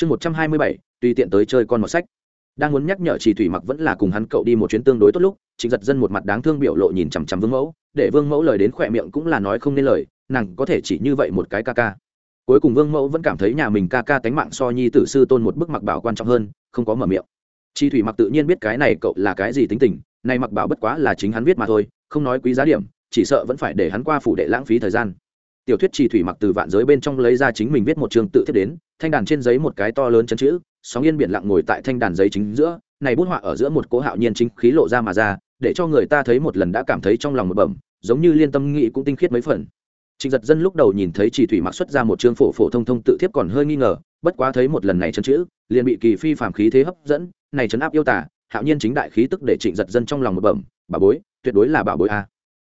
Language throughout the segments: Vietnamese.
chương một trăm hai mươi bảy, tùy tiện tới chơi con mọt sách. Đang muốn nhắc nhở chỉ thủy mặc vẫn là cùng hắn cậu đi một chuyến tương đối tốt lúc, trịnh giật dân một mặt đáng thương biểu lộ nhìn chằm chằm vương mẫu, để vương mẫu lời đến khỏe miệng cũng là nói không nên lời, nàng có thể chỉ như vậy một cái ca ca. Cuối cùng vương mẫu vẫn cảm thấy nhà mình ca ca tánh mạng so nhi tử sư tôn một bức mặc bảo quan trọng hơn, không có mở miệng. Chi thủy mặc tự nhiên biết cái này cậu là cái gì tính tình, nay mặc bảo bất quá là chính hắn viết mà thôi, không nói quý giá điểm, chỉ sợ vẫn phải để hắn qua phủ đệ lãng phí thời gian tiểu thuyết trì thủy mặc từ vạn giới bên trong lấy ra chính mình viết một chương tự thiết đến thanh đàn trên giấy một cái to lớn chân chữ sóng yên biển lặng ngồi tại thanh đàn giấy chính giữa này bút họa ở giữa một cố hạo nhiên chính khí lộ ra mà ra để cho người ta thấy một lần đã cảm thấy trong lòng một bẩm giống như liên tâm nghị cũng tinh khiết mấy phần Trịnh Giật Dân lúc đầu nhìn thấy Chỉ Thủy Mặc xuất ra một chương phổ phổ thông thông tự thiếp còn hơi nghi ngờ, bất quá thấy một lần này chân chữ, liền bị kỳ phi phàm khí thế hấp dẫn, này chấn áp yêu tả hạo nhiên chính đại khí tức để Trịnh Giật Dân trong lòng một bẩm, bà bối, tuyệt đối là bảo bối a.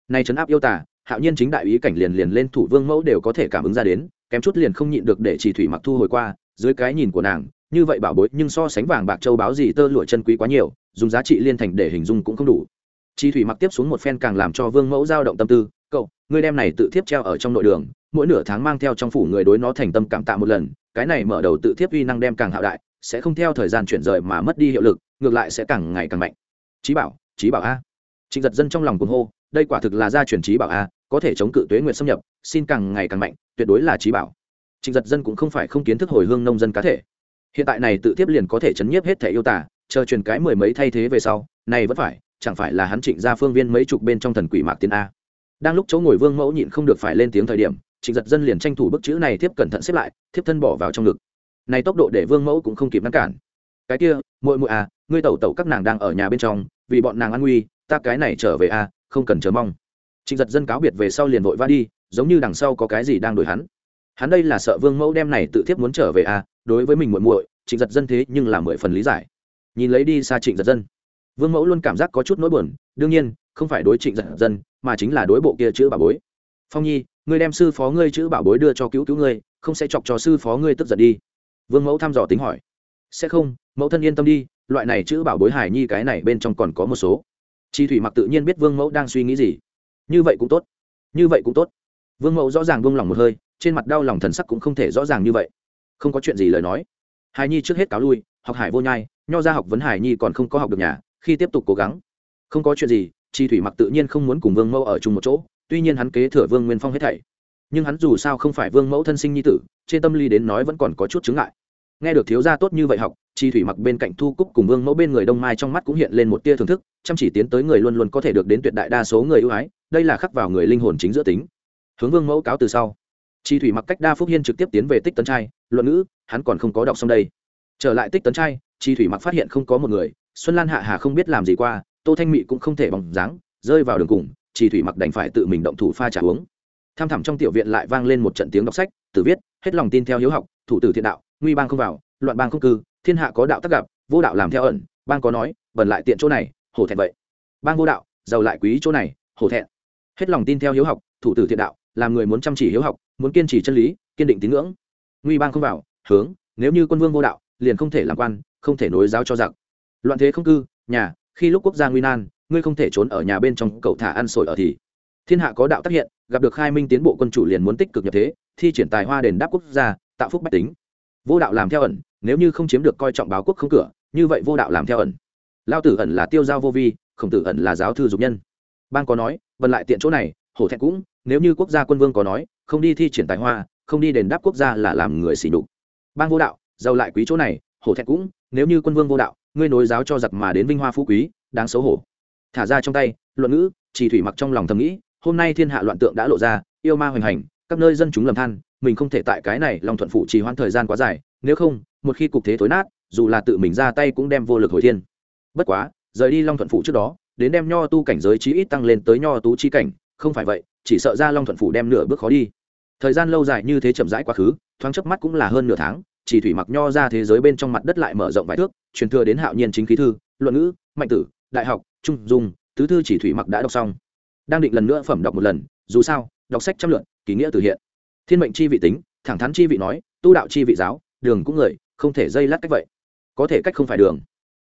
Này chấn áp yêu tả hạo nhiên chính đại ý cảnh liền liền lên thủ vương mẫu đều có thể cảm ứng ra đến, kém chút liền không nhịn được để Chỉ Thủy Mặc thu hồi qua, dưới cái nhìn của nàng, như vậy bảo bối nhưng so sánh vàng bạc châu báo gì tơ lụa chân quý quá nhiều, dùng giá trị liên thành để hình dung cũng không đủ. Chi thủy mặc tiếp xuống một phen càng làm cho Vương Mẫu dao động tâm tư, "Cậu, ngươi đem này tự thiếp treo ở trong nội đường, mỗi nửa tháng mang theo trong phủ người đối nó thành tâm cảm tạ một lần, cái này mở đầu tự thiếp uy năng đem càng hạo đại, sẽ không theo thời gian chuyển rời mà mất đi hiệu lực, ngược lại sẽ càng ngày càng mạnh." Chí bảo, chí bảo a. Trịnh giật dân trong lòng cuồng hô, đây quả thực là gia truyền chí bảo a, có thể chống cự tuế nguyệt xâm nhập, xin càng ngày càng mạnh, tuyệt đối là trí bảo. Trịnh giật dân cũng không phải không kiến thức hồi hương nông dân cá thể. Hiện tại này tự tiếp liền có thể chấn nhiếp hết thể yêu tả, chờ truyền cái mười mấy thay thế về sau, này vẫn phải, chẳng phải là hắn trịnh ra phương viên mấy chục bên trong thần quỷ mạc tiên a đang lúc chỗ ngồi vương mẫu nhịn không được phải lên tiếng thời điểm trịnh giật dân liền tranh thủ bức chữ này tiếp cẩn thận xếp lại thiếp thân bỏ vào trong ngực này tốc độ để vương mẫu cũng không kịp ngăn cản cái kia muội muội à ngươi tẩu tẩu các nàng đang ở nhà bên trong vì bọn nàng an nguy ta cái này trở về a không cần chờ mong trịnh giật dân cáo biệt về sau liền vội va đi, giống như đằng sau có cái gì đang đổi hắn. Hắn đây là sợ vương mẫu đem này tự thiếp muốn trở về à? đối với mình muội muội, trịnh giật dân thế nhưng là mười phần lý giải. Nhìn lấy đi xa trịnh giật dân. Vương mẫu luôn cảm giác có chút nỗi buồn, đương nhiên, không phải đối trịnh giật dân, mà chính là đối bộ kia chữ bảo bối. Phong nhi, ngươi đem sư phó ngươi chữ bảo bối đưa cho cứu cứu ngươi, không sẽ chọc cho sư phó ngươi tức giận đi. Vương mẫu thăm dò tính hỏi. Sẽ không, mẫu thân yên tâm đi, loại này chữ bảo bối hải nhi cái này bên trong còn có một số. Chi thủy mặc tự nhiên biết vương mẫu đang suy nghĩ gì như vậy cũng tốt. Như vậy cũng tốt. Vương mẫu rõ ràng buông lòng một hơi, trên mặt đau lòng thần sắc cũng không thể rõ ràng như vậy. Không có chuyện gì lời nói. Hải nhi trước hết cáo lui, học hải vô nhai, nho ra học vấn hải nhi còn không có học được nhà, khi tiếp tục cố gắng. Không có chuyện gì, chi thủy mặc tự nhiên không muốn cùng vương mẫu ở chung một chỗ, tuy nhiên hắn kế thừa vương nguyên phong hết thảy. Nhưng hắn dù sao không phải vương mẫu thân sinh nhi tử, trên tâm lý đến nói vẫn còn có chút chứng ngại. Nghe được thiếu gia tốt như vậy học, chi thủy mặc bên cạnh thu cúc cùng vương mẫu bên người đông mai trong mắt cũng hiện lên một tia thưởng thức, chăm chỉ tiến tới người luôn luôn có thể được đến tuyệt đại đa số người ưu ái đây là khắc vào người linh hồn chính giữa tính. Hướng vương mẫu cáo từ sau. Chi thủy mặc cách đa phúc hiên trực tiếp tiến về tích tấn trai, luận ngữ, hắn còn không có đọc xong đây. Trở lại tích tấn trai, chi thủy mặc phát hiện không có một người, xuân lan hạ hà không biết làm gì qua, tô thanh mị cũng không thể bỏng dáng, rơi vào đường cùng, chi thủy mặc đành phải tự mình động thủ pha trả uống. Tham thẳm trong tiểu viện lại vang lên một trận tiếng đọc sách tử viết, hết lòng tin theo hiếu học, thủ tử thiện đạo, nguy bang không vào, loạn bang không cư, thiên hạ có đạo tắc gặp, vô đạo làm theo ẩn, bang có nói, bẩn lại tiện chỗ này, hổ thẹn vậy. Bang vô đạo, giàu lại quý chỗ này, hổ thẹn hết lòng tin theo hiếu học, thủ tử thiện đạo, làm người muốn chăm chỉ hiếu học, muốn kiên trì chân lý, kiên định tín ngưỡng. Nguy bang không vào, hướng, nếu như quân vương vô đạo, liền không thể làm quan, không thể nối giáo cho giặc. Loạn thế không cư, nhà, khi lúc quốc gia nguy nan, ngươi không thể trốn ở nhà bên trong, cậu thả ăn sổi ở thì. Thiên hạ có đạo tác hiện, gặp được khai minh tiến bộ quân chủ liền muốn tích cực nhập thế, thi triển tài hoa đền đáp quốc gia, tạo phúc bách tính. Vô đạo làm theo ẩn, nếu như không chiếm được coi trọng báo quốc không cửa, như vậy vô đạo làm theo ẩn. Lao tử ẩn là tiêu giao vô vi, khổng tử ẩn là giáo thư dục nhân bang có nói vần lại tiện chỗ này, hổ thẹn cũng, nếu như quốc gia quân vương có nói, không đi thi triển tài hoa, không đi đền đáp quốc gia là làm người xỉ nhục. Bang vô đạo, giàu lại quý chỗ này, hổ thẹn cũng, nếu như quân vương vô đạo, ngươi nối giáo cho giặc mà đến vinh hoa phú quý, đáng xấu hổ. Thả ra trong tay, luận ngữ, chỉ thủy mặc trong lòng thầm nghĩ, hôm nay thiên hạ loạn tượng đã lộ ra, yêu ma hoành hành, các nơi dân chúng lầm than, mình không thể tại cái này lòng thuận phụ trì hoãn thời gian quá dài, nếu không, một khi cục thế tối nát, dù là tự mình ra tay cũng đem vô lực hồi thiên. Bất quá, rời đi long thuận phủ trước đó đến đem nho tu cảnh giới chí ít tăng lên tới nho tú chi cảnh, không phải vậy, chỉ sợ ra long thuận phủ đem nửa bước khó đi. Thời gian lâu dài như thế chậm rãi quá khứ, thoáng chớp mắt cũng là hơn nửa tháng, chỉ thủy mặc nho ra thế giới bên trong mặt đất lại mở rộng vài thước, truyền thừa đến hạo nhiên chính khí thư, luận ngữ mạnh tử, đại học, trung dung, tứ thư chỉ thủy mặc đã đọc xong. Đang định lần nữa phẩm đọc một lần, dù sao, đọc sách trăm lượn, kỷ nghĩa từ hiện. Thiên mệnh chi vị tính, thẳng thắn chi vị nói, tu đạo chi vị giáo, đường cũng người, không thể dây lát cách vậy. Có thể cách không phải đường.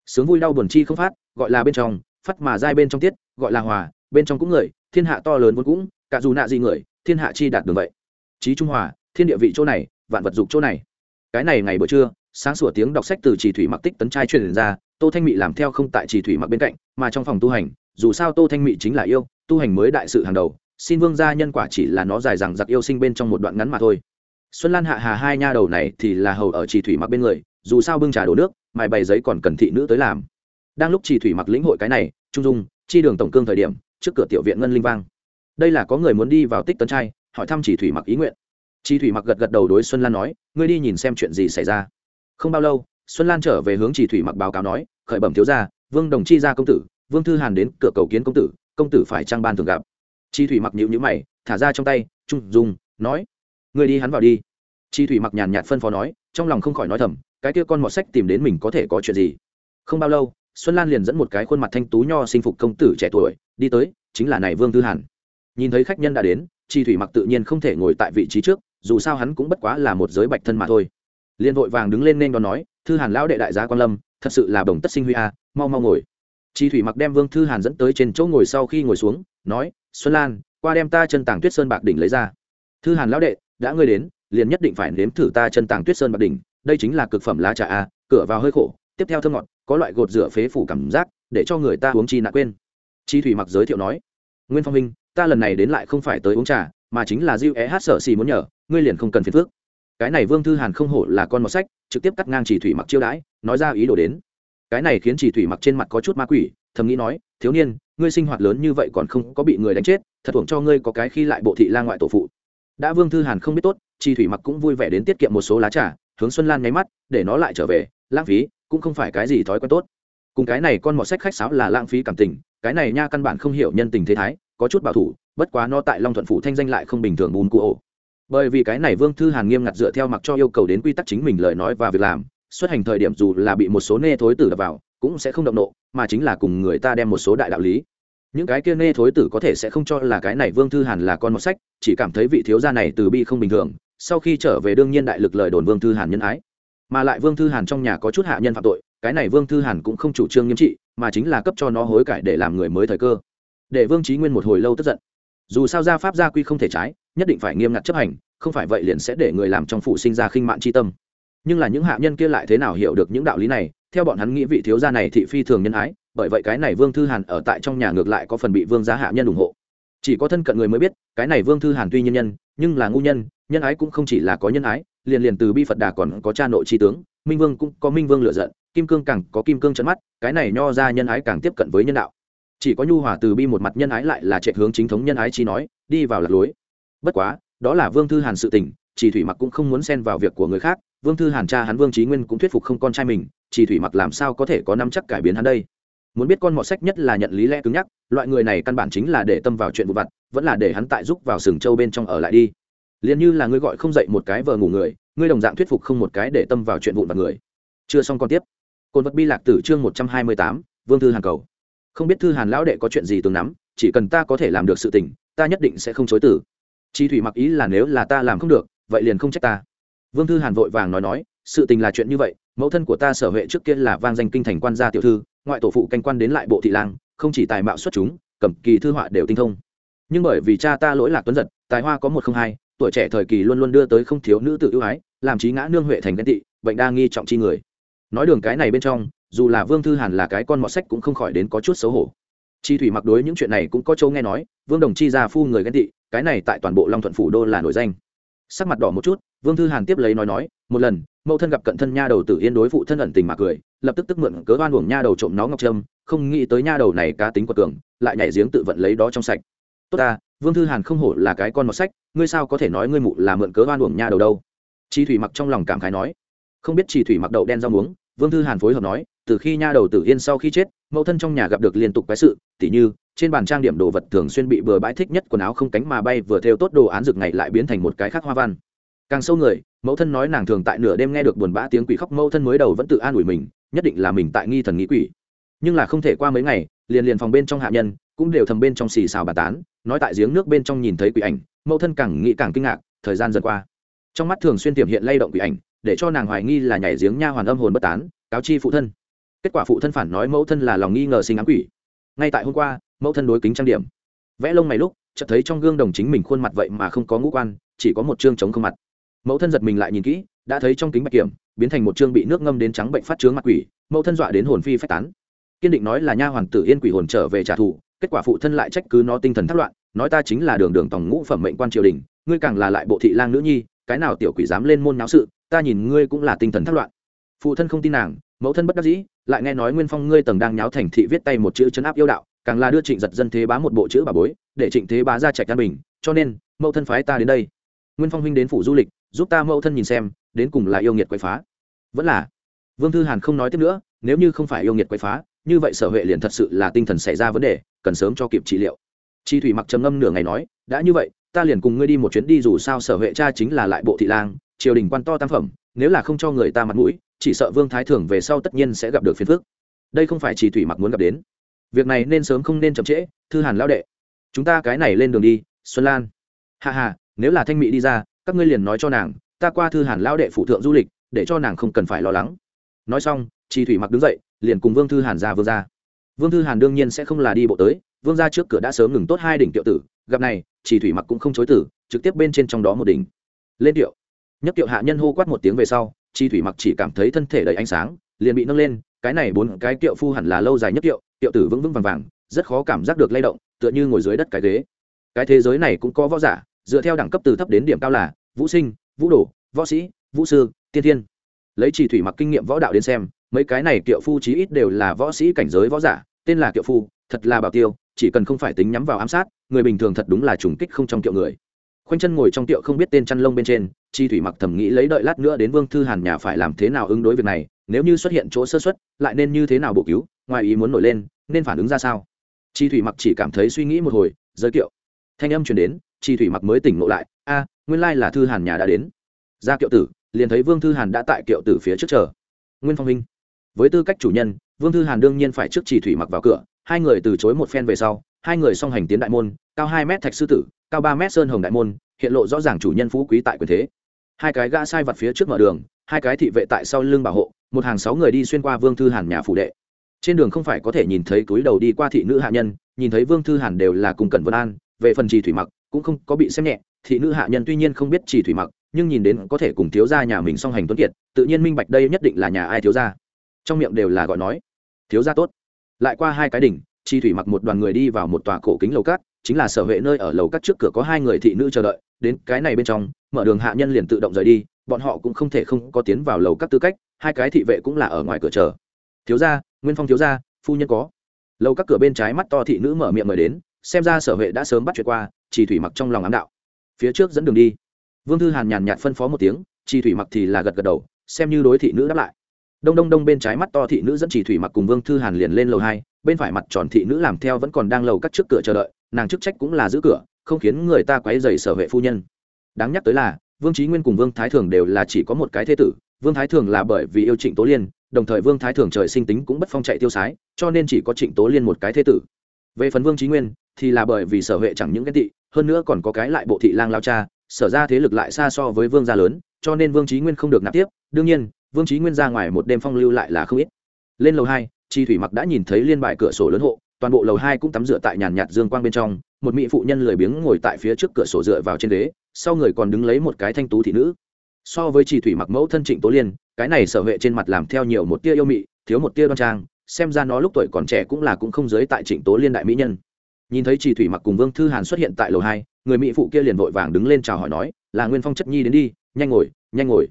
Sướng vui đau buồn chi không phát, gọi là bên trong phát mà dai bên trong tiết, gọi là hòa, bên trong cũng người, thiên hạ to lớn vốn cũng, cả dù nạ gì người, thiên hạ chi đạt đường vậy. Trí trung hòa, thiên địa vị chỗ này, vạn vật dục chỗ này. Cái này ngày buổi trưa, sáng sủa tiếng đọc sách từ chỉ thủy mặc tích tấn trai truyền ra, tô thanh mị làm theo không tại chỉ thủy mặc bên cạnh, mà trong phòng tu hành, dù sao tô thanh mị chính là yêu, tu hành mới đại sự hàng đầu, xin vương gia nhân quả chỉ là nó dài rằng giặc yêu sinh bên trong một đoạn ngắn mà thôi. Xuân lan hạ hà hai nha đầu này thì là hầu ở chỉ thủy mặc bên người, dù sao bưng trà đổ nước, mài bày giấy còn cần thị nữ tới làm đang lúc chỉ thủy mặc lĩnh hội cái này, trung dung, chi đường tổng cương thời điểm, trước cửa tiểu viện ngân linh vang. Đây là có người muốn đi vào tích tấn trai, hỏi thăm chỉ thủy mặc ý nguyện. Chi thủy mặc gật gật đầu đối xuân lan nói, ngươi đi nhìn xem chuyện gì xảy ra. Không bao lâu, xuân lan trở về hướng chỉ thủy mặc báo cáo nói, khởi bẩm thiếu gia, vương đồng chi gia công tử, vương thư hàn đến cửa cầu kiến công tử công tử phải trang ban thường gặp. Chi thủy mặc nhịu nhữ mày, thả ra trong tay, trung dung, nói người đi hắn vào đi. Chi thủy mặc nhàn nhạt phân phó nói, trong lòng không khỏi nói thầm, cái kia con mọt sách tìm đến mình có thể có chuyện gì? Không bao lâu xuân lan liền dẫn một cái khuôn mặt thanh tú nho sinh phục công tử trẻ tuổi, đi tới, chính là này vương thư hàn. Nhìn thấy khách nhân đã đến, chi thủy mặc tự nhiên không thể ngồi tại vị trí trước, dù sao hắn cũng bất quá là một giới bạch thân mà thôi. Liền vội vàng đứng lên nên đón nói, thư hàn lão đệ đại gia quan lâm, thật sự là đồng tất sinh huy a, mau mau ngồi. Chi thủy mặc đem vương thư hàn dẫn tới trên chỗ ngồi sau khi ngồi xuống, nói, xuân lan, qua đem ta chân tàng tuyết sơn bạc đỉnh lấy ra. Thư hàn lão đệ, đã ngươi đến, liền nhất định phải nếm thử ta chân tàng tuyết sơn bạc đỉnh, đây chính là cực phẩm lá trà a, cửa vào hơi khổ tiếp theo thơm ngọt, có loại gột rửa phế phủ cảm giác, để cho người ta uống chi nạ quên. Chi thủy mặc giới thiệu nói, nguyên phong minh ta lần này đến lại không phải tới uống trà, mà chính là diêu é hát sở xì muốn nhờ, ngươi liền không cần phiền phước cái này vương thư hàn không hổ là con mọt sách, trực tiếp cắt ngang chỉ thủy mặc chiêu đãi, nói ra ý đồ đến. Cái này khiến chỉ thủy mặc trên mặt có chút ma quỷ, thầm nghĩ nói, thiếu niên, ngươi sinh hoạt lớn như vậy còn không có bị người đánh chết, thật thuồng cho ngươi có cái khi lại bộ thị la ngoại tổ phụ. Đã vương thư hàn không biết tốt chỉ thủy mặc cũng vui vẻ đến tiết kiệm một số lá trà, hướng xuân lan nháy mắt, để nó lại trở về, lãng phí cũng không phải cái gì thói quen tốt. Cùng cái này con mọt sách khách sáo là lãng phí cảm tình, cái này nha căn bản không hiểu nhân tình thế thái, có chút bảo thủ, bất quá nó tại long thuận phủ thanh danh lại không bình thường bùn cụ ổ. Bởi vì cái này vương thư hàn nghiêm ngặt dựa theo mặc cho yêu cầu đến quy tắc chính mình lời nói và việc làm, xuất hành thời điểm dù là bị một số nê thối tử đập vào, cũng sẽ không động nộ, mà chính là cùng người ta đem một số đại đạo lý. Những cái kia nê thối tử có thể sẽ không cho là cái này vương thư hàn là con một sách, chỉ cảm thấy vị thiếu gia này từ bi không bình thường, sau khi trở về đương nhiên đại lực lời đồn vương thư hàn nhân ái mà lại vương thư hàn trong nhà có chút hạ nhân phạm tội, cái này vương thư hàn cũng không chủ trương nghiêm trị, mà chính là cấp cho nó hối cải để làm người mới thời cơ. Để vương trí nguyên một hồi lâu tức giận. Dù sao gia pháp gia quy không thể trái, nhất định phải nghiêm ngặt chấp hành, không phải vậy liền sẽ để người làm trong phụ sinh ra khinh mạn c tâm. Nhưng là những hạ nhân kia lại thế nào hiểu được những đạo lý này, theo bọn hắn nghĩ vị thiếu gia này thị phi thường nhân ái, bởi vậy cái này vương thư hàn ở tại trong nhà ngược lại có phần bị vương gia hạ nhân ủng hộ. Chỉ có thân cận người mới biết, cái này vương thư hàn tuy nhân nhân, nhưng là ngu nhân nhân ái cũng không chỉ là có nhân ái, liền liền từ bi phật đà còn có cha nội tri tướng, minh vương cũng có minh vương lựa giận, kim cương càng có kim cương trận mắt, cái này nho ra nhân ái càng tiếp cận với nhân đạo. Chỉ có nhu hòa từ bi một mặt nhân ái lại là trệ hướng chính thống nhân ái chi nói, đi vào lạc lối. Bất quá, đó là vương thư hàn sự tình, chỉ thủy mặc cũng không muốn xen vào việc của người khác, vương thư hàn cha hắn vương trí nguyên cũng thuyết phục không con trai mình, chỉ thủy mặc làm sao có thể có năm chắc cải biến hắn đây? Muốn biết con mọt sách nhất là nhận lý lẽ cứng nhắc, loại người này căn bản chính là để tâm vào chuyện vụ vặt, vẫn là để hắn tại giúp vào sừng châu bên trong ở lại đi liền như là ngươi gọi không dậy một cái vờ ngủ người, ngươi đồng dạng thuyết phục không một cái để tâm vào chuyện vụn vặt người. Chưa xong còn tiếp. Cồn vật bi lạc tử chương một trăm hai mươi tám, vương thư hàn cầu. Không biết thư hàn lão đệ có chuyện gì tường nắm, chỉ cần ta có thể làm được sự tình, ta nhất định sẽ không chối tử chi thủy mặc ý là nếu là ta làm không được, vậy liền không trách ta. Vương thư hàn vội vàng nói nói, sự tình là chuyện như vậy, mẫu thân của ta sở huệ trước kia là vang danh kinh thành quan gia tiểu thư, ngoại tổ phụ canh quan đến lại bộ thị lang, không chỉ tài mạo xuất chúng, cầm kỳ thư họa đều tinh thông. Nhưng bởi vì cha ta lỗi lạc tuấn giật, tài hoa có một không hai tuổi trẻ thời kỳ luôn luôn đưa tới không thiếu nữ tự ưu ái, làm trí ngã nương huệ thành ghen tị, bệnh đa nghi trọng chi người. Nói đường cái này bên trong, dù là vương thư hàn là cái con mọt sách cũng không khỏi đến có chút xấu hổ. Chi thủy mặc đối những chuyện này cũng có châu nghe nói, vương đồng chi ra phu người ghen tị, cái này tại toàn bộ long thuận phủ đô là nổi danh. Sắc mặt đỏ một chút, vương thư hàn tiếp lấy nói nói, một lần, mẫu thân gặp cận thân nha đầu tử yên đối phụ thân ẩn tình mà cười, lập tức tức mượn cớ oan uổng nha đầu trộm nó ngọc trâm, không nghĩ tới nha đầu này cá tính của cường, lại nhảy giếng tự vận lấy đó trong sạch. Tốt ta vương thư hàn không hổ là cái con mọt sách, ngươi sao có thể nói ngươi mụ là mượn cớ oan uổng nha đầu đâu? Chi thủy mặc trong lòng cảm khái nói. Không biết chi thủy mặc đậu đen rau muống, vương thư hàn phối hợp nói, từ khi nha đầu tử yên sau khi chết, mẫu thân trong nhà gặp được liên tục cái sự, tỉ như, trên bàn trang điểm đồ vật thường xuyên bị bừa bãi thích nhất quần áo không cánh mà bay vừa theo tốt đồ án rực ngày lại biến thành một cái khác hoa văn. Càng sâu người, mẫu thân nói nàng thường tại nửa đêm nghe được buồn bã tiếng quỷ khóc, mẫu thân mới đầu vẫn tự an ủi mình, nhất định là mình tại nghi thần nghĩ quỷ. Nhưng là không thể qua mấy ngày, liền liền phòng bên trong hạ nhân cũng đều thầm bên trong xì xào bà tán, nói tại giếng nước bên trong nhìn thấy quỷ ảnh, mẫu thân càng nghĩ càng kinh ngạc, thời gian dần qua. Trong mắt thường xuyên tiềm hiện lay động quỷ ảnh, để cho nàng hoài nghi là nhảy giếng nha hoàn âm hồn bất tán, cáo chi phụ thân. Kết quả phụ thân phản nói mẫu thân là lòng nghi ngờ sinh ám quỷ. Ngay tại hôm qua, mẫu thân đối kính trang điểm. Vẽ lông mày lúc, chợt thấy trong gương đồng chính mình khuôn mặt vậy mà không có ngũ quan, chỉ có một chương trống không mặt. Mẫu thân giật mình lại nhìn kỹ, đã thấy trong kính bạch kiểm, biến thành một chương bị nước ngâm đến trắng bệnh phát trướng mặt quỷ, mẫu thân dọa đến hồn phi phách tán. Kiên định nói là nha hoàn tử yên quỷ hồn trở về trả thù kết quả phụ thân lại trách cứ nó tinh thần thất loạn, nói ta chính là đường đường tòng ngũ phẩm mệnh quan triều đình, ngươi càng là lại bộ thị lang nữ nhi, cái nào tiểu quỷ dám lên môn náo sự, ta nhìn ngươi cũng là tinh thần thất loạn. Phụ thân không tin nàng, mẫu thân bất đắc dĩ, lại nghe nói nguyên phong ngươi tầng đang nháo thành thị viết tay một chữ chấn áp yêu đạo, càng là đưa trịnh giật dân thế bá một bộ chữ bà bối, để trịnh thế bá ra trạch an bình, cho nên, mẫu thân phái ta đến đây. Nguyên phong huynh đến phủ du lịch, giúp ta mẫu thân nhìn xem, đến cùng là yêu nghiệt quậy phá. Vẫn là, vương thư hàn không nói tiếp nữa, nếu như không phải yêu nghiệt quậy phá, như vậy sở huệ liền thật sự là tinh thần xảy ra vấn đề cần sớm cho kịp trị liệu. Chi thủy mặc trầm ngâm nửa ngày nói, đã như vậy, ta liền cùng ngươi đi một chuyến đi dù sao sở huệ cha chính là lại bộ thị lang, triều đình quan to tam phẩm, nếu là không cho người ta mặt mũi, chỉ sợ vương thái thường về sau tất nhiên sẽ gặp được phiền phước đây không phải chỉ thủy mặc muốn gặp đến. Việc này nên sớm không nên chậm trễ, thư hàn lão đệ. Chúng ta cái này lên đường đi, xuân lan. Hà hà nếu là thanh mỹ đi ra, các ngươi liền nói cho nàng, ta qua thư hàn lão đệ phụ thượng du lịch, để cho nàng không cần phải lo lắng. Nói xong, chi thủy mặc đứng dậy, liền cùng vương thư hàn ra vương ra vương thư hàn đương nhiên sẽ không là đi bộ tới, vương ra trước cửa đã sớm ngừng tốt hai đỉnh tiệu tử, gặp này, chỉ thủy mặc cũng không chối tử, trực tiếp bên trên trong đó một đỉnh. Lên tiệu. Nhất tiệu hạ nhân hô quát một tiếng về sau chi thủy mặc chỉ cảm thấy thân thể đầy ánh sáng, liền bị nâng lên, cái này bốn cái tiệu phu hẳn là lâu dài nhất tiệu tiệu tử vững vững vàng vàng, rất khó cảm giác được lay động, tựa như ngồi dưới đất cái ghế. Cái thế giới này cũng có võ giả, dựa theo đẳng cấp từ thấp đến điểm cao là vũ sinh, vũ đồ võ sĩ, vũ sư, tiên thiên. Lấy chỉ thủy mặc kinh nghiệm võ đạo đến xem, mấy cái này kiệu phu chí ít đều là võ sĩ cảnh giới võ giả tên là kiệu phu, thật là bảo tiêu, chỉ cần không phải tính nhắm vào ám sát, người bình thường thật đúng là trùng kích không trong kiệu người. Khoanh chân ngồi trong tiệu không biết tên chăn lông bên trên, chi thủy mặc thầm nghĩ lấy đợi lát nữa đến vương thư hàn nhà phải làm thế nào ứng đối việc này, nếu như xuất hiện chỗ sơ xuất lại nên như thế nào bổ cứu, ngoài ý muốn nổi lên, nên phản ứng ra sao? Chi thủy mặc chỉ cảm thấy suy nghĩ một hồi, giới kiệu. Thanh âm chuyển đến, chi thủy mặc mới tỉnh ngộ lại, a, nguyên lai là thư hàn nhà đã đến. Ra kiệu tử. Liền thấy vương thư hàn đã tại kiệu tử phía trước chờ. Nguyên phong minh. Với tư cách chủ nhân vương thư hàn đương nhiên phải trước chỉ thủy mặc vào cửa, hai người từ chối một phen về sau, hai người song hành tiến đại môn, cao hai mét thạch sư tử, cao ba mét sơn hồng đại môn, hiện lộ rõ ràng chủ nhân phú quý tại quyền thế. Hai cái gã sai vặt phía trước mở đường, hai cái thị vệ tại sau lưng bảo hộ, một hàng sáu người đi xuyên qua vương thư hàn nhà phủ đệ. Trên đường không phải có thể nhìn thấy túi đầu đi qua thị nữ hạ nhân, nhìn thấy vương thư hàn đều là cùng cẩn vân an, về phần trì thủy mặc, cũng không có bị xem nhẹ. Thị nữ hạ nhân tuy nhiên không biết trì thủy mặc, nhưng nhìn đến có thể cùng thiếu gia nhà mình song hành tuấn kiệt, tự nhiên minh bạch đây nhất định là nhà ai thiếu gia. Trong miệng đều là gọi nói thiếu gia tốt. Lại qua hai cái đỉnh, chi thủy mặc một đoàn người đi vào một tòa cổ kính lầu cát, chính là sở vệ nơi ở lầu cát trước cửa có hai người thị nữ chờ đợi, đến cái này bên trong, mở đường hạ nhân liền tự động rời đi, bọn họ cũng không thể không có tiến vào lầu các tư cách, hai cái thị vệ cũng là ở ngoài cửa chờ. Thiếu gia, nguyên phong thiếu gia, phu nhân có. Lầu các cửa bên trái mắt to thị nữ mở miệng mời đến, xem ra sở vệ đã sớm bắt chuyện qua chỉ thủy mặc trong lòng ám đạo. Phía trước dẫn đường đi. Vương thư hàn nhàn nhạt phân phó một tiếng, chi thủy mặc thì là gật gật đầu, xem như đối thị nữ đáp lại đông đông đông bên trái mắt to thị nữ dẫn chỉ thủy mặc cùng vương thư hàn liền lên lầu hai, bên phải mặt tròn thị nữ làm theo vẫn còn đang lầu cắt trước cửa chờ đợi, nàng chức trách cũng là giữ cửa, không khiến người ta quấy dày sở vệ phu nhân. Đáng nhắc tới là, vương trí nguyên cùng vương thái thường đều là chỉ có một cái thế tử, vương thái thường là bởi vì yêu trịnh tố liên, đồng thời vương thái thường trời sinh tính cũng bất phong chạy tiêu sái, cho nên chỉ có trịnh tố liên một cái thế tử. Về phần vương trí nguyên, thì là bởi vì sở vệ chẳng những cái tị, hơn nữa còn có cái lại bộ thị lang lao cha, sở ra thế lực lại xa so với vương gia lớn, cho nên vương trí nguyên không được nạp tiếp. Đương nhiên vương trí nguyên ra ngoài một đêm phong lưu lại là không ít. Lên lầu hai, chi thủy mặc đã nhìn thấy liên bài cửa sổ lớn hộ, toàn bộ lầu hai cũng tắm rửa tại nhàn nhạt dương quang bên trong, một mỹ phụ nhân lười biếng ngồi tại phía trước cửa sổ dựa vào trên ghế, sau người còn đứng lấy một cái thanh tú thị nữ. So với chi thủy mặc mẫu thân trịnh tố liên, cái này sở huệ trên mặt làm theo nhiều một tia yêu mị, thiếu một tia đoan trang, xem ra nó lúc tuổi còn trẻ cũng là cũng không giới tại trịnh tố liên đại mỹ nhân. Nhìn thấy chi thủy mặc cùng vương thư hàn xuất hiện tại lầu hai, người mỹ phụ kia liền vội vàng đứng lên chào hỏi nói, là nguyên phong chất nhi đến đi, nhanh ngồi nhanh ngồi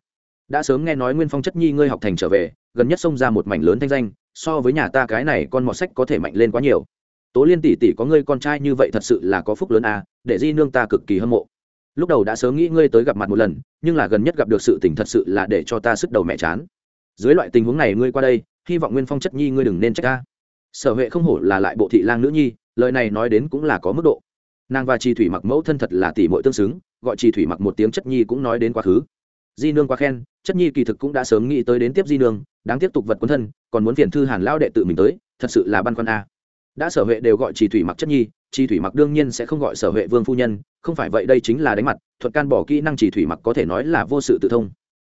đã sớm nghe nói nguyên phong chất nhi ngươi học thành trở về, gần nhất xông ra một mảnh lớn thanh danh, so với nhà ta cái này con mọt sách có thể mạnh lên quá nhiều. Tố liên tỷ tỷ có ngươi con trai như vậy thật sự là có phúc lớn à để di nương ta cực kỳ hâm mộ. Lúc đầu đã sớm nghĩ ngươi tới gặp mặt một lần, nhưng là gần nhất gặp được sự tình thật sự là để cho ta sức đầu mẹ chán. Dưới loại tình huống này ngươi qua đây, hy vọng nguyên phong chất nhi ngươi đừng nên trách ta. Sở huệ không hổ là lại bộ thị lang nữ nhi, lời này nói đến cũng là có mức độ. Nàng và chi thủy mặc mẫu thân thật là tỷ mội tương xứng, gọi chi thủy mặc một tiếng chất nhi cũng nói đến quá khứ di nương quá khen, chất nhi kỳ thực cũng đã sớm nghĩ tới đến tiếp di nương, đáng tiếp tục vật quân thân, còn muốn phiền thư hàn lao đệ tự mình tới, thật sự là băn khoăn a. Đã sở huệ đều gọi chỉ thủy mặc chất nhi, chỉ thủy mặc đương nhiên sẽ không gọi sở huệ vương phu nhân, không phải vậy đây chính là đánh mặt, thuật can bỏ kỹ năng chỉ thủy mặc có thể nói là vô sự tự thông.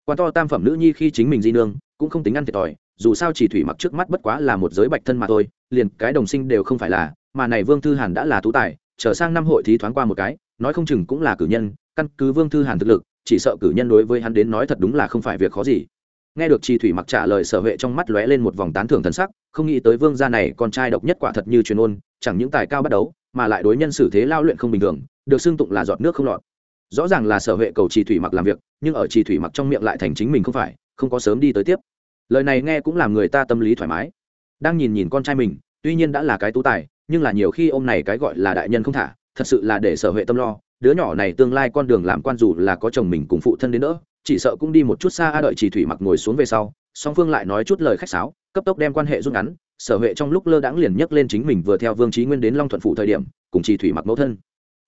Quan to tam phẩm nữ nhi khi chính mình di nương, cũng không tính ăn thiệt thòi, dù sao chỉ thủy mặc trước mắt bất quá là một giới bạch thân mà thôi, liền cái đồng sinh đều không phải là, mà này vương thư hàn đã là tú tài trở sang năm hội thí thoáng qua một cái, nói không chừng cũng là cử nhân, căn cứ vương thư hàn thực lực chỉ sợ cử nhân đối với hắn đến nói thật đúng là không phải việc khó gì. Nghe được chi thủy mặc trả lời sở huệ trong mắt lóe lên một vòng tán thưởng thần sắc, không nghĩ tới vương gia này con trai độc nhất quả thật như truyền ôn, chẳng những tài cao bắt đấu mà lại đối nhân xử thế lao luyện không bình thường, được xưng tụng là giọt nước không lọt. Rõ ràng là sở huệ cầu chi thủy mặc làm việc, nhưng ở chi thủy mặc trong miệng lại thành chính mình không phải, không có sớm đi tới tiếp. Lời này nghe cũng làm người ta tâm lý thoải mái. Đang nhìn nhìn con trai mình, tuy nhiên đã là cái tú tài, nhưng là nhiều khi ông này cái gọi là đại nhân không thả, thật sự là để sở huệ tâm lo đứa nhỏ này tương lai con đường làm quan dù là có chồng mình cùng phụ thân đến nữa chỉ sợ cũng đi một chút xa, a, đợi trì thủy mặc ngồi xuống về sau, song phương lại nói chút lời khách sáo, cấp tốc đem quan hệ rút ngắn, sở huệ trong lúc lơ đãng liền nhấc lên chính mình vừa theo vương trí nguyên đến long thuận phủ thời điểm, cùng trì thủy mặc mẫu thân.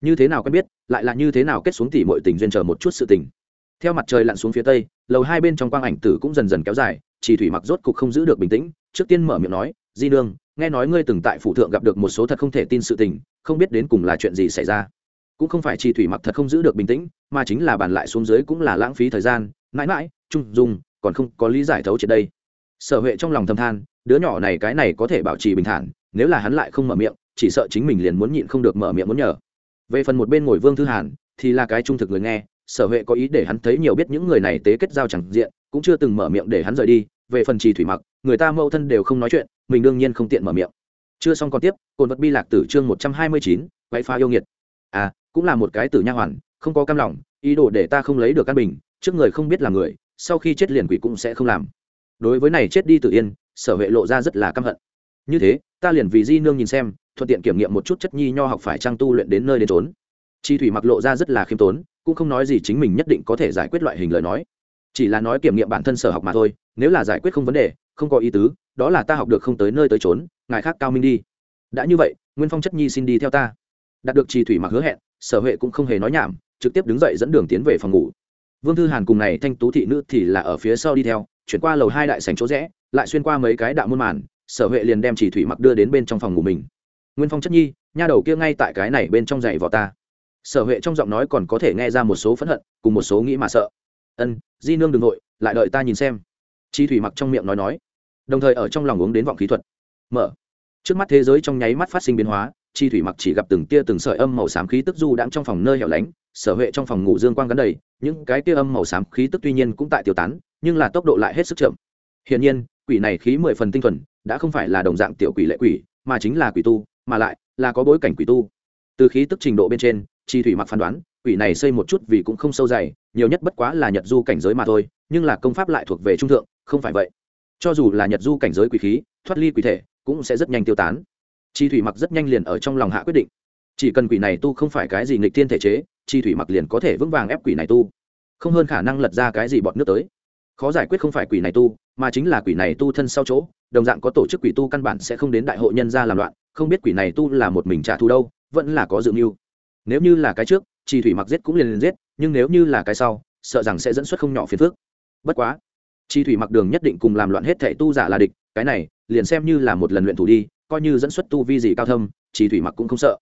Như thế nào quen biết, lại là như thế nào kết xuống tỉ mọi tình duyên chờ một chút sự tình. Theo mặt trời lặn xuống phía tây, lầu hai bên trong quang ảnh tử cũng dần dần kéo dài chỉ thủy mặc rốt cục không giữ được bình tĩnh, trước tiên mở miệng nói, di nương, nghe nói ngươi từng tại phủ thượng gặp được một số thật không thể tin sự tình, không biết đến cùng là chuyện gì xảy ra? Cũng không phải chi thủy mặc thật không giữ được bình tĩnh, mà chính là bàn lại xuống dưới cũng là lãng phí thời gian, mãi mãi trung dung, còn không có lý giải thấu triệt đây. Sở huệ trong lòng thầm than, đứa nhỏ này cái này có thể bảo trì bình thản, nếu là hắn lại không mở miệng, chỉ sợ chính mình liền muốn nhịn không được mở miệng muốn nhờ. Về phần một bên ngồi vương thư hàn, thì là cái trung thực người nghe, sở huệ có ý để hắn thấy nhiều biết những người này tế kết giao chẳng diện, cũng chưa từng mở miệng để hắn rời đi, về phần trì thủy mặc, người ta mâu thân đều không nói chuyện, mình đương nhiên không tiện mở miệng. Chưa xong còn tiếp cồn vật bi lạc tử chương một trăm hai mươi chín quay pha yêu nghiệt. À cũng là một cái tử nha hoàn, không có cam lòng, ý đồ để ta không lấy được căn bình, trước người không biết là người, sau khi chết liền quỷ cũng sẽ không làm. Đối với này chết đi tự yên, sở huệ lộ ra rất là căm hận. Như thế, ta liền vì di nương nhìn xem, thuận tiện kiểm nghiệm một chút chất nhi nho học phải trang tu luyện đến nơi đến trốn chi thủy mặc lộ ra rất là khiêm tốn, cũng không nói gì chính mình nhất định có thể giải quyết loại hình lời nói. Chỉ là nói kiểm nghiệm bản thân sở học mà thôi, nếu là giải quyết không vấn đề, không có ý tứ, đó là ta học được không tới nơi tới trốn ngài khác cao minh đi. Đã như vậy, nguyên phong chất nhi xin đi theo ta. Đạt được chi thủy mặc hứa hẹn sở huệ cũng không hề nói nhảm, trực tiếp đứng dậy dẫn đường tiến về phòng ngủ. Vương thư hàn cùng này thanh tú thị nữ thì là ở phía sau đi theo, chuyển qua lầu hai đại sành chỗ rẽ, lại xuyên qua mấy cái đạo môn màn, sở huệ liền đem chỉ thủy mặc đưa đến bên trong phòng ngủ mình. Nguyên phong chất nhi, nha đầu kia ngay tại cái này bên trong giày vỏ ta. Sở huệ trong giọng nói còn có thể nghe ra một số phẫn hận, cùng một số nghĩ mà sợ. Ân, di nương đ ừ n g nội lại đợi ta nhìn xem. Chi thủy mặc trong miệng nói nói. Đồng thời ở trong lòng uống đến vọng khí thuật. Mở. Trước mắt thế giới trong nháy mắt phát sinh biến hóa chi thủy mặc chỉ gặp từng tia từng sợi âm màu xám khí tức du đãng trong phòng nơi hẻo lánh, sở huệ trong phòng ngủ dương quang gắn đầy, những cái tia âm màu xám khí tức tuy nhiên cũng tại tiêu tán, nhưng là tốc độ lại hết sức chậm. Hiển nhiên, quỷ này khí mười phần tinh thuần, đã không phải là đồng dạng tiểu quỷ lệ quỷ, mà chính là quỷ tu, mà lại là có bối cảnh quỷ tu. Từ khí tức trình độ bên trên, chi thủy mặc phán đoán, quỷ này xây một chút vì cũng không sâu dày, nhiều nhất bất quá là nhật du cảnh giới mà thôi, nhưng là công pháp lại thuộc về trung thượng, không phải vậy. Cho dù là nhật du cảnh giới quỷ khí, thoát ly quỷ thể, cũng sẽ rất nhanh tiêu tán chi thủy mặc rất nhanh liền ở trong lòng hạ quyết định. Chỉ cần quỷ này tu không phải cái gì nghịch thiên thể chế, chi thủy mặc liền có thể vững vàng ép quỷ này tu. Không hơn khả năng lật ra cái gì bọt nước tới. Khó giải quyết không phải quỷ này tu, mà chính là quỷ này tu thân sau chỗ, đồng dạng có tổ chức quỷ tu căn bản sẽ không đến đại hội nhân gia làm loạn, không biết quỷ này tu là một mình trả thù đâu, vẫn là có dự mưu. Nếu như là cái trước, chi thủy mặc giết cũng liền liền giết, nhưng nếu như là cái sau, sợ rằng sẽ dẫn xuất không nhỏ phiền phức. Bất quá, chi thủy mặc đường nhất định cùng làm loạn hết thệ tu giả là địch, cái này, liền xem như là một lần luyện thủ đi coi như dẫn xuất tu vi gì cao thâm chi thủy mặc cũng không sợ.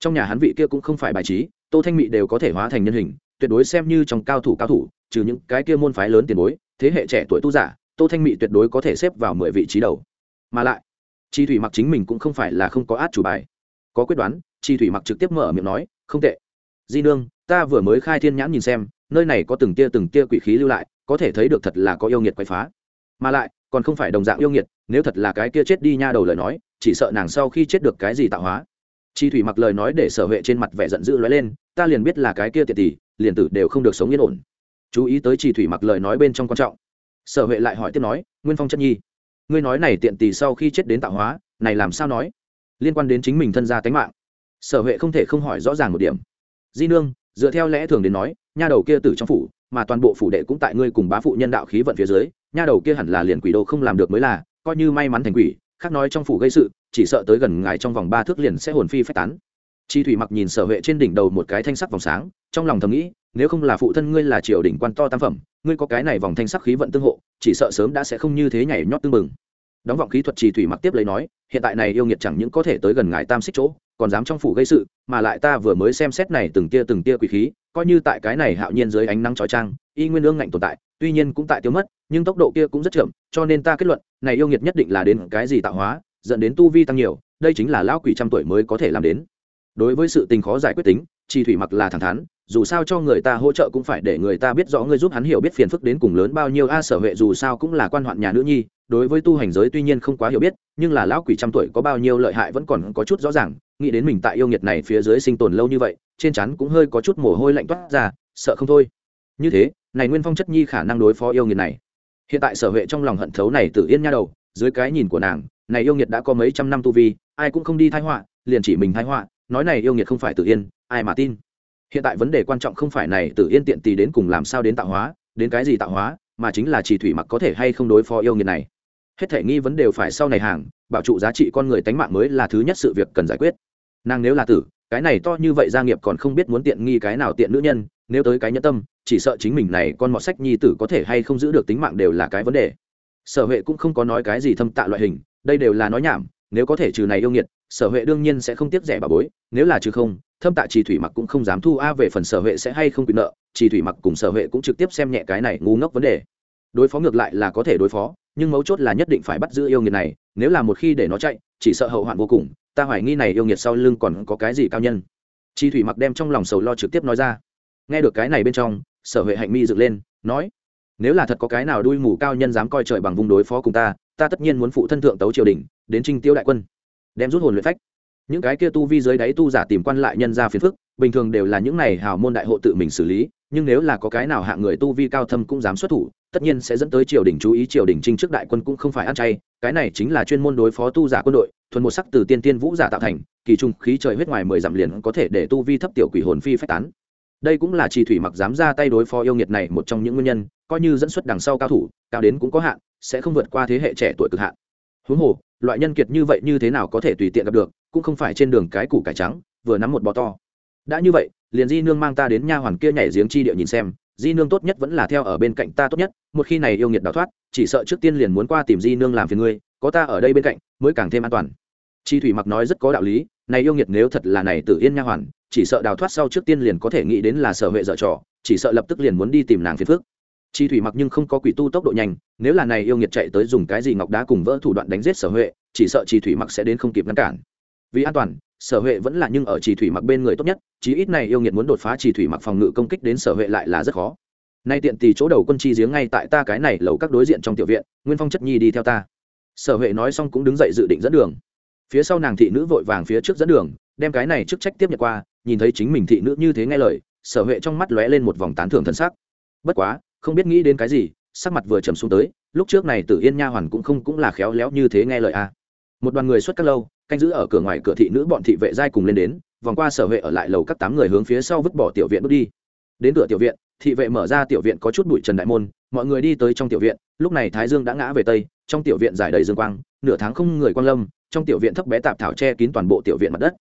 Trong nhà hắn vị kia cũng không phải bài trí, tô thanh mị đều có thể hóa thành nhân hình, tuyệt đối xem như trong cao thủ cao thủ, trừ những cái kia môn phái lớn tiền bối, thế hệ trẻ tuổi tu giả, tô thanh mị tuyệt đối có thể xếp vào mười vị trí đầu. Mà lại, chi thủy mặc chính mình cũng không phải là không có át chủ bài. Có quyết đoán, chi thủy mặc trực tiếp mở miệng nói, không tệ. Di nương, ta vừa mới khai thiên nhãn nhìn xem, nơi này có từng tia từng tia quỷ khí lưu lại, có thể thấy được thật là có yêu nghiệt quậy phá. Mà lại, còn không phải đồng dạng yêu nghiệt, nếu thật là cái kia chết đi nha đầu lời nói chỉ sợ nàng sau khi chết được cái gì tạo hóa. Chi thủy mặc lời nói để sở huệ trên mặt vẻ giận dữ lóe lên, ta liền biết là cái kia tiệt tỷ, liền tử đều không được sống yên ổn. Chú ý tới chi thủy mặc lời nói bên trong quan trọng. Sở huệ lại hỏi tiếp nói, nguyên phong chất nhi, ngươi nói này tiện tỷ sau khi chết đến tạo hóa, này làm sao nói? Liên quan đến chính mình thân gia tánh mạng. Sở huệ không thể không hỏi rõ ràng một điểm. Di nương, dựa theo lẽ thường đến nói, nha đầu kia tử trong phủ, mà toàn bộ phủ đệ cũng tại ngươi cùng bá phụ nhân đạo khí vận phía dưới, nha đầu kia hẳn là liền quỷ đô không làm được mới là, coi như may mắn thành quỷ khác nói trong phủ gây sự, chỉ sợ tới gần ngài trong vòng ba thước liền sẽ hồn phi phách tán. Chi thủy mặc nhìn sở huệ trên đỉnh đầu một cái thanh sắc vòng sáng, trong lòng thầm nghĩ, nếu không là phụ thân ngươi là triều đỉnh quan to tam phẩm, ngươi có cái này vòng thanh sắc khí vận tương hộ, chỉ sợ sớm đã sẽ không như thế nhảy nhót tương mừng. Đóng vọng khí thuật trì thủy mặc tiếp lấy nói, hiện tại này yêu nghiệt chẳng những có thể tới gần ngài tam xích chỗ, còn dám trong phủ gây sự, mà lại ta vừa mới xem xét này từng tia từng tia quỷ khí, coi như tại cái này hạo nhiên dưới ánh nắng chói trang y nguyên ương ngạnh tồn tại tuy nhiên cũng tại tiêu mất, nhưng tốc độ kia cũng rất chậm, cho nên ta kết luận, này yêu nghiệt nhất định là đến cái gì tạo hóa, dẫn đến tu vi tăng nhiều, đây chính là lão quỷ trăm tuổi mới có thể làm đến. Đối với sự tình khó giải quyết tính chi thủy mặc là thẳng thắn, dù sao cho người ta hỗ trợ cũng phải để người ta biết rõ ngươi giúp hắn hiểu biết phiền phức đến cùng lớn bao nhiêu, a, sở huệ dù sao cũng là quan hoạn nhà nữ nhi, đối với tu hành giới tuy nhiên không quá hiểu biết, nhưng là lão quỷ trăm tuổi có bao nhiêu lợi hại vẫn còn có chút rõ ràng, nghĩ đến mình tại yêu nghiệt này phía dưới sinh tồn lâu như vậy, trên chắn cũng hơi có chút mồ hôi lạnh toát ra, sợ không thôi. Như thế này nguyên phong chất nhi khả năng đối phó yêu nghiệt này. Hiện tại sở huệ trong lòng hận thấu này tự yên nha đầu, dưới cái nhìn của nàng, này yêu nghiệt đã có mấy trăm năm tu vi, ai cũng không đi thái họa, liền chỉ mình thái họa, nói này yêu nghiệt không phải tự yên, ai mà tin. Hiện tại vấn đề quan trọng không phải này tự yên tiện tì đến cùng làm sao đến tạo hóa, đến cái gì tạo hóa, mà chính là chỉ thủy mặc có thể hay không đối phó yêu nghiệt này. Hết thể nghi vấn đều phải sau này hàng, bảo trụ giá trị con người tánh mạng mới là thứ nhất sự việc cần giải quyết. Nàng nếu là tử, cái này to như vậy gia nghiệp còn không biết muốn tiện nghi cái nào tiện nữ nhân, nếu tới cái nhẫn tâm chỉ sợ chính mình này con mọt sách nhi tử có thể hay không giữ được tính mạng đều là cái vấn đề. Sở huệ cũng không có nói cái gì thâm tạ loại hình, đây đều là nói nhảm, nếu có thể trừ này yêu nghiệt, sở huệ đương nhiên sẽ không tiếp rẻ bà bối, nếu là trừ không, thâm tạ trì thủy mặc cũng không dám thu a về phần sở huệ sẽ hay không bị nợ, trì thủy mặc cùng sở huệ cũng trực tiếp xem nhẹ cái này ngu ngốc vấn đề. Đối phó ngược lại là có thể đối phó, nhưng mấu chốt là nhất định phải bắt giữ yêu nghiệt này, nếu là một khi để nó chạy, chỉ sợ hậu hoạn vô cùng, ta hoài nghi này yêu nghiệt sau lưng còn có cái gì cao nhân. Chi thủy mặc đem trong lòng sầu lo trực tiếp nói ra. Nghe được cái này bên trong sở huệ hạnh mi dựng lên, nói, nếu là thật có cái nào đuôi mù cao nhân dám coi trời bằng vùng đối phó cùng ta ta tất nhiên muốn phụ thân thượng tấu triều đình, đến trinh tiêu đại quân, đem rút hồn luyện phách. Những cái kia tu vi dưới đáy tu giả tìm quan lại nhân ra phiền phức, bình thường đều là những này hào môn đại hộ tự mình xử lý, nhưng nếu là có cái nào hạng người tu vi cao thâm cũng dám xuất thủ, tất nhiên sẽ dẫn tới triều đình chú ý triều đình trinh trước đại quân cũng không phải ăn chay. Cái này chính là chuyên môn đối phó tu giả quân đội, thuần một sắc từ tiên tiên vũ giả tạo thành, kỳ trung khí trời huyết ngoài mười dặm liền có thể để tu vi thấp tiểu quỷ hồn phi phách tán đây cũng là chỉ thủy mặc dám ra tay đối phó yêu nghiệt này một trong những nguyên nhân, coi như dẫn xuất đằng sau cao thủ, cao đến cũng có hạn, sẽ không vượt qua thế hệ trẻ tuổi cực hạn. Huống hồ, loại nhân kiệt như vậy như thế nào có thể tùy tiện gặp được, cũng không phải trên đường cái củ cải trắng, vừa nắm một bò to. Đã như vậy, liền di nương mang ta đến nha hoàn kia nhảy giếng chi địa nhìn xem, di nương tốt nhất vẫn là theo ở bên cạnh ta tốt nhất, một khi này yêu nghiệt đào thoát, chỉ sợ trước tiên liền muốn qua tìm di nương làm phiền ngươi, có ta ở đây bên cạnh, mới càng thêm an toàn. Chi thủy mặc nói rất có đạo lý, này yêu nghiệt nếu thật là này tử yên nha hoàn chỉ sợ đào thoát sau trước tiên liền có thể nghĩ đến là sở huệ dở trò, chỉ sợ lập tức liền muốn đi tìm nàng phiền phước chi thủy mặc nhưng không có quỷ tu tốc độ nhanh, nếu là này yêu nghiệt chạy tới dùng cái gì ngọc đá cùng vỡ thủ đoạn đánh giết sở huệ, chỉ sợ chi thủy mặc sẽ đến không kịp ngăn cản. Vì an toàn, sở huệ vẫn là nhưng ở chỉ thủy mặc bên người tốt nhất, chí ít này yêu nghiệt muốn đột phá chỉ thủy mặc phòng ngự công kích đến sở huệ lại là rất khó. Nay tiện tì chỗ đầu quân chi giếng ngay tại ta cái này lầu các đối diện trong tiểu viện, nguyên phong chất nhi đi theo ta. Sở huệ nói xong cũng đứng dậy dự định dẫn đường. Phía sau nàng thị nữ vội vàng phía trước dẫn đường, đem cái này chức trách tiếp nhận qua nhìn thấy chính mình thị nữ như thế nghe lời, sở huệ trong mắt lóe lên một vòng tán thưởng thân sắc. Bất quá, không biết nghĩ đến cái gì, sắc mặt vừa trầm xuống tới, lúc trước này tử yên nha hoàn cũng không cũng là khéo léo như thế nghe lời a một đoàn người xuất các lâu, canh giữ ở cửa ngoài cửa thị nữ bọn thị vệ giai cùng lên đến, vòng qua sở huệ ở lại lầu các tám người hướng phía sau vứt bỏ tiểu viện bước đi. Đến cửa tiểu viện, thị vệ mở ra tiểu viện có chút bụi trần đại môn, mọi người đi tới trong tiểu viện, lúc này thái dương đã ngã về tây, trong tiểu viện giải đầy dương quang, nửa tháng không người quan lâm, trong tiểu viện thấp bé tạp thảo che kín toàn bộ tiểu viện mặt đất.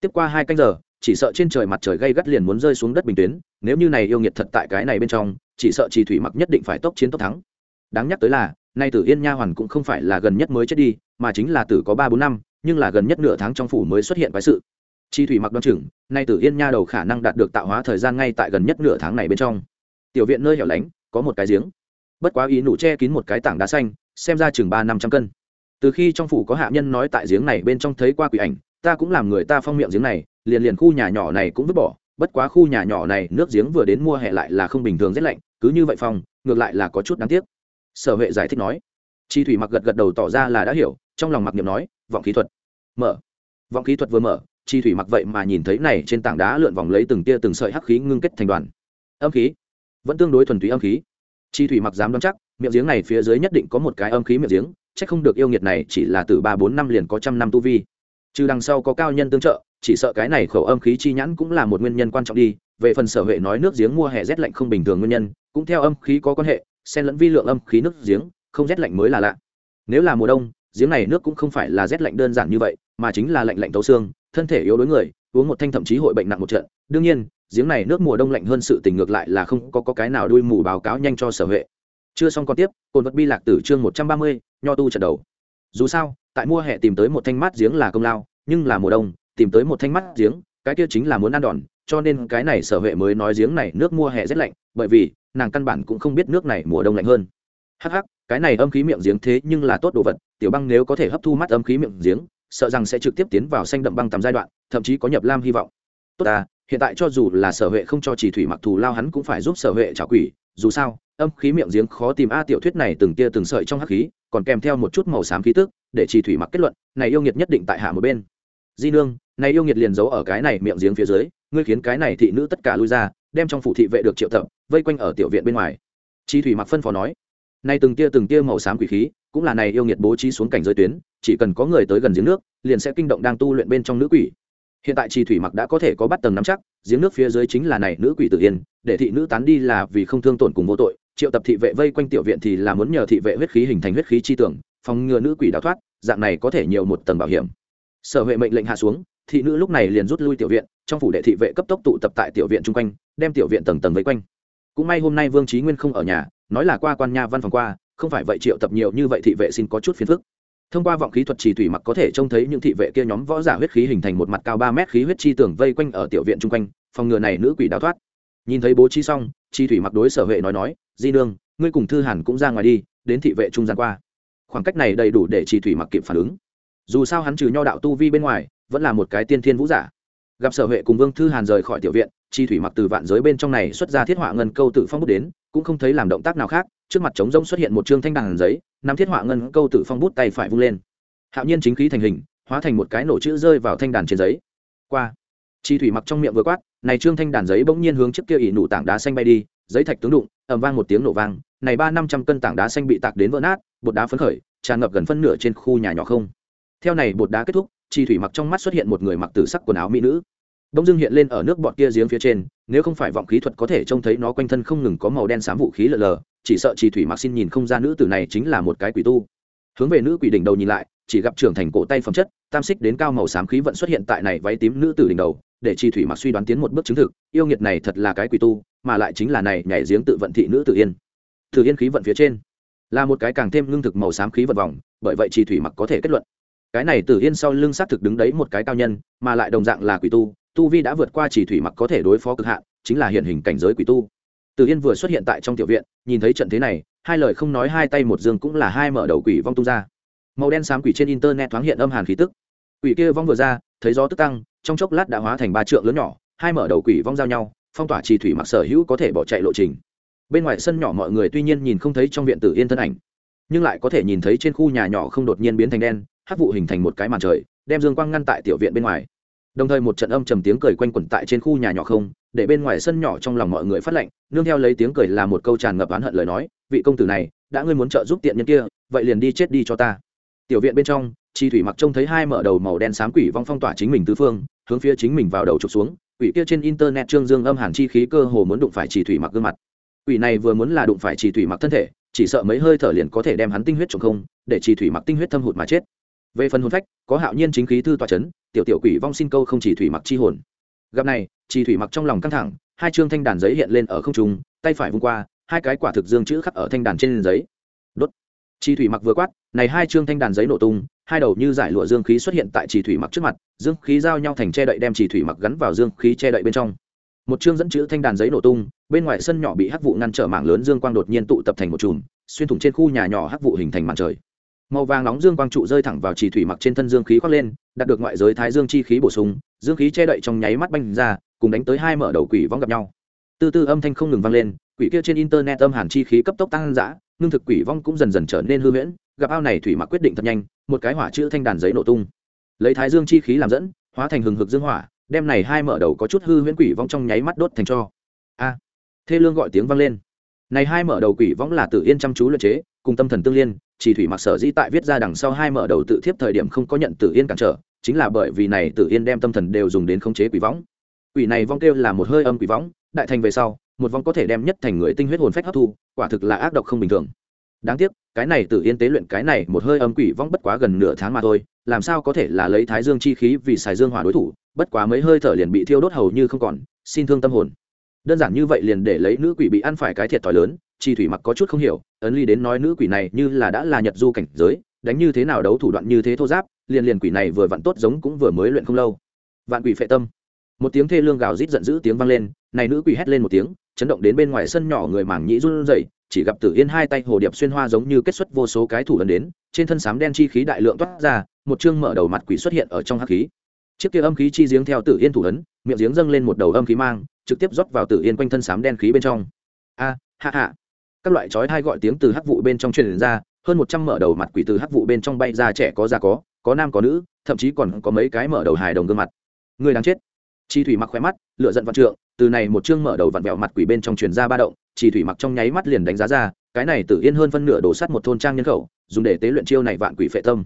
Tiếp qua hai canh giờ chỉ sợ trên trời mặt trời gây gắt liền muốn rơi xuống đất bình tuyến, nếu như này yêu nghiệt thật tại cái này bên trong, chỉ sợ chỉ thủy mặc nhất định phải tốc chiến tốc thắng. Đáng nhắc tới là, nay tử yên nha hoàn cũng không phải là gần nhất mới chết đi, mà chính là tử có ba bốn năm, nhưng là gần nhất nửa tháng trong phủ mới xuất hiện quái sự. Chi thủy mặc đoan chừng, nay tử yên nha đầu khả năng đạt được tạo hóa thời gian ngay tại gần nhất nửa tháng này bên trong. Tiểu viện nơi hẻo lánh, có một cái giếng. Bất quá ý nụ che kín một cái tảng đá xanh, xem ra chừng ba năm trăm cân. Từ khi trong phủ có hạ nhân nói tại giếng này bên trong thấy qua quỷ ảnh, ta cũng làm người ta phong miệng giếng này liền liền khu nhà nhỏ này cũng vứt bỏ bất quá khu nhà nhỏ này nước giếng vừa đến mua hè lại là không bình thường rét lạnh cứ như vậy phòng, ngược lại là có chút đáng tiếc. Sở huệ giải thích nói. Chi thủy mặc gật gật đầu tỏ ra là đã hiểu trong lòng mặc niệm nói vọng khí thuật. Mở. Vọng khí thuật vừa mở chi thủy mặc vậy mà nhìn thấy này trên tảng đá lượn vòng lấy từng tia từng sợi hắc khí ngưng kết thành đoàn. Âm khí. Vẫn tương đối thuần túy âm khí. Chi thủy mặc dám đoán chắc miệng giếng này phía dưới nhất định có một cái âm khí miệng giếng chắc không được yêu nghiệt này chỉ là từ ba bốn năm liền có trăm năm tu vi. Trừ đằng sau có cao nhân tương trợ chỉ sợ cái này khẩu âm khí chi nhãn cũng là một nguyên nhân quan trọng đi về phần sở huệ nói nước giếng mùa hè rét lạnh không bình thường nguyên nhân cũng theo âm khí có quan hệ xen lẫn vi lượng âm khí nước giếng không rét lạnh mới là lạ. Nếu là mùa đông giếng này nước cũng không phải là rét lạnh đơn giản như vậy mà chính là lạnh lạnh tấu xương thân thể yếu đối người uống một thanh thậm chí hội bệnh nặng một trận. Đương nhiên giếng này nước mùa đông lạnh hơn sự tình ngược lại là không có, có cái nào đuôi mù báo cáo nhanh cho sở huệ. Chưa xong còn tiếp cồn vật bi lạc tử chương một trăm ba mươi nho tu trận đầu. Dù sao tại mùa hè tìm tới một thanh mát giếng là công lao nhưng là mùa đông tìm tới một thanh mắt giếng, cái kia chính là muốn ăn đòn, cho nên cái này sở huệ mới nói giếng này nước mùa hè rất lạnh, bởi vì, nàng căn bản cũng không biết nước này mùa đông lạnh hơn. Hắc hắc, cái này âm khí miệng giếng thế nhưng là tốt đồ vật, tiểu băng nếu có thể hấp thu mắt âm khí miệng giếng, sợ rằng sẽ trực tiếp tiến vào xanh đậm băng tầm giai đoạn, thậm chí có nhập lam hy vọng. Tốt à hiện tại cho dù là sở huệ không cho chỉ thủy mặc thù lao hắn cũng phải giúp sở huệ trả quỷ, dù sao, âm khí miệng giếng khó tìm a, tiểu thuyết này từng tia từng sợi trong hắc khí, còn kèm theo một chút màu xám khí tức, để chỉ thủy mặc kết luận, này yêu nghiệt nhất định tại hạ một bên. Di nương này yêu nghiệt liền giấu ở cái này miệng giếng phía dưới, ngươi khiến cái này thị nữ tất cả lui ra, đem trong phủ thị vệ được triệu tập, vây quanh ở tiểu viện bên ngoài. Chi thủy mặc phân phó nói. Nay từng tia từng tia màu xám quỷ khí, cũng là này yêu nghiệt bố trí xuống cảnh giới tuyến, chỉ cần có người tới gần giếng nước, liền sẽ kinh động đang tu luyện bên trong nữ quỷ. Hiện tại chi thủy mặc đã có thể có bắt tầng nắm chắc, giếng nước phía dưới chính là này nữ quỷ tự yên, để thị nữ tán đi là vì không thương tổn cùng vô tội, triệu tập thị vệ vây quanh tiểu viện thì là muốn nhờ thị vệ huyết khí hình thành huyết khí chi tưởng, phòng ngừa nữ quỷ đào thoát, dạng này có thể nhiều một tầng bảo hiểm. Sở huệ mệnh lệnh hạ xuống thị nữ lúc này liền rút lui tiểu viện, trong phủ đệ thị vệ cấp tốc tụ tập tại tiểu viện chung quanh, đem tiểu viện tầng tầng vây quanh. Cũng may hôm nay vương trí nguyên không ở nhà, nói là qua quan nha văn phòng qua, không phải vậy triệu tập nhiều như vậy thị vệ xin có chút phiền phức. Thông qua vọng khí thuật trì thủy mặc có thể trông thấy những thị vệ kia nhóm võ giả huyết khí hình thành một mặt cao ba mét khí huyết chi tưởng vây quanh ở tiểu viện chung quanh, phòng ngừa này nữ quỷ đào thoát. Nhìn thấy bố trí xong chi thủy mặc đối sở vệ nói nói, di nương, ngươi cùng thư hàn cũng ra ngoài đi, đến thị vệ trung gian qua. Khoảng cách này đầy đủ để chi thủy mặc kịp phản ứng dù sao hắn trừ nho đạo tu vi bên ngoài, vẫn là một cái tiên thiên vũ giả. Gặp sở huệ cùng vương thư hàn rời khỏi tiểu viện, chi thủy mặc từ vạn giới bên trong này xuất ra thiết họa ngân câu tự phong bút đến, cũng không thấy làm động tác nào khác, trước mặt trống rông xuất hiện một chương thanh đàn giấy nắm thiết họa ngân câu tự phong bút tay phải vung lên. Hạo nhiên chính khí thành hình, hóa thành một cái nổ chữ rơi vào thanh đàn trên giấy. Qua. Chi thủy mặc trong miệng vừa quát, này trương thanh đàn giấy bỗng nhiên hướng trước kia ỉ nụ tảng đá xanh bay đi, giấy thạch tướng đụng, ầm vang một tiếng nổ vang, này ba năm trăm cân tảng đá xanh bị tạc đến vỡ nát, bột đá phấn khởi, tràn ngập gần phân nửa trên khu nhà nhỏ không theo này bột đá kết thúc, chi thủy mặc trong mắt xuất hiện một người mặc tử sắc quần áo mỹ nữ. Đông dương hiện lên ở nước bọt kia giếng phía trên, nếu không phải vọng khí thuật có thể trông thấy nó quanh thân không ngừng có màu đen xám vũ khí lờ lờ, chỉ sợ chi thủy mặc xin nhìn không ra nữ tử này chính là một cái quỷ tu. Hướng về nữ quỷ đỉnh đầu nhìn lại, chỉ gặp trưởng thành cổ tay phẩm chất, tam xích đến cao màu xám khí vận xuất hiện tại này váy tím nữ tử đỉnh đầu, để chi thủy mặc suy đoán tiến một bước chứng thực, yêu nghiệt này thật là cái quỷ tu, mà lại chính là này nhảy giếng tự vận thị nữ tử yên. Thử yên khí vận phía trên, là một cái càng thêm lương thực màu xám khí vận vòng, bởi vậy chi thủy mặc có thể kết luận cái này tử yên sau lưng xác thực đứng đấy một cái cao nhân, mà lại đồng dạng là quỷ tu tu vi đã vượt qua chỉ thủy mặc có thể đối phó cực hạn, chính là hiện hình cảnh giới quỷ tu. Tử yên vừa xuất hiện tại trong tiểu viện, nhìn thấy trận thế này, hai lời không nói hai tay một dương cũng là hai mở đầu quỷ vong tung ra. Màu đen xám quỷ trên internet thoáng hiện âm hàn khí tức. Quỷ kia vong vừa ra, thấy gió tức tăng, trong chốc lát đã hóa thành ba trượng lớn nhỏ, hai mở đầu quỷ vong giao nhau, phong tỏa trì thủy mặc sở hữu có thể bỏ chạy lộ trình. Bên ngoài sân nhỏ mọi người tuy nhiên nhìn không thấy trong viện tử yên thân ảnh, nhưng lại có thể nhìn thấy trên khu nhà nhỏ không đột nhiên biến thành đen hát vụ hình thành một cái màn trời, đem dương quang ngăn tại tiểu viện bên ngoài. Đồng thời một trận âm trầm tiếng cười quanh quẩn tại trên khu nhà nhỏ không, để bên ngoài sân nhỏ trong lòng mọi người phát lệnh, nương theo lấy tiếng cười là một câu tràn ngập oán hận lời nói, vị công tử này, đã ngươi muốn trợ giúp tiện nhân kia, vậy liền đi chết đi cho ta. Tiểu viện bên trong, chi thủy mặc trông thấy hai mở đầu màu đen xám quỷ vong phong tỏa chính mình tứ phương, hướng phía chính mình vào đầu trục xuống, quỷ kia trên internet trương dương âm hàn chi khí cơ hồ muốn đụng phải chỉ thủy mặc gương mặt. Quỷ này vừa muốn là đụng phải chỉ thủy mặc thân thể, chỉ sợ mấy hơi thở liền có thể đem hắn tinh huyết trồng không, để chỉ thủy mặc tinh huyết thâm hụt mà chết về phần hồn phách, có hạo nhiên chính khí thư tòa c h ấ n tiểu tiểu quỷ vong xin câu không chỉ thủy mặc chi hồn. Gặp này, chỉ thủy mặc trong lòng căng thẳng, hai chương thanh đàn giấy hiện lên ở không trung, tay phải vung qua, hai cái quả thực dương chữ khắc ở thanh đàn trên giấy. Đốt. Chi thủy mặc vừa quát, này hai chương thanh đàn giấy nổ tung, hai đầu như giải lụa dương khí xuất hiện tại chỉ thủy mặc trước mặt, dương khí giao nhau thành che đậy đem chỉ thủy mặc gắn vào dương khí che đậy bên trong. Một chương dẫn chữ thanh đàn giấy nổ tung, bên ngoài sân nhỏ bị hắc vụ ngăn trở mảng lớn dương quang đột nhiên tụ tập thành một chùm, xuyên thủng trên khu nhà nhỏ hắc vụ hình thành màn trời màu vàng nóng dương quang trụ rơi thẳng vào chỉ thủy mặc trên thân dương khí khoác lên, đạt được ngoại giới thái dương chi khí bổ sung, dương khí che đậy trong nháy mắt banh ra, cùng đánh tới hai mở đầu quỷ vong gặp nhau. Từ từ âm thanh không ngừng vang lên, quỷ kia trên internet âm hàn chi khí cấp tốc tăng dã, ngưng thực quỷ vong cũng dần dần trở nên hư huyễn, gặp ao này thủy mặc quyết định thật nhanh, một cái hỏa chữ thanh đàn giấy nổ tung. Lấy thái dương chi khí làm dẫn, hóa thành hừng hực dương hỏa, đem này hai mở đầu có chút hư huyễn quỷ vong trong nháy mắt đốt thành cho. A. Thê lương gọi tiếng vang lên. Này hai mở đầu quỷ vong là tự yên chăm chú luyện chế cùng tâm thần tương liên, chỉ thủy mặc sở dĩ tại viết ra đằng sau hai mở đầu tự thiếp thời điểm không có nhận tử yên cản trở, chính là bởi vì này tử yên đem tâm thần đều dùng đến khống chế quỷ võng. Quỷ này vong kêu là một hơi âm quỷ võng, đại thành về sau, một vong có thể đem nhất thành người tinh huyết hồn phách hấp thu, quả thực là ác độc không bình thường. Đáng tiếc, cái này tử yên tế luyện cái này một hơi âm quỷ vong bất quá gần nửa tháng mà thôi, làm sao có thể là lấy thái dương chi khí vì xài dương hỏa đối thủ, bất quá mấy hơi thở liền bị thiêu đốt hầu như không còn, xin thương tâm hồn. Đơn giản như vậy liền để lấy nữ quỷ bị ăn phải cái thiệt thòi lớn chi thủy mặc có chút không hiểu, ấn ly đến nói nữ quỷ này như là đã là nhật du cảnh giới, đánh như thế nào đấu thủ đoạn như thế thô giáp, liền liền quỷ này vừa vặn tốt giống cũng vừa mới luyện không lâu. Vạn quỷ phệ tâm. Một tiếng thê lương gào rít giận dữ tiếng vang lên, này nữ quỷ hét lên một tiếng, chấn động đến bên ngoài sân nhỏ người mảng nhĩ run rẩy, chỉ gặp tử yên hai tay hồ điệp xuyên hoa giống như kết xuất vô số cái thủ lần đến, trên thân sám đen chi khí đại lượng toát ra, một chương mở đầu mặt quỷ xuất hiện ở trong hắc khí. Chiếc kia âm khí chi giếng theo tử yên thủ ấn, miệng giếng dâng lên một đầu âm khí mang, trực tiếp rót vào tử yên quanh thân sám đen khí bên trong. A hạ hạ các loại chói thai gọi tiếng từ hắc vụ bên trong truyền ra, hơn một trăm mở đầu mặt quỷ từ hắc vụ bên trong bay ra trẻ có già có có nam có nữ, thậm chí còn có mấy cái mở đầu hài đồng gương mặt. Người đáng chết. Chi thủy mặc khóe mắt lựa giận vạn trượng, từ này một chương mở đầu vặn vẹo mặt quỷ bên trong truyền ra ba động, chi thủy mặc trong nháy mắt liền đánh giá ra, cái này tự yên hơn phân nửa đổ sắt một thôn trang nhân khẩu, dùng để tế luyện chiêu này vạn quỷ phệ tâm.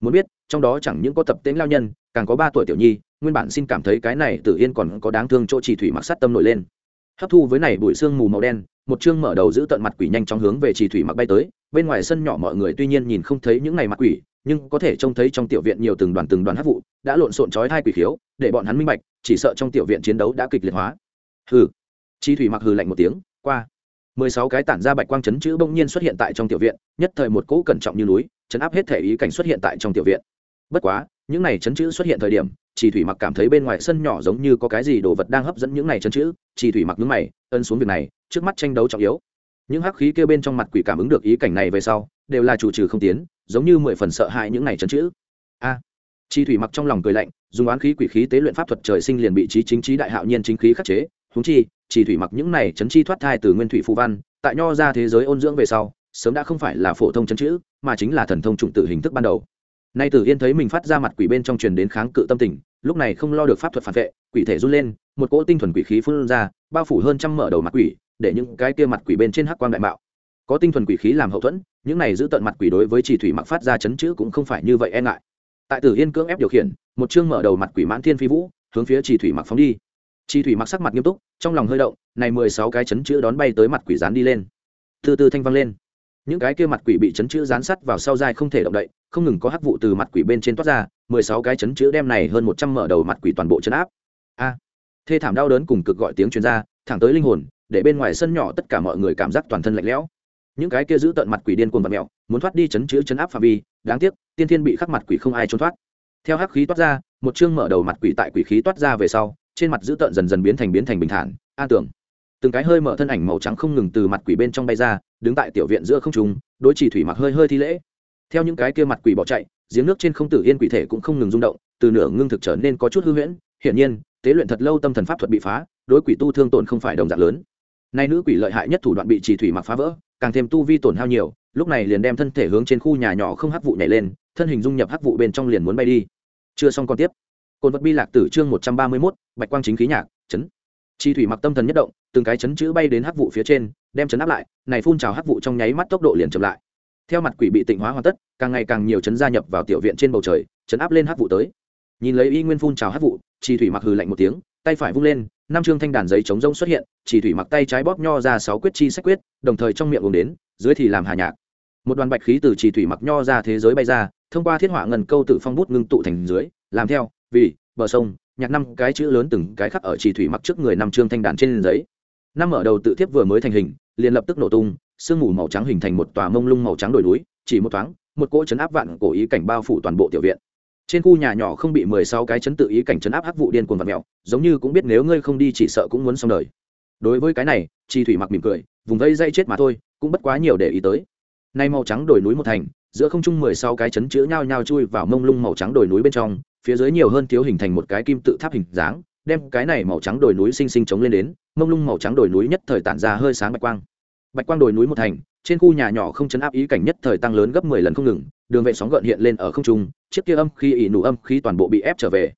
Muốn biết, trong đó chẳng những có tập tễnh lao nhân, càng có ba tuổi tiểu nhi, nguyên bản xin cảm thấy cái này tự yên còn có đáng thương chỗ chỉ thủy mặc sát tâm nổi lên. Hấp thu với này bụi xương mù màu đen một chương mở đầu giữ tận mặt quỷ nhanh chóng hướng về trì thủy mặc bay tới. Bên ngoài sân nhỏ mọi người tuy nhiên nhìn không thấy những ngày mặt quỷ, nhưng có thể trông thấy trong tiểu viện nhiều từng đoàn từng đoàn hát vụ, đã lộn xộn trói hai quỷ khiếu, để bọn hắn minh bạch, chỉ sợ trong tiểu viện chiến đấu đã kịch liệt hóa. Hừ. Chi thủy mặc hừ lạnh một tiếng, qua. Mười sáu cái tản ra bạch quang chấn chữ bỗng nhiên xuất hiện tại trong tiểu viện, nhất thời một cỗ cẩn trọng như núi, chấn áp hết thể ý cảnh xuất hiện tại trong tiểu viện. Bất quá, những này chấn chữ xuất hiện thời điểm chỉ thủy mặc cảm thấy bên ngoài sân nhỏ giống như có cái gì đồ vật đang hấp dẫn những này chấn chữ. Chỉ thủy mặc nhướng mày ân xuống việc này trước mắt tranh đấu trọng yếu. Những hắc khí kêu bên trong mặt quỷ cảm ứng được ý cảnh này về sau, đều là chủ trừ không tiến, giống như mười phần sợ hãi những này chấn chữ. A. Chi thủy mặc trong lòng cười lạnh, dùng oán khí quỷ khí tế luyện pháp thuật trời sinh liền bị trí chính trí đại hạo nhiên chính khí khắc chế. Húng chi chỉ thủy mặc những này chấn chi thoát thai từ nguyên thủy phù văn, tại nho ra thế giới ôn dưỡng về sau, sớm đã không phải là phổ thông chấn chữ, mà chính là thần thông trụng tự hình thức ban đầu. Nay tử yên thấy mình phát ra mặt quỷ bên trong truyền đến kháng cự tâm tình, lúc này không lo được pháp thuật phản vệ, quỷ thể run lên, một cỗ tinh thuần quỷ khí phun ra, bao phủ hơn trăm mở đầu mặt quỷ để những cái kia mặt quỷ bên trên hắc quang đại mạo. Có tinh thuần quỷ khí làm hậu thuẫn, những này giữ tận mặt quỷ đối với chỉ thủy mặc phát ra chấn chữ cũng không phải như vậy e ngại. Tại tử yên cưỡng ép điều khiển, một chương mở đầu mặt quỷ mãn thiên phi vũ, hướng phía chỉ thủy mặc phóng đi. Chỉ thủy mặc sắc mặt nghiêm túc, trong lòng hơi động, này mười sáu cái chấn chữ đón bay tới mặt quỷ dán đi lên. Từ từ thanh văng lên. Những cái kia mặt quỷ bị chấn chữ dán sắt vào sau dai không thể động đậy, không ngừng có hắc vụ từ mặt quỷ bên trên toát ra, mười sáu cái chấn chữ đem này hơn một trăm mở đầu mặt quỷ toàn bộ chấn áp. A. Thê thảm đau đớn cùng cực gọi tiếng chuyên gia thẳng tới linh hồn để bên ngoài sân nhỏ tất cả mọi người cảm giác toàn thân lạnh lẽo. Những cái kia giữ tận mặt quỷ điên cuồng vật mẹo muốn thoát đi chấn chữ chấn áp phạm vi, đáng tiếc, tiên thiên bị khắc mặt quỷ không ai trốn thoát. Theo hắc khí toát ra, một chương mở đầu mặt quỷ tại quỷ khí toát ra về sau, trên mặt giữ tận dần dần biến thành biến thành bình thản, an tưởng từng cái hơi mở thân ảnh màu trắng không ngừng từ mặt quỷ bên trong bay ra, đứng tại tiểu viện giữa không trung, đối chỉ thủy mặc hơi hơi thi lễ. Theo những cái kia mặt quỷ bỏ chạy, giếng nước trên không tử yên quỷ thể cũng không ngừng rung động, từ nửa ngưng thực trở nên có chút hư huyễn. Hiển nhiên, tế luyện thật lâu tâm thần pháp thuật bị phá, đối quỷ tu thương tổn không phải đồng dạng lớn nay nữ quỷ lợi hại nhất thủ đoạn bị chỉ thủy mặc phá vỡ, càng thêm tu vi tổn hao nhiều, lúc này liền đem thân thể hướng trên khu nhà nhỏ không hắc vụ nhảy lên, thân hình dung nhập hắc vụ bên trong liền muốn bay đi. Chưa xong còn tiếp. Cồn vật bi lạc tử chương một trăm ba mươi mốt, bạch quang chính khí nhạc, chấn. Chi thủy mặc tâm thần nhất động, từng cái chấn chữ bay đến hắc vụ phía trên, đem chấn áp lại, này phun trào hắc vụ trong nháy mắt tốc độ liền chậm lại. Theo mặt quỷ bị tịnh hóa hoàn tất, càng ngày càng nhiều chấn gia nhập vào tiểu viện trên bầu trời, chấn áp lên hắc vụ tới. Nhìn lấy y nguyên phun trào hắc vụ chi thủy mặc hừ lạnh một tiếng, tay phải vung lên năm chương thanh đàn giấy chống rông xuất hiện, chỉ thủy mặc tay trái bóp nho ra sáu quyết chi sách quyết, đồng thời trong miệng uống đến, dưới thì làm hà nhạc. Một đoàn bạch khí từ chỉ thủy mặc nho ra thế giới bay ra, thông qua thiết họa ngần câu tự phong bút ngưng tụ thành dưới, làm theo, vì, bờ sông, nhạc năm cái chữ lớn từng cái khắc ở chỉ thủy mặc trước người năm chương thanh đàn trên giấy. Năm ở đầu tự thiếp vừa mới thành hình, liền lập tức nổ tung, sương mù màu trắng hình thành một tòa mông lung màu trắng đồi núi, chỉ một thoáng, một cỗ chấn áp vạn cổ ý cảnh bao phủ toàn bộ tiểu viện trên khu nhà nhỏ không bị mười sáu cái chấn tự ý cảnh chấn áp hắc vụ điên cuồng vật mèo, giống như cũng biết nếu ngươi không đi chỉ sợ cũng muốn xong đời. Đối với cái này chi thủy mặc mỉm cười, vùng vây dây chết mà thôi, cũng bất quá nhiều để ý tới. Nay màu trắng đồi núi một thành, giữa không trung mười sáu cái chấn chữ nhau nhau chui vào mông lung màu trắng đồi núi bên trong, phía dưới nhiều hơn thiếu hình thành một cái kim tự tháp hình dáng, đem cái này màu trắng đồi núi xinh xinh chống lên đến, mông lung màu trắng đồi núi nhất thời tản ra hơi sáng bạch quang. Bạch quang đồi núi một thành, trên khu nhà nhỏ không chấn áp ý cảnh nhất thời tăng lớn gấp mười lần không ngừng, đường vệ sóng gợn hiện lên ở không trung chiếc kia âm khi ỉ nụ âm khí toàn bộ bị ép trở về.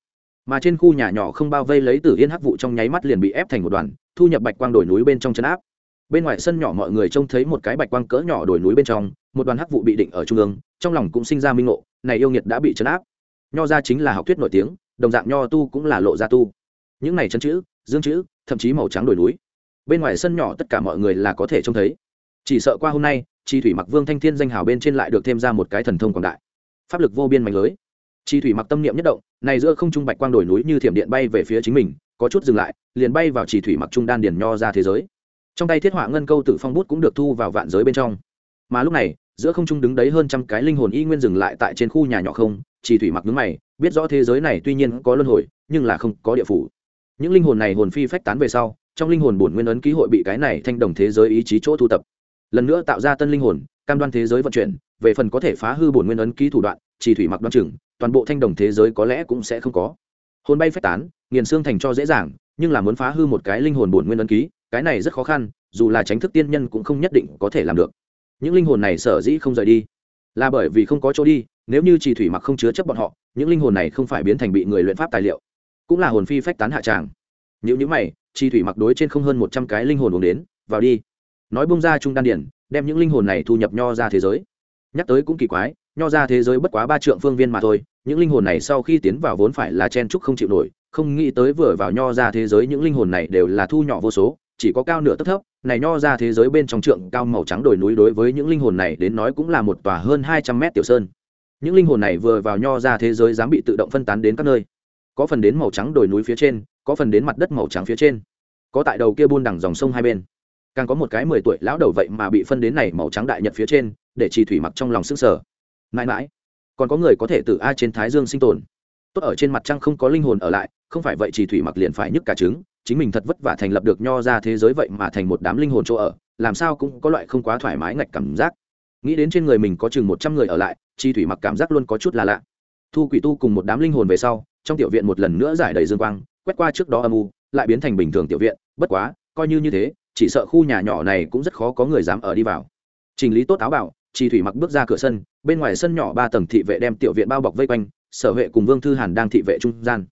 Mà trên khu nhà nhỏ không bao vây lấy tử yên hắc vụ trong nháy mắt liền bị ép thành một đoàn, thu nhập bạch quang đồi núi bên trong chân áp. Bên ngoài sân nhỏ mọi người trông thấy một cái bạch quang cỡ nhỏ đồi núi bên trong, một đoàn hắc vụ bị định ở trung ương, trong lòng cũng sinh ra minh ngộ, này yêu nghiệt đã bị chấn áp. Nho ra chính là học thuyết nổi tiếng, đồng dạng nho tu cũng là lộ gia tu. Những này chân chữ, dương chữ, thậm chí màu trắng đồi núi. Bên ngoài sân nhỏ tất cả mọi người là có thể trông thấy. Chỉ sợ qua hôm nay, chi thủy mặc vương thanh thiên danh hào bên trên lại được thêm ra một cái thần thông quảng đại pháp lực vô biên mạnh lưới. Chi thủy mặc tâm niệm nhất động, này giữa không trung bạch quang đổi núi như thiểm điện bay về phía chính mình, có chút dừng lại, liền bay vào chỉ thủy mặc trung đan điển nho ra thế giới. Trong tay thiết họa ngân câu tử phong bút cũng được thu vào vạn giới bên trong. Mà lúc này, giữa không trung đứng đấy hơn trăm cái linh hồn y nguyên dừng lại tại trên khu nhà nhỏ không chỉ thủy mặc đứng mày, biết rõ thế giới này tuy nhiên có luân hồi, nhưng là không có địa phủ. Những linh hồn này hồn phi phách tán về sau, trong linh hồn bổn nguyên ấn ký hội bị cái này thanh đồng thế giới ý chí chỗ thu tập. Lần nữa tạo ra tân linh hồn cam đoan thế giới vận chuyển, về phần có thể phá hư bổn nguyên ấn ký thủ đoạn, chỉ thủy mặc đoan chừng, toàn bộ thanh đồng thế giới có lẽ cũng sẽ không có. Hồn bay phách tán, nghiền xương thành cho dễ dàng, nhưng là muốn phá hư một cái linh hồn bổn nguyên ấn ký, cái này rất khó khăn, dù là tránh thức tiên nhân cũng không nhất định có thể làm được. Những linh hồn này sở dĩ không rời đi, là bởi vì không có chỗ đi, nếu như chỉ thủy mặc không chứa chấp bọn họ, những linh hồn này không phải biến thành bị người luyện pháp tài liệu, cũng là hồn phi phách tán hạ tràng. Nếu như mày, chỉ thủy mặc đối trên không hơn một trăm cái linh hồn uống đến, vào đi. Nói bung ra trung đan điển đem những linh hồn này thu nhập nho ra thế giới. Nhắc tới cũng kỳ quái, nho ra thế giới bất quá ba trượng phương viên mà thôi, những linh hồn này sau khi tiến vào vốn phải là chen trúc không chịu nổi, không nghĩ tới vừa vào nho ra thế giới những linh hồn này đều là thu nhỏ vô số, chỉ có cao nửa tấc thấp, này nho ra thế giới bên trong trượng cao màu trắng đồi núi đối với những linh hồn này đến nói cũng là một tòa hơn hai trăm mét tiểu sơn. Những linh hồn này vừa vào nho ra thế giới dám bị tự động phân tán đến các nơi. Có phần đến màu trắng đồi núi phía trên, có phần đến mặt đất màu trắng phía trên. Có tại đầu kia buôn đằng dòng sông hai bên càng có một cái mười tuổi lão đầu vậy mà bị phân đến này màu trắng đại nhật phía trên, để trì thủy mặc trong lòng sức sở mãi mãi, còn có người có thể từ a trên thái dương sinh tồn. Tốt ở trên mặt trăng không có linh hồn ở lại, không phải vậy trì thủy mặc liền phải nhức cả trứng, chính mình thật vất vả thành lập được nho ra thế giới vậy mà thành một đám linh hồn chỗ ở, làm sao cũng có loại không quá thoải mái ngạch cảm giác. Nghĩ đến trên người mình có chừng một trăm người ở lại chi thủy mặc cảm giác luôn có chút là lạ. Thu quỷ tu cùng một đám linh hồn về sau, trong tiểu viện một lần nữa giải đầy dương quang, quét qua trước đó âm u, lại biến thành bình thường tiểu viện, bất quá, coi như như thế chỉ sợ khu nhà nhỏ này cũng rất khó có người dám ở đi vào. Trình lý tốt áo bảo Chỉ thủy mặc bước ra cửa sân, bên ngoài sân nhỏ ba tầng thị vệ đem tiểu viện bao bọc vây quanh, sở huệ cùng vương thư hàn đang thị vệ trung gian.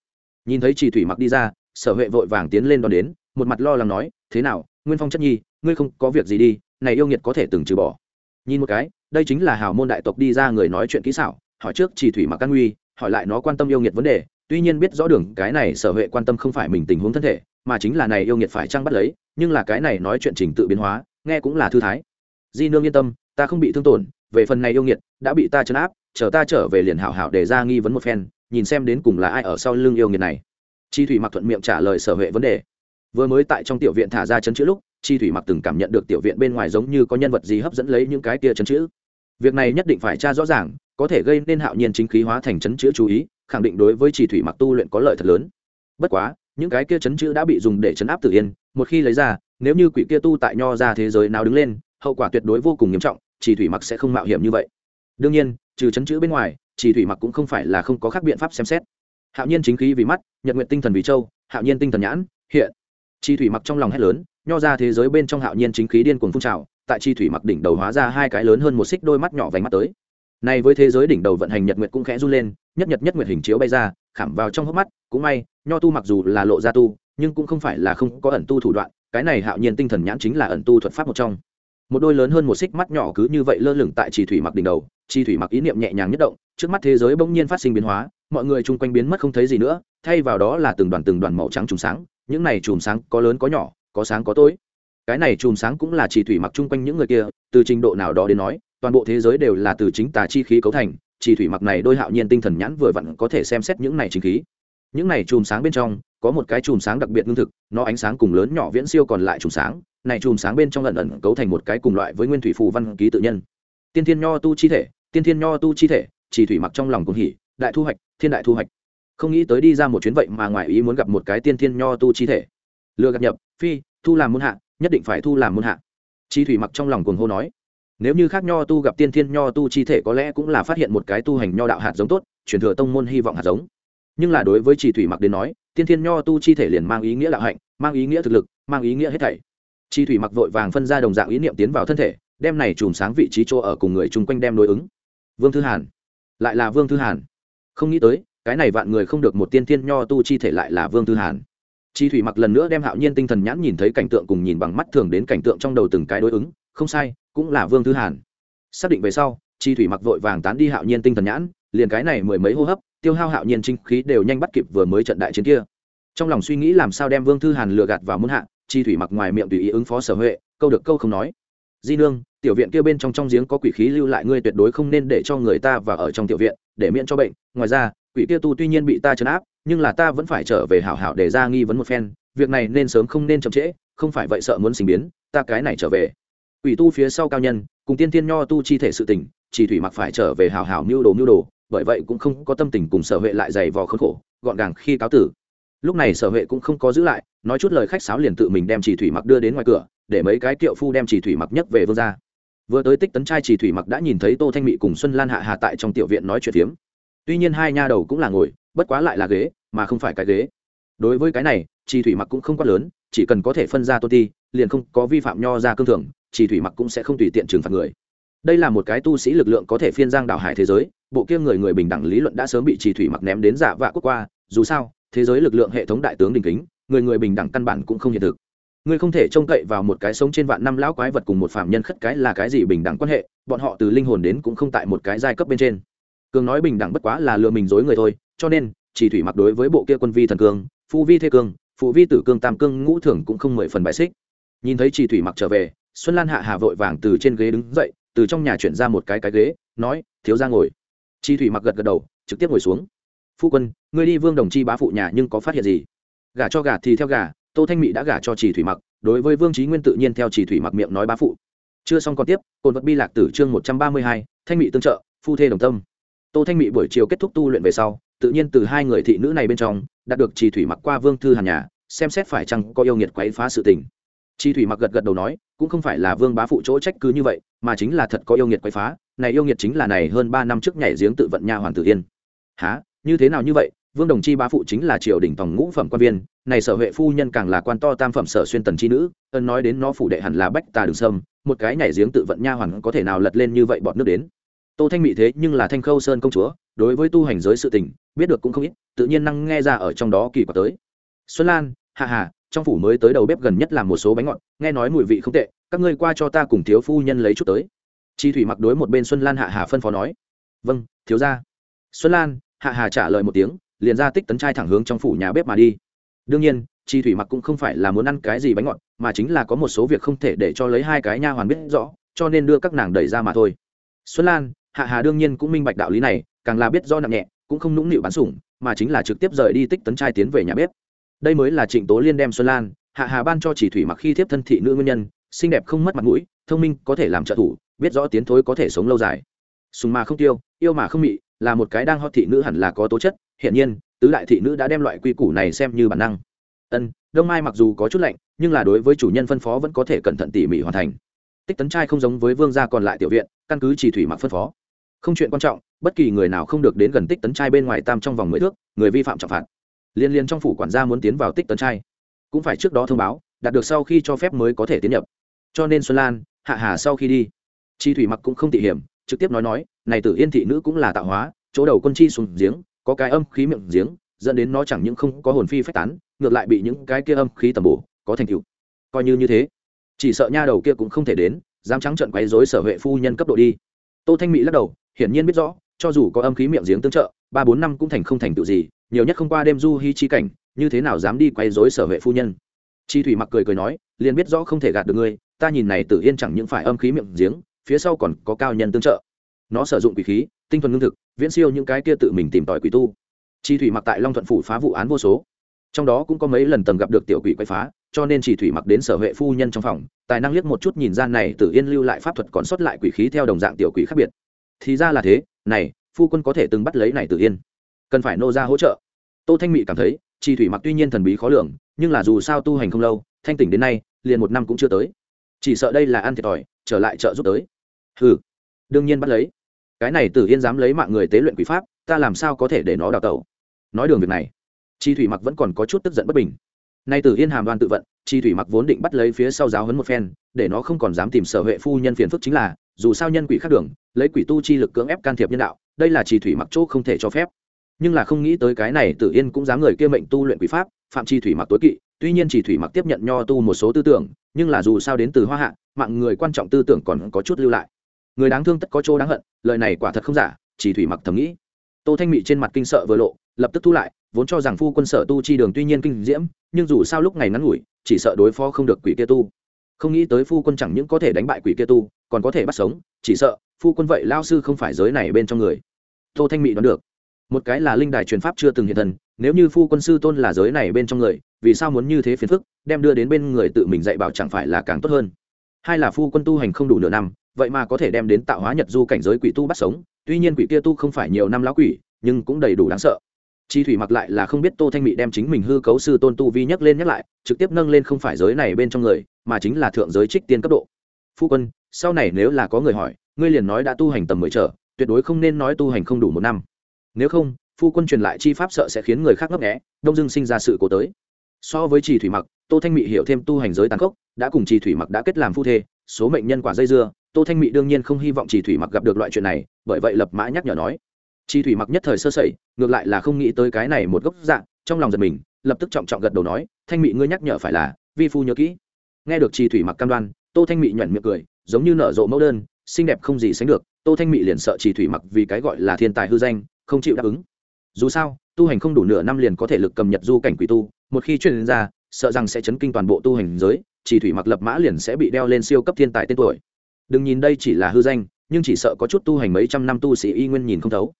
Nhìn thấy Chỉ thủy mặc đi ra, sở huệ vội vàng tiến lên đón đến, một mặt lo lắng nói, thế nào, nguyên phong chất nhi, ngươi không có việc gì đi, này yêu nghiệt có thể từng trừ bỏ. Nhìn một cái, đây chính là hào môn đại tộc đi ra người nói chuyện kỹ xảo, hỏi trước chỉ thủy mặc căn nguy, hỏi lại nó quan tâm yêu nghiệt vấn đề, tuy nhiên biết rõ đường cái này sở huệ quan tâm không phải mình tình huống thân thể, mà chính là này yêu nghiệt phải trăng bắt lấy nhưng là cái này nói chuyện trình tự biến hóa, nghe cũng là thư thái. Di nương yên tâm, ta không bị thương tổn, về phần này yêu nghiệt, đã bị ta chấn áp, chờ ta trở về liền hảo hảo để ra nghi vấn một phen, nhìn xem đến cùng là ai ở sau lưng yêu nghiệt này. Chi thủy mặc thuận miệng trả lời sở huệ vấn đề. Vừa mới tại trong tiểu viện thả ra chấn chữ lúc, chi thủy mặc từng cảm nhận được tiểu viện bên ngoài giống như có nhân vật gì hấp dẫn lấy những cái kia chấn chữ. Việc này nhất định phải tra rõ ràng, có thể gây nên hạo nhiên chính khí hóa thành chấn chữ chú ý, khẳng định đối với chi thủy mặc tu luyện có lợi thật lớn. Bất quá, những cái kia chấn chữ đã bị dùng để chấn áp tử yên một khi lấy ra, nếu như quỷ kia tu tại nho ra thế giới nào đứng lên, hậu quả tuyệt đối vô cùng nghiêm trọng, chỉ thủy mặc sẽ không mạo hiểm như vậy. Đương nhiên, trừ chấn chữ bên ngoài, chỉ thủy mặc cũng không phải là không có các biện pháp xem xét. Hạo nhiên chính khí vì mắt, nhật nguyện tinh thần vì châu, hạo nhiên tinh thần nhãn, hiện. Chi thủy mặc trong lòng hét lớn, nho ra thế giới bên trong hạo nhiên chính khí điên cuồng phun trào, tại chi thủy mặc đỉnh đầu hóa ra hai cái lớn hơn một xích đôi mắt nhỏ vành mắt tới. Này với thế giới đỉnh đầu vận hành nhật nguyệt cũng khẽ run lên, nhất nhật nhất nguyệt hình chiếu bay ra, khảm vào trong hốc mắt, cũng may, nho tu mặc dù là lộ ra tu nhưng cũng không phải là không có ẩn tu thủ đoạn, cái này hạo nhiên tinh thần nhãn chính là ẩn tu thuật pháp một trong. Một đôi lớn hơn một xích mắt nhỏ cứ như vậy lơ lửng tại chi thủy mặc đỉnh đầu chi thủy mặc ý niệm nhẹ nhàng nhất động, trước mắt thế giới bỗng nhiên phát sinh biến hóa, mọi người chung quanh biến mất không thấy gì nữa, thay vào đó là từng đoàn từng đoàn màu trắng trùng sáng, những này chùm sáng có lớn có nhỏ, có sáng có tối. Cái này chùm sáng cũng là trì thủy mặc chung quanh những người kia, từ trình độ nào đó đến nói, toàn bộ thế giới đều là từ chính tà chi khí cấu thành, trì thủy mặc này đôi hạo nhiên tinh thần nhãn vừa vặn có thể xem xét những này chính khí. Những này chùm sáng bên trong có một cái chùm sáng đặc biệt ngưng thực, nó ánh sáng cùng lớn nhỏ viễn siêu còn lại chùm sáng, này chùm sáng bên trong lần ẩn cấu thành một cái cùng loại với nguyên thủy phù văn ký tự nhân. Tiên thiên nho tu chi thể, tiên thiên nho tu chi thể, chỉ thủy mặc trong lòng cũng hỉ, đại thu hoạch, thiên đại thu hoạch. Không nghĩ tới đi ra một chuyến vậy mà ngoài ý muốn gặp một cái tiên thiên nho tu chi thể. Lừa gạt nhập, phi, thu làm môn hạ, nhất định phải thu làm môn hạ. Chi thủy mặc trong lòng cuồng hô nói. Nếu như khác nho tu gặp tiên thiên nho tu chi thể có lẽ cũng là phát hiện một cái tu hành nho đạo hạt giống tốt, truyền thừa tông môn hy vọng hạt giống. Nhưng là đối với chỉ thủy mặc đến nói tiên thiên nho tu chi thể liền mang ý nghĩa đạo hạnh, mang ý nghĩa thực lực, mang ý nghĩa hết thảy. Chi thủy mặc vội vàng phân ra đồng dạng ý niệm tiến vào thân thể, đem này chùm sáng vị trí chỗ ở cùng người chung quanh đem đối ứng. Vương thư hàn. Lại là vương thư hàn. Không nghĩ tới, cái này vạn người không được một tiên thiên nho tu chi thể lại là vương thư hàn. Chi thủy mặc lần nữa đem hạo nhiên tinh thần nhãn nhìn thấy cảnh tượng cùng nhìn bằng mắt thường đến cảnh tượng trong đầu từng cái đối ứng, không sai, cũng là vương thư hàn. Xác định về sau, chi thủy mặc vội vàng tán đi hạo nhiên tinh thần nhãn liền cái này mười mấy hô hấp, tiêu hao hạo nhiên trinh khí đều nhanh bắt kịp vừa mới trận đại chiến kia. Trong lòng suy nghĩ làm sao đem vương thư hàn lừa gạt vào muôn hạ, chi thủy mặc ngoài miệng tùy ý ứng phó sở huệ, câu được câu không nói. Di nương, tiểu viện kia bên trong trong giếng có quỷ khí lưu lại ngươi tuyệt đối không nên để cho người ta và ở trong tiểu viện, để miễn cho bệnh. Ngoài ra, quỷ kia tu tuy nhiên bị ta chấn áp, nhưng là ta vẫn phải trở về hảo hảo để ra nghi vấn một phen, việc này nên sớm không nên chậm trễ, không phải vậy sợ muốn sinh biến, ta cái này trở về. Quỷ tu phía sau cao nhân, cùng tiên tiên nho tu chi thể sự tình chỉ thủy mặc phải trở về hảo hảo mưu đồ mưu đồ bởi vậy cũng không có tâm tình cùng sở huệ lại dày vò khốn khổ, gọn gàng khi cáo tử. Lúc này sở huệ cũng không có giữ lại, nói chút lời khách sáo liền tự mình đem chỉ thủy mặc đưa đến ngoài cửa, để mấy cái kiệu phu đem chỉ thủy mặc nhấc về vương ra vừa tới tích tấn trai chỉ thủy mặc đã nhìn thấy tô thanh mị cùng xuân lan hạ hà tại trong tiểu viện nói chuyện phiếm. Tuy nhiên hai nha đầu cũng là ngồi, bất quá lại là ghế, mà không phải cái ghế. Đối với cái này, chỉ thủy mặc cũng không quá lớn, chỉ cần có thể phân ra tô ti, liền không có vi phạm nho ra cương thường chỉ thủy mặc cũng sẽ không tùy tiện trừng phạt người đây là một cái tu sĩ lực lượng có thể phiên giang đảo hải thế giới, bộ kia người người bình đẳng lý luận đã sớm bị trì thủy mặc ném đến giả vạ quốc qua, dù sao, thế giới lực lượng hệ thống đại tướng đình kính, người người bình đẳng căn bản cũng không hiện thực. Ngươi không thể trông cậy vào một cái sống trên vạn năm lão quái vật cùng một phạm nhân khất cái là cái gì bình đẳng quan hệ, bọn họ từ linh hồn đến cũng không tại một cái giai cấp bên trên. Cường nói bình đẳng bất quá là lừa mình dối người thôi, cho nên chỉ thủy mặc đối với bộ kia quân vi thần cương, phu vi thế cương phụ vi tử cương tam cương ngũ thưởng cũng không mười phần bài xích. Nhìn thấy chỉ thủy mặc trở về, xuân lan hạ hà vội vàng từ trên ghế đứng dậy từ trong nhà chuyển ra một cái cái ghế, nói, thiếu ra ngồi. Chi thủy mặc gật gật đầu, trực tiếp ngồi xuống. Phu quân, ngươi đi vương đồng chi bá phụ nhà nhưng có phát hiện gì? Gả cho gả thì theo gả, tô thanh mỹ đã gả cho chỉ thủy mặc, đối với vương trí nguyên tự nhiên theo chỉ thủy mặc miệng nói bá phụ. Chưa xong còn tiếp cồn vật bi lạc tử chương một trăm ba mươi hai, thanh mỹ tương trợ, phu thê đồng tâm. Tô thanh mỹ buổi chiều kết thúc tu luyện về sau, tự nhiên từ hai người thị nữ này bên trong, đạt được chỉ thủy mặc qua vương thư hàn nhà, xem xét phải chăng có yêu nghiệt quấy phá sự tình. Chi thủy mặc gật gật đầu nói cũng không phải là vương bá phụ chỗ trách cứ như vậy, mà chính là thật có yêu nghiệt quấy phá, này yêu nghiệt chính là này hơn ba năm trước nhảy giếng tự vận nha hoàng tử yên. Há như thế nào như vậy? Vương đồng chi bá phụ chính là triều đình tòng ngũ phẩm quan viên, này sở huệ phu nhân càng là quan to tam phẩm sở xuyên tần chi nữ, ân nói đến nó phủ đệ hẳn là bách tà đường sâm, một cái nhảy giếng tự vận nha hoàn có thể nào lật lên như vậy bọt nước đến? Tô thanh mỹ thế nhưng là thanh khâu sơn công chúa, đối với tu hành giới sự tình, biết được cũng không ít, tự nhiên năng nghe ra ở trong đó kỳ quặc tới. Xuân lan hạ hà trong phủ mới tới đầu bếp gần nhất làm một số bánh ngọt, nghe nói mùi vị không tệ, các ngươi qua cho ta cùng thiếu phu nhân lấy chút tới. Chi thủy mặc đối một bên xuân lan hạ hà phân phó nói. Vâng thiếu ra xuân lan, hạ hà trả lời một tiếng, liền ra tích tấn trai thẳng hướng trong phủ nhà bếp mà đi. Đương nhiên, chi thủy mặc cũng không phải là muốn ăn cái gì bánh ngọt, mà chính là có một số việc không thể để cho lấy hai cái nha hoàn biết rõ, cho nên đưa các nàng đẩy ra mà thôi. Xuân lan, hạ hà đương nhiên cũng minh bạch đạo lý này, càng là biết do nặng nhẹ, cũng không nũng nịu bán sủng, mà chính là trực tiếp rời đi tích tấn trai tiến về nhà bếp đây mới là trịnh tố liên đem xuân lan, hạ hà ban cho chỉ thủy mặc khi thiếp thân thị nữ nguyên nhân, xinh đẹp không mất mặt mũi, thông minh, có thể làm trợ thủ, biết rõ tiến thối có thể sống lâu dài. Sùng mà không tiêu, yêu mà không mị, là một cái đang hot thị nữ hẳn là có tố chất. Hiện nhiên, tứ đại thị nữ đã đem loại quy củ này xem như bản năng. Ân, đông mai mặc dù có chút lạnh, nhưng là đối với chủ nhân phân phó vẫn có thể cẩn thận tỉ mỉ hoàn thành. Tích tấn trai không giống với vương gia còn lại tiểu viện, căn cứ chỉ thủy mặc phân phó. Không chuyện quan trọng, bất kỳ người nào không được đến gần tích tấn trai bên ngoài tam trong vòng mười thước, người vi phạm trọng phạt liên liên trong phủ quản gia muốn tiến vào tích tấn trai. Cũng phải trước đó thông báo, đạt được sau khi cho phép mới có thể tiến nhập. Cho nên xuân lan, hạ hà sau khi đi. Chi thủy mặc cũng không tỉ hiểm, trực tiếp nói nói, này tử yên thị nữ cũng là tạo hóa, chỗ đầu quân chi xuống giếng, có cái âm khí miệng giếng, dẫn đến nó chẳng những không có hồn phi phách tán, ngược lại bị những cái kia âm khí tầm bổ, có thành tựu. Coi như như thế, chỉ sợ nha đầu kia cũng không thể đến, dám trắng trận quấy rối sở huệ phu nhân cấp độ đi. Tô thanh mỹ lắc đầu, hiển nhiên biết rõ, cho dù có âm khí miệng giếng tương trợ, ba bốn năm cũng thành không thành tựu gì nhiều nhất không qua đêm du hy chi cảnh, như thế nào dám đi quay rối sở huệ phu nhân? Chi thủy mặc cười cười nói, liền biết rõ không thể gạt được ngươi, ta nhìn này tử yên chẳng những phải âm khí miệng giếng, phía sau còn có cao nhân tương trợ. Nó sử dụng quỷ khí, tinh thuần lương thực, viễn siêu những cái kia tự mình tìm tòi quỷ tu. Chi thủy mặc tại long thuận phủ phá vụ án vô số. Trong đó cũng có mấy lần tầng gặp được tiểu quỷ quay phá, cho nên chỉ thủy mặc đến sở huệ phu nhân trong phòng, tài năng liếc một chút nhìn ra này tử yên lưu lại pháp thuật còn sót lại quỷ khí theo đồng dạng tiểu quỷ khác biệt. Thì ra là thế, này, phu quân có thể từng bắt lấy này tử yên cần phải nô ra hỗ trợ. Tô thanh mị cảm thấy chi thủy mặc tuy nhiên thần bí khó lường nhưng là dù sao tu hành không lâu thanh tỉnh đến nay liền một năm cũng chưa tới. Chỉ sợ đây là ăn thiệt thòi trở lại trợ giúp tới. Hừ, đương nhiên bắt lấy. Cái này tử yên dám lấy mạng người tế luyện quỷ pháp ta làm sao có thể để nó đào tẩu? Nói đường việc này chi thủy mặc vẫn còn có chút tức giận bất bình. Nay tử yên hàm đoan tự vận chi thủy mặc vốn định bắt lấy phía sau giáo hấn một phen để nó không còn dám tìm sở huệ phu nhân phiền phức chính là dù sao nhân quỷ khác đường lấy quỷ tu chi lực cưỡng ép can thiệp nhân đạo đây là chi thủy mặc chỗ không thể cho phép nhưng là không nghĩ tới cái này tử yên cũng dám người kia mệnh tu luyện quỷ pháp, phạm chi thủy mặc tối kỵ, tuy nhiên chỉ thủy mặc tiếp nhận nho tu một số tư tưởng, nhưng là dù sao đến từ hoa hạ, mạng người quan trọng tư tưởng còn có chút lưu lại. Người đáng thương tất có chỗ đáng hận, lời này quả thật không giả, chỉ thủy mặc thầm nghĩ. Tô thanh mị trên mặt kinh sợ vừa lộ, lập tức thu lại, vốn cho rằng phu quân sở tu chi đường tuy nhiên kinh diễm, nhưng dù sao lúc ngày ngắn ngủi, chỉ sợ đối phó không được quỷ kia tu. Không nghĩ tới phu quân chẳng những có thể đánh bại quỷ kia tu, còn có thể bắt sống, chỉ sợ phu quân vậy lao sư không phải giới này bên trong người. Tô thanh mị đoán được một cái là linh đài truyền pháp chưa từng hiện thần. nếu như phu quân sư tôn là giới này bên trong người, vì sao muốn như thế phiền phức, đem đưa đến bên người tự mình dạy bảo chẳng phải là càng tốt hơn? Hai là phu quân tu hành không đủ nửa năm, vậy mà có thể đem đến tạo hóa nhật du cảnh giới quỷ tu bắt sống, tuy nhiên quỷ kia tu không phải nhiều năm lão quỷ, nhưng cũng đầy đủ đáng sợ. Chi thủy mặc lại là không biết tô thanh mỹ đem chính mình hư cấu sư tôn tu vi nhắc lên nhắc lại, trực tiếp nâng lên không phải giới này bên trong người, mà chính là thượng giới trích tiên cấp độ. Phu quân, sau này nếu là có người hỏi, ngươi liền nói đã tu hành tầm mười trở, tuyệt đối không nên nói tu hành không đủ một năm nếu không, phu quân truyền lại chi pháp sợ sẽ khiến người khác ngấp nghẽ đông dưng sinh ra sự cố tới. So với trì thủy mặc, tô thanh mị hiểu thêm tu hành giới tàn khốc, đã cùng trì thủy mặc đã kết làm phu thê, số mệnh nhân quả dây dưa, tô thanh mị đương nhiên không hy vọng trì thủy mặc gặp được loại chuyện này, bởi vậy lập mã nhắc nhở nói. Trì thủy mặc nhất thời sơ sẩy, ngược lại là không nghĩ tới cái này một gốc dạng, trong lòng giật mình, lập tức trọng trọng gật đầu nói, thanh mị ngươi nhắc nhở phải là, vi phu nhớ kỹ. Nghe được trì thủy mặc cam đoan, tô thanh mị nhuẩn miệng cười, giống như nở rộ mẫu đơn, xinh đẹp không gì sánh được, tô thanh mị liền sợ trì thủy mặc vì cái gọi là thiên tài hư danh không chịu đáp ứng. Dù sao, tu hành không đủ nửa năm liền có thể lực cầm nhật du cảnh quỷ tu, một khi truyền ra, sợ rằng sẽ chấn kinh toàn bộ tu hành giới, chỉ thủy mặc lập mã liền sẽ bị đeo lên siêu cấp thiên tài tên tuổi. Đừng nhìn đây chỉ là hư danh, nhưng chỉ sợ có chút tu hành mấy trăm năm tu sĩ y nguyên nhìn không thấu.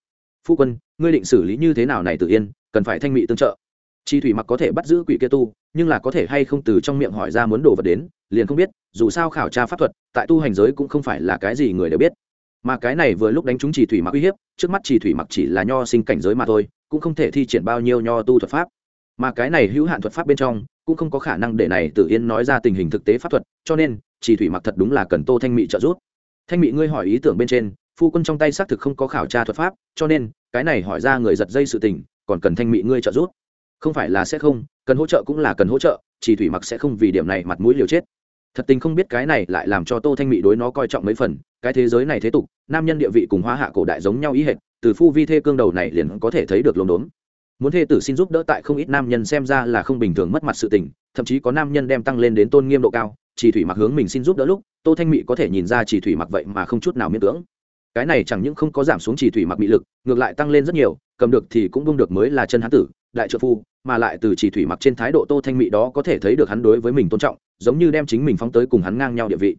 Phu quân, ngươi định xử lý như thế nào này tự yên, cần phải thanh mị tương trợ. Chi thủy mặc có thể bắt giữ quỷ kia tu, nhưng là có thể hay không từ trong miệng hỏi ra muốn đồ vật đến, liền không biết, dù sao khảo tra pháp thuật, tại tu hành giới cũng không phải là cái gì người đều biết mà cái này vừa lúc đánh trúng chỉ thủy mặc uy hiếp, trước mắt chỉ thủy mặc chỉ là nho sinh cảnh giới mà thôi, cũng không thể thi triển bao nhiêu nho tu thuật pháp. Mà cái này hữu hạn thuật pháp bên trong, cũng không có khả năng để này tử yên nói ra tình hình thực tế pháp thuật, cho nên, chỉ thủy mặc thật đúng là cần tô thanh mỹ trợ giúp. Thanh mỹ ngươi hỏi ý tưởng bên trên, phu quân trong tay xác thực không có khảo tra thuật pháp, cho nên, cái này hỏi ra người giật dây sự tình, còn cần thanh mỹ ngươi trợ giúp. Không phải là sẽ không, cần hỗ trợ cũng là cần hỗ trợ, chỉ thủy mặc sẽ không vì điểm này mặt mũi liều chết. Thật tình không biết cái này lại làm cho tô thanh mỹ đối nó coi trọng mấy phần cái thế giới này thế tục, nam nhân địa vị cùng hóa hạ cổ đại giống nhau ý hệt, từ phu vi thê cương đầu này liền có thể thấy được lồn đốn muốn thê tử xin giúp đỡ tại không ít nam nhân xem ra là không bình thường mất mặt sự tình, thậm chí có nam nhân đem tăng lên đến tôn nghiêm độ cao, chỉ thủy mặc hướng mình xin giúp đỡ lúc, tô thanh mỹ có thể nhìn ra chỉ thủy mặc vậy mà không chút nào miễn cưỡng. Cái này chẳng những không có giảm xuống chỉ thủy mặc bị lực, ngược lại tăng lên rất nhiều, cầm được thì cũng bung được mới là chân hán tử, đại trợ phu, mà lại từ chỉ thủy mặc trên thái độ tô thanh mỹ đó có thể thấy được hắn đối với mình tôn trọng, giống như đem chính mình phóng tới cùng hắn ngang nhau địa vị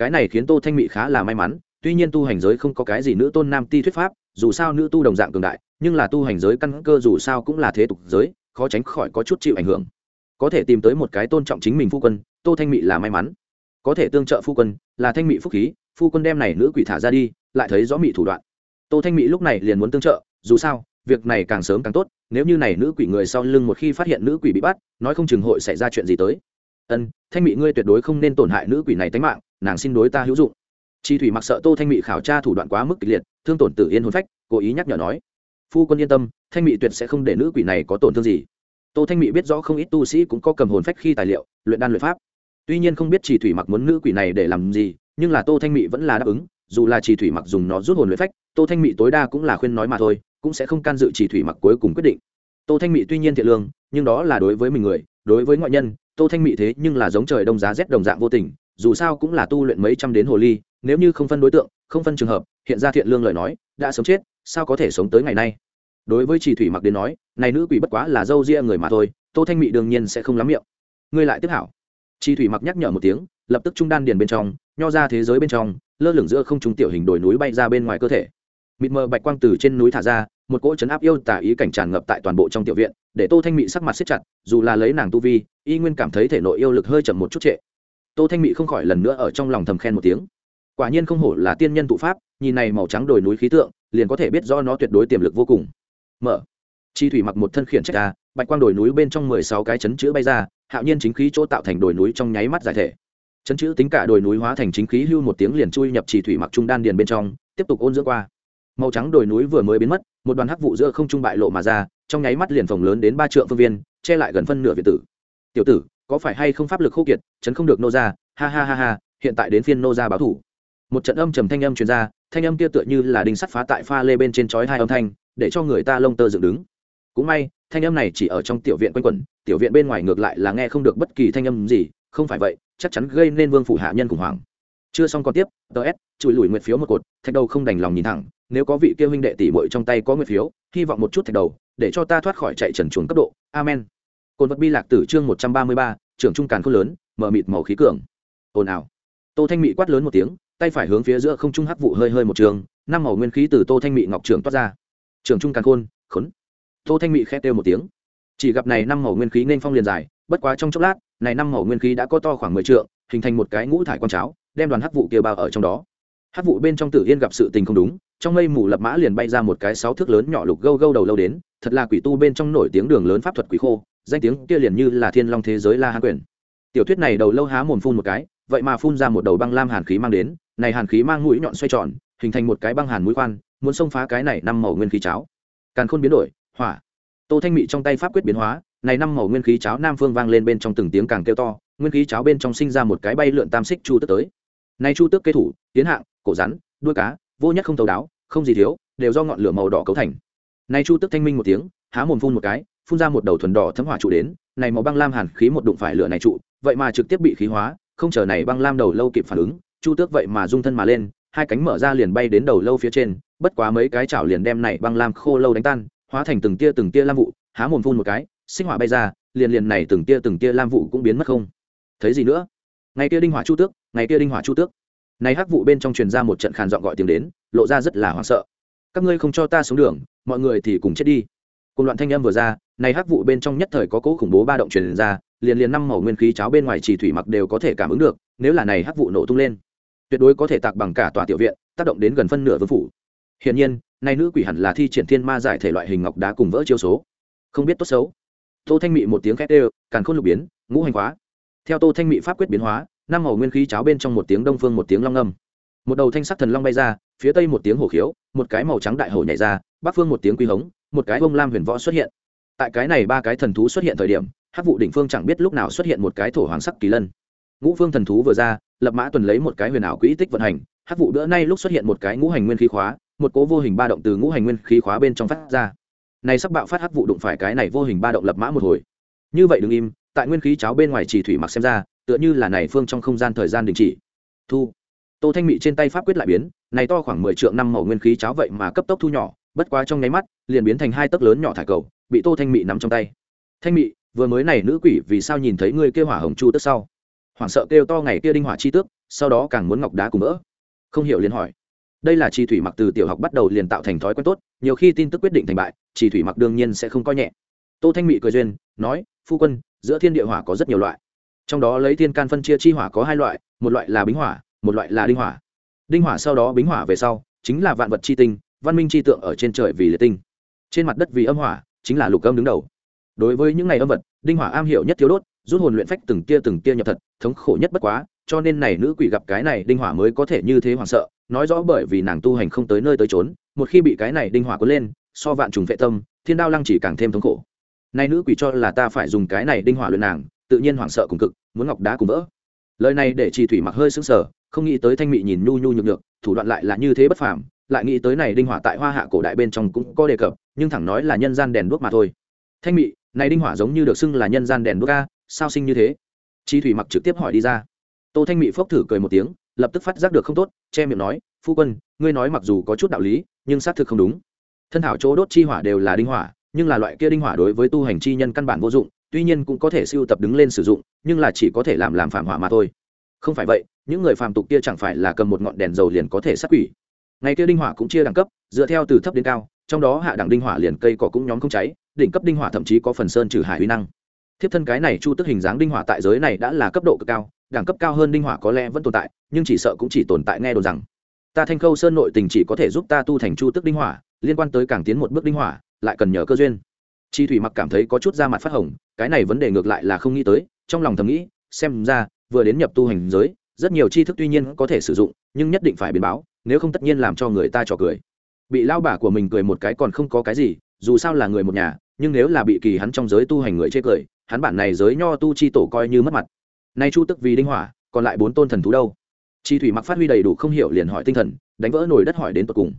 cái này khiến tô thanh mỹ khá là may mắn, tuy nhiên tu hành giới không có cái gì nữ tôn nam ti thuyết pháp, dù sao nữ tu đồng dạng cường đại, nhưng là tu hành giới căn cơ dù sao cũng là thế tục giới, khó tránh khỏi có chút chịu ảnh hưởng. Có thể tìm tới một cái tôn trọng chính mình phu quân, tô thanh mị là may mắn. Có thể tương trợ phu quân, là thanh mị phúc khí, phu quân đem này nữ quỷ thả ra đi, lại thấy rõ mị thủ đoạn. Tô thanh mị lúc này liền muốn tương trợ, dù sao, việc này càng sớm càng tốt, nếu như này nữ quỷ người sau lưng một khi phát hiện nữ quỷ bị bắt, nói không chừng hội xảy ra chuyện gì tới ân, thanh mị ngươi tuyệt đối không nên tổn hại nữ quỷ này tính mạng, nàng xin đối ta hữu dụng. Chi thủy mặc sợ tô thanh mị khảo tra thủ đoạn quá mức kịch liệt, thương tổn tử yên hồn phách, cố ý nhắc nhở nói. Phu quân yên tâm, thanh mị tuyệt sẽ không để nữ quỷ này có tổn thương gì. Tô thanh mị biết rõ không ít tu sĩ cũng có cầm hồn phách khi tài liệu, luyện đan luyện pháp. Tuy nhiên không biết chỉ thủy mặc muốn nữ quỷ này để làm gì, nhưng là tô thanh mị vẫn là đáp ứng, dù là chỉ thủy mặc dùng nó rút hồn luyện phách, tô thanh mị tối đa cũng là khuyên nói mà thôi, cũng sẽ không can dự chỉ thủy mặc cuối cùng quyết định. Tô thanh mị tuy nhiên thiện lương, nhưng đó là đối với mình người đối với ngoại nhân, tô thanh mị thế nhưng là giống trời đông giá rét đồng dạng vô tình, dù sao cũng là tu luyện mấy trăm đến hồ ly, nếu như không phân đối tượng, không phân trường hợp, hiện ra thiện lương lời nói, đã sống chết, sao có thể sống tới ngày nay? Đối với chỉ thủy mặc đến nói, này nữ quỷ bất quá là dâu ria người mà thôi, tô thanh mị đương nhiên sẽ không lắm miệng. Ngươi lại tiếp hảo. Chỉ thủy mặc nhắc nhở một tiếng, lập tức trung đan điền bên trong, nho ra thế giới bên trong, lơ lửng giữa không trung tiểu hình đồi núi bay ra bên ngoài cơ thể. Mịt mờ bạch quang từ trên núi thả ra một cỗ chấn áp yêu tả ý cảnh tràn ngập tại toàn bộ trong tiểu viện, để tô thanh mị sắc mặt siết chặt, dù là lấy nàng tu vi, y nguyên cảm thấy thể nội yêu lực hơi chậm một chút trệ. Tô thanh mị không khỏi lần nữa ở trong lòng thầm khen một tiếng. Quả nhiên không hổ là tiên nhân tụ pháp, nhìn này màu trắng đồi núi khí tượng, liền có thể biết do nó tuyệt đối tiềm lực vô cùng. Mở. Chi thủy mặc một thân khiển trách ra, bạch quang đồi núi bên trong mười sáu cái chấn chữ bay ra, hạo nhiên chính khí chỗ tạo thành đồi núi trong nháy mắt giải thể. Chấn chữ tính cả đồi núi hóa thành chính khí hưu một tiếng liền chui nhập chỉ thủy mặc trung đan điền bên trong, tiếp tục ôn dưỡng qua màu trắng đồi núi vừa mới biến mất, một đoàn hắc vụ giữa không trung bại lộ mà ra, trong nháy mắt liền phòng lớn đến ba trượng phương viên, che lại gần phân nửa việt tử. Tiểu tử, có phải hay không pháp lực khô kiệt, chấn không được nô ra ha ha ha ha, hiện tại đến phiên nô ra báo thủ. Một trận âm trầm thanh âm truyền ra, thanh âm kia tựa như là đinh sắt phá tại pha lê bên trên chói hai âm thanh, để cho người ta lông tơ dựng đứng. Cũng may, thanh âm này chỉ ở trong tiểu viện quanh quẩn, tiểu viện bên ngoài ngược lại là nghe không được bất kỳ thanh âm gì, không phải vậy, chắc chắn gây nên vương phủ hạ nhân khủng hoảng. Chưa xong còn tiếp ts chùi lùi nguyệt phiếu một cột, thạch đầu không đành lòng nhìn thẳng nếu có vị kia huynh đệ tỷ muội trong tay có nguyện phiếu, hy vọng một chút thạch đầu, để cho ta thoát khỏi chạy trần chuồng cấp độ. Amen. Côn vật bi lạc tử chương một trăm ba mươi ba, trưởng trung càn khôn lớn, mở mịt màu khí cường. Ồn ào. Tô thanh mị quát lớn một tiếng, tay phải hướng phía giữa không trung hắc vụ hơi hơi một trường, năm màu nguyên khí từ tô thanh mị ngọc trưởng toát ra. Trưởng trung càn khôn, khốn. Tô thanh mị khét kêu một tiếng. Chỉ gặp này năm màu nguyên khí nên phong liền dài, bất quá trong chốc lát, này năm màu nguyên khí đã có to khoảng mười trượng, hình thành một cái ngũ thải quan cháo, đem đoàn hắc vụ kia bao ở trong đó. Hắc vụ bên trong tử yên gặp sự tình không đúng trong mây mù lập mã liền bay ra một cái sáu thước lớn nhỏ lục gâu gâu đầu lâu đến, thật là quỷ tu bên trong nổi tiếng đường lớn pháp thuật quỷ khô, danh tiếng kia liền như là thiên long thế giới la hán quyền. Tiểu thuyết này đầu lâu há mồm phun một cái, vậy mà phun ra một đầu băng lam hàn khí mang đến, này hàn khí mang mũi nhọn xoay tròn, hình thành một cái băng hàn mũi khoan, muốn xông phá cái này năm màu nguyên khí cháo. Càn khôn biến đổi, hỏa. Tô thanh mị trong tay pháp quyết biến hóa, này năm màu nguyên khí cháo nam phương vang lên bên trong từng tiếng càng kêu to, nguyên khí cháo bên trong sinh ra một cái bay lượn tam xích chu tức tới. Nay chu tước kế thủ, tiến hạng, cổ rắn, đuôi cá vô nhất không thấu đáo, không gì thiếu, đều do ngọn lửa màu đỏ cấu thành. Nay chu tước thanh minh một tiếng, há mồm phun một cái, phun ra một đầu thuần đỏ thấm hỏa trụ đến, này màu băng lam hàn khí một đụng phải lửa này trụ, vậy mà trực tiếp bị khí hóa, không chờ này băng lam đầu lâu kịp phản ứng, chu tước vậy mà dung thân mà lên, hai cánh mở ra liền bay đến đầu lâu phía trên, bất quá mấy cái chảo liền đem này băng lam khô lâu đánh tan, hóa thành từng tia từng tia lam vụ, há mồm phun một cái, sinh hỏa bay ra, liền liền này từng tia từng tia lam vụ cũng biến mất không. Thấy gì nữa? Ngày kia đinh hỏa chu tước, ngày kia đinh hỏa chu tước này hắc vụ bên trong truyền ra một trận khàn giọng gọi tiếng đến, lộ ra rất là hoảng sợ. Các ngươi không cho ta xuống đường, mọi người thì cùng chết đi. Cùng loạn thanh âm vừa ra, này hắc vụ bên trong nhất thời có cỗ khủng bố ba động truyền ra, liền liền năm màu nguyên khí cháo bên ngoài chỉ thủy mặc đều có thể cảm ứng được, nếu là này hắc vụ nổ tung lên, tuyệt đối có thể tạc bằng cả tòa tiểu viện, tác động đến gần phân nửa vương phủ. Hiển nhiên nay nữ quỷ hẳn là thi triển thiên ma giải thể loại hình ngọc đá cùng vỡ chiêu số. Không biết tốt xấu. Tô thanh mị một tiếng khét đều càn khôn lục biến, ngũ hành hóa. theo tô thanh mị pháp quyết biến hóa năm màu nguyên khí cháo bên trong một tiếng đông phương một tiếng long âm. Một đầu thanh sắc thần long bay ra, phía tây một tiếng hổ khiếu, một cái màu trắng đại hổ nhảy ra, bắc phương một tiếng quy hống, một cái bông lam huyền võ xuất hiện. Tại cái này ba cái thần thú xuất hiện thời điểm, hắc vụ đỉnh phương chẳng biết lúc nào xuất hiện một cái thổ hoàng sắc kỳ lân. Ngũ phương thần thú vừa ra, lập mã tuần lấy một cái huyền ảo quỹ tích vận hành, hắc vụ bữa nay lúc xuất hiện một cái ngũ hành nguyên khí khóa, một cố vô hình ba động từ ngũ hành nguyên khí khóa bên trong phát ra. Này sắp bạo phát hắc vụ đụng phải cái này vô hình ba động lập mã một hồi. Như vậy đừng im, tại nguyên khí cháo bên ngoài chỉ thủy mặc xem ra tựa như là này phương trong không gian thời gian đình chỉ. Thu. Tô thanh mị trên tay pháp quyết lại biến, này to khoảng mười triệu năm màu nguyên khí cháo vậy mà cấp tốc thu nhỏ, bất quá trong nháy mắt, liền biến thành hai tấc lớn nhỏ thải cầu, bị tô thanh mị nắm trong tay. Thanh mị, vừa mới này nữ quỷ vì sao nhìn thấy ngươi kêu hỏa hồng chu tức sau? Hoảng sợ kêu to ngày kia đinh hỏa chi tước, sau đó càng muốn ngọc đá cùng mỡ không hiểu liền hỏi. Đây là chi thủy mặc từ tiểu học bắt đầu liền tạo thành thói quen tốt, nhiều khi tin tức quyết định thành bại chi thủy mặc đương nhiên sẽ không coi nhẹ. Tô thanh mị cười duyên, nói, phu quân, giữa thiên địa hỏa có rất nhiều loại trong đó lấy thiên can phân chia chi hỏa có hai loại, một loại là bính hỏa, một loại là đinh hỏa. Đinh hỏa sau đó bính hỏa về sau, chính là vạn vật chi tinh, văn minh chi tượng ở trên trời vì liệt tinh. Trên mặt đất vì âm hỏa, chính là lục âm đứng đầu. Đối với những ngày âm vật, đinh hỏa am hiểu nhất thiếu đốt, rút hồn luyện phách từng tia từng tia nhập thật, thống khổ nhất bất quá, cho nên này nữ quỷ gặp cái này đinh hỏa mới có thể như thế hoảng sợ, nói rõ bởi vì nàng tu hành không tới nơi tới trốn một khi bị cái này đinh hỏa cuốn lên, so vạn trùng vệ tâm, thiên đao lăng chỉ càng thêm thống khổ. Nay nữ quỷ cho là ta phải dùng cái này đinh hỏa luyện nàng tự nhiên hoảng sợ cùng cực, muốn ngọc đá cùng vỡ. Lời này để trì thủy mặc hơi sững sờ, không nghĩ tới thanh mị nhìn nhu nhu nhược được thủ đoạn lại là như thế bất phàm, lại nghĩ tới này đinh hỏa tại hoa hạ cổ đại bên trong cũng có đề cập, nhưng thẳng nói là nhân gian đèn đuốc mà thôi. Thanh mị, này đinh hỏa giống như được xưng là nhân gian đèn đuốc ca sao sinh như thế? Chi thủy mặc trực tiếp hỏi đi ra. Tô thanh mị phốc thử cười một tiếng, lập tức phát giác được không tốt, che miệng nói, phu quân, ngươi nói mặc dù có chút đạo lý, nhưng xác thực không đúng. Thân thảo chỗ đốt chi hỏa đều là đinh hỏa, nhưng là loại kia đinh hỏa đối với tu hành chi nhân căn bản vô dụng tuy nhiên cũng có thể siêu tập đứng lên sử dụng, nhưng là chỉ có thể làm làm phạm hỏa mà thôi. Không phải vậy, những người phàm tục kia chẳng phải là cầm một ngọn đèn dầu liền có thể sát quỷ. Ngày kia đinh hỏa cũng chia đẳng cấp, dựa theo từ thấp đến cao, trong đó hạ đẳng đinh hỏa liền cây cỏ cũng nhóm không cháy, đỉnh cấp đinh hỏa thậm chí có phần sơn trừ hải uy năng. Thiếp thân cái này chu tức hình dáng đinh hỏa tại giới này đã là cấp độ cực cao, đẳng cấp cao hơn đinh hỏa có lẽ vẫn tồn tại, nhưng chỉ sợ cũng chỉ tồn tại nghe đồn rằng. Ta thanh khâu sơn nội tình chỉ có thể giúp ta tu thành chu tức đinh hỏa, liên quan tới càng tiến một bước đinh hỏa, lại cần nhờ cơ duyên chi thủy mặc cảm thấy có chút da mặt phát hồng, cái này vấn đề ngược lại là không nghĩ tới, trong lòng thầm nghĩ, xem ra, vừa đến nhập tu hành giới, rất nhiều tri thức tuy nhiên có thể sử dụng, nhưng nhất định phải biến báo, nếu không tất nhiên làm cho người ta trò cười. Bị lao bà của mình cười một cái còn không có cái gì, dù sao là người một nhà, nhưng nếu là bị kỳ hắn trong giới tu hành người chê cười, hắn bản này giới nho tu chi tổ coi như mất mặt. Nay chu tức vì đinh hỏa, còn lại bốn tôn thần thú đâu? Chi thủy mặc phát huy đầy đủ không hiểu liền hỏi tinh thần, đánh vỡ nồi đất hỏi đến tột cùng.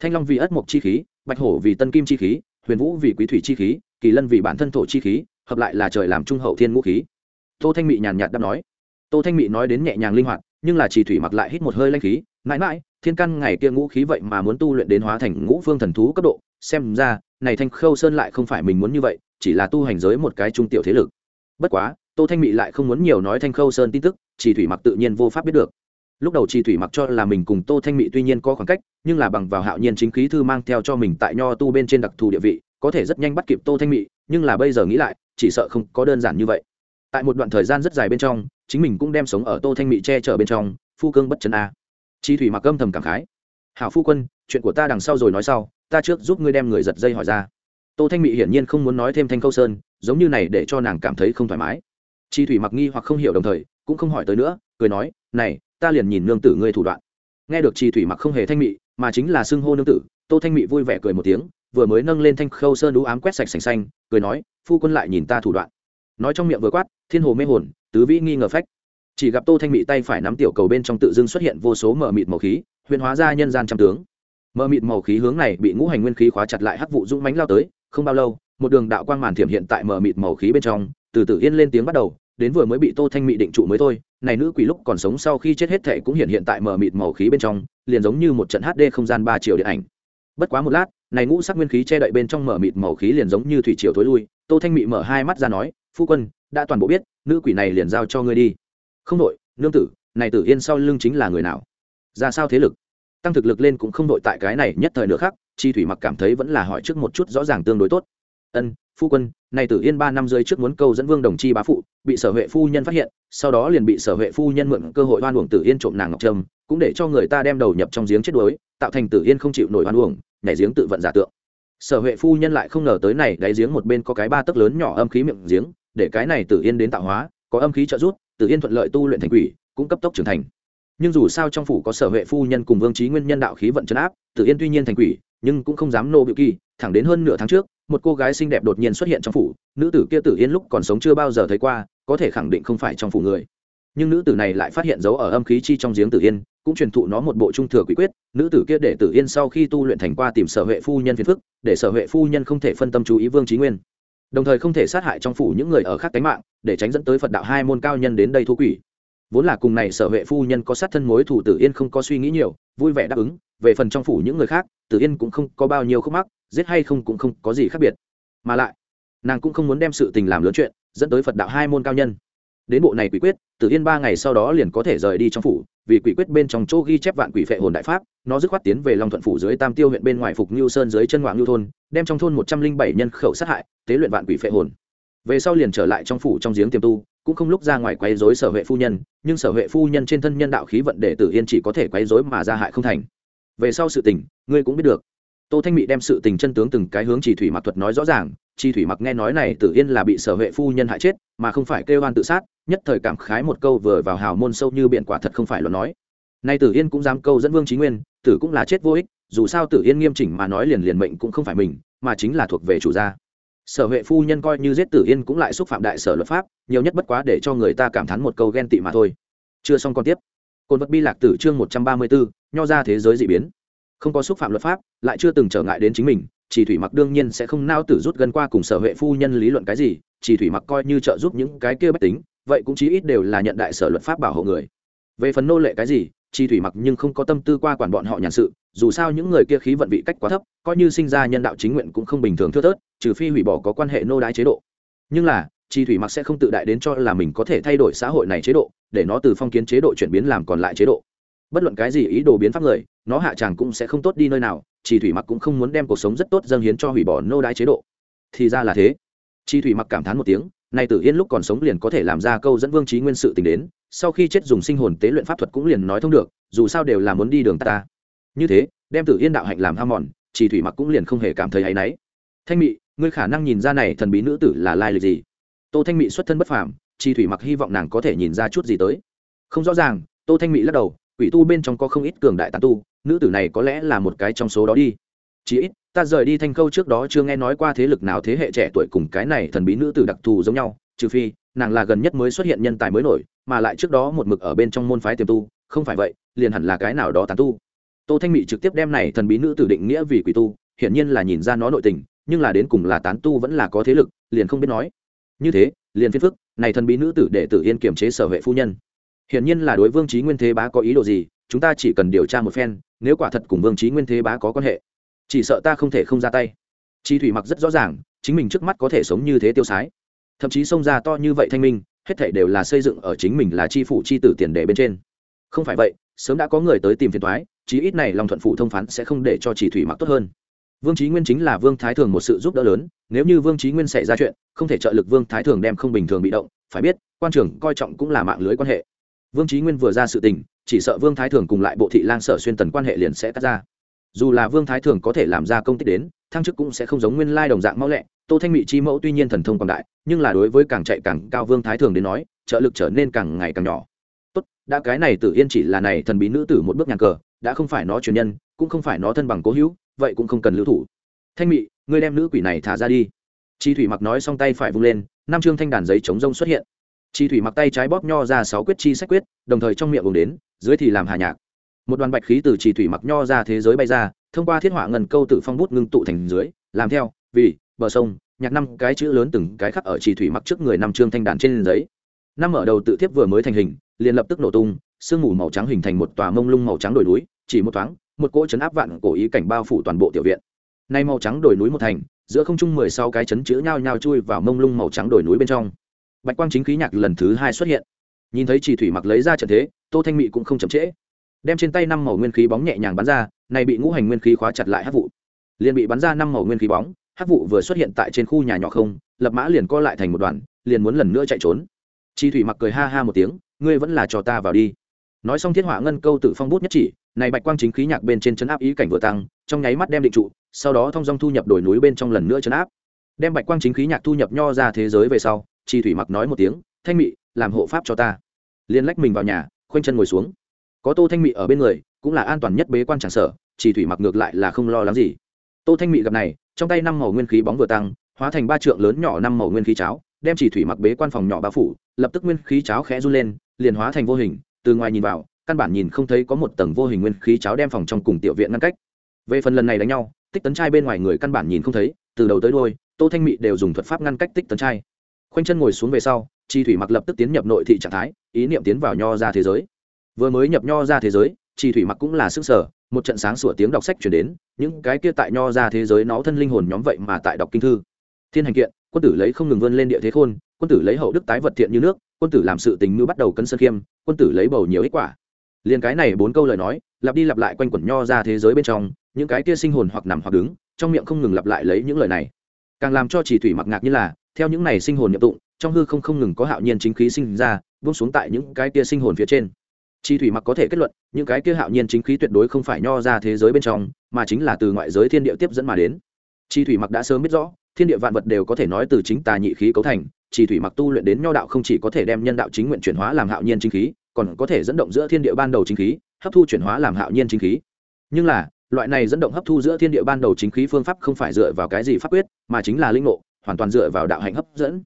Thanh long vì ất mộc chi khí, bạch hổ vì tân kim chi khí huyền vũ vì quý thủy chi khí, kỳ lân vì bản thân thổ chi khí, hợp lại là trời làm trung hậu thiên ngũ khí. Tô thanh mị nhàn nhạt đáp nói. Tô thanh mị nói đến nhẹ nhàng linh hoạt, nhưng là chỉ thủy mặc lại hít một hơi lanh khí, mãi mãi, thiên căn ngày kia ngũ khí vậy mà muốn tu luyện đến hóa thành ngũ phương thần thú cấp độ, xem ra, này thanh khâu sơn lại không phải mình muốn như vậy, chỉ là tu hành giới một cái trung tiểu thế lực. Bất quá, tô thanh mị lại không muốn nhiều nói thanh khâu sơn tin tức, chỉ thủy mặc tự nhiên vô pháp biết được lúc đầu chi thủy mặc cho là mình cùng tô thanh mỹ tuy nhiên có khoảng cách, nhưng là bằng vào hạo nhiên chính khí thư mang theo cho mình tại nho tu bên trên đặc thù địa vị, có thể rất nhanh bắt kịp tô thanh mỹ nhưng là bây giờ nghĩ lại, chỉ sợ không có đơn giản như vậy. Tại một đoạn thời gian rất dài bên trong, chính mình cũng đem sống ở tô thanh mỹ che chở bên trong, phu cương bất chân a. Chi thủy mặc âm thầm cảm khái. Hảo phu quân, chuyện của ta đằng sau rồi nói sau, ta trước giúp ngươi đem người giật dây hỏi ra. Tô thanh mỹ hiển nhiên không muốn nói thêm thanh câu sơn, giống như này để cho nàng cảm thấy không thoải mái. Chi thủy mặc nghi hoặc không hiểu đồng thời, cũng không hỏi tới nữa, cười nói, này ta liền nhìn nương tử ngươi thủ đoạn. Nghe được chi thủy mặc không hề thanh mị, mà chính là xưng hô nương tử, tô thanh mị vui vẻ cười một tiếng, vừa mới nâng lên thanh khâu sơn đũ ám quét sạch sành xanh, cười nói, phu quân lại nhìn ta thủ đoạn. Nói trong miệng vừa quát, thiên hồ mê hồn, tứ vĩ nghi ngờ phách. Chỉ gặp tô thanh mị tay phải nắm tiểu cầu bên trong tự dưng xuất hiện vô số mở mịt màu khí, huyền hóa ra nhân gian trăm tướng. Mở mịt màu khí hướng này bị ngũ hành nguyên khí khóa chặt lại hắc vụ dũng mánh lao tới, không bao lâu, một đường đạo quang màn thiểm hiện tại mở mịt màu khí bên trong, từ từ yên lên tiếng bắt đầu đến vừa mới bị tô thanh mị định trụ mới thôi, này nữ quỷ lúc còn sống sau khi chết hết thệ cũng hiện hiện tại mở mịt màu khí bên trong, liền giống như một trận hd không gian ba chiều điện ảnh. Bất quá một lát, này ngũ sắc nguyên khí che đậy bên trong mở mịt màu khí liền giống như thủy triều thối lui, tô thanh mị mở hai mắt ra nói, phu quân, đã toàn bộ biết, nữ quỷ này liền giao cho ngươi đi. Không đội, nương tử, này tử yên sau lưng chính là người nào? Ra sao thế lực? Tăng thực lực lên cũng không đội tại cái này, nhất thời nữa khác chi thủy mặc cảm thấy vẫn là hỏi trước một chút rõ ràng tương đối tốt. Ân phu quân này tử yên ba năm rưỡi trước muốn câu dẫn vương đồng chi bá phụ, bị sở huệ phu nhân phát hiện, sau đó liền bị sở huệ phu nhân mượn cơ hội oan uổng tử yên trộm nàng ngọc trâm, cũng để cho người ta đem đầu nhập trong giếng chết đuối, tạo thành tử yên không chịu nổi oan uổng, nhảy giếng tự vận giả tượng. Sở huệ phu nhân lại không ngờ tới này đáy giếng một bên có cái ba tấc lớn nhỏ âm khí miệng giếng, để cái này tử yên đến tạo hóa, có âm khí trợ giúp, tử yên thuận lợi tu luyện thành quỷ, cũng cấp tốc trưởng thành. Nhưng dù sao trong phủ có sở huệ phu nhân cùng vương trí nguyên nhân đạo khí vận chấn áp, tử yên tuy nhiên thành quỷ, nhưng cũng không dám nô biểu kỳ, thẳng đến hơn nửa tháng trước một cô gái xinh đẹp đột nhiên xuất hiện trong phủ, nữ tử kia tử yên lúc còn sống chưa bao giờ thấy qua, có thể khẳng định không phải trong phủ người. Nhưng nữ tử này lại phát hiện dấu ở âm khí chi trong giếng tử yên, cũng truyền thụ nó một bộ trung thừa quỷ quyết, nữ tử kia để tử yên sau khi tu luyện thành qua tìm sở huệ phu nhân phiền phức, để sở huệ phu nhân không thể phân tâm chú ý vương trí nguyên. Đồng thời không thể sát hại trong phủ những người ở khác cánh mạng, để tránh dẫn tới phật đạo hai môn cao nhân đến đây thu quỷ. Vốn là cùng này sở huệ phu nhân có sát thân mối thủ tử yên không có suy nghĩ nhiều, vui vẻ đáp ứng, về phần trong phủ những người khác, tử yên cũng không có bao nhiêu khúc mắc giết hay không cũng không có gì khác biệt. Mà lại, nàng cũng không muốn đem sự tình làm lớn chuyện, dẫn tới phật đạo hai môn cao nhân. Đến bộ này quỷ quyết, tử yên ba ngày sau đó liền có thể rời đi trong phủ, vì quỷ quyết bên trong chỗ ghi chép vạn quỷ phệ hồn đại pháp, nó dứt khoát tiến về long thuận phủ dưới tam tiêu huyện bên ngoài phục ngưu sơn dưới chân hoàng ngưu thôn, đem trong thôn một trăm linh bảy nhân khẩu sát hại, tế luyện vạn quỷ phệ hồn. Về sau liền trở lại trong phủ trong giếng tiềm tu, cũng không lúc ra ngoài quấy rối sở huệ phu nhân, nhưng sở huệ phu nhân trên thân nhân đạo khí vận để tử yên chỉ có thể quấy rối mà ra hại không thành. Về sau sự tình, ngươi cũng biết được tô thanh mỹ đem sự tình chân tướng từng cái hướng chỉ thủy mặc thuật nói rõ ràng chi thủy mặc nghe nói này tử yên là bị sở huệ phu nhân hại chết, mà không phải kêu oan tự sát, nhất thời cảm khái một câu vừa vào hào môn sâu như biển quả thật không phải luận nói. Nay tử yên cũng dám câu dẫn vương trí nguyên, tử cũng là chết vô ích, dù sao tử yên nghiêm chỉnh mà nói liền liền mệnh cũng không phải mình, mà chính là thuộc về chủ gia. Sở huệ phu nhân coi như giết tử yên cũng lại xúc phạm đại sở luật pháp, nhiều nhất bất quá để cho người ta cảm thán một câu ghen tị mà thôi. Chưa xong còn tiếp. Cồn vật bi lạc tử chương một trăm ba mươi bốn nho ra thế giới d ị biến không có xúc phạm luật pháp, lại chưa từng trở ngại đến chính mình, chỉ thủy mặc đương nhiên sẽ không nao tử rút gần qua cùng sở huệ phu nhân lý luận cái gì, chỉ thủy mặc coi như trợ giúp những cái kia bách tính, vậy cũng chí ít đều là nhận đại sở luật pháp bảo hộ người. Về phần nô lệ cái gì, chỉ thủy mặc nhưng không có tâm tư qua quản bọn họ nhàn sự, dù sao những người kia khí vận vị cách quá thấp, coi như sinh ra nhân đạo chính nguyện cũng không bình thường thưa thớt, trừ phi hủy bỏ có quan hệ nô đái chế độ. Nhưng là chi thủy mặc sẽ không tự đại đến cho là mình có thể thay đổi xã hội này chế độ, để nó từ phong kiến chế độ chuyển biến làm còn lại chế độ bất luận cái gì ý đồ biến pháp người nó hạ tràng cũng sẽ không tốt đi nơi nào chi thủy mặc cũng không muốn đem cuộc sống rất tốt dâng hiến cho hủy bỏ nô đái chế độ. Thì ra là thế. Chi thủy mặc cảm thán một tiếng nay tử yên lúc còn sống liền có thể làm ra câu dẫn vương trí nguyên sự tình đến sau khi chết dùng sinh hồn tế luyện pháp thuật cũng liền nói thông được dù sao đều là muốn đi đường ta, ta. như thế đem tử yên đạo hạnh làm ham mòn chỉ thủy mặc cũng liền không hề cảm thấy áy náy. Thanh mị ngươi khả năng nhìn ra này thần bí nữ tử là lai lịch gì? Tô thanh mị xuất thân bất phàm chi thủy mặc hy vọng nàng có thể nhìn ra chút gì tới. Không rõ ràng tô thanh mị lắc đầu quỷ tu bên trong có không ít cường đại tán tu, nữ tử này có lẽ là một cái trong số đó đi. Chỉ ít, ta rời đi thanh câu trước đó chưa nghe nói qua thế lực nào thế hệ trẻ tuổi cùng cái này thần bí nữ tử đặc thù giống nhau, trừ phi, nàng là gần nhất mới xuất hiện nhân tài mới nổi, mà lại trước đó một mực ở bên trong môn phái tiềm tu, không phải vậy, liền hẳn là cái nào đó tán tu. Tô thanh mị trực tiếp đem này thần bí nữ tử định nghĩa vì quỷ tu, hiển nhiên là nhìn ra nó nội tình, nhưng là đến cùng là tán tu vẫn là có thế lực, liền không biết nói. Như thế, liền phiên phức, này thần bí nữ tử để tử yên kiểm chế sở vệ phu nhân hiển nhiên là đối vương trí nguyên thế bá có ý đồ gì, chúng ta chỉ cần điều tra một phen, nếu quả thật cùng vương trí nguyên thế bá có quan hệ, chỉ sợ ta không thể không ra tay. Chi thủy mặc rất rõ ràng, chính mình trước mắt có thể sống như thế tiêu sái. Thậm chí xông ra to như vậy thanh minh, hết thảy đều là xây dựng ở chính mình là chi phủ chi tử tiền đề bên trên. Không phải vậy, sớm đã có người tới tìm phiền thoái chí ít này lòng thuận phủ thông phán sẽ không để cho chỉ thủy mặc tốt hơn. Vương trí nguyên chính là vương thái thường một sự giúp đỡ lớn, nếu như vương trí nguyên xảy ra chuyện, không thể trợ lực vương thái thường đem không bình thường bị động, phải biết, quan trưởng coi trọng cũng là mạng lưới quan hệ vương trí nguyên vừa ra sự tình, chỉ sợ vương thái thường cùng lại bộ thị lang sở xuyên tần quan hệ liền sẽ cắt ra. Dù là vương thái thường có thể làm ra công tích đến, thăng chức cũng sẽ không giống nguyên lai đồng dạng mau lẹ. Tô thanh mỹ chi mẫu tuy nhiên thần thông còn đại, nhưng là đối với càng chạy càng cao vương thái thường đến nói, trợ lực trở nên càng ngày càng nhỏ. Tốt, đã cái này tử yên chỉ là này thần bí nữ tử một bước nhà cờ, đã không phải nó truyền nhân, cũng không phải nó thân bằng cố hữu, vậy cũng không cần lưu thủ. Thanh mị, ngươi đem nữ quỷ này thả ra đi. Chi thủy mặc nói xong tay phải vung lên, năm chương thanh đàn giấy chống rông xuất hiện chi thủy mặc tay trái bóp nho ra sáu quyết chi sách quyết, đồng thời trong miệng uống đến, dưới thì làm hà nhạc. Một đoàn bạch khí từ chi thủy mặc nho ra thế giới bay ra, thông qua thiết họa ngần câu từ phong bút ngưng tụ thành dưới, làm theo, vì, bờ sông, nhạc năm, cái chữ lớn từng cái khắc ở chi thủy mặc trước người năm trương thanh đàn trên giấy. Năm ở đầu tự thiếp vừa mới thành hình, liền lập tức nổ tung, sương mù màu trắng hình thành một tòa mông lung màu trắng đồi núi, chỉ một thoáng, một cỗ chấn áp vạn cổ ý cảnh bao phủ toàn bộ tiểu viện. Nay màu trắng đồi núi một thành, giữa không trung mười sáu cái chấn chữ nhao nhao chui vào mông lung màu trắng đồi núi bên trong bạch quang chính khí nhạc lần thứ hai xuất hiện. Nhìn thấy chỉ thủy mặc lấy ra trận thế, tô thanh mị cũng không chậm trễ. Đem trên tay năm màu nguyên khí bóng nhẹ nhàng bắn ra, này bị ngũ hành nguyên khí khóa chặt lại hát vụ. Liền bị bắn ra năm màu nguyên khí bóng hát vụ vừa xuất hiện tại trên khu nhà nhỏ không, lập mã liền co lại thành một đoàn, liền muốn lần nữa chạy trốn. Chi thủy mặc cười ha ha một tiếng, ngươi vẫn là cho ta vào đi. Nói xong thiết hỏa ngân câu tự phong bút nhất chỉ, này bạch quang chính khí nhạc bên trên chấn áp ý cảnh vừa tăng, trong nháy mắt đem định trụ, sau đó thông dong thu nhập đồi núi bên trong lần nữa chấn áp. Đem bạch quang chính khí nhạc thu nhập nho ra thế giới về sau chi thủy mặc nói một tiếng, thanh mị, làm hộ pháp cho ta. Liên lách mình vào nhà, khoanh chân ngồi xuống. Có tô thanh mị ở bên người, cũng là an toàn nhất bế quan tràng sở chi thủy mặc ngược lại là không lo lắng gì. Tô thanh mị gặp này, trong tay năm màu nguyên khí bóng vừa tăng, hóa thành ba trượng lớn nhỏ năm màu nguyên khí cháo, đem chỉ thủy mặc bế quan phòng nhỏ bao phủ, lập tức nguyên khí cháo khẽ run lên, liền hóa thành vô hình, từ ngoài nhìn vào, căn bản nhìn không thấy có một tầng vô hình nguyên khí cháo đem phòng trong cùng tiểu viện ngăn cách. Về phần lần này đánh nhau, tích tấn trai bên ngoài người căn bản nhìn không thấy, từ đầu tới đôi tô thanh mị đều dùng thuật pháp ngăn cách tích tấn trai khoanh chân ngồi xuống về sau, chi thủy mặc lập tức tiến nhập nội thị trạng thái, ý niệm tiến vào nho ra thế giới. Vừa mới nhập nho ra thế giới, chi thủy mặc cũng là sức sở, một trận sáng sủa tiếng đọc sách chuyển đến, những cái kia tại nho ra thế giới nó thân linh hồn nhóm vậy mà tại đọc kinh thư. Thiên hành kiện, quân tử lấy không ngừng vươn lên địa thế khôn, quân tử lấy hậu đức tái vật thiện như nước, quân tử làm sự tình như bắt đầu cân sơ khiêm, quân tử lấy bầu nhiều ích quả. Liền cái này bốn câu lời nói, lặp đi lặp lại quanh quẩn nho ra thế giới bên trong, những cái kia sinh hồn hoặc nằm hoặc đứng, trong miệng không ngừng lặp lại lấy những lời này. Càng làm cho chỉ thủy mặc ngạc như là theo những này sinh hồn nhập tụng, trong hư không không ngừng có hạo nhiên chính khí sinh ra, buông xuống tại những cái kia sinh hồn phía trên. Chi thủy mặc có thể kết luận, những cái kia hạo nhiên chính khí tuyệt đối không phải nho ra thế giới bên trong, mà chính là từ ngoại giới thiên địa tiếp dẫn mà đến. Chi thủy mặc đã sớm biết rõ, thiên địa vạn vật đều có thể nói từ chính tà nhị khí cấu thành, chi thủy mặc tu luyện đến nho đạo không chỉ có thể đem nhân đạo chính nguyện chuyển hóa làm hạo nhiên chính khí, còn có thể dẫn động giữa thiên địa ban đầu chính khí, hấp thu chuyển hóa làm hạo nhiên chính khí. Nhưng là, loại này dẫn động hấp thu giữa thiên địa ban đầu chính khí phương pháp không phải dựa vào cái gì pháp quyết, mà chính là linh ngộ hoàn toàn dựa vào đạo hạnh hấp dẫn.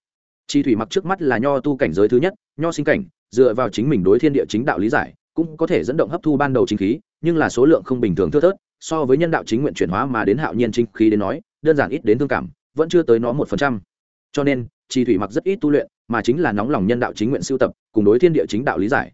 Chi thủy mặc trước mắt là nho tu cảnh giới thứ nhất, nho sinh cảnh, dựa vào chính mình đối thiên địa chính đạo lý giải, cũng có thể dẫn động hấp thu ban đầu chính khí, nhưng là số lượng không bình thường thưa thớt, so với nhân đạo chính nguyện chuyển hóa mà đến hạo nhiên chính khí đến nói, đơn giản ít đến thương cảm, vẫn chưa tới nó một phần trăm. Cho nên, chi thủy mặc rất ít tu luyện, mà chính là nóng lòng nhân đạo chính nguyện sưu tập, cùng đối thiên địa chính đạo lý giải.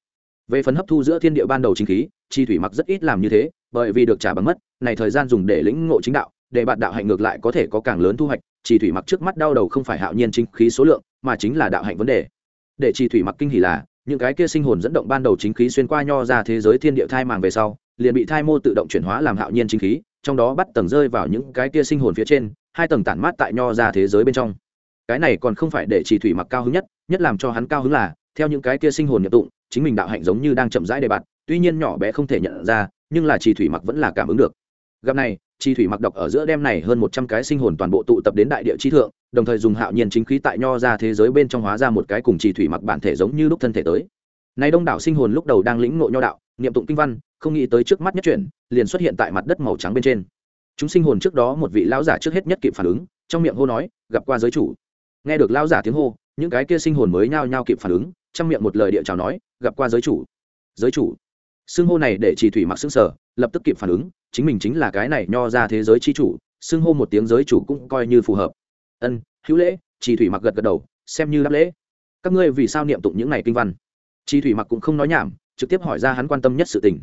Về phần hấp thu giữa thiên địa ban đầu chính khí, chi thủy mặc rất ít làm như thế, bởi vì được trả bằng mất, này thời gian dùng để lĩnh ngộ chính đạo, để bạn đạo hạnh ngược lại có thể có càng lớn thu hoạch chỉ thủy mặc trước mắt đau đầu không phải hạo nhiên chính khí số lượng, mà chính là đạo hạnh vấn đề. Để chỉ thủy mặc kinh hỉ là, những cái kia sinh hồn dẫn động ban đầu chính khí xuyên qua nho ra thế giới thiên địa thai màng về sau, liền bị thai mô tự động chuyển hóa làm hạo nhiên chính khí, trong đó bắt tầng rơi vào những cái kia sinh hồn phía trên, hai tầng tản mát tại nho ra thế giới bên trong. Cái này còn không phải để chỉ thủy mặc cao hứng nhất nhất làm cho hắn cao hứng là, theo những cái kia sinh hồn nhập tụng, chính mình đạo hạnh giống như đang chậm rãi đề bạt, tuy nhiên nhỏ bé không thể nhận ra, nhưng là chỉ thủy mặc vẫn là cảm ứng được gặp này, chi thủy mặc độc ở giữa đêm này hơn một trăm cái sinh hồn toàn bộ tụ tập đến đại địa chi thượng, đồng thời dùng hạo nhiên chính khí tại nho ra thế giới bên trong hóa ra một cái cùng chi thủy mặc bản thể giống như lúc thân thể tới. Này đông đảo sinh hồn lúc đầu đang lĩnh ngộ nho đạo, niệm tụng kinh văn, không nghĩ tới trước mắt nhất chuyển, liền xuất hiện tại mặt đất màu trắng bên trên. Chúng sinh hồn trước đó một vị lão giả trước hết nhất kịp phản ứng, trong miệng hô nói, gặp qua giới chủ. Nghe được lão giả tiếng hô, những cái kia sinh hồn mới nhao nhao kịp phản ứng, trong miệng một lời địa chào nói, gặp qua giới chủ. Giới chủ? Xưng hô này để chỉ thủy mặc xưng sở, lập tức kịp phản ứng, chính mình chính là cái này nho ra thế giới chi chủ, xưng hô một tiếng giới chủ cũng coi như phù hợp. Ân, hữu lễ, chỉ thủy mặc gật gật đầu, xem như đáp lễ. Các ngươi vì sao niệm tụng những này kinh văn? Chỉ thủy mặc cũng không nói nhảm, trực tiếp hỏi ra hắn quan tâm nhất sự tình.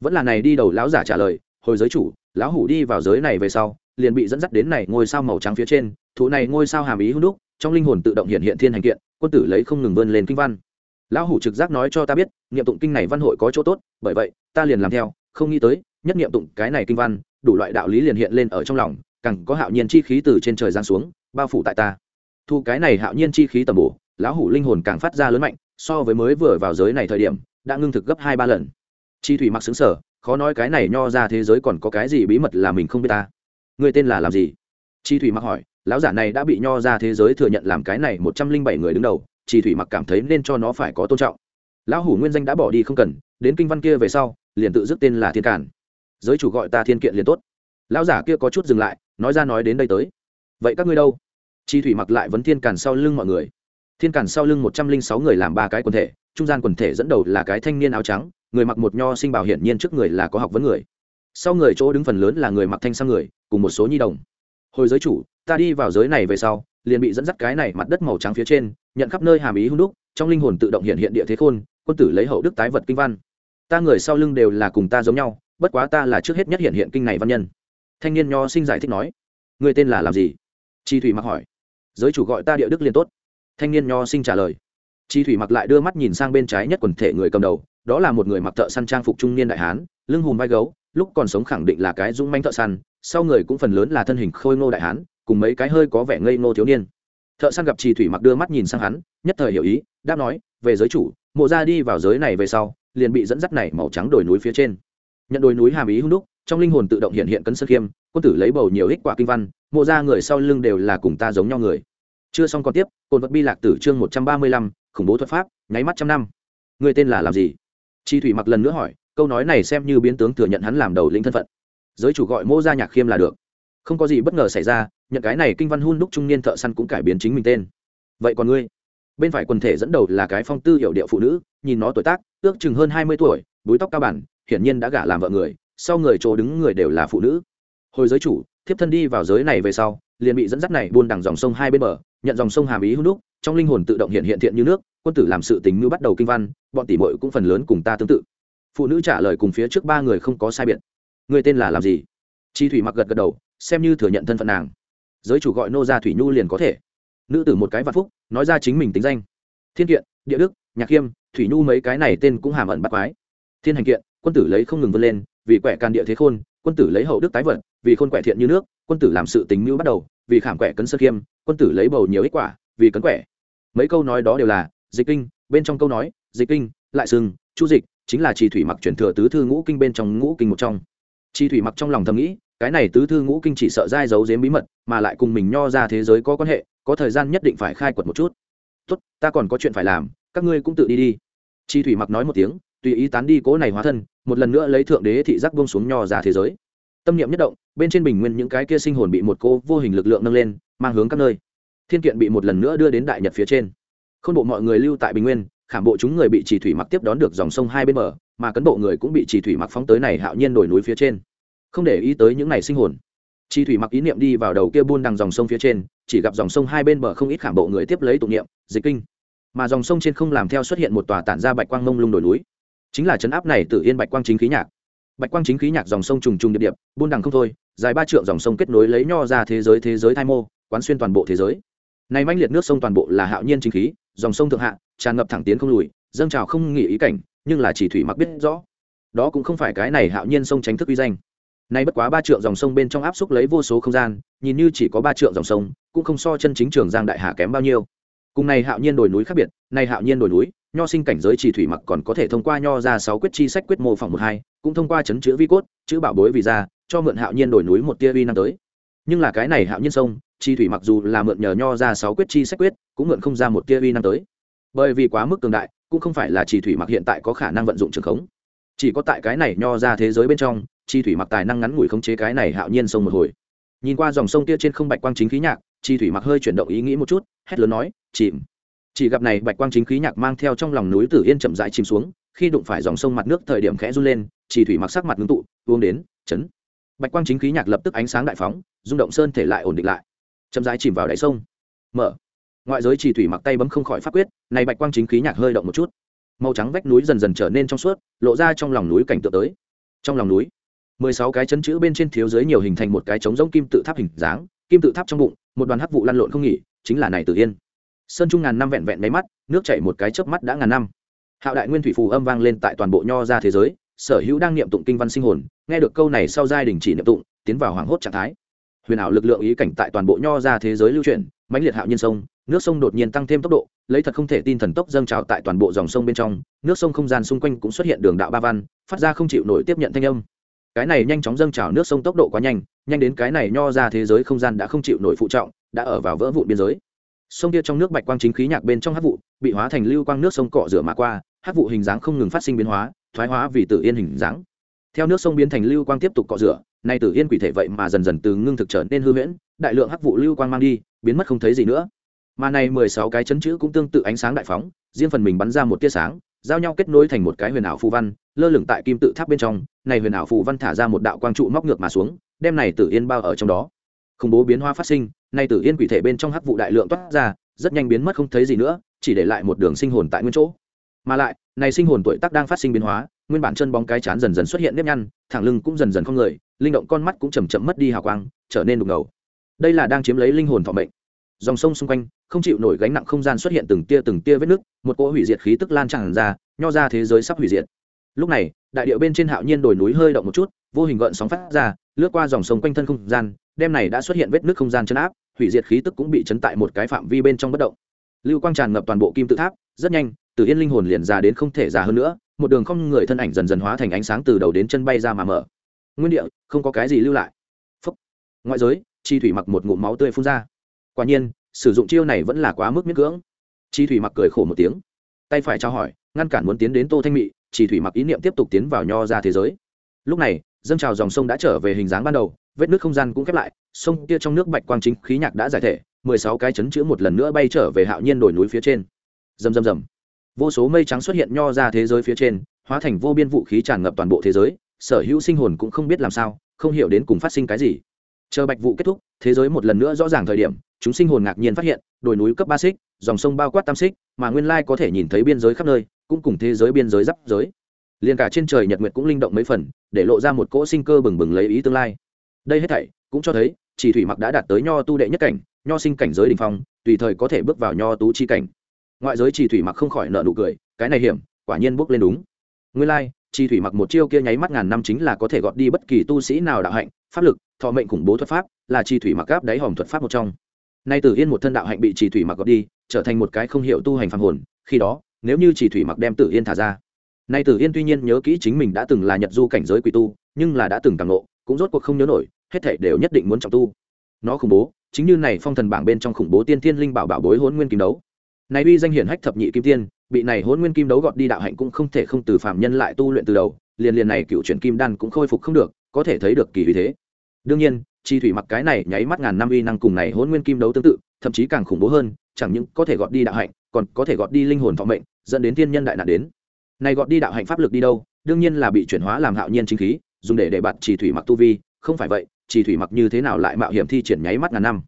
Vẫn là này đi đầu lão giả trả lời, hồi giới chủ, lão hủ đi vào giới này về sau, liền bị dẫn dắt đến này ngôi sao màu trắng phía trên, thụ này ngôi sao hàm ý hữu đúc, trong linh hồn tự động hiện hiện thiên hành kiện, quân tử lấy không ngừng vươn lên kinh văn lão hủ trực giác nói cho ta biết, niệm tụng kinh này văn hội có chỗ tốt, bởi vậy, ta liền làm theo, không nghĩ tới, nhất niệm tụng cái này kinh văn, đủ loại đạo lý liền hiện lên ở trong lòng, càng có hạo nhiên chi khí từ trên trời giáng xuống, bao phủ tại ta. Thu cái này hạo nhiên chi khí tầm bổ, lão hủ linh hồn càng phát ra lớn mạnh, so với mới vừa vào giới này thời điểm, đã ngưng thực gấp hai ba lần. Chi thủy mặc xứng sở, khó nói cái này nho ra thế giới còn có cái gì bí mật là mình không biết ta. Người tên là làm gì? Chi thủy mặc hỏi lão giả này đã bị nho ra thế giới thừa nhận làm cái này một trăm linh bảy người đứng đầu chi thủy mặc cảm thấy nên cho nó phải có tôn trọng. Lão hủ nguyên danh đã bỏ đi không cần, đến kinh văn kia về sau, liền tự dứt tên là thiên cản giới chủ gọi ta thiên kiện liền tốt. Lão giả kia có chút dừng lại, nói ra nói đến đây tới. Vậy các ngươi đâu? Chi thủy mặc lại vấn thiên cản sau lưng mọi người. Thiên cản sau lưng một trăm linh sáu người làm ba cái quần thể, trung gian quần thể dẫn đầu là cái thanh niên áo trắng, người mặc một nho sinh bảo hiển nhiên trước người là có học vấn người. Sau người chỗ đứng phần lớn là người mặc thanh sang người, cùng một số nhi đồng hồi giới chủ, ta đi vào giới này về sau, liền bị dẫn dắt cái này mặt đất màu trắng phía trên, nhận khắp nơi hàm ý hung đúc, trong linh hồn tự động hiện hiện địa thế khôn, quân tử lấy hậu đức tái vật kinh văn. Ta người sau lưng đều là cùng ta giống nhau, bất quá ta là trước hết nhất hiện hiện kinh này văn nhân. Thanh niên nho sinh giải thích nói. Người tên là làm gì? Chi thủy mặc hỏi. Giới chủ gọi ta địa đức liên tốt. Thanh niên nho sinh trả lời. Chi thủy mặc lại đưa mắt nhìn sang bên trái nhất quần thể người cầm đầu, đó là một người mặc thợ săn trang phục trung niên đại hán, lưng hùm vai gấu lúc còn sống khẳng định là cái dũng manh thợ săn, sau người cũng phần lớn là thân hình khôi ngô đại hán, cùng mấy cái hơi có vẻ ngây ngô thiếu niên. Thợ săn gặp trì thủy mặc đưa mắt nhìn sang hắn, nhất thời hiểu ý, đáp nói, về giới chủ, mộ ra đi vào giới này về sau, liền bị dẫn dắt này màu trắng đồi núi phía trên. Nhận đồi núi hàm ý hung đúc, trong linh hồn tự động hiện hiện cấn sơ khiêm, quân tử lấy bầu nhiều ích quả kinh văn, mộ ra người sau lưng đều là cùng ta giống nhau người. Chưa xong còn tiếp cồn vật bi lạc tử chương một trăm ba mươi lăm, khủng bố thuật pháp, nháy mắt trăm năm. Người tên là làm gì? Chi thủy mặc lần nữa hỏi câu nói này xem như biến tướng thừa nhận hắn làm đầu lĩnh thân phận. Giới chủ gọi mô ra nhạc khiêm là được. Không có gì bất ngờ xảy ra, nhận cái này kinh văn hun đúc trung niên thợ săn cũng cải biến chính mình tên. Vậy còn ngươi? Bên phải quần thể dẫn đầu là cái phong tư hiệu điệu phụ nữ, nhìn nó tuổi tác, ước chừng hơn hai mươi tuổi, búi tóc cao bản, hiển nhiên đã gả làm vợ người, sau người chỗ đứng người đều là phụ nữ. Hồi giới chủ, thiếp thân đi vào giới này về sau, liền bị dẫn dắt này buôn đằng dòng sông hai bên bờ, nhận dòng sông hàm ý hữu đúc, trong linh hồn tự động hiện hiện thiện như nước, quân tử làm sự tình như bắt đầu kinh văn, bọn tỷ muội cũng phần lớn cùng ta tương tự phụ nữ trả lời cùng phía trước ba người không có sai biệt. Người tên là làm gì? Chi thủy mặc gật gật đầu, xem như thừa nhận thân phận nàng. Giới chủ gọi nô gia thủy nhu liền có thể. Nữ tử một cái vạn phúc, nói ra chính mình tính danh. Thiên kiện, địa đức, nhạc khiêm, thủy nhu mấy cái này tên cũng hàm ẩn bắt quái. Thiên hành kiện, quân tử lấy không ngừng vươn lên, vì quẻ can địa thế khôn, quân tử lấy hậu đức tái vật vì khôn quẻ thiện như nước, quân tử làm sự tình mưu bắt đầu, vì khảm quẻ cấn sơ khiêm, quân tử lấy bầu nhiều ích quả, vì cấn quẻ. Mấy câu nói đó đều là, dịch kinh, bên trong câu nói, dịch kinh, lại sừng, chu dịch chính là chi thủy mặc chuyển thừa tứ thư ngũ kinh bên trong ngũ kinh một trong. Chi thủy mặc trong lòng thầm nghĩ, cái này tứ thư ngũ kinh chỉ sợ dai giấu giếm bí mật, mà lại cùng mình nho ra thế giới có quan hệ, có thời gian nhất định phải khai quật một chút. Tốt, ta còn có chuyện phải làm, các ngươi cũng tự đi đi. Chi thủy mặc nói một tiếng, tùy ý tán đi cố này hóa thân, một lần nữa lấy thượng đế thị giác buông xuống nho ra thế giới. Tâm niệm nhất động, bên trên bình nguyên những cái kia sinh hồn bị một cô vô hình lực lượng nâng lên, mang hướng các nơi. Thiên kiện bị một lần nữa đưa đến đại nhật phía trên. K bộ mọi người lưu tại bình nguyên khảm bộ chúng người bị chỉ thủy mặc tiếp đón được dòng sông hai bên bờ, mà cấn bộ người cũng bị chỉ thủy mặc phóng tới này hạo nhiên đổi núi phía trên. Không để ý tới những này sinh hồn. Chỉ thủy mặc ý niệm đi vào đầu kia buôn đằng dòng sông phía trên, chỉ gặp dòng sông hai bên bờ không ít khảm bộ người tiếp lấy tụng niệm, dịch kinh. Mà dòng sông trên không làm theo xuất hiện một tòa tản ra bạch quang mông lung đổi núi. Chính là chấn áp này tự yên bạch quang chính khí nhạc. Bạch quang chính khí nhạc dòng sông trùng trùng điệp điệp, buôn đằng không thôi, dài ba trượng dòng sông kết nối lấy nho ra thế giới thế giới thai mô, quán xuyên toàn bộ thế giới. Này manh liệt nước sông toàn bộ là hạo nhiên chính khí dòng sông thượng hạ, tràn ngập thẳng tiến không lùi, dâng trào không nghỉ ý cảnh, nhưng là chỉ thủy mặc biết rõ. Đó cũng không phải cái này hạo nhiên sông tránh thức uy danh. Nay bất quá ba trượng dòng sông bên trong áp xúc lấy vô số không gian, nhìn như chỉ có ba trượng dòng sông, cũng không so chân chính trường giang đại hà kém bao nhiêu. Cùng này hạo nhiên đồi núi khác biệt, này hạo nhiên đồi núi, nho sinh cảnh giới chỉ thủy mặc còn có thể thông qua nho ra sáu quyết chi sách quyết mô phỏng một hai, cũng thông qua chấn chữ vi cốt, chữ bảo bối vì ra, cho mượn hạo nhiên đồi núi một tia vi năm tới. Nhưng là cái này hạo nhiên sông chi thủy mặc dù là mượn nhờ nho ra sáu quyết chi sách quyết, cũng mượn không ra một tia uy năm tới. Bởi vì quá mức cường đại, cũng không phải là Chi thủy mặc hiện tại có khả năng vận dụng trường khống. Chỉ có tại cái này nho ra thế giới bên trong, chi thủy mặc tài năng ngắn ngủi khống chế cái này hạo nhiên sông một hồi. Nhìn qua dòng sông kia trên không bạch quang chính khí nhạc, chi thủy mặc hơi chuyển động ý nghĩ một chút, hét lớn nói, chìm. Chỉ gặp này bạch quang chính khí nhạc mang theo trong lòng núi tử yên chậm rãi chìm xuống, khi đụng phải dòng sông mặt nước thời điểm khẽ run lên, chi thủy mặc sắc mặt ngưng tụ, uống đến, chấn. Bạch quang chính khí nhạc lập tức ánh sáng đại phóng, rung động sơn thể lại ổn định lại chậm rãi chìm vào đáy sông. Mở. Ngoại giới chỉ thủy mặc tay bấm không khỏi phát quyết, này bạch quang chính khí nhạc hơi động một chút. Màu trắng vách núi dần dần trở nên trong suốt, lộ ra trong lòng núi cảnh tượng tới. Trong lòng núi, mười sáu cái chân chữ bên trên thiếu dưới nhiều hình thành một cái trống giống kim tự tháp hình dáng, kim tự tháp trong bụng, một đoàn hắc vụ lăn lộn không nghỉ, chính là này tử yên. Sơn trung ngàn năm vẹn vẹn máy mắt, nước chảy một cái chớp mắt đã ngàn năm. Hạo đại nguyên thủy phù âm vang lên tại toàn bộ nho ra thế giới, sở hữu đang niệm tụng kinh văn sinh hồn, nghe được câu này sau giai đình chỉ niệm tụng, tiến vào hoảng hốt trạng thái huyền ảo lực lượng ý cảnh tại toàn bộ nho ra thế giới lưu chuyển, mãnh liệt hạo nhiên sông, nước sông đột nhiên tăng thêm tốc độ, lấy thật không thể tin thần tốc dâng trào tại toàn bộ dòng sông bên trong, nước sông không gian xung quanh cũng xuất hiện đường đạo ba văn, phát ra không chịu nổi tiếp nhận thanh âm. Cái này nhanh chóng dâng trào nước sông tốc độ quá nhanh nhanh đến cái này nho ra thế giới không gian đã không chịu nổi phụ trọng, đã ở vào vỡ vụn biên giới. Sông kia trong nước bạch quang chính khí nhạc bên trong hát vụ, bị hóa thành lưu quang nước sông cọ rửa mà qua, hát vụ hình dáng không ngừng phát sinh biến hóa, thoái hóa vì tự yên hình dáng. Theo nước sông biến thành lưu quang tiếp tục cọ rửa nay tử yên quỷ thể vậy mà dần dần từ ngưng thực trở nên hư huyễn, đại lượng hắc vụ lưu quang mang đi, biến mất không thấy gì nữa. Mà này mười sáu cái chấn chữ cũng tương tự ánh sáng đại phóng, riêng phần mình bắn ra một tia sáng, giao nhau kết nối thành một cái huyền ảo phù văn, lơ lửng tại kim tự tháp bên trong, này huyền ảo phù văn thả ra một đạo quang trụ móc ngược mà xuống, đem này tử yên bao ở trong đó. Khủng bố biến hóa phát sinh, nay tử yên quỷ thể bên trong hắc vụ đại lượng toát ra, rất nhanh biến mất không thấy gì nữa, chỉ để lại một đường sinh hồn tại nguyên chỗ. Mà lại, này sinh hồn tuổi tác đang phát sinh biến hóa, nguyên bản chân bóng cái chán dần dần xuất hiện nếp nhăn, thẳng lưng cũng dần dần không người linh động con mắt cũng chầm chậm mất đi hào quang, trở nên đục ngầu. Đây là đang chiếm lấy linh hồn thọ mệnh. Dòng sông xung quanh, không chịu nổi gánh nặng không gian xuất hiện từng tia từng tia vết nứt, một cỗ hủy diệt khí tức lan tràn ra, nho ra thế giới sắp hủy diệt. Lúc này, đại điệu bên trên hạo nhiên đồi núi hơi động một chút, vô hình gợn sóng phát ra, lướt qua dòng sông quanh thân không gian, đêm này đã xuất hiện vết nước không gian chấn áp, hủy diệt khí tức cũng bị chấn tại một cái phạm vi bên trong bất động. Lưu quang tràn ngập toàn bộ kim tự tháp, rất nhanh, từ yên linh hồn liền già đến không thể già hơn nữa, một đường không người thân ảnh dần dần hóa thành ánh sáng từ đầu đến chân bay ra mà mở nguyên địa, không có cái gì lưu lại. Phúc. ngoại giới, chi thủy mặc một ngụm máu tươi phun ra. Quả nhiên, sử dụng chiêu này vẫn là quá mức miễn cưỡng. Chi thủy mặc cười khổ một tiếng. Tay phải trao hỏi, ngăn cản muốn tiến đến tô thanh mị chỉ thủy mặc ý niệm tiếp tục tiến vào nho ra thế giới. Lúc này, dâng trào dòng sông đã trở về hình dáng ban đầu, vết nước không gian cũng khép lại, sông kia trong nước bạch quang chính khí nhạc đã giải thể, mười sáu cái chấn chữ một lần nữa bay trở về hạo nhiên đồi núi phía trên. Rầm rầm rầm. Vô số mây trắng xuất hiện nho ra thế giới phía trên, hóa thành vô biên vũ khí tràn ngập toàn bộ thế giới sở hữu sinh hồn cũng không biết làm sao, không hiểu đến cùng phát sinh cái gì. Chờ bạch vụ kết thúc, thế giới một lần nữa rõ ràng thời điểm, chúng sinh hồn ngạc nhiên phát hiện, đồi núi cấp ba xích, dòng sông bao quát tam xích, mà nguyên lai có thể nhìn thấy biên giới khắp nơi, cũng cùng thế giới biên giới giáp giới. Liền cả trên trời nhật nguyệt cũng linh động mấy phần, để lộ ra một cỗ sinh cơ bừng bừng lấy ý tương lai. Đây hết thảy cũng cho thấy, chỉ thủy mặc đã đạt tới nho tu đệ nhất cảnh, nho sinh cảnh giới đình phong, tùy thời có thể bước vào nho tú chi cảnh. Ngoại giới chỉ thủy mặc không khỏi nợ nụ cười, cái này hiểm, quả nhiên bước lên đúng. Nguyên lai chi thủy mặc một chiêu kia nháy mắt ngàn năm chính là có thể gọt đi bất kỳ tu sĩ nào đạo hạnh, pháp lực, thọ mệnh khủng bố thuật pháp, là chi thủy mặc gáp đáy hòm thuật pháp một trong. Nay tử yên một thân đạo hạnh bị Chi thủy mặc gọt đi, trở thành một cái không hiểu tu hành phàm hồn, khi đó, nếu như Chi thủy mặc đem tử yên thả ra. Nay tử yên tuy nhiên nhớ kỹ chính mình đã từng là nhật du cảnh giới quỷ tu, nhưng là đã từng càng ngộ, cũng rốt cuộc không nhớ nổi, hết thảy đều nhất định muốn trọng tu. Nó khủng bố, chính như này phong thần bảng bên trong khủng bố tiên thiên linh bảo bảo bối hỗn nguyên kim đấu. Này uy danh hiển hách thập nhị kim tiên bị này hôn nguyên kim đấu gọt đi đạo hạnh cũng không thể không từ phạm nhân lại tu luyện từ đầu, liền liền này cựu chuyển kim đan cũng khôi phục không được, có thể thấy được kỳ uy thế. Đương nhiên, chi thủy mặc cái này nháy mắt ngàn năm uy năng cùng này hôn nguyên kim đấu tương tự, thậm chí càng khủng bố hơn, chẳng những có thể gọt đi đạo hạnh, còn có thể gọt đi linh hồn thọ mệnh, dẫn đến thiên nhân đại nạn đến. Này gọt đi đạo hạnh pháp lực đi đâu, đương nhiên là bị chuyển hóa làm hạo nhiên chính khí, dùng để để bạt chỉ thủy mặc tu vi, không phải vậy chỉ thủy mặc như thế nào lại mạo hiểm thi triển nháy mắt ngàn năm.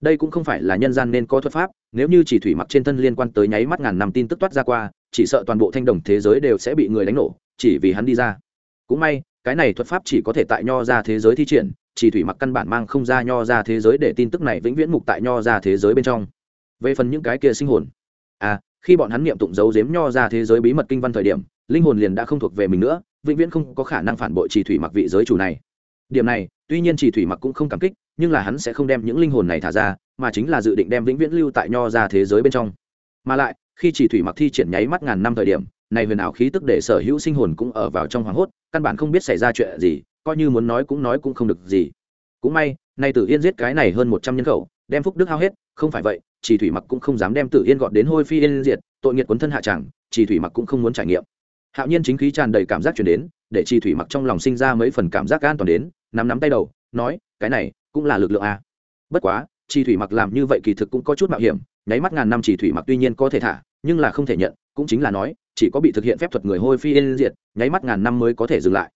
Đây cũng không phải là nhân gian nên có thuật pháp nếu như chỉ thủy mặc trên thân liên quan tới nháy mắt ngàn năm tin tức toát ra qua, chỉ sợ toàn bộ thanh đồng thế giới đều sẽ bị người đánh nổ, chỉ vì hắn đi ra. Cũng may, cái này thuật pháp chỉ có thể tại nho ra thế giới thi triển, chỉ thủy mặc căn bản mang không ra nho ra thế giới để tin tức này vĩnh viễn mục tại nho ra thế giới bên trong. Về phần những cái kia sinh hồn. À khi bọn hắn niệm tụng giấu giếm nho ra thế giới bí mật kinh văn thời điểm, linh hồn liền đã không thuộc về mình nữa, vĩnh viễn không có khả năng phản bội chỉ thủy mặc vị giới chủ này. Điểm này, tuy nhiên chỉ thủy mặc cũng không cảm kích, nhưng là hắn sẽ không đem những linh hồn này thả ra mà chính là dự định đem vĩnh viễn lưu tại nho ra thế giới bên trong. Mà lại, khi chỉ thủy mặc thi triển nháy mắt ngàn năm thời điểm, này huyền ảo khí tức để sở hữu sinh hồn cũng ở vào trong hoảng hốt, căn bản không biết xảy ra chuyện gì, coi như muốn nói cũng nói cũng không được gì. Cũng may, nay tử yên giết cái này hơn một trăm nhân khẩu, đem phúc đức hao hết, không phải vậy, chỉ thủy mặc cũng không dám đem tử yên gọn đến hôi phi yên diệt, tội nghiệt quấn thân hạ tràng chỉ thủy mặc cũng không muốn trải nghiệm. Hạo nhiên chính khí tràn đầy cảm giác chuyển đến, để chỉ thủy mặc trong lòng sinh ra mấy phần cảm giác an toàn đến, nắm nắm tay đầu, nói, cái này cũng là lực lượng a. Bất quá chỉ thủy mặc làm như vậy kỳ thực cũng có chút mạo hiểm, nháy mắt ngàn năm chỉ thủy mặc tuy nhiên có thể thả, nhưng là không thể nhận, cũng chính là nói, chỉ có bị thực hiện phép thuật người hôi phi yên diệt, nháy mắt ngàn năm mới có thể dừng lại.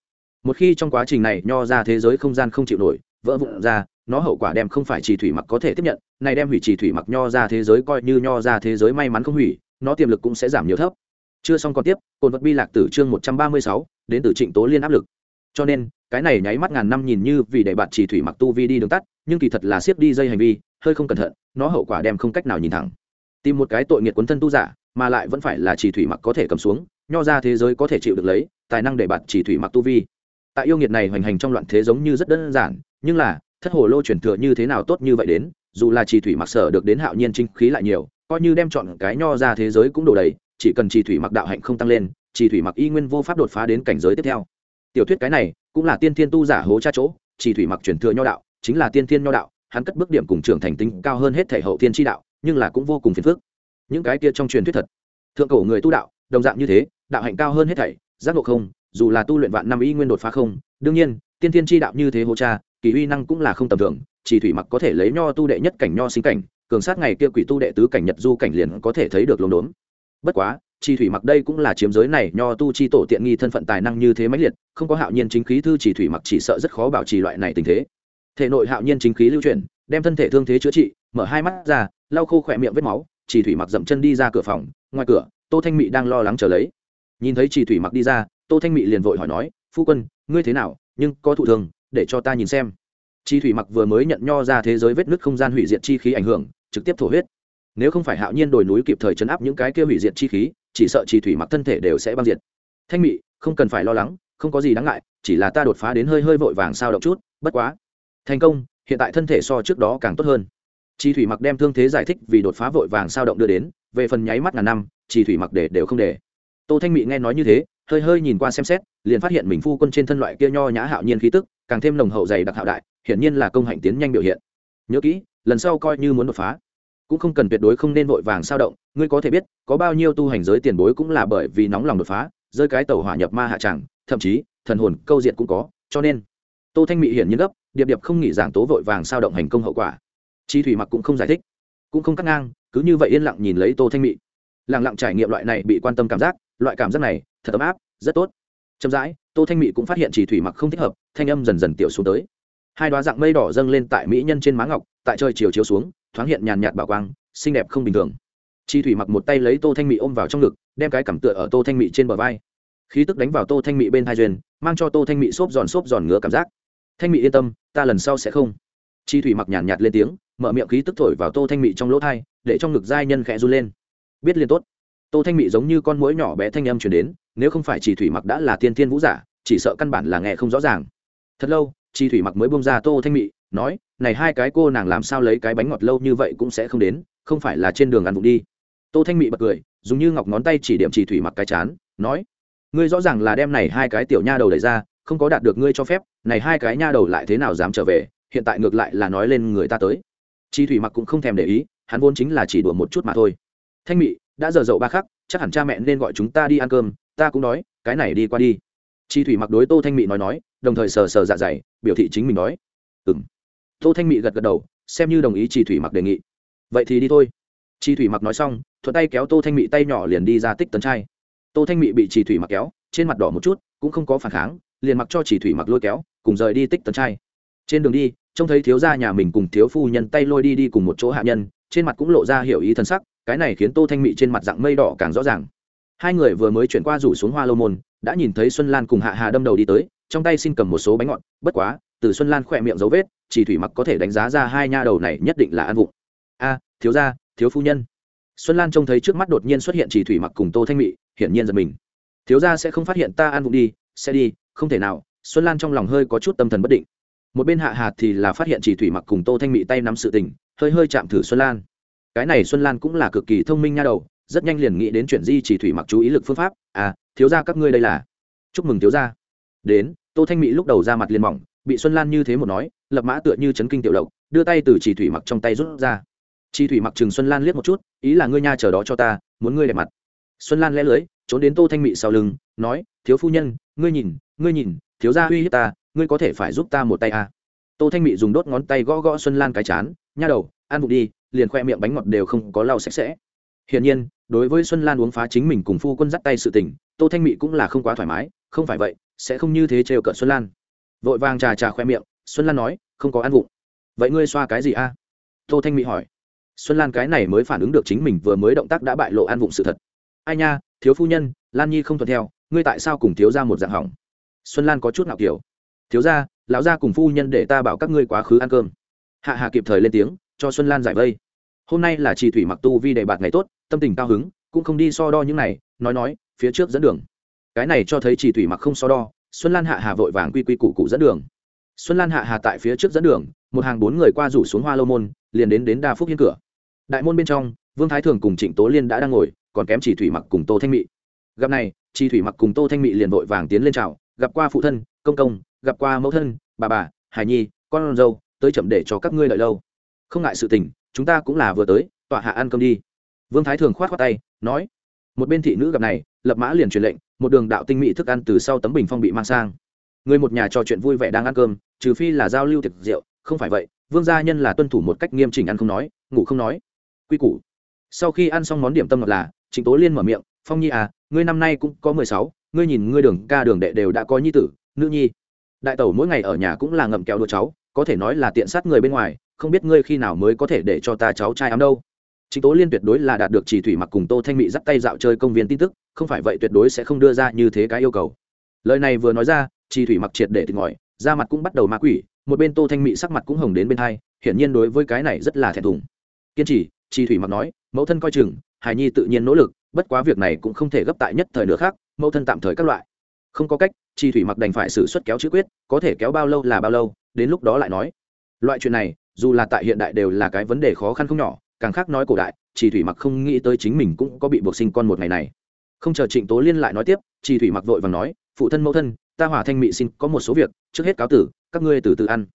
Một khi trong quá trình này nho ra thế giới không gian không chịu nổi, vỡ vụn ra, nó hậu quả đem không phải chỉ thủy mặc có thể tiếp nhận, này đem hủy chỉ thủy mặc nho ra thế giới coi như nho ra thế giới may mắn không hủy, nó tiềm lực cũng sẽ giảm nhiều thấp. Chưa xong còn tiếp cồn vật bi lạc tử chương một trăm ba mươi sáu, đến từ trịnh tố liên áp lực. Cho nên cái này nháy mắt ngàn năm nhìn như vì để bạn chỉ thủy mặc tu vi đi đường tắt, nhưng kỳ thật là siết đi dây hành vi, hơi không cẩn thận, nó hậu quả đem không cách nào nhìn thẳng. Tìm một cái tội nghiệt quấn thân tu giả, mà lại vẫn phải là chỉ thủy mặc có thể cầm xuống, nho ra thế giới có thể chịu được lấy, tài năng để bạn chỉ thủy mặc tu vi. Tại yêu nghiệt này hoành hành trong loạn thế giống như rất đơn giản, nhưng là, thất hồ lô chuyển thừa như thế nào tốt như vậy đến, dù là chỉ thủy mặc sở được đến hạo nhiên trinh khí lại nhiều, coi như đem chọn cái nho ra thế giới cũng đổ đầy, chỉ cần chỉ thủy mặc đạo hạnh không tăng lên, chỉ thủy mặc y nguyên vô pháp đột phá đến cảnh giới tiếp theo. Tiểu thuyết cái này cũng là tiên thiên tu giả hố cha chỗ, chỉ thủy mặc truyền thừa nho đạo, chính là tiên thiên nho đạo, hắn cất bước điểm cùng trưởng thành tính cao hơn hết thể hậu thiên tri đạo, nhưng là cũng vô cùng phiền phức. Những cái kia trong truyền thuyết thật, thượng cổ người tu đạo, đồng dạng như thế, đạo hạnh cao hơn hết thảy, giác ngộ không, dù là tu luyện vạn năm y nguyên đột phá không, đương nhiên, tiên thiên tri đạo như thế hô cha, kỳ uy năng cũng là không tầm thường, chỉ thủy mặc có thể lấy nho tu đệ nhất cảnh nho sinh cảnh, cường sát ngày kia quỷ tu đệ tứ cảnh nhật du cảnh liền có thể thấy được lồn đốn. Bất quá chi thủy mặc đây cũng là chiếm giới này, nho tu chi tổ tiện nghi thân phận tài năng như thế mãnh liệt, không có hạo nhiên chính khí thư chỉ thủy mặc chỉ sợ rất khó bảo trì loại này tình thế. Thể nội hạo nhiên chính khí lưu chuyển, đem thân thể thương thế chữa trị, mở hai mắt ra, lau khô khỏe miệng vết máu, chỉ thủy mặc dậm chân đi ra cửa phòng, ngoài cửa, tô thanh mị đang lo lắng chờ lấy. Nhìn thấy chỉ thủy mặc đi ra, tô thanh mị liền vội hỏi nói, phu quân, ngươi thế nào? Nhưng có thụ thường, để cho ta nhìn xem. Chi thủy mặc vừa mới nhận nho ra thế giới vết nứt không gian hủy diệt chi khí ảnh hưởng, trực tiếp thổ huyết. Nếu không phải hạo nhiên đồi núi kịp thời chấn áp những cái kia hủy diệt chi khí chỉ sợ chi thủy mặc thân thể đều sẽ băng diệt. Thanh mị, không cần phải lo lắng, không có gì đáng ngại, chỉ là ta đột phá đến hơi hơi vội vàng sao động chút, bất quá. Thành công, hiện tại thân thể so trước đó càng tốt hơn. Chi thủy mặc đem thương thế giải thích vì đột phá vội vàng sao động đưa đến, về phần nháy mắt ngàn năm chi thủy mặc để đều không để. Tô thanh mị nghe nói như thế, hơi hơi nhìn qua xem xét, liền phát hiện mình phu quân trên thân loại kia nho nhã hạo nhiên khí tức, càng thêm nồng hậu dày đặc hạo đại, hiển nhiên là công hạnh tiến nhanh biểu hiện. Nhớ kỹ, lần sau coi như muốn đột phá cũng không cần tuyệt đối không nên vội vàng sao động, ngươi có thể biết, có bao nhiêu tu hành giới tiền bối cũng là bởi vì nóng lòng đột phá, rơi cái tàu hỏa nhập ma hạ tràng thậm chí, thần hồn câu diện cũng có, cho nên, tô thanh mỹ hiển nhiên gấp, điệp điệp không nghỉ giảng tố vội vàng sao động hành công hậu quả. Chi thủy mặc cũng không giải thích, cũng không cắt ngang, cứ như vậy yên lặng nhìn lấy tô thanh mỹ lặng lặng trải nghiệm loại này bị quan tâm cảm giác, loại cảm giác này, thật ấm áp, rất tốt. Chậm rãi, tô thanh mỹ cũng phát hiện chỉ thủy mặc không thích hợp, thanh âm dần dần tiểu xuống tới. Hai đoá dạng mây đỏ dâng lên tại mỹ nhân trên má ngọc, tại trời chiều chiếu xuống thoáng hiện nhàn nhạt bảo quang, xinh đẹp không bình thường. Chi thủy mặc một tay lấy tô thanh mỹ ôm vào trong ngực, đem cái cảm tựa ở tô thanh mỹ trên bờ vai. Khí tức đánh vào tô thanh mỹ bên hai duyên, mang cho tô thanh mỹ xốp giòn xốp giòn ngứa cảm giác. Thanh mỹ yên tâm, ta lần sau sẽ không. Chi thủy mặc nhàn nhạt lên tiếng, mở miệng khí tức thổi vào tô thanh mỹ trong lỗ thai, để trong ngực giai nhân khẽ run lên. Biết liên tốt. Tô thanh mỹ giống như con mũi nhỏ bé thanh âm chuyển đến, nếu không phải chỉ thủy mặc đã là tiên thiên vũ giả, chỉ sợ căn bản là nghe không rõ ràng. Thật lâu, chi thủy mặc mới bông ra tô thanh mỹ nói, này hai cái cô nàng làm sao lấy cái bánh ngọt lâu như vậy cũng sẽ không đến, không phải là trên đường ăn vụng đi. Tô thanh Mị bật cười, dùng như ngọc ngón tay chỉ điểm chỉ thủy mặc cái chán, nói, ngươi rõ ràng là đem này hai cái tiểu nha đầu đẩy ra, không có đạt được ngươi cho phép, này hai cái nha đầu lại thế nào dám trở về, hiện tại ngược lại là nói lên người ta tới. Chi thủy mặc cũng không thèm để ý, hắn vốn chính là chỉ đùa một chút mà thôi. Thanh mị, đã giờ dậu ba khắc, chắc hẳn cha mẹ nên gọi chúng ta đi ăn cơm, ta cũng đói, cái này đi qua đi. Chi thủy mặc đối tô thanh mị nói nói, đồng thời sờ sờ dạ dày, biểu thị chính mình nói ừng tô thanh mị gật gật đầu, xem như đồng ý Chỉ thủy mặc đề nghị. Vậy thì đi thôi. Chỉ thủy mặc nói xong, thuận tay kéo tô thanh mị tay nhỏ liền đi ra tích tấn trai. Tô thanh mị bị Chỉ thủy mặc kéo, trên mặt đỏ một chút, cũng không có phản kháng, liền mặc cho chỉ thủy mặc lôi kéo, cùng rời đi tích tấn trai. Trên đường đi, trông thấy thiếu gia nhà mình cùng thiếu phu nhân tay lôi đi đi cùng một chỗ hạ nhân, trên mặt cũng lộ ra hiểu ý thân sắc, cái này khiến tô thanh mị trên mặt dạng mây đỏ càng rõ ràng. Hai người vừa mới chuyển qua rủ xuống hoa lô môn, đã nhìn thấy xuân lan cùng hạ hà đâm đầu đi tới, trong tay xin cầm một số bánh ngọt, bất quá, từ xuân lan khỏe miệng dấu vết chỉ thủy mặc có thể đánh giá ra hai nha đầu này nhất định là ăn vụng. A, thiếu gia, thiếu phu nhân. Xuân lan trông thấy trước mắt đột nhiên xuất hiện chỉ thủy mặc cùng tô thanh mị, hiển nhiên giật mình. Thiếu gia sẽ không phát hiện ta ăn vụng đi, sẽ đi, không thể nào. Xuân lan trong lòng hơi có chút tâm thần bất định. Một bên hạ hạt thì là phát hiện chỉ thủy mặc cùng tô thanh mị tay nắm sự tình, hơi hơi chạm thử xuân lan. Cái này xuân lan cũng là cực kỳ thông minh nha đầu, rất nhanh liền nghĩ đến chuyện di chỉ thủy mặc chú ý lực phương pháp. À thiếu gia các ngươi đây là. Chúc mừng thiếu gia. đến, tô thanh mỹ lúc đầu ra mặt liền mỏng, bị xuân lan như thế một nói lập mã tựa như chấn kinh tiểu lộc, đưa tay từ chỉ thủy mặc trong tay rút ra. Chỉ thủy mặc trường xuân lan liếc một chút, ý là ngươi nha chờ đó cho ta, muốn ngươi đẹp mặt. Xuân lan lẽ lưới, trốn đến tô thanh mỹ sau lưng, nói, thiếu phu nhân, ngươi nhìn ngươi nhìn, thiếu gia uy hiếp ta, ngươi có thể phải giúp ta một tay à. tô thanh mỹ dùng đốt ngón tay gõ gõ xuân lan cái chán, nha đầu, ăn bụng đi, liền khoe miệng bánh ngọt đều không có lau sạch sẽ. Hiển nhiên, đối với xuân lan uống phá chính mình cùng phu quân dắt tay sự tình, tô thanh mỹ cũng là không quá thoải mái, không phải vậy, sẽ không như thế trêu cợt xuân lan. Vội vàng trà trà khoe miệng xuân lan nói, không có ăn vụng. Vậy ngươi xoa cái gì a? Tô thanh mỹ hỏi. Xuân lan cái này mới phản ứng được chính mình vừa mới động tác đã bại lộ ăn vụng sự thật. Ai nha, thiếu phu nhân, lan nhi không thuận theo, ngươi tại sao cùng thiếu ra một dạng hỏng? Xuân lan có chút ngạo kiểu. Thiếu ra lão gia cùng phu nhân để ta bảo các ngươi quá khứ ăn cơm. Hạ hạ kịp thời lên tiếng, cho xuân lan giải vây. Hôm nay là chỉ thủy mặc tu vi đề bạt ngày tốt, tâm tình cao hứng, cũng không đi so đo những này, nói nói, phía trước dẫn đường. Cái này cho thấy chỉ thủy mặc không so đo, xuân lan hạ hà vội vàng quy quy củ cụ dẫn đường xuân lan hạ hà tại phía trước dẫn đường, một hàng bốn người qua rủ xuống hoa lâu môn, liền đến đến đa phúc hiên cửa. Đại môn bên trong, vương thái thường cùng trịnh tố liên đã đang ngồi, còn kém chỉ thủy mặc cùng tô thanh mị. Gặp này, chỉ thủy mặc cùng tô thanh mị liền vội vàng tiến lên chào, gặp qua phụ thân, công công, gặp qua mẫu thân, bà bà, hải nhi, con dâu, tới chậm để cho các ngươi đợi lâu. Không ngại sự tình, chúng ta cũng là vừa tới, tọa hạ ăn cơm đi. Vương thái thường khoát khoát tay, nói. Một bên thị nữ gặp này, lập mã liền truyền lệnh, một đường đạo tinh mỹ thức ăn từ sau tấm bình phong bị mang sang người một nhà trò chuyện vui vẻ đang ăn cơm trừ phi là giao lưu tiệc rượu không phải vậy vương gia nhân là tuân thủ một cách nghiêm chỉnh ăn không nói ngủ không nói. Quy củ. Sau khi ăn xong món điểm tâm ngọt là trịnh tố liên mở miệng phong nhi à ngươi năm nay cũng có mười sáu ngươi nhìn ngươi đường ca đường đệ đều đã có nhi tử nữ nhi. Đại tẩu mỗi ngày ở nhà cũng là ngậm kẹo đùa cháu có thể nói là tiện sát người bên ngoài không biết ngươi khi nào mới có thể để cho ta cháu trai ám đâu. Trịnh Tố Liên tuyệt đối là đạt được chỉ thủy mặc cùng Tô Thanh Mị dắt tay dạo chơi công viên tin tức, không phải vậy tuyệt đối sẽ không đưa ra như thế cái yêu cầu. Lời này vừa nói ra, chi thủy mặc triệt để tỉnh ngòi, da mặt cũng bắt đầu ma quỷ, một bên Tô Thanh Mị sắc mặt cũng hồng đến bên hai, hiển nhiên đối với cái này rất là thẹn thùng. Kiên trì, chi thủy mặc nói, mẫu thân coi chừng, Hải Nhi tự nhiên nỗ lực, bất quá việc này cũng không thể gấp tại nhất thời nữa khác, mẫu thân tạm thời các loại. Không có cách, chi thủy mặc đành phải xử suất kéo chữ quyết, có thể kéo bao lâu là bao lâu, đến lúc đó lại nói. Loại chuyện này, dù là tại hiện đại đều là cái vấn đề khó khăn không nhỏ, càng khác nói cổ đại chỉ thủy mặc không nghĩ tới chính mình cũng có bị buộc sinh con một ngày này không chờ trịnh tố liên lại nói tiếp chỉ thủy mặc vội và nói phụ thân mẫu thân ta hỏa thanh mị xin, có một số việc, trước hết cáo tử, các ngươi từ từ ăn.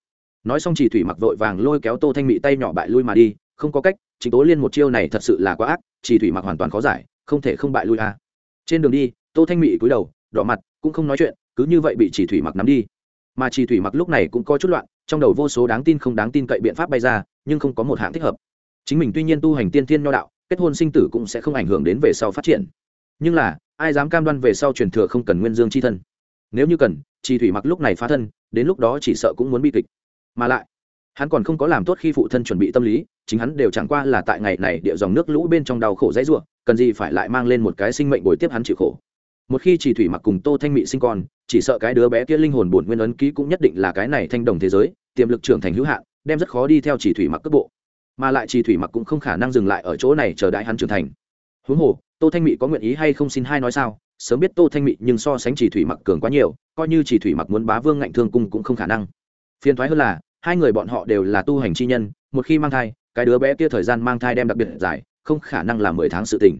Nói xong chỉ thủy mặc vội vàng lôi kéo tô thanh mị tay nhỏ bại lui mà đi, không có cách, chính tố liên một chiêu này thật sự là quá ác, chỉ thủy mặc hoàn toàn khó giải, không thể không bại lui à. trên đường đi, tô thanh mị cúi đầu, đỏ mặt, cũng không nói chuyện, cứ như vậy bị chỉ thủy mặc nắm đi. Mà chỉ thủy mặc lúc này cũng có chút loạn, trong đầu vô số đáng tin không đáng tin cậy biện pháp bay ra, nhưng không có một hạng thích hợp. Chính mình tuy nhiên tu hành tiên thiên nho đạo, kết hôn sinh tử cũng sẽ không ảnh hưởng đến về sau phát triển. Nhưng là, ai dám cam đoan về sau truyền thừa không cần nguyên dương c h i thân? Nếu như cần chi thủy mặc lúc này phá thân, đến lúc đó chỉ sợ cũng muốn bi kịch. Mà lại, hắn còn không có làm tốt khi phụ thân chuẩn bị tâm lý, chính hắn đều chẳng qua là tại ngày này địa dòng nước lũ bên trong đau khổ dãy ruộng cần gì phải lại mang lên một cái sinh mệnh bồi tiếp hắn chịu khổ. Một khi chỉ thủy mặc cùng tô thanh mị sinh con, chỉ sợ cái đứa bé kia linh hồn bổn nguyên ấn ký cũng nhất định là cái này thanh đồng thế giới, tiềm lực trưởng thành hữu hạn, đem rất khó đi theo chỉ thủy mặc cấp bộ. Mà lại chỉ thủy mặc cũng không khả năng dừng lại ở chỗ này chờ đãi hắn trưởng thành. Huống hồ, tô thanh mị có nguyện ý hay không xin hai nói sao? Sớm biết tô thanh mị nhưng so sánh chỉ thủy mặc cường quá nhiều, coi như chỉ thủy mặc muốn bá vương ngạnh thương cung cũng không khả năng. Phiền thoái hơn là, hai người bọn họ đều là tu hành chi nhân, một khi mang thai, cái đứa bé kia thời gian mang thai đem đặc biệt dài, không khả năng là mười tháng sự tình.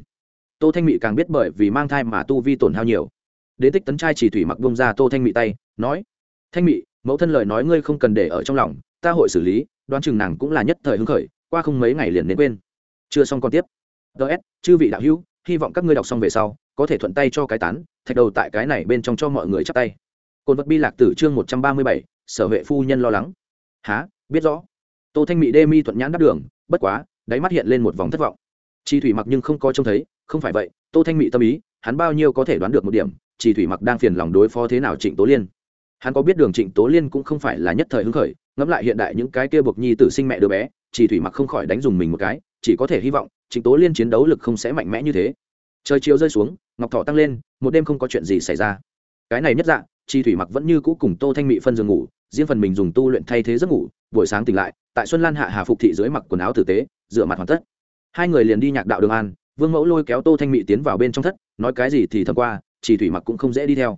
Tô thanh mị càng biết bởi vì mang thai mà tu vi tổn hao nhiều. Đế tích tấn trai chỉ thủy mặc bông ra tô thanh mị tay, nói, thanh mị, mẫu thân lời nói ngươi không cần để ở trong lòng, ta hội xử lý, đoán chừng nàng cũng là nhất thời hứng khởi, qua không mấy ngày liền đến quên. Chưa xong còn tiếp. Ts chư vị đạo hữu hy vọng các ngươi đọc xong về sau, có thể thuận tay cho cái tán, thạch đầu tại cái này bên trong cho mọi người chắp tay. Cồn vật bi lạc tử chương một trăm ba mươi bảy, sở vệ phu nhân lo lắng. Há biết rõ. Tô thanh mỹ đê mi thuận nhãn đáp đường, bất quá, đáy mắt hiện lên một vòng thất vọng. Chi thủy mặc nhưng không có trông thấy, không phải vậy, tô thanh mỹ tâm ý, hắn bao nhiêu có thể đoán được một điểm, chi thủy mặc đang phiền lòng đối phó thế nào trịnh tố liên. Hắn có biết đường trịnh tố liên cũng không phải là nhất thời hứng khởi, ngẫm lại hiện đại những cái kia buộc nhi tử sinh mẹ đứa bé chỉ thủy mặc không khỏi đánh dùng mình một cái, chỉ có thể hy vọng trịnh tố liên chiến đấu lực không sẽ mạnh mẽ như thế. Trời chiều rơi xuống, ngọc thọ tăng lên, một đêm không có chuyện gì xảy ra. Cái này nhất dạng chi thủy mặc vẫn như cũ cùng tô thanh mị phân giường ngủ, riêng phần mình dùng tu luyện thay thế giấc ngủ, buổi sáng tỉnh lại, tại xuân lan hạ hà phục thị dưới mặc quần áo tử tế, rửa mặt hoàn tất. Hai người liền đi nhạc đạo đường an, vương mẫu lôi kéo tô thanh mị tiến vào bên trong thất, nói cái gì thì thầm qua chỉ thủy mặc cũng không dễ đi theo.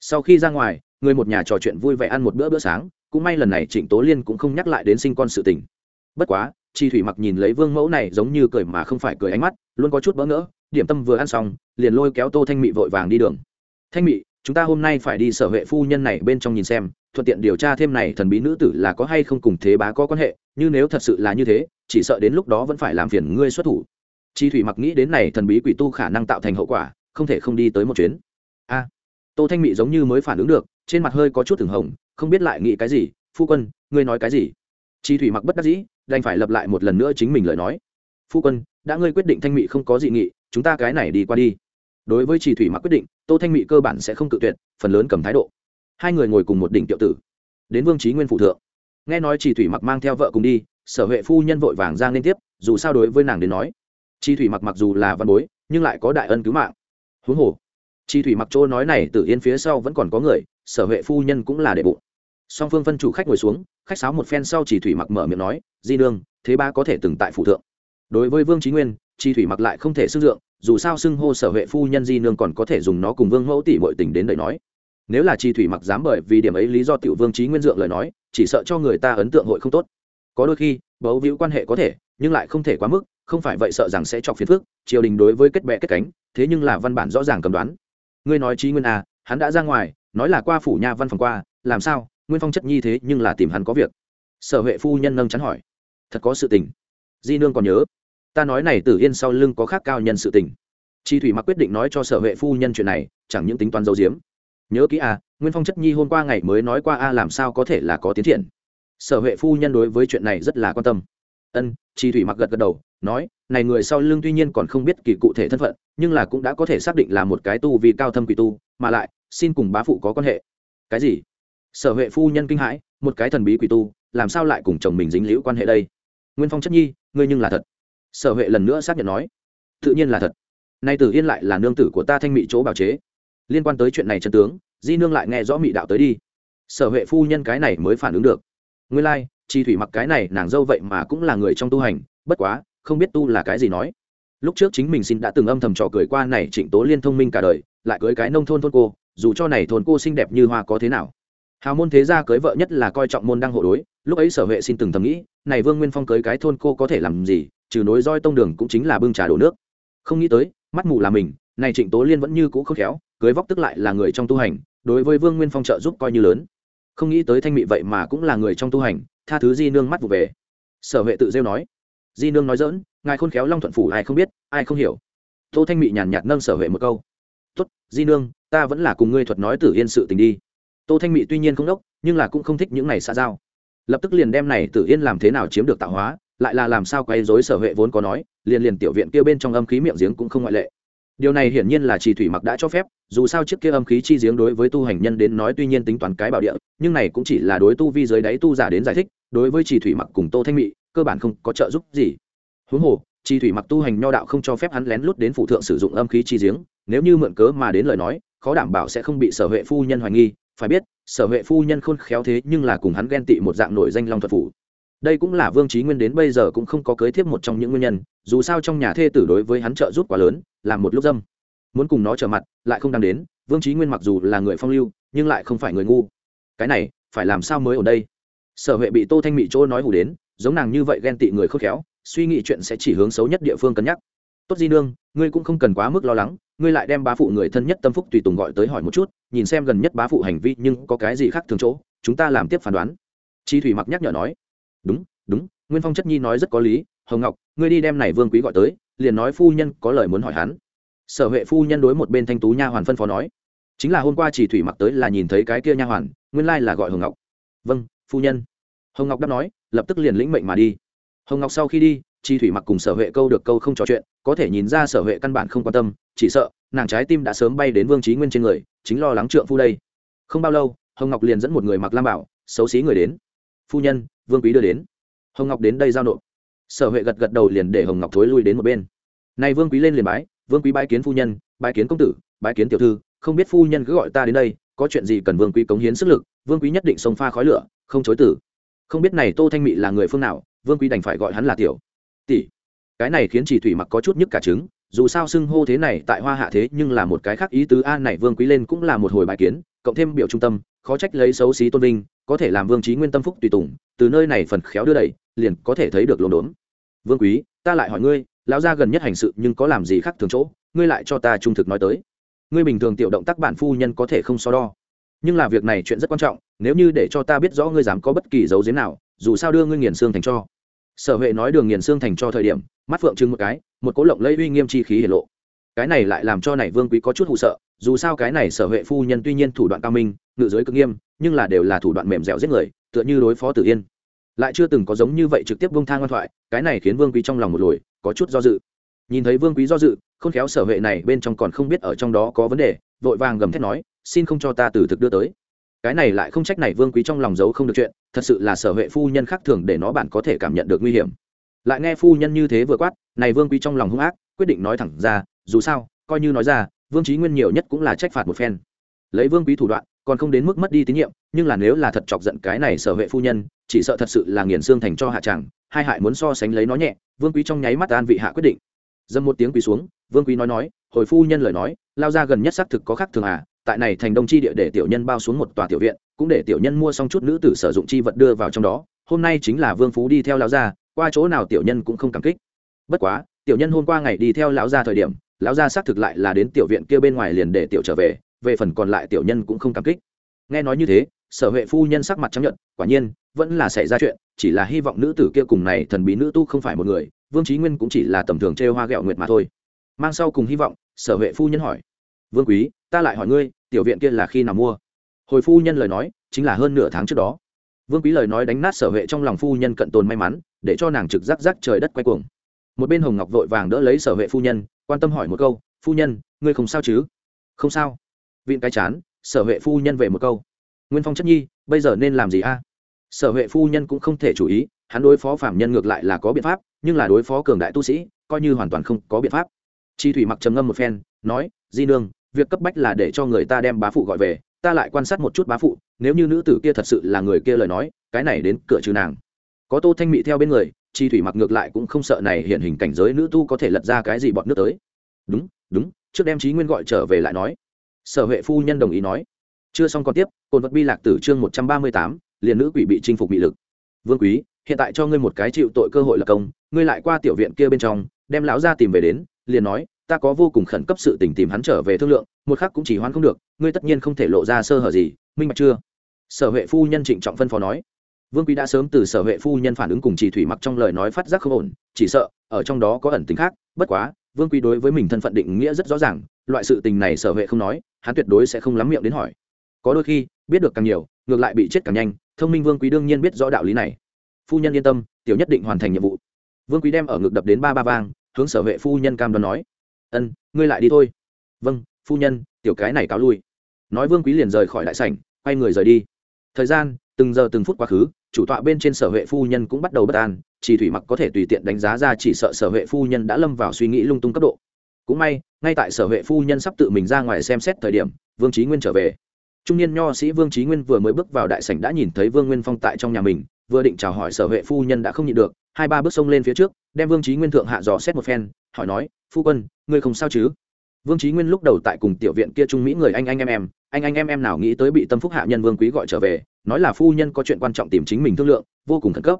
Sau khi ra ngoài, người một nhà trò chuyện vui vẻ ăn một bữa bữa sáng, cũng may lần này trịnh tố liên cũng không nhắc lại đến sinh con sự tình. Bất quá chi thủy mặc nhìn lấy vương mẫu này giống như cười mà không phải cười ánh mắt, luôn có chút bỡ ngỡ, điểm tâm vừa ăn xong, liền lôi kéo tô thanh mị vội vàng đi đường. Thanh mị, chúng ta hôm nay phải đi sở huệ phu nhân này bên trong nhìn xem, thuận tiện điều tra thêm này thần bí nữ tử là có hay không cùng thế bá có quan hệ, như nếu thật sự là như thế, chỉ sợ đến lúc đó vẫn phải làm phiền ngươi xuất thủ. Chi thủy mặc nghĩ đến này thần bí quỷ tu khả năng tạo thành hậu quả, không thể không đi tới một chuyến. A, tô thanh mị giống như mới phản ứng được, trên mặt hơi có chút thường hồng, không biết lại nghĩ cái gì, phu quân, ngươi nói cái gì? Chi thủy mặc bất đắc dĩ đành phải lập lại một lần nữa chính mình lời nói. Phu quân, đã ngươi quyết định thanh mị không có dị nghị, chúng ta cái này đi qua đi. Đối với chỉ thủy mặc quyết định, tô thanh mị cơ bản sẽ không cự tuyệt, phần lớn cầm thái độ. Hai người ngồi cùng một đỉnh tiểu tử. Đến vương trí nguyên phụ thượng. Nghe nói chỉ thủy mặc mang theo vợ cùng đi, sở huệ phu nhân vội vàng giang liên tiếp, dù sao đối với nàng đến nói chi thủy mặc mặc dù là văn bối, nhưng lại có đại ân cứu mạng. Huống hồ chi thủy mặc chỗ nói này tự yên phía sau vẫn còn có người, sở huệ phu nhân cũng là đệ bụng song phương phân chủ khách ngồi xuống, khách sáo một phen sau chỉ thủy mặc mở miệng nói, di nương, thế ba có thể từng tại phủ thượng. Đối với vương trí nguyên chi thủy mặc lại không thể xưng dượng, dù sao xưng hô sở huệ phu nhân di nương còn có thể dùng nó cùng vương mẫu tỷ bội tình đến đời nói. Nếu là chi thủy mặc dám bởi vì điểm ấy lý do tiểu vương trí nguyên dượng lời nói, chỉ sợ cho người ta ấn tượng hội không tốt. Có đôi khi, bấu víu quan hệ có thể, nhưng lại không thể quá mức, không phải vậy sợ rằng sẽ chọc phiền phức, triều đình đối với kết bè kết cánh, thế nhưng là văn bản rõ ràng cầm đoán. Ngươi nói trí nguyên à hắn đã ra ngoài, nói là qua phủ nhà văn phòng qua, làm sao nguyên phong chất nhi thế nhưng là tìm hắn có việc sở huệ phu nhân nâng chắn hỏi thật có sự tình di nương còn nhớ ta nói này tử yên sau lưng có khác cao nhân sự tình chi thủy mặc quyết định nói cho sở huệ phu nhân chuyện này chẳng những tính toán dấu diếm nhớ kỹ à nguyên phong chất nhi hôm qua ngày mới nói qua a à làm sao có thể là có tiến triển sở huệ phu nhân đối với chuyện này rất là quan tâm ân chi thủy mặc gật gật đầu nói này người sau lưng tuy nhiên còn không biết kỳ cụ thể thân phận nhưng là cũng đã có thể xác định là một cái tu vì cao thâm quỷ tu mà lại xin cùng bá phụ có quan hệ cái gì sở huệ phu nhân kinh hãi một cái thần bí quỷ tu làm sao lại cùng chồng mình dính liễu quan hệ đây? Nguyên phong chất nhi ngươi nhưng là thật. Sở huệ lần nữa xác nhận nói. Tự nhiên là thật. Nay tử yên lại là nương tử của ta thanh mị chỗ bào chế. Liên quan tới chuyện này chân tướng di nương lại nghe rõ mị đạo tới đi. Sở huệ phu nhân cái này mới phản ứng được. Ngươi lai、like, chi thủy mặc cái này nàng dâu vậy mà cũng là người trong tu hành bất quá không biết tu là cái gì nói. Lúc trước chính mình xin đã từng âm thầm trò cười qua này trịnh tố liên thông minh cả đời lại cưới cái nông thôn thôn cô dù cho này thôn cô xinh đẹp như hoa có thế nào hào môn thế gia cưới vợ nhất là coi trọng môn đăng hộ đối, lúc ấy sở huệ xin từng thầm nghĩ, này vương nguyên phong cưới cái thôn cô có thể làm gì, trừ nối roi tông đường cũng chính là bưng trà đổ nước. Không nghĩ tới, mắt mù là mình, này trịnh tố liên vẫn như cũ khôn khéo, cưới vóc tức lại là người trong tu hành, đối với vương nguyên phong trợ giúp coi như lớn. Không nghĩ tới thanh mị vậy mà cũng là người trong tu hành, tha thứ di nương mắt vụ về. Sở huệ tự rêu nói. Di nương nói dỡn ngài khôn khéo long thuận phủ ai không biết, ai không hiểu. Tô thanh mị nhàn nhạt nâng sở huệ một câu. Tốt, di nương, ta vẫn là cùng ngươi thuật nói tử yên sự tình đi tô thanh mị tuy nhiên không đốc, nhưng là cũng không thích những này xa giao. Lập tức liền đem này tử yên làm thế nào chiếm được tạo hóa, lại là làm sao quấy rối sở huệ vốn có nói, liền liền tiểu viện kia bên trong âm khí miệng giếng cũng không ngoại lệ. Điều này hiển nhiên là chỉ thủy mặc đã cho phép, dù sao trước kia âm khí chi giếng đối với tu hành nhân đến nói tuy nhiên tính toán cái bảo địa, nhưng này cũng chỉ là đối tu vi giới đáy tu giả đến giải thích, đối với chỉ thủy mặc cùng tô thanh mị, cơ bản không có trợ giúp gì. Huống hồ, chỉ thủy mặc tu hành nho đạo không cho phép hắn lén lút đến phụ thượng sử dụng âm khí chi giếng, nếu như mượn cớ mà đến lời nói, khó đảm bảo sẽ không bị sở huệ phu nhân hoài nghi phải biết, sở huệ phu nhân khôn khéo thế nhưng là cùng hắn ghen tị một dạng nổi danh long thuật phủ. Đây cũng là vương trí nguyên đến bây giờ cũng không có cưới thiếp một trong những nguyên nhân, dù sao trong nhà thê tử đối với hắn trợ giúp quá lớn, làm một lúc dâm. Muốn cùng nó trở mặt, lại không đang đến, vương trí nguyên mặc dù là người phong lưu, nhưng lại không phải người ngu. Cái này, phải làm sao mới ở đây? Sở huệ bị tô thanh mỹ chỗ nói hủ đến, giống nàng như vậy ghen tị người khôn khéo, suy nghĩ chuyện sẽ chỉ hướng xấu nhất địa phương cân nhắc tốt di nương, ngươi cũng không cần quá mức lo lắng, ngươi lại đem bá phụ người thân nhất tâm phúc tùy tùng gọi tới hỏi một chút, nhìn xem gần nhất bá phụ hành vi nhưng có cái gì khác thường chỗ, chúng ta làm tiếp phán đoán. Chi thủy mặc nhắc nhở nói. Đúng đúng, nguyên phong chất nhi nói rất có lý, hồng ngọc, ngươi đi đem này vương quý gọi tới, liền nói phu nhân có lời muốn hỏi hắn. Sở huệ phu nhân đối một bên thanh tú nha hoàn phân phó nói. Chính là hôm qua chỉ thủy mặc tới là nhìn thấy cái kia nha hoàn, nguyên lai là gọi hồng ngọc. Vâng phu nhân. Hồng ngọc đáp nói, lập tức liền lĩnh mệnh mà đi. Hồng ngọc sau khi đi chi thủy mặc cùng sở huệ câu được câu không trò chuyện, có thể nhìn ra sở huệ căn bản không quan tâm, chỉ sợ, nàng trái tim đã sớm bay đến vương trí nguyên trên người, chính lo lắng trượng phu đây. Không bao lâu, hồng ngọc liền dẫn một người mặc lam bảo, xấu xí người đến. Phu nhân, vương quý đưa đến. Hồng ngọc đến đây giao nộp. Sở huệ gật gật đầu liền để hồng ngọc thối lui đến một bên. Này vương quý lên liền bái, vương quý bái kiến phu nhân, bái kiến công tử, bái kiến tiểu thư, không biết phu nhân cứ gọi ta đến đây, có chuyện gì cần vương quý cống hiến sức lực, vương quý nhất định sông pha khói lửa, không chối tử không biết này tô thanh mị là người phương nào, vương quý đành phải gọi hắn là tiểu tỷ. Cái này khiến chỉ thủy mặc có chút nhức cả trứng, dù sao xưng hô thế này tại hoa hạ thế nhưng là một cái khác ý tứ. An này vương quý lên cũng là một hồi bài kiến, cộng thêm biểu trung tâm, khó trách lấy xấu xí tôn vinh, có thể làm vương trí nguyên tâm phúc tùy tùng, từ nơi này phần khéo đưa đẩy, liền có thể thấy được lồn đốn. Vương quý, ta lại hỏi ngươi, lão gia gần nhất hành sự nhưng có làm gì khác thường chỗ? Ngươi lại cho ta trung thực nói tới. Ngươi bình thường tiểu động tác bản phu nhân có thể không so đo. Nhưng là việc này chuyện rất quan trọng, nếu như để cho ta biết rõ ngươi dám có bất kỳ dấu giếm nào, dù sao đưa ngươi nghiền xương thành cho sở huệ nói đường nghiền xương thành cho thời điểm, mắt phượng trưng một cái, một cỗ lộng lấy uy nghiêm chi khí hiển lộ. Cái này lại làm cho này vương quý có chút hụ sợ, dù sao cái này sở huệ phu nhân tuy nhiên thủ đoạn cao minh, ngự giới cực nghiêm, nhưng là đều là thủ đoạn mềm dẻo giết người, tựa như đối phó tử yên. Lại chưa từng có giống như vậy trực tiếp vương thang ngoan thoại, cái này khiến vương quý trong lòng một lồi, có chút do dự. Nhìn thấy vương quý do dự không khéo sở huệ này bên trong còn không biết ở trong đó có vấn đề, vội vàng gầm thét nói, xin không cho ta từ thực đưa tới. Cái này lại không trách này vương quý trong lòng giấu không được chuyện thật sự là sở huệ phu nhân khác thường để nó bản có thể cảm nhận được nguy hiểm. Lại nghe phu nhân như thế vừa quát này vương quý trong lòng hung ác quyết định nói thẳng ra dù sao coi như nói ra vương trí nguyên nhiều nhất cũng là trách phạt một phen. Lấy vương quý thủ đoạn còn không đến mức mất đi tín nhiệm nhưng là nếu là thật chọc giận cái này sở huệ phu nhân chỉ sợ thật sự là nghiền xương thành cho hạ chẳng, hai hại muốn so sánh lấy nó nhẹ vương quý trong nháy mắt an vị hạ quyết định. Dâm một tiếng quỳ xuống vương quý nói nói hồi phu nhân lời nói lao ra gần nhất xác thực có khác thường à tại này thành đông chi địa để tiểu nhân bao xuống một tòa tiểu viện cũng để tiểu nhân mua xong chút nữ tử sử dụng chi vật đưa vào trong đó, hôm nay chính là vương phú đi theo lão gia, qua chỗ nào tiểu nhân cũng không cảm kích. Bất quá, tiểu nhân hôm qua ngày đi theo lão gia thời điểm, lão gia xác thực lại là đến tiểu viện kia bên ngoài liền để tiểu trở về về phần còn lại tiểu nhân cũng không cảm kích. Nghe nói như thế, sở huệ phu nhân sắc mặt chấp nhận quả nhiên, vẫn là xảy ra chuyện, chỉ là hy vọng nữ tử kia cùng này thần bí nữ tu không phải một người, vương trí nguyên cũng chỉ là tầm thường trêu hoa ghẹo nguyệt mà thôi. Mang sau cùng hy vọng, sở huệ phu nhân hỏi, vương quý, ta lại hỏi ngươi, tiểu viện kia là khi nào mua? Hồi phu nhân lời nói, chính là hơn nửa tháng trước đó. Vương quý lời nói đánh nát sở huệ trong lòng phu nhân cận tồn may mắn, để cho nàng trực giác giác trời đất quay cuồng. Một bên hồng ngọc vội vàng đỡ lấy sở huệ phu nhân, quan tâm hỏi một câu, phu nhân, ngươi không sao chứ? Không sao. Vịn cái chán, sở huệ phu nhân về một câu, nguyên phong chất nhi, bây giờ nên làm gì a? Sở huệ phu nhân cũng không thể chủ ý, hắn đối phó phạm nhân ngược lại là có biện pháp, nhưng là đối phó cường đại tu sĩ, coi như hoàn toàn không có biện pháp. Chi thủy mặc trầm ngâm một phen, nói, di nương, việc cấp bách là để cho người ta đem bá phụ gọi về ta lại quan sát một chút bá phụ, nếu như nữ tử kia thật sự là người kia lời nói, cái này đến cửa trừ nàng. Có tô thanh mị theo bên người, chi thủy mặc ngược lại cũng không sợ này hiện hình cảnh giới nữ tu có thể lật ra cái gì bọn nước tới. Đúng đúng, trước đem trí nguyên gọi trở về lại nói. Sở huệ phu nhân đồng ý nói. Chưa xong còn tiếp cồn vật bi lạc tử chương một trăm ba mươi tám, liền nữ quỷ bị chinh phục bị lực. Vương quý, hiện tại cho ngươi một cái chịu tội cơ hội là công, ngươi lại qua tiểu viện kia bên trong, đem lão ra tìm về đến, liền nói ta có vô cùng khẩn cấp sự tình tìm hắn trở về thương lượng, một khắc cũng chỉ hoan không được, ngươi tất nhiên không thể lộ ra sơ hở gì, minh bạch chưa? Sở huệ phu nhân trịnh trọng phân phó nói. Vương quý đã sớm từ sở huệ phu nhân phản ứng cùng chỉ thủy mặc trong lời nói phát giác không ổn, chỉ sợ, ở trong đó có ẩn tính khác, bất quá, vương quý đối với mình thân phận định nghĩa rất rõ ràng, loại sự tình này sở huệ không nói, hắn tuyệt đối sẽ không lắm miệng đến hỏi. Có đôi khi, biết được càng nhiều, ngược lại bị chết càng nhanh, thông minh vương quý đương nhiên biết rõ đạo lý này. Phu nhân yên tâm, tiểu nhất định hoàn thành nhiệm vụ. Vương quý đem ở ngực đập đến ba ba vang, hướng sở huệ phu nhân cam đoan nói ân, ngươi lại đi thôi. Vâng phu nhân, tiểu cái này cáo lui. Nói vương quý liền rời khỏi đại sảnh, quay người rời đi. Thời gian, từng giờ từng phút quá khứ, chủ tọa bên trên sở huệ phu nhân cũng bắt đầu bất an, chỉ thủy mặc có thể tùy tiện đánh giá ra chỉ sợ sở huệ phu nhân đã lâm vào suy nghĩ lung tung cấp độ. Cũng may, ngay tại sở huệ phu nhân sắp tự mình ra ngoài xem xét thời điểm, vương trí nguyên trở về. Trung niên nho sĩ vương trí nguyên vừa mới bước vào đại sảnh đã nhìn thấy vương nguyên phong tại trong nhà mình, vừa định chào hỏi sở huệ phu nhân đã không nhịn được hai ba bước sông lên phía trước, đem vương trí nguyên thượng hạ dò xét một phen, hỏi nói, phu quân, ngươi không sao chứ? Vương trí nguyên lúc đầu tại cùng tiểu viện kia trung mỹ người anh anh em em, anh anh em em nào nghĩ tới bị tâm phúc hạ nhân vương quý gọi trở về, nói là phu nhân có chuyện quan trọng tìm chính mình thương lượng, vô cùng khẩn cấp.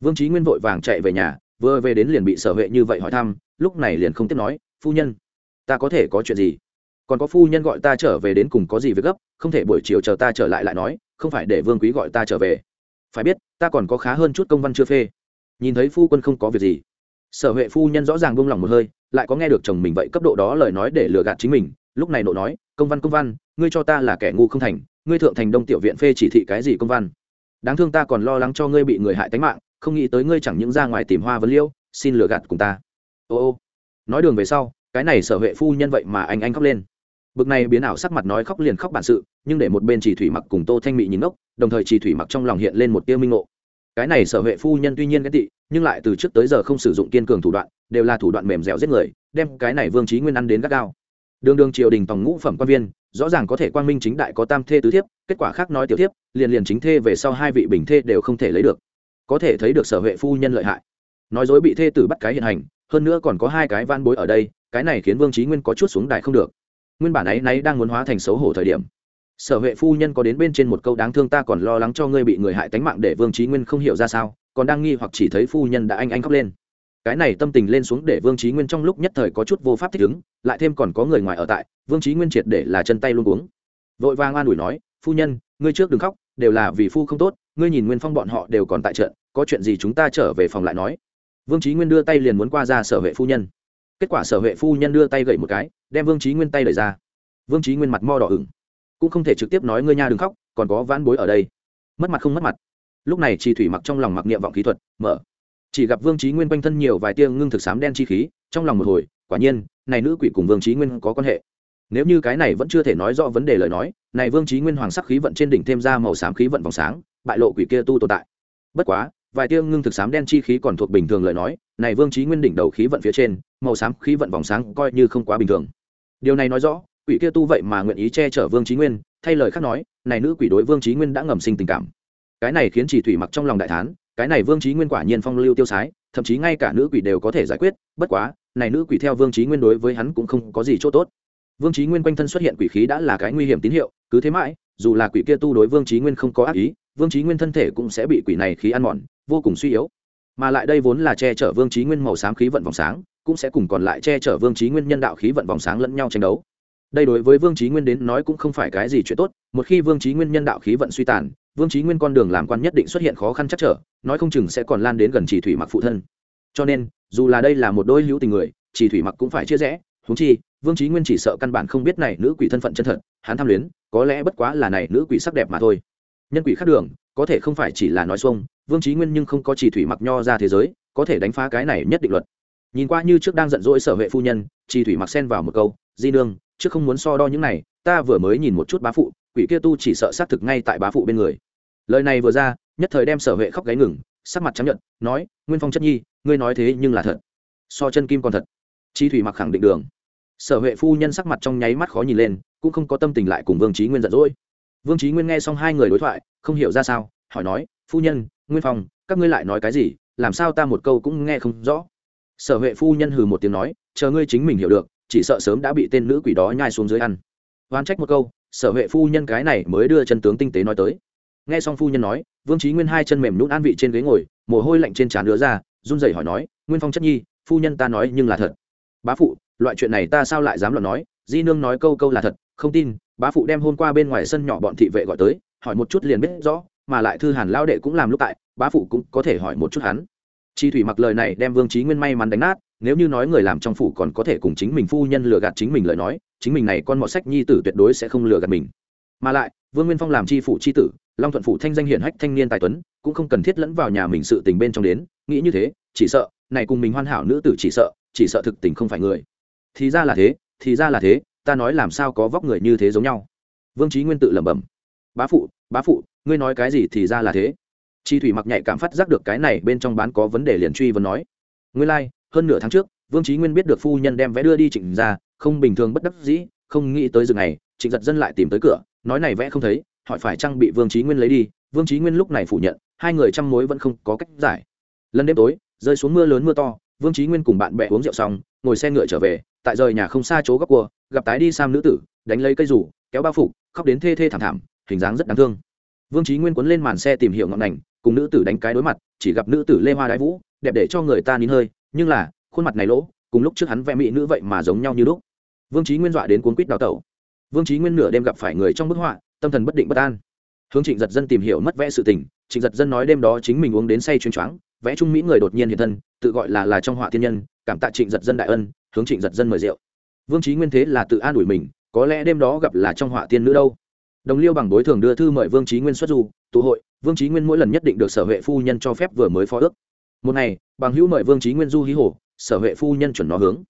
Vương trí nguyên vội vàng chạy về nhà, vừa về đến liền bị sở huệ như vậy hỏi thăm, lúc này liền không tiếp nói, phu nhân, ta có thể có chuyện gì? Còn có phu nhân gọi ta trở về đến cùng có gì việc gấp, không thể buổi chiều chờ ta trở lại lại nói, không phải để vương quý gọi ta trở về. Phải biết, ta còn có khá hơn chút công văn chưa phê nhìn thấy phu quân không có việc gì. Sở huệ phu nhân rõ ràng buông lỏng một hơi, lại có nghe được chồng mình vậy cấp độ đó lời nói để lừa gạt chính mình, lúc này nộ nói, công văn công văn, ngươi cho ta là kẻ ngu không thành, ngươi thượng thành đông tiểu viện phê chỉ thị cái gì công văn? Đáng thương ta còn lo lắng cho ngươi bị người hại tánh mạng, không nghĩ tới ngươi chẳng những ra ngoài tìm hoa vấn liêu, xin lừa gạt cùng ta. Ô ô. Nói đường về sau, cái này sở huệ phu nhân vậy mà anh anh khóc lên. Bực này biến ảo sắc mặt nói khóc liền khóc bản sự, nhưng để một bên chỉ thủy mặc cùng tô thanh mị nhìn ngốc, đồng thời chỉ thủy mặc trong lòng hiện lên một tiêu minh ngộ cái này sở huệ phu nhân tuy nhiên cái tị, nhưng lại từ trước tới giờ không sử dụng kiên cường thủ đoạn, đều là thủ đoạn mềm dẻo giết người, đem cái này vương trí nguyên ăn đến gắt gao. Đường đường triều đình tòng ngũ phẩm quan viên, rõ ràng có thể quang minh chính đại có tam thê tứ thiếp, kết quả khác nói tiểu thiếp, liền liền chính thê về sau hai vị bình thê đều không thể lấy được. Có thể thấy được sở huệ phu nhân lợi hại. Nói dối bị thê tử bắt cái hiện hành, hơn nữa còn có hai cái van bối ở đây, cái này khiến vương trí nguyên có chút xuống đài không được. Nguyên bản ấy náy đang muốn hóa thành xấu hổ thời điểm sở huệ phu nhân có đến bên trên một câu đáng thương, ta còn lo lắng cho ngươi bị người hại tánh mạng để vương trí nguyên không hiểu ra sao, còn đang nghi hoặc chỉ thấy phu nhân đã anh anh khóc lên. Cái này tâm tình lên xuống để vương trí nguyên trong lúc nhất thời có chút vô pháp thích ứng, lại thêm còn có người ngoài ở tại, vương trí nguyên triệt để là chân tay luôn uống. Vội vàng an ủi nói, phu nhân, ngươi trước đừng khóc, đều là vì phu không tốt, ngươi nhìn nguyên phong bọn họ đều còn tại trận, có chuyện gì chúng ta trở về phòng lại nói. Vương trí nguyên đưa tay liền muốn qua ra sở huệ phu nhân. Kết quả sở huệ phu nhân đưa tay gậy một cái, đem vương trí nguyên tay đẩy ra. Vương trí nguyên mặt mo đỏ ửng cũng không thể trực tiếp nói ngươi nha đừng khóc, còn có vãn bối ở đây. Mất mặt không mất mặt. Lúc này chị thủy mặc trong lòng mặc niệm vọng kỹ thuật, mở. Chỉ gặp vương trí nguyên quanh thân nhiều vài tia ngưng thực sám đen chi khí, trong lòng một hồi, quả nhiên, này nữ quỷ cùng vương trí nguyên có quan hệ. Nếu như cái này vẫn chưa thể nói rõ vấn đề lời nói, này vương trí nguyên hoàng sắc khí vận trên đỉnh thêm ra màu xám khí vận vòng sáng, bại lộ quỷ kia tu tồn tại. Bất quá, vài tia ngưng thực sám đen chi khí còn thuộc bình thường lời nói, này vương trí nguyên đỉnh đầu khí vận phía trên, màu xám khí vận vòng sáng coi như không quá bình thường. Điều này nói rõ quỷ kia tu vậy mà nguyện ý che chở vương trí nguyên, thay lời khác nói, này nữ quỷ đối vương trí nguyên đã ngầm sinh tình cảm. Cái này khiến chỉ thủy mặc trong lòng đại thán, cái này vương trí nguyên quả nhiên phong lưu tiêu sái, thậm chí ngay cả nữ quỷ đều có thể giải quyết, bất quá, này nữ quỷ theo vương trí nguyên đối với hắn cũng không có gì chỗ tốt. Vương trí nguyên quanh thân xuất hiện quỷ khí đã là cái nguy hiểm tín hiệu, cứ thế mãi, dù là quỷ kia tu đối vương trí nguyên không có ác ý, vương trí nguyên thân thể cũng sẽ bị quỷ này khí ăn mòn, vô cùng suy yếu. Mà lại đây vốn là che chở vương trí nguyên màu xám khí vận vòng sáng, cũng sẽ cùng còn lại che chở vương trí nguyên nhân đạo khí vận vòng sáng lẫn nhau tranh đấu đây đối với vương trí nguyên đến nói cũng không phải cái gì chuyện tốt, một khi vương trí nguyên nhân đạo khí vận suy tàn, vương trí nguyên con đường làm quan nhất định xuất hiện khó khăn chắc trở, nói không chừng sẽ còn lan đến gần chỉ thủy mặc phụ thân. Cho nên, dù là đây là một đôi hữu tình người, chỉ thủy mặc cũng phải chia rẽ húng chi, vương trí nguyên chỉ sợ căn bản không biết này nữ quỷ thân phận chân thật, hắn tham luyến, có lẽ bất quá là này nữ quỷ sắc đẹp mà thôi. Nhân quỷ khác đường, có thể không phải chỉ là nói xuông, vương trí nguyên nhưng không có chỉ thủy mặc nho ra thế giới, có thể đánh phá cái này nhất định luật. Nhìn qua như trước đang giận dỗi sở vệ phu nhân, chỉ thủy mặc xen vào một câu, di nương chứ không muốn so đo những này, ta vừa mới nhìn một chút bá phụ, quỷ kia tu chỉ sợ xác thực ngay tại bá phụ bên người. Lời này vừa ra, nhất thời đem sở vệ khóc gáy ngừng, sắc mặt chấp nhận nói, nguyên phong chất nhi, ngươi nói thế nhưng là thật. So chân kim còn thật. Chi thủy mặc khẳng định đường. Sở huệ phu nhân sắc mặt trong nháy mắt khó nhìn lên, cũng không có tâm tình lại cùng vương trí nguyên giận dỗi. Vương trí nguyên nghe xong hai người đối thoại, không hiểu ra sao, hỏi nói, phu nhân, nguyên phong, các ngươi lại nói cái gì? Làm sao ta một câu cũng nghe không rõ? Sở huệ phu nhân hừ một tiếng nói, chờ ngươi chính mình hiểu được chỉ sợ sớm đã bị tên nữ quỷ đó nhai xuống dưới ăn. Oán trách một câu, sở huệ phu nhân cái này mới đưa chân tướng tinh tế nói tới. Nghe xong phu nhân nói, vương trí nguyên hai chân mềm nhún an vị trên ghế ngồi, mồ hôi lạnh trên trán đứa ra, run rẩy hỏi nói, nguyên phong chất nhi, phu nhân ta nói nhưng là thật. Bá phụ, loại chuyện này ta sao lại dám luận nói? Di nương nói câu câu là thật, không tin, bá phụ đem hôm qua bên ngoài sân nhỏ bọn thị vệ gọi tới, hỏi một chút liền biết rõ, mà lại thư hàn lao đệ cũng làm lúc tại, bá phụ cũng có thể hỏi một chút hắn. Chi thủy mặc lời này đem vương trí nguyên may mắn đánh nát nếu như nói người làm trong phủ còn có thể cùng chính mình phu nhân lừa gạt chính mình lời nói chính mình này con mọt sách nhi tử tuyệt đối sẽ không lừa gạt mình. Mà lại vương nguyên phong làm tri phủ tri tử long thuận phủ thanh danh hiển hách thanh niên tài tuấn cũng không cần thiết lẫn vào nhà mình sự tình bên trong đến nghĩ như thế chỉ sợ này cùng mình hoàn hảo nữ tử chỉ sợ chỉ sợ thực tình không phải người. Thì ra là thế thì ra là thế ta nói làm sao có vóc người như thế giống nhau. Vương trí nguyên tự lẩm bẩm. Bá phụ bá phụ ngươi nói cái gì thì ra là thế. Chi thủy mặc nhạy cảm phát giác được cái này bên trong bán có vấn đề liền truy vấn nói. Ngươi lai、like, hơn nửa tháng trước, vương trí nguyên biết được phu nhân đem vẽ đưa đi trịnh ra không bình thường bất đắc dĩ, không nghĩ tới rừng này trịnh giật dân lại tìm tới cửa, nói này vẽ không thấy, hỏi phải trang bị vương trí nguyên lấy đi, vương trí nguyên lúc này phủ nhận, hai người chăm mối vẫn không có cách giải. Lần đêm tối, rơi xuống mưa lớn mưa to, vương trí nguyên cùng bạn bè uống rượu xong, ngồi xe ngựa trở về, tại rời nhà không xa chỗ góc cua, gặp tái đi sam nữ tử, đánh lấy cây rủ, kéo bao phục, khóc đến thê thê thảm thảm, hình dáng rất đáng thương. Vương trí nguyên cuốn lên màn xe tìm hiểu ngọn ngành cùng nữ tử đánh cái đối mặt, chỉ gặp nữ tử lê hoa đái vũ, đẹp để cho người ta nín hơi nhưng là, khuôn mặt này lỗ, cùng lúc trước hắn vẽ mỹ nữ vậy mà giống nhau như lúc. Vương trí nguyên dọa đến cuốn quýt đào tẩu. Vương trí nguyên nửa đêm gặp phải người trong bức họa, tâm thần bất định bất an. Hướng trịnh giật dân tìm hiểu mất vẽ sự tình, trịnh giật dân nói đêm đó chính mình uống đến say chuyên choáng, vẽ trung mỹ người đột nhiên hiện thân, tự gọi là là trong họa thiên nhân, cảm tạ trịnh giật dân đại ân, hướng trịnh giật dân mời rượu. Vương trí nguyên thế là tự an ủi mình, có lẽ đêm đó gặp là trong họa tiên nữ đâu. Đồng liêu bằng đối thường đưa thư mời vương trí nguyên xuất du, tụ hội, vương trí nguyên mỗi lần nhất định được sở huệ phu nhân cho phép vừa mới phó ước một ngày, bằng hữu mời vương trí nguyên du hí hồ, sở huệ phu nhân chuẩn nó hướng.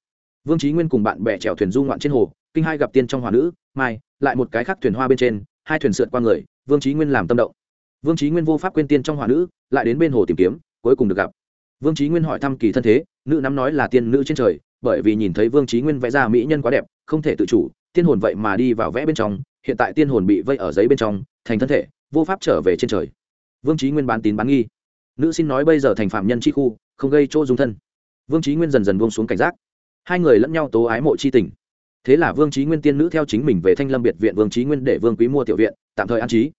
Vương trí nguyên cùng bạn bè chèo thuyền du ngoạn trên hồ, kinh hai gặp tiên trong hòa nữ, mai, lại một cái khác thuyền hoa bên trên, hai thuyền sượt qua người, vương trí nguyên làm tâm động. Vương trí nguyên vô pháp quên tiên trong hòa nữ, lại đến bên hồ tìm kiếm, cuối cùng được gặp. Vương trí nguyên hỏi thăm kỳ thân thế, nữ nắm nói là tiên nữ trên trời, bởi vì nhìn thấy vương trí nguyên vẽ ra mỹ nhân quá đẹp, không thể tự chủ, tiên hồn vậy mà đi vào vẽ bên trong, hiện tại tiên hồn bị vây ở giấy bên trong, thành thân thể, vô pháp trở về trên trời. Vương trí nguyên bán tín bán nghi nữ xin nói bây giờ thành phạm nhân chi khu, không gây chỗ dung thân. Vương trí nguyên dần dần buông xuống cảnh giác. Hai người lẫn nhau tố ái mộ chi tình. Thế là vương trí nguyên tiên nữ theo chính mình về thanh lâm biệt viện vương trí nguyên để vương quý mua tiểu viện, tạm thời an trí.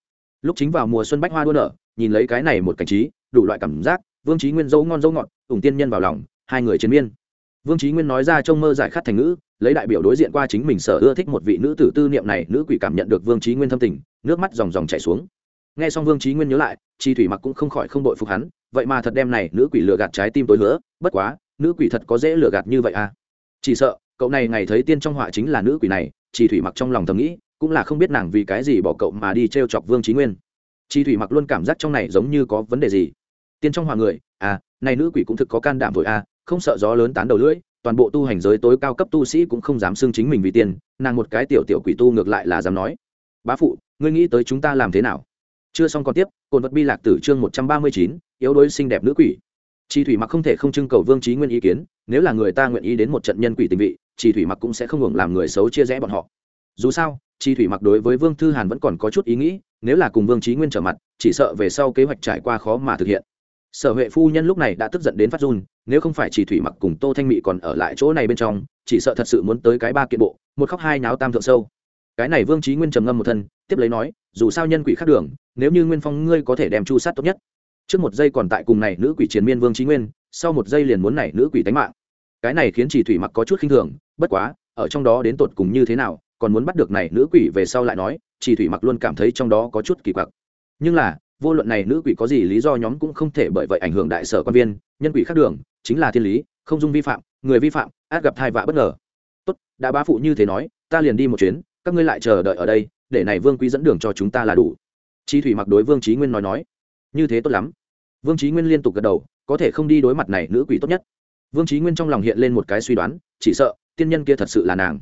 Lúc chính vào mùa xuân bách hoa đua nở, nhìn lấy cái này một cảnh trí, đủ loại cảm giác, vương trí nguyên dấu ngon dấu ngọt, ủng tiên nhân vào lòng, hai người chiến miên. Vương trí nguyên nói ra trong mơ giải khát thành ngữ, lấy đại biểu đối diện qua chính mình sở ưa thích một vị nữ tử tư niệm này, nữ quỷ cảm nhận được vương trí nguyên thâm tình, nước mắt dòng dòng chảy xuống nghe xong vương trí nguyên nhớ lại chi thủy mặc cũng không khỏi không đội phục hắn, vậy mà thật đem này nữ quỷ lừa gạt trái tim tối hứa, bất quá, nữ quỷ thật có dễ lừa gạt như vậy à? Chỉ sợ, cậu này ngày thấy tiên trong họa chính là nữ quỷ này chi thủy mặc trong lòng thầm nghĩ, cũng là không biết nàng vì cái gì bỏ cậu mà đi t r e o chọc vương trí nguyên. Chi thủy mặc luôn cảm giác trong này giống như có vấn đề gì. Tiên trong họa người à này nữ quỷ cũng thực có can đảm vội à không sợ gió lớn tán đầu lưỡi, toàn bộ tu hành giới tối cao cấp tu sĩ cũng không dám xưng chính mình vì tiền nàng một cái tiểu tiểu quỷ tu ngược lại là dám nói. Bá phụ, ngươi nghĩ tới chúng ta làm thế nào? Chưa xong còn tiếp cồn vật bi lạc tử chương một trăm ba mươi chín, yếu đuối xinh đẹp nữ quỷ. Chi thủy mặc không thể không trưng cầu vương trí nguyên ý kiến, nếu là người ta nguyện ý đến một trận nhân quỷ tình vị chi thủy mặc cũng sẽ không hưởng làm người xấu chia rẽ bọn họ. Dù sao chi thủy mặc đối với vương thư hàn vẫn còn có chút ý nghĩ, nếu là cùng vương trí nguyên trở mặt, chỉ sợ về sau kế hoạch trải qua khó mà thực hiện. Sở huệ phu nhân lúc này đã tức giận đến phát run, nếu không phải chỉ thủy mặc cùng tô thanh mị còn ở lại chỗ này bên trong, chỉ sợ thật sự muốn tới cái ba kiện bộ, một khóc hai náo tam thượng sâu cái này vương trí nguyên trầm ngâm một thân, tiếp lấy nói, dù sao nhân quỷ khác đường, nếu như nguyên phong ngươi có thể đem chu sát tốt nhất. Trước một giây còn tại cùng này nữ quỷ chiến miên vương trí nguyên, sau một giây liền muốn này nữ quỷ tánh mạng. Cái này khiến chỉ thủy mặc có chút khinh thường, bất quá, ở trong đó đến tột cùng như thế nào, còn muốn bắt được này nữ quỷ về sau lại nói, chỉ thủy mặc luôn cảm thấy trong đó có chút kỳ quặc. Nhưng là, vô luận này nữ quỷ có gì lý do nhóm cũng không thể bởi vậy ảnh hưởng đại sở quan viên, nhân quỷ khác đường, chính là thiên lý, không dung vi phạm, người vi phạm, át gặp thai vạ bất ngờ. Tốt, đã bá phụ như thế nói, ta liền đi một chuyến các ngươi lại chờ đợi ở đây, để này vương quý dẫn đường cho chúng ta là đủ. Chi thủy mặc đối vương trí nguyên nói nói. Như thế tốt lắm. Vương trí nguyên liên tục gật đầu, có thể không đi đối mặt này nữ quỷ tốt nhất. Vương trí nguyên trong lòng hiện lên một cái suy đoán, chỉ sợ, tiên nhân kia thật sự là nàng.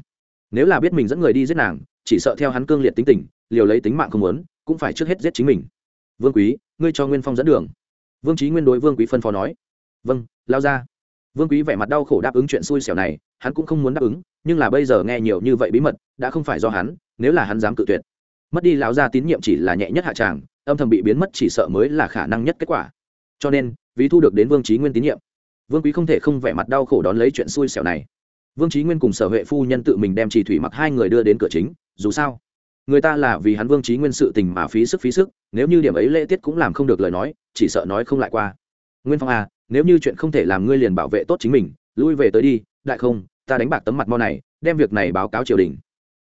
Nếu là biết mình dẫn người đi giết nàng, chỉ sợ theo hắn cương liệt tính tình, liều lấy tính mạng không muốn, cũng phải trước hết giết chính mình. Vương quý, ngươi cho nguyên phong dẫn đường. Vương trí nguyên đối vương quý phân phó nói. Vâng lao ra. Vương quý vẻ mặt đau khổ đáp ứng chuyện xui xẻo này hắn cũng không muốn đáp ứng, nhưng là bây giờ nghe nhiều như vậy bí mật, đã không phải do hắn, nếu là hắn dám cự tuyệt. Mất đi lão gia tín nhiệm chỉ là nhẹ nhất hạ tràng, âm thầm bị biến mất chỉ sợ mới là khả năng nhất kết quả. Cho nên, vì thu được đến vương trí nguyên tín nhiệm, vương quý không thể không vẻ mặt đau khổ đón lấy chuyện xui xẻo này. Vương trí nguyên cùng sở huệ phu nhân tự mình đem trì thủy mặc hai người đưa đến cửa chính, dù sao, người ta là vì hắn vương trí nguyên sự tình mà phí sức phí sức, nếu như điểm ấy lễ tiết cũng làm không được lời nói, chỉ sợ nói không lại qua. Nguyên phong à nếu như chuyện không thể làm ngươi liền bảo vệ tốt chính mình, lui về tới đi đại không, ta đánh bạc tấm mặt mo này, đem việc này báo cáo triều đình.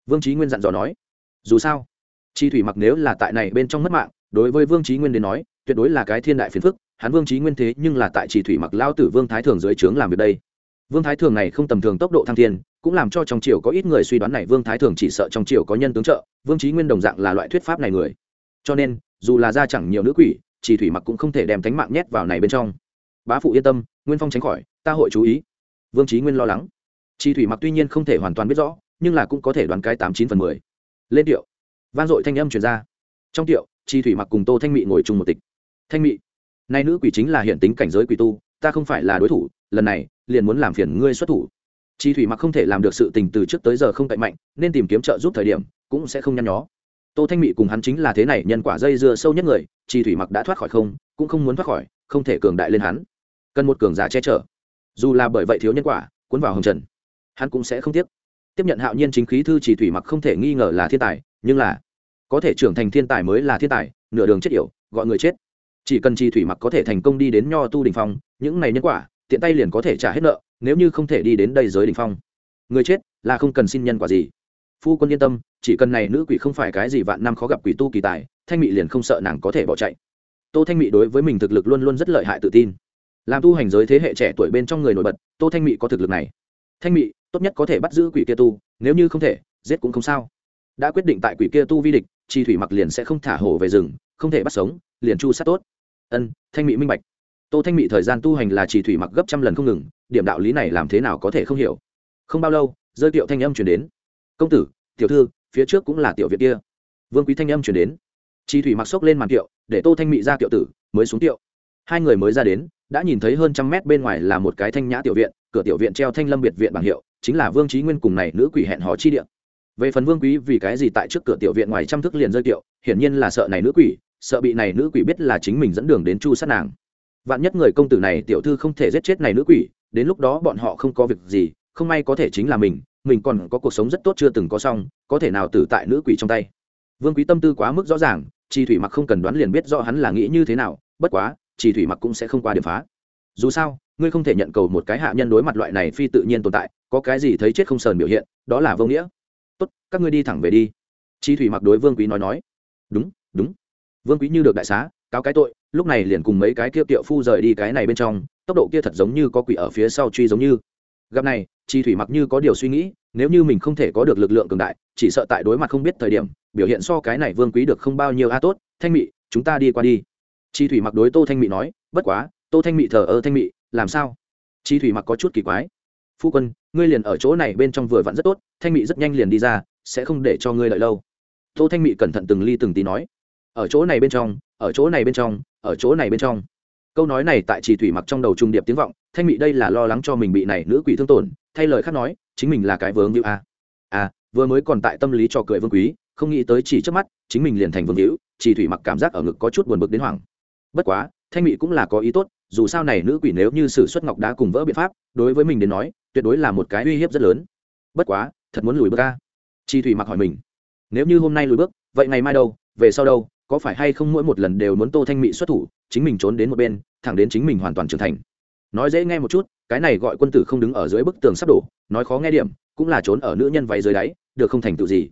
Vương trí nguyên dặn dò nói. Dù sao, chi thủy mặc nếu là tại này bên trong mất mạng, đối với vương trí nguyên đến nói, tuyệt đối là cái thiên đại phiền phức, hắn vương trí nguyên thế nhưng là tại chỉ thủy mặc lao tử vương thái thường dưới trướng làm việc đây. Vương thái thường này không tầm thường tốc độ thăng thiên, cũng làm cho trong triều có ít người suy đoán này vương thái thường chỉ sợ trong triều có nhân tướng trợ, vương trí nguyên đồng dạng là loại thuyết pháp này người. Cho nên, dù là ra chẳng nhiều nữ quỷ chỉ thủy mặc cũng không thể đem tánh mạng nhét vào này bên trong. Bá phụ yên tâm, nguyên phong tránh khỏi, ta hội chú ý vương trí nguyên lo lắng. Chi thủy mặc tuy nhiên không thể hoàn toàn biết rõ, nhưng là cũng có thể đoán cái tám chín phần mười. Lên tiệu Van dội thanh âm truyền ra. Trong tiệu chi thủy mặc cùng tô thanh mị ngồi chung một tịch. Thanh mị, nay nữ quỷ chính là hiện tính cảnh giới quỷ tu, ta không phải là đối thủ, lần này, liền muốn làm phiền ngươi xuất thủ. Chi thủy mặc không thể làm được sự tình từ trước tới giờ không cậy mạnh, nên tìm kiếm trợ giúp thời điểm, cũng sẽ không nhăn nhó. Tô thanh mị cùng hắn chính là thế này nhân quả dây dưa sâu nhất người, chi thủy mặc đã thoát khỏi không, cũng không muốn thoát khỏi, không thể cường đại lên hắn. Cần một cường giả che chở dù là bởi vậy thiếu nhân quả, cuốn vào hồng trần, hắn cũng sẽ không tiếc. Tiếp nhận hạo nhiên chính khí thư chỉ thủy mặc không thể nghi ngờ là thiên tài, nhưng là có thể trưởng thành thiên tài mới là thiên tài, nửa đường chết yểu, gọi người chết. Chỉ cần trì thủy mặc có thể thành công đi đến nho tu đình phong, những này nhân quả, tiện tay liền có thể trả hết nợ, nếu như không thể đi đến đây giới đình phong. Người chết là không cần xin nhân quả gì. Phu quân yên tâm, chỉ cần này nữ quỷ không phải cái gì vạn năm khó gặp quỷ tu kỳ tài, thanh mị liền không sợ nàng có thể bỏ chạy. Tô thanh mị đối với mình thực lực luôn luôn rất lợi hại tự tin làm tu hành giới thế hệ trẻ tuổi bên trong người nổi bật, tô thanh mị có thực lực này. Thanh mị, tốt nhất có thể bắt giữ quỷ kia tu, nếu như không thể, giết cũng không sao. Đã quyết định tại quỷ kia tu vi địch, chi thủy mặc liền sẽ không thả hổ về rừng, không thể bắt sống, liền chu sát tốt. Ân, thanh mị minh bạch. Tô thanh mị thời gian tu hành là chỉ thủy mặc gấp trăm lần không ngừng, điểm đạo lý này làm thế nào có thể không hiểu. Không bao lâu, rơi tiệu thanh âm chuyển đến. Công tử, tiểu thư, phía trước cũng là tiểu viện kia. Vương quý thanh âm chuyển đến. Chi thủy mặc xốc lên màn tiệu để tô thanh mị ra tiệu tử, mới xuống tiệu hai người mới ra đến đã nhìn thấy hơn trăm mét bên ngoài là một cái thanh nhã tiểu viện cửa tiểu viện treo thanh lâm biệt viện bảng hiệu chính là vương trí nguyên cùng này nữ quỷ hẹn hò chi điện về phần vương quý vì cái gì tại trước cửa tiểu viện ngoài trăm thức liền rơi tiểu, hiển nhiên là sợ này nữ quỷ sợ bị này nữ quỷ biết là chính mình dẫn đường đến chu sát nàng. Vạn nhất người công tử này tiểu thư không thể giết chết này nữ quỷ đến lúc đó bọn họ không có việc gì không may có thể chính là mình mình còn có cuộc sống rất tốt chưa từng có xong có thể nào tử tại nữ quỷ trong tay. Vương quý tâm tư quá mức rõ ràng chi thủy mặc không cần đoán liền biết rõ hắn là nghĩ như thế nào bất quá chỉ thủy mặc cũng sẽ không qua điểm phá. Dù sao, ngươi không thể nhận cầu một cái hạ nhân đối mặt loại này phi tự nhiên tồn tại, có cái gì thấy chết không sờn biểu hiện, đó là vô nghĩa. Tốt, các ngươi đi thẳng về đi. Chi thủy mặc đối vương quý nói nói. Đúng đúng. Vương quý như được đại xá, cáo cái tội, lúc này liền cùng mấy cái kia tiệu phu rời đi cái này bên trong, tốc độ kia thật giống như có quỷ ở phía sau truy giống như. Gặp này chi thủy mặc như có điều suy nghĩ, nếu như mình không thể có được lực lượng cường đại, chỉ sợ tại đối mặt không biết thời điểm, biểu hiện so cái này vương quý được không bao nhiêu a tốt, thanh mị, chúng ta đi qua đi chi thủy mặc đối tô thanh mị nói, bất quá, tô thanh mị thờ ơ thanh mị, làm sao? Chi thủy mặc có chút kỳ quái. Phu quân, ngươi liền ở chỗ này bên trong vừa vặn rất tốt, thanh mị rất nhanh liền đi ra, sẽ không để cho ngươi đợi lâu. Tô thanh mị cẩn thận từng ly từng tí nói, ở chỗ này bên trong, ở chỗ này bên trong, ở chỗ này bên trong. Câu nói này tại chỉ thủy mặc trong đầu trung điệp tiếng vọng, thanh mị đây là lo lắng cho mình bị này nữ quỷ thương tổn, thay lời khác nói, chính mình là cái vướng hữu a. À vừa mới còn tại tâm lý cho cười vương quý, không nghĩ tới chỉ trước mắt, chính mình liền thành vương hữu chỉ thủy mặc cảm giác ở ngực có chút buồn bực đến hoảng bất quá, thanh mỹ cũng là có ý tốt, dù sao này nữ quỷ nếu như sử xuất ngọc đá cùng vỡ biện pháp, đối với mình đến nói, tuyệt đối là một cái uy hiếp rất lớn. Bất quá, thật muốn lùi bước ca chi thủy mặc hỏi mình, nếu như hôm nay lùi bước, vậy ngày mai đâu, về sau đâu, có phải hay không mỗi một lần đều muốn tô thanh mỹ xuất thủ, chính mình trốn đến một bên, thẳng đến chính mình hoàn toàn trưởng thành? Nói dễ nghe một chút, cái này gọi quân tử không đứng ở dưới bức tường sắp đổ, nói khó nghe điểm, cũng là trốn ở nữ nhân váy dưới đáy, được không thành tựu gì.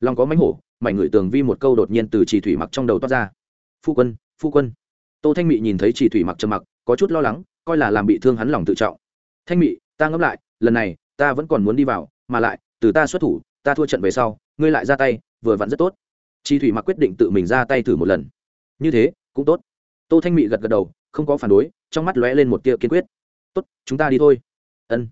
Lòng có mánh hổ, mảnh ngửi tường vi một câu đột nhiên từ trì thủy mặc trong đầu toát ra. Phu quân phu quân tô thanh mị nhìn thấy Chỉ thủy mặc trầm mặc, có chút lo lắng, coi là làm bị thương hắn lòng tự trọng. Thanh mị, ta ngẫm lại, lần này, ta vẫn còn muốn đi vào, mà lại, từ ta xuất thủ, ta thua trận về sau, ngươi lại ra tay, vừa vặn rất tốt. Chỉ thủy mặc quyết định tự mình ra tay thử một lần. Như thế, cũng tốt. Tô thanh mị gật gật đầu, không có phản đối, trong mắt lóe lên một tia kiên quyết. Tốt, chúng ta đi thôi. Ân.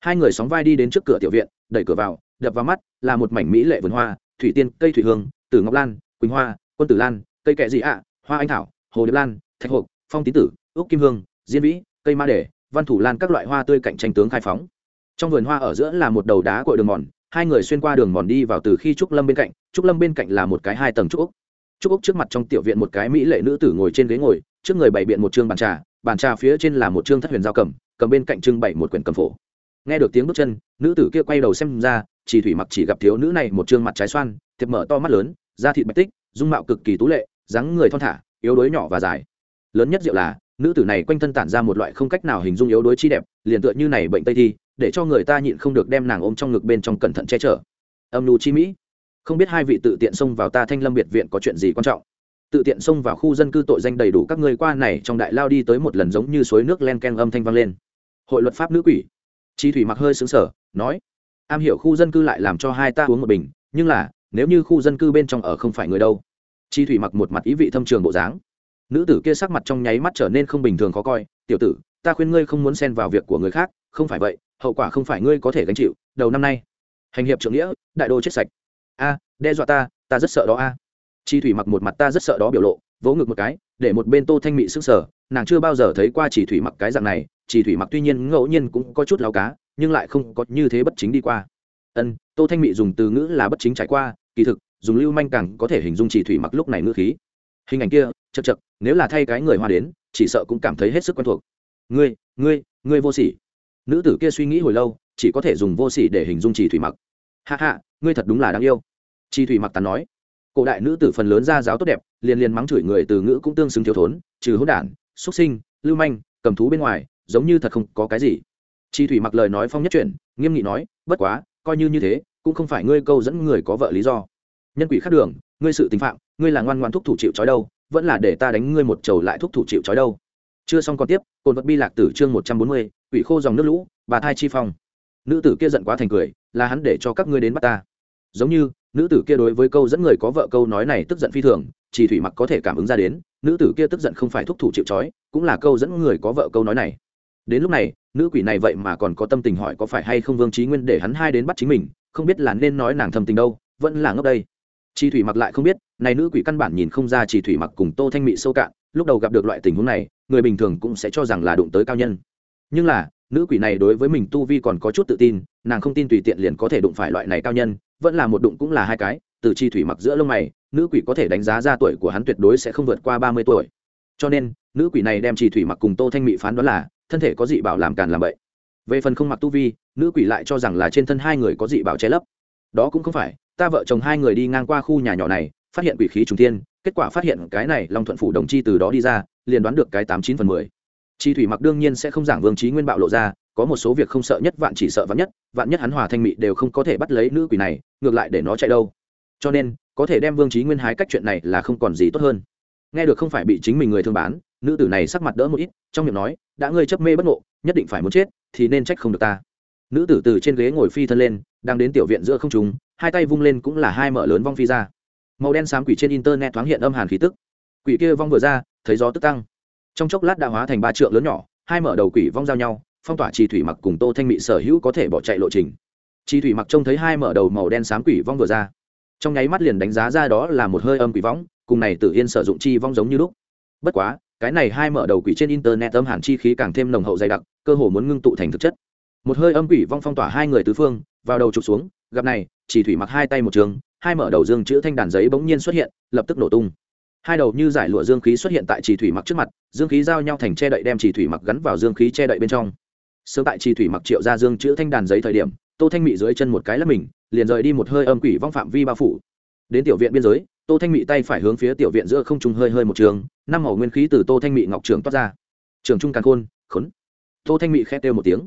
Hai người sóng vai đi đến trước cửa tiểu viện, đẩy cửa vào, đập vào mắt là một mảnh mỹ lệ vườn hoa, thủy tiên, cây thủy hương, tử ngọc lan, quỳnh hoa, quân tử lan, cây kệ dị ạ, hoa anh thảo, hồ điệp lan thạch hộp, phong tín tử ước kim hương, diên vĩ, cây ma đề, văn thủ lan các loại hoa tươi cạnh tranh tướng khai phóng. Trong vườn hoa ở giữa là một đầu đá cội đường mòn, hai người xuyên qua đường mòn đi vào từ khi trúc lâm bên cạnh, trúc lâm bên cạnh là một cái hai tầng trúc úc. Trúc úc trước mặt trong tiểu viện một cái mỹ lệ nữ tử ngồi trên ghế ngồi, trước người bày biện một chương bàn trà bàn trà phía trên là một chương thất huyền giao cầm cầm bên cạnh trưng bày một quyển cầm phổ. Nghe được tiếng bước chân, nữ tử kia quay đầu xem ra, chỉ thủy mặc chỉ gặp thiếu nữ này một chương mặt trái xoan, thiệp mở to mắt lớn, da thịt bạch tích, dung mạo cực kỳ tú lệ, dáng người thon thả, yếu đuối nhỏ và dài lớn nhất diệu là, nữ tử này quanh thân tản ra một loại không cách nào hình dung yếu đuối chi đẹp, liền tựa như này bệnh tây thi, để cho người ta nhịn không được đem nàng ôm trong ngực bên trong cẩn thận che chở. Âm lưu chi mỹ. Không biết hai vị tự tiện xông vào ta thanh lâm biệt viện có chuyện gì quan trọng? Tự tiện xông vào khu dân cư tội danh đầy đủ các ngươi qua này trong đại lao đi tới một lần giống như suối nước len ken âm thanh vang lên. Hội luật pháp nữ quỷ. Chi thủy mặc hơi xứng sở nói, am hiểu khu dân cư lại làm cho hai ta uống một bình, nhưng là, nếu như khu dân cư bên trong ở không phải người đâu. Chi thủy mặc một mặt ý vị thâm trường bộ dáng nữ tử kia sắc mặt trong nháy mắt trở nên không bình thường khó coi, tiểu tử, ta khuyên ngươi không muốn xen vào việc của người khác, không phải vậy, hậu quả không phải ngươi có thể gánh chịu, đầu năm nay, hành hiệp trưởng nghĩa, đại đô chết sạch. A, đe dọa ta ta rất sợ đó a. Chi thủy mặc một mặt ta rất sợ đó biểu lộ, vỗ ngực một cái, để một bên tô thanh mị sức sở nàng chưa bao giờ thấy qua chỉ thủy mặc cái dạng này chỉ thủy mặc tuy nhiên ngẫu nhiên cũng có chút lao cá, nhưng lại không có như thế bất chính đi qua. Ân, tô thanh mị dùng từ ngữ là bất chính trải qua, kỳ thực, dùng lưu manh càng có thể hình dung chỉ thủy mặc lúc này ngữ khí. Hình ảnh kia, chật chật nếu là thay cái người hoa đến, chỉ sợ cũng cảm thấy hết sức quen thuộc. Ngươi ngươi ngươi vô sỉ. Nữ tử kia suy nghĩ hồi lâu, chỉ có thể dùng vô sỉ để hình dung trì thủy mặc. Hạ hạ ngươi thật đúng là đáng yêu. Chi thủy mặc tàn nói. Cổ đại nữ tử phần lớn ra giáo tốt đẹp, liền liền mắng chửi người từ ngữ cũng tương xứng thiếu thốn, trừ hỗn đản xuất sinh, lưu manh, cầm thú bên ngoài, giống như thật không có cái gì. Chi thủy mặc lời nói phong nhất chuyển, nghiêm nghị nói, bất quá, coi như như thế, cũng không phải ngươi câu dẫn người có vợ lý do. Nhân quỷ khác đường, ngươi sự tình phạm, ngươi là ngoan ngoan thúc thủ chịu trói đâu vẫn là để ta đánh ngươi một trầu lại thúc thủ chịu trói đâu. Chưa xong còn tiếp cồn vật bi lạc tử chương một trăm bốn mươi, quỷ khô dòng nước lũ, bà thai chi phong. Nữ tử kia giận quá thành cười, là hắn để cho các ngươi đến bắt ta. Giống như, nữ tử kia đối với câu dẫn người có vợ câu nói này tức giận phi thường, chỉ thủy mặc có thể cảm ứng ra đến, nữ tử kia tức giận không phải thúc thủ chịu trói, cũng là câu dẫn người có vợ câu nói này. Đến lúc này, nữ quỷ này vậy mà còn có tâm tình hỏi có phải hay không vương trí nguyên để hắn hai đến bắt chính mình, không biết là nên nói nàng thầm tình đâu, vẫn là ngốc đây chi thủy mặc lại không biết, này nữ quỷ căn bản nhìn không ra chỉ thủy mặc cùng tô thanh mị sâu cạn, lúc đầu gặp được loại tình huống này, người bình thường cũng sẽ cho rằng là đụng tới cao nhân. Nhưng là, nữ quỷ này đối với mình tu vi còn có chút tự tin, nàng không tin tùy tiện liền có thể đụng phải loại này cao nhân, vẫn là một đụng cũng là hai cái, từ chi thủy mặc giữa lông mày, nữ quỷ có thể đánh giá ra tuổi của hắn tuyệt đối sẽ không vượt qua ba mươi tuổi. Cho nên, nữ quỷ này đem chi thủy mặc cùng tô thanh mị phán đoán là, thân thể có dị bảo làm càn làm bậy. Về phần không mặc tu vi, nữ quỷ lại cho rằng là trên thân hai người có dị bảo che lấp. Đó cũng không phải ta vợ chồng hai người đi ngang qua khu nhà nhỏ này, phát hiện quỷ khí trùng thiên, kết quả phát hiện cái này long thuận phủ đồng chi từ đó đi ra, liền đoán được cái tám chín phần mười. Chi thủy mặc đương nhiên sẽ không giảng vương trí nguyên bạo lộ ra, có một số việc không sợ nhất vạn chỉ sợ vạn nhất vạn nhất hắn hòa thanh mị đều không có thể bắt lấy nữ quỷ này, ngược lại để nó chạy đâu. Cho nên, có thể đem vương trí nguyên hái cách chuyện này là không còn gì tốt hơn. Nghe được không phải bị chính mình người thương bán, nữ tử này sắc mặt đỡ một ít, trong miệng nói, đã ngươi chấp mê bất ngộ, nhất định phải muốn chết, thì nên trách không được ta nữ tử từ trên ghế ngồi phi thân lên, đang đến tiểu viện giữa không trùng hai tay vung lên cũng là hai mở lớn vong phi ra. Màu đen xám quỷ trên internet thoáng hiện âm hàn khí tức. Quỷ kia vong vừa ra, thấy gió tức tăng. Trong chốc lát đã hóa thành ba trượng lớn nhỏ, hai mở đầu quỷ vong giao nhau, phong tỏa trì thủy mặc cùng tô thanh mị sở hữu có thể bỏ chạy lộ trình. Trì thủy mặc trông thấy hai mở đầu màu đen xám quỷ vong vừa ra. Trong nháy mắt liền đánh giá ra đó là một hơi âm quỷ vong, cùng này tự yên sử dụng chi vong giống như lúc. Bất quá, cái này hai mở đầu quỷ trên internet âm hàn chi khí càng thêm nồng hậu dày đặc, cơ hồ muốn ngưng tụ thành thực chất một hơi âm quỷ vong phong tỏa hai người tứ phương, vào đầu trục xuống, gặp này, chỉ thủy mặc hai tay một trường, hai mở đầu dương chữ thanh đàn giấy bỗng nhiên xuất hiện, lập tức nổ tung. Hai đầu như giải lụa dương khí xuất hiện tại chỉ thủy mặc trước mặt, dương khí giao nhau thành che đậy đem chỉ thủy mặc gắn vào dương khí che đậy bên trong. Sớm tại chỉ thủy mặc triệu ra dương chữ thanh đàn giấy thời điểm, tô thanh mị dưới chân một cái lấp mình, liền rời đi một hơi âm quỷ vong phạm vi bao phủ. Đến tiểu viện biên giới, tô thanh mị tay phải hướng phía tiểu viện giữa không trung hơi hơi một trường, năm màu nguyên khí từ tô thanh mị ngọc trường toát ra. Trường trung càn khôn, khốn. Tô thanh mị khét kêu một tiếng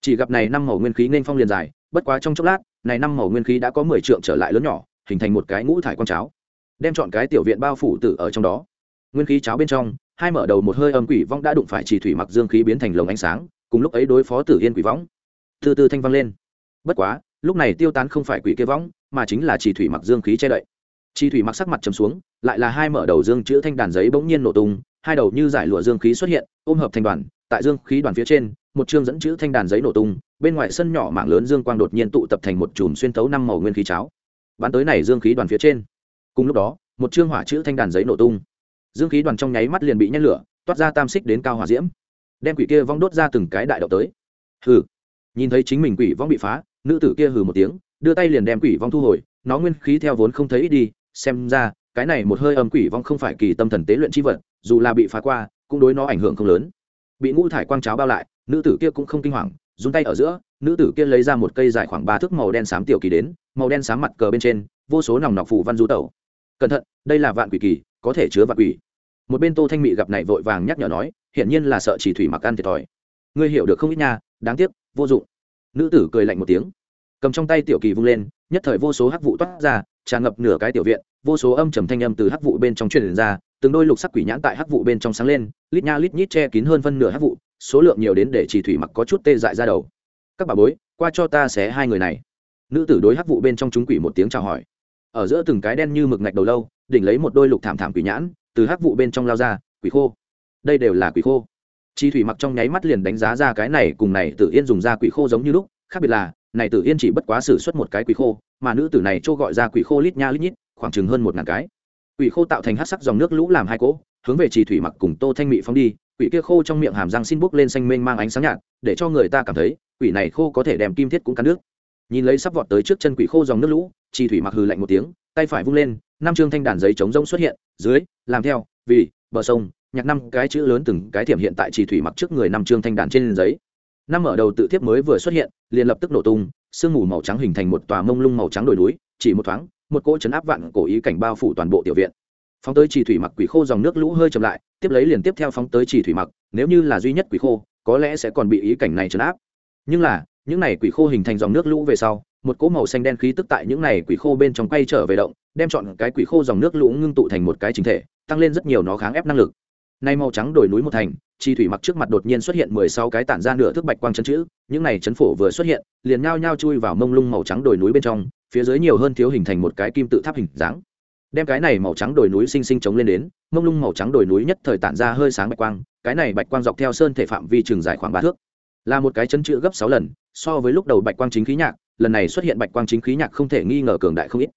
chỉ gặp này năm màu nguyên khí nên phong liền dài, bất quá trong chốc lát, này năm màu nguyên khí đã có mười trượng trở lại lớn nhỏ, hình thành một cái ngũ thải quang cháo, đem chọn cái tiểu viện bao phủ tử ở trong đó. Nguyên khí cháo bên trong, hai mở đầu một hơi âm quỷ vong đã đụng phải chỉ thủy mặc dương khí biến thành lồng ánh sáng, cùng lúc ấy đối phó tử yên quỷ võng từ từ thanh văng lên. Bất quá, lúc này tiêu tán không phải quỷ kia võng mà chính là chỉ thủy mặc dương khí che đậy. Chỉ thủy mặc sắc mặt trầm xuống, lại là hai mở đầu dương chữ thanh đàn giấy bỗng nhiên nổ tung, hai đầu như giải lụa dương khí xuất hiện, ôm hợp thành đoàn, tại dương khí đoàn phía trên một chương dẫn chữ thanh đàn giấy nổ tung, bên ngoài sân nhỏ mảng lớn dương quang đột nhiên tụ tập thành một chùm xuyên thấu năm màu nguyên khí cháo. Bắn tới này dương khí đoàn phía trên. Cùng lúc đó, một chương hỏa chữ thanh đàn giấy nổ tung. Dương khí đoàn trong nháy mắt liền bị nhét lửa, toát ra tam xích đến cao hỏa diễm. Đem quỷ kia vong đốt ra từng cái đại đạo tới. Hừ. Nhìn thấy chính mình quỷ vong bị phá, nữ tử kia hừ một tiếng, đưa tay liền đem quỷ vong thu hồi, nó nguyên khí theo vốn không thấy ít đi, xem ra, cái này một hơi âm quỷ vong không phải kỳ tâm thần tế luyện chi vật, dù là bị phá qua, cũng đối nó ảnh hưởng không lớn. Bị ngũ thải quang cháo bao lại nữ tử kia cũng không kinh hoàng, dùng tay ở giữa, nữ tử kia lấy ra một cây dài khoảng ba thước màu đen xám tiểu kỳ đến, màu đen xám mặt cờ bên trên, vô số nòng nọc phủ văn du tẩu. Cẩn thận, đây là vạn quỷ kỳ, có thể chứa vạn quỷ. Một bên tô thanh mị gặp này vội vàng nhắc nhở nói, hiển nhiên là sợ chỉ thủy mặc ăn thiệt thòi. Ngươi hiểu được không ít nha, đáng tiếc, vô dụng. Nữ tử cười lạnh một tiếng, cầm trong tay tiểu kỳ vung lên, nhất thời vô số hắc vụ toát ra, tràn ngập nửa cái tiểu viện, vô số âm trầm thanh âm từ hắc vụ bên trong truyền ra, từng đôi lục sắc quỷ nhãn tại hắc vụ bên trong sáng lên, lít nha lít nhít che kín hơn phân nửa hắc vụ số lượng nhiều đến để chỉ thủy mặc có chút tê dại ra đầu. Các bà bối, qua cho ta xé hai người này. Nữ tử đối hắc vụ bên trong chúng quỷ một tiếng chào hỏi. Ở giữa từng cái đen như mực ngạch đầu lâu, đỉnh lấy một đôi lục thảm thảm quỷ nhãn, từ hắc vụ bên trong lao ra, quỷ khô. Đây đều là quỷ khô. Chi thủy mặc trong nháy mắt liền đánh giá ra cái này cùng này tử yên dùng ra quỷ khô giống như lúc, khác biệt là, này tử yên chỉ bất quá xử suất một cái quỷ khô, mà nữ tử này cho gọi ra quỷ khô lít nha lít nhít, khoảng chừng hơn một ngàn cái. Quỷ khô tạo thành hát sắc dòng nước lũ làm hai cỗ, hướng về trì thủy mặc cùng tô thanh mị phóng đi quỷ kia khô trong miệng hàm răng xin bốc lên xanh mênh mang ánh sáng nhạt, để cho người ta cảm thấy, quỷ này khô có thể đem kim thiết cũng cắn nước nhìn lấy sắp vọt tới trước chân quỷ khô dòng nước lũ, trì thủy mặc hừ lạnh một tiếng, tay phải vung lên, năm chương thanh đàn giấy chống rông xuất hiện, dưới, làm theo, vì, bờ sông, nhạc năm cái chữ lớn từng cái thiểm hiện tại trì thủy mặc trước người năm chương thanh đàn trên giấy. Năm mở đầu tự thiếp mới vừa xuất hiện, liền lập tức nổ tung, sương mù màu trắng hình thành một tòa mông lung màu trắng đồi núi, chỉ một thoáng, một cỗ chấn áp vạn cổ ý cảnh bao phủ toàn bộ tiểu viện. Phóng tới chỉ thủy mặc quỷ khô dòng nước lũ hơi chậm lại tiếp lấy liền tiếp theo phóng tới chỉ thủy mặc, nếu như là duy nhất quỷ khô, có lẽ sẽ còn bị ý cảnh này chấn áp. Nhưng là, những này quỷ khô hình thành dòng nước lũ về sau, một cỗ màu xanh đen khí tức tại những này quỷ khô bên trong quay trở về động, đem chọn cái quỷ khô dòng nước lũ ngưng tụ thành một cái chính thể, tăng lên rất nhiều nó kháng ép năng lực. Nay màu trắng đổi núi một thành chi thủy mặc trước mặt đột nhiên xuất hiện mười sáu cái tản ra nửa thước bạch quang chân chữ, những này chấn phổ vừa xuất hiện, liền nhao nhao chui vào mông lung màu trắng đồi núi bên trong, phía dưới nhiều hơn thiếu hình thành một cái kim tự tháp hình dáng đem cái này màu trắng đồi núi xinh xinh chống lên đến, mông lung màu trắng đồi núi nhất thời tản ra hơi sáng bạch quang, cái này bạch quang dọc theo sơn thể phạm vi trường dài khoảng ba thước. Là một cái chân chữ gấp sáu lần, so với lúc đầu bạch quang chính khí nhạc, lần này xuất hiện bạch quang chính khí nhạc không thể nghi ngờ cường đại không ít.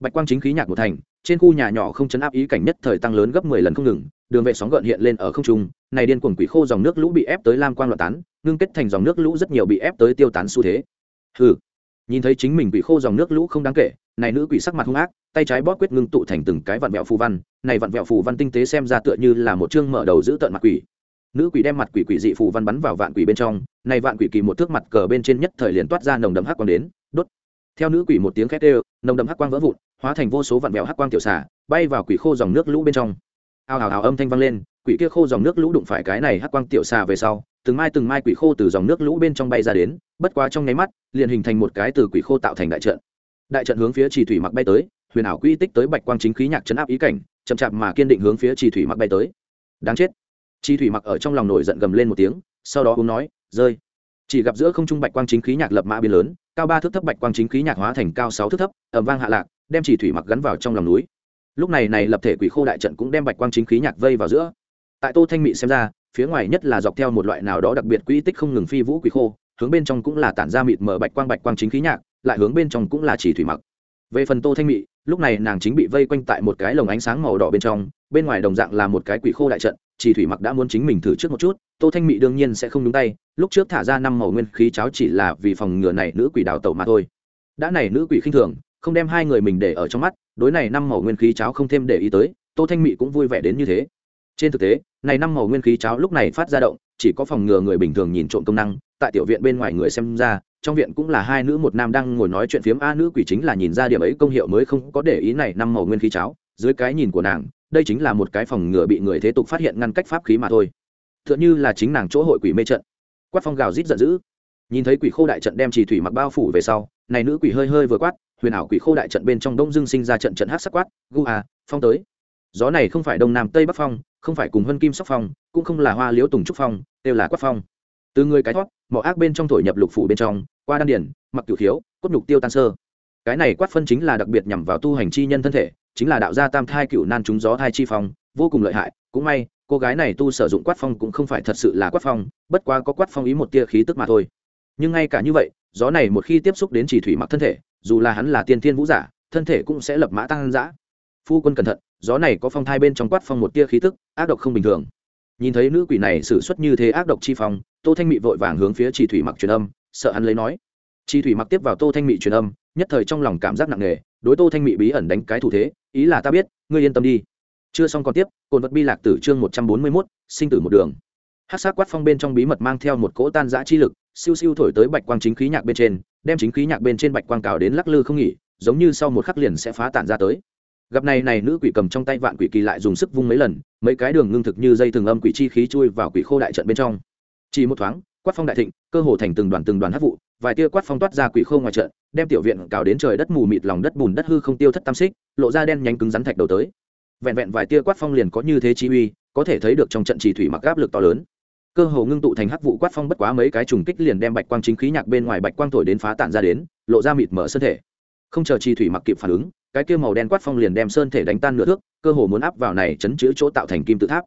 Bạch quang chính khí nhạc một thành, trên khu nhà nhỏ không chấn áp ý cảnh nhất thời tăng lớn gấp mười lần không ngừng, đường vệ sóng gợn hiện lên ở không trung, này điên cuồng quỷ khô dòng nước lũ bị ép tới lam quang loạn tán, ngưng kết thành dòng nước lũ rất nhiều bị ép tới tiêu tán xu thế. Ừ nhìn thấy chính mình quỷ khô dòng nước lũ không đáng kể này nữ quỷ sắc mặt hung ác, tay trái bóp quyết ngưng tụ thành từng cái vặn vẹo phù văn, này vặn vẹo phù văn tinh tế xem ra tựa như là một chương mở đầu giữ tận mặt quỷ. Nữ quỷ đem mặt quỷ quỷ dị phù văn bắn vào vạn quỷ bên trong, này vạn quỷ kỳ một thước mặt cờ bên trên nhất thời liền toát ra nồng đậm hắc quang đến, đốt. Theo nữ quỷ một tiếng khét đều nồng đậm hắc quang vỡ vụn, hóa thành vô số vạn vẹo hắc quang tiểu xả bay vào quỷ khô dòng nước lũ bên trong. Ao ào ào âm thanh vang lên, quỷ kia khô dòng nước lũ đụng phải cái này hắc quang tiểu xà về sau, từng mai từng mai quỷ khô từ dòng nước lũ bên trong bay ra đến, bất quá trong nháy mắt, liền hình thành một cái từ quỷ khô tạo thành đại trận đại trận hướng phía chỉ thủy mặc bay tới, huyền ảo quy tích tới bạch quang chính khí nhạc chấn áp ý cảnh, chậm chạp mà kiên định hướng phía chỉ thủy mặc bay tới. Đáng chết. Chỉ thủy mặc ở trong lòng nổi giận gầm lên một tiếng, sau đó uống nói, rơi. Chỉ gặp giữa không trung bạch quang chính khí nhạc lập mã biên lớn, cao ba thước thấp bạch quang chính khí nhạc hóa thành cao sáu thước thấp ẩm vang hạ lạc, đem chỉ thủy mặc gắn vào trong lòng núi. Lúc này này lập thể quỷ khô đại trận cũng đem bạch quang chính khí nhạc vây vào giữa. Tại tô thanh mị xem ra, phía ngoài nhất là dọc theo một loại nào đó đặc biệt quỹ tích không ngừng phi vũ quỷ khô, hướng bên trong cũng là tản ra mịt mở bạch quang bạch quang chính khí nhạc lại hướng bên trong cũng là chỉ thủy mặc. Về phần tô thanh mị, lúc này nàng chính bị vây quanh tại một cái lồng ánh sáng màu đỏ bên trong, bên ngoài đồng dạng là một cái quỷ khô đại trận, chỉ thủy mặc đã muốn chính mình thử trước một chút, tô thanh mị đương nhiên sẽ không đúng tay, lúc trước thả ra năm màu nguyên khí cháo chỉ là vì phòng ngừa này nữ quỷ đào tẩu mà thôi. Đã này nữ quỷ khinh thường, không đem hai người mình để ở trong mắt, đối này năm màu nguyên khí cháo không thêm để ý tới, tô thanh mị cũng vui vẻ đến như thế. Trên thực tế, này năm màu nguyên khí cháo lúc này phát ra động, chỉ có phòng ngừa người bình thường nhìn trộm công năng, tại tiểu viện bên ngoài người xem ra trong viện cũng là hai nữ một nam đang ngồi nói chuyện phiếm, a nữ quỷ chính là nhìn ra điểm ấy công hiệu mới không có để ý này, năm màu nguyên khí cháo, dưới cái nhìn của nàng, đây chính là một cái phòng ngừa bị người thế tục phát hiện ngăn cách pháp khí mà thôi. T h ư ợ n là chính nàng chỗ hội quỷ mê trận. Quát phong gào rít giận dữ. Nhìn thấy quỷ khô đại trận đem trì thủy mặc bao phủ về sau, này nữ quỷ hơi hơi vừa quát, huyền ảo quỷ khô đại trận bên trong đông dương sinh ra trận trận hát sắc quát, gu à phong tới. Gió này không phải đông nam tây bắc phong, không phải cùng hân kim sóc phong, cũng không là hoa liễu tùng trúc phong, đều là quát phong từ người cái thoát, mỏ ác bên trong thổi nhập lục phủ bên trong, qua đan điển mặc cửu thiếu cốt nhục tiêu tan sơ. Cái này quát phân chính là đặc biệt nhằm vào tu hành chi nhân thân thể, chính là đạo gia tam thai cựu nan trúng gió thai chi phong, vô cùng lợi hại. Cũng may, cô gái này tu sử dụng quát phong cũng không phải thật sự là quát phong, bất quá có quát phong ý một tia khí tức mà thôi. Nhưng ngay cả như vậy, gió này một khi tiếp xúc đến chỉ thủy mặc thân thể, dù là hắn là tiên thiên vũ giả, thân thể cũng sẽ lập mã tăng giã phu quân cẩn thận, gió này có phong thai bên trong quát phong một tia khí tức, ác độc không bình thường. Nhìn thấy nữ quỷ này xử suất như thế ác độc chi phong tô thanh mị vội vàng hướng phía chỉ thủy mặc truyền âm, sợ hắn lấy nói. Chi thủy mặc tiếp vào tô thanh mị truyền âm, nhất thời trong lòng cảm giác nặng nề, đối tô thanh mị bí ẩn đánh cái thủ thế, ý là ta biết, ngươi yên tâm đi. Chưa xong còn tiếp cồn vật bi lạc tử chương một trăm bốn mươi mốt, sinh tử một đường. Hát sát quát phong bên trong bí mật mang theo một cỗ tan dã chi lực, siêu siêu thổi tới bạch quang chính khí nhạc bên trên, đem chính khí nhạc bên trên bạch quang cào đến lắc lư không nghỉ, giống như sau một khắc liền sẽ phá tản ra tới. Gặp này này nữ quỷ cầm trong tay vạn quỷ kỳ lại dùng sức vung mấy lần, mấy cái đường ngưng thực như dây thường âm quỷ chi khí chui vào quỷ khô đại trận bên trong chỉ một thoáng, quát phong đại thịnh, cơ hồ thành từng đoàn từng đoàn hát vụ, vài tia quát phong toát ra quỷ khô ngoài trận, đem tiểu viện cào đến trời đất mù mịt, lòng đất bùn đất hư không tiêu thất tam xích, lộ ra đen nhánh cứng rắn thạch đầu tới. Vẹn vẹn vài tia quát phong liền có như thế chi uy, có thể thấy được trong trận chỉ thủy mặc áp lực to lớn. Cơ hồ ngưng tụ thành hắc vụ quát phong bất quá mấy cái trùng kích liền đem bạch quang chính khí nhạc bên ngoài bạch quang thổi đến phá tản ra đến, lộ ra mịt mở sơn thể. Không chờ chi thủy mặc kịp phản ứng, cái kia màu đen quát phong liền đem sơn thể đánh tan nửa thước, cơ hồ muốn áp vào này chấn chữ chỗ tạo thành kim tự tháp.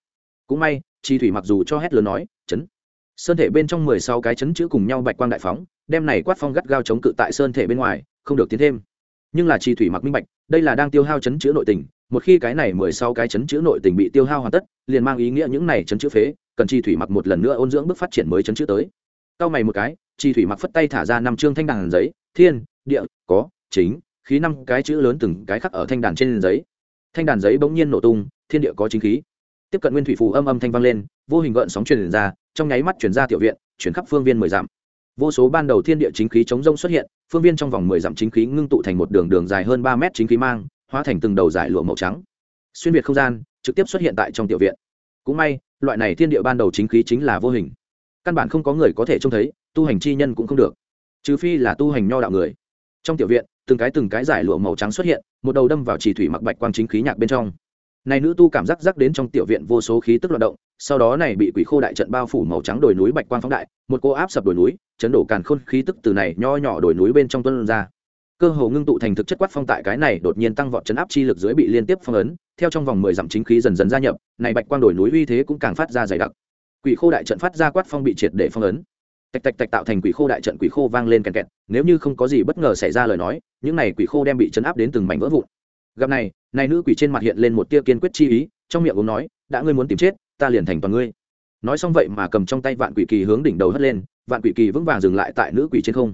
Cũng may, chi thủy mặc dù cho hét lớn nói, chấn sơn thể bên trong mười sáu cái chấn chữ cùng nhau bạch quang đại phóng, đem này quát phong gắt gao chống cự tại sơn thể bên ngoài, không được tiến thêm. Nhưng là chi thủy mặc minh bạch, đây là đang tiêu hao chấn chữ nội tình, một khi cái này mười sáu cái chấn chữ nội tình bị tiêu hao hoàn tất, liền mang ý nghĩa những này chấn chữ phế, cần chi thủy mặc một lần nữa ôn dưỡng bước phát triển mới chấn chữ tới. Cao mày một cái chi thủy mặc phất tay thả ra năm chương thanh đàn giấy, thiên, địa, có, chính, khí năm cái chữ lớn từng cái khắc ở thanh đàn trên giấy. Thanh đàn giấy bỗng nhiên nổ tung, thiên địa có chính khí. Tiếp cận nguyên thủy phù âm âm thanh vang lên, vô hình gợn sóng truyền ra trong nháy mắt chuyển ra tiểu viện, chuyển khắp phương viên mười dặm. Vô số ban đầu thiên địa chính khí chống rông xuất hiện, phương viên trong vòng mười dặm chính khí ngưng tụ thành một đường đường dài hơn ba mét chính khí mang, hóa thành từng đầu giải lụa màu trắng. Xuyên việt không gian, trực tiếp xuất hiện tại trong tiểu viện. Cũng may, loại này thiên địa ban đầu chính khí chính là vô hình. Căn bản không có người có thể trông thấy, tu hành chi nhân cũng không được. Trừ phi là tu hành nho đạo người. Trong tiểu viện, từng cái từng cái giải lụa màu trắng xuất hiện, một đầu đâm vào chỉ thủy mặc bạch quang chính khí nhạc bên trong này nữ tu cảm giác rắc đến trong tiểu viện vô số khí tức loạn động, sau đó này bị quỷ khô đại trận bao phủ màu trắng đồi núi bạch quang phóng đại, một cô áp sập đồi núi, chấn đổ càn khôn khí tức từ này nho nhỏ đồi núi bên trong tuân ra. Cơ hồ ngưng tụ thành thực chất quát phong tại cái này đột nhiên tăng vọt chấn áp chi lực dưới bị liên tiếp phong ấn, theo trong vòng mười dặm chính khí dần dần gia nhập, này bạch quang đồi núi uy thế cũng càng phát ra dày đặc. Quỷ khô đại trận phát ra quát phong bị triệt để phong ấn. Tạch tạch tạch tạo thành quỷ khô đại trận quỷ khô vang lên kẹt kẹt, nếu như không có gì bất ngờ xảy ra lời nói, những này quỷ khô đem bị chấn áp đến từng mảnh vỡ vụn gặp này này nữ quỷ trên mặt hiện lên một tia kiên quyết chi ý, trong miệng ông nói, đã ngươi muốn tìm chết, ta liền thành toàn ngươi. Nói xong vậy mà cầm trong tay vạn quỷ kỳ hướng đỉnh đầu hất lên, vạn quỷ kỳ vững vàng dừng lại tại nữ quỷ trên không.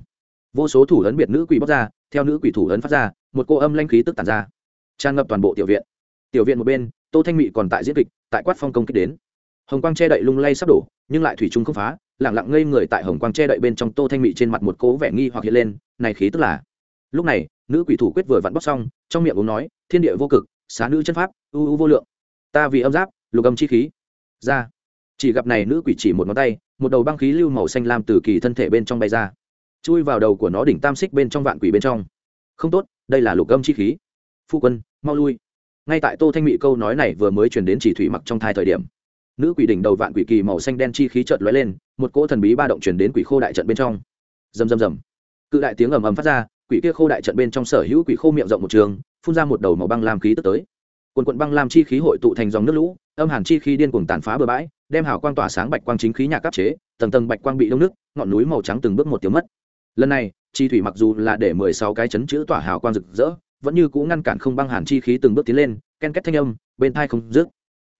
Vô số thủ ấn biệt nữ quỷ bóc ra, theo nữ quỷ thủ ấn phát ra, một cô âm lanh khí tức tàn ra. Tràn ngập toàn bộ tiểu viện. Tiểu viện một bên, tô thanh mị còn tại diễn kịch, tại quát phong công kích đến. Hồng quang che đậy lung lay sắp đổ, nhưng lại thủy chung không phá lẳng lặng ngây người tại hồng quang che đậy bên trong tô thanh mị trên mặt một cố vẻ nghi hoặc hiện lên, này khí tức là? Lúc này, nữ quỷ thủ quyết vừa vặn bóc xong trong miệng uống nói, thiên địa vô cực, xá nữ chân pháp ưu ưu vô lượng. Ta vì âm giáp, lục âm chi khí. Ra. Chỉ gặp này nữ quỷ chỉ một ngón tay, một đầu băng khí lưu màu xanh lam từ kỳ thân thể bên trong bay ra, chui vào đầu của nó đỉnh tam xích bên trong vạn quỷ bên trong. Không tốt, đây là lục âm chi khí. Phu quân, mau lui. Ngay tại tô thanh mỹ câu nói này vừa mới chuyển đến chỉ thủy mặc trong thai thời điểm, nữ quỷ đỉnh đầu vạn quỷ kỳ màu xanh đen chi khí chợt lóe lên, một cỗ thần bí ba động chuyển đến quỷ khô đại trận bên trong. Rầm rầm rầm. Cự đại tiếng ầm ầm phát ra quỷ kia khô đại trận bên trong sở hữu quỷ khô miệng rộng một trường, phun ra một đầu màu băng lam khí tức tới. Quần quận băng lam chi khí hội tụ thành dòng nước lũ, âm hàn chi khí điên cuồng tàn phá bừa bãi, đem hào quang tỏa sáng bạch quang chính khí nhà cấp chế, tầng tầng bạch quang bị đông nước, ngọn núi màu trắng từng bước một tiếng mất. Lần này, chi thủy mặc dù là để mười sáu cái chấn chữ tỏa hào quang rực rỡ, vẫn như cũ ngăn cản không băng hàn chi khí từng bước tiến lên, ken két thanh âm, bên tai không dứt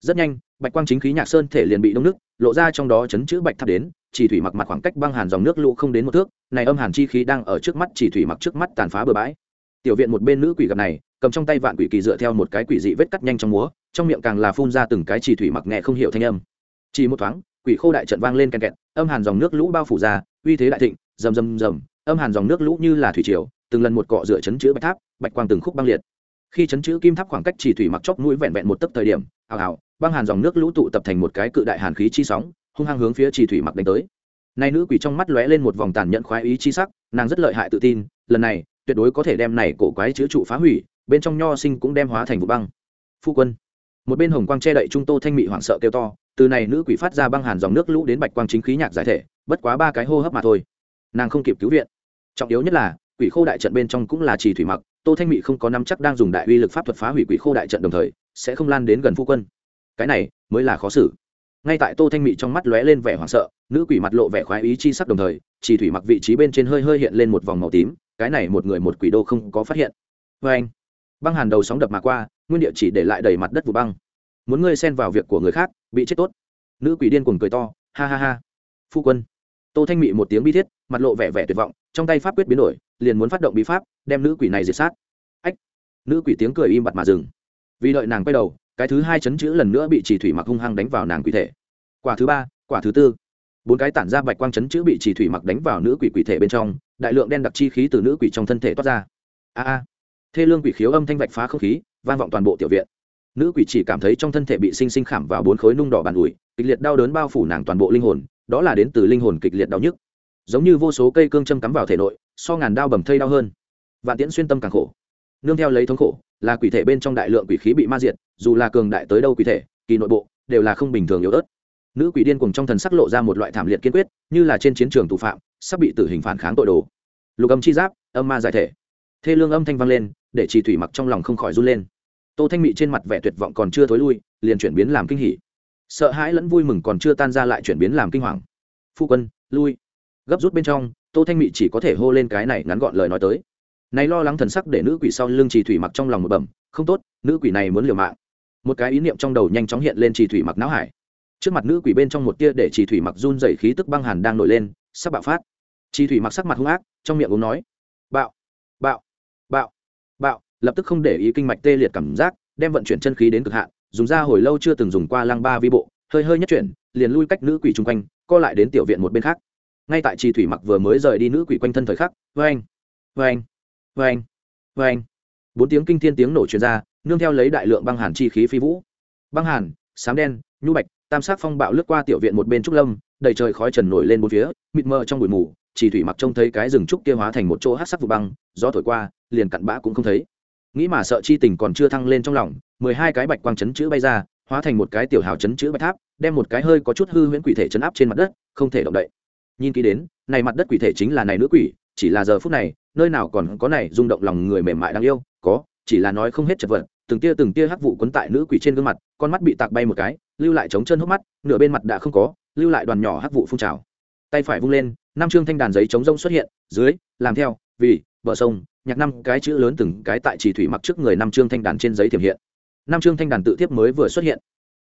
rất nhanh, bạch quang chính khí nhạc sơn thể liền bị đông nước, lộ ra trong đó chấn chữ bạch tháp đến, chỉ thủy mặc mặt khoảng cách băng hàn dòng nước lũ không đến một thước, này âm hàn chi khí đang ở trước mắt chỉ thủy mặc trước mắt tàn phá bừa bãi. Tiểu viện một bên nữ quỷ gặp này, cầm trong tay vạn quỷ kỳ dựa theo một cái quỷ dị vết cắt nhanh trong múa, trong miệng càng là phun ra từng cái chỉ thủy mặc nhẹ không hiểu thanh âm. Chỉ một thoáng, quỷ khô đại trận vang lên kèn kẹt, âm hàn dòng nước lũ bao phủ ra, uy thế đại thịnh, rầm rầm rầm, âm hàn dòng nước lũ như là thủy triều, từng lần một cọ dựa chấn chữ bạch tháp, bạch quang từng khúc băng liệt. Khi chấn chữ kim tháp khoảng cách chỉ thủy mặc chóp mũi vẹn vẹn một tấc thời điểm ảo ảo băng hàn dòng nước lũ tụ tập thành một cái cự đại hàn khí chi sóng, hung hăng hướng phía trì thủy mặc đánh tới. Nay nữ quỷ trong mắt lóe lên một vòng tàn nhẫn khoái ý chi sắc, nàng rất lợi hại tự tin, lần này, tuyệt đối có thể đem này cổ quái chữ trụ phá hủy, bên trong nho sinh cũng đem hóa thành vụ băng. Phu quân, một bên hồng quang che đậy trung tô thanh mị hoảng sợ kêu to, từ này nữ quỷ phát ra băng hàn dòng nước lũ đến bạch quang chính khí nhạc giải thể, bất quá ba cái hô hấp mà thôi. Nàng không kịp cứu viện. Trọng yếu nhất là, quỷ khô đại trận bên trong cũng là trì thủy mặc, tô thanh mị không có nắm chắc đang dùng đại uy lực pháp thuật phá hủy quỷ khô đại trận đồng thời, sẽ không lan đến gần phu quân cái này mới là khó xử. Ngay tại tô thanh mị trong mắt lóe lên vẻ hoảng sợ, nữ quỷ mặt lộ vẻ khoái ý chi sắc đồng thời trì thủy mặc vị trí bên trên hơi hơi hiện lên một vòng màu tím, cái này một người một quỷ đô không có phát hiện. Vê anh, băng hàn đầu sóng đập mà qua, nguyên địa chỉ để lại đầy mặt đất vụ băng. Muốn ngươi xen vào việc của người khác, bị chết tốt. Nữ quỷ điên cuồng cười to, ha ha ha. Phu quân, tô thanh mị một tiếng bi thiết, mặt lộ vẻ vẻ tuyệt vọng, trong tay pháp quyết biến đổi, liền muốn phát động bí pháp, đem nữ quỷ này diệt sát. Ách, nữ quỷ tiếng cười im bặt mà dừng. Vì đợi nàng quay đầu cái thứ hai chấn chữ lần nữa bị chỉ thủy mặc hung hăng đánh vào nàng quỷ thể. Quả thứ ba, quả thứ tư. Bốn cái tản ra bạch quang chấn chữ bị chỉ thủy mặc đánh vào nữ quỷ quỷ thể bên trong, đại lượng đen đặc chi khí từ nữ quỷ trong thân thể toát ra. A a. Thê lương quỷ khiếu âm thanh vạch phá không khí, vang vọng toàn bộ tiểu viện. Nữ quỷ chỉ cảm thấy trong thân thể bị sinh sinh khảm vào bốn khối nung đỏ bàn ủi, kịch liệt đau đớn bao phủ nàng toàn bộ linh hồn, đó là đến từ linh hồn kịch liệt đau nhức. Giống như vô số cây cương châm cắm vào thể nội, so ngàn đao bầm thây đau hơn. Vạn tiễn xuyên tâm càng khổ nương theo lấy thống khổ, là quỷ thể bên trong đại lượng quỷ khí bị ma diệt, dù là cường đại tới đâu quỷ thể, kỳ nội bộ, đều là không bình thường yếu ớt. Nữ quỷ điên cùng trong thần sắc lộ ra một loại thảm liệt kiên quyết, như là trên chiến trường thủ phạm, sắp bị tử hình phản kháng tội đồ. Lục âm chi giáp, âm ma giải thể. Thê lương âm thanh vang lên, để chỉ thủy mặc trong lòng không khỏi run lên. Tô thanh mị trên mặt vẻ tuyệt vọng còn chưa thối lui, liền chuyển biến làm kinh hỉ. Sợ hãi lẫn vui mừng còn chưa tan ra lại chuyển biến làm kinh hoàng. Phu quân, lui. Gấp rút bên trong, tô thanh mị chỉ có thể hô lên cái này ngắn gọn lời nói tới này lo lắng thần sắc để nữ quỷ sau lưng trì thủy mặc trong lòng một bẩm, không tốt, nữ quỷ này muốn liều mạng. Một cái ý niệm trong đầu nhanh chóng hiện lên trì thủy mặc não hải. Trước mặt nữ quỷ bên trong một tia để trì thủy mặc run dày khí tức băng hàn đang nổi lên, sắp bạo phát. Trì thủy mặc sắc mặt hung ác, trong miệng uống nói, bạo bạo bạo bạo. Lập tức không để ý kinh mạch tê liệt cảm giác, đem vận chuyển chân khí đến cực hạn, dùng ra hồi lâu chưa từng dùng qua lăng ba vi bộ, hơi hơi nhất chuyển, liền lui cách nữ quỷ chung quanh, co lại đến tiểu viện một bên khác. Ngay tại trì thủy mặc vừa mới rời đi nữ quỷ quanh thân thời khắc vê anh vê anh vê anh vê anh. Bốn tiếng kinh thiên tiếng nổ truyền ra, nương theo lấy đại lượng băng hàn chi khí phi vũ. Băng hàn, sám đen, nhu bạch, tam sát phong bạo lướt qua tiểu viện một bên trúc lâm, đầy trời khói trần nổi lên bốn phía, mịt mờ trong bụi mù, chỉ thủy mặc trông thấy cái rừng trúc kia hóa thành một chỗ hát sắc vụ băng, gió thổi qua, liền cặn bã cũng không thấy. Nghĩ mà sợ chi tình còn chưa thăng lên trong lòng, mười hai cái bạch quang chấn chữ bay ra, hóa thành một cái tiểu hào chấn chữ bạch tháp, đem một cái hơi có chút hư huyễn quỷ thể chấn áp trên mặt đất, không thể động đậy. Nhìn kỹ đến, này mặt đất quỷ thể chính là này nữ quỷ, chỉ là giờ phút này nơi nào còn có này rung động lòng người mềm mại đáng yêu, có, chỉ là nói không hết chật vật, từng tia từng tia hắc vụ quấn tại nữ quỷ trên gương mặt, con mắt bị tạc bay một cái, lưu lại trống chân hốc mắt, nửa bên mặt đã không có, lưu lại đoàn nhỏ hắc vụ phun trào. Tay phải vung lên, năm chương thanh đàn giấy chống rông xuất hiện, dưới, làm theo, vì, bờ sông, nhạc năm cái chữ lớn từng cái tại chỉ thủy mặc trước người năm chương thanh đàn trên giấy thiểm hiện. Năm chương thanh đàn tự tiếp mới vừa xuất hiện.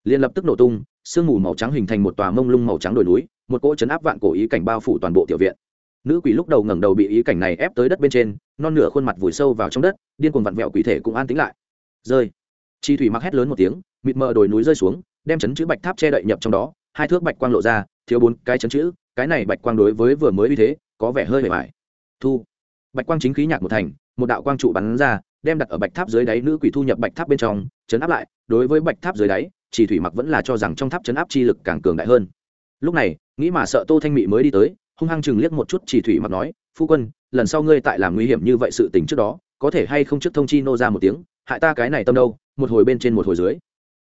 Liền lập tức nổ tung, sương mù màu trắng hình thành một tòa mông lung màu trắng đồi núi, một cỗ chấn áp vạn cổ ý cảnh bao phủ toàn bộ tiểu viện nữ quỷ lúc đầu ngẩng đầu bị ý cảnh này ép tới đất bên trên, non nửa khuôn mặt vùi sâu vào trong đất, điên cuồng vặn vẹo quỷ thể cũng an tính lại. Rơi. Chi thủy mặc hét lớn một tiếng, mịt mờ đồi núi rơi xuống, đem chấn chữ bạch tháp che đậy nhập trong đó, hai thước bạch quang lộ ra, thiếu bốn cái chấn chữ, cái này bạch quang đối với vừa mới uy thế, có vẻ hơi bề mại thu. Bạch quang chính khí nhạc một thành, một đạo quang trụ bắn ra, đem đặt ở bạch tháp dưới đáy nữ quỷ thu nhập bạch tháp bên trong, chấn áp lại, đối với bạch tháp dưới đáy chỉ thủy mặc vẫn là cho rằng trong tháp chấn áp chi lực càng cường đại hơn. Lúc này, nghĩ mà sợ tô thanh mị mới đi tới hung hăng chừng liếc một chút chỉ thủy mặc nói, phu quân, lần sau ngươi tại làm nguy hiểm như vậy sự tình trước đó, có thể hay không trước thông chi nô ra một tiếng, hại ta cái này tâm đâu, một hồi bên trên một hồi dưới.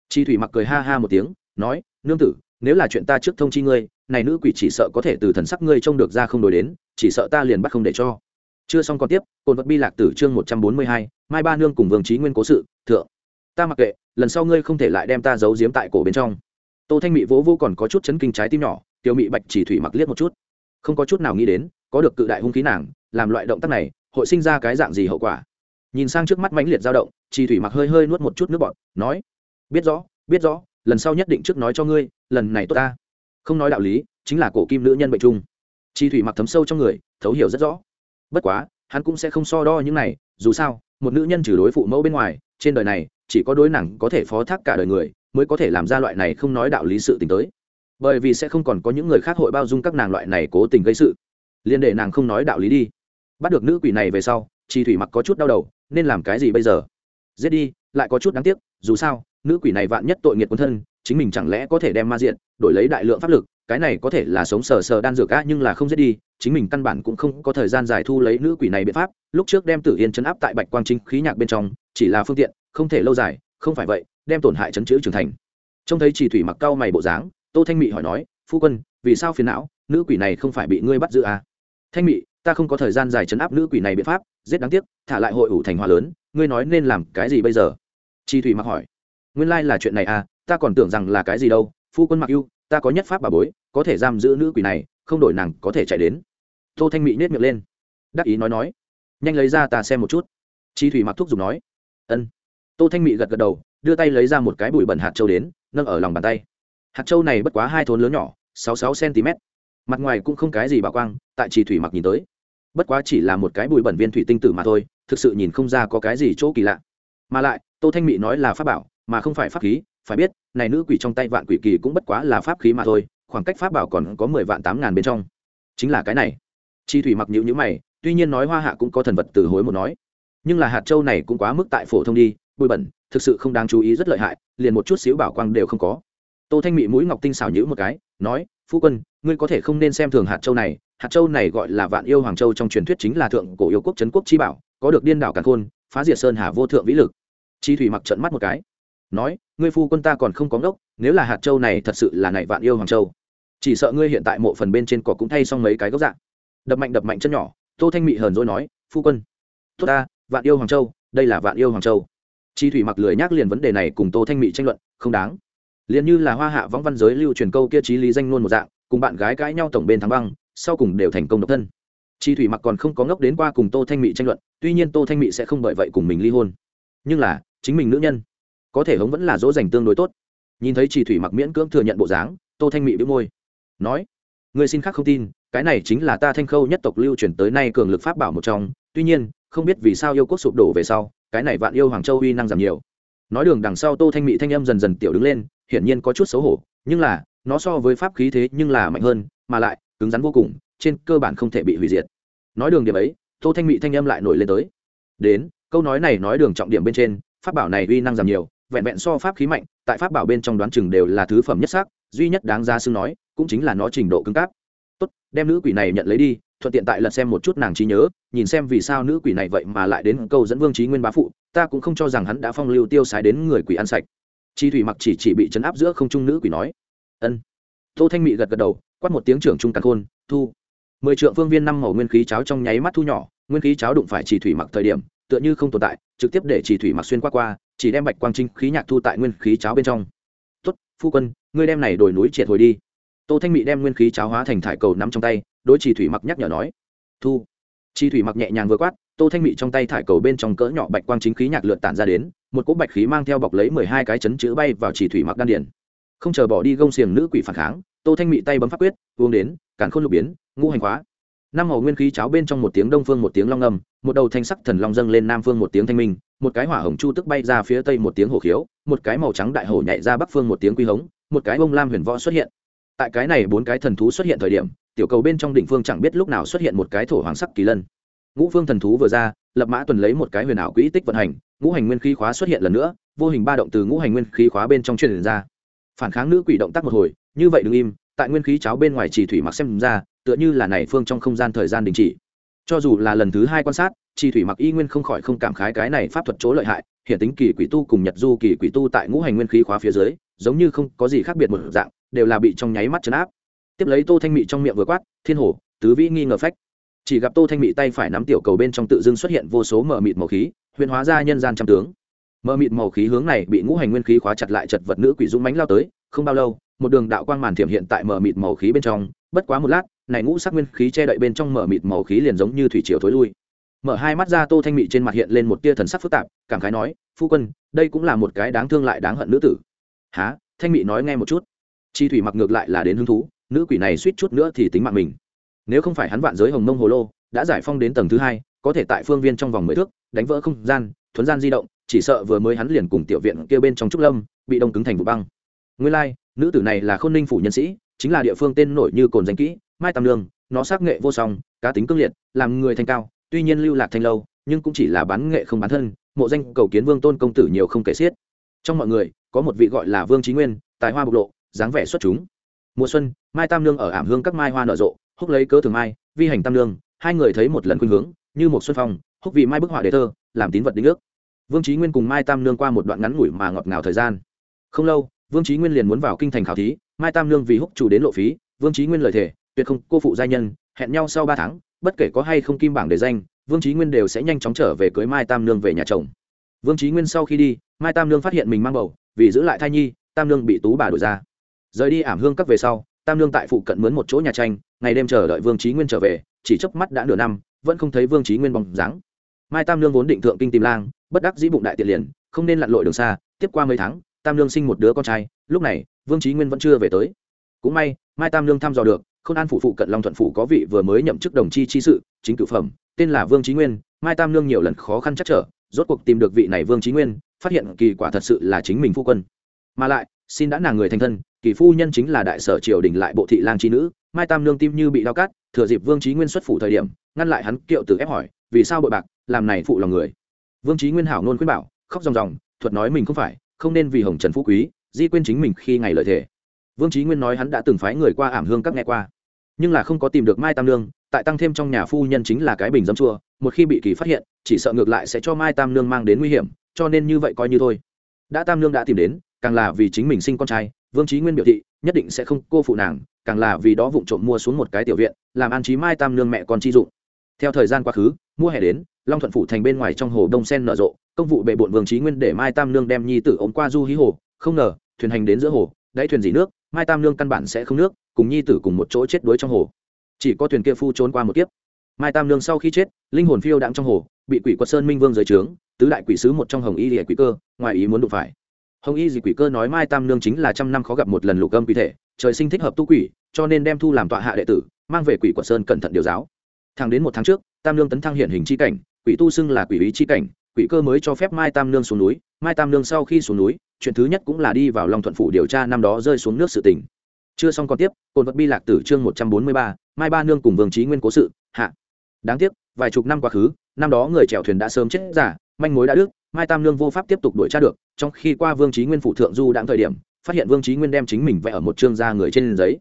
Chi thủy mặc cười ha ha một tiếng, nói, nương tử, nếu là chuyện ta trước thông chi ngươi, này nữ quỷ chỉ sợ có thể từ thần sắc ngươi trông được ra không đổi đến, chỉ sợ ta liền bắt không để cho. Chưa xong còn tiếp cồn vật bi lạc tử chương một trăm bốn mươi hai, mai ba nương cùng vương trí nguyên cố sự, thượng. Ta mặc kệ, lần sau ngươi không thể lại đem ta giấu giếm tại cổ bên trong. Tô thanh mị vỗ vô còn có chút chấn kinh trái tim nhỏ, tiểu mị bạch chỉ thủy mặc liếc một chút không có chút nào nghĩ đến, có được cự đại hung khí nàng, làm loại động tác này, hội sinh ra cái dạng gì hậu quả? Nhìn sang trước mắt mãnh liệt dao động chi thủy mặc hơi hơi nuốt một chút nước bọt, nói, biết rõ biết rõ, lần sau nhất định trước nói cho ngươi, lần này tốt ta. Không nói đạo lý, chính là cổ kim nữ nhân bệnh chung chi thủy mặc thấm sâu trong người, thấu hiểu rất rõ. Bất quá, hắn cũng sẽ không so đo những này, dù sao, một nữ nhân trừ đối phụ mẫu bên ngoài, trên đời này, chỉ có đối nàng có thể phó thác cả đời người, mới có thể làm ra loại này không nói đạo lý sự tình tới bởi vì sẽ không còn có những người khác hội bao dung các nàng loại này cố tình gây sự. Liên để nàng không nói đạo lý đi. Bắt được nữ quỷ này về sau chi thủy mặc có chút đau đầu, nên làm cái gì bây giờ? Giết đi, lại có chút đáng tiếc, dù sao, nữ quỷ này vạn nhất tội nghiệt quân thân, chính mình chẳng lẽ có thể đem ma diện, đổi lấy đại lượng pháp lực, cái này có thể là sống sờ sờ đan dược á, nhưng là không giết đi, chính mình căn bản cũng không có thời gian giải thu lấy nữ quỷ này biện pháp. Lúc trước đem tử yên chấn áp tại bạch quang chính khí nhạc bên trong, chỉ là phương tiện, không thể lâu dài, không phải vậy, đem tổn hại chấn chữ trưởng thành. Trông thấy chỉ thủy mặc cao mày bộ dáng tô thanh mị hỏi nói, phu quân, vì sao phiền não? Nữ quỷ này không phải bị ngươi bắt giữ à? thanh mị, ta không có thời gian dài chấn áp nữ quỷ này biện pháp, giết đáng tiếc, thả lại hội ủ thành hòa lớn, ngươi nói nên làm cái gì bây giờ? Chi thủy mặc hỏi. Nguyên lai là chuyện này à ta còn tưởng rằng là cái gì đâu, phu quân mặc ưu ta có nhất pháp bà bối, có thể giam giữ nữ quỷ này, không đổi nàng có thể chạy đến. Tô thanh Mị nết miệng lên. Đắc ý nói nói. Nhanh lấy ra ta xem một chút. Chi thủy mặc thúc giục nói. Ân. Tô thanh Mị gật gật đầu, đưa tay lấy ra một cái bụi bẩn hạt châu đến, nâng ở lòng bàn tay hạt châu này bất quá hai thốn lớn nhỏ, sáu sáu cm mặt ngoài cũng không cái gì bảo quang, tại chỉ thủy mặc nhìn tới. Bất quá chỉ là một cái bụi bẩn viên thủy tinh tử mà thôi, thực sự nhìn không ra có cái gì chỗ kỳ lạ. Mà lại, tô thanh mỹ nói là pháp bảo, mà không phải pháp khí, phải biết, này nữ quỷ trong tay vạn quỷ kỳ cũng bất quá là pháp khí mà thôi, khoảng cách pháp bảo còn có mười vạn tám ngàn bên trong. Chính là cái này. Chi thủy mặc nhữ nhữ mày, tuy nhiên nói hoa hạ cũng có thần vật từ hối một nói. Nhưng là hạt châu này cũng quá mức tại phổ thông đi, bụi bẩn, thực sự không đáng chú ý rất lợi hại, liền một chút xíu bảo quang đều không có tô thanh mỹ mũi ngọc tinh xảo nhữ một cái, nói, phu quân, ngươi có thể không nên xem thường hạt châu này. Hạt châu này gọi là vạn yêu hoàng châu, trong truyền thuyết chính là thượng cổ yêu quốc trấn quốc chi bảo, có được điên đảo càn khôn, phá diệt sơn hà vô thượng vĩ lực. Chi thủy mặc trận mắt một cái, nói, ngươi phu quân ta còn không có ngốc, nếu là hạt châu này thật sự là này vạn yêu hoàng châu, chỉ sợ ngươi hiện tại mộ phần bên trên cỏ cũng thay xong mấy cái gốc dạng. Đập mạnh đập mạnh chân nhỏ, tô thanh mị hờn dỗi nói, phu quân, tốt ta, vạn yêu hoàng châu, đây là vạn yêu hoàng châu. Chi thủy mặc lười nhắc liền vấn đề này cùng tô thanh mị tranh luận, không đáng liền như là hoa hạ võng văn giới lưu truyền câu kia trí lý danh luôn một dạng, cùng bạn gái cãi nhau tổng bên thắng băng, sau cùng đều thành công độc thân. Chi thủy mặc còn không có ngốc đến qua cùng tô thanh mỹ tranh luận, tuy nhiên tô thanh mỹ sẽ không bởi vậy cùng mình ly hôn. Nhưng là, chính mình nữ nhân, có thể hống vẫn là dỗ dành tương đối tốt. Nhìn thấy chi thủy mặc miễn cưỡng thừa nhận bộ dáng, tô thanh mỹ bĩu môi, nói người xin khác không tin, cái này chính là ta thanh khâu nhất tộc lưu truyền tới nay cường lực pháp bảo một trong, tuy nhiên, không biết vì sao yêu quốc sụp đổ về sau, cái này vạn yêu hoàng châu uy năng giảm nhiều. Nói đường đằng sau tô thanh mỹ thanh âm dần dần tiểu đứng lên hiển nhiên có chút xấu hổ, nhưng là, nó so với pháp khí thế nhưng là mạnh hơn, mà lại, cứng rắn vô cùng, trên cơ bản không thể bị hủy diệt. Nói đường điểm ấy, tô thanh mị thanh âm lại nổi lên tới. Đến, câu nói này nói đường trọng điểm bên trên, pháp bảo này uy năng giảm nhiều, vẹn vẹn so pháp khí mạnh, tại pháp bảo bên trong đoán chừng đều là thứ phẩm nhất xác duy nhất đáng ra xưng nói, cũng chính là nó trình độ cứng cáp. Tốt, đem nữ quỷ này nhận lấy đi, thuận tiện tại lật xem một chút nàng trí nhớ, nhìn xem vì sao nữ quỷ này vậy mà lại đến câu dẫn vương trí nguyên bá phụ, ta cũng không cho rằng hắn đã phong lưu tiêu sái đến người quỷ ăn sạch chi thủy mặc chỉ chỉ bị chấn áp giữa không trung nữ quỷ nói, ân. Tô thanh mị gật gật đầu, quát một tiếng trưởng trung càn khôn, thu. Mười trượng phương viên năm màu nguyên khí cháo trong nháy mắt thu nhỏ, nguyên khí cháo đụng phải chỉ thủy mặc thời điểm, tựa như không tồn tại, trực tiếp để chỉ thủy mặc xuyên qua qua, chỉ đem bạch quang trinh khí nhạc thu tại nguyên khí cháo bên trong. Tốt, phu quân, ngươi đem này đổi núi triệt hồi đi. Tô thanh mị đem nguyên khí cháo hóa thành thải cầu nắm trong tay, đối chỉ thủy mặc nhắc nhở nói, thu. Chi thủy mặc nhẹ nhàng vừa quát tô thanh mị trong tay thải cầu bên trong cỡ nhỏ bạch quang chính khí nhạc lượn tản ra đến một cỗ bạch khí mang theo bọc lấy mười hai cái chấn chữ bay vào chỉ thủy mặc đan điển không chờ bỏ đi gông xiềng nữ quỷ phản kháng tô thanh mị tay bấm pháp quyết uống đến cản khôn lục biến ngũ hành khóa năm màu nguyên khí cháo bên trong một tiếng đông phương một tiếng long âm, một đầu thanh sắc thần long dâng lên nam phương một tiếng thanh minh một cái hỏa hồng chu tức bay ra phía tây một tiếng hổ khiếu một cái màu trắng đại hổ nhảy ra bắc phương một tiếng quy hống một cái bông lam huyền võ xuất hiện. Tại cái này bốn cái thần thú xuất hiện thời điểm tiểu cầu bên trong đỉnh phương chẳng biết lúc nào xuất hiện một cái thổ hoàng sắc kỳ lân ngũ phương thần thú vừa ra, lập mã tuần lấy một cái huyền ảo quỹ tích vận hành, ngũ hành nguyên khí khóa xuất hiện lần nữa, vô hình ba động từ ngũ hành nguyên khí khóa bên trong truyền ra. Phản kháng nữ quỷ động tác một hồi, như vậy đừng im, tại nguyên khí cháo bên ngoài chỉ thủy mặc xem ra, tựa như là này phương trong không gian thời gian đình chỉ. Cho dù là lần thứ hai quan sát, chỉ thủy mặc y nguyên không khỏi không cảm khái cái này pháp thuật chỗ lợi hại, hiện tính kỳ quỷ tu cùng nhật du kỳ quỷ tu tại ngũ hành nguyên khí khóa phía dưới, giống như không có gì khác biệt một dạng, đều là bị trong nháy mắt chấn áp. Tiếp lấy tô thanh mị trong miệng vừa quát, thiên hổ, tứ vĩ nghi ngờ phách chỉ gặp tô thanh mị tay phải nắm tiểu cầu bên trong tự dưng xuất hiện vô số mở mịt màu khí, huyền hóa ra nhân gian trăm tướng. Mở mịt màu khí hướng này bị ngũ hành nguyên khí khóa chặt lại chật vật nữ quỷ dũng mánh lao tới, không bao lâu, một đường đạo quang màn thiểm hiện tại mở mịt màu khí bên trong, bất quá một lát, này ngũ sắc nguyên khí che đậy bên trong mở mịt màu khí liền giống như thủy triều thối lui. Mở hai mắt ra, tô thanh mị trên mặt hiện lên một tia thần sắc phức tạp, cảm khái nói, phu quân, đây cũng là một cái đáng thương lại đáng hận nữ tử. Há thanh mị nói nghe một chút. Chi thủy mặc ngược lại là đến hứng thú, nữ quỷ này suýt chút nữa thì tính mạng mình nếu không phải hắn vạn giới hồng mông hồ lô đã giải phong đến tầng thứ hai có thể tại phương viên trong vòng mười thước đánh vỡ không gian thuấn gian di động chỉ sợ vừa mới hắn liền cùng tiểu viện kia bên trong trúc lâm bị đông cứng thành vụ băng. Nguyên lai、like, nữ tử này là khôn ninh phủ nhân sĩ chính là địa phương tên nổi như cồn danh kỹ mai tam lương nó sắc nghệ vô song cá tính cương liệt làm người thanh cao tuy nhiên lưu lạc thanh lâu nhưng cũng chỉ là bán nghệ không bán thân mộ danh cầu kiến vương tôn công tử nhiều không kể xiết. Trong mọi người có một vị gọi là vương trí nguyên tài hoa bộc lộ dáng vẻ xuất chúng mùa xuân, mai tam lương ở ảm hương các mai hoa nở rộ, húc lấy cớ thường mai, vi hành tam lương hai người thấy một lần khuynh hướng, như một xuân phong, húc vì mai bức họa đề thơ, làm tín vật đính ước. Vương trí nguyên cùng mai tam lương qua một đoạn ngắn ngủi mà ngọt ngào thời gian. Không lâu, vương trí nguyên liền muốn vào kinh thành khảo thí, mai tam lương vì húc chủ đến lộ phí, vương trí nguyên lời thề, tuyệt không, cô phụ gia nhân, hẹn nhau sau ba tháng, bất kể có hay không kim bảng để danh, vương trí nguyên đều sẽ nhanh chóng trở về cưới mai tam nương về nhà chồng. Vương trí nguyên sau khi đi, mai tam nương phát hiện mình mang bầu, vì giữ lại thai nhi, tam nương bị tú bà đổi ra rời đi ảm hương các về sau, tam Lương tại phụ cận mướn một chỗ nhà tranh, ngày đêm chờ đợi vương trí nguyên trở về, chỉ chớp mắt đã nửa năm, vẫn không thấy vương trí nguyên bóng dáng. Mai tam Lương vốn định thượng kinh tìm lang, bất đắc dĩ bụng đại tiện liền, không nên lặn lội đường xa, tiếp qua mấy tháng, tam Lương sinh một đứa con trai, lúc này, vương trí nguyên vẫn chưa về tới. Cũng may, mai tam Lương thăm dò được không an phủ phụ cận long thuận phủ có vị vừa mới nhậm chức đồng chi chi sự, chính cử phẩm, tên là vương trí nguyên, mai tam Lương nhiều lần khó khăn chắc trở, rốt cuộc tìm được vị này vương trí nguyên, phát hiện kỳ quả thật sự là chính mình phu quân. Mà lại, xin đã nàng người thành thân kỳ phu nhân chính là đại sở triều đình lại bộ thị lang chi nữ, mai tam nương tim như bị đau cắt, thừa dịp vương trí nguyên xuất phủ thời điểm, ngăn lại hắn kiệu từ ép hỏi, vì sao bội bạc, làm này phụ lòng người? Vương trí nguyên hảo nôn khuyên bảo, khóc ròng ròng, thuật nói mình không phải, không nên vì hồng trần phú quý, di quên chính mình khi ngày lợi thể vương trí nguyên nói hắn đã từng phái người qua ảm hương các nghe qua, nhưng là không có tìm được mai tam nương, tại tăng thêm trong nhà phu nhân chính là cái bình dâm chua, một khi bị kỳ phát hiện, chỉ sợ ngược lại sẽ cho mai tam nương mang đến nguy hiểm, cho nên như vậy coi như thôi. Đã tam nương đã tìm đến, càng là vì chính mình sinh con trai vương trí nguyên biểu thị, nhất định sẽ không cô phụ nàng, càng là vì đó vụng trộm mua xuống một cái tiểu viện, làm an trí mai tam nương mẹ con chi dụng. Theo thời gian quá khứ mua hè đến, long thuận phủ thành bên ngoài trong hồ đông sen nở rộ, công vụ bệ bộn vương trí nguyên để mai tam nương đem nhi tử ống qua du hí hồ, không ngờ, thuyền hành đến giữa hồ, đáy thuyền dỉ nước, mai tam nương căn bản sẽ không nước, cùng nhi tử cùng một chỗ chết đuối trong hồ. Chỉ có thuyền kia phu trốn qua một kiếp. Mai tam nương sau khi chết, linh hồn phiêu đạm trong hồ, bị quỷ quật sơn minh vương giới trướng, tứ đại quỷ sứ một trong hồng y lìa quỷ cơ, ngoài ý muốn đụng phải hồng y dị quỷ cơ nói mai tam nương chính là trăm năm khó gặp một lần lục âm quỷ thể, trời sinh thích hợp tu quỷ, cho nên đem thu làm tọa hạ đệ tử, mang về quỷ quật sơn cẩn thận điều giáo. Thẳng đến một tháng trước, tam nương tấn thăng hiện hình chi cảnh, quỷ tu xưng là quỷ ý chi cảnh, quỷ cơ mới cho phép mai tam nương xuống núi. Mai tam nương sau khi xuống núi, chuyện thứ nhất cũng là đi vào long thuận phủ điều tra năm đó rơi xuống nước sự tình. Chưa xong còn tiếp cồn vật bi lạc tử chương một trăm bốn mươi ba, mai ba nương cùng vương trí nguyên cố sự, hạ. Đáng tiếc, vài chục năm quá khứ, năm đó người chèo thuyền đã sớm chết giả, manh mối đã đức mai tam nương vô pháp tiếp tục đuổi tra được trong khi qua vương trí nguyên phụ thượng du đãng thời điểm, phát hiện vương trí nguyên đem chính mình vẽ ở một chương da người trên giấy.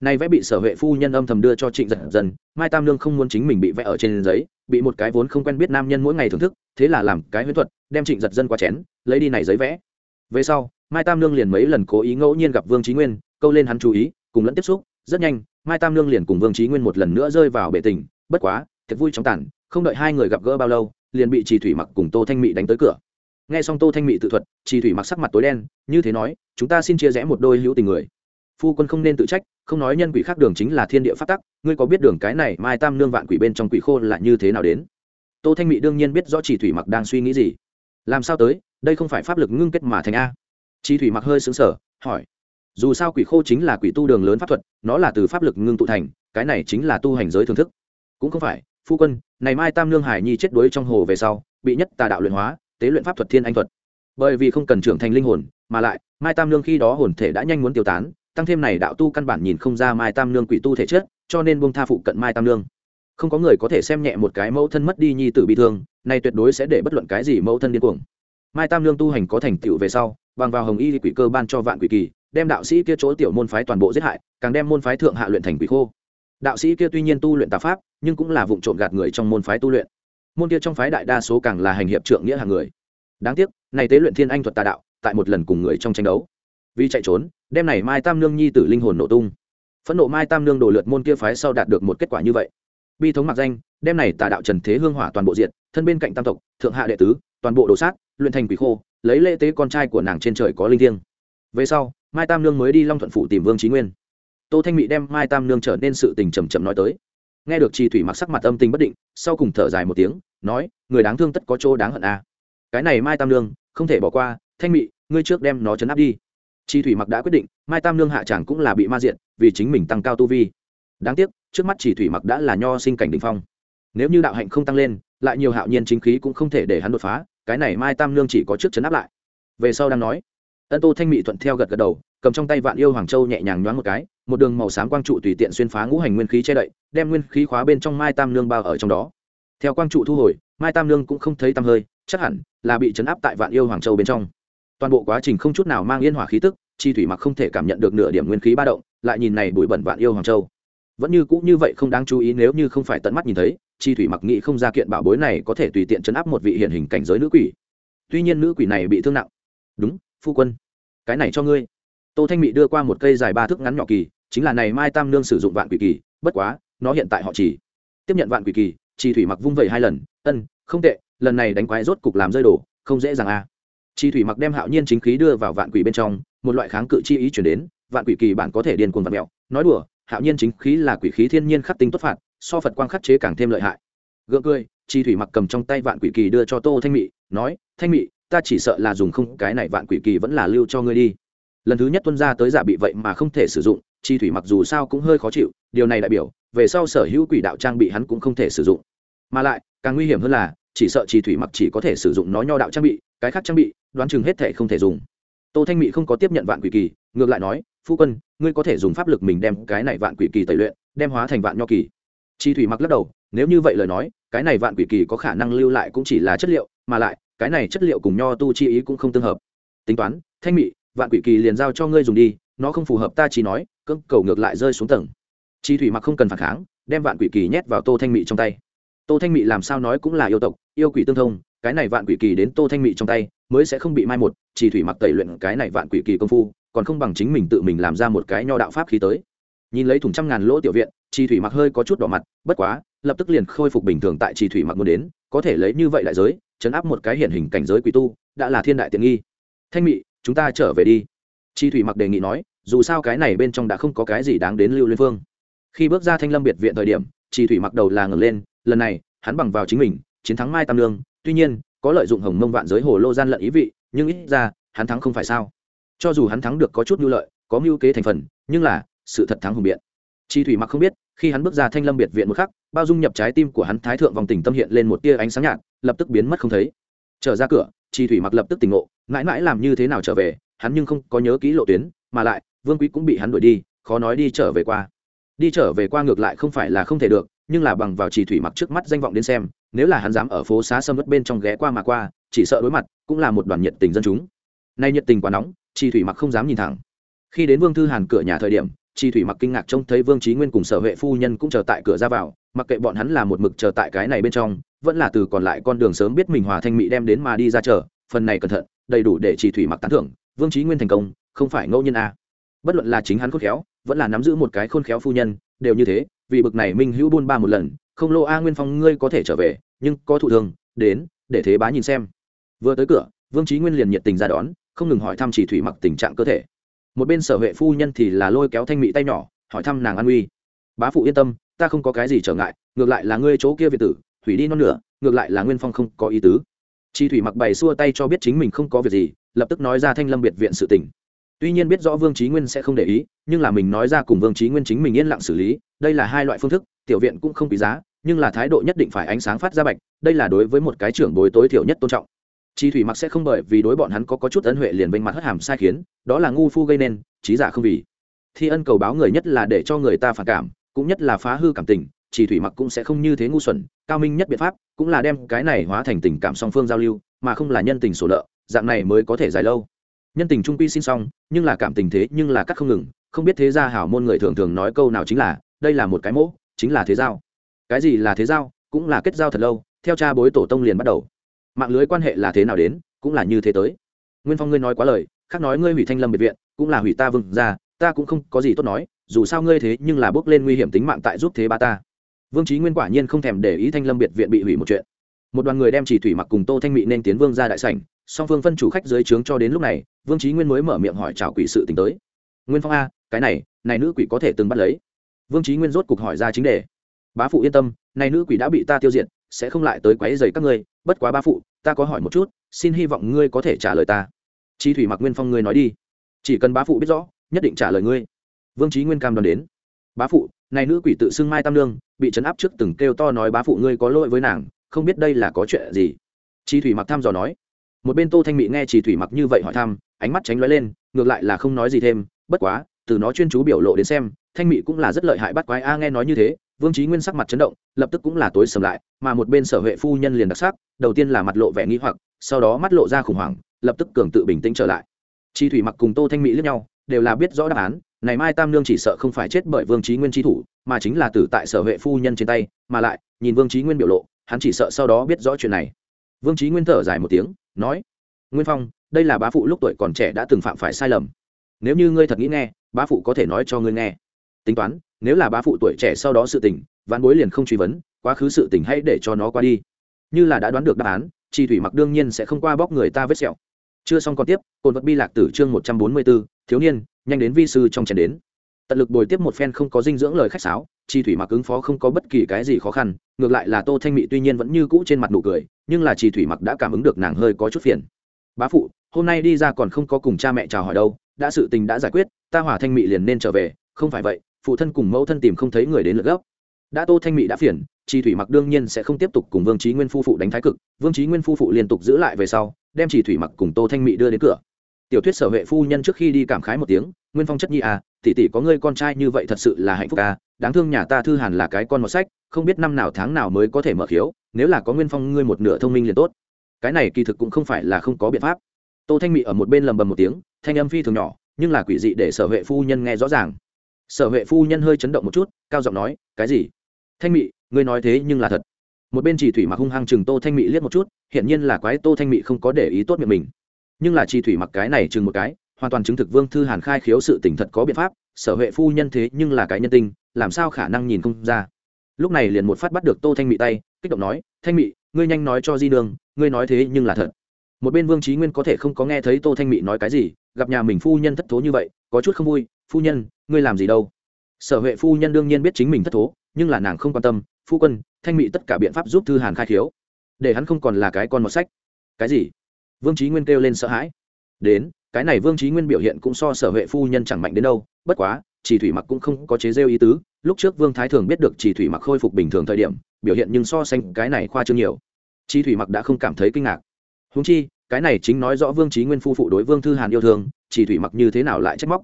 Nay vẽ bị sở huệ phu nhân âm thầm đưa cho trịnh dần dần mai tam nương không muốn chính mình bị vẽ ở trên giấy, bị một cái vốn không quen biết nam nhân mỗi ngày thưởng thức, thế là làm cái huyễn thuật, đem trịnh giật dân qua chén, lấy đi này giấy vẽ. Về sau, mai tam nương liền mấy lần cố ý ngẫu nhiên gặp vương trí nguyên, câu lên hắn chú ý, cùng lẫn tiếp xúc, rất nhanh, mai tam nương liền cùng vương trí nguyên một lần nữa rơi vào bể tình, bất quá thật vui chóng tàn, không đợi hai người gặp gỡ bao lâu, liền bị trì thủy mặc cùng tô thanh mỹ đánh tới cửa nghe xong tô thanh mị tự thuật, trì thủy mặc sắc mặt tối đen, như thế nói, chúng ta xin chia rẽ một đôi hữu tình người. Phu quân không nên tự trách, không nói nhân quỷ khác đường chính là thiên địa phát tắc, ngươi có biết đường cái này mai tam nương vạn quỷ bên trong quỷ khô là như thế nào đến? Tô thanh mị đương nhiên biết rõ chỉ thủy mặc đang suy nghĩ gì. Làm sao tới, đây không phải pháp lực ngưng kết mà thành a? Chỉ thủy mặc hơi xứng sở hỏi. Dù sao quỷ khô chính là quỷ tu đường lớn pháp thuật, nó là từ pháp lực ngưng tụ thành, cái này chính là tu hành giới thưởng thức. Cũng không phải, phu quân, này mai tam nương hải nhi chết đuối trong hồ về sau, bị nhất tà đạo luyện hóa tế luyện pháp thuật thiên anh thuật. Bởi vì không cần trưởng thành linh hồn, mà lại, mai tam nương khi đó hồn thể đã nhanh muốn tiêu tán, tăng thêm này đạo tu căn bản nhìn không ra mai tam nương quỷ tu thể chất, cho nên buông tha phụ cận mai tam nương không có người có thể xem nhẹ một cái mẫu thân mất đi nhi tử bị thương này tuyệt đối sẽ để bất luận cái gì mẫu thân điên cuồng. Mai tam nương tu hành có thành tựu về sau, bằng vào hồng y quỷ cơ ban cho vạn quỷ kỳ, đem đạo sĩ kia chỗ tiểu môn phái toàn bộ giết hại, càng đem môn phái thượng hạ luyện thành quỷ khô. Đạo sĩ kia tuy nhiên tu luyện tà pháp, nhưng cũng là vụ trộm gạt người trong môn phái tu luyện môn kia trong phái đại đa số càng là hành hiệp trượng nghĩa hàng người. Đáng tiếc, này tế luyện thiên anh thuật tà đạo, tại một lần cùng người trong tranh đấu. Vì chạy trốn, đêm này mai tam nương nhi tử linh hồn nổ tung. Phẫn nộ mai tam nương đổ lượt môn kia phái sau đạt được một kết quả như vậy. Bi thống mặc danh, đêm này tà đạo trần thế hương hỏa toàn bộ diện thân bên cạnh tam tộc, thượng hạ đệ tứ, toàn bộ đồ sát, luyện thành quỷ khô, lấy lễ tế con trai của nàng trên trời có linh thiêng. Về sau, mai tam nương mới đi long thuận phụ tìm vương trí nguyên. Tô thanh mỹ đem mai tam nương trở nên sự tình trầm trầm nói tới nghe được trì thủy mặc sắc mặt âm tình bất định, sau cùng thở dài một tiếng, nói, người đáng thương tất có chỗ đáng hận a à. cái này mai tam nương không thể bỏ qua, thanh mị, ngươi trước đem nó chấn áp đi. Chi thủy mặc đã quyết định, mai tam nương hạ chẳng cũng là bị ma diện, vì chính mình tăng cao tu vi. Đáng tiếc, trước mắt chỉ thủy mặc đã là nho sinh cảnh đình phong. Nếu như đạo hạnh không tăng lên, lại nhiều hạo nhiên chính khí cũng không thể để hắn đột phá, cái này mai tam nương chỉ có trước chấn áp lại. Về sau đang nói, ân tô thanh mị thuận theo gật gật đầu, cầm trong tay vạn yêu hoàng châu nhẹ nhàng nhoáng một cái một đường màu xám quang trụ tùy tiện xuyên phá ngũ hành nguyên khí che đậy, đem nguyên khí khóa bên trong mai tam nương bao ở trong đó. Theo quang trụ thu hồi, mai tam nương cũng không thấy tăm hơi, chắc hẳn là bị chấn áp tại vạn yêu hoàng châu bên trong. Toàn bộ quá trình không chút nào mang yên hỏa khí tức, chi thủy mặc không thể cảm nhận được nửa điểm nguyên khí ba động, lại nhìn này bụi bẩn vạn yêu hoàng châu. Vẫn như cũng như vậy không đáng chú ý nếu như không phải tận mắt nhìn thấy, chi thủy mặc nghĩ không ra kiện bảo bối này có thể tùy tiện chấn áp một vị hiện hình cảnh giới nữ quỷ. Tuy nhiên nữ quỷ này bị thương nặng. Đúng, phu quân. Cái này cho ngươi. Tô thanh mị đưa qua một cây dài ba thước ngắn nhỏ kỳ chính là này mai tam nương sử dụng vạn quỷ kỳ, bất quá, nó hiện tại họ chỉ. Tiếp nhận vạn quỷ kỳ chi thủy mặc vung vẩy hai lần, ân, không tệ, lần này đánh quái rốt cục làm rơi đổ không dễ dàng a. À. chi thủy mặc đem hạo nhiên chính khí đưa vào vạn quỷ bên trong, một loại kháng cự chi ý chuyển đến, vạn quỷ kỳ bản có thể điên cuồng vật mẹo nói đùa, hạo nhiên chính khí là quỷ khí thiên nhiên khắc tinh tốt phạt, so phật quang khắc chế càng thêm lợi hại. Gượng cười chi thủy mặc cầm trong tay vạn quỷ kỳ đưa cho tô thanh mị, nói, thanh mị, ta chỉ sợ là dùng không, cái này vạn quỷ kỳ vẫn là lưu cho ngươi đi. Lần thứ nhất tuân ra tới giả bị vậy mà không thể sử dụng chi thủy mặc dù sao cũng hơi khó chịu, điều này đại biểu, về sau sở hữu quỷ đạo trang bị hắn cũng không thể sử dụng. Mà lại, càng nguy hiểm hơn là, chỉ sợ chi thủy mặc chỉ có thể sử dụng nó nho đạo trang bị, cái khác trang bị, đoán chừng hết thể không thể dùng. Tô thanh mỹ không có tiếp nhận vạn quỷ kỳ, ngược lại nói, phu quân, ngươi có thể dùng pháp lực mình đem cái này vạn quỷ kỳ tẩy luyện, đem hóa thành vạn nho kỳ. Chi thủy mặc lắc đầu, nếu như vậy lời nói, cái này vạn quỷ kỳ có khả năng lưu lại cũng chỉ là chất liệu, mà lại, cái này chất liệu cùng nho tu chi ý cũng không tương hợp. Tính toán, thanh mị, vạn quỷ kỳ liền giao cho ngươi dùng đi, nó không phù hợp ta chỉ nói cưỡng cầu ngược lại rơi xuống tầng. Chi thủy mặc không cần phản kháng, đem vạn quỷ kỳ nhét vào tô thanh mị trong tay. Tô thanh mị làm sao nói cũng là yêu tộc, yêu quỷ tương thông, cái này vạn quỷ kỳ đến tô thanh mị trong tay, mới sẽ không bị mai một chỉ thủy mặc tẩy luyện cái này vạn quỷ kỳ công phu, còn không bằng chính mình tự mình làm ra một cái nho đạo pháp khí tới. Nhìn lấy thùng trăm ngàn lỗ tiểu viện, chi thủy mặc hơi có chút đỏ mặt, bất quá, lập tức liền khôi phục bình thường tại chi thủy mặc muốn đến, có thể lấy như vậy đại giới, chấn áp một cái hiện hình cảnh giới quỷ tu, đã là thiên đại tiện nghi. Thanh mị, chúng ta trở về đi. Chi thủy mặc đề nghị nói dù sao cái này bên trong đã không có cái gì đáng đến lưu liên phương. Khi bước ra thanh lâm biệt viện thời điểm chi thủy mặc đầu là ngẩng lên, lần này, hắn bằng vào chính mình, chiến thắng mai tam lương tuy nhiên, có lợi dụng hồng mông vạn giới hồ lô gian lận ý vị, nhưng ít ra, hắn thắng không phải sao. Cho dù hắn thắng được có chút mưu lợi, có mưu kế thành phần, nhưng là, sự thật thắng hùng biện. Chi thủy mặc không biết, khi hắn bước ra thanh lâm biệt viện một khắc, bao dung nhập trái tim của hắn thái thượng vòng tình tâm hiện lên một tia ánh sáng nhạt, lập tức biến mất không thấy. Trở ra cửa chi thủy mặc lập tức tỉnh ngộ, mãi mãi làm như thế nào trở về, hắn nhưng không có nhớ kỹ lộ tuyến, mà lại vương quý cũng bị hắn đuổi đi, khó nói đi trở về qua. Đi trở về qua ngược lại không phải là không thể được, nhưng là bằng vào trì thủy mặc trước mắt danh vọng đến xem, nếu là hắn dám ở phố xá sâm mất bên trong ghé qua mà qua, chỉ sợ đối mặt cũng là một đoàn nhiệt tình dân chúng. Nay nhiệt tình quá nóng trì thủy mặc không dám nhìn thẳng. Khi đến vương thư hàn cửa nhà thời điểm trì thủy mặc kinh ngạc trông thấy vương trí nguyên cùng sở vệ phu nhân cũng chờ tại cửa ra vào, mặc kệ bọn hắn là một mực chờ tại cái này bên trong, vẫn là từ còn lại con đường sớm biết mình hòa thanh mỹ đem đến mà đi ra chờ phần này cẩn thận, đầy đủ để trì thủy mặc tán thưởng, vương trí nguyên thành công, không phải ngẫu nhiên a bất luận là chính hắn khôn khéo, vẫn là nắm giữ một cái khôn khéo phu nhân, đều như thế, vì bực này minh hữu buôn ba một lần, không lô a nguyên phong ngươi có thể trở về, nhưng có thụ thường, đến, để thế bá nhìn xem. Vừa tới cửa, vương trí nguyên liền nhiệt tình ra đón, không ngừng hỏi thăm chỉ thủy mặc tình trạng cơ thể. Một bên sở huệ phu nhân thì là lôi kéo thanh mỹ tay nhỏ, hỏi thăm nàng an uy. Bá phụ yên tâm, ta không có cái gì trở ngại, ngược lại là ngươi chỗ kia việt tử thủy đi non nửa, ngược lại là nguyên phong không có ý tứ. Chi thủy mặc bày xua tay cho biết chính mình không có việc gì, lập tức nói ra thanh lâm biệt viện sự tình tuy nhiên biết rõ vương trí nguyên sẽ không để ý nhưng là mình nói ra cùng vương trí nguyên chính mình yên lặng xử lý đây là hai loại phương thức tiểu viện cũng không quý giá nhưng là thái độ nhất định phải ánh sáng phát ra bạch đây là đối với một cái trưởng bối tối thiểu nhất tôn trọng. Chi thủy mặc sẽ không bởi vì đối bọn hắn có, có chút ân huệ liền bênh mặt hất hàm sai khiến đó là ngu phu gây nên trí giả không vì. Thi ân cầu báo người nhất là để cho người ta phản cảm cũng nhất là phá hư cảm tình chỉ thủy mặc cũng sẽ không như thế ngu xuẩn cao minh nhất biện pháp cũng là đem cái này hóa thành tình cảm song phương giao lưu mà không là nhân tình sổ nợ dạng này mới có thể dài lâu nhân tình trung quy xin xong, nhưng là cảm tình thế nhưng là cắt không ngừng, không biết thế gia hảo môn người thường thường nói câu nào chính là, đây là một cái mỗ, chính là thế giao. Cái gì là thế giao, cũng là kết giao thật lâu, theo cha bối tổ tông liền bắt đầu. Mạng lưới quan hệ là thế nào đến, cũng là như thế tới. Nguyên phong ngươi nói quá lời, khác nói ngươi hủy thanh lâm biệt viện, cũng là hủy ta vương ra ta cũng không có gì tốt nói, dù sao ngươi thế nhưng là bước lên nguy hiểm tính mạng tại giúp thế ba ta. Vương trí nguyên quả nhiên không thèm để ý thanh lâm biệt viện bị hủy một chuyện. Một đoàn người đem chỉ thủy mặc cùng tô thanh mỹ nên tiến vương ra đại sảnh song phương phân chủ khách dưới trướng cho đến lúc này, vương trí nguyên mới mở miệng hỏi chào quỷ sự t tới. Nguyên phong a, cái này này nữ quỷ có thể từng bắt lấy? Vương trí nguyên rốt cục hỏi ra chính đề. Bá phụ yên tâm, này nữ quỷ đã bị ta tiêu diệt, sẽ không lại tới quấy dày các ngươi, bất quá bá phụ, ta có hỏi một chút, xin hy vọng ngươi có thể trả lời ta. Chi thủy mặc nguyên phong ngươi nói đi. Chỉ cần bá phụ biết rõ, nhất định trả lời ngươi. Vương trí nguyên cam đoan đến. Bá phụ, này nữ quỷ tự xưng mai tam lương bị trấn áp trước từng kêu to nói bá phụ ngươi có lỗi với nàng, không biết đây là có chuyện gì. Chi thủy mặc thăm dò nói một bên tô thanh mỹ nghe chỉ thủy mặc như vậy hỏi thăm, ánh mắt tránh lóe lên, ngược lại là không nói gì thêm, bất quá, từ nó chuyên chú biểu lộ đến xem, thanh mỹ cũng là rất lợi hại bắt quái, a, nghe nói như thế, vương trí nguyên sắc mặt chấn động, lập tức cũng là tối sầm lại, mà một bên sở huệ phu nhân liền đặc sắc, đầu tiên là mặt lộ vẻ nghĩ hoặc, sau đó mắt lộ ra khủng hoảng, lập tức cường tự bình tĩnh trở lại. Chi thủy mặc cùng tô thanh mỹ lẫn nhau, đều là biết rõ đáp án, này mai tam nương chỉ sợ không phải chết bởi vương trí nguyên chi thủ, mà chính là tử tại sở huệ phu nhân trên tay, mà lại, nhìn vương trí nguyên biểu lộ, hắn chỉ sợ sau đó biết rõ chuyện này vương trí nguyên thở dài một tiếng nói nguyên phong đây là bá phụ lúc tuổi còn trẻ đã từng phạm phải sai lầm. Nếu như ngươi thật nghĩ nghe bá phụ có thể nói cho ngươi nghe. Tính toán nếu là bá phụ tuổi trẻ sau đó sự tình ván bối liền không truy vấn quá khứ sự tình hãy để cho nó qua đi. Như là đã đoán được đáp án chi thủy mặc đương nhiên sẽ không qua bóc người ta vết sẹo. Chưa xong còn tiếp cồn vật bi lạc tử chương một trăm bốn mươi 144, thiếu niên nhanh đến vi sư trong trận đến tận lực bồi tiếp một phen không có dinh dưỡng lời khách sáo chi thủy mặc ứng phó không có bất kỳ cái gì khó khăn, ngược lại là tô thanh mị tuy nhiên vẫn như cũ trên mặt nụ cười, nhưng là chi thủy mặc đã cảm ứng được nàng hơi có chút phiền. Bá phụ, hôm nay đi ra còn không có cùng cha mẹ chào hỏi đâu, đã sự tình đã giải quyết, ta hỏa thanh mị liền nên trở về, không phải vậy, phụ thân cùng mẫu thân tìm không thấy người đến lượt gốc. Đã tô thanh mị đã phiền chi thủy mặc đương nhiên sẽ không tiếp tục cùng vương trí nguyên phu phụ đánh thái cực, vương trí nguyên phu phụ liên tục giữ lại về sau, đem chỉ thủy mặc cùng tô thanh mị đưa đến cửa. Tiểu thuyết sở vệ phu nhân trước khi đi cảm khái một tiếng, nguyên phong chất nhi à tỷ tỷ có ngươi con trai như vậy thật sự là hạnh phúc à đáng thương nhà ta thư hàn là cái con một sách, không biết năm nào tháng nào mới có thể mở khiếu, nếu là có nguyên phong ngươi một nửa thông minh liền tốt. Cái này kỳ thực cũng không phải là không có biện pháp. Tô thanh mị ở một bên lầm bầm một tiếng, thanh âm phi thường nhỏ, nhưng là quỷ dị để sở huệ phu nhân nghe rõ ràng. Sở huệ phu nhân hơi chấn động một chút, cao giọng nói, cái gì? Thanh mị, ngươi nói thế nhưng là thật. Một bên chỉ thủy mặc hung hăng chừng tô thanh mị liếc một chút hiện nhiên là quái tô thanh mị không có để ý tốt miệng mình. Nhưng là chỉ thủy mặc cái này chừng một cái hoàn toàn chứng thực vương thư hàn khai khiếu sự tỉnh thật có biện pháp, sở huệ phu nhân thế nhưng là cái nhân tinh làm sao khả năng nhìn không ra. Lúc này liền một phát bắt được tô thanh mị tay, kích động nói, thanh mị, ngươi nhanh nói cho di đường ngươi nói thế nhưng là thật. Một bên vương trí nguyên có thể không có nghe thấy tô thanh mị nói cái gì, gặp nhà mình phu nhân thất thố như vậy, có chút không vui, phu nhân, ngươi làm gì đâu? Sở huệ phu nhân đương nhiên biết chính mình thất thố, nhưng là nàng không quan tâm, phu quân, thanh mị tất cả biện pháp giúp thư hàn khai khiếu, để hắn không còn là cái con một sách. Cái gì? Vương trí nguyên kêu lên sợ hãi. Đến cái này vương trí nguyên biểu hiện cũng so sở huệ phu nhân chẳng mạnh đến đâu, bất quá, chỉ thủy mặc cũng không có chế rêu ý tứ, lúc trước vương thái thường biết được chỉ thủy mặc khôi phục bình thường thời điểm, biểu hiện nhưng so sánh cái này khoa trương nhiều. Chỉ thủy mặc đã không cảm thấy kinh ngạc. Húng chi, cái này chính nói rõ vương trí nguyên phu phụ đối vương thư hàn yêu thương, chỉ thủy mặc như thế nào lại trách móc.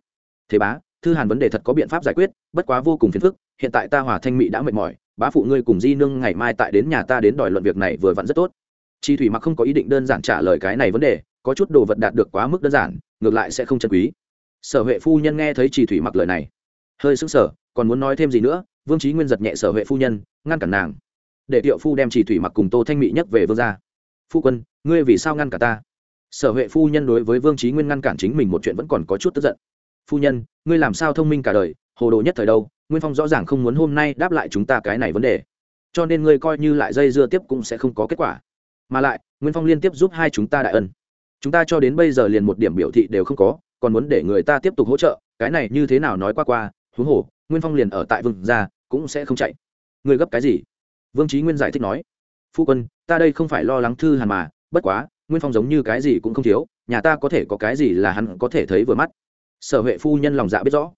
Thế bá, thư hàn vấn đề thật có biện pháp giải quyết, bất quá vô cùng phiền phức, hiện tại ta hòa thanh mỹ đã mệt mỏi, bá phụ ngươi cùng di nương ngày mai tại đến nhà ta đến đòi luận việc này vừa vặn rất tốt. Chi thủy mặc không có ý định đơn giản trả lời cái này vấn đề có chút đồ vật đạt được quá mức đơn giản, ngược lại sẽ không chân quý. Sở huệ phu nhân nghe thấy Chỉ thủy mặc lời này, hơi sững sờ, còn muốn nói thêm gì nữa, vương trí nguyên giật nhẹ sở huệ phu nhân, ngăn cản nàng. Để tiệu phu đem chỉ thủy mặc cùng tô thanh mỹ nhất về vương gia. Phu quân, ngươi vì sao ngăn cả ta? Sở huệ phu nhân đối với vương trí nguyên ngăn cản chính mình một chuyện vẫn còn có chút tức giận. Phu nhân, ngươi làm sao thông minh cả đời, hồ đồ nhất thời đâu, nguyên phong rõ ràng không muốn hôm nay đáp lại chúng ta cái này vấn đề. Cho nên ngươi coi như lại dây dưa tiếp cũng sẽ không có kết quả. Mà lại, nguyên phong liên tiếp giúp hai chúng ta đại ân chúng ta cho đến bây giờ liền một điểm biểu thị đều không có, còn muốn để người ta tiếp tục hỗ trợ, cái này như thế nào nói qua qua, huống hồ, nguyên phong liền ở tại vương gia, cũng sẽ không chạy. Người gấp cái gì? Vương trí nguyên giải thích nói. Phu quân, ta đây không phải lo lắng thư hàn mà, bất quá, nguyên phong giống như cái gì cũng không thiếu, nhà ta có thể có cái gì là hắn có thể thấy vừa mắt. Sở huệ phu nhân lòng dạ biết rõ.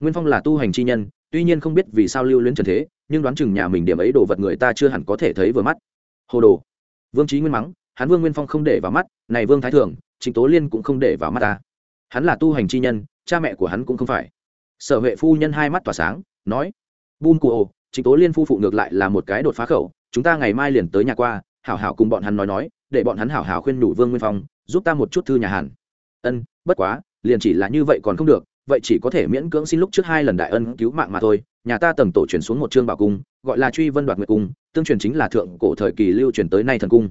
Nguyên phong là tu hành chi nhân, tuy nhiên không biết vì sao lưu luyến trần thế, nhưng đoán chừng nhà mình điểm ấy đồ vật người ta chưa hẳn có thể thấy vừa mắt. Hồ đồ. Vương trí nguyên mắng hắn vương nguyên phong không để vào mắt, này vương thái thường trịnh tố liên cũng không để vào mắt ta. Hắn là tu hành chi nhân, cha mẹ của hắn cũng không phải. Sở huệ phu nhân hai mắt tỏa sáng, nói, bun cụ ồ trịnh tố liên phu phụ ngược lại là một cái đột phá khẩu, chúng ta ngày mai liền tới nhà qua, hảo hảo cùng bọn hắn nói nói, để bọn hắn hảo hảo khuyên nhủ vương nguyên phong, giúp ta một chút thư nhà hàn. Ân, bất quá, liền chỉ là như vậy còn không được, vậy chỉ có thể miễn cưỡng xin lúc trước hai lần đại ân cứu mạng mà thôi, nhà ta tầng tổ truyền xuống một chương bảo cung, gọi là truy vân đoạt nguyệt cung, tương truyền chính là thượng cổ thời kỳ lưu truyền tới nay thần cung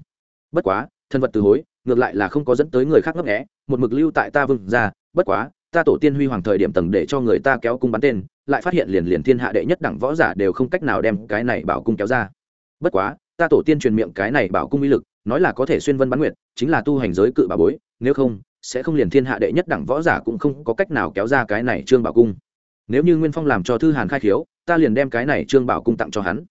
bất quá, thân vật từ hối, ngược lại là không có dẫn tới người khác ngấp nghẽ một mực lưu tại ta vương ra bất quá, ta tổ tiên huy hoàng thời điểm tầng để cho người ta kéo cung bắn tên, lại phát hiện liền liền thiên hạ đệ nhất đẳng võ giả đều không cách nào đem cái này bảo cung kéo ra. Bất quá, ta tổ tiên truyền miệng cái này bảo cung uy lực, nói là có thể xuyên vân bắn nguyệt, chính là tu hành giới cự bà bối, nếu không, sẽ không liền thiên hạ đệ nhất đẳng võ giả cũng không có cách nào kéo ra cái này trương bảo cung. Nếu như nguyên phong làm cho thư hàn khai khiếu, ta liền đem cái này trương bảo cung tặng cho hắn.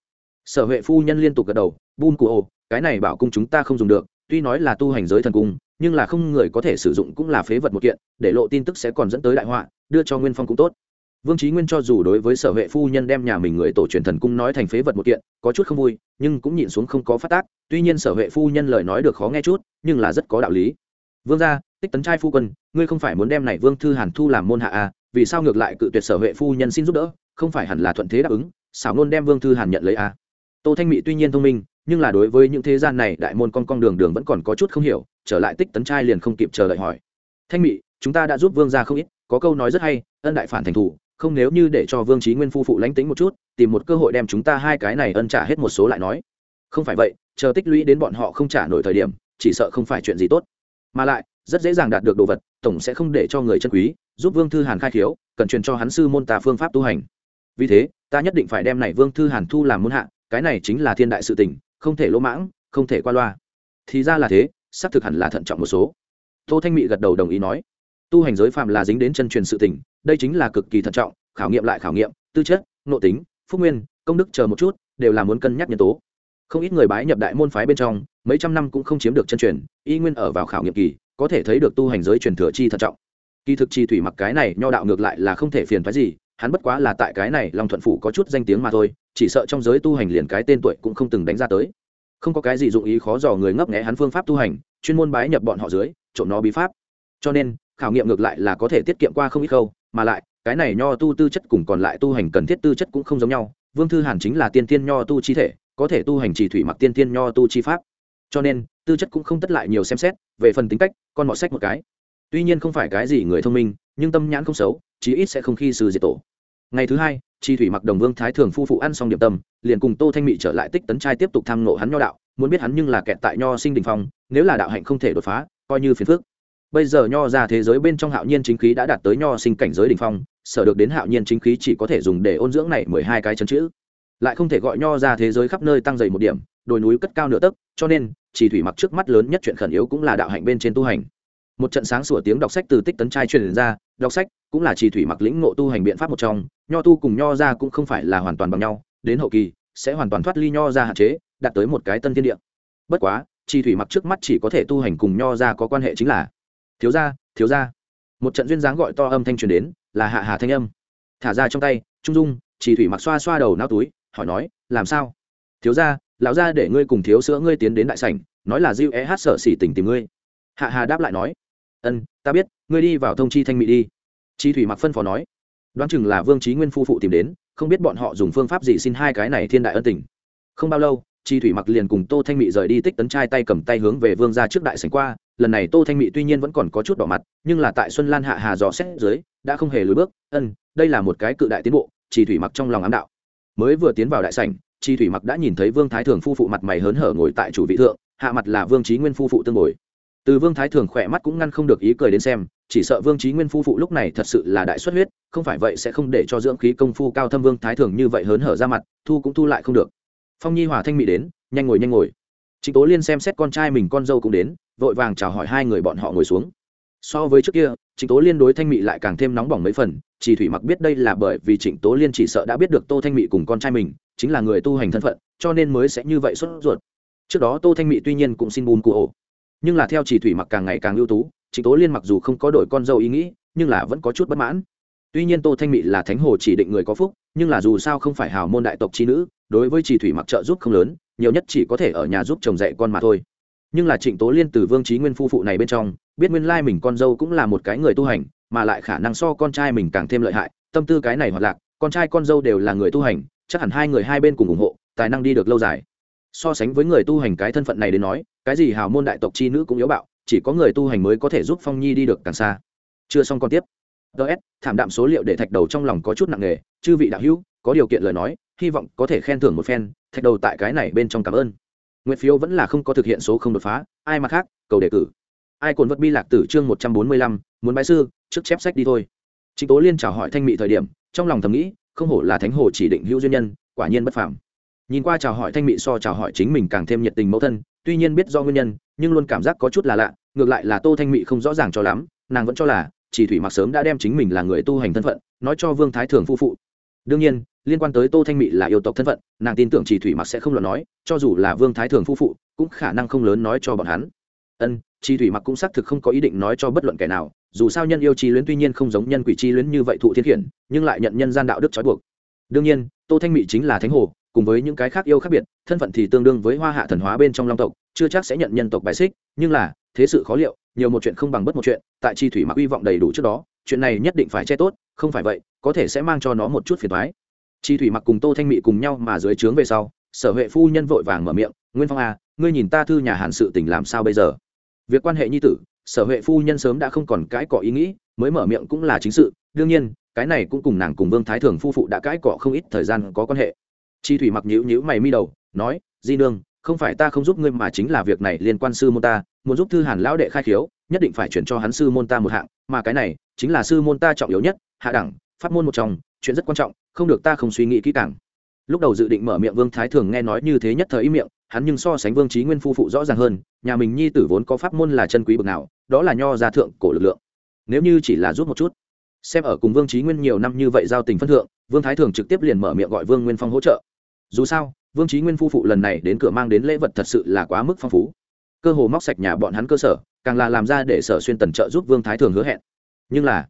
Sở huệ phu nhân liên tục gật đầu bun cụ ồ cái này bảo cung chúng ta không dùng được, tuy nói là tu hành giới thần cung, nhưng là không người có thể sử dụng cũng là phế vật một kiện, để lộ tin tức sẽ còn dẫn tới đại họa, đưa cho nguyên phong cũng tốt. Vương trí nguyên cho dù đối với sở vệ phu nhân đem nhà mình người tổ truyền thần cung nói thành phế vật một kiện, có chút không vui, nhưng cũng nhịn xuống không có phát tác, tuy nhiên sở vệ phu nhân lời nói được khó nghe chút, nhưng là rất có đạo lý. Vương gia, tích tấn trai phu quân, ngươi không phải muốn đem này vương thư hàn thu làm môn hạ à vì sao ngược lại cự tuyệt sở vệ phu nhân xin giúp đỡ, không phải hẳn là thuận thế đáp ứng, xảo nôn đem vương thư hàn nhận lấy à. Tô thanh mỹ tuy nhiên thông minh nhưng là đối với những thế gian này, đại môn con con đường đường vẫn còn có chút không hiểu, trở lại tích tấn trai liền không kịp chờ đợi hỏi. Thanh mỹ chúng ta đã giúp vương gia không ít, có câu nói rất hay, ân đại phản thành thủ, không nếu như để cho vương trí nguyên phu phụ lánh tính một chút, tìm một cơ hội đem chúng ta hai cái này ân trả hết một số lại nói. Không phải vậy, chờ tích lũy đến bọn họ không trả nổi thời điểm, chỉ sợ không phải chuyện gì tốt. Mà lại, rất dễ dàng đạt được đồ vật, tổng sẽ không để cho người chân quý, giúp vương thư hàn khai khiếu, cần truyền cho hắn sư môn tà phương pháp tu hành. Vì thế, ta nhất định phải đem này vương thư hàn thu làm môn hạ cái này chính là thiên đại sự tình, không thể lỗ mãng, không thể qua loa. Thì ra là thế, xác thực hẳn là thận trọng một số. Tô thanh mị gật đầu đồng ý nói, tu hành giới phạm là dính đến chân truyền sự tình, đây chính là cực kỳ thận trọng, khảo nghiệm lại khảo nghiệm, tư chất, nội tính, phúc nguyên, công đức chờ một chút, đều là muốn cân nhắc nhân tố. Không ít người bái nhập đại môn phái bên trong, mấy trăm năm cũng không chiếm được chân truyền, y nguyên ở vào khảo nghiệm kỳ, có thể thấy được tu hành giới truyền thừa chi thận trọng. Kỳ thực chi thủy mặc cái này nho đạo ngược lại là không thể phiền phái gì, hắn bất quá là tại cái này long thuận phủ có chút danh tiếng mà thôi chỉ sợ trong giới tu hành liền cái tên tuổi cũng không từng đánh ra tới. Không có cái gì dụng ý khó dò người ngấp nghé hắn phương pháp tu hành, chuyên môn bái nhập bọn họ dưới, trộm nó bí pháp. Cho nên, khảo nghiệm ngược lại là có thể tiết kiệm qua không ít khâu, mà lại, cái này nho tu tư chất cùng còn lại tu hành cần thiết tư chất cũng không giống nhau, vương thư hàn chính là tiên tiên nho tu chi thể, có thể tu hành chỉ thủy mặc tiên tiên nho tu chi pháp. Cho nên, tư chất cũng không tất lại nhiều xem xét, về phần tính cách, con mọt sách một cái. Tuy nhiên không phải cái gì người thông minh, nhưng tâm nhãn không xấu, chí ít sẽ không khi sư diệt tổ. Ngày thứ hai chi thủy mặc đồng vương thái thường phu phụ ăn xong điểm tâm, liền cùng tô thanh mị trở lại tích tấn trai tiếp tục tham nộ hắn nho đạo, muốn biết hắn nhưng là kẹt tại nho sinh đình phong, nếu là đạo hạnh không thể đột phá, coi như phiền phước bây giờ nho ra thế giới bên trong hạo nhiên chính khí đã đạt tới nho sinh cảnh giới đình phong, sở được đến hạo nhiên chính khí chỉ có thể dùng để ôn dưỡng này mười hai cái chân chữ. Lại không thể gọi nho ra thế giới khắp nơi tăng dày một điểm, đồi núi cất cao nửa tấc, cho nên chỉ thủy mặc trước mắt lớn nhất chuyện khẩn yếu cũng là đạo hạnh bên trên tu hành một trận sáng sủa tiếng đọc sách từ tích tấn trai truyền ra, đọc sách cũng là chỉ thủy mặc lĩnh ngộ tu hành biện pháp một trong, nho tu cùng nho ra cũng không phải là hoàn toàn bằng nhau, đến hậu kỳ sẽ hoàn toàn thoát ly nho ra hạn chế, đạt tới một cái tân thiên địa. Bất quá trì thủy mặc trước mắt chỉ có thể tu hành cùng nho ra có quan hệ chính là thiếu gia thiếu gia. Một trận duyên dáng gọi to âm thanh truyền đến, là hạ hà thanh âm. Thả ra trong tay, trung dung, chỉ thủy mặc xoa xoa đầu nao túi, hỏi nói, làm sao? Thiếu gia, lão gia để ngươi cùng thiếu sữa ngươi tiến đến đại sảnh, nói là diêu é hát sợ xỉ tình tìm ngươi. Hạ hà đáp lại nói ân, ta biết, ngươi đi vào thông chi thanh mỹ đi. Chi thủy mặc phân phó nói. Đoán chừng là vương trí nguyên phu phụ tìm đến, không biết bọn họ dùng phương pháp gì xin hai cái này thiên đại ân tình. Không bao lâu, chi thủy mặc liền cùng tô thanh mỹ rời đi tích tấn trai tay cầm tay hướng về vương ra trước đại sảnh qua. Lần này tô thanh mỹ tuy nhiên vẫn còn có chút đỏ mặt, nhưng là tại xuân lan hạ hà dò xét dưới, đã không hề lùi bước. Ân, đây là một cái cự đại tiến bộ, chi thủy mặc trong lòng ám đạo. Mới vừa tiến vào đại sảnh, chi thủy mặc đã nhìn thấy vương thái thường phu phụ mặt mày hớn hở ngồi tại chủ vị thượng, hạ mặt là vương trí nguyên phu phụ tương ngồi từ vương thái thường khỏe mắt cũng ngăn không được ý cười đến xem, chỉ sợ vương trí nguyên phu phụ lúc này thật sự là đại xuất huyết, không phải vậy sẽ không để cho dưỡng khí công phu cao thâm vương thái thường như vậy hớn hở ra mặt, thu cũng thu lại không được. Phong nhi hòa thanh mỹ đến, nhanh ngồi nhanh ngồi. Trịnh tố liên xem xét con trai mình con dâu cũng đến, vội vàng chào hỏi hai người bọn họ ngồi xuống. So với trước kia, trịnh tố liên đối thanh mỹ lại càng thêm nóng bỏng mấy phần chỉ thủy mặc biết đây là bởi vì trịnh tố liên chỉ sợ đã biết được tô thanh mỹ cùng con trai mình, chính là người tu hành thân phận, cho nên mới sẽ như vậy xuất ruột. Trước đó tô thanh mỹ tuy nhiên cũng xin bùn cụ ổ nhưng là theo chỉ thủy mặc càng ngày càng ưu tú, trịnh tố liên mặc dù không có đổi con dâu ý nghĩ, nhưng là vẫn có chút bất mãn. Tuy nhiên tô thanh mỹ là thánh hồ chỉ định người có phúc, nhưng là dù sao không phải hào môn đại tộc chi nữ, đối với chỉ thủy mặc trợ giúp không lớn, nhiều nhất chỉ có thể ở nhà giúp chồng dạy con mà thôi. Nhưng là trịnh tố liên từ vương trí nguyên phu phụ này bên trong, biết nguyên lai mình con dâu cũng là một cái người tu hành, mà lại khả năng so con trai mình càng thêm lợi hại, tâm tư cái này hoặc lạc, con trai con dâu đều là người tu hành, chắc hẳn hai người hai bên cùng ủng hộ, tài năng đi được lâu dài so sánh với người tu hành cái thân phận này đến nói, cái gì hào môn đại tộc chi nữ cũng yếu bạo, chỉ có người tu hành mới có thể giúp phong nhi đi được càng xa. Chưa xong còn tiếp. Ts thảm đạm số liệu để thạch đầu trong lòng có chút nặng nề, chư vị đạo hữu, có điều kiện lời nói, hy vọng có thể khen thưởng một phen, thạch đầu tại cái này bên trong cảm ơn. Nguyện phiếu vẫn là không có thực hiện số không đột phá, ai mà khác, cầu đề cử. Ai cồn vật bi lạc tử chương một trăm bốn mươi lăm, muốn bái sư, trước chép sách đi thôi. Chính tố liên chào hỏi thanh mị thời điểm, trong lòng thầm nghĩ, không hổ là thánh hồ chỉ định hữu duyên nhân, quả nhiên bất phàm nhìn qua chào hỏi thanh mị so chào hỏi chính mình càng thêm nhiệt tình mẫu thân, tuy nhiên biết do nguyên nhân, nhưng luôn cảm giác có chút là lạ, ngược lại là tô thanh mị không rõ ràng cho lắm, nàng vẫn cho là, chỉ thủy mặc sớm đã đem chính mình là người tu hành thân phận, nói cho vương thái thường phu phụ. Đương nhiên, liên quan tới tô thanh mị là yêu tộc thân phận, nàng tin tưởng chỉ thủy mặc sẽ không luận nói, cho dù là vương thái thường phu phụ, cũng khả năng không lớn nói cho bọn hắn. Ân chi thủy mặc cũng xác thực không có ý định nói cho bất luận kẻ nào, dù sao nhân yêu chi luyến tuy nhiên không giống nhân quỷ chi luyến như vậy thụ thiên khiển, nhưng lại nhận nhân gian đạo đức trói buộc. Đương nhiên, tô thanh mị chính là thánh hồ cùng với những cái khác yêu khác biệt thân phận thì tương đương với hoa hạ thần hóa bên trong long tộc chưa chắc sẽ nhận nhân tộc bài xích nhưng là thế sự khó liệu nhiều một chuyện không bằng bất một chuyện tại chi thủy mặc hy vọng đầy đủ trước đó chuyện này nhất định phải che tốt không phải vậy có thể sẽ mang cho nó một chút phiền thoái chi thủy mặc cùng tô thanh mị cùng nhau mà dưới trướng về sau sở huệ phu nhân vội vàng mở miệng nguyên phong a à, ngươi nhìn ta thư nhà hàn sự tình làm sao bây giờ? Việc quan hệ nhi tử sở huệ phu nhân sớm đã không còn cãi cọ ý nghĩ mới mở miệng cũng là chính sự đương nhiên cái này cũng cùng nàng cùng vương thái thường phu phụ đã cãi cọ không ít thời gian có quan hệ chi thủy mặc nhữ nhữ mày mi đầu, nói, di nương, không phải ta không giúp ngươi mà chính là việc này liên quan sư môn ta, muốn giúp thư hàn lão đệ khai khiếu, nhất định phải chuyển cho hắn sư môn ta một hạng, mà cái này chính là sư môn ta trọng yếu nhất, hạ đẳng, pháp môn một trong, chuyện rất quan trọng, không được ta không suy nghĩ kỹ càng. Lúc đầu dự định mở miệng vương thái thường nghe nói như thế nhất thời ý miệng, hắn nhưng so sánh vương trí nguyên phu phụ rõ ràng hơn, nhà mình nhi tử vốn có pháp môn là chân quý bực nào, đó là nho gia thượng cổ lực lượng. Nếu như chỉ là giúp một chút, xem ở cùng vương trí nguyên nhiều năm như vậy giao tình phân thượng, vương thái thường trực tiếp liền mở miệng gọi vương nguyên phong hỗ trợ dù sao, vương trí nguyên phu phụ lần này đến cửa mang đến lễ vật thật sự là quá mức phong phú. Cơ hồ móc sạch nhà bọn hắn cơ sở, càng là làm ra để sở xuyên tần trợ giúp vương thái thường hứa hẹn. Nhưng là,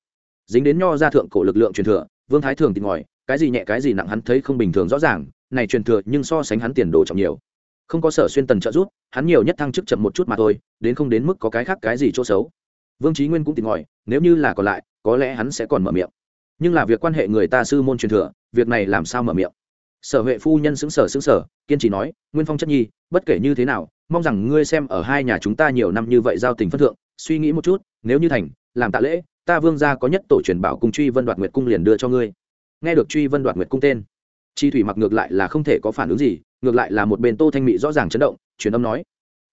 dính đến nho gia thượng cổ lực lượng truyền thừa, vương thái thường tìm ngòi cái gì nhẹ cái gì nặng hắn thấy không bình thường rõ ràng, này truyền thừa nhưng so sánh hắn tiền đồ trọng nhiều. Không có sở xuyên tần trợ giúp, hắn nhiều nhất thăng chức chậm một chút mà thôi, đến không đến mức có cái khác cái gì chỗ xấu. Vương trí nguyên cũng tìm ngòi nếu như là còn lại, có lẽ hắn sẽ còn mở miệng. Nhưng là việc quan hệ người ta sư môn truyền thừa, việc này làm sao mở miệng? Sở huệ phu nhân xứng sở xứng sở kiên trì nói, nguyên phong chất nhi, bất kể như thế nào, mong rằng ngươi xem ở hai nhà chúng ta nhiều năm như vậy giao tình phân thượng, suy nghĩ một chút, nếu như thành, làm tạ lễ, ta vương gia có nhất tổ truyền bảo cung truy vân đoạt nguyệt cung liền đưa cho ngươi. Nghe được truy vân đoạt nguyệt cung tên, chi thủy mặc ngược lại là không thể có phản ứng gì, ngược lại là một bên tô thanh mỹ rõ ràng chấn động, truyền âm nói,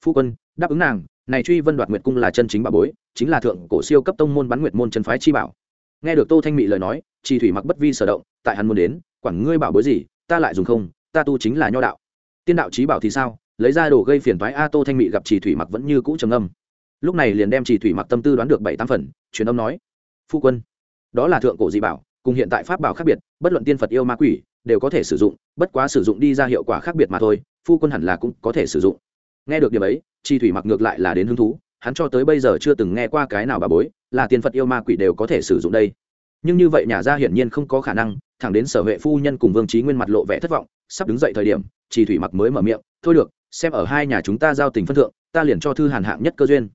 phu quân, đáp ứng nàng, này truy vân đoạt nguyệt cung là chân chính bà bối, chính là thượng cổ siêu cấp tông môn bắn nguyệt môn chân phái chi bảo. Nghe được tô thanh mỹ lời nói, chi thủy mặc bất vi sở động, tại hắn muốn đến, quản ngươi bảo bối gì ta lại dùng không, ta tu chính là nho đạo. Tiên đạo trí bảo thì sao? Lấy ra đồ gây phiền toái a tô thanh mỹ gặp chỉ thủy mặc vẫn như cũ trầm âm lúc này liền đem chỉ thủy mặc tâm tư đoán được bảy tám phần, truyền âm nói, phu quân, đó là thượng cổ dị bảo, cùng hiện tại pháp bảo khác biệt, bất luận tiên phật yêu ma quỷ, đều có thể sử dụng, bất quá sử dụng đi ra hiệu quả khác biệt mà thôi, phu quân hẳn là cũng có thể sử dụng. Nghe được điều ấy chi thủy mặc ngược lại là đến hứng thú, hắn cho tới bây giờ chưa từng nghe qua cái nào bà bối là tiên phật yêu ma quỷ đều có thể sử dụng đây nhưng như vậy nhà ra hiển nhiên không có khả năng, thẳng đến sở huệ phu nhân cùng vương trí nguyên mặt lộ vẻ thất vọng, sắp đứng dậy thời điểm, chỉ thủy mặc mới mở miệng, thôi được, xem ở hai nhà chúng ta giao tình phân thượng, ta liền cho thư hàn hạng nhất cơ duyên.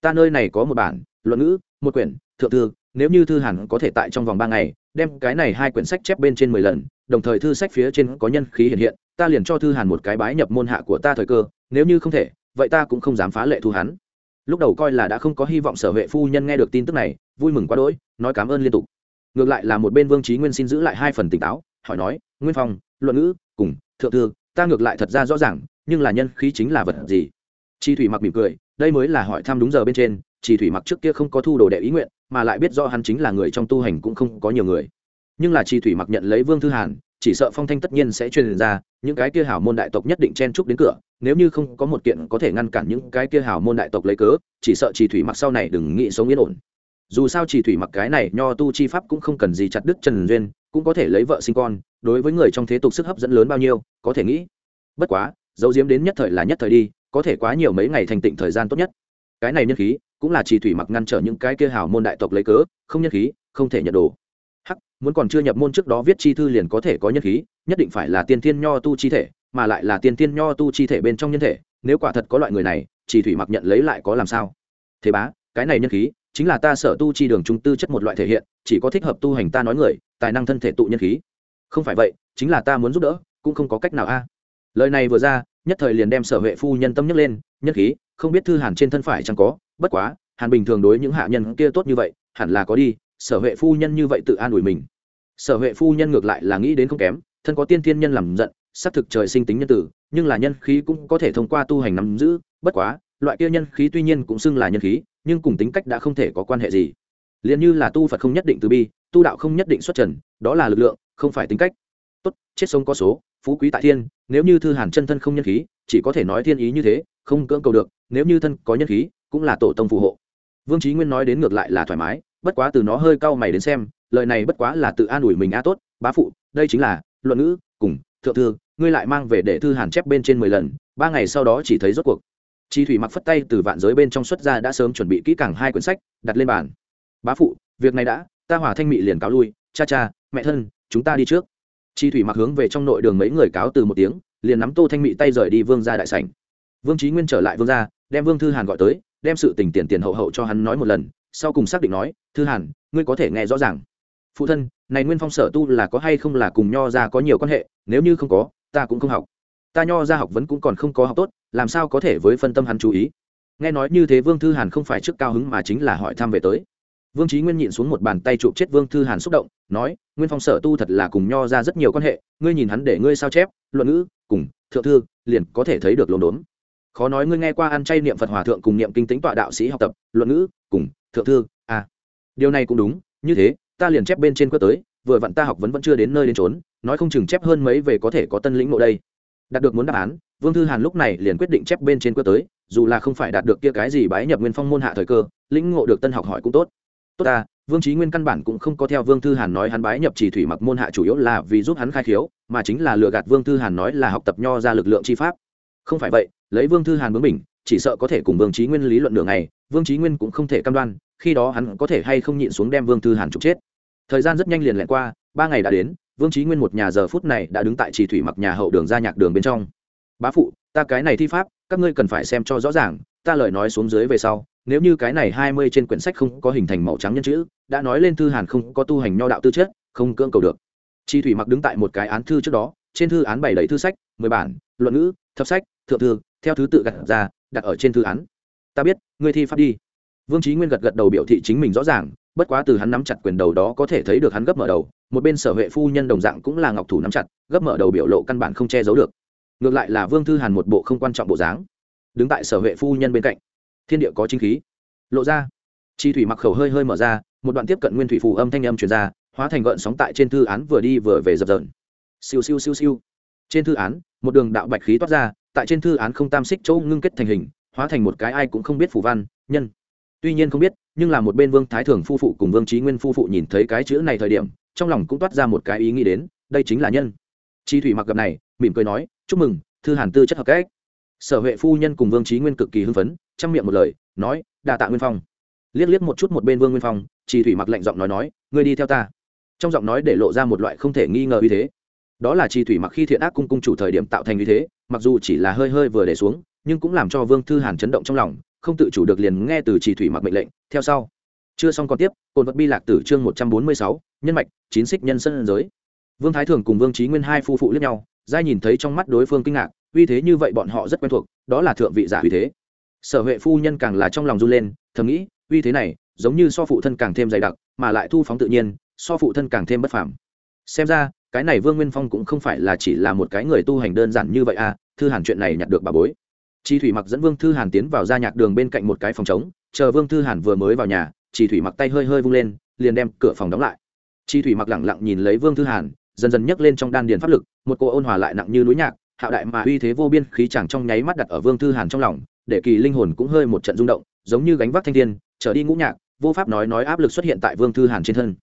Ta nơi này có một bản, luận ngữ, một quyển, thượng thư, nếu như thư hàn có thể tại trong vòng ba ngày, đem cái này hai quyển sách chép bên trên mười lần, đồng thời thư sách phía trên có nhân khí hiện hiện, ta liền cho thư hàn một cái bái nhập môn hạ của ta thời cơ, nếu như không thể, vậy ta cũng không dám phá lệ thu hắn. Lúc đầu coi là đã không có hy vọng sở huệ phu nhân nghe được tin tức này, vui mừng quá đỗi, nói cảm ơn liên tục ngược lại là một bên vương trí nguyên xin giữ lại hai phần tỉnh táo, hỏi nói, nguyên phong, luận ngữ, cùng thượng thư, ta ngược lại thật ra rõ ràng, nhưng là nhân khí chính là vật gì? Chi thủy mặc mỉm cười, đây mới là hỏi thăm đúng giờ bên trên, chi thủy mặc trước kia không có thu đồ đệ ý nguyện, mà lại biết do hắn chính là người trong tu hành cũng không có nhiều người. Nhưng là chi thủy mặc nhận lấy vương thư hàn, chỉ sợ phong thanh tất nhiên sẽ truyền ra, những cái kia hảo môn đại tộc nhất định chen chúc đến cửa, nếu như không có một kiện có thể ngăn cản những cái kia hảo môn đại tộc lấy cớ, chỉ sợ chi thủy mặc sau này đừng nghĩ sống yên ổn dù sao chỉ thủy mặc cái này, nho tu chi pháp cũng không cần gì chặt đứt trần duyên, cũng có thể lấy vợ sinh con, đối với người trong thế tục sức hấp dẫn lớn bao nhiêu, có thể nghĩ. Bất quá, dấu diếm đến nhất thời là nhất thời đi, có thể quá nhiều mấy ngày thành tịnh thời gian tốt nhất. Cái này nhân khí, cũng là chỉ thủy mặc ngăn trở những cái kia hào môn đại tộc lấy cớ, không nhân khí, không thể nhận đồ. Hắc, muốn còn chưa nhập môn trước đó viết chi thư liền có thể có nhân khí, nhất định phải là tiên thiên nho tu chi thể, mà lại là tiên thiên nho tu chi thể bên trong nhân thể, nếu quả thật có loại người này, chỉ thủy mặc nhận lấy lại có làm sao? Thế bá, cái này nhân khí chính là ta sở tu chi đường trung tư chất một loại thể hiện, chỉ có thích hợp tu hành ta nói người, tài năng thân thể tụ nhân khí. Không phải vậy, chính là ta muốn giúp đỡ, cũng không có cách nào a. À. Lời này vừa ra, nhất thời liền đem sở huệ phu nhân tâm nhấc lên, nhân khí, không biết thư hàn trên thân phải chẳng có, bất quá, hàn bình thường đối những hạ nhân kia tốt như vậy, hẳn là có đi, sở huệ phu nhân như vậy tự an ủi mình. Sở huệ phu nhân ngược lại là nghĩ đến không kém, thân có tiên thiên nhân làm giận xác thực trời sinh tính nhân tử, nhưng là nhân khí cũng có thể thông qua tu hành nắm giữ, bất quá loại kia nhân khí tuy nhiên cũng xưng là nhân khí, nhưng cùng tính cách đã không thể có quan hệ gì. Liền như là tu phật không nhất định từ bi, tu đạo không nhất định xuất trần, đó là lực lượng, không phải tính cách. Tốt, chết sống có số, phú quý tại thiên, nếu như thư hàn chân thân không nhân khí, chỉ có thể nói thiên ý như thế, không cưỡng cầu được, nếu như thân có nhân khí, cũng là tổ tông phù hộ. Vương trí nguyên nói đến ngược lại là thoải mái, bất quá từ nó hơi cau mày đến xem, lời này bất quá là tự an ủi mình a tốt, bá phụ, đây chính là luận ngữ, cùng, thượng thư, ngươi lại mang về để thư hàn chép bên trên mười lần, ba ngày sau đó chỉ thấy rốt cuộc chi thủy mặc phất tay từ vạn giới bên trong xuất ra đã sớm chuẩn bị kỹ càng hai quyển sách, đặt lên bàn. Bá phụ, việc này đã, ta hỏa thanh mị liền cáo lui. Cha cha, mẹ thân, chúng ta đi trước. Chi thủy mặc hướng về trong nội đường mấy người cáo từ một tiếng, liền nắm tô thanh mị tay rời đi vương ra đại sảnh. Vương trí nguyên trở lại vương ra đem vương thư hàn gọi tới, đem sự tình tiền tiền hậu hậu cho hắn nói một lần, sau cùng xác định nói, thư hàn, ngươi có thể nghe rõ ràng. Phụ thân, này nguyên phong sở tu là có hay không là cùng nho ra có nhiều quan hệ, nếu như không có, ta cũng không học ta nho ra học vẫn cũng còn không có học tốt, làm sao có thể với phân tâm hắn chú ý? Nghe nói như thế vương thư hàn không phải trước cao hứng mà chính là hỏi thăm về tới. Vương trí nguyên nhịn xuống một bàn tay chụp chết vương thư hàn xúc động, nói, nguyên phong sở tu thật là cùng nho ra rất nhiều quan hệ, ngươi nhìn hắn để ngươi sao chép, luận ngữ, cùng, thượng thư, liền có thể thấy được lồn đốn. Khó nói ngươi nghe qua ăn chay niệm phật hòa thượng cùng niệm kinh tính tọa đạo sĩ học tập, luận ngữ, cùng, thượng thư à. điều này cũng đúng, như thế, ta liền chép bên trên quất tới, vừa vặn ta học vẫn vẫn chưa đến nơi đến trốn nói không chừng chép hơn mấy về có thể có tân lĩnh ngộ đây đạt được muốn đáp án, vương thư hàn lúc này liền quyết định chép bên trên cơ tới, dù là không phải đạt được kia cái gì bái nhập nguyên phong môn hạ thời cơ, lĩnh ngộ được tân học hỏi cũng tốt. Tốt ta, vương trí nguyên căn bản cũng không có theo vương thư hàn nói hắn bái nhập chỉ thủy mặc môn hạ chủ yếu là vì giúp hắn khai khiếu, mà chính là lừa gạt vương thư hàn nói là học tập nho ra lực lượng chi pháp. Không phải vậy, lấy vương thư hàn bướng mình chỉ sợ có thể cùng vương trí nguyên lý luận đường này vương trí nguyên cũng không thể cam đoan, khi đó hắn có thể hay không nhịn xuống đem vương thư hàn trục chết. Thời gian rất nhanh liền lẹn qua, ba ngày đã đến vương trí nguyên một nhà giờ phút này đã đứng tại trì thủy mặc nhà hậu đường ra nhạc đường bên trong. Bá phụ, ta cái này thi pháp, các ngươi cần phải xem cho rõ ràng, ta lời nói xuống dưới về sau, nếu như cái này hai mươi trên quyển sách không có hình thành màu trắng nhân chữ, đã nói lên thư hàn không có tu hành nho đạo tư chất, không cưỡng cầu được. Chi thủy mặc đứng tại một cái án thư trước đó, trên thư án bày đầy thư sách, mười bản, luận ngữ, thập sách, thượng thư, theo thứ tự gặt ra, đặt ở trên thư án. Ta biết, ngươi thi pháp đi. Vương trí nguyên gật gật đầu biểu thị chính mình rõ ràng bất quá từ hắn nắm chặt quyền đầu đó có thể thấy được hắn gấp mở đầu, một bên sở huệ phu nhân đồng dạng cũng là ngọc thủ nắm chặt, gấp mở đầu biểu lộ căn bản không che giấu được. Ngược lại là vương thư hàn một bộ không quan trọng bộ dáng. Đứng tại sở huệ phu nhân bên cạnh, thiên địa có chính khí. Lộ ra, chi thủy mặc khẩu hơi hơi mở ra, một đoạn tiếp cận nguyên thủy phù âm thanh âm truyền ra, hóa thành gợn sóng tại trên thư án vừa đi vừa về dập dờn. Siêu siêu siêu siêu. Trên thư án, một đường đạo bạch khí toát ra, tại trên thư án không tam xích chỗ ngưng kết thành hình, hóa thành một cái ai cũng không biết phù văn, nhân. Tuy nhiên không biết nhưng là một bên vương thái thường phu phụ cùng vương trí nguyên phu phụ nhìn thấy cái chữ này thời điểm, trong lòng cũng toát ra một cái ý nghĩ đến, đây chính là nhân. Chi thủy mặc gặp này, mỉm cười nói, chúc mừng, thư hàn tư chất hợp cách. Sở huệ phu nhân cùng vương trí nguyên cực kỳ hưng phấn, chăm miệng một lời, nói đà tạ nguyên phong. Liếc liếc một chút một bên vương nguyên phong, chi thủy mặc lạnh giọng nói nói, ngươi đi theo ta. Trong giọng nói để lộ ra một loại không thể nghi ngờ uy thế. Đó là chi thủy mặc khi thiện ác cung cung chủ thời điểm tạo thành uy thế, mặc dù chỉ là hơi hơi vừa để xuống, nhưng cũng làm cho vương thư hàn chấn động trong lòng không tự chủ được liền nghe từ chỉ thủy mặc mệnh lệnh, theo sau. Chưa xong còn tiếp cồn vật bi lạc tử chương một trăm bốn mươi sáu, nhân mạch, chín xích nhân sân giới. Vương thái thường cùng vương trí nguyên hai phu phụ lẫn nhau, giai nhìn thấy trong mắt đối phương kinh ngạc, uy thế như vậy bọn họ rất quen thuộc, đó là thượng vị giả uy thế. Sở huệ phu nhân càng là trong lòng run lên, thầm nghĩ, uy thế này, giống như so phụ thân càng thêm dày đặc, mà lại thu phóng tự nhiên, so phụ thân càng thêm bất phàm. Xem ra, cái này vương nguyên phong cũng không phải là chỉ là một cái người tu hành đơn giản như vậy à thư hàn chuyện này nhặt được bà bối chi thủy mặc dẫn vương thư hàn tiến vào ra nhạc đường bên cạnh một cái phòng trống, chờ vương thư hàn vừa mới vào nhà, chi thủy mặc tay hơi hơi vung lên, liền đem cửa phòng đóng lại. Chi thủy mặc lẳng lặng nhìn lấy vương thư hàn, dần dần nhấc lên trong đan điền pháp lực, một cô ôn hòa lại nặng như núi nhạc, hạo đại mà uy thế vô biên khí chẳng trong nháy mắt đặt ở vương thư hàn trong lòng, để kỳ linh hồn cũng hơi một trận rung động, giống như gánh vác thanh thiên, trở đi ngũ nhạc, vô pháp nói nói áp lực xuất hiện tại vương thư hàn trên thân.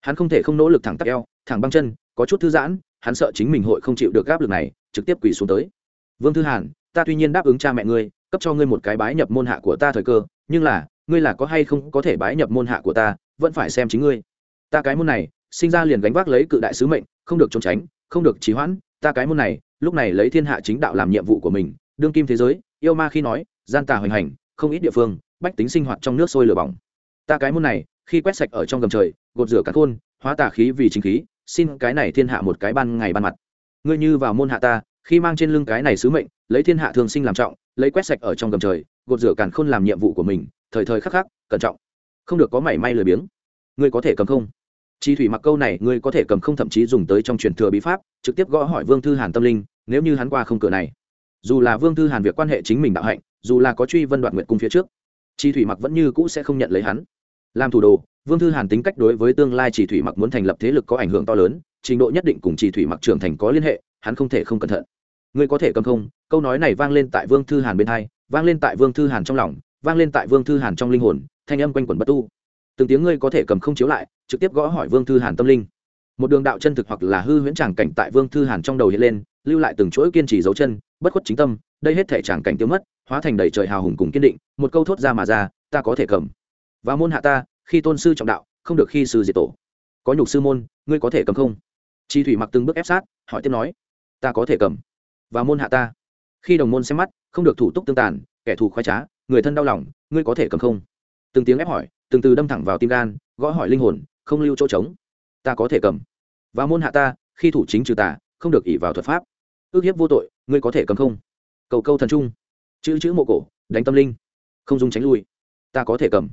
Hắn không thể không nỗ lực thẳng tắc eo, thẳng băng chân, có chút thư giãn, hắn sợ chính mình hội không chịu được áp lực này, trực tiếp quỳ xuống tới. Vương thư hàn ta tuy nhiên đáp ứng cha mẹ ngươi, cấp cho ngươi một cái bái nhập môn hạ của ta thời cơ, nhưng là, ngươi là có hay không có thể bái nhập môn hạ của ta, vẫn phải xem chính ngươi. Ta cái môn này, sinh ra liền gánh vác lấy cự đại sứ mệnh, không được trốn tránh, không được trì hoãn, ta cái môn này, lúc này lấy thiên hạ chính đạo làm nhiệm vụ của mình, đương kim thế giới, yêu ma khi nói, gian tà hoành hành, không ít địa phương, bách tính sinh hoạt trong nước sôi lửa bỏng. Ta cái môn này, khi quét sạch ở trong gầm trời, gột rửa cả khôn hóa tà khí vì chính khí, xin cái này thiên hạ một cái ban ngày ban mặt. Ngươi như vào môn hạ ta khi mang trên lưng cái này sứ mệnh, lấy thiên hạ thường sinh làm trọng, lấy quét sạch ở trong gầm trời, gột rửa càn khôn làm nhiệm vụ của mình, thời thời khắc khắc, cẩn trọng. Không được có mảy may lười biếng. Ngươi có thể cầm không? Chi thủy mặc câu này, ngươi có thể cầm không thậm chí dùng tới trong truyền thừa bí pháp, trực tiếp gõ hỏi vương thư hàn tâm linh, nếu như hắn qua không cửa này. Dù là vương thư hàn việc quan hệ chính mình đạo hạnh, dù là có truy vân đoạn nguyện cung phía trước, chi thủy mặc vẫn như cũ sẽ không nhận lấy hắn. Làm thủ đồ, vương thư hàn tính cách đối với tương lai chỉ thủy mặc muốn thành lập thế lực có ảnh hưởng to lớn, trình độ nhất định cùng chỉ thủy mặc trưởng thành có liên hệ, hắn không thể không cẩn thận ngươi có thể cầm không? Câu nói này vang lên tại vương thư hàn bên hai, vang lên tại vương thư hàn trong lòng, vang lên tại vương thư hàn trong linh hồn, thanh âm quanh quẩn bất tu. Từng tiếng ngươi có thể cầm không chiếu lại, trực tiếp gõ hỏi vương thư hàn tâm linh. Một đường đạo chân thực hoặc là hư huyễn tràng cảnh tại vương thư hàn trong đầu hiện lên, lưu lại từng chuỗi kiên trì dấu chân, bất khuất chính tâm, đây hết thể tràng cảnh tiêu mất, hóa thành đầy trời hào hùng cùng kiên định, một câu thốt ra mà ra, ta có thể cầm. Và môn hạ ta, khi tôn sư trọng đạo, không được khi sư diệt tổ. Có nhục sư môn, ngươi có thể cầm không? Chi thủy mặc từng bước ép sát, hỏi tiếp nói, ta có thể cầm và môn hạ ta. Khi đồng môn xem mắt, không được thủ tục tương tàn, kẻ thù khoái trá, người thân đau lòng, ngươi có thể cầm không? Từng tiếng ép hỏi, từng từ đâm thẳng vào tim gan, gõ hỏi linh hồn, không lưu chỗ trống. Ta có thể cầm. Và môn hạ ta, khi thủ chính trừ tà, không được ỉ vào thuật pháp. Ước hiếp vô tội, ngươi có thể cầm không? Cầu câu thần trung. Chữ chữ mộ cổ, đánh tâm linh. Không dùng tránh lui. Ta có thể cầm.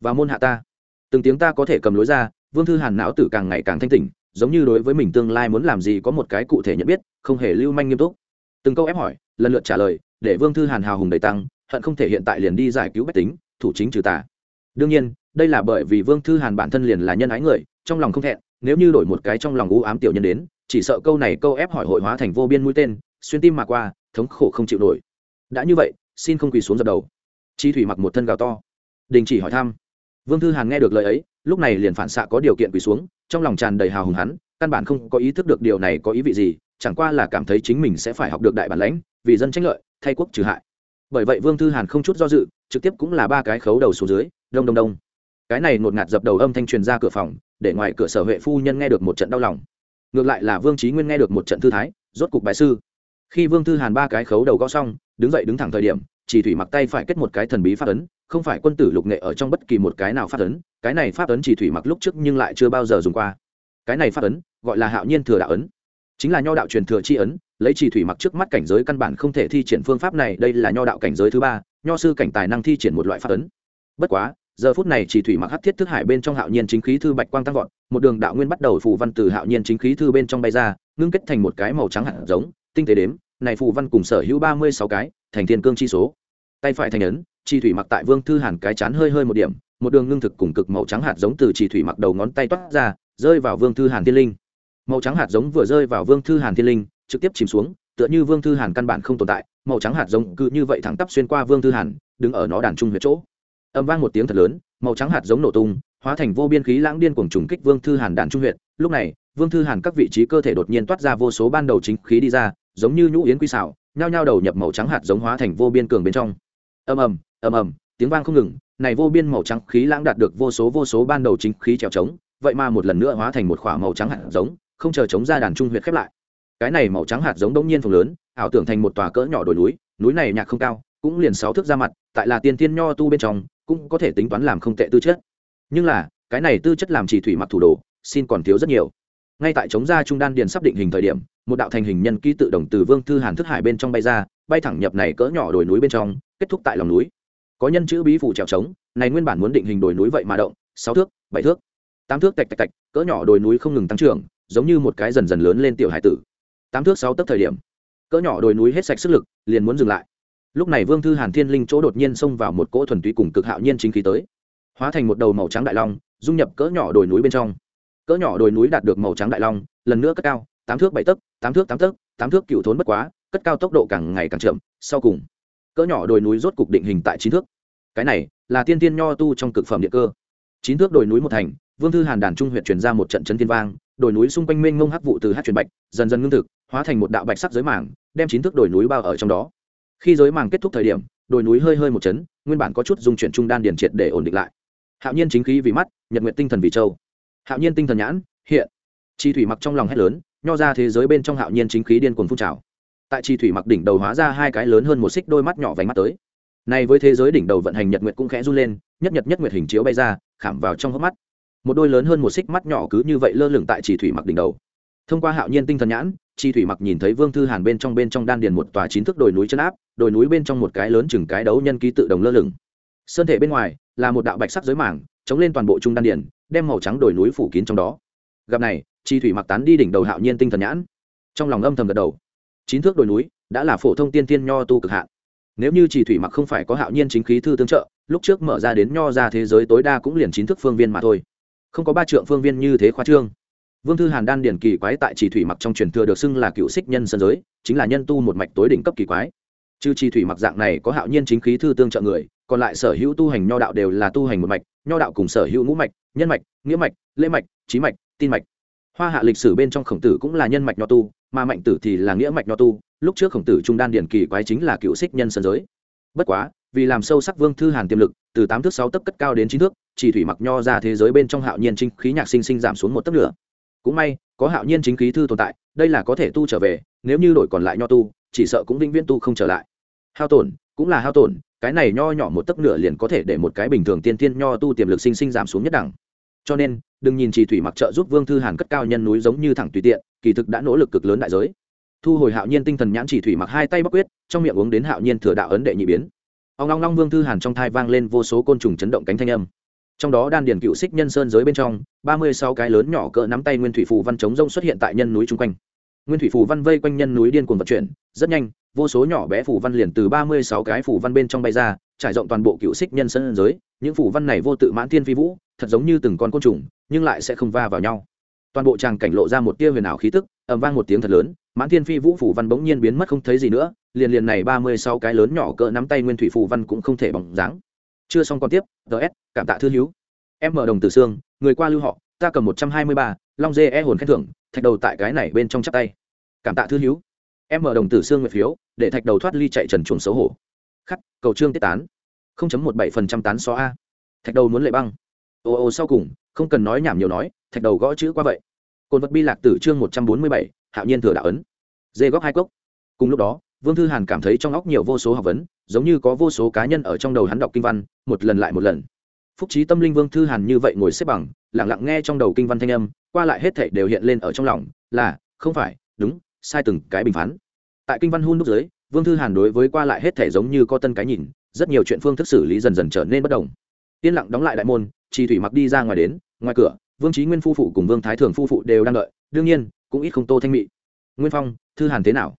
Và môn hạ ta. Từng tiếng ta có thể cầm lối ra, vương thư hàn não tử càng ngày càng thanh tỉnh, giống như đối với mình tương lai muốn làm gì có một cái cụ thể nhận biết, không hề lưu manh nghiêm túc từng câu ép hỏi, lần lượt trả lời, để vương thư hàn hào hùng đầy tăng, hận không thể hiện tại liền đi giải cứu bách tính, thủ chính trừ tà. Đương nhiên, đây là bởi vì vương thư hàn bản thân liền là nhân ái người, trong lòng không thẹn, nếu như đổi một cái trong lòng u ám tiểu nhân đến, chỉ sợ câu này câu ép hỏi hội hóa thành vô biên mũi tên, xuyên tim mà qua, thống khổ không chịu nổi. Đã như vậy, xin không quỳ xuống dập đầu. Chi thủy mặc một thân gào to. Đình chỉ hỏi thăm. Vương thư hàn nghe được lời ấy, lúc này liền phản xạ có điều kiện quỳ xuống, trong lòng tràn đầy hào hùng hắn, căn bản không có ý thức được điều này có ý vị gì chẳng qua là cảm thấy chính mình sẽ phải học được đại bản lãnh, vì dân tranh lợi, thay quốc trừ hại. Bởi vậy vương thư hàn không chút do dự, trực tiếp cũng là ba cái khấu đầu xuống dưới, đông đông đông. Cái này ngột ngạt dập đầu âm thanh truyền ra cửa phòng, để ngoài cửa sở huệ phu nhân nghe được một trận đau lòng. Ngược lại là vương trí nguyên nghe được một trận thư thái, rốt cục bài sư. Khi vương thư hàn ba cái khấu đầu gõ xong, đứng dậy đứng thẳng thời điểm, chỉ thủy mặc tay phải kết một cái thần bí phát ấn, không phải quân tử lục nghệ ở trong bất kỳ một cái nào phát ấn, cái này phát ấn chỉ thủy mặc lúc trước nhưng lại chưa bao giờ dùng qua. Cái này phát ấn, gọi là hạo nhiên thừa đạo ấn chính là nho đạo truyền thừa c h i ấn, lấy chỉ thủy mặc trước mắt cảnh giới căn bản không thể thi triển phương pháp này, đây là nho đạo cảnh giới thứ ba, nho sư cảnh tài năng thi triển một loại pháp ấn. Bất quá, giờ phút này chỉ thủy mặc hắc thiết thức hải bên trong hạo nhiên chính khí thư bạch quang tăng vọt, một đường đạo nguyên bắt đầu phù văn từ hạo nhiên chính khí thư bên trong bay ra, ngưng kết thành một cái màu trắng hạt giống, tinh tế đếm, này phù văn cùng sở hữu ba mươi sáu cái, thành thiên cương chi số. Tay phải thành ấn chỉ thủy mặc tại vương thư hàn cái chán hơi hơi một điểm, một đường ngưng thực cùng cực màu trắng hạt giống từ chỉ thủy mặc đầu ngón tay toát ra, rơi vào vương thư hàn tiên linh màu trắng hạt giống vừa rơi vào vương thư hàn thiên linh, trực tiếp chìm xuống, tựa như vương thư hàn căn bản không tồn tại, màu trắng hạt giống cứ như vậy thẳng tắp xuyên qua vương thư hàn, đứng ở nó đàn trung huyệt chỗ. Âm vang một tiếng thật lớn, màu trắng hạt giống nổ tung, hóa thành vô biên khí lãng điên cuồng trùng kích vương thư hàn đàn trung huyệt. Lúc này, vương thư hàn các vị trí cơ thể đột nhiên toát ra vô số ban đầu chính khí đi ra, giống như nhũ yến quy xảo, nhao nhao đầu nhập màu trắng hạt giống hóa thành vô biên cường bên trong. Ầm ầm ầm ầm, tiếng vang không ngừng, này vô biên màu trắng khí lãng đạt được vô số vô số ban đầu chính khí trèo trống, vậy mà một lần nữa hóa thành một khỏa màu trắng hạt giống không chờ chống ra đàn trung huyệt khép lại. Cái này màu trắng hạt giống đông nhiên phồng lớn, ảo tưởng thành một tòa cỡ nhỏ đồi núi núi này nhạc không cao, cũng liền sáu thước ra mặt, tại là tiên tiên nho tu bên trong, cũng có thể tính toán làm không tệ tư chất. Nhưng là, cái này tư chất làm chỉ thủy mặc thủ đồ, xin còn thiếu rất nhiều. Ngay tại chống ra trung đan điền sắp định hình thời điểm, một đạo thành hình nhân ký tự động từ vương thư hàn thức hải bên trong bay ra, bay thẳng nhập này cỡ nhỏ đồi núi bên trong, kết thúc tại lòng núi. Có nhân chữ bí phủ trèo trống, này nguyên bản muốn định hình đồi núi vậy mà động, sáu thước, bảy thước, tám thước tạch tạch tạch, cỡ nhỏ đồi núi không ngừng tăng trưởng giống như một cái dần dần lớn lên tiểu hải tử. Tám thước sáu tấc thời điểm, cỡ nhỏ đồi núi hết sạch sức lực, liền muốn dừng lại. Lúc này vương thư hàn thiên linh chỗ đột nhiên xông vào một cỗ thuần túy cùng cực hạo nhiên chính khí tới, hóa thành một đầu màu trắng đại long, dung nhập cỡ nhỏ đồi núi bên trong. Cỡ nhỏ đồi núi đạt được màu trắng đại long, lần nữa cất cao, tám thước bảy tấc, tám thước tám tấc, tám thước cựu thốn bất quá, cất cao tốc độ càng ngày càng chậm, sau cùng, cỡ nhỏ đồi núi rốt cục định hình tại chín thước. Cái này là tiên tiên nho tu trong cực phẩm địa cơ. Chín thước đồi núi một thành, vương thư hàn đàn trung huyện truyền ra một trận chấn thiên vang đồi núi xung quanh mênh ngông hắc vụ từ hát truyền bạch, dần dần ngưng thực, hóa thành một đạo bạch sắc giới mảng đem chín thước đồi núi bao ở trong đó. Khi giới mảng kết thúc thời điểm, đồi núi hơi hơi một chấn, nguyên bản có chút dung chuyển trung đan điền triệt để ổn định lại. Hạo nhiên chính khí vì mắt, nhật nguyện tinh thần vì châu. Hạo nhiên tinh thần nhãn, hiện. Chi thủy mặc trong lòng hét lớn, nho ra thế giới bên trong hạo nhiên chính khí điên cuồng phun trào. Tại chi thủy mặc đỉnh đầu hóa ra hai cái lớn hơn một xích đôi mắt nhỏ vành mắt tới. Này với thế giới đỉnh đầu vận hành nhật nguyệt cũng khẽ run lên, nhất nhật nhất nguyệt hình chiếu bay ra, khảm vào trong hốc mắt một đôi lớn hơn một xích mắt nhỏ cứ như vậy lơ lửng tại chỉ thủy mặc đỉnh đầu. Thông qua hạo nhiên tinh thần nhãn chi thủy mặc nhìn thấy vương thư hàn bên trong bên trong đan điền một tòa chín thước đồi núi chân áp, đồi núi bên trong một cái lớn chừng cái đấu nhân ký tự đồng lơ lửng. Sơn thể bên ngoài là một đạo bạch sắc giới mảng, chống lên toàn bộ trung đan điền, đem màu trắng đồi núi phủ kín trong đó. Gặp này chi thủy mặc tán đi đỉnh đầu hạo nhiên tinh thần nhãn. Trong lòng âm thầm gật đầu. Chín thước đồi núi đã là phổ thông tiên tiên nho tu cực hạn. Nếu như chỉ thủy mặc không phải có hạo nhiên chính khí thư tương trợ, lúc trước mở ra đến nho ra thế giới tối đa cũng liền chín thước phương viên mà thôi không có ba trượng phương viên như thế khoa trương. Vương thư hàn đan điển kỳ quái tại chỉ thủy mặc trong truyền thừa được xưng là cựu xích nhân sân giới, chính là nhân tu một mạch tối đỉnh cấp kỳ quái. Chứ chỉ thủy mặc dạng này có hạo nhiên chính khí thư tương trợ người, còn lại sở hữu tu hành nho đạo đều là tu hành một mạch, nho đạo cùng sở hữu ngũ mạch, nhân mạch, nghĩa mạch, lễ mạch, trí mạch, tin mạch. Hoa hạ lịch sử bên trong khổng tử cũng là nhân mạch nho tu, mà mạnh tử thì là nghĩa mạch nho tu, lúc trước khổng tử trung đan điển kỳ quái chính là cựu xích nhân sân giới. Bất quá vì làm sâu sắc vương thư hàn tiềm lực, từ tám thước sáu tấc cất cao đến chín thước, chỉ thủy mặc nho ra thế giới bên trong hạo nhiên chính khí nhạc sinh sinh giảm xuống một tấc nữa. Cũng may, có hạo nhiên chính khí thư tồn tại, đây là có thể tu trở về, nếu như đổi còn lại nho tu, chỉ sợ cũng vĩnh viễn tu không trở lại. Hao tổn, cũng là hao tổn, cái này nho nhỏ một tấc nửa liền có thể để một cái bình thường tiên tiên nho tu tiềm lực sinh sinh giảm xuống nhất đẳng. Cho nên, đừng nhìn chỉ thủy mặc trợ giúp vương thư hàn cất cao nhân núi giống như thẳng tùy tiện, kỳ thực đã nỗ lực cực lớn đại giới. Thu hồi hạo nhiên tinh thần nhãn chỉ thủy mặc hai tay bắc quyết, trong miệng uống đến hạo nhiên thừa đạo ấn đệ nhị biến ông long long vương thư hàn trong thai vang lên vô số côn trùng chấn động cánh thanh âm. Trong đó đan điền cựu xích nhân sơn giới bên trong, ba mươi sáu cái lớn nhỏ cỡ nắm tay nguyên thủy phù văn chống rông xuất hiện tại nhân núi chung quanh. Nguyên thủy phù văn vây quanh nhân núi điên cuồng vận chuyển, rất nhanh, vô số nhỏ bé phù văn liền từ ba mươi sáu cái phù văn bên trong bay ra, trải rộng toàn bộ cựu xích nhân sơn giới. Những phù văn này vô tự mãn thiên phi vũ, thật giống như từng con côn trùng, nhưng lại sẽ không va vào nhau. Toàn bộ tràng cảnh lộ ra một tia huyền ảo khí tức, ầm vang một tiếng thật lớn mãn thiên phi vũ phủ văn bỗng nhiên biến mất không thấy gì nữa, liền liền này ba mươi sáu cái lớn nhỏ cỡ nắm tay nguyên thủy phủ văn cũng không thể bỏng dáng. Chưa xong còn tiếp ts cảm tạ thư hiếu em mở đồng tử xương, người qua lưu họ, ta cầm một trăm hai mươi ba, long dê e hồn khen thưởng, thạch đầu tại cái này bên trong chắp tay. Cảm tạ thư hiếu em mở đồng tử xương nguyệt phiếu, để thạch đầu thoát ly chạy trần chuồng xấu hổ. Khắc, cầu trương tiết tán. không chấm một bảy phần trăm tán xóa a. Thạch đầu muốn lệ băng. Ồ ồ sau cùng, không cần nói nhảm nhiều nói, thạch đầu gõ chữ qua vậy. Cồn vật bi lạc tử chương một trăm bốn mươi bảy hạo nhiên thừa đạo ấn. Dê góc hai cốc. Cùng lúc đó, vương thư hàn cảm thấy trong óc nhiều vô số học vấn, giống như có vô số cá nhân ở trong đầu hắn đọc kinh văn, một lần lại một lần. Phúc trí tâm linh vương thư hàn như vậy ngồi xếp bằng lẳng lặng nghe trong đầu kinh văn thanh âm, qua lại hết thảy đều hiện lên ở trong lòng, là, không phải, đúng, sai từng cái bình phán. Tại kinh văn hun đúc dưới, vương thư hàn đối với qua lại hết thảy giống như có tân cái nhìn, rất nhiều chuyện phương thức xử lý dần dần trở nên bất đồng. Yên lặng đóng lại đại môn chi thủy mặc đi ra ngoài đến, ngoài cửa, vương trí nguyên phu phụ cùng vương thái thường phu phụ đều đang đợi, đương nhiên cũng ít không tô thanh mị. Nguyên phong, thư hàn thế nào?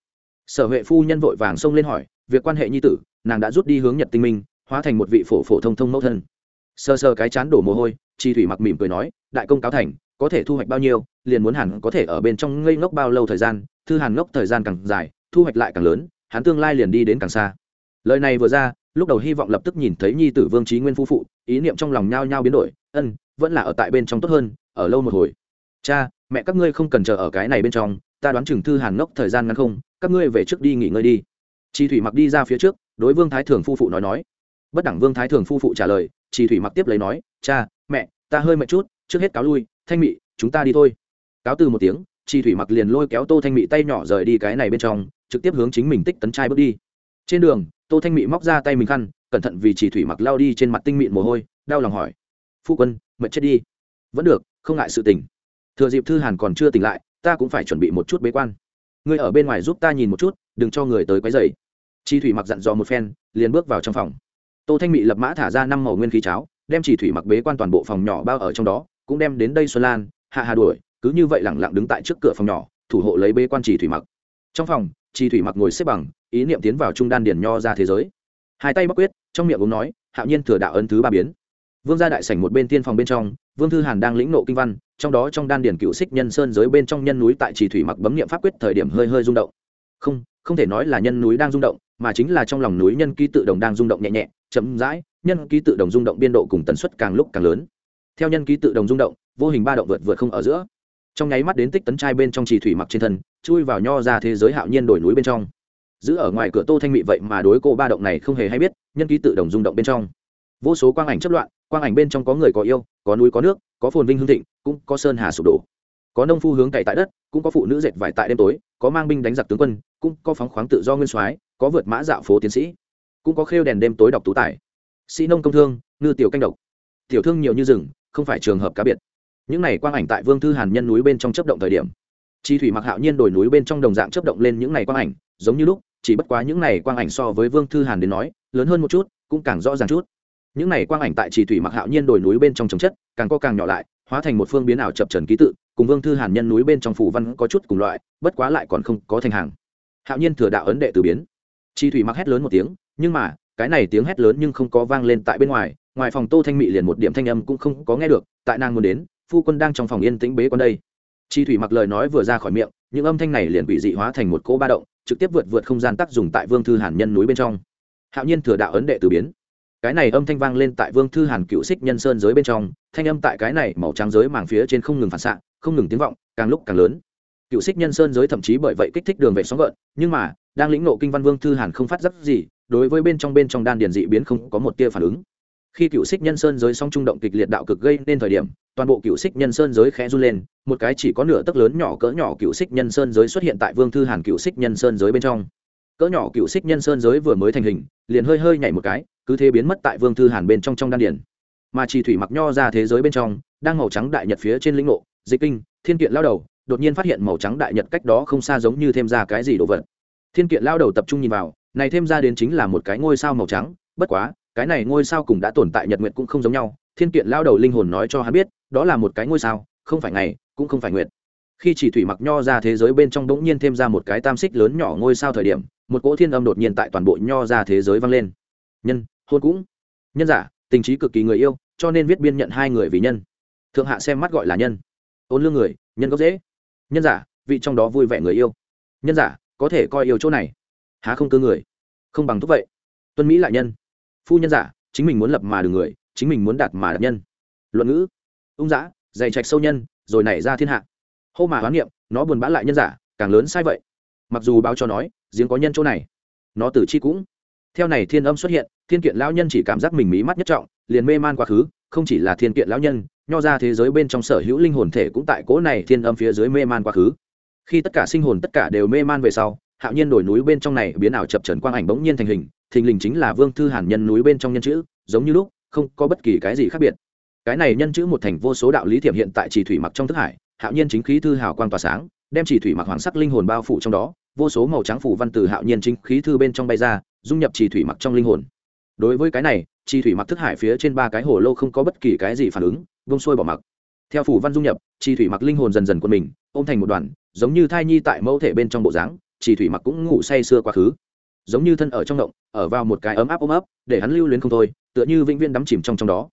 Sở huệ phu nhân vội vàng xông lên hỏi, việc quan hệ nhi tử, nàng đã rút đi hướng nhật tinh minh, hóa thành một vị phổ phổ thông thông mẫu thân. Sơ sơ cái chán đổ mồ hôi, chi thủy mặc mỉm cười nói, đại công cáo thành, có thể thu hoạch bao nhiêu, liền muốn hẳn có thể ở bên trong ngây ngốc bao lâu thời gian, thư hàn ngốc thời gian càng dài, thu hoạch lại càng lớn, hắn tương lai liền đi đến càng xa. Lời này vừa ra, lúc đầu hy vọng lập tức nhìn thấy nhi tử vương trí nguyên phu phụ, ý niệm trong lòng nhao nhao biến đổi, ân, vẫn là ở tại bên trong tốt hơn, ở lâu một hồi cha, mẹ các ngươi không cần chờ ở cái này bên trong, ta đoán chừng thư hàn ngốc thời gian ngắn không, các ngươi về trước đi nghỉ ngơi đi. Chi thủy mặc đi ra phía trước, đối vương thái thường phu phụ nói nói. Bất đẳng vương thái thường phu phụ trả lời chi thủy mặc tiếp lấy nói, cha, mẹ, ta hơi mệt chút, trước hết cáo lui, thanh mị, chúng ta đi thôi. Cáo từ một tiếng chi thủy mặc liền lôi kéo tô thanh mị tay nhỏ rời đi cái này bên trong, trực tiếp hướng chính mình tích tấn trai bước đi. Trên đường, tô thanh mị móc ra tay mình khăn, cẩn thận vì chỉ thủy mặc lao đi trên mặt tinh mịn mồ hôi, đau lòng hỏi, phu quân, mệt chết đi? Vẫn được, không ngại sự tình thừa dịp thư hàn còn chưa tỉnh lại, ta cũng phải chuẩn bị một chút bế quan. Ngươi ở bên ngoài giúp ta nhìn một chút, đừng cho người tới quấy dày chi thủy mặc dặn dò một phen, liền bước vào trong phòng. Tô thanh mị lập mã thả ra năm màu nguyên khí cháo, đem chỉ thủy mặc bế quan toàn bộ phòng nhỏ bao ở trong đó, cũng đem đến đây xuân lan, hạ hà đuổi, cứ như vậy lẳng lặng đứng tại trước cửa phòng nhỏ, thủ hộ lấy bế quan chỉ thủy mặc. Trong phòng, chi thủy mặc ngồi xếp bằng, ý niệm tiến vào trung đan điển nho ra thế giới. Hai tay bắc quyết, trong miệng cũng nói, hạo nhiên thừa đạo ấn thứ ba biến. Vương gia đại sảnh một bên tiên phòng bên trong vương thư hàn đang lĩnh nộ kinh văn, trong đó trong đan điển cựu xích nhân sơn giới bên trong nhân núi tại trì thủy mặc bấm nghiệm pháp quyết thời điểm hơi hơi rung động. Không không thể nói là nhân núi đang rung động, mà chính là trong lòng núi nhân ký tự đồng đang rung động nhẹ nhẹ, chậm rãi, nhân ký tự đồng rung động biên độ cùng tần suất càng lúc càng lớn. Theo nhân ký tự đồng rung động, vô hình ba động vượt vượt không ở giữa. Trong nháy mắt đến tích tấn trai bên trong trì thủy mặc trên thân, chui vào nho ra thế giới hạo nhiên đổi núi bên trong. Giữ ở ngoài cửa tô thanh mị vậy mà đối cô ba động này không hề hay biết, nhân ký tự đồng rung động bên trong. Vô số quang ảnh chất loạn quang ảnh bên trong có người có yêu, có núi có nước, có phồn vinh hương thịnh, cũng có sơn hà sụp đổ. Có nông phu hướng cày tại đất, cũng có phụ nữ dệt vải tại đêm tối, có mang binh đánh giặc tướng quân, cũng có phóng khoáng tự do nguyên soái, có vượt mã dạo phố tiến sĩ, cũng có khêu đèn đêm tối đọc tú tài. Sĩ nông công thương, ngư tiểu canh độc. Tiểu thương nhiều như rừng, không phải trường hợp cá biệt. Những này quang ảnh tại vương thư hàn nhân núi bên trong chấp động thời điểm. Chi thủy mặc hạo nhiên đổi núi bên trong đồng dạng chấp động lên những này quang ảnh, giống như lúc, chỉ bất quá những này quang ảnh so với vương thư hàn đến nói, lớn hơn một chút, cũng càng rõ ràng chút những này quang ảnh tại trì thủy mặc hạo nhiên đồi núi bên trong trồng chất, càng có càng nhỏ lại, hóa thành một phương biến ảo chập trần ký tự, cùng vương thư hàn nhân núi bên trong phủ văn có chút cùng loại, bất quá lại còn không có thành hàng. Hạo nhiên thừa đạo ấn đệ từ biến. Trì thủy mặc hét lớn một tiếng, nhưng mà, cái này tiếng hét lớn nhưng không có vang lên tại bên ngoài ngoài phòng tô thanh mị liền một điểm thanh âm cũng không có nghe được, tại nàng muốn đến, phu quân đang trong phòng yên tĩnh bế con đây. Chi thủy mặc lời nói vừa ra khỏi miệng, những âm thanh này liền bị dị hóa thành một cỗ ba động, trực tiếp vượt vượt không gian tác dùng tại vương thư hàn nhân núi bên trong. Hạo nhiên thừa đạo ấn đệ từ biến cái này âm thanh vang lên tại vương thư hàn cựu xích nhân sơn giới bên trong, thanh âm tại cái này màu trắng giới màng phía trên không ngừng phản xạ, không ngừng tiếng vọng, càng lúc càng lớn. Cựu xích nhân sơn giới thậm chí bởi vậy kích thích đường vệ sóng gợn, nhưng mà, đang lĩnh nộ kinh văn vương thư hàn không phát giác gì, đối với bên trong bên trong đan điền dị biến không có một tia phản ứng. Khi cựu xích nhân sơn giới song trung động kịch liệt đạo cực gây nên thời điểm, toàn bộ cựu xích nhân sơn giới khẽ run lên, một cái chỉ có nửa tấc lớn nhỏ cỡ nhỏ cựu xích nhân sơn giới xuất hiện tại vương thư hàn cựu xích nhân sơn giới bên trong cỡ nhỏ cựu xích nhân sơn giới vừa mới thành hình, liền hơi hơi nhảy một cái, cứ thế biến mất tại vương thư hàn bên trong trong đan điển mà chỉ thủy mặc nho ra thế giới bên trong, đang màu trắng đại nhật phía trên lĩnh lộ dịch kinh, thiên kiện lao đầu, đột nhiên phát hiện màu trắng đại nhật cách đó không xa giống như thêm ra cái gì đồ vật. Thiên kiện lao đầu tập trung nhìn vào, này thêm ra đến chính là một cái ngôi sao màu trắng, bất quá, cái này ngôi sao cùng đã tồn tại nhật nguyện cũng không giống nhau. Thiên kiện lao đầu linh hồn nói cho hắn biết, đó là một cái ngôi sao, không phải ngày, cũng không phải nguyện khi chỉ thủy mặc nho ra thế giới bên trong đống nhiên thêm ra một cái tam xích lớn nhỏ ngôi sao thời điểm, một cỗ thiên âm đột nhiên tại toàn bộ nho ra thế giới vang lên. Nhân, hôn cũng. Nhân giả, tình trí cực kỳ người yêu, cho nên viết biên nhận hai người vì nhân. Thượng hạ xem mắt gọi là nhân. Ôn lương người, nhân gốc dễ. Nhân giả, vị trong đó vui vẻ người yêu. Nhân giả, có thể coi yêu chỗ này. Há không cơ người. Không bằng thúc vậy. Tuân mỹ lại nhân. Phu nhân giả, chính mình muốn lập mà được người, chính mình muốn đạt mà đạt nhân. Luận ngữ. Ung giã dày trạch sâu nhân, rồi nảy ra thiên hạ hô mà hoán niệm, nó buồn bã lại nhân giả, càng lớn sai vậy. Mặc dù báo cho nói, giếng có nhân chỗ này, nó tử chi cũng. Theo này thiên âm xuất hiện, thiên kiện lão nhân chỉ cảm giác mình mí mắt nhất trọng, liền mê man quá khứ, không chỉ là thiên kiện lão nhân, nho ra thế giới bên trong sở hữu linh hồn thể cũng tại cố này thiên âm phía dưới mê man quá khứ. Khi tất cả sinh hồn tất cả đều mê man về sau, hạo nhiên đổi núi bên trong này biến ảo chập trần quang ảnh bỗng nhiên thành hình, thình lình chính là vương thư hàn nhân núi bên trong nhân chữ, giống như lúc, không có bất kỳ cái gì khác biệt. Cái này nhân chữ một thành vô số đạo lý thiểm hiện tại trì thủy mặc trong thức hải hạo nhiên chính khí thư hào quang tỏa sáng, đem chỉ thủy mặc hoàng sắc linh hồn bao phủ trong đó, vô số màu trắng phủ văn từ hạo nhiên chính khí thư bên trong bay ra, dung nhập chỉ thủy mặc trong linh hồn. Đối với cái này, chỉ thủy mặc thức hải phía trên ba cái hồ lô không có bất kỳ cái gì phản ứng vông sôi bỏ mặc. Theo phủ văn dung nhập, chỉ thủy mặc linh hồn dần dần quân mình, ôm thành một đoàn, giống như thai nhi tại mẫu thể bên trong bộ dáng, chỉ thủy mặc cũng ngủ say sưa quá khứ. Giống như thân ở trong động, ở vào một cái ấm áp ôm ấp, để hắn lưu luyến không thôi, tựa như vĩnh viên đắm chìm trong trong đó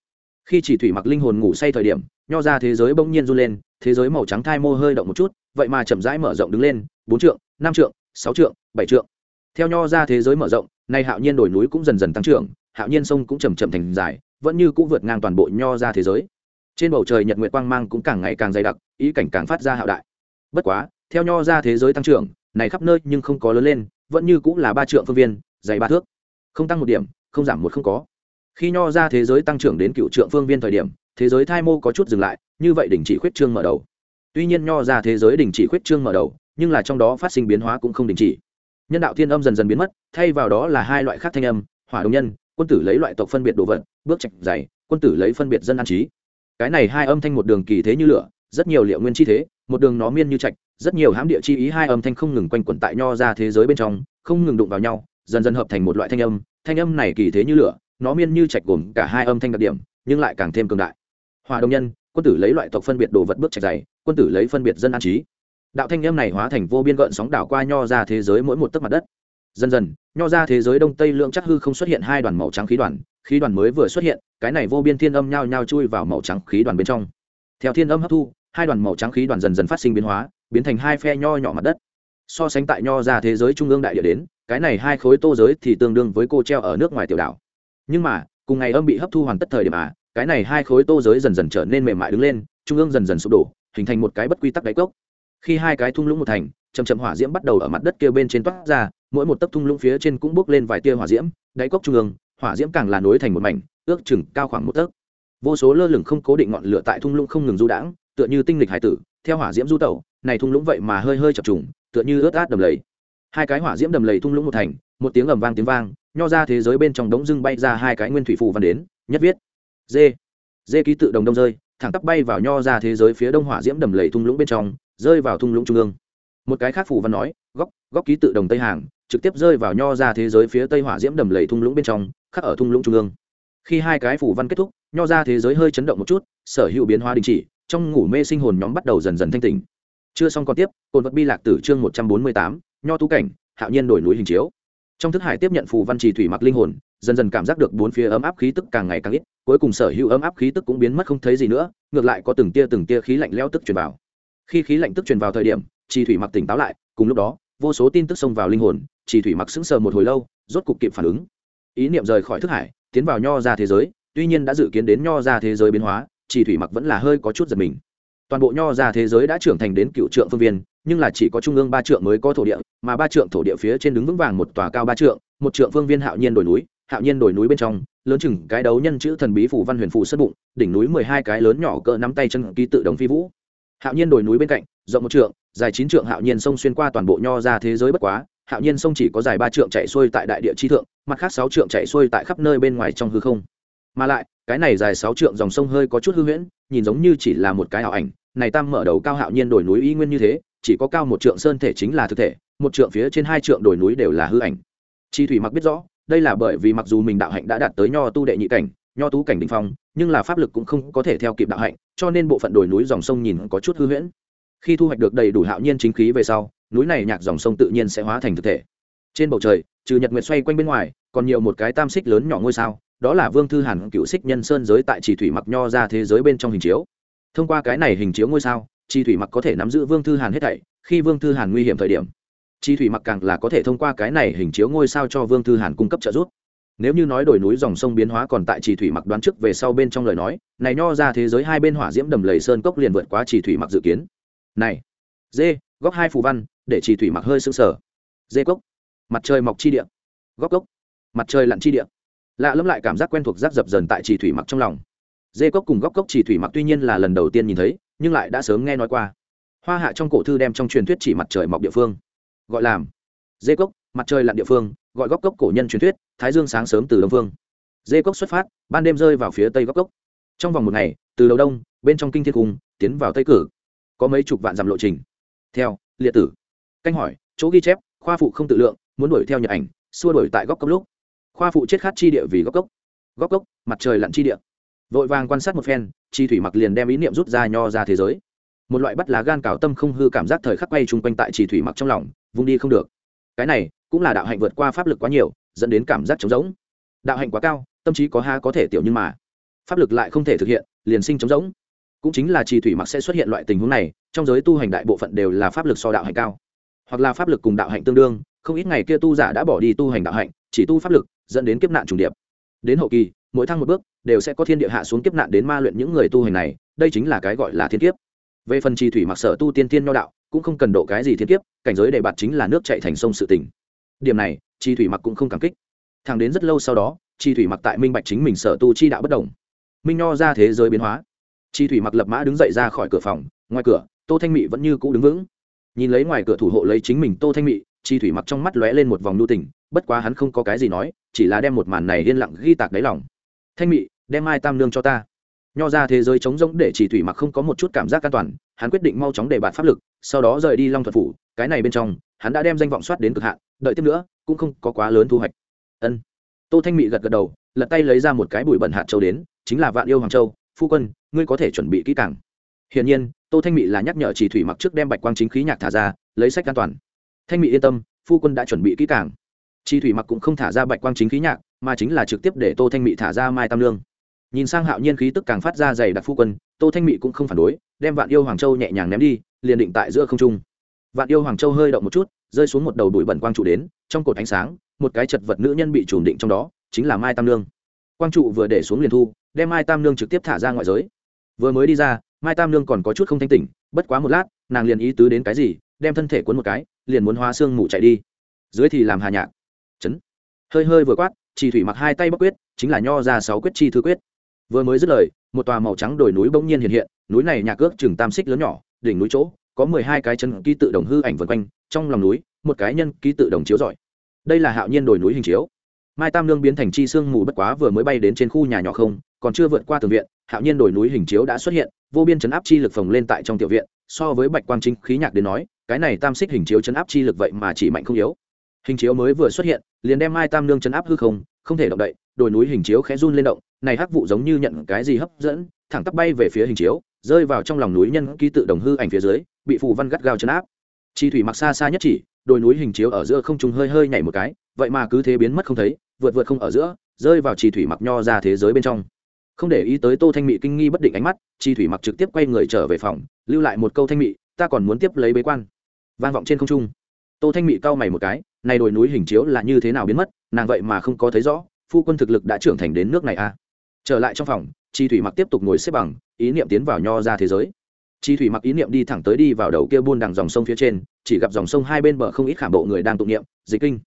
khi chỉ thủy mặc linh hồn ngủ say thời điểm, nho ra thế giới bỗng nhiên run lên, thế giới màu trắng thai mô hơi động một chút, vậy mà chậm rãi mở rộng đứng lên, bốn trượng, năm trượng, sáu trượng, bảy trượng. Theo nho ra thế giới mở rộng, nay hạo nhiên đổi núi cũng dần dần tăng trưởng, hạo nhiên sông cũng chầm chậm thành dài, vẫn như cũng vượt ngang toàn bộ nho ra thế giới. Trên bầu trời nhật nguyệt quang mang cũng càng ngày càng dày đặc, ý cảnh càng phát ra hạo đại. Bất quá, theo nho ra thế giới tăng trưởng, này khắp nơi nhưng không có lớn lên, vẫn như cũng là ba trượng phương viên, dày ba thước. Không tăng một điểm, không giảm một không có khi nho ra thế giới tăng trưởng đến cựu trượng phương viên thời điểm, thế giới thai mô có chút dừng lại, như vậy đình chỉ khuyết trương mở đầu. Tuy nhiên nho ra thế giới đình chỉ khuyết trương mở đầu, nhưng là trong đó phát sinh biến hóa cũng không đình chỉ. Nhân đạo thiên âm dần dần biến mất, thay vào đó là hai loại khác thanh âm, hỏa đồng nhân, quân tử lấy loại tộc phân biệt đồ vật, bước chạch dày, quân tử lấy phân biệt dân an trí. Cái này hai âm thanh một đường kỳ thế như lửa, rất nhiều liệu nguyên chi thế, một đường nó miên như trạch, rất nhiều hãm địa chi ý hai âm thanh không ngừng quanh quẩn tại nho ra thế giới bên trong, không ngừng đụng vào nhau, dần dần hợp thành một loại thanh âm thanh âm này kỳ thế như lửa nó miên như trạch gồm cả hai âm thanh đặc điểm, nhưng lại càng thêm cường đại. Hòa đồng nhân, quân tử lấy loại tộc phân biệt đồ vật bước trạch dày, quân tử lấy phân biệt dân an trí. Đạo thanh âm này hóa thành vô biên gợn sóng đảo qua nho ra thế giới mỗi một tấc mặt đất. Dần dần, nho ra thế giới đông tây lượng chắc hư không xuất hiện hai đoàn màu trắng khí đoàn khí đoàn mới vừa xuất hiện, cái này vô biên thiên âm nhao nhao chui vào màu trắng khí đoàn bên trong. Theo thiên âm hấp thu, hai đoàn màu trắng khí đoàn dần dần phát sinh biến hóa, biến thành hai phe nho nhỏ mặt đất. So sánh tại nho ra thế giới trung ương đại địa đến, cái này hai khối tô giới thì tương đương với cô treo ở nước ngoài tiểu đảo nhưng mà, cùng ngày âm bị hấp thu hoàn tất thời điểm à cái này hai khối tô giới dần dần trở nên mềm mại đứng lên, trung ương dần dần sụp đổ, hình thành một cái bất quy tắc đáy cốc. Khi hai cái thung lũng một thành chầm chậm hỏa diễm bắt đầu ở mặt đất kia bên trên toát ra, mỗi một tấc thung lũng phía trên cũng bốc lên vài tia hỏa diễm, đáy cốc trung ương, hỏa diễm càng là nối thành một mảnh, ước chừng cao khoảng một tấc. Vô số lơ lửng không cố định ngọn lửa tại thung lũng không ngừng du đãng, tựa như tinh lịch hải tử, theo hỏa diễm du tẩu, này thung lũng vậy mà hơi hơi chập trùng, tựa như ướt át đầm lầy. Hai cái hỏa diễm đầm lầy thung lũng một thành, một tiếng ầm vang tiếng vang nho ra thế giới bên trong đống dưng bay ra hai cái nguyên thủy phù văn đến, nhất viết dê dê ký tự đồng đông rơi, thẳng tắp bay vào nho ra thế giới phía đông hỏa diễm đầm lầy thung lũng bên trong, rơi vào thung lũng trung ương. Một cái khác phù văn nói, góc góc ký tự đồng tây hàng, trực tiếp rơi vào nho ra thế giới phía tây hỏa diễm đầm lầy thung lũng bên trong, khắc ở thung lũng trung ương. Khi hai cái phù văn kết thúc, nho ra thế giới hơi chấn động một chút, sở hữu biến hóa đình chỉ, trong ngủ mê sinh hồn nhóm bắt đầu dần dần thanh tỉnh. Chưa xong còn tiếp cồn vật bi lạc tử chương một trăm bốn mươi tám, nho tú cảnh, hạo nhiên đổi núi hình chiếu trong thức hải tiếp nhận phù văn trì thủy mặc linh hồn, dần dần cảm giác được bốn phía ấm áp khí tức càng ngày càng ít, cuối cùng sở hữu ấm áp khí tức cũng biến mất không thấy gì nữa, ngược lại có từng tia từng tia khí lạnh leo tức truyền vào. Khi khí lạnh tức truyền vào thời điểm, trì thủy mặc tỉnh táo lại, cùng lúc đó, vô số tin tức xông vào linh hồn, trì thủy mặc sững sờ một hồi lâu, rốt cục kịp phản ứng. Ý niệm rời khỏi thức hải, tiến vào nho ra thế giới, tuy nhiên đã dự kiến đến nho ra thế giới biến hóa, trì thủy mặc vẫn là hơi có chút giật mình. Toàn bộ nho ra thế giới đã trưởng thành đến cựu trượng phương viên nhưng là chỉ có trung ương ba trượng mới có thổ địa, mà ba trượng thổ địa phía trên đứng vững vàng một tòa cao ba trượng, một trượng phương viên hạo nhiên đồi núi, hạo nhiên đồi núi bên trong, lớn chừng cái đấu nhân chữ thần bí phủ văn huyền phủ sân bụng, đỉnh núi mười hai cái lớn nhỏ cỡ nắm tay chân ký tự đồng phi vũ. Hạo nhiên đồi núi bên cạnh, rộng một trượng, dài chín trượng hạo nhiên sông xuyên qua toàn bộ nho ra thế giới bất quá, hạo nhiên sông chỉ có dài ba trượng chạy xuôi tại đại địa chi thượng, mặt khác sáu trượng chạy xuôi tại khắp nơi bên ngoài trong hư không. Mà lại, cái này dài sáu trượng dòng sông hơi có chút hư huyễn, nhìn giống như chỉ là một cái ảo ảnh, này tam mở đầu cao hạo nhiên đồi núi y nguyên như thế chỉ có cao một trượng sơn thể chính là thực thể, một trượng phía trên hai trượng đồi núi đều là hư ảnh. Chi thủy mặc biết rõ, đây là bởi vì mặc dù mình đạo hạnh đã đạt tới nho tu đệ nhị cảnh, nho tú cảnh đình phong, nhưng là pháp lực cũng không có thể theo kịp đạo hạnh, cho nên bộ phận đồi núi dòng sông nhìn có chút hư huyễn. Khi thu hoạch được đầy đủ hạo nhiên chính khí về sau, núi này nhạc dòng sông tự nhiên sẽ hóa thành thực thể. Trên bầu trời, trừ nhật nguyệt xoay quanh bên ngoài, còn nhiều một cái tam xích lớn nhỏ ngôi sao, đó là vương thư hàn cựu xích nhân sơn giới tại chỉ thủy mặc nho ra thế giới bên trong hình chiếu. Thông qua cái này hình chiếu ngôi sao chi thủy mặc có thể nắm giữ vương thư hàn hết thảy, khi vương thư hàn nguy hiểm thời điểm, chi thủy mặc càng là có thể thông qua cái này hình chiếu ngôi sao cho vương thư hàn cung cấp trợ giúp. Nếu như nói đổi núi dòng sông biến hóa còn tại chỉ thủy mặc đoán trước về sau bên trong lời nói, này nho ra thế giới hai bên hỏa diễm đầm lầy sơn cốc liền vượt quá chỉ thủy mặc dự kiến. Này, dê, góc hai phù văn, để chỉ thủy mặc hơi sững sờ. Dê cốc, mặt trời mọc chi địa. Góc cốc, mặt trời lặn chi địa. Lạ lẫm lại cảm giác quen thuộc rác dập dần tại chỉ thủy mặc trong lòng. Dê cốc cùng góc cốc chỉ thủy mặc tuy nhiên là lần đầu tiên nhìn thấy nhưng lại đã sớm nghe nói qua. Hoa hạ trong cổ thư đem trong truyền thuyết chỉ mặt trời mọc địa phương, gọi làm dê cốc, mặt trời lặn địa phương, gọi góc cốc cổ nhân truyền thuyết, thái dương sáng sớm từ đông phương. Dê cốc xuất phát, ban đêm rơi vào phía tây góc cốc. Trong vòng một ngày, từ đầu đông, bên trong kinh thiên cung, tiến vào tây cử. Có mấy chục vạn dặm lộ trình. Theo, liệt tử. Canh hỏi, chỗ ghi chép, khoa phụ không tự lượng, muốn đuổi theo nhật ảnh, xua đuổi tại góc cốc lúc. Khoa phụ chết khát chi địa vì góc cốc. Góc cốc, mặt trời lặn chi địa vội vàng quan sát một phen, chi thủy mặc liền đem ý niệm rút ra nho ra thế giới. Một loại bắt lá gan cào tâm không hư cảm giác thời khắc quay chung quanh tại chi thủy mặc trong lòng, vung đi không được. Cái này, cũng là đạo hạnh vượt qua pháp lực quá nhiều, dẫn đến cảm giác trống rỗng. Đạo hạnh quá cao, tâm trí có ha có thể tiểu nhưng mà. Pháp lực lại không thể thực hiện, liền sinh trống rỗng. Cũng chính là trì thủy mặc sẽ xuất hiện loại tình huống này, trong giới tu hành đại bộ phận đều là pháp lực so đạo hạnh cao. Hoặc là pháp lực cùng đạo hạnh tương đương, không ít ngày kia tu giả đã bỏ đi tu hành đạo hạnh, chỉ tu pháp lực, dẫn đến kiếp nạn trùng điệp. Đến hậu kỳ mỗi thăng một bước, đều sẽ có thiên địa hạ xuống kiếp nạn đến ma luyện những người tu hành này, đây chính là cái gọi là thiên kiếp. Về phần trì thủy mặc sở tu tiên tiên nho đạo, cũng không cần độ cái gì thiên kiếp, cảnh giới đề bạt chính là nước chạy thành sông sự tỉnh điểm này chi thủy mặc cũng không cảm kích. Thẳng đến rất lâu sau đó chi thủy mặc tại minh bạch chính mình sở tu chi đạo bất đồng. Minh nho ra thế giới biến hóa. Chi thủy mặc lập mã đứng dậy ra khỏi cửa phòng, ngoài cửa, tô thanh mị vẫn như cũ đứng vững. Nhìn lấy ngoài cửa thủ hộ lấy chính mình tô thanh mị chi thủy mặc trong mắt lóe lên một vòng nhu tình, bất quá hắn không có cái gì nói, chỉ là đem một màn này yên lặng ghi tạc đáy lòng thanh mị, đem mai tam nương cho ta. Nho ra thế giới trống rỗng để chỉ thủy mặc không có một chút cảm giác an toàn, hắn quyết định mau chóng để bạt pháp lực, sau đó rời đi long thuật phủ, cái này bên trong, hắn đã đem danh vọng soát đến cực hạn, đợi tiếp nữa, cũng không có quá lớn thu hoạch. Ân. Tô thanh mị gật gật đầu, lật tay lấy ra một cái bụi bẩn hạt châu đến, chính là vạn yêu hoàng châu. Phu quân, ngươi có thể chuẩn bị kỹ càng. Hiển nhiên, tô thanh mị là nhắc nhở chỉ thủy mặc trước đem bạch quang chính khí nhạc thả ra, lấy sách an toàn. Thanh mị yên tâm, phu quân đã chuẩn bị kỹ càng. Chỉ thủy mặc cũng không thả ra bạch quang chính khí nhạc mà chính là trực tiếp để tô thanh mị thả ra mai tam lương. Nhìn sang hạo nhiên khí tức càng phát ra dày đặc phu quân, tô thanh mị cũng không phản đối, đem vạn yêu hoàng châu nhẹ nhàng ném đi, liền định tại giữa không trung. Vạn yêu hoàng châu hơi động một chút, rơi xuống một đầu bụi bẩn quang trụ đến, trong cột ánh sáng, một cái chật vật nữ nhân bị trùm định trong đó, chính là mai tam lương. Quang trụ vừa để xuống liền thu, đem mai tam lương trực tiếp thả ra ngoại giới. Vừa mới đi ra, mai tam lương còn có chút không thanh tỉnh, bất quá một lát, nàng liền ý tứ đến cái gì, đem thân thể cuốn một cái, liền muốn hóa xương mù chạy đi. Dưới thì làm hà nhạc. Chấn. Hơi hơi vừa quát chỉ thủy mặc hai tay bắc quyết, chính là nho ra sáu quyết chi thư quyết. Vừa mới dứt lời, một tòa màu trắng đồi núi bỗng nhiên hiện hiện, núi này nhà cước chừng tam xích lớn nhỏ, đỉnh núi chỗ, có mười hai cái chân ký tự đồng hư ảnh vần quanh, trong lòng núi, một cái nhân ký tự đồng chiếu giỏi đây là hạo nhiên đồi núi hình chiếu. Mai tam lương biến thành chi sương mù bất quá vừa mới bay đến trên khu nhà nhỏ không, còn chưa vượt qua tường viện, hạo nhiên đồi núi hình chiếu đã xuất hiện, vô biên chấn áp chi lực phồng lên tại trong tiểu viện, so với bạch quang chính khí nhạc đến nói, cái này tam xích hình chiếu chấn áp chi lực vậy mà chỉ mạnh không yếu hình chiếu mới vừa xuất hiện, liền đem mai tam nương chấn áp hư không không thể động đậy, đồi núi hình chiếu khẽ run lên động, này hắc vụ giống như nhận cái gì hấp dẫn, thẳng tắp bay về phía hình chiếu, rơi vào trong lòng núi nhân ký tự đồng hư ảnh phía dưới, bị phù văn gắt gao chấn áp. Chi thủy mặc xa xa nhất chỉ, đồi núi hình chiếu ở giữa không trung hơi hơi nhảy một cái, vậy mà cứ thế biến mất không thấy, vượt vượt không ở giữa, rơi vào chi thủy mặc nho ra thế giới bên trong. Không để ý tới tô thanh mị kinh nghi bất định ánh mắt, chi thủy mặc trực tiếp quay người trở về phòng, lưu lại một câu thanh mị, ta còn muốn tiếp lấy bế quan. Vang vọng trên không trung. Tô thanh mị cau mày một cái này đồi núi hình chiếu là như thế nào biến mất, nàng vậy mà không có thấy rõ, phu quân thực lực đã trưởng thành đến nước này à? Trở lại trong phòng, chi thủy mặc tiếp tục ngồi xếp bằng, ý niệm tiến vào nho ra thế giới. Chi thủy mặc ý niệm đi thẳng tới đi vào đầu kia buôn đằng dòng sông phía trên, chỉ gặp dòng sông hai bên bờ không ít khảm bộ người đang tụng niệm, dịch kinh.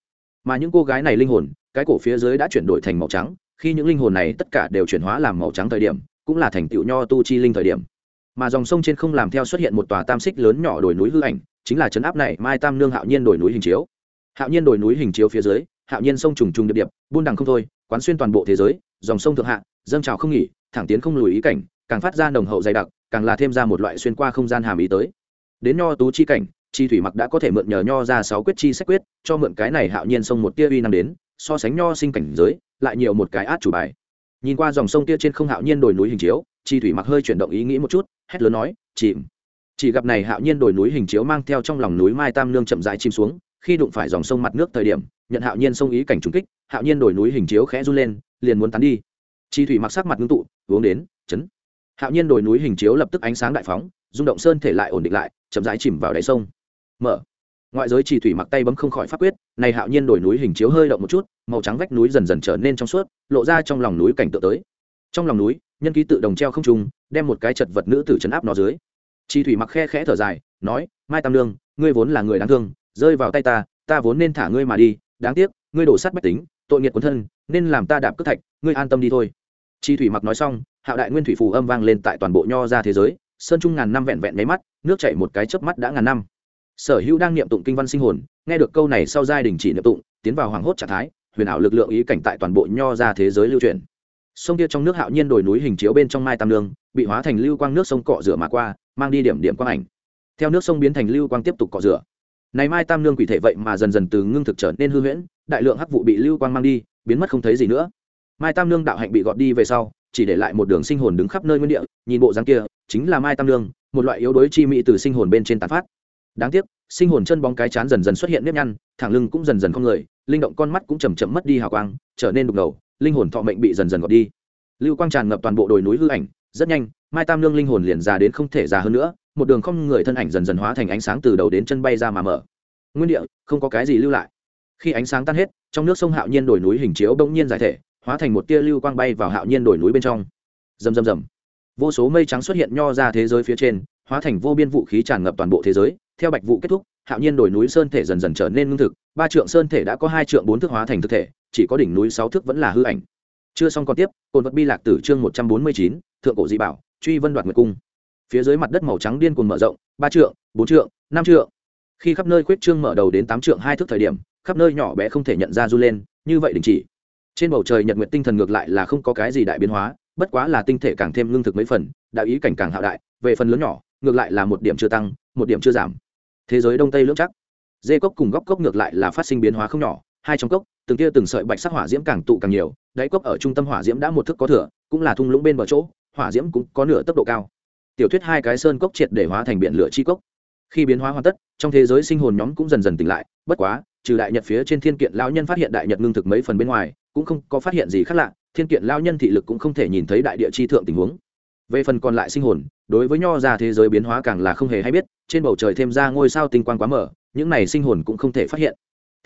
Mà những cô gái này linh hồn, cái cổ phía dưới đã chuyển đổi thành màu trắng, khi những linh hồn này tất cả đều chuyển hóa làm màu trắng thời điểm, cũng là thành tựu nho tu chi linh thời điểm. Mà dòng sông trên không làm theo xuất hiện một tòa tam xích lớn nhỏ đồi núi hư ảnh, chính là chấn áp này mai tam nương hạo nhiên đồi núi hình chiếu hạo nhiên đồi núi hình chiếu phía dưới, hạo nhiên sông trùng trùng điệp điệp, buôn đằng không thôi, quán xuyên toàn bộ thế giới, dòng sông thượng hạ, dâng trào không nghỉ, thẳng tiến không lùi ý cảnh, càng phát ra nồng hậu dày đặc, càng là thêm ra một loại xuyên qua không gian hàm ý tới. Đến nho tú chi cảnh, chi thủy mặc đã có thể mượn nhờ nho ra sáu quyết chi sách quyết, cho mượn cái này hạo nhiên sông một tia uy năng đến, so sánh nho sinh cảnh giới, lại nhiều một cái át chủ bài. Nhìn qua dòng sông tia trên không hạo nhiên đồi núi hình chiếu, chi thủy mặc hơi chuyển động ý nghĩ một chút, hét lớn nói, chìm. Chỉ gặp này hạo nhiên đồi núi hình chiếu mang theo trong lòng núi mai tam nương chậm rãi chìm xuống khi đụng phải dòng sông mặt nước thời điểm, nhận hạo nhiên sông ý cảnh trùng kích, hạo nhiên đổi núi hình chiếu khẽ run lên, liền muốn tán đi. Chi thủy mặc sắc mặt ngưng tụ, uống đến, chấn. Hạo nhiên đổi núi hình chiếu lập tức ánh sáng đại phóng, rung động sơn thể lại ổn định lại, chậm rãi chìm vào đáy sông. Mở. Ngoại giới chỉ thủy mặc tay bấm không khỏi pháp quyết, này hạo nhiên đổi núi hình chiếu hơi động một chút, màu trắng vách núi dần dần trở nên trong suốt, lộ ra trong lòng núi cảnh tượng tới. Trong lòng núi, nhân ký tự đồng treo không trung, đem một cái chật vật nữ tử chấn áp nó dưới. Chi thủy mặc khe khẽ thở dài, nói, mai tam lương ngươi vốn là người đáng thương rơi vào tay ta ta vốn nên thả ngươi mà đi, đáng tiếc, ngươi đổ sát bách tính, tội nghiệt quân thân, nên làm ta đạp cất thạch, ngươi an tâm đi thôi. Chi thủy mặc nói xong, hạo đại nguyên thủy phù âm vang lên tại toàn bộ nho ra thế giới, sơn trung ngàn năm vẹn vẹn mấy mắt, nước chảy một cái chớp mắt đã ngàn năm. Sở hữu đang niệm tụng kinh văn sinh hồn, nghe được câu này sau giai đình chỉ niệm tụng, tiến vào hoàng hốt trạng thái, huyền ảo lực lượng ý cảnh tại toàn bộ nho ra thế giới lưu truyền. Sông kia trong nước hạo nhiên đồi núi hình chiếu bên trong mai tam lương bị hóa thành lưu quang nước sông cọ rửa mà qua, mang đi điểm điểm quang ảnh. Theo nước sông biến thành lưu quang tiếp tục cọ rửa này mai tam Nương quỷ thể vậy mà dần dần từ ngưng thực trở nên hư huyễn đại lượng hắc vụ bị lưu quang mang đi biến mất không thấy gì nữa. Mai tam Nương đạo hạnh bị gọt đi về sau chỉ để lại một đường sinh hồn đứng khắp nơi nguyên địa nhìn bộ dáng kia chính là mai tam Nương, một loại yếu đuối chi mỹ từ sinh hồn bên trên tán phát. Đáng tiếc sinh hồn chân bóng cái chán dần dần xuất hiện nếp nhăn thẳng lưng cũng dần dần không người linh động con mắt cũng chầm chậm mất đi hào quang trở nên đục ngầu linh hồn thọ mệnh bị dần dần gọt đi. Lưu quang tràn ngập toàn bộ đồi núi hư ảnh rất nhanh mai tam Nương linh hồn liền già đến không thể già hơn nữa một đường không người thân ảnh dần dần hóa thành ánh sáng từ đầu đến chân bay ra mà mở. Nguyên địa, không có cái gì lưu lại. Khi ánh sáng tan hết, trong nước sông hạo nhiên đồi núi hình chiếu bỗng nhiên giải thể, hóa thành một tia lưu quang bay vào hạo nhiên đồi núi bên trong. Rầm rầm rầm. Vô số mây trắng xuất hiện nho ra thế giới phía trên, hóa thành vô biên vũ khí tràn ngập toàn bộ thế giới. Theo bạch vụ kết thúc, hạo nhiên đồi núi sơn thể dần dần trở nên ngưng thực. Ba trượng sơn thể đã có hai trượng bốn thước hóa thành thực thể, chỉ có đỉnh núi sáu thước vẫn là hư ảnh. Chưa xong còn tiếp cồn vật bi lạc tử chương một trăm bốn mươi chín, thượng cổ dị bảo, truy vân đoạt nguyệt cung phía dưới mặt đất màu trắng điên cuồng mở rộng, ba trượng, bốn trượng, năm trượng. Khi khắp nơi khuyết trương mở đầu đến tám trượng hai thước thời điểm, khắp nơi nhỏ bé không thể nhận ra du lên, như vậy đình chỉ. Trên bầu trời nhật nguyệt tinh thần ngược lại là không có cái gì đại biến hóa, bất quá là tinh thể càng thêm lương thực mấy phần đạo ý cảnh càng hạo đại, về phần lớn nhỏ, ngược lại là một điểm chưa tăng, một điểm chưa giảm. Thế giới đông tây lưỡng chắc dê cốc cùng góc cốc ngược lại là phát sinh biến hóa không nhỏ, hai trong cốc, từng tia từng sợi bạch sắc hỏa diễm càng tụ càng nhiều, đáy cốc ở trung tâm hỏa diễm đã một thức có thừa, cũng là thung lũng bên bờ chỗ, hỏa diễm cũng có nửa tốc độ cao tiểu thuyết hai cái sơn cốc triệt để hóa thành biển lửa chi cốc. Khi biến hóa hoàn tất, trong thế giới sinh hồn nhóm cũng dần dần tỉnh lại, bất quá, trừ đại nhật phía trên thiên kiện lão nhân phát hiện đại nhật ngưng thực mấy phần bên ngoài, cũng không có phát hiện gì khác lạ, thiên kiện lão nhân thị lực cũng không thể nhìn thấy đại địa chi thượng tình huống. Về phần còn lại sinh hồn, đối với nho ra thế giới biến hóa càng là không hề hay biết, trên bầu trời thêm ra ngôi sao tinh quang quá mở, những này sinh hồn cũng không thể phát hiện.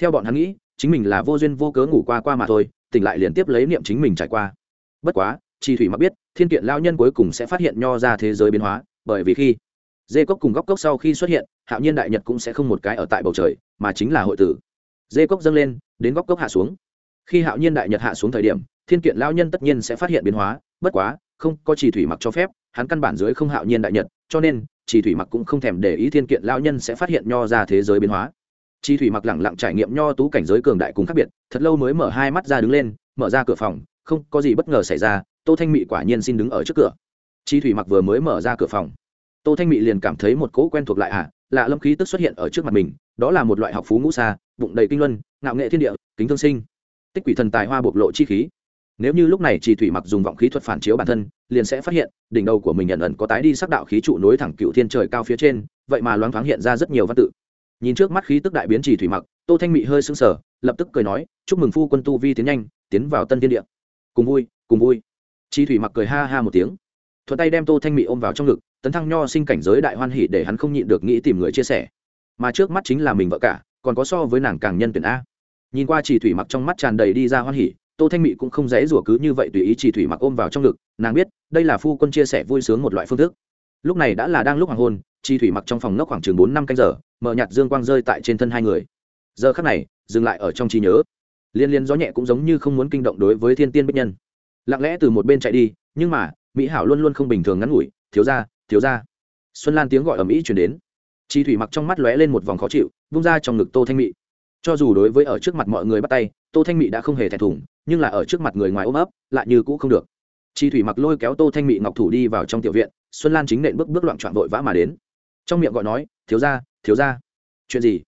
Theo bọn hắn nghĩ, chính mình là vô duyên vô cớ ngủ qua qua mà thôi, tỉnh lại liên tiếp lấy niệm chính mình trải qua. Bất quá chi thủy mặc biết, thiên kiện lao nhân cuối cùng sẽ phát hiện nho ra thế giới biến hóa, bởi vì khi dê cốc cùng góc cốc sau khi xuất hiện, hạo nhiên đại nhật cũng sẽ không một cái ở tại bầu trời, mà chính là hội tử. Dê cốc dâng lên, đến góc cốc hạ xuống. Khi hạo nhiên đại nhật hạ xuống thời điểm, thiên kiện lao nhân tất nhiên sẽ phát hiện biến hóa, bất quá, không có chỉ thủy mặc cho phép, hắn căn bản dưới không hạo nhiên đại nhật, cho nên chỉ thủy mặc cũng không thèm để ý thiên kiện lao nhân sẽ phát hiện nho ra thế giới biến hóa. Chi thủy mặc lẳng lặng trải nghiệm nho tú cảnh giới cường đại cùng khác biệt, thật lâu mới mở hai mắt ra đứng lên, mở ra cửa phòng, không có gì bất ngờ xảy ra tô thanh mị quả nhiên xin đứng ở trước cửa. Chi thủy mặc vừa mới mở ra cửa phòng. Tô thanh mị liền cảm thấy một cỗ quen thuộc lại ạ à, lạ lâm khí tức xuất hiện ở trước mặt mình đó là một loại học phú ngũ xa bụng đầy kinh luân ngạo nghệ thiên địa kính thương sinh. Tích quỷ thần tài hoa bộc lộ chi khí. Nếu như lúc này chỉ thủy mặc dùng vọng khí thuật phản chiếu bản thân liền sẽ phát hiện đỉnh đầu của mình nhận ẩn có tái đi sắc đạo khí trụ nối thẳng cựu thiên trời cao phía trên vậy mà loáng thoáng hiện ra rất nhiều văn tự. Nhìn trước mắt khí tức đại biến chỉ thủy mặc tô thanh mị hơi sưng sở lập tức cười nói chúc mừng phu quân tu vi tiến nhanh tiến vào tân thiên địa. Cùng vui cùng vui chi thủy mặc cười ha ha một tiếng. Thuận tay đem tô thanh mị ôm vào trong ngực, tấn thăng nho sinh cảnh giới đại hoan hỉ để hắn không nhịn được nghĩ tìm người chia sẻ. Mà trước mắt chính là mình vợ cả, còn có so với nàng càng nhân tuyển a. Nhìn qua chỉ thủy mặc trong mắt tràn đầy đi ra hoan hỉ, tô thanh mị cũng không dễ rủa cứ như vậy tùy ý chỉ thủy mặc ôm vào trong ngực, nàng biết, đây là phu quân chia sẻ vui sướng một loại phương thức. Lúc này đã là đang lúc hoàng hôn, chi thủy mặc trong phòng nốc khoảng chừng bốn năm canh giờ, mở nhạt dương quang rơi tại trên thân hai người. Giờ khắc này, dừng lại ở trong trí nhớ. Liên liên gió nhẹ cũng giống như không muốn kinh động đối với thiên tiên bích nhân lặng lẽ từ một bên chạy đi, nhưng mà, mỹ hảo luôn luôn không bình thường ngắn ngủi, thiếu ra thiếu ra xuân lan tiếng gọi ầm ĩ chuyển đến. Chi thủy mặc trong mắt lóe lên một vòng khó chịu, vung ra trong ngực tô thanh mị. Cho dù đối với ở trước mặt mọi người bắt tay, tô thanh mị đã không hề thẹn thùng, nhưng là ở trước mặt người ngoài ôm ấp, lại như cũ không được. Chi thủy mặc lôi kéo tô thanh mị ngọc thủ đi vào trong tiểu viện, xuân lan chính nện bước bước loạn trọn vội vã mà đến. Trong miệng gọi nói, thiếu ra thiếu ra chuyện gì?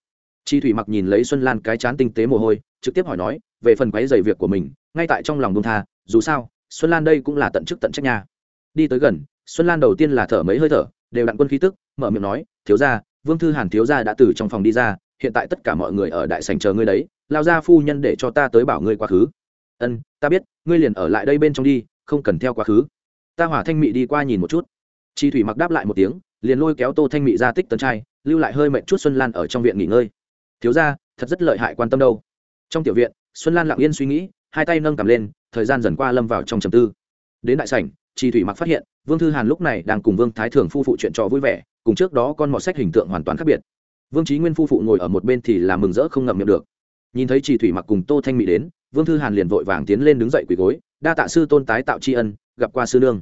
Chi thủy mặc nhìn lấy xuân lan cái chán tinh tế mồ hôi, trực tiếp hỏi nói về phần quấy dày việc của mình, ngay tại trong lòng đông tha, dù sao, xuân lan đây cũng là tận chức tận trách nha. Đi tới gần, xuân lan đầu tiên là thở mấy hơi thở, đều đặn quân khí tức, mở miệng nói, thiếu ra vương thư hàn thiếu ra đã từ trong phòng đi ra, hiện tại tất cả mọi người ở đại sành chờ ngươi đấy, lao ra phu nhân để cho ta tới bảo ngươi quá khứ. Ân, ta biết, ngươi liền ở lại đây bên trong đi, không cần theo quá khứ. Ta hỏa thanh mị đi qua nhìn một chút. Chi thủy mặc đáp lại một tiếng, liền lôi kéo tô thanh mị ra tích tấn trai, lưu lại hơi mệnh chút xuân lan ở trong viện nghỉ ngơi. Thiếu ra thật rất lợi hại quan tâm đâu. Trong tiểu viện xuân lan lặng yên suy nghĩ, hai tay nâng cầm lên, thời gian dần qua lâm vào trong trầm tư. Đến đại sảnh chi thủy mặc phát hiện, vương thư hàn lúc này đang cùng vương thái thường phu phụ chuyện trò vui vẻ, cùng trước đó con mọt sách hình tượng hoàn toàn khác biệt. Vương trí nguyên phu phụ ngồi ở một bên thì làm mừng rỡ không ngậm miệng được. Nhìn thấy chi thủy mặc cùng tô thanh mỹ đến, vương thư hàn liền vội vàng tiến lên đứng dậy quỳ gối, đa tạ sư tôn tái tạo tri ân, gặp qua sư nương.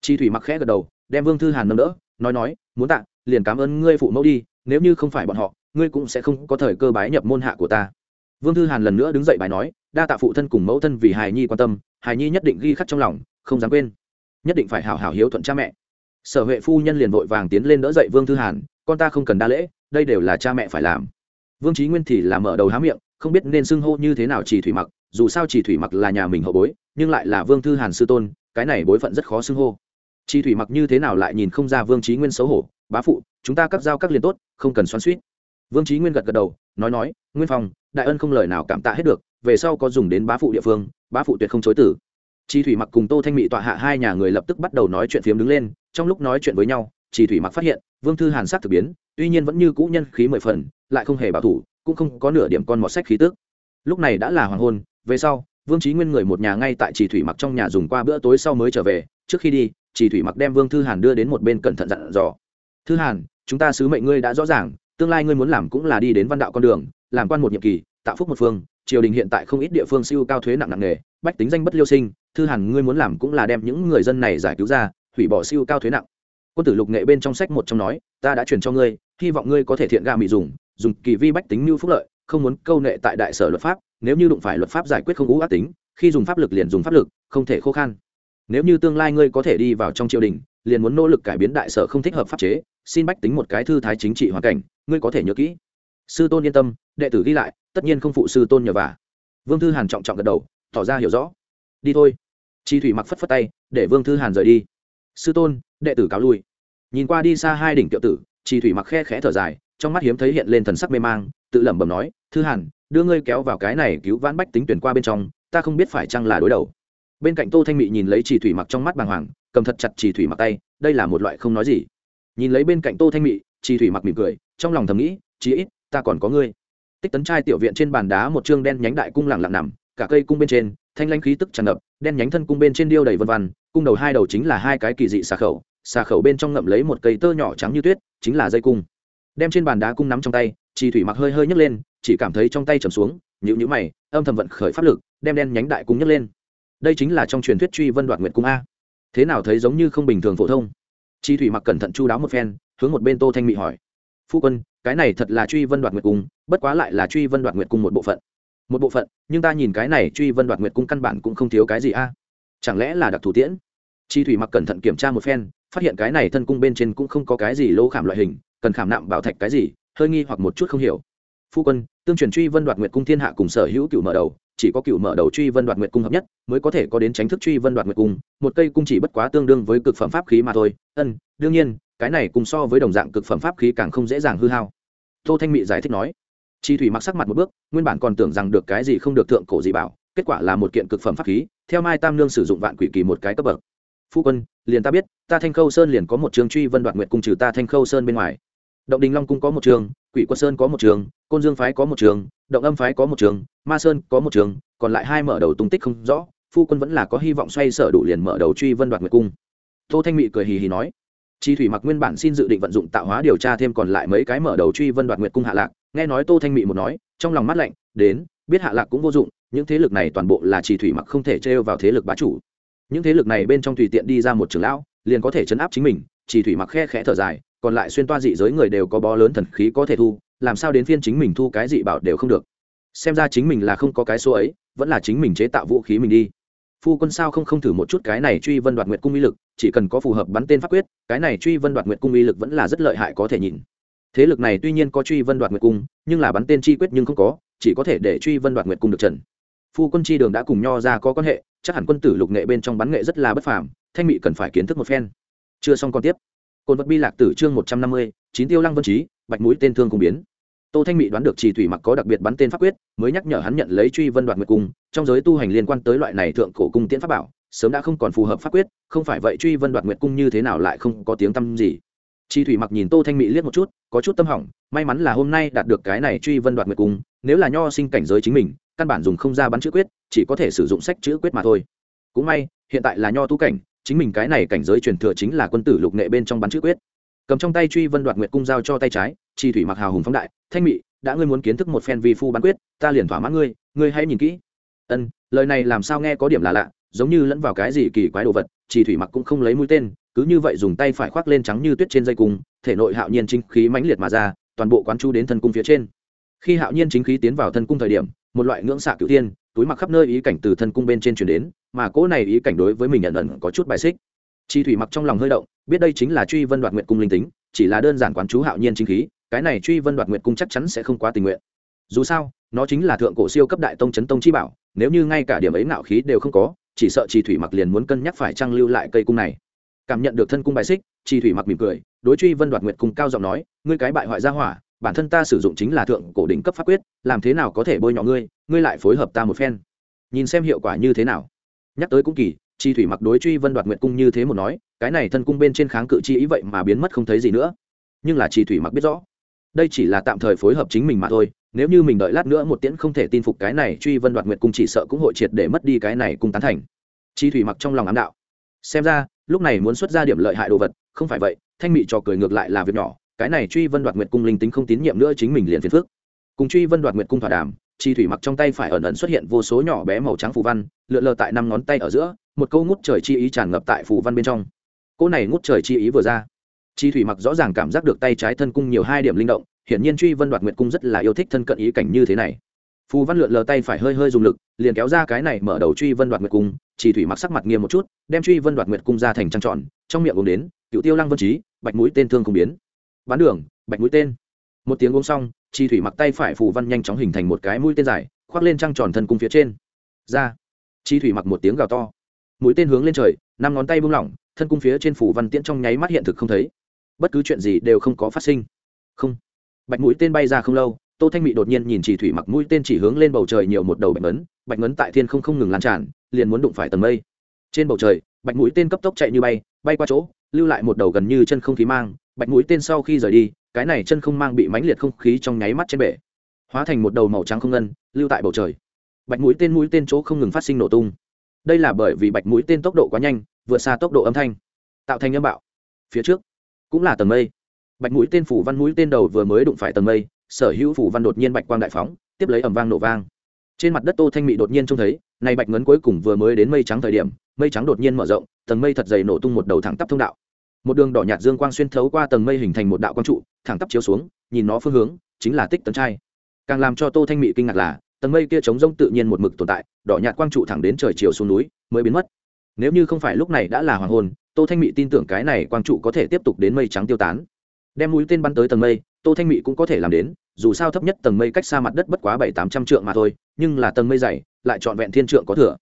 Chi thủy mặc khẽ gật đầu, đem vương thư hàn nâng đỡ, nói nói, muốn tạ, liền cảm ơn ngươi phụ mẫu đi, nếu như không phải bọn họ, ngươi cũng sẽ không có thời cơ bái nhập môn hạ của ta vương thư hàn lần nữa đứng dậy bài nói, đa tạ phụ thân cùng mẫu thân vì hài nhi quan tâm, hài nhi nhất định ghi khắc trong lòng, không dám quên. Nhất định phải hảo hảo hiếu thuận cha mẹ. Sở huệ phu nhân liền vội vàng tiến lên đỡ dậy vương thư hàn, con ta không cần đa lễ, đây đều là cha mẹ phải làm. Vương trí nguyên thì là mở đầu há miệng, không biết nên xưng hô như thế nào chỉ thủy mặc, dù sao chỉ thủy mặc là nhà mình hậu bối, nhưng lại là vương thư hàn sư tôn, cái này bối phận rất khó xưng hô. Chỉ thủy mặc như thế nào lại nhìn không ra vương trí nguyên xấu hổ, bá phụ, chúng ta cắt giao các liền tốt, không cần xoắn suýt vương trí nguyên gật gật đầu nói nói, nguyên phong, đại ân không lời nào cảm tạ hết được, về sau có dùng đến bá phụ địa phương, bá phụ tuyệt không chối tử. Chi thủy mặc cùng tô thanh mỹ tọa hạ hai nhà người lập tức bắt đầu nói chuyện phiếm đứng lên, trong lúc nói chuyện với nhau, chi thủy mặc phát hiện, vương thư hàn sắc thực biến, tuy nhiên vẫn như cũ nhân khí mười phần, lại không hề bảo thủ, cũng không có nửa điểm con mọt sách khí tước lúc này đã là hoàng hôn, về sau, vương trí nguyên người một nhà ngay tại chỉ thủy mặc trong nhà dùng qua bữa tối sau mới trở về, trước khi đi chỉ thủy mặc đem vương thư hàn đưa đến một bên cẩn thận dặn dò. Thư hàn, chúng ta sứ mệnh ngươi đã rõ ràng tương lai ngươi muốn làm cũng là đi đến văn đạo con đường, làm quan một nhiệm kỳ, tạo phúc một phương, triều đình hiện tại không ít địa phương siêu cao thuế nặng nặng nghề bách tính danh bất liêu sinh, thư hàn ngươi muốn làm cũng là đem những người dân này giải cứu ra, hủy bỏ siêu cao thuế nặng. Quân tử lục nghệ bên trong sách một trong nói, ta đã truyền cho ngươi, hy vọng ngươi có thể thiện gà mỹ dùng dùng kỳ vi bách tính mưu phúc lợi, không muốn câu nệ tại đại sở luật pháp, nếu như đụng phải luật pháp giải quyết không ú ác tính, khi dùng pháp lực liền dùng pháp lực, không thể khô khan. Nếu như tương lai ngươi có thể đi vào trong triều đình, liền muốn nỗ lực cải biến đại sở không thích hợp pháp chế, xin bách tính một cái thư thái chính trị hoàn cảnh ngươi có thể nhớ kỹ. Sư tôn yên tâm, đệ tử ghi lại, tất nhiên không phụ sư tôn nhờ vả. Vương thư hàn trọng trọng gật đầu, tỏ ra hiểu rõ. Đi thôi. Chi thủy mặc phất phất tay, để vương thư hàn rời đi. Sư tôn, đệ tử cáo lui. Nhìn qua đi xa hai đỉnh kiệu tử, chi thủy mặc khe khẽ thở dài, trong mắt hiếm thấy hiện lên thần sắc mê mang, tự lẩm bẩm nói, thư hàn, đưa ngươi kéo vào cái này cứu vãn bách tính tuyển qua bên trong, ta không biết phải chăng là đối đầu. Bên cạnh tô thanh mị nhìn lấy chỉ thủy mặc trong mắt bàng hoàng, cầm thật chặt chỉ thủy mặc tay, đây là một loại không nói gì. Nhìn lấy bên cạnh tô thanh mị Chi thủy mặc mỉm cười, trong lòng thầm nghĩ, chí ít, ta còn có ngươi. Tích tấn trai tiểu viện trên bàn đá một chương đen nhánh đại cung lẳng lặng nằm, cả cây cung bên trên, thanh lanh khí tức tràn ngập, đen nhánh thân cung bên trên điêu đầy vân văn, cung đầu hai đầu chính là hai cái kỳ dị xà khẩu xà khẩu bên trong ngậm lấy một cây tơ nhỏ trắng như tuyết, chính là dây cung. Đem trên bàn đá cung nắm trong tay, chi thủy mặc hơi hơi nhấc lên, chỉ cảm thấy trong tay trầm xuống nhữ nhữ mày, âm thầm vận khởi pháp lực, đem đen nhánh đại cung nhấc lên. Đây chính là trong truyền thuyết truy vân đoạt nguyện cung a. Thế nào thấy giống như không bình thường phổ thông? Chi thủy mặc cẩn thận chu đáo một phen hướng một bên tô thanh mỹ hỏi. Phu quân, cái này thật là truy vân đoạt nguyệt cung, bất quá lại là truy vân đoạt nguyệt cung một bộ phận. Một bộ phận? Nhưng ta nhìn cái này truy vân đoạt nguyệt cung căn bản cũng không thiếu cái gì a. Chẳng lẽ là đặc thù tiễn? Chi thủy mặc cẩn thận kiểm tra một phen, phát hiện cái này thân cung bên trên cũng không có cái gì lỗ khảm loại hình, cần khảm nạm bảo thạch cái gì, hơi nghi hoặc một chút không hiểu. Phu quân, tương truyền truy vân đoạt nguyệt cung thiên hạ cùng sở hữu cựu mở đầu, chỉ có cựu mở đầu truy vân đoạt nguyệt cung hợp nhất, mới có thể có đến tránh thức truy vân đoạt nguyệt cung, một cây cung chỉ bất quá tương đương với cực phẩm pháp khí mà thôi. Ân, đương nhiên cái này cùng so với đồng dạng cực phẩm pháp khí càng không dễ dàng hư hao. Tô thanh mị giải thích nói, chi thủy mặc sắc mặt một bước, nguyên bản còn tưởng rằng được cái gì không được thượng cổ gì bảo, kết quả là một kiện cực phẩm pháp khí, theo mai tam nương sử dụng vạn quỷ kỳ một cái cấp bậc. Phu quân, liền ta biết, ta thanh khâu sơn liền có một trường truy vân đoạn nguyện cung trừ ta thanh khâu sơn bên ngoài. Động đình long cung có một trường, quỷ quân sơn có một trường, côn dương phái có một trường, động âm phái có một trường, ma sơn có một trường, còn lại hai mở đầu tung tích không rõ, phu quân vẫn là có hy vọng xoay sở đủ liền mở đầu truy vân đoạt nguyệt cung. Tô thanh mị cười hì hì nói chi thủy mặc nguyên bản xin dự định vận dụng tạo hóa điều tra thêm còn lại mấy cái mở đầu truy vân đoạt nguyệt cung hạ lạc, nghe nói tô thanh mị một nói, trong lòng mắt lạnh, đến, biết hạ lạc cũng vô dụng, những thế lực này toàn bộ là chỉ thủy mặc không thể trêu vào thế lực bá chủ. Những thế lực này bên trong tùy tiện đi ra một trưởng lão, liền có thể chấn áp chính mình chỉ thủy mặc khe khẽ thở dài, còn lại xuyên toa dị giới người đều có bó lớn thần khí có thể thu, làm sao đến phiên chính mình thu cái dị bảo đều không được. Xem ra chính mình là không có cái số ấy, vẫn là chính mình chế tạo vũ khí mình đi phu quân sao không không thử một chút cái này truy vân đoạt nguyệt cung uy lực, chỉ cần có phù hợp bắn tên pháp quyết, cái này truy vân đoạt nguyệt cung uy lực vẫn là rất lợi hại có thể nhìn. Thế lực này tuy nhiên có truy vân đoạt nguyệt cung, nhưng là bắn tên chi quyết nhưng không có, chỉ có thể để truy vân đoạt nguyệt cung được trần. Phu quân chi đường đã cùng nho ra có quan hệ, chắc hẳn quân tử lục nghệ bên trong bắn nghệ rất là bất phàm, thanh mị cần phải kiến thức một phen. Chưa xong còn tiếp. Cồn vật bi lạc tử chương một trăm năm mươi, chín tiêu lăng vân trí, bạch mũi tên thương cùng biến tô thanh mị đoán được trì thủy mặc có đặc biệt bắn tên pháp quyết, mới nhắc nhở hắn nhận lấy truy vân đoạt nguyệt cung, trong giới tu hành liên quan tới loại này thượng cổ cung tiễn pháp bảo, sớm đã không còn phù hợp pháp quyết, không phải vậy truy vân đoạt nguyệt cung như thế nào lại không có tiếng tăm gì. Chi thủy mặc nhìn tô thanh mỹ liếc một chút, có chút tâm hỏng, may mắn là hôm nay đạt được cái này truy vân đoạt nguyệt cung, nếu là nho sinh cảnh giới chính mình, căn bản dùng không ra bắn chữ quyết, chỉ có thể sử dụng sách chữ quyết mà thôi. Cũng may, hiện tại là nho tu cảnh, chính mình cái này cảnh giới truyền thừa chính là quân tử lục nghệ bên trong bắn chữ quyết cầm trong tay truy vân đoạt nguyệt cung giao cho tay trái chi thủy mặc hào hùng phóng đại, thanh mị, đã ngươi muốn kiến thức một phen vi phu bán quyết, ta liền thỏa mãn ngươi ngươi hãy nhìn kỹ. Ân, lời này làm sao nghe có điểm là lạ, giống như lẫn vào cái gì kỳ quái đồ vật chi thủy mặc cũng không lấy mũi tên, cứ như vậy dùng tay phải khoác lên trắng như tuyết trên dây cung, thể nội hạo nhiên chính khí mãnh liệt mà ra, toàn bộ quán chu đến thân cung phía trên. Khi hạo nhiên chính khí tiến vào thân cung thời điểm, một loại ngưỡng xạ cửu thiên, túi mặc khắp nơi ý cảnh từ thân cung bên trên chuyển đến, mà cỗ này ý cảnh đối với mình nhận ẩn có chút bài xích chi thủy mặc trong lòng hơi động, biết đây chính là truy vân đoạt nguyện cung linh tính, chỉ là đơn giản quán chú hạo nhiên chính khí, cái này truy vân đoạt nguyện cung chắc chắn sẽ không quá tình nguyện. Dù sao, nó chính là thượng cổ siêu cấp đại tông chấn tông chi bảo, nếu như ngay cả điểm ấy nạo khí đều không có, chỉ sợ chi thủy mặc liền muốn cân nhắc phải trăng lưu lại cây cung này. Cảm nhận được thân cung bài xích, chi thủy mặc mỉm cười, đối truy vân đoạt nguyện cung cao giọng nói, ngươi cái bại hoại gia hỏa, bản thân ta sử dụng chính là thượng cổ đỉnh cấp pháp quyết, làm thế nào có thể bôi nhọ ngươi ngươi lại phối hợp ta một phen. Nhìn xem hiệu quả như thế nào. Nhắc tới cũng kỳ chi thủy mặc đối truy vân đoạt nguyện cung như thế một nói, cái này thân cung bên trên kháng cự chi ý vậy mà biến mất không thấy gì nữa. Nhưng là chi thủy mặc biết rõ, đây chỉ là tạm thời phối hợp chính mình mà thôi, nếu như mình đợi lát nữa một tiễn không thể tin phục cái này truy vân đoạt nguyện cung chỉ sợ cũng hội triệt để mất đi cái này cung tán thành. Chi thủy mặc trong lòng ám đạo. Xem ra, lúc này muốn xuất ra điểm lợi hại đồ vật, không phải vậy, thanh mị trò cười ngược lại là việc nhỏ, cái này truy vân đoạt nguyệt cung linh tính không tín nhiệm nữa chính mình liền phiền phước cùng truy vân đoạt nguyệt cung thỏa đàm chi thủy mặc trong tay phải ẩn ẩn xuất hiện vô số nhỏ bé màu trắng phù văn, lượn lờ tại năm ngón tay ở giữa, một câu ngút trời chi ý tràn ngập tại phù văn bên trong. Cô này ngút trời chi ý vừa ra, chi thủy mặc rõ ràng cảm giác được tay trái thân cung nhiều hai điểm linh động, hiển nhiên truy vân đoạt nguyệt cung rất là yêu thích thân cận ý cảnh như thế này. Phù văn lượn lờ tay phải hơi hơi dùng lực, liền kéo ra cái này mở đầu truy vân đoạt nguyệt cung, chi thủy mặc sắc mặt nghiêm một chút, đem truy vân đoạt nguyệt cung ra thành trăng tròn, trong miệng uống đến, cựu tiêu lăng vân trí, bạch mũi tên thương không biến. Bán đường, bạch mũi tên. Một tiếng uống xong chi thủy mặc tay phải phù văn nhanh chóng hình thành một cái mũi tên dài, khoác lên trăng tròn thân cung phía trên. Ra. Chi thủy mặc một tiếng gào to. Mũi tên hướng lên trời, năm ngón tay buông lỏng, thân cung phía trên phủ văn tiễn trong nháy mắt hiện thực không thấy. Bất cứ chuyện gì đều không có phát sinh. Không. Bạch mũi tên bay ra không lâu, tô thanh mị đột nhiên nhìn chỉ thủy mặc mũi tên chỉ hướng lên bầu trời nhiều một đầu bạch ngấn bạch ngấn tại thiên không không ngừng lan tràn, liền muốn đụng phải tầng mây. Trên bầu trời, bạch mũi tên cấp tốc chạy như bay bay qua chỗ, lưu lại một đầu gần như chân không khí mang, bạch mũi tên sau khi rời đi cái này chân không mang bị mãnh liệt không khí trong nháy mắt trên bể, hóa thành một đầu màu trắng không ngân, lưu tại bầu trời. Bạch mũi tên mũi tên chỗ không ngừng phát sinh nổ tung. Đây là bởi vì bạch mũi tên tốc độ quá nhanh, vượt xa tốc độ âm thanh, tạo thành âm bạo. Phía trước, cũng là tầng mây. Bạch mũi tên phủ văn mũi tên đầu vừa mới đụng phải tầng mây, sở hữu phủ văn đột nhiên bạch quang đại phóng, tiếp lấy ẩm vang nổ vang. Trên mặt đất tô thanh mị đột nhiên trông thấy, này bạch ngấn cuối cùng vừa mới đến mây trắng thời điểm, mây trắng đột nhiên mở rộng, tầng mây thật dày nổ tung một đầu thẳng tắp thông đạo một đường đỏ nhạt dương quang xuyên thấu qua tầng mây hình thành một đạo quang trụ, thẳng tắp chiếu xuống, nhìn nó phương hướng, chính là tích tấn trai. Càng làm cho tô thanh mỹ kinh ngạc là, tầng mây kia chống rông tự nhiên một mực tồn tại, đỏ nhạt quang trụ thẳng đến trời chiều xuống núi, mới biến mất. Nếu như không phải lúc này đã là hoàng hôn, tô thanh mỹ tin tưởng cái này quang trụ có thể tiếp tục đến mây trắng tiêu tán. Đem mũi tên bắn tới tầng mây, tô thanh mỹ cũng có thể làm đến, dù sao thấp nhất tầng mây cách xa mặt đất bất quá bảy tám trăm trượng mà thôi, nhưng là tầng mây dày, lại trọn vẹn thiên trượng có thừa.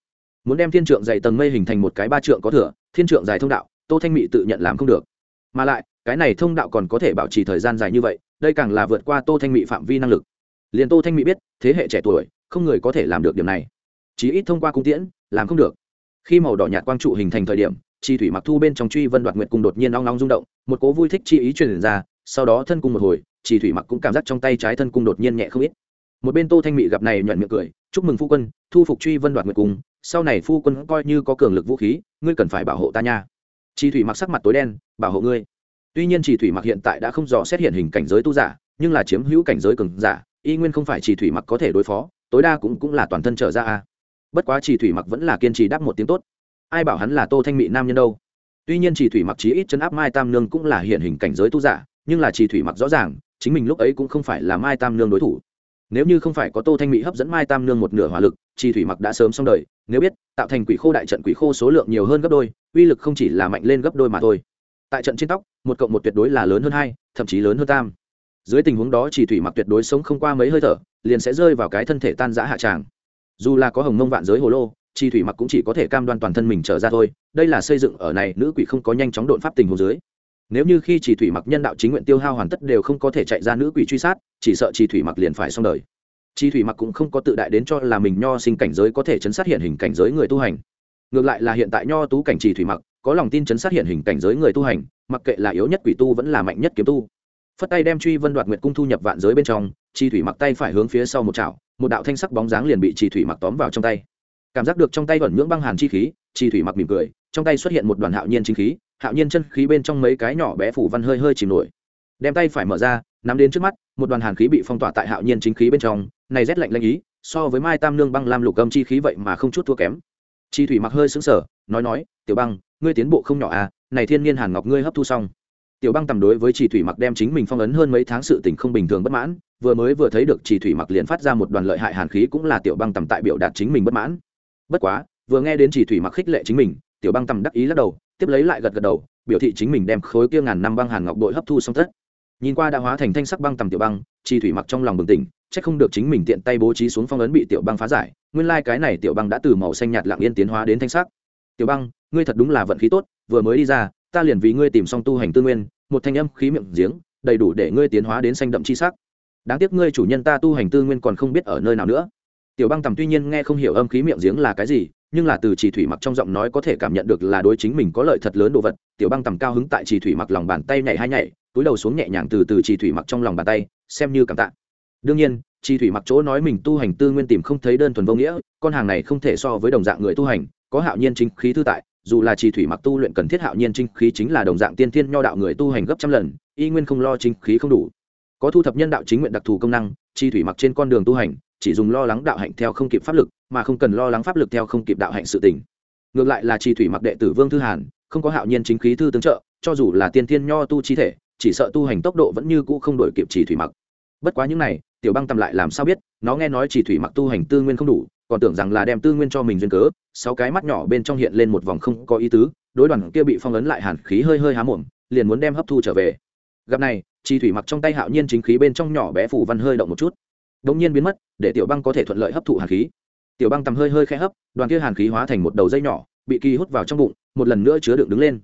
Muốn đem thiên trượng dày tầng mây hình thành một cái ba trượng có thừa, thiên trượng dài thông đạo tô thanh mị tự nhận làm không được. Mà lại, cái này thông đạo còn có thể bảo trì thời gian dài như vậy, đây càng là vượt qua tô thanh mị phạm vi năng lực. Liền tô thanh Mị biết, thế hệ trẻ tuổi, không người có thể làm được điểm này. Chí ít thông qua cung tiễn, làm không được. Khi màu đỏ nhạt quang trụ hình thành thời điểm, chi thủy mặc thu bên trong truy vân đoạt nguyệt cung đột nhiên long long rung động, một cố vui thích chi ý truyền ra, sau đó thân cung một hồi, chi thủy mặc cũng cảm giác trong tay trái thân cung đột nhiên nhẹ không ít. Một bên tô thanh Mị gặp này nhuận miệng cười, chúc mừng phu quân, thu phục truy vân đoạt nguyệt cung sau này phu quân coi như có cường lực vũ khí, ngươi cần phải bảo hộ ta nha chi thủy mặc sắc mặt tối đen, bảo hộ ngươi. Tuy nhiên chỉ thủy mặc hiện tại đã không dò xét hiện hình cảnh giới tu giả, nhưng là chiếm hữu cảnh giới cường giả, y nguyên không phải chỉ thủy mặc có thể đối phó, tối đa cũng cũng là toàn thân trở ra a. Bất quá chỉ thủy mặc vẫn là kiên trì đáp một tiếng tốt. Ai bảo hắn là tô thanh mỹ nam nhân đâu? Tuy nhiên chỉ thủy mặc chí ít chân áp mai tam nương cũng là hiện hình cảnh giới tu giả, nhưng là chỉ thủy mặc rõ ràng, chính mình lúc ấy cũng không phải là mai tam nương đối thủ nếu như không phải có tô thanh mỹ hấp dẫn mai tam nương một nửa hỏa lực chi thủy mặc đã sớm xong đời, nếu biết, tạo thành quỷ khô đại trận quỷ khô số lượng nhiều hơn gấp đôi, uy lực không chỉ là mạnh lên gấp đôi mà thôi. Tại trận trên tóc, một cộng một tuyệt đối là lớn hơn hai, thậm chí lớn hơn tam. Dưới tình huống đó chỉ thủy mặc tuyệt đối sống không qua mấy hơi thở, liền sẽ rơi vào cái thân thể tan giã hạ tràng. Dù là có hồng mông vạn giới hồ lô chi thủy mặc cũng chỉ có thể cam đoan toàn thân mình trở ra thôi, đây là xây dựng ở này nữ quỷ không có nhanh chóng đột pháp tình hồ dưới nếu như khi chỉ thủy mặc nhân đạo chính nguyện tiêu hao hoàn tất đều không có thể chạy ra nữ quỷ truy sát, chỉ sợ chỉ thủy mặc liền phải xong đời. Chỉ thủy mặc cũng không có tự đại đến cho là mình nho sinh cảnh giới có thể chấn sát hiện hình cảnh giới người tu hành. Ngược lại là hiện tại nho tú cảnh chỉ thủy mặc, có lòng tin chấn sát hiện hình cảnh giới người tu hành, mặc kệ là yếu nhất quỷ tu vẫn là mạnh nhất kiếm tu. Phất tay đem truy vân đoạt nguyệt cung thu nhập vạn giới bên trong chi thủy mặc tay phải hướng phía sau một chảo, một đạo thanh sắc bóng dáng liền bị chi thủy mặc tóm vào trong tay cảm giác được trong tay vẩn ngưỡng băng hàn chi khí chi thủy mặc mỉm cười, trong tay xuất hiện một đoàn hạo nhiên chính khí, hạo nhiên chân khí bên trong mấy cái nhỏ bé phủ văn hơi hơi chìm nổi. Đem tay phải mở ra, nắm đến trước mắt, một đoàn hàn khí bị phong tỏa tại hạo nhiên chính khí bên trong, này rét lạnh lanh ý, so với mai tam nương băng lam lục âm chi khí vậy mà không chút thua kém. Chi thủy mặc hơi sững sờ, nói nói, tiểu băng, ngươi tiến bộ không nhỏ à này thiên nhiên hàn ngọc ngươi hấp thu xong. Tiểu băng tầm đối với chỉ thủy mặc đem chính mình phong ấn hơn mấy tháng sự tình không bình thường bất mãn, vừa mới vừa thấy được chỉ thủy mặc liền phát ra một đoàn lợi hại hàn khí cũng là tiểu băng tầm tại biểu đạt chính mình bất mãn bất quá, vừa nghe đến chỉ thủy mặc khích lệ chính mình, tiểu băng tầm đắc ý lắc đầu, tiếp lấy lại gật gật đầu, biểu thị chính mình đem khối kia ngàn năm băng hàn ngọc bội hấp thu xong tất. Nhìn qua đã hóa thành thanh sắc băng tầm tiểu băng chi thủy mặc trong lòng bừng tỉnh, chắc không được chính mình tiện tay bố trí xuống phong ấn bị tiểu băng phá giải, nguyên lai cái này tiểu băng đã từ màu xanh nhạt lặng yên tiến hóa đến thanh sắc. Tiểu băng, ngươi thật đúng là vận khí tốt, vừa mới đi ra, ta liền vì ngươi tìm xong tu hành tư nguyên, một thanh âm khí miệng giếng, đầy đủ để ngươi tiến hóa đến xanh đậm chi sắc. Đáng tiếc ngươi chủ nhân ta tu hành tư nguyên còn không biết ở nơi nào nữa tiểu băng tầm tuy nhiên nghe không hiểu âm khí miệng giếng là cái gì, nhưng là từ chỉ thủy mặc trong giọng nói có thể cảm nhận được là đối chính mình có lợi thật lớn đồ vật. Tiểu băng tầm cao hứng tại chỉ thủy mặc lòng bàn tay nhảy hai nhảy, túi đầu xuống nhẹ nhàng từ từ chỉ thủy mặc trong lòng bàn tay, xem như cảm tạ. Đương nhiên, chỉ thủy mặc chỗ nói mình tu hành tư nguyên tìm không thấy đơn thuần vô nghĩa, con hàng này không thể so với đồng dạng người tu hành, có hạo nhiên chính khí thư tại, dù là chỉ thủy mặc tu luyện cần thiết hạo nhiên chính khí chính là đồng dạng tiên thiên nho đạo người tu hành gấp trăm lần, y nguyên không lo chính khí không đủ. Có thu thập nhân đạo chính nguyện đặc thù công năng chi thủy mặc trên con đường tu hành chỉ dùng lo lắng đạo hạnh theo không kịp pháp lực, mà không cần lo lắng pháp lực theo không kịp đạo hạnh sự tình. ngược lại là trì thủy mặc đệ tử vương thư hàn, không có hạo nhiên chính khí thư tướng trợ, cho dù là tiên thiên nho tu chi thể, chỉ sợ tu hành tốc độ vẫn như cũ không đổi kịp chỉ thủy mặc. Bất quá những này, tiểu băng tầm lại làm sao biết, nó nghe nói chỉ thủy mặc tu hành tư nguyên không đủ, còn tưởng rằng là đem tư nguyên cho mình duyên cớ, sáu cái mắt nhỏ bên trong hiện lên một vòng không có ý tứ, đối đoàn kia bị phong ấn lại hàn khí hơi hơi há mồm, liền muốn đem hấp thu trở về. Gặp này chi thủy mặc trong tay hạo nhiên chính khí bên trong nhỏ bé phủ văn hơi động một chút đột nhiên biến mất để tiểu băng có thể thuận lợi hấp thụ hàn khí. Tiểu băng tầm hơi hơi khẽ hấp đoàn kia hàn khí hóa thành một đầu dây nhỏ bị kỳ hút vào trong bụng một lần nữa chứa đựng đứng lên.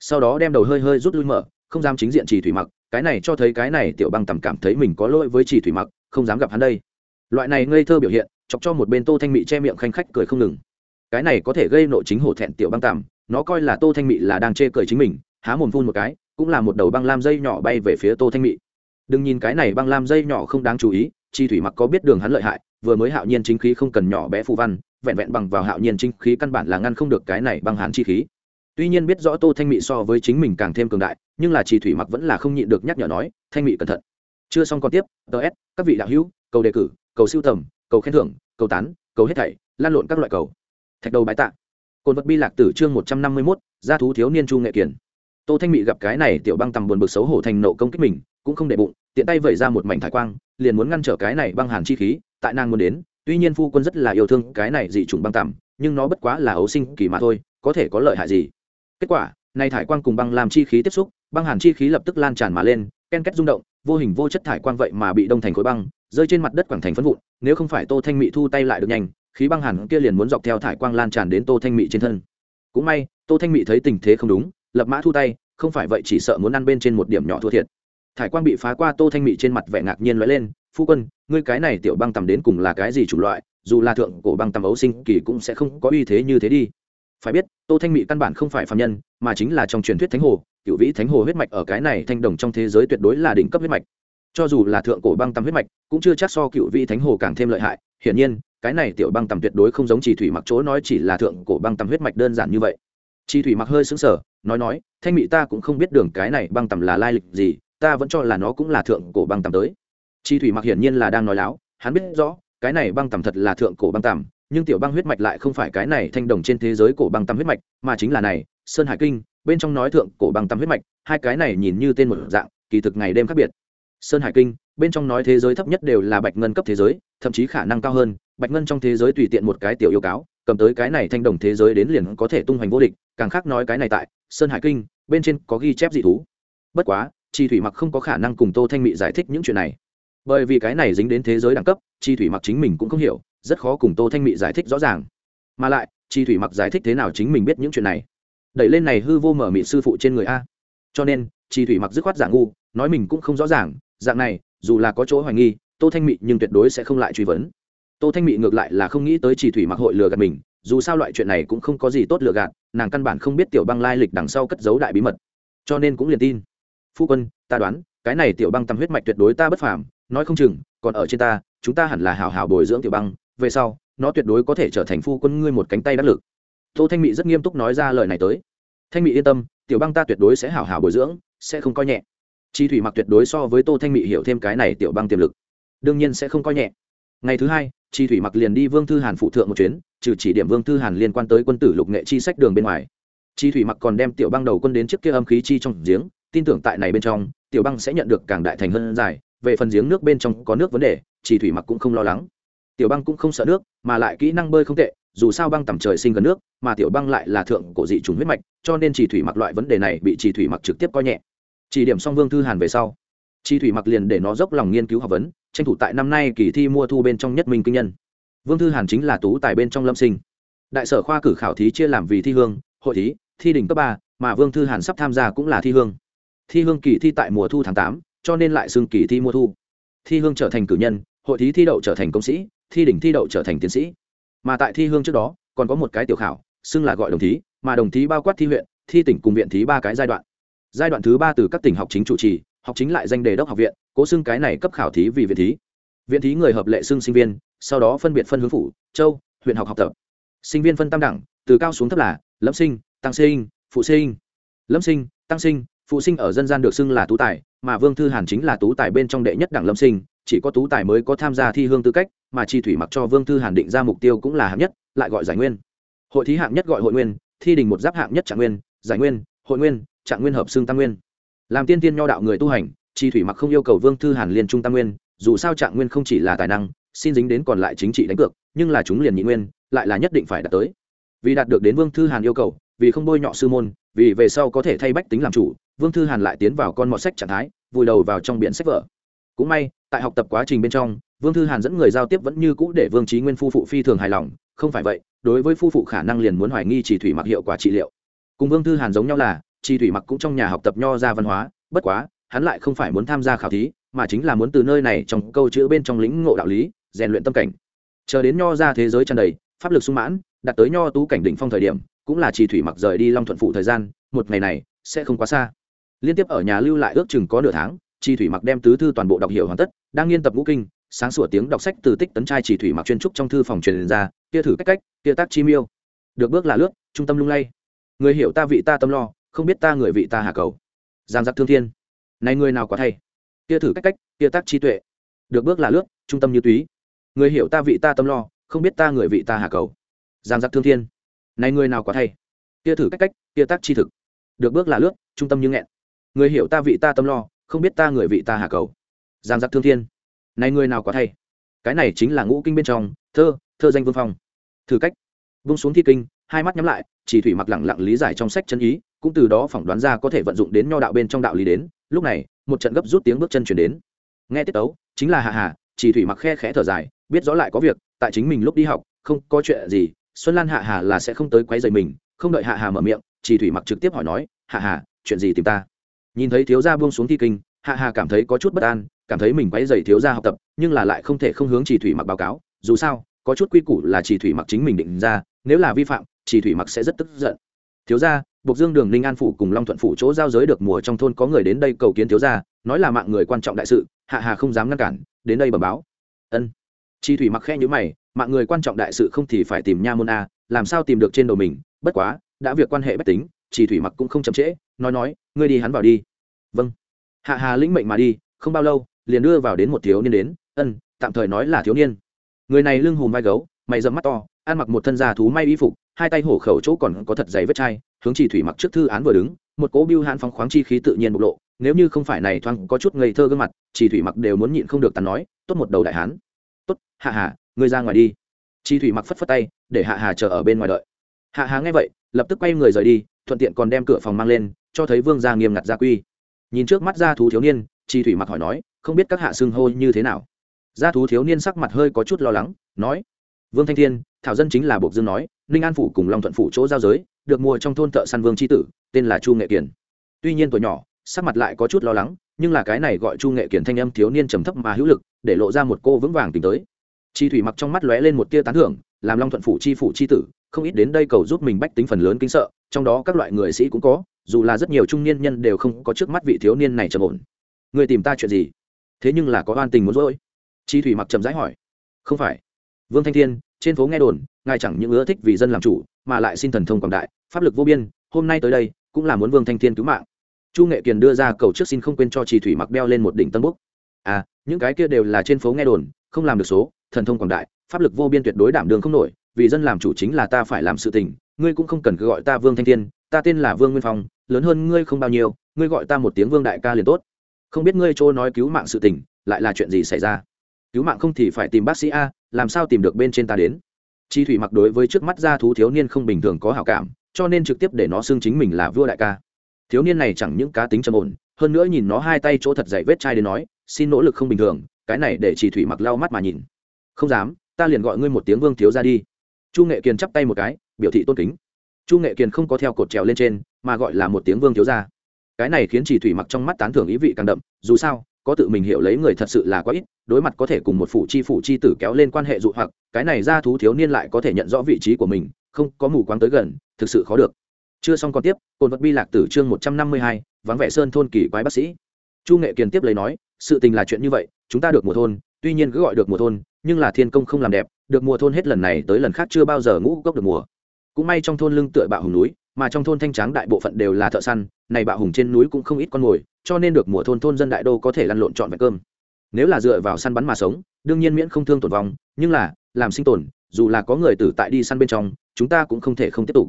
Sau đó đem đầu hơi hơi rút lui mở không dám chính diện chỉ thủy mặc cái này cho thấy cái này tiểu băng tầm cảm thấy mình có lỗi với chỉ thủy mặc không dám gặp hắn đây. Loại này ngây thơ biểu hiện chọc cho một bên tô thanh mị che miệng khanh khách cười không ngừng. Cái này có thể gây nội chính hổ thẹn tiểu băng tầm, nó coi là tô thanh mị là đang chê cười chính mình há mồm phun một cái cũng là một đầu băng lam dây nhỏ bay về phía tô thanh mị. Đừng nhìn cái này băng lam dây nhỏ không đáng chú ý chi thủy mặc có biết đường hắn lợi hại, vừa mới hạo nhiên chính khí không cần nhỏ bé phù văn, vẹn vẹn bằng vào hạo nhiên chính khí căn bản là ngăn không được cái này bằng hàn chi khí. Tuy nhiên biết rõ tô thanh mị so với chính mình càng thêm cường đại, nhưng là chi thủy mặc vẫn là không nhịn được nhắc nhở nói, thanh mị cẩn thận. Chưa xong còn tiếp ts các vị đạo hữu, cầu đề cử, cầu siêu tầm, cầu khen thưởng, cầu tán, cầu hết thảy, lan lộn các loại cầu. Thạch đầu bái tạ. Cồn vật bi lạc tử chương một trăm năm mươi mốt, gia thú thiếu niên chu nghệ kiển tô thanh mị gặp cái này tiểu băng tầm buồn bực xấu hổ thành nộ công kích mình, cũng không để bụng, tiện tay vẩy ra một mảnh thải quang, liền muốn ngăn trở cái này băng hàn chi khí, tại nàng muốn đến, tuy nhiên phu quân rất là yêu thương cái này dị trùng băng tầm, nhưng nó bất quá là ấu sinh kỳ mà thôi, có thể có lợi hại gì? Kết quả, này thải quang cùng băng làm chi khí tiếp xúc, băng hàn chi khí lập tức lan tràn mà lên, ken kết rung động, vô hình vô chất thải quang vậy mà bị đông thành khối băng, rơi trên mặt đất quảng thành phân vụn, nếu không phải tô thanh mị thu tay lại được nhanh, khí băng hàn kia liền muốn dọc theo thải quang lan tràn đến tô thanh mị trên thân. Cũng may, tô thanh mị thấy tình thế không đúng lập mã thu tay, không phải vậy chỉ sợ muốn ăn bên trên một điểm nhỏ thua thiệt. Thải quang bị phá qua tô thanh mị trên mặt vẻ ngạc nhiên lóe lên, phu quân, ngươi cái này tiểu băng tầm đến cùng là cái gì chủng loại, dù là thượng cổ băng tầm ấu sinh kỳ cũng sẽ không có uy thế như thế đi. Phải biết, tô thanh mị căn bản không phải phạm nhân, mà chính là trong truyền thuyết thánh hồ, cựu vĩ thánh hồ huyết mạch ở cái này thanh đồng trong thế giới tuyệt đối là đỉnh cấp huyết mạch. Cho dù là thượng cổ băng tầm huyết mạch, cũng chưa chắc so cựu vĩ thánh hồ càng thêm lợi hại. Hiển nhiên, cái này tiểu băng tầm tuyệt đối không giống chỉ thủy mặc chỗ nói chỉ là thượng cổ băng tầm huyết mạch đơn giản như vậy chi thủy mặc hơi xứng sở nói nói, thanh mị ta cũng không biết đường cái này băng tầm là lai lịch gì, ta vẫn cho là nó cũng là thượng cổ băng tầm tới. Chi thủy mặc hiển nhiên là đang nói láo, hắn biết rõ, cái này băng tầm thật là thượng cổ băng tầm, nhưng tiểu băng huyết mạch lại không phải cái này thanh đồng trên thế giới cổ băng tầm huyết mạch, mà chính là này, sơn hải kinh, bên trong nói thượng cổ băng tầm huyết mạch, hai cái này nhìn như tên một dạng, kỳ thực ngày đêm khác biệt. Sơn hải kinh, bên trong nói thế giới thấp nhất đều là bạch ngân cấp thế giới, thậm chí khả năng cao hơn, bạch ngân trong thế giới tùy tiện một cái tiểu yêu cáo cầm tới cái này thanh đồng thế giới đến liền có thể tung hoành vô địch, càng khác nói cái này tại, sơn hải kinh, bên trên có ghi chép dị thú. Bất quá, chi thủy mặc không có khả năng cùng tô thanh mị giải thích những chuyện này. Bởi vì cái này dính đến thế giới đẳng cấp, chi thủy mặc chính mình cũng không hiểu, rất khó cùng tô thanh mị giải thích rõ ràng. Mà lại, chi thủy mặc giải thích thế nào chính mình biết những chuyện này. Đẩy lên này hư vô mở mị sư phụ trên người a. Cho nên, chi thủy mặc dứt khoát giả ngu, nói mình cũng không rõ ràng, dạng này, dù là có chỗ hoài nghi, tô thanh mị nhưng tuyệt đối sẽ không lại truy vấn tô thanh mị ngược lại là không nghĩ tới chỉ thủy mặc hội lừa gạt mình, dù sao loại chuyện này cũng không có gì tốt lừa gạt, nàng căn bản không biết tiểu băng lai lịch đằng sau cất giấu đại bí mật. Cho nên cũng liền tin. Phu quân, ta đoán, cái này tiểu băng tầm huyết mạch tuyệt đối ta bất phàm, nói không chừng, còn ở trên ta, chúng ta hẳn là hào hào bồi dưỡng tiểu băng, về sau, nó tuyệt đối có thể trở thành phu quân ngươi một cánh tay đắc lực. Tô thanh Mị rất nghiêm túc nói ra lời này tới. Thanh Mị yên tâm, tiểu băng ta tuyệt đối sẽ hào hào bồi dưỡng, sẽ không coi nhẹ. Chi thủy mặc tuyệt đối so với tô thanh Mị hiểu thêm cái này tiểu băng tiềm lực, đương nhiên sẽ không coi nhẹ. Ngày thứ hai chi thủy mặc liền đi vương thư hàn phụ thượng một chuyến, trừ chỉ điểm vương thư hàn liên quan tới quân tử lục nghệ chi sách đường bên ngoài. Chi thủy mặc còn đem tiểu băng đầu quân đến trước kia âm khí chi trong giếng, tin tưởng tại này bên trong, tiểu băng sẽ nhận được càng đại thành hơn dài về phần giếng nước bên trong có nước vấn đề, chi thủy mặc cũng không lo lắng. Tiểu băng cũng không sợ nước, mà lại kỹ năng bơi không tệ, dù sao băng tầm trời sinh gần nước, mà tiểu băng lại là thượng cổ dị trùng huyết mạch, cho nên chỉ thủy mặc loại vấn đề này bị chỉ thủy mặc trực tiếp coi nhẹ. Chỉ điểm xong vương thư hàn về sau chi thủy mặc liền để nó dốc lòng nghiên cứu học vấn, tranh thủ tại năm nay kỳ thi mua thu bên trong nhất minh kinh nhân. Vương thư hàn chính là tú tài bên trong lâm sinh. Đại sở khoa cử khảo thí chia làm vì thi hương, hội thí, thi đỉnh cấp ba, mà vương thư hàn sắp tham gia cũng là thi hương. Thi hương kỳ thi tại mùa thu tháng tám, cho nên lại xưng kỳ thi mua thu. Thi hương trở thành cử nhân, hội thí thi đậu trở thành công sĩ, thi đỉnh thi đậu trở thành tiến sĩ. Mà tại thi hương trước đó, còn có một cái tiểu khảo, xưng là gọi đồng thí, mà đồng thí bao quát thi huyện, thi tỉnh cùng viện thí ba cái giai đoạn. Giai đoạn thứ ba từ các tỉnh học chính chủ trì học chính lại danh đề đốc học viện, cố xưng cái này cấp khảo thí vì viện thí. Viện thí người hợp lệ xưng sinh viên, sau đó phân biệt phân hướng phủ, châu, huyện học học tập. Sinh viên phân tam đẳng, từ cao xuống thấp là lâm sinh, tăng sinh, phụ sinh. Lâm sinh, tăng sinh, phụ sinh ở dân gian được xưng là tú tài, mà vương thư hàn chính là tú tài bên trong đệ nhất đẳng lâm sinh, chỉ có tú tài mới có tham gia thi hương tư cách, mà chi thủy mặc cho vương thư hàn định ra mục tiêu cũng là hạng nhất, lại gọi giải nguyên. Hội thí hạng nhất gọi hội nguyên, thi đình một giáp hạng nhất trạng nguyên, giải nguyên, hội nguyên, trạng nguyên hợp xưng tăng nguyên làm tiên tiên nho đạo người tu hành, chi thủy mặc không yêu cầu vương thư hàn liên trung tam nguyên, dù sao trạng nguyên không chỉ là tài năng, xin dính đến còn lại chính trị đánh cược, nhưng là chúng liền nhị nguyên, lại là nhất định phải đạt tới. Vì đạt được đến vương thư hàn yêu cầu, vì không bôi nhọ sư môn, vì về sau có thể thay bách tính làm chủ, vương thư hàn lại tiến vào con mọt sách trạng thái, vùi đầu vào trong biển sách vở. Cũng may, tại học tập quá trình bên trong, vương thư hàn dẫn người giao tiếp vẫn như cũ để vương trí nguyên phu phụ phi thường hài lòng, không phải vậy, đối với phu phụ khả năng liền muốn hoài nghi chỉ thủy mặc hiệu quả trị liệu. Cùng vương thư hàn giống nhau là chi thủy mặc cũng trong nhà học tập nho ra văn hóa, bất quá, hắn lại không phải muốn tham gia khảo thí, mà chính là muốn từ nơi này trong câu chữ bên trong lĩnh ngộ đạo lý, rèn luyện tâm cảnh. Chờ đến nho ra thế giới tràn đầy, pháp lực sung mãn, đạt tới nho tú cảnh đỉnh phong thời điểm, cũng là chi thủy mặc rời đi long thuận phụ thời gian, một ngày này, sẽ không quá xa. Liên tiếp ở nhà lưu lại ước chừng có nửa tháng, chi thủy mặc đem tứ thư toàn bộ đọc hiểu hoàn tất, đang nghiên tập ngũ kinh, sáng sủa tiếng đọc sách từ tích tấn trai chỉ thủy mặc chuyên trúc trong thư phòng truyền ra, kia thử cách cách, kia tác chi miêu. Được bước là lướt, trung tâm lung lay. Người hiểu ta vị ta tâm lo không biết ta người vị ta hà cầu. Giang giặc thương thiên. Này người nào quá thay? Kia thử cách cách, kia tác chi tuệ. Được bước là lướt, trung tâm như túy. Người hiểu ta vị ta tâm lo, không biết ta người vị ta hà cầu. Giang giặc thương thiên. Này người nào quá thay? Kia thử cách cách, kia tác chi thực. Được bước là lướt, trung tâm như nghẹn. Người hiểu ta vị ta tâm lo, không biết ta người vị ta hà cầu. Giang giặc thương thiên. Này người nào quá thay? Cái này chính là ngũ kinh bên trong, thơ thơ danh vương phong. Thử cách. Vung xuống thi kinh, hai mắt nhắm lại, chỉ thủy mặc lẳng lặng lý giải trong sách chân ý cũng từ đó phỏng đoán ra có thể vận dụng đến nho đạo bên trong đạo lý đến. Lúc này, một trận gấp rút tiếng bước chân chuyển đến. Nghe tiết tấu, chính là hạ hà, chỉ thủy mặc khe khẽ thở dài, biết rõ lại có việc, tại chính mình lúc đi học, không có chuyện gì, xuân lan hạ hà là sẽ không tới quấy rầy mình, không đợi hạ hà mở miệng, chỉ thủy mặc trực tiếp hỏi nói, hạ hà, chuyện gì tìm ta? Nhìn thấy thiếu gia buông xuống thi kinh, hạ hà cảm thấy có chút bất an, cảm thấy mình quấy rầy thiếu gia học tập, nhưng là lại không thể không hướng chỉ thủy mặc báo cáo. Dù sao, có chút quy củ là chỉ thủy mặc chính mình định ra, nếu là vi phạm, chỉ thủy mặc sẽ rất tức giận thiếu gia buộc dương đường ninh an phủ cùng long thuận phủ chỗ giao giới được mùa trong thôn có người đến đây cầu kiến thiếu gia, nói là mạng người quan trọng đại sự, hạ hà không dám ngăn cản, đến đây bẩm báo. Ân. Chi thủy mặc khe nhữ mày, mạng người quan trọng đại sự không thì phải tìm nha môn a, làm sao tìm được trên đầu mình, bất quá, đã việc quan hệ bách tính, chi thủy mặc cũng không chậm trễ, nói nói, ngươi đi hắn vào đi. Vâng. Hạ hà lĩnh mệnh mà đi, không bao lâu, liền đưa vào đến một thiếu niên đến, ân, tạm thời nói là thiếu niên. Người này lưng hùm vai gấu, mày dầm mắt to ăn mặc một thân da thú may y phục, hai tay hổ khẩu chỗ còn có thật dày vết chai, hướng chỉ thủy mặc trước thư án vừa đứng, một cỗ biêu hãn phóng khoáng chi khí tự nhiên bộc lộ, nếu như không phải này thoáng có chút ngây thơ gương mặt, chỉ thủy mặc đều muốn nhịn không được tàn nói, tốt một đầu đại hán. Tốt, hạ hà, ngươi ra ngoài đi. Chỉ thủy mặc phất phất tay, để hạ hà chờ ở bên ngoài đợi. Hạ hà nghe vậy, lập tức quay người rời đi, thuận tiện còn đem cửa phòng mang lên, cho thấy vương gia nghiêm ngặt gia quy. Nhìn trước mắt gia thú thiếu niên, Chỉ thủy mặc hỏi nói, không biết các hạ xưng hô như thế nào? Gia thú thiếu niên sắc mặt hơi có chút lo lắng, nói, vương thanh thiên thảo dân chính là bộc dương nói, ninh an phủ cùng long thuận phủ chỗ giao giới, được mua trong thôn thợ săn vương tri tử, tên là chu nghệ kiển. Tuy nhiên tuổi nhỏ, sắc mặt lại có chút lo lắng, nhưng là cái này gọi chu nghệ kiển thanh âm thiếu niên trầm thấp mà hữu lực, để lộ ra một cô vững vàng tìm tới. Chi thủy mặc trong mắt lóe lên một tia tán thưởng, làm long thuận phủ chi phủ chi tử, không ít đến đây cầu giúp mình bách tính phần lớn kinh sợ, trong đó các loại người sĩ cũng có, dù là rất nhiều trung niên nhân đều không có trước mắt vị thiếu niên này trầm ổn. Người tìm ta chuyện gì? Thế nhưng là có oan tình muốn dỗi chi thủy mặc trầm rãi hỏi. Không phải. Vương thanh thiên trên phố nghe đồn, ngài chẳng những ưa thích vì dân làm chủ, mà lại xin thần thông quảng đại, pháp lực vô biên, hôm nay tới đây, cũng là muốn vương thanh thiên cứu mạng. Chu nghệ kiền đưa ra cầu trước xin không quên cho trì thủy mặc đeo lên một đỉnh tân búc à những cái kia đều là trên phố nghe đồn, không làm được số, thần thông quảng đại, pháp lực vô biên tuyệt đối đảm đường không nổi, vì dân làm chủ chính là ta phải làm sự tình, ngươi cũng không cần cứ gọi ta vương thanh thiên, ta tên là vương nguyên phong, lớn hơn ngươi không bao nhiêu, ngươi gọi ta một tiếng vương đại ca liền tốt. Không biết ngươi chỗ nói cứu mạng sự tình, lại là chuyện gì xảy ra? Cứu mạng không thì phải tìm bác sĩ a làm sao tìm được bên trên ta đến? Chi thủy mặc đối với trước mắt ra thú thiếu niên không bình thường có hảo cảm, cho nên trực tiếp để nó xưng chính mình là vua đại ca. Thiếu niên này chẳng những cá tính trầm ổn, hơn nữa nhìn nó hai tay chỗ thật dày vết chai đến nói, xin nỗ lực không bình thường, cái này để chỉ thủy mặc lau mắt mà nhìn. Không dám, ta liền gọi ngươi một tiếng vương thiếu ra đi. Chu nghệ kiền chắp tay một cái, biểu thị tôn kính. Chu nghệ kiền không có theo cột trèo lên trên, mà gọi là một tiếng vương thiếu ra. Cái này khiến chỉ thủy mặc trong mắt tán thưởng ý vị càng đậm, dù sao có tự mình hiểu lấy người thật sự là quá ít, đối mặt có thể cùng một phụ chi phụ chi tử kéo lên quan hệ dụ hoặc, cái này ra thú thiếu niên lại có thể nhận rõ vị trí của mình, không có mù quáng tới gần, thực sự khó được. Chưa xong còn tiếp cồn vật bi lạc tử chương một trăm năm mươi hai, vắng vẻ sơn thôn kỳ quái bác sĩ. Chu nghệ kiền tiếp lấy nói, sự tình là chuyện như vậy, chúng ta được mùa thôn, tuy nhiên cứ gọi được mùa thôn, nhưng là thiên công không làm đẹp, được mùa thôn hết lần này tới lần khác chưa bao giờ ngũ cốc được mùa. Cũng may trong thôn lưng tựa bạo hùng núi mà trong thôn thanh tráng đại bộ phận đều là thợ săn, này bạo hùng trên núi cũng không ít con mồi, cho nên được mùa thôn thôn dân đại đô có thể lăn lộn trọn vẹn cơm. Nếu là dựa vào săn bắn mà sống, đương nhiên miễn không thương tổn vong, nhưng là, làm sinh tồn, dù là có người tử tại đi săn bên trong, chúng ta cũng không thể không tiếp tục.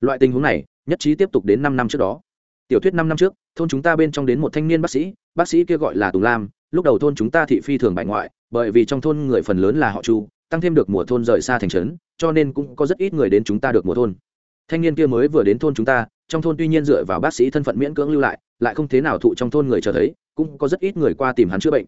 Loại tình huống này, nhất trí tiếp tục đến năm năm trước đó. Tiểu thuyết năm năm trước, thôn chúng ta bên trong đến một thanh niên bác sĩ bác sĩ kia gọi là tùng lam, lúc đầu thôn chúng ta thị phi thường bại ngoại, bởi vì trong thôn người phần lớn là họ chu, tăng thêm được mùa thôn rời xa thành trấn, cho nên cũng có rất ít người đến chúng ta được mùa thôn thanh niên kia mới vừa đến thôn chúng ta, trong thôn tuy nhiên dựa vào bác sĩ thân phận miễn cưỡng lưu lại lại không thế nào thụ trong thôn người chờ thấy, cũng có rất ít người qua tìm hắn chữa bệnh.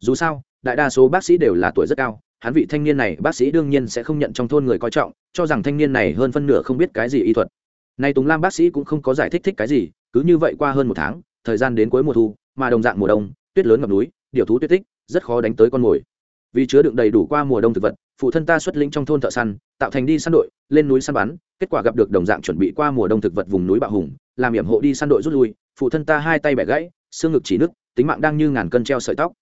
Dù sao, đại đa số bác sĩ đều là tuổi rất cao, hắn vị thanh niên này bác sĩ đương nhiên sẽ không nhận trong thôn người coi trọng, cho rằng thanh niên này hơn phân nửa không biết cái gì y thuật. Nay tùng lam bác sĩ cũng không có giải thích thích cái gì, cứ như vậy qua hơn một tháng, thời gian đến cuối mùa thu, mà đồng dạng mùa đông, tuyết lớn ngập núi điều thú tuyết tích, rất khó đánh tới con mồi. Vì chứa đựng đầy đủ qua mùa đông thực vật phụ thân ta xuất lĩnh trong thôn thợ săn, tạo thành đi săn đội, lên núi săn bắn, kết quả gặp được đồng dạng chuẩn bị qua mùa đông thực vật vùng núi bạo hùng, làm hiểm hộ đi săn đội rút lui, phụ thân ta hai tay bẻ gãy, xương ngực chỉ nứt, tính mạng đang như ngàn cân treo sợi tóc.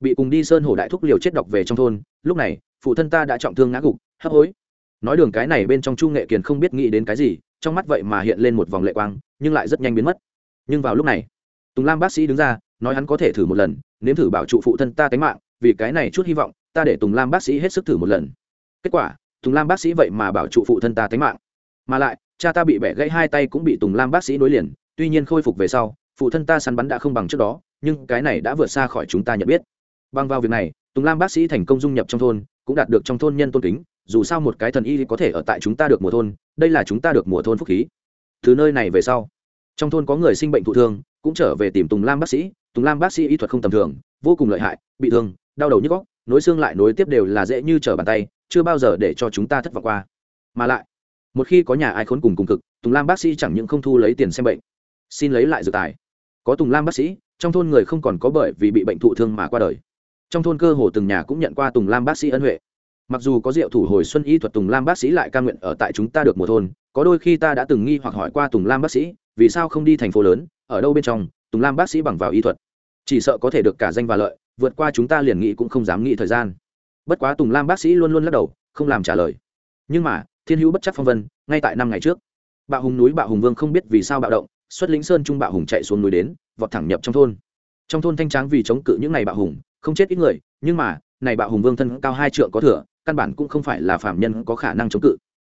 Bị cùng đi sơn hổ đại thúc liều chết độc về trong thôn, lúc này, phụ thân ta đã trọng thương ngã gục, hấp hối. Nói đường cái này bên trong chu nghệ kiền không biết nghĩ đến cái gì, trong mắt vậy mà hiện lên một vòng lệ quang, nhưng lại rất nhanh biến mất. Nhưng vào lúc này, tùng lam bác sĩ đứng ra, nói hắn có thể thử một lần, nếm thử bảo trụ phụ thân ta tính mạng vì cái này chút hy vọng, ta để tùng lam bác sĩ hết sức thử một lần. Kết quả, tùng lam bác sĩ vậy mà bảo trụ phụ thân ta tánh mạng. Mà lại, cha ta bị bẻ gãy hai tay cũng bị tùng lam bác sĩ nối liền, tuy nhiên khôi phục về sau, phụ thân ta săn bắn đã không bằng trước đó, nhưng cái này đã vượt xa khỏi chúng ta nhận biết. Bằng vào việc này, tùng lam bác sĩ thành công dung nhập trong thôn, cũng đạt được trong thôn nhân tôn kính, dù sao một cái thần y có thể ở tại chúng ta được mùa thôn, đây là chúng ta được mùa thôn phúc khí. Từ nơi này về sau, trong thôn có người sinh bệnh thụ thương, cũng trở về tìm tùng lam bác sĩ, tùng lam bác sĩ y thuật không tầm thường, vô cùng lợi hại, bị thương đau đầu nhức góc, nối xương lại nối tiếp đều là dễ như trở bàn tay, chưa bao giờ để cho chúng ta thất vọng qua. Mà lại, một khi có nhà ai khốn cùng cùng cực, tùng lam bác sĩ chẳng những không thu lấy tiền xem bệnh, xin lấy lại dược tài. Có tùng lam bác sĩ, trong thôn người không còn có bởi vì bị bệnh thụ thương mà qua đời. Trong thôn cơ hồ từng nhà cũng nhận qua tùng lam bác sĩ ân huệ. Mặc dù có diệu thủ hồi xuân y thuật tùng lam bác sĩ lại ca nguyện ở tại chúng ta được một thôn, có đôi khi ta đã từng nghi hoặc hỏi qua tùng lam bác sĩ, vì sao không đi thành phố lớn, ở đâu bên trong, tùng lam bác sĩ bằng vào y thuật. Chỉ sợ có thể được cả danh và lợi vượt qua chúng ta liền nghĩ cũng không dám nghĩ thời gian. Bất quá tùng lam bác sĩ luôn luôn lắc đầu, không làm trả lời. Nhưng mà, thiên hữu bất chấp phong vân, ngay tại năm ngày trước, bạo hùng núi bạo hùng vương không biết vì sao bạo động, xuất lĩnh sơn trung bạo hùng chạy xuống núi đến, vọt thẳng nhập trong thôn. Trong thôn thanh tráng vì chống cự những ngày bạo hùng, không chết ít người, nhưng mà, này bạo hùng vương thân cao hai trượng có thừa, căn bản cũng không phải là phạm nhân có khả năng chống cự.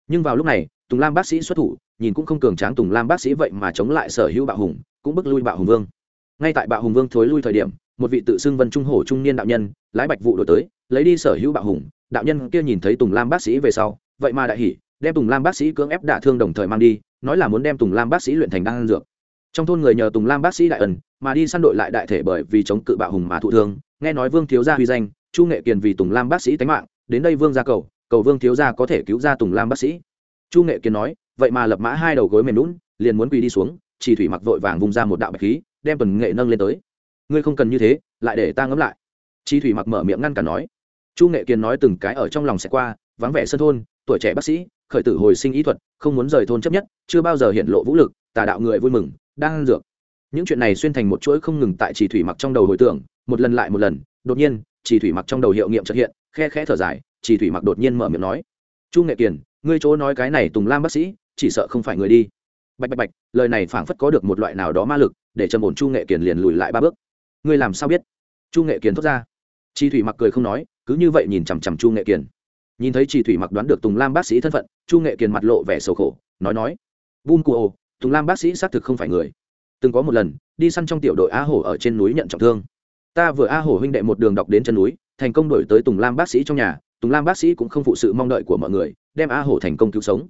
Nhưng vào lúc này, tùng lam bác sĩ xuất thủ, nhìn cũng không cường tráng tùng lam bác sĩ vậy mà chống lại sở hữu bạo hùng, cũng bức lui bạo hùng vương. Ngay tại bạo hùng vương thối lui thời điểm một vị tự xưng vân trung hổ trung niên đạo nhân, lái bạch vụ đổi tới, lấy đi sở hữu bạo hùng, đạo nhân kia nhìn thấy tùng lam bác sĩ về sau, vậy mà đại hỉ, đem tùng lam bác sĩ cưỡng ép đả thương đồng thời mang đi, nói là muốn đem tùng lam bác sĩ luyện thành đan dược. Trong thôn người nhờ tùng lam bác sĩ đại ẩn mà đi săn đội lại đại thể bởi vì chống cự bạo hùng mà thụ thương, nghe nói vương thiếu gia huy danh, chu nghệ kiền vì tùng lam bác sĩ tánh mạng, đến đây vương ra cầu cầu vương thiếu gia có thể cứu ra tùng lam bác sĩ. Chu nghệ kiền nói, vậy mà lập mã hai đầu gối mềm lún liền muốn quỳ đi xuống, chỉ thủy mặc vội vàng vung ra một đạo bạch khí, đem tuần nghệ nâng lên tới ngươi không cần như thế, lại để ta ngẫm lại. Chi thủy mặc mở miệng ngăn cả nói. Chu nghệ kiền nói từng cái ở trong lòng sẽ qua, vắng vẻ sân thôn, tuổi trẻ bác sĩ, khởi tử hồi sinh ý thuật, không muốn rời thôn chấp nhất, chưa bao giờ hiện lộ vũ lực, tà đạo người vui mừng, đang dược. Những chuyện này xuyên thành một chuỗi không ngừng tại chỉ thủy mặc trong đầu hồi tưởng, một lần lại một lần, đột nhiên chỉ thủy mặc trong đầu hiệu nghiệm trật hiện, khe khẽ thở dài chỉ thủy mặc đột nhiên mở miệng nói. Chu nghệ kiền, ngươi chỗ nói cái này tùng lam bác sĩ, chỉ sợ không phải người đi. Bạch bạch bạch, lời này phảng phất có được một loại nào đó ma lực, để trầm ổn chu nghệ kiền liền lùi lại ba bước ngươi làm sao biết? Chu nghệ kiền thốt ra. Chi thủy mặc cười không nói, cứ như vậy nhìn chằm chằm chu nghệ kiền. Nhìn thấy chi thủy mặc đoán được tùng lam bác sĩ thân phận, chu nghệ kiền mặt lộ vẻ sầu khổ, nói nói. Bun cu ô tùng lam bác sĩ xác thực không phải người. Từng có một lần, đi săn trong tiểu đội a hổ ở trên núi nhận trọng thương. Ta vừa a hổ huynh đệ một đường đọc đến chân núi, thành công đổi tới tùng lam bác sĩ trong nhà, tùng lam bác sĩ cũng không phụ sự mong đợi của mọi người, đem a hổ thành công cứu sống.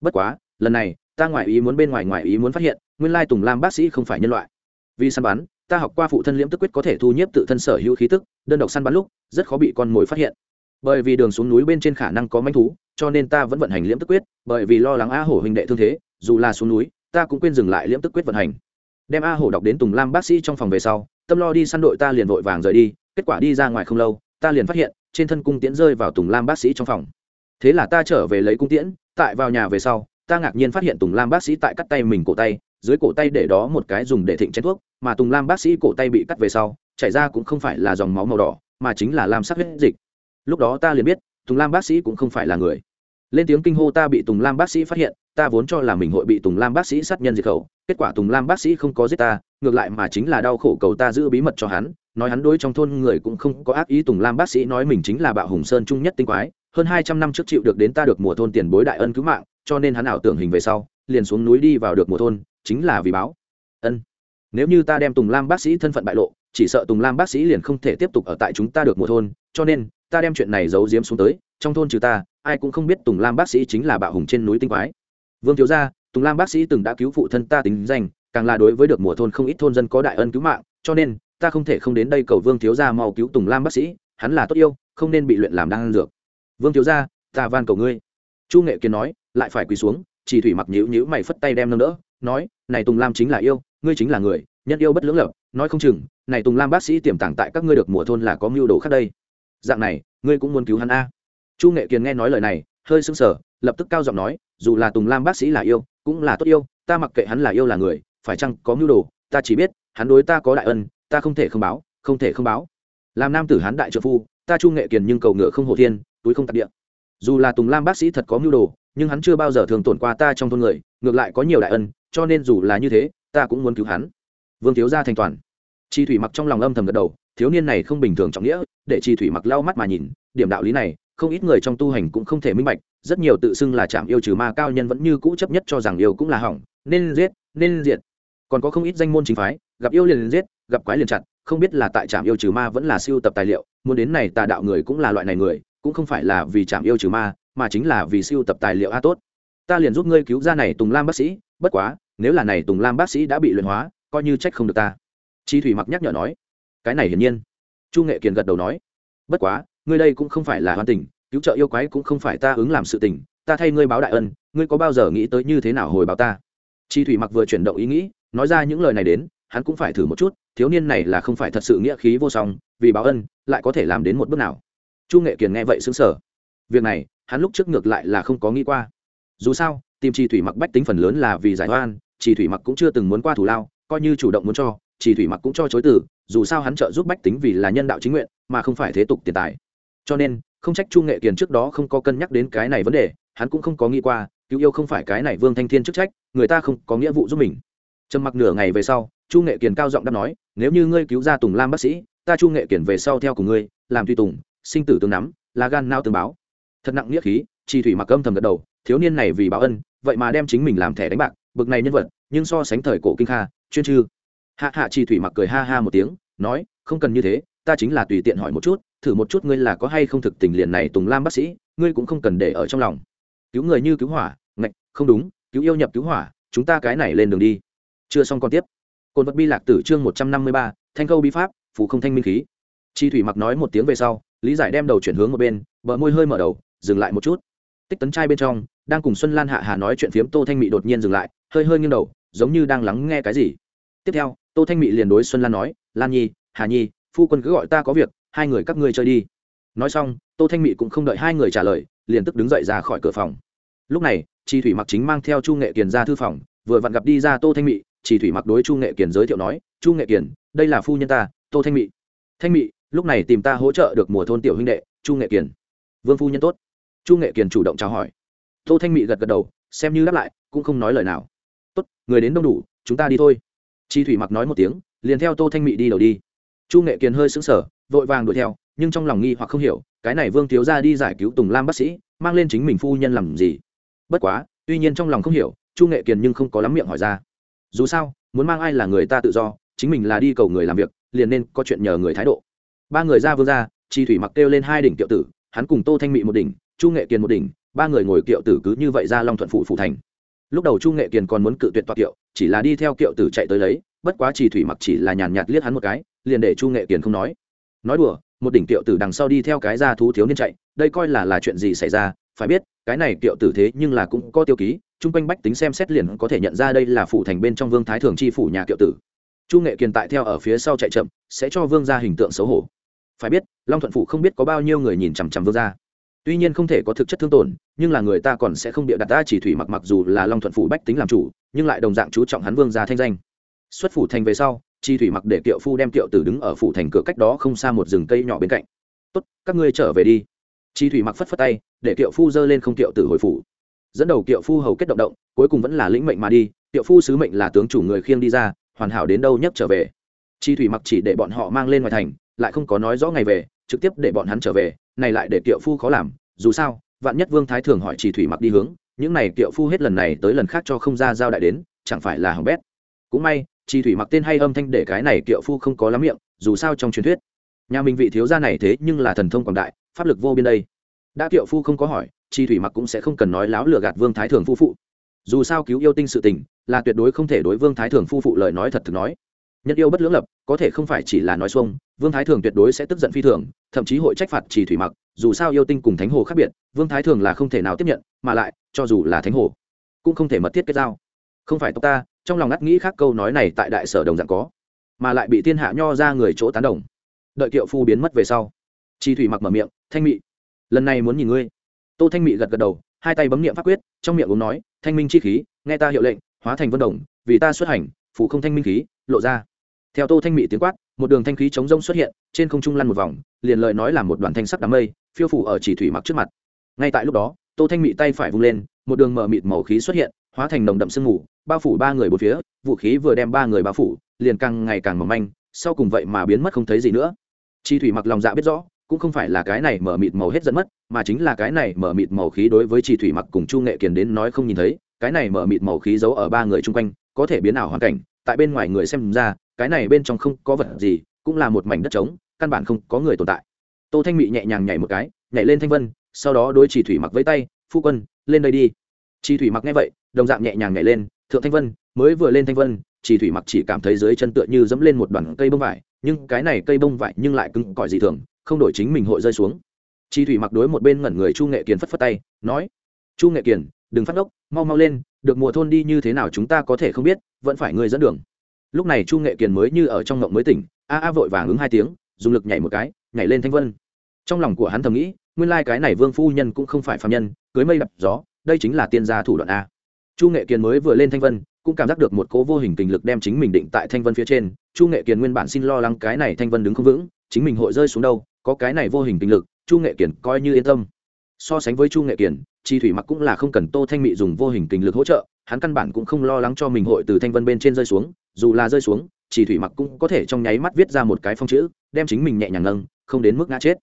Bất quá, lần này, ta ngoại ý muốn bên ngoài ngoại ý muốn phát hiện, nguyên lai tùng lam bác sĩ không phải nhân loại. Vì săn bắn ta học qua phụ thân liễm tức quyết có thể thu nhiếp tự thân sở hữu khí tức, đơn độc săn bắn lúc, rất khó bị con mồi phát hiện. Bởi vì đường xuống núi bên trên khả năng có manh thú, cho nên ta vẫn vận hành liễm tức quyết, bởi vì lo lắng a hổ huynh đệ thương thế, dù là xuống núi, ta cũng quên dừng lại liễm tức quyết vận hành. Đem a hổ đọc đến tùng lam bác sĩ trong phòng về sau, tâm lo đi săn đội ta liền vội vàng rời đi, kết quả đi ra ngoài không lâu, ta liền phát hiện, trên thân cung tiễn rơi vào tùng lam bác sĩ trong phòng. Thế là ta trở về lấy cung tiễn, tại vào nhà về sau, ta ngạc nhiên phát hiện tùng lam bác sĩ tại cắt tay mình cổ tay, dưới cổ tay để đó một cái dùng để thịnh chén thuốc mà tùng lam bác sĩ cổ tay bị cắt về sau, chảy ra cũng không phải là dòng máu màu đỏ, mà chính là lam sắc huyết dịch. Lúc đó ta liền biết, tùng lam bác sĩ cũng không phải là người. Lên tiếng kinh hô ta bị tùng lam bác sĩ phát hiện, ta vốn cho là mình hội bị tùng lam bác sĩ sát nhân diệt khẩu, kết quả tùng lam bác sĩ không có giết ta, ngược lại mà chính là đau khổ cầu ta giữ bí mật cho hắn, nói hắn đối trong thôn người cũng không có ác ý. Tùng lam bác sĩ nói mình chính là bạo hùng sơn trung nhất tinh quái, hơn hai trăm năm trước chịu được đến ta được mùa thôn tiền bối đại ân cứu mạng, cho nên hắn ảo tưởng hình về sau, liền xuống núi đi vào được mùa thôn, chính là vì báo. Ân nếu như ta đem tùng lam bác sĩ thân phận bại lộ, chỉ sợ tùng lam bác sĩ liền không thể tiếp tục ở tại chúng ta được mùa thôn, cho nên, ta đem chuyện này giấu giếm xuống tới, trong thôn trừ ta, ai cũng không biết tùng lam bác sĩ chính là bạo hùng trên núi tinh quái. Vương thiếu gia, tùng lam bác sĩ từng đã cứu phụ thân ta tính danh, càng là đối với được mùa thôn không ít thôn dân có đại ân cứu mạng, cho nên, ta không thể không đến đây cầu vương thiếu gia mau cứu tùng lam bác sĩ, hắn là tốt yêu, không nên bị luyện làm đang ăn dược. Vương thiếu gia, ta van cầu ngươi. Chu nghệ kiến nói, lại phải quỳ xuống, chỉ thủy mặc nhữ nhữ mày phất tay đem nâng đỡ, nói, này tùng lam chính là yêu ngươi chính là người, nhân yêu bất lưỡng lập, nói không chừng, này tùng lam bác sĩ tiềm tàng tại các ngươi được mùa thôn là có mưu đồ khác đây. Dạng này, ngươi cũng muốn cứu hắn a? Chu nghệ kiền nghe nói lời này, hơi sững sờ, lập tức cao giọng nói, dù là tùng lam bác sĩ là yêu, cũng là tốt yêu, ta mặc kệ hắn là yêu là người, phải chăng có mưu đồ, ta chỉ biết, hắn đối ta có đại ân, ta không thể không báo, không thể không báo. Làm nam tử hán đại trợ phu, ta chu nghệ kiền nhưng cầu ngựa không hổ thiên, túi không tạc địa. Dù là tùng lam bác sĩ thật có mưu đồ, nhưng hắn chưa bao giờ thường tổn qua ta trong thôn người, ngược lại có nhiều đại ân, cho nên dù là như thế ta cũng muốn cứu hắn. Vương thiếu gia thành toàn. Chi thủy mặc trong lòng âm thầm gật đầu, thiếu niên này không bình thường trọng nghĩa, để chi thủy mặc lau mắt mà nhìn, điểm đạo lý này, không ít người trong tu hành cũng không thể minh bạch, rất nhiều tự xưng là chạm yêu trừ ma cao nhân vẫn như cũ chấp nhất cho rằng yêu cũng là hỏng, nên giết, nên diệt. Còn có không ít danh môn chính phái, gặp yêu liền giết, gặp quái liền chặt, không biết là tại trạm yêu trừ ma vẫn là siêu tập tài liệu, muốn đến này tà đạo người cũng là loại này người, cũng không phải là vì trạm yêu trừ ma, mà chính là vì siêu tập tài liệu a tốt. Ta liền giúp ngươi cứu ra này tùng lam bác sĩ, bất quá nếu là này tùng lam bác sĩ đã bị luyện hóa, coi như trách không được ta. Chi thủy mặc nhắc nhở nói. Cái này hiển nhiên. Chu nghệ kiền gật đầu nói. Bất quá, ngươi đây cũng không phải là hoàn tình, cứu trợ yêu quái cũng không phải ta ứng làm sự tình, ta thay ngươi báo đại ân, ngươi có bao giờ nghĩ tới như thế nào hồi báo ta? Chi thủy mặc vừa chuyển động ý nghĩ, nói ra những lời này đến, hắn cũng phải thử một chút, thiếu niên này là không phải thật sự nghĩa khí vô song, vì báo ân, lại có thể làm đến một bước nào. Chu nghệ kiền nghe vậy xứng sở việc này, hắn lúc trước ngược lại là không có nghĩ qua dù sao, tìm chi thủy mặc bách tính phần lớn là vì giải oan, trì thủy mặc cũng chưa từng muốn qua thủ lao, coi như chủ động muốn cho, trì thủy mặc cũng cho chối từ, dù sao hắn trợ giúp bách tính vì là nhân đạo chính nguyện, mà không phải thế tục tiền tài. Cho nên, không trách chu nghệ kiền trước đó không có cân nhắc đến cái này vấn đề, hắn cũng không có nghĩ qua, cứu yêu không phải cái này vương thanh thiên chức trách, người ta không có nghĩa vụ giúp mình. Trầm mặc nửa ngày về sau, chu nghệ kiền cao giọng đáp nói, nếu như ngươi cứu ra tùng lam bác sĩ, ta chu nghệ kiền về sau theo cùng ngươi, làm tùy tùng, sinh tử tương nắm, là gan nao tương báo. Thật nặng nghĩa khí chi thủy mặc âm thầm gật đầu, thiếu niên này vì báo ân, vậy mà đem chính mình làm thẻ đánh bạc, bực này nhân vật, nhưng so sánh thời cổ kinh kha, chuyên chư. Hạ hạ chi thủy mặc cười ha ha một tiếng, nói, không cần như thế, ta chính là tùy tiện hỏi một chút, thử một chút ngươi là có hay không thực tình liền này tùng lam bác sĩ, ngươi cũng không cần để ở trong lòng. Cứu người như cứu hỏa, ngạch, không đúng, cứu yêu nhập cứu hỏa, chúng ta cái này lên đường đi. Chưa xong còn tiếp. Cồn vật bi lạc tử chương một trăm năm mươi ba, thanh câu bi pháp phủ không thanh minh khí. Chi thủy mặc nói một tiếng về sau, lý giải đem đầu chuyển hướng một bên, bờ môi hơi mở đầu, dừng lại một chút tích tấn trai bên trong, đang cùng xuân lan hạ hà nói chuyện phiếm tô thanh mị đột nhiên dừng lại, hơi hơi nghiêng đầu, giống như đang lắng nghe cái gì. Tiếp theo, tô thanh mị liền đối xuân lan nói, lan nhi, hà nhi, phu quân cứ gọi ta có việc, hai người các ngươi chơi đi. Nói xong, tô thanh mị cũng không đợi hai người trả lời, liền tức đứng dậy ra khỏi cửa phòng. Lúc này chi thủy mặc chính mang theo chu nghệ kiền ra thư phòng, vừa vặn gặp đi ra tô thanh mị Chi thủy mặc đối chu nghệ kiền giới thiệu nói, chu nghệ kiền, đây là phu nhân ta, tô thanh mị. Thanh mị, lúc này tìm ta hỗ trợ được mùa thôn tiểu huynh đệ, chu nghệ kiền. Vương phu nhân tốt chu nghệ kiền chủ động chào hỏi. Tô thanh mị gật gật đầu, xem như đáp lại, cũng không nói lời nào. Tốt, người đến đông đủ, chúng ta đi thôi. Chi thủy mặc nói một tiếng, liền theo tô thanh mị đi đầu đi. Chu nghệ kiền hơi sững sờ, vội vàng đuổi theo, nhưng trong lòng nghi hoặc không hiểu, cái này vương thiếu ra đi giải cứu tùng lam bác sĩ, mang lên chính mình phu nhân làm gì? Bất quá, tuy nhiên trong lòng không hiểu, chu nghệ kiền nhưng không có lắm miệng hỏi ra. Dù sao, muốn mang ai là người ta tự do, chính mình là đi cầu người làm việc, liền nên có chuyện nhờ người thái độ. Ba người ra vương ra chi thủy mặc kêu lên hai đỉnh tiểu tử, hắn cùng tô thanh mị một đỉnh chu nghệ kiền một đỉnh, ba người ngồi kiệu tử cứ như vậy ra long thuận phụ phụ thành. Lúc đầu chu nghệ kiền còn muốn cự tuyệt toạc kiệu, chỉ là đi theo kiệu tử chạy tới lấy, bất quá chỉ thủy mặc chỉ là nhàn nhạt liếc hắn một cái, liền để chu nghệ kiền không nói. Nói đùa, một đỉnh kiệu tử đằng sau đi theo cái ra thú thiếu niên chạy, đây coi là là chuyện gì xảy ra, phải biết, cái này kiệu tử thế nhưng là cũng có tiêu ký, chung quanh bách tính xem xét liền có thể nhận ra đây là phủ thành bên trong vương thái thường chi phủ nhà kiệu tử. Chu nghệ kiền tại theo ở phía sau chạy chậm, sẽ cho vương ra hình tượng xấu hổ. Phải biết, long thuận phủ không biết có bao nhiêu người nhìn chằm chằm vương ra tuy nhiên không thể có thực chất thương tổn, nhưng là người ta còn sẽ không bịa đặt ta chỉ thủy mặc mặc dù là long thuận phủ bách tính làm chủ, nhưng lại đồng dạng chú trọng hắn vương gia thanh danh. Xuất phủ thành về sau, chi thủy mặc để kiệu phu đem kiệu tử đứng ở phủ thành cửa cách đó không xa một rừng cây nhỏ bên cạnh. Tốt, các ngươi trở về đi. Chi thủy mặc phất phất tay, để kiệu phu dơ lên không kiệu tử hồi phủ. Dẫn đầu kiệu phu hầu kết động động, cuối cùng vẫn là lĩnh mệnh mà đi. Kiệu phu sứ mệnh là tướng chủ người khiêng đi ra, hoàn hảo đến đâu nhất trở về. Chi thủy mặc chỉ để bọn họ mang lên ngoài thành, lại không có nói rõ ngày về, trực tiếp để bọn hắn trở về này lại để kiệu phu khó làm, dù sao, vạn nhất vương thái thường hỏi chỉ thủy mặc đi hướng, những này kiệu phu hết lần này tới lần khác cho không ra giao đại đến, chẳng phải là hỏng bét. Cũng may, Chỉ thủy mặc tên hay âm thanh để cái này kiệu phu không có lắm miệng, dù sao trong truyền thuyết, nhà mình vị thiếu gia này thế nhưng là thần thông quảng đại, pháp lực vô biên đây. Đã kiệu phu không có hỏi chi thủy mặc cũng sẽ không cần nói láo lừa gạt vương thái thường phu phụ. Dù sao cứu yêu tinh sự tình, là tuyệt đối không thể đối vương thái thường phu phụ lời nói thật thực nói nhất yêu bất lưỡng lập, có thể không phải chỉ là nói xuông, vương thái thường tuyệt đối sẽ tức giận phi thường, thậm chí hội trách phạt chỉ thủy mặc, dù sao yêu tinh cùng thánh hồ khác biệt, vương thái thường là không thể nào tiếp nhận, mà lại, cho dù là thánh hồ, cũng không thể mật thiết kết giao. Không phải tộc ta, trong lòng ngắt nghĩ khác câu nói này tại đại sở đồng dạng có, mà lại bị thiên hạ nho ra người chỗ tán đồng. Đợi kiệu phu biến mất về sau chi thủy mặc mở miệng, thanh mị, lần này muốn nhìn ngươi. Tô thanh mị gật gật đầu, hai tay bấm niệm pháp quyết, trong miệng uống nói, thanh minh chi khí, nghe ta hiệu lệnh, hóa thành vân đồng, vì ta xuất hành phụ không thanh minh khí, lộ ra theo tô thanh mị tiếng quát, một đường thanh khí chống rông xuất hiện, trên không trung lăn một vòng, liền lời nói là một đoàn thanh sắc đám mây, phiêu phủ ở chỉ thủy mặc trước mặt. Ngay tại lúc đó, tô thanh mị tay phải vung lên, một đường mở mịt màu khí xuất hiện, hóa thành nồng đậm sương mù, bao phủ ba người một phía, vũ khí vừa đem ba người bao phủ, liền càng ngày càng mỏng manh, sau cùng vậy mà biến mất không thấy gì nữa. Chi thủy mặc lòng dạ biết rõ, cũng không phải là cái này mở mịt màu hết dẫn mất, mà chính là cái này mở mịt màu khí đối với chi thủy mặc cùng chu nghệ kiền đến nói không nhìn thấy, cái này mở mịt màu khí giấu ở ba người chung quanh, có thể biến ảo hoàn cảnh, tại bên ngoài người xem ra cái này bên trong không có vật gì, cũng là một mảnh đất trống, căn bản không có người tồn tại. Tô thanh mị nhẹ nhàng nhảy một cái, nhảy lên thanh vân, sau đó đối chỉ thủy mặc với tay, phu quân, lên đây đi. Chỉ thủy mặc nghe vậy, đồng dạng nhẹ nhàng nhảy lên, thượng thanh vân, mới vừa lên thanh vân, chỉ thủy mặc chỉ cảm thấy dưới chân tựa như dẫm lên một đoàn cây bông vải, nhưng cái này cây bông vải nhưng lại cứng cỏi dị thường, không đổi chính mình hội rơi xuống. Chỉ thủy mặc đối một bên ngẩn người chu nghệ kiền phất phất tay, nói, chu nghệ kiền, đừng phát ốc mau mau lên, được mùa thôn đi như thế nào chúng ta có thể không biết, vẫn phải người dẫn đường lúc này chu nghệ kiền mới như ở trong ngộng mới tỉnh, a a vội vàng ứng hai tiếng, dùng lực nhảy một cái, nhảy lên thanh vân. Trong lòng của hắn thầm nghĩ, nguyên lai cái này vương phu nhân cũng không phải phạm nhân, cưới mây đập gió, đây chính là tiên gia thủ đoạn a. Chu nghệ kiền mới vừa lên thanh vân, cũng cảm giác được một cố vô hình kình lực đem chính mình định tại thanh vân phía trên. Chu nghệ kiền nguyên bản xin lo lắng cái này thanh vân đứng không vững, chính mình hội rơi xuống đâu, có cái này vô hình kình lực, chu nghệ kiền coi như yên tâm. So sánh với chu nghệ kiền, chi thủy mặc cũng là không cần tô thanh mị dùng vô hình kình lực hỗ trợ, hắn căn bản cũng không lo lắng cho mình hội từ thanh vân bên trên rơi xuống dù là rơi xuống, chỉ thủy mặc cũng có thể trong nháy mắt viết ra một cái phong chữ, đem chính mình nhẹ nhàng nâng, không đến mức ngã chết.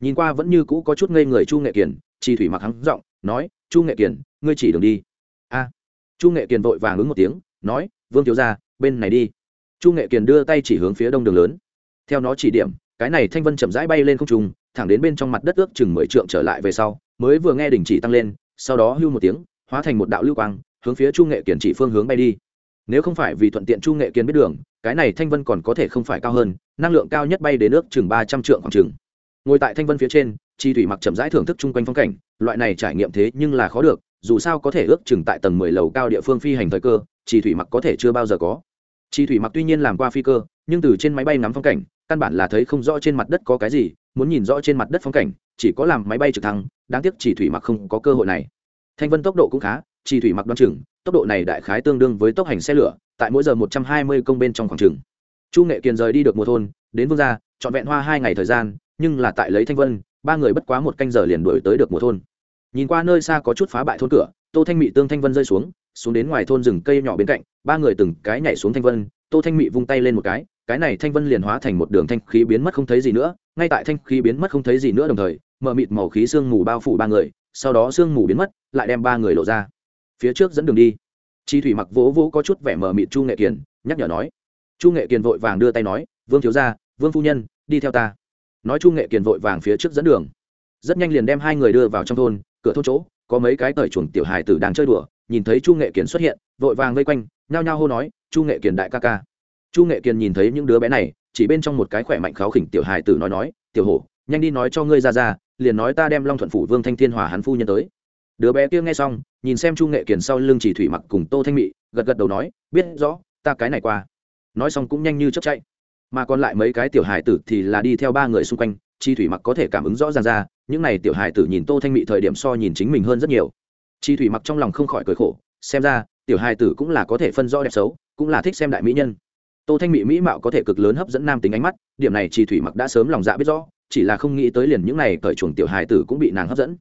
Nhìn qua vẫn như cũ có chút ngây người chu nghệ kiền chi thủy mặc hắn giọng, nói, chu nghệ kiền, ngươi chỉ đường đi. A. Chu nghệ kiền vội vàng ứng một tiếng, nói, vương thiếu ra bên này đi. Chu nghệ kiền đưa tay chỉ hướng phía đông đường lớn. Theo nó chỉ điểm, cái này thanh vân chậm rãi bay lên không trung, thẳng đến bên trong mặt đất ước chừng mười trượng trở lại về sau, mới vừa nghe đình chỉ tăng lên, sau đó hưu một tiếng, hóa thành một đạo lưu quang, hướng phía chu nghệ kiền chỉ phương hướng bay đi nếu không phải vì thuận tiện chu nghệ kiến biết đường, cái này thanh vân còn có thể không phải cao hơn, năng lượng cao nhất bay đến nước chừng ba trăm trượng khoảng chừng. Ngồi tại thanh vân phía trên, chi thủy mặc chậm rãi thưởng thức chung quanh phong cảnh, loại này trải nghiệm thế nhưng là khó được, dù sao có thể ước chừng tại tầng mười lầu cao địa phương phi hành thời cơ, chi thủy mặc có thể chưa bao giờ có. Chi thủy mặc tuy nhiên làm qua phi cơ, nhưng từ trên máy bay ngắm phong cảnh, căn bản là thấy không rõ trên mặt đất có cái gì, muốn nhìn rõ trên mặt đất phong cảnh, chỉ có làm máy bay trực thăng, đáng tiếc chỉ thủy mặc không có cơ hội này. Thanh vân tốc độ cũng khá chỉ thủy mặc đoan chừng, tốc độ này đại khái tương đương với tốc hành xe lửa, tại mỗi giờ một trăm hai mươi công bên trong khoảng chừng. Chu nghệ kiền rời đi được mùa thôn, đến vương gia, trọn vẹn hoa hai ngày thời gian, nhưng là tại lấy thanh vân, ba người bất quá một canh giờ liền đuổi tới được mùa thôn. Nhìn qua nơi xa có chút phá bại thôn cửa, tô thanh mị tương thanh vân rơi xuống xuống đến ngoài thôn rừng cây nhỏ bên cạnh, ba người từng cái nhảy xuống thanh vân, tô thanh mị vung tay lên một cái cái này thanh vân liền hóa thành một đường thanh khí biến mất không thấy gì nữa, ngay tại thanh khí biến mất không thấy gì nữa đồng thời, mở mịt màu khí sương mù bao phủ ba người, sau đó sương mù biến mất, lại đem ba người lộ ra phía trước dẫn đường đi. Chi thủy mặc vỗ vỗ có chút vẻ mờ mịt chu nghệ kiền, nhắc nhở nói. Chu nghệ kiền vội vàng đưa tay nói, vương thiếu gia, vương phu nhân, đi theo ta. Nói chu nghệ kiền vội vàng phía trước dẫn đường. Rất nhanh liền đem hai người đưa vào trong thôn, cửa thôn chỗ, có mấy cái cởi chuồng tiểu hài tử đang chơi đùa, nhìn thấy chu nghệ kiền xuất hiện, vội vàng vây quanh, nhao nhao hô nói, chu nghệ kiền đại ca ca. Chu nghệ kiền nhìn thấy những đứa bé này, chỉ bên trong một cái khỏe mạnh kháo khỉnh tiểu hài tử nói nói, tiểu hổ, nhanh đi nói cho ngươi ra ra, liền nói ta đem long thuận phủ vương thanh thiên hòa hắn phu nhân tới đứa bé kia nghe xong, nhìn xem chu nghệ kiền sau lưng chỉ thủy mặc cùng tô thanh mị, gật gật đầu nói, biết rõ, ta cái này qua. Nói xong cũng nhanh như chấp chạy. Mà còn lại mấy cái tiểu hài tử thì là đi theo ba người xung quanh, chi thủy mặc có thể cảm ứng rõ ràng ra, những n à y tiểu hài tử nhìn tô thanh mị thời điểm so nhìn chính mình hơn rất nhiều. Chi thủy mặc trong lòng không khỏi cười khổ, xem ra, tiểu hài tử cũng là có thể phân rõ đẹp xấu, cũng là thích xem đại mỹ nhân. Tô thanh mị mỹ mạo có thể cực lớn hấp dẫn nam tính ánh mắt, điểm này chi thủy mặc đã sớm lòng dạ biết rõ, chỉ là không nghĩ tới liền những n à y cởi chuồng tiểu hài tử cũng bị nàng hấp dẫn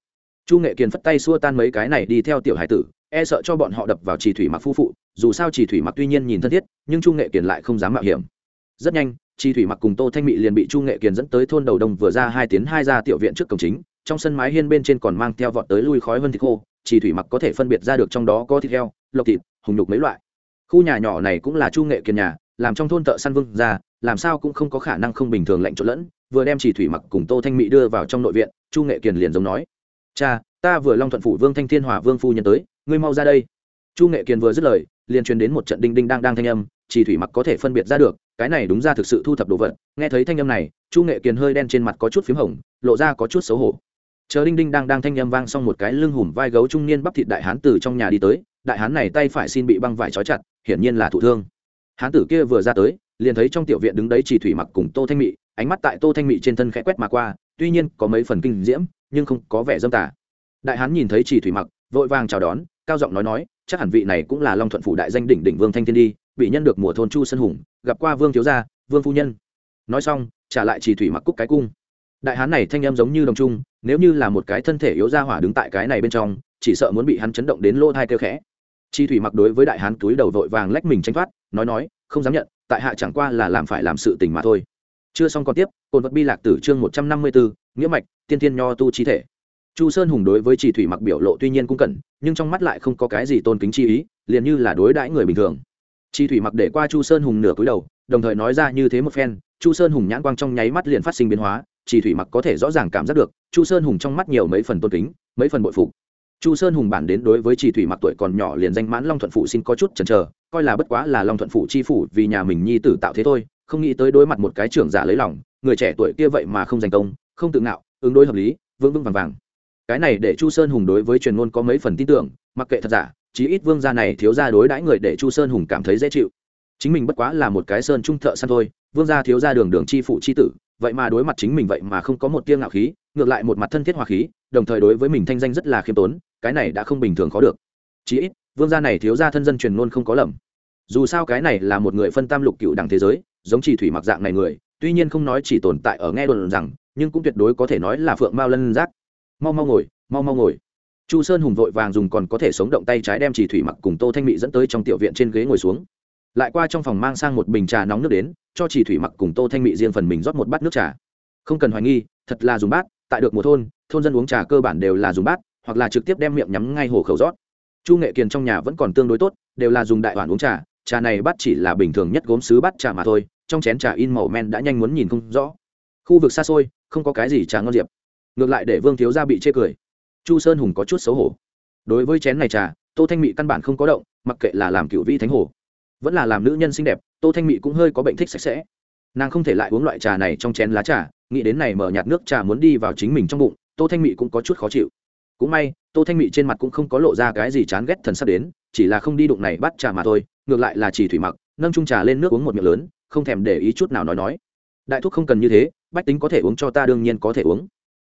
chu nghệ kiền phất tay xua tan mấy cái này đi theo tiểu hải tử e sợ cho bọn họ đập vào trì thủy mặc phu phụ, dù sao trì thủy mặc tuy nhiên nhìn thân thiết, nhưng chu nghệ kiền lại không dám mạo hiểm. Rất nhanh trì thủy mặc cùng tô thanh mị liền bị chu nghệ kiền dẫn tới thôn đầu đông vừa ra hai tiến hai ra tiểu viện trước cổng chính, trong sân mái hiên bên trên còn mang theo vọt tới lui khói hơn thịt khô trì thủy mặc có thể phân biệt ra được trong đó có thịt heo, lộc thịt, hùng nhục mấy loại. Khu nhà nhỏ này cũng là chu nghệ kiền nhà, làm trong thôn thợ săn vương ra, làm sao cũng không có khả năng không bình thường lạnh trộn lẫn, vừa đem chỉ thủy mặc cùng tô thanh mỹ đưa vào trong nội viện, chu nghệ kiền liền giống nói cha, ta vừa long thuận phủ vương thanh thiên hòa vương phu nhân tới, ngươi mau ra đây. Chu nghệ kiền vừa dứt lời, liền truyền đến một trận đinh đinh đang đang thanh âm, chỉ thủy mặc có thể phân biệt ra được, cái này đúng ra thực sự thu thập đồ vật. Nghe thấy thanh âm này, chu nghệ kiền hơi đen trên mặt có chút p h í m hồng, lộ ra có chút xấu hổ. Chờ đinh đinh đang đang thanh âm vang xong một cái lưng hùm vai gấu trung niên bắp thịt đại hán từ trong nhà đi tới, đại hán này tay phải xin bị băng vải trói chặt, hiển nhiên là thụ thương. Hán tử kia vừa ra tới, liền thấy trong tiểu viện đứng đấy chỉ thủy mặc cùng tô thanh mị, ánh mắt tại tô thanh mị trên thân khẽ quét mà qua tuy nhiên, có mấy phần kinh diễm, nhưng không có vẻ dâm tả đại hán nhìn thấy chỉ thủy mặc, vội vàng chào đón, cao giọng nói nói, chắc hẳn vị này cũng là long thuận phủ đại danh đỉnh đỉnh vương thanh thiên đi, bị nhân được mùa thôn chu sân hùng, gặp qua vương thiếu gia, vương phu nhân. Nói xong, trả lại chỉ thủy mặc cúc cái cung. Đại hán này thanh em giống như đồng trung, nếu như là một cái thân thể yếu ra hỏa đứng tại cái này bên trong, chỉ sợ muốn bị hắn chấn động đến lỗ thai kêu khẽ. Chi thủy mặc đối với đại hán túi đầu vội vàng lách mình tranh thoát, nói nói, không dám nhận, tại hạ chẳng qua là làm phải làm sự tình mà thôi chưa xong còn tiếp cồn vật bi lạc tử chương một trăm năm mươi bốn nghĩa mạch, tiên tiên nho tu trí thể. Chu sơn hùng đối với chỉ thủy mặc biểu lộ tuy nhiên cũng cẩn, nhưng trong mắt lại không có cái gì tôn kính chi ý, liền như là đối đãi người bình thường. Chi thủy mặc để qua chu sơn hùng nửa cúi đầu, đồng thời nói ra như thế một phen, chu sơn hùng nhãn quang trong nháy mắt liền phát sinh biến hóa chỉ thủy mặc có thể rõ ràng cảm giác được, chu sơn hùng trong mắt nhiều mấy phần tôn kính, mấy phần bội phục. Chu sơn hùng bản đến đối với chỉ thủy mặc tuổi còn nhỏ liền danh mãn long thuận phụ xin có chút chần chờ, coi là bất quá là long thuận phụ chi phủ vì nhà mình nhi tử tạo thế thôi không nghĩ tới đối mặt một cái trưởng giả lấy lòng, người trẻ tuổi kia vậy mà không giành công, không tự ngạo, ứng đối hợp lý, vững vững vàng vàng. Cái này để chu sơn hùng đối với truyền ngôn có mấy phần tin tưởng, mặc kệ thật giả, chí ít vương gia này thiếu gia đối đãi người để chu sơn hùng cảm thấy dễ chịu. Chính mình bất quá là một cái sơn trung thợ săn thôi, vương gia thiếu gia đường đường chi phụ chi tử, vậy mà đối mặt chính mình vậy mà không có một tiêng ngạo khí, ngược lại một mặt thân thiết hòa khí, đồng thời đối với mình thanh danh rất là khiêm tốn, cái này đã không bình thường khó được. Chí ít, vương gia này thiếu gia thân dân truyền ngôn không có lầm. Dù sao cái này là một người phân tam lục cựu đẳng thế giới giống chỉ thủy mặc dạng này người, tuy nhiên không nói chỉ tồn tại ở nghe đồn rằng, nhưng cũng tuyệt đối có thể nói là phượng mao lân giác. Mau mau ngồi, mau mau ngồi. Chu sơn hùng vội vàng dùng còn có thể sống động tay trái đem chỉ thủy mặc cùng tô thanh mỹ dẫn tới trong tiểu viện trên ghế ngồi xuống. Lại qua trong phòng mang sang một bình trà nóng nước đến, cho chỉ thủy mặc cùng tô thanh mỹ riêng phần mình rót một bát nước trà. Không cần hoài nghi, thật là dùng bát, tại được một thôn thôn dân uống trà cơ bản đều là dùng bát, hoặc là trực tiếp đem miệng nhắm ngay hồ khẩu rót. Chu nghệ kiền trong nhà vẫn còn tương đối tốt, đều là dùng đại hoàn uống trà trà này bắt chỉ là bình thường nhất gốm sứ bát trà mà thôi, trong chén trà in màu men đã nhanh muốn nhìn không rõ. Khu vực xa xôi, không có cái gì trà ngon diệp. Ngược lại để vương thiếu gia bị chê cười. Chu sơn hùng có chút xấu hổ. Đối với chén này trà, tô thanh mỹ căn bản không có động, mặc kệ là làm cựu vi thánh hồ vẫn là làm nữ nhân xinh đẹp, tô thanh mỹ cũng hơi có bệnh thích sạch sẽ. Nàng không thể lại uống loại trà này trong chén lá trà, nghĩ đến này mở nhạt nước trà muốn đi vào chính mình trong bụng, tô thanh mỹ cũng có chút khó chịu. Cũng may, tô thanh mỹ trên mặt cũng không có lộ ra cái gì chán ghét thần sắp đến, chỉ là không đi đụng này bắt trà mà thôi ngược lại là chỉ thủy mặc, nâng trung trà lên nước uống một miệng lớn, không thèm để ý chút nào nói nói. Đại thúc không cần như thế, bách tính có thể uống cho ta đương nhiên có thể uống.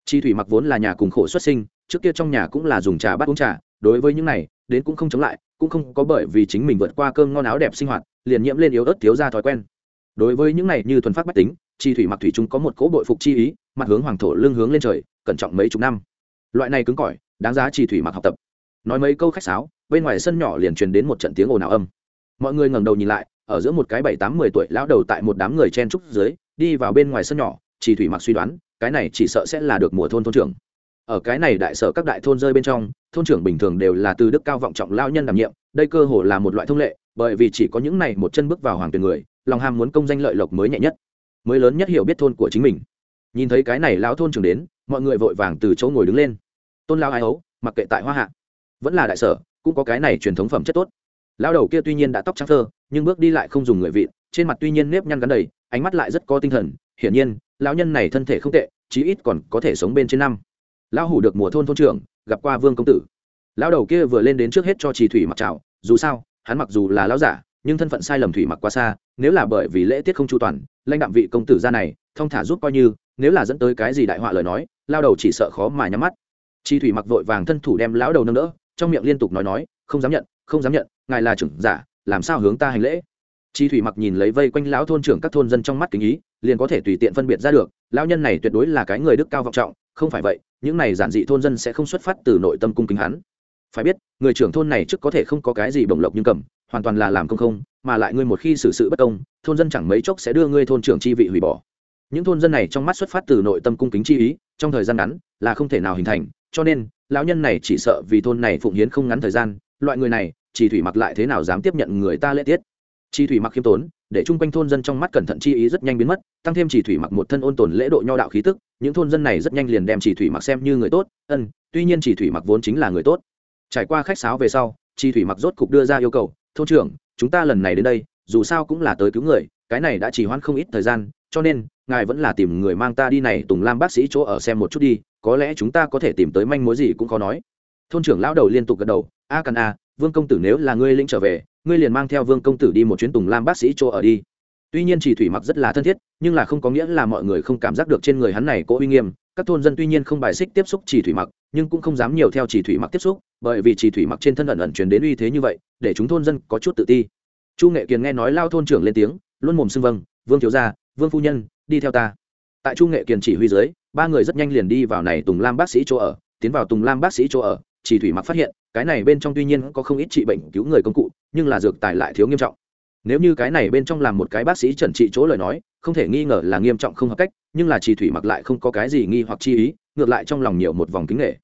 Chi thủy mặc vốn là nhà cùng khổ xuất sinh, trước kia trong nhà cũng là dùng trà bắt uống trà, đối với những này, đến cũng không chống lại, cũng không có bởi vì chính mình vượt qua cơm ngon áo đẹp sinh hoạt, liền nhiễm lên yếu ớt thiếu ra thói quen. Đối với những này như thuần phát bách tính chi thủy mặc thủy chúng có một cỗ bội phục chi ý, mặt hướng hoàng thổ lưng hướng lên trời, cẩn trọng mấy chục năm. Loại này cứng cỏi, đáng giá chi thủy mặc học tập. Nói mấy câu khách sáo, bên ngoài sân nhỏ liền truyền đến một trận tiếng ồn ào âm mọi người ngẩng đầu nhìn lại, ở giữa một cái bảy tám mười tuổi lão đầu tại một đám người chen trúc dưới, đi vào bên ngoài sân nhỏ, chỉ thủy mặc suy đoán, cái này chỉ sợ sẽ là được mùa thôn thôn trưởng. Ở cái này đại sở các đại thôn rơi bên trong, thôn trưởng bình thường đều là từ đức cao vọng trọng lao nhân đảm nhiệm, đây cơ hồ là một loại thông lệ, bởi vì chỉ có những này một chân bước vào hoàng tuyển người, lòng ham muốn công danh lợi lộc mới nhẹ nhất, mới lớn nhất hiểu biết thôn của chính mình. Nhìn thấy cái này lão thôn trưởng đến, mọi người vội vàng từ chỗ ngồi đứng lên. Tôn lao ai ấu mặc kệ tại hoa hạ. Vẫn là đại sở, cũng có cái này truyền thống phẩm chất tốt lao đầu kia tuy nhiên đã tóc trắng thơ nhưng bước đi lại không dùng người vị trên mặt tuy nhiên nếp nhăn gắn đầy, ánh mắt lại rất có tinh thần. Hiển nhiên, lão nhân này thân thể không tệ, chí ít còn có thể sống bên trên năm. Lão hủ được mùa thôn thôn trưởng, gặp qua vương công tử. Lão đầu kia vừa lên đến trước hết cho trì thủy mặc trào dù sao, hắn mặc dù là lão giả, nhưng thân phận sai lầm thủy mặc quá xa, nếu là bởi vì lễ tiết không chu toàn, lãnh đạm vị công tử ra này, thông thả giúp coi như, nếu là dẫn tới cái gì đại họa lời nói lao đầu chỉ sợ khó mà nhắm mắt. Chi thủy mặc vội vàng thân thủ đem lão đầu nâng đỡ, trong miệng liên tục nói nói, không dám nhận không dám nhận, ngài là trưởng giả, làm sao hướng ta hành lễ? Chi thủy mặc nhìn lấy vây quanh lão thôn trưởng các thôn dân trong mắt kính ý, liền có thể tùy tiện phân biệt ra được, lão nhân này tuyệt đối là cái người đức cao vọng trọng, không phải vậy, những này giản dị thôn dân sẽ không xuất phát từ nội tâm cung kính hắn. Phải biết, người trưởng thôn này trước có thể không có cái gì bổng lộc nhưng cầm, hoàn toàn là làm công không, mà lại ngươi một khi xử sự bất công, thôn dân chẳng mấy chốc sẽ đưa ngươi thôn trưởng chi vị hủy bỏ. Những thôn dân này trong mắt xuất phát từ nội tâm cung kính chi ý, trong thời gian ngắn là không thể nào hình thành, cho nên, lão nhân này chỉ sợ vì thôn này phụng hiến không ngắn thời gian loại người này, chỉ thủy mặc lại thế nào dám tiếp nhận người ta lễ tiết. Chỉ thủy mặc khiêm tốn, để chung quanh thôn dân trong mắt cẩn thận chi ý rất nhanh biến mất, tăng thêm chỉ thủy mặc một thân ôn tồn lễ độ nho đạo khí tức, những thôn dân này rất nhanh liền đem chỉ thủy mặc xem như người tốt, ân, tuy nhiên chỉ thủy mặc vốn chính là người tốt. Trải qua khách sáo về sau, Chỉ thủy mặc rốt cục đưa ra yêu cầu, thôn trưởng, chúng ta lần này đến đây, dù sao cũng là tới cứu người, cái này đã chỉ hoãn không ít thời gian, cho nên, ngài vẫn là tìm người mang ta đi này, tùng lam bác sĩ chỗ ở xem một chút đi, có lẽ chúng ta có thể tìm tới manh mối gì cũng khó nói. Thôn trưởng lão đầu liên tục gật đầu a cần a, vương công tử nếu là ngươi lĩnh trở về, ngươi liền mang theo vương công tử đi một chuyến tùng lam bác sĩ chỗ ở đi. Tuy nhiên chỉ thủy mặc rất là thân thiết, nhưng là không có nghĩa là mọi người không cảm giác được trên người hắn này có uy nghiêm. Các thôn dân tuy nhiên không bài xích tiếp xúc chỉ thủy mặc, nhưng cũng không dám nhiều theo chỉ thủy mặc tiếp xúc, bởi vì chỉ thủy mặc trên thân ẩn ẩn truyền đến uy thế như vậy, để chúng thôn dân có chút tự ti. Chu nghệ kiền nghe nói lao thôn trưởng lên tiếng, luôn mồm xưng vâng vương thiếu gia, vương phu nhân, đi theo ta. Tại chu nghệ kiền chỉ huy dưới, ba người rất nhanh liền đi vào này tùng lam bác sĩ chỗ ở, tiến vào tùng lam bác sĩ chỗ ở chỉ thủy mặc phát hiện, cái này bên trong tuy nhiên có không ít trị bệnh cứu người công cụ, nhưng là dược tài lại thiếu nghiêm trọng. Nếu như cái này bên trong làm một cái bác sĩ trần trị chỗ lời nói, không thể nghi ngờ là nghiêm trọng không hợp cách, nhưng là chỉ thủy mặc lại không có cái gì nghi hoặc chi ý, ngược lại trong lòng nhiều một vòng kính nghệ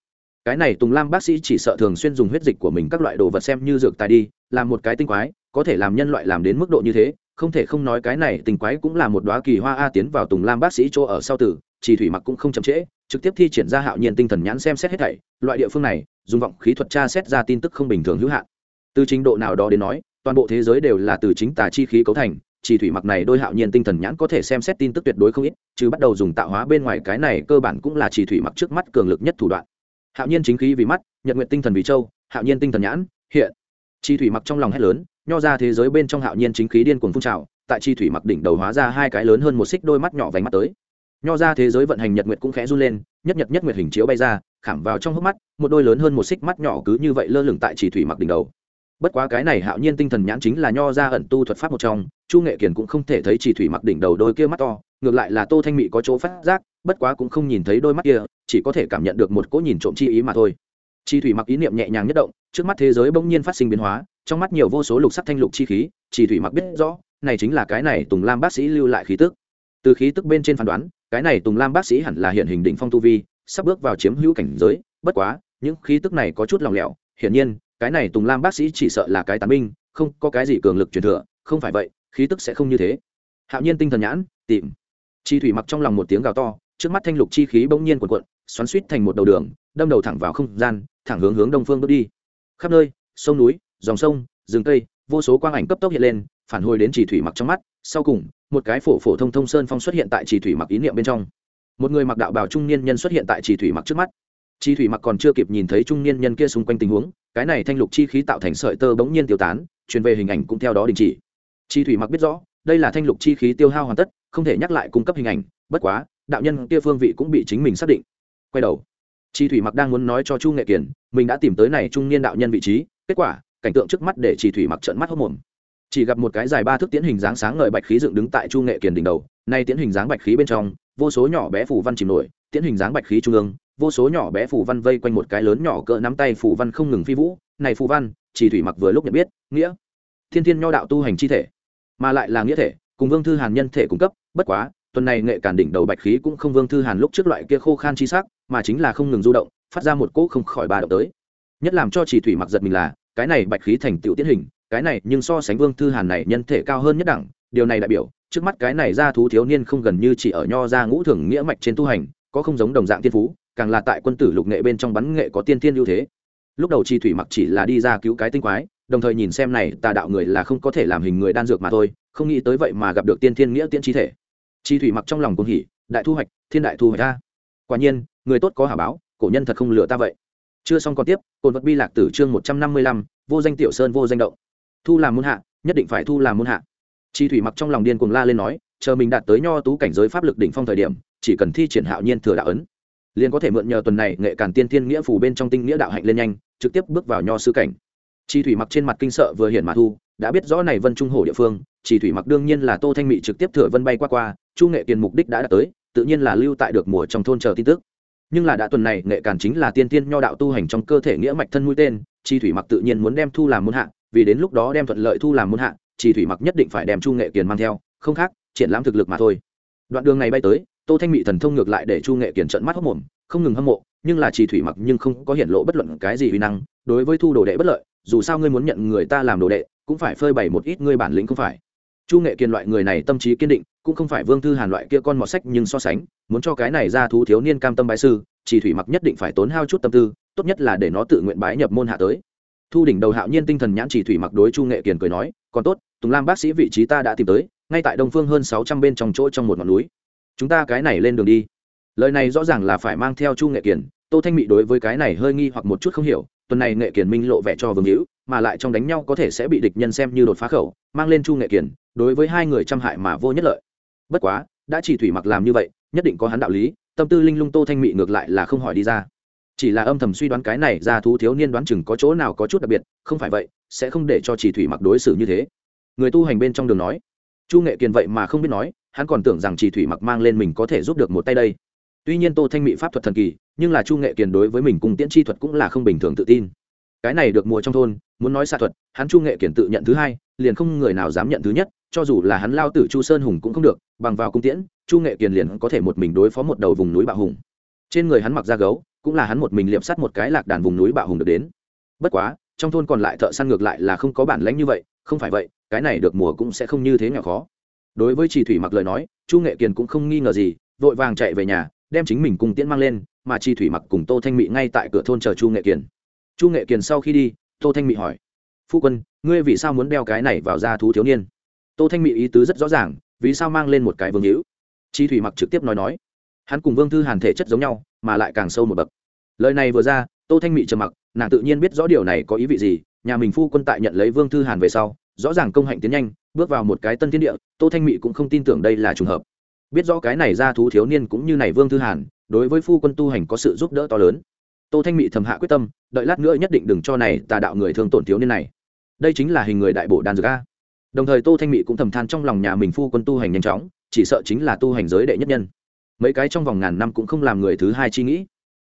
cái này tùng lam bác sĩ chỉ sợ thường xuyên dùng huyết dịch của mình các loại đồ vật xem như dược tài đi, làm một cái tinh quái, có thể làm nhân loại làm đến mức độ như thế, không thể không nói cái này tinh quái cũng là một đoá kỳ hoa a tiến vào tùng lam bác sĩ chỗ ở sau tử, chỉ thủy mặc cũng không chậm trễ, trực tiếp thi triển ra hạo nhiên tinh thần nhãn xem xét hết thảy, loại địa phương này dùng vọng khí thuật tra xét ra tin tức không bình thường hữu hạn. Từ trình độ nào đó đến nói, toàn bộ thế giới đều là từ chính tà chi khí cấu thành, chỉ thủy mặc này đôi hạo nhiên tinh thần nhãn có thể xem xét tin tức tuyệt đối không ít chứ bắt đầu dùng tạo hóa bên ngoài cái này cơ bản cũng là chỉ thủy mặc trước mắt cường lực nhất thủ đoạn. Hạo nhiên chính khí vì mắt, nhật nguyện tinh thần vì châu, hạo nhiên tinh thần nhãn, hiện. Chi thủy mặc trong lòng hét lớn, nho ra thế giới bên trong hạo nhiên chính khí điên cuồng phun trào, tại chi thủy mặc đỉnh đầu hóa ra hai cái lớn hơn một xích đôi mắt nhỏ vành mắt tới nho ra thế giới vận hành nhật nguyệt cũng khẽ run lên, nhất nhật nhất nguyệt hình chiếu bay ra, khảm vào trong hốc mắt, một đôi lớn hơn một xích mắt nhỏ cứ như vậy lơ lửng tại chỉ thủy mặc đỉnh đầu. Bất quá cái này hạo nhiên tinh thần nhãn chính là nho ra ẩn tu thuật pháp một trong, chu nghệ kiền cũng không thể thấy chỉ thủy mặc đỉnh đầu đôi kia mắt to, ngược lại là tô thanh mị có chỗ phát giác, bất quá cũng không nhìn thấy đôi mắt kia, chỉ có thể cảm nhận được một cỗ nhìn trộm chi ý mà thôi. Chi thủy mặc ý niệm nhẹ nhàng nhất động, trước mắt thế giới bỗng nhiên phát sinh biến hóa, trong mắt nhiều vô số lục sắc thanh lục chi khí, chỉ thủy mặc biết rõ, này chính là cái này tùng lam bác sĩ lưu lại khí tức. Từ khí tức bên trên phán đoán cái này tùng lam bác sĩ hẳn là hiện hình đỉnh phong tu vi, sắp bước vào chiếm hữu cảnh giới, bất quá, những khí tức này có chút lòng lẻo. Hiển nhiên, cái này tùng lam bác sĩ chỉ sợ là cái tàn binh, không có cái gì cường lực truyền thừa, không phải vậy, khí tức sẽ không như thế. Hạo nhiên tinh thần nhãn, tìm. Chi thủy mặc trong lòng một tiếng gào to, trước mắt thanh lục chi khí bỗng nhiên cuộn cuộn, xoắn suýt thành một đầu đường, đâm đầu thẳng vào không gian, thẳng hướng hướng đông phương bước đi. Khắp nơi, sông núi, dòng sông, rừng cây, vô số quang ảnh cấp tốc hiện lên phản hồi đến chỉ thủy mặc trong mắt, sau cùng, một cái phổ phổ thông thông sơn phong xuất hiện tại chỉ thủy mặc ý niệm bên trong. Một người mặc đạo bào trung niên nhân xuất hiện tại chỉ thủy mặc trước mắt. Chi thủy mặc còn chưa kịp nhìn thấy trung niên nhân kia xung quanh tình huống, cái này thanh lục chi khí tạo thành sợi tơ bỗng nhiên tiêu tán, truyền về hình ảnh cũng theo đó đình chỉ. Chi thủy mặc biết rõ, đây là thanh lục chi khí tiêu hao hoàn tất, không thể nhắc lại cung cấp hình ảnh, bất quá, đạo nhân kia phương vị cũng bị chính mình xác định. Quay đầu. Chi thủy mặc đang muốn nói cho chu nghệ kiền, mình đã tìm tới này trung niên đạo nhân vị trí, kết quả, cảnh tượng trước mắt để chi thủy mặc trợn mắt hốc mồm chỉ gặp một cái dài ba thước tiến hình dáng sáng ngời bạch khí dựng đứng tại chu nghệ kiền đỉnh đầu, nay tiến hình dáng bạch khí bên trong, vô số nhỏ bé phủ văn chìm nổi tiến hình dáng bạch khí trung ương, vô số nhỏ bé phủ văn vây quanh một cái lớn nhỏ cỡ nắm tay phủ văn không ngừng phi vũ, này phủ văn, chỉ thủy mặc vừa lúc nhận biết, nghĩa, thiên thiên nho đạo tu hành chi thể, mà lại là nghĩa thể, cùng vương thư hàn nhân thể cung cấp, bất quá, tuần này nghệ cản đỉnh đầu bạch khí cũng không vương thư hàn lúc trước loại kia khô khan chi sắc, mà chính là không ngừng du động, phát ra một cỗ không khỏi ba động tới. Nhất làm cho chỉ thủy mặc giật mình là, cái này bạch khí thành tựu tiết hình cái này nhưng so sánh vương thư hàn này nhân thể cao hơn nhất đẳng, điều này đại biểu, trước mắt cái này ra thú thiếu niên không gần như chỉ ở nho ra ngũ thường nghĩa mạch trên tu hành, có không giống đồng dạng tiên phú, càng là tại quân tử lục nghệ bên trong bắn nghệ có tiên tiên ưu thế. Lúc đầu chi thủy mặc chỉ là đi ra cứu cái tinh quái, đồng thời nhìn xem này, tà đạo người là không có thể làm hình người đan dược mà thôi, không nghĩ tới vậy mà gặp được tiên thiên nghĩa tiên chi thể. Chi thủy mặc trong lòng cũng hỉ, đại thu hoạch, thiên đại thu hoạch ta quả nhiên, người tốt có hả báo, cổ nhân thật không lừa ta vậy. Chưa xong còn tiếp cồn vật bi lạc tử chương một trăm năm mươi lăm, vô danh tiểu sơn vô danh động thu làm môn hạ, nhất định phải thu làm môn hạ. Chi thủy mặc trong lòng điên cuồng la lên nói, chờ mình đạt tới nho tú cảnh giới pháp lực đỉnh phong thời điểm, chỉ cần thi triển hạo nhiên thừa đạo ấn, liền có thể mượn nhờ tuần này nghệ càn tiên thiên nghĩa phù bên trong tinh nghĩa đạo hạnh lên nhanh, trực tiếp bước vào nho sư cảnh. Chi thủy mặc trên mặt kinh sợ vừa hiển mà thu, đã biết rõ này vân trung hổ địa phương chỉ thủy mặc đương nhiên là tô thanh mỹ trực tiếp thừa vân bay qua qua, chu nghệ tiền mục đích đã đạt tới, tự nhiên là lưu tại được mùa trong thôn chờ tin tức. Nhưng là đã tuần này nghệ càn chính là tiên tiên nho đạo tu hành trong cơ thể nghĩa mạch thân mũi tên, chi thủy mặc tự nhiên muốn đem thu làm môn hạ vì đến lúc đó đem thuận lợi thu làm môn hạ, chỉ thủy mặc nhất định phải đem chu nghệ kiền mang theo, không khác, triển lãm thực lực mà thôi. Đoạn đường này bay tới, tô thanh mỹ thần thông ngược lại để chu nghệ kiền trận mắt hốc mồm, không ngừng hâm mộ, nhưng là chỉ thủy mặc nhưng không có hiện lộ bất luận cái gì uy năng, đối với thu đồ đệ bất lợi, dù sao ngươi muốn nhận người ta làm đồ đệ, cũng phải phơi bày một ít ngươi bản lĩnh không phải. Chu nghệ kiền loại người này tâm trí kiên định, cũng không phải vương thư hàn loại kia con mọt sách nhưng so sánh, muốn cho cái này ra thú thiếu niên cam tâm bái sư, chỉ thủy mặc nhất định phải tốn hao chút tâm tư, tốt nhất là để nó tự nguyện bái nhập môn hạ tới thu đỉnh đầu hạo nhiên tinh thần nhãn chỉ thủy mặc đối chu nghệ kiền cười nói, còn tốt, tùng lam bác sĩ vị trí ta đã tìm tới, ngay tại đông phương hơn sáu trăm bên trong chỗ trong một ngọn núi. Chúng ta cái này lên đường đi. Lời này rõ ràng là phải mang theo chu nghệ kiền, tô thanh mị đối với cái này hơi nghi hoặc một chút không hiểu, tuần này nghệ kiền minh lộ vẻ cho vương hữu, mà lại trong đánh nhau có thể sẽ bị địch nhân xem như đột phá khẩu, mang lên chu nghệ kiền, đối với hai người trăm hại mà vô nhất lợi. Bất quá, đã chỉ thủy mặc làm như vậy, nhất định có hắn đạo lý, tâm tư linh lung tô thanh mị ngược lại là không hỏi đi ra chỉ là âm thầm suy đoán cái này ra thú thiếu niên đoán chừng có chỗ nào có chút đặc biệt, không phải vậy, sẽ không để cho chỉ thủy mặc đối xử như thế. Người tu hành bên trong đường nói, chu nghệ kiền vậy mà không biết nói, hắn còn tưởng rằng chỉ thủy mặc mang lên mình có thể giúp được một tay đây. Tuy nhiên tô thanh mỹ pháp thuật thần kỳ, nhưng là chu nghệ kiền đối với mình cùng tiễn chi thuật cũng là không bình thường tự tin. Cái này được mùa trong thôn, muốn nói xạ thuật, hắn chu nghệ kiển tự nhận thứ hai, liền không người nào dám nhận thứ nhất, cho dù là hắn lao tử chu sơn hùng cũng không được, bằng vào cung tiễn, chu nghệ kiền liền có thể một mình đối phó một đầu vùng núi bạo hùng. Trên người hắn mặc da gấu cũng là hắn một mình liệp sắt một cái lạc đàn vùng núi bạo hùng được đến. Bất quá, trong thôn còn lại thợ săn ngược lại là không có bản lãnh như vậy, không phải vậy, cái này được mùa cũng sẽ không như thế nhỏ khó. Đối với chỉ thủy mặc lời nói, chu nghệ kiền cũng không nghi ngờ gì, vội vàng chạy về nhà, đem chính mình cùng tiễn mang lên, mà chi thủy mặc cùng tô thanh mị ngay tại cửa thôn chờ chu nghệ kiền. Chu nghệ kiền sau khi đi, tô thanh mị hỏi, phu quân, ngươi vì sao muốn đeo cái này vào da thú thiếu niên? Tô thanh mị ý tứ rất rõ ràng, vì sao mang lên một cái vương hữu? Chi thủy mặc trực tiếp nói nói hắn cùng vương thư hàn thể chất giống nhau, mà lại càng sâu một bậc. Lời này vừa ra, tô thanh mị trầm mặc, nàng tự nhiên biết rõ điều này có ý vị gì, nhà mình phu quân tại nhận lấy vương thư hàn về sau, rõ ràng công hạnh tiến nhanh, bước vào một cái tân thiên địa, tô thanh mị cũng không tin tưởng đây là trùng hợp. Biết rõ cái này ra thú thiếu niên cũng như này vương thư hàn, đối với phu quân tu hành có sự giúp đỡ to lớn. Tô thanh mị thầm hạ quyết tâm, đợi lát nữa nhất định đừng cho này tà đạo người thương tổn thiếu niên này. Đây chính là hình người đại bổ đàn dược a. Đồng thời tô thanh mị cũng thầm than trong lòng nhà mình phu quân tu hành nhanh chóng, chỉ sợ chính là tu hành giới đệ nhất nhân mấy cái trong vòng ngàn năm cũng không làm người thứ hai chi nghĩ.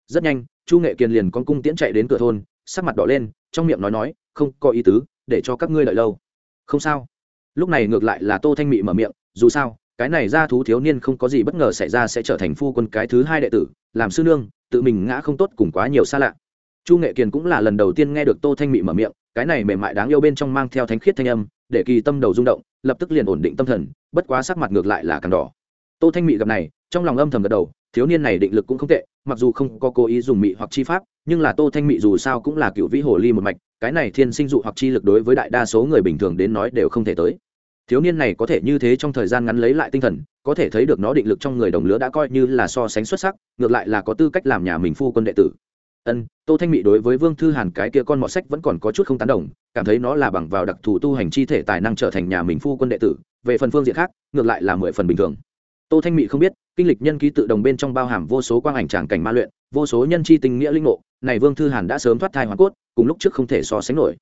Rất nhanh, chu nghệ kiền liền con cung tiễn chạy đến cửa thôn, sắc mặt đỏ lên, trong miệng nói nói, không có ý tứ, để cho các ngươi đợi lâu. Không sao. Lúc này ngược lại là tô thanh mị mở miệng, dù sao, cái này ra thú thiếu niên không có gì bất ngờ xảy ra sẽ trở thành phu quân cái thứ hai đệ tử, làm sư nương, tự mình ngã không tốt cùng quá nhiều xa lạ. Chu nghệ kiền cũng là lần đầu tiên nghe được tô thanh mị mở miệng, cái này mềm mại đáng yêu bên trong mang theo thánh khiết thanh âm, để kỳ tâm đầu rung động, lập tức liền ổn định tâm thần, bất quá sắc mặt ngược lại là càng đỏ. Tô thanh mị gặp này trong lòng âm thầm gật đầu, thiếu niên này định lực cũng không tệ, mặc dù không có cố ý dùng mị hoặc chi pháp, nhưng là tô thanh mị dù sao cũng là cựu vĩ hồ ly một mạch, cái này thiên sinh dụ hoặc chi lực đối với đại đa số người bình thường đến nói đều không thể tới. Thiếu niên này có thể như thế trong thời gian ngắn lấy lại tinh thần, có thể thấy được nó định lực trong người đồng lứa đã coi như là so sánh xuất sắc, ngược lại là có tư cách làm nhà mình phu quân đệ tử. Ân, tô thanh mị đối với vương thư hàn cái kia con mọt sách vẫn còn có chút không tán đồng, cảm thấy nó là bằng vào đặc thù tu hành chi thể tài năng trở thành nhà mình phu quân đệ tử, về phần phương diện khác, ngược lại là mười phần bình thường tô thanh mị không biết, kinh lịch nhân ký tự đồng bên trong bao hàm vô số quang ảnh tràng cảnh ma luyện, vô số nhân chi tình nghĩa linh ngộ, này vương thư hàn đã sớm thoát thai hoàn cốt, cùng lúc trước không thể so sánh nổi.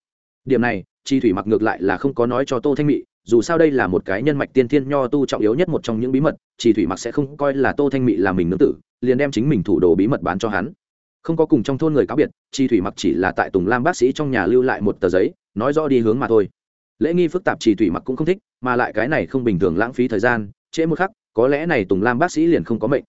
Điểm này, chi thủy mặc ngược lại là không có nói cho tô thanh mị, dù sao đây là một cái nhân mạch tiên thiên nho tu trọng yếu nhất một trong những bí mật, chi thủy mặc sẽ không coi là tô thanh mị là mình nương tử, liền đem chính mình thủ đồ bí mật bán cho hắn. Không có cùng trong thôn người cáo biệt, chi thủy mặc chỉ là tại tùng lam bác sĩ trong nhà lưu lại một tờ giấy, nói rõ đi hướng mà thôi. Lễ nghi phức tạp chi thủy mặc cũng không thích, mà lại cái này không bình thường lãng phí thời gian, trễ một khắc có lẽ này tùng lam bác sĩ liền không có mệnh.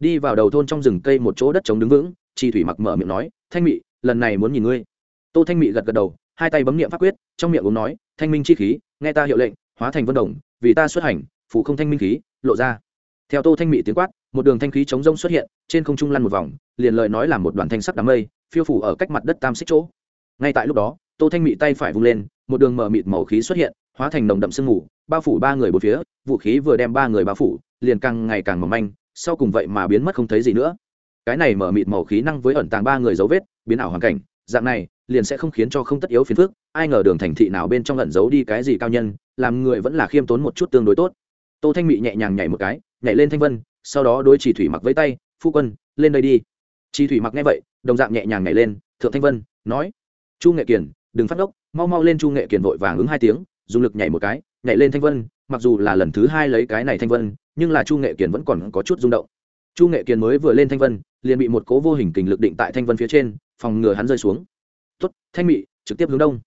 Đi vào đầu thôn trong rừng cây một chỗ đất trống đứng vững, chi thủy mặc mở miệng nói, thanh mị, lần này muốn nhìn ngươi. Tô thanh mị gật gật đầu, hai tay bấm niệm pháp quyết, trong miệng uống nói, thanh minh chi khí, nghe ta hiệu lệnh, hóa thành vân đồng, vì ta xuất hành phụ không thanh minh khí, lộ ra. Theo tô thanh mị tiếng quát, một đường thanh khí chống rông xuất hiện, trên không trung lăn một vòng, liền lời nói là một đoàn thanh sắc đám mây, phiêu phủ ở cách mặt đất tam xích chỗ. Ngay tại lúc đó, tô thanh mị tay phải vung lên, một đường mở mịt màu khí xuất hiện, hóa thành nồng đậm sương mù bao phủ ba người bốn phía, vũ khí vừa đem ba người bao phủ, liền càng ngày càng mỏng manh, sau cùng vậy mà biến mất không thấy gì nữa. Cái này mở mịt màu khí năng với ẩn tàng ba người dấu vết, biến ảo hoàn cảnh, dạng này, liền sẽ không khiến cho không tất yếu phiền phức, ai ngờ đường thành thị nào bên trong ẩn giấu đi cái gì cao nhân, làm người vẫn là khiêm tốn một chút tương đối tốt. Tô thanh mị nhẹ nhàng nhảy một cái, nhảy lên thanh vân, sau đó đối chỉ thủy mặc với tay, phu quân, lên đây đi. Chỉ thủy mặc nghe vậy, đồng dạng nhẹ nhàng nhảy lên, thượng thanh vân, nói, chu nghệ kiền đừng phát ốc mau mau lên chu nghệ kiền vội vàng ứng hai tiếng, dùng lực nhảy một cái nhảy lên thanh vân, mặc dù là lần thứ hai lấy cái này thanh vân, nhưng là chu nghệ kiền vẫn còn có chút rung động. Chu nghệ kiền mới vừa lên thanh vân, liền bị một cố vô hình kình lực định tại thanh vân phía trên, phòng ngừa hắn rơi xuống. Tuất thanh mị, trực tiếp hướng đông.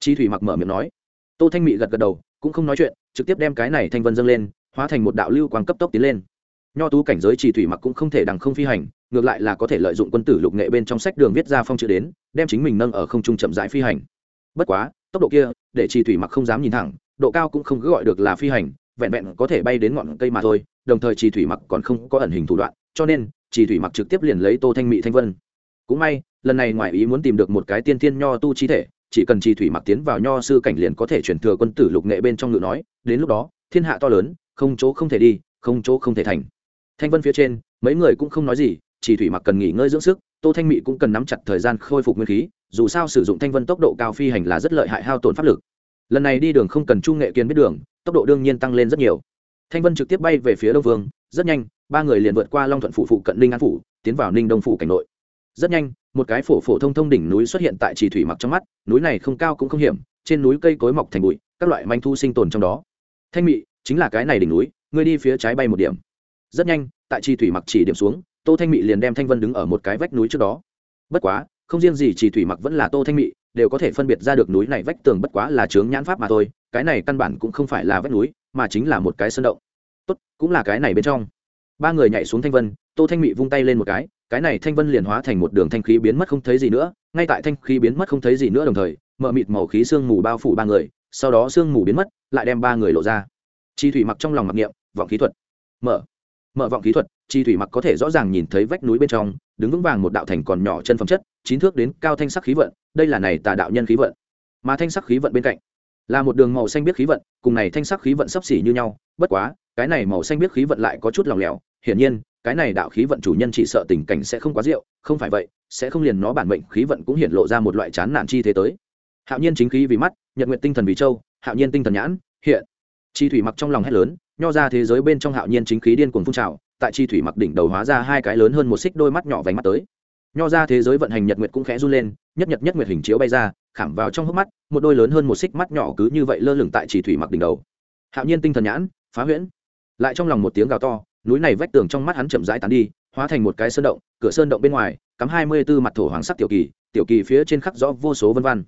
Chi thủy mặc mở miệng nói. Tô thanh mị gật gật đầu, cũng không nói chuyện, trực tiếp đem cái này thanh vân dâng lên, hóa thành một đạo lưu quang cấp tốc tiến lên. Nho tú cảnh giới chỉ thủy mặc cũng không thể đằng không phi hành, ngược lại là có thể lợi dụng quân tử lục nghệ bên trong sách đường viết ra phong chữ đến, đem chính mình nâng ở không trung chậm rãi phi hành. Bất quá, tốc độ kia, để chỉ thủy mặc không dám nhìn thẳng độ cao cũng không cứ gọi được là phi hành, vẹn vẹn có thể bay đến ngọn cây mà thôi, đồng thời chỉ thủy mặc còn không có ẩn hình thủ đoạn, cho nên chỉ thủy mặc trực tiếp liền lấy tô thanh mỹ thanh vân. Cũng may, lần này ngoài ý muốn tìm được một cái tiên thiên nho tu chi thể, chỉ cần chỉ thủy mặc tiến vào nho sư cảnh liền có thể chuyển thừa quân tử lục nghệ bên trong ngự nói, đến lúc đó, thiên hạ to lớn, không chỗ không thể đi, không chỗ không thể thành. Thanh vân phía trên, mấy người cũng không nói gì chỉ thủy mặc cần nghỉ ngơi dưỡng sức, tô thanh mỹ cũng cần nắm chặt thời gian khôi phục nguyên khí, dù sao sử dụng thanh vân tốc độ cao phi hành là rất lợi hại hao tổn pháp lực lần này đi đường không cần trung nghệ kiên biết đường, tốc độ đương nhiên tăng lên rất nhiều. Thanh vân trực tiếp bay về phía đông vương, rất nhanh, ba người liền vượt qua long thuận phủ phụ cận ninh an phủ, tiến vào ninh đông phủ cảnh nội. Rất nhanh, một cái phổ phổ thông thông đỉnh núi xuất hiện tại trì thủy mặc trong mắt, núi này không cao cũng không hiểm, trên núi cây cối mọc thành bụi, các loại manh thu sinh tồn trong đó. Thanh mị, chính là cái này đỉnh núi, ngươi đi phía trái bay một điểm. Rất nhanh, tại trì thủy mặc chỉ điểm xuống, tô thanh mị liền đem thanh vân đứng ở một cái vách núi trước đó. Bất quá, không riêng gì trì thủy mặc vẫn là tô thanh mị đều có thể phân biệt ra được núi này vách tường bất quá là chướng nhãn pháp mà thôi, cái này căn bản cũng không phải là vách núi, mà chính là một cái sơn động. Tốt, cũng là cái này bên trong. Ba người nhảy xuống thanh vân, tô thanh mị vung tay lên một cái cái này thanh vân liền hóa thành một đường thanh khí biến mất không thấy gì nữa, ngay tại thanh khí biến mất không thấy gì nữa đồng thời, mờ mịt màu khí sương mù bao phủ ba người, sau đó sương mù biến mất, lại đem ba người lộ ra. Chi thủy mặc trong lòng mặc niệm, vọng khí thuật. Mở. Mở vọng khí thuật, chi thủy mặc có thể rõ ràng nhìn thấy vách núi bên trong đứng vững vàng một đạo thành còn nhỏ chân phẩm chất, chín thước đến cao thanh sắc khí vận, đây là này tà đạo nhân khí vận. Mà thanh sắc khí vận bên cạnh là một đường màu xanh biết khí vận, cùng này thanh sắc khí vận sấp xỉ như nhau, bất quá, cái này màu xanh biết khí vận lại có chút lòng lẻo, hiển nhiên, cái này đạo khí vận chủ nhân chỉ sợ tình cảnh sẽ không quá rượu không phải vậy, sẽ không liền nó bản mệnh khí vận cũng hiện lộ ra một loại chán nản chi thế tới. Hạo nhiên chính khí vì mắt, nhật nguyện tinh thần vì châu, hạo nhiên tinh thần nhãn, hiện. Chi thủy mặc trong lòng hét lớn, nho ra thế giới bên trong hạo nhiên chính khí điên cuồng phun trào tại chi thủy mặc đỉnh đầu hóa ra hai cái lớn hơn một xích đôi mắt nhỏ vành mắt tới. Nho ra thế giới vận hành nhật nguyệt cũng khẽ run lên, nhất nhật nhất nguyệt hình chiếu bay ra, khảm vào trong hốc mắt, một đôi lớn hơn một xích mắt nhỏ cứ như vậy lơ lửng tại chỉ thủy mặc đỉnh đầu. Hạo nhiên tinh thần nhãn, phá huyễn. Lại trong lòng một tiếng gào to, núi này vách tường trong mắt hắn chậm rãi tán đi, hóa thành một cái sơn động, cửa sơn động bên ngoài, cắm hai mươi b ố mặt thổ hoàng sắc tiểu kỳ tiểu kỳ phía trên khắc rõ vô số vân văn.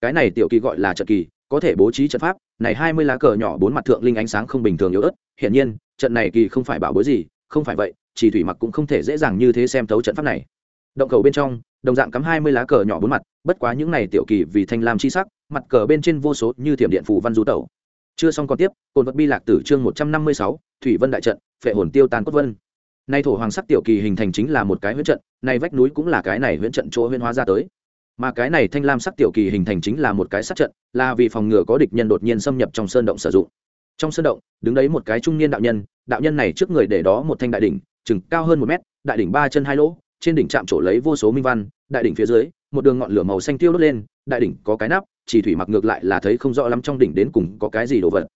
Cái này tiểu kỳ gọi là trận kỳ, có thể bố trí trận pháp, này hai mươi lá cờ nhỏ bốn mặt thượng linh ánh sáng không bình thường yếu ớt, hiển nhiên, trận này kỳ không phải bảo bối gì không phải vậy, chỉ thủy mặc cũng không thể dễ dàng như thế xem thấu trận pháp này. Động cầu bên trong, đồng dạng cắm hai mươi lá cờ nhỏ bốn mặt, bất quá những này tiểu kỳ vì thanh lam chi sắc, mặt cờ bên trên vô số như thiểm điện phủ văn du tẩu. Chưa xong còn tiếp cồn vật bi lạc tử chương một trăm năm mươi sáu, thủy vân đại trận, phệ hồn tiêu tàn cốt vân. Nay thổ hoàng sắc tiểu kỳ hình thành chính là một cái huyễn trận, nay vách núi cũng là cái này huyễn trận chỗ huyễn hóa ra tới. Mà cái này thanh lam sắc tiểu kỳ hình thành chính là một cái sát trận, là vì phòng ngừa có địch nhân đột nhiên xâm nhập trong sơn động sử dụng trong sân động, đứng đấy một cái trung niên đạo nhân đạo nhân này trước người để đó một thanh đại đỉnh, chừng cao hơn một mét, đại đỉnh ba chân hai lỗ, trên đỉnh chạm trổ lấy vô số minh văn, đại đỉnh phía dưới, một đường ngọn lửa màu xanh tiêu đốt lên, đại đỉnh có cái nắp, chỉ thủy mặc ngược lại là thấy không rõ lắm trong đỉnh đến cùng có cái gì đồ vật.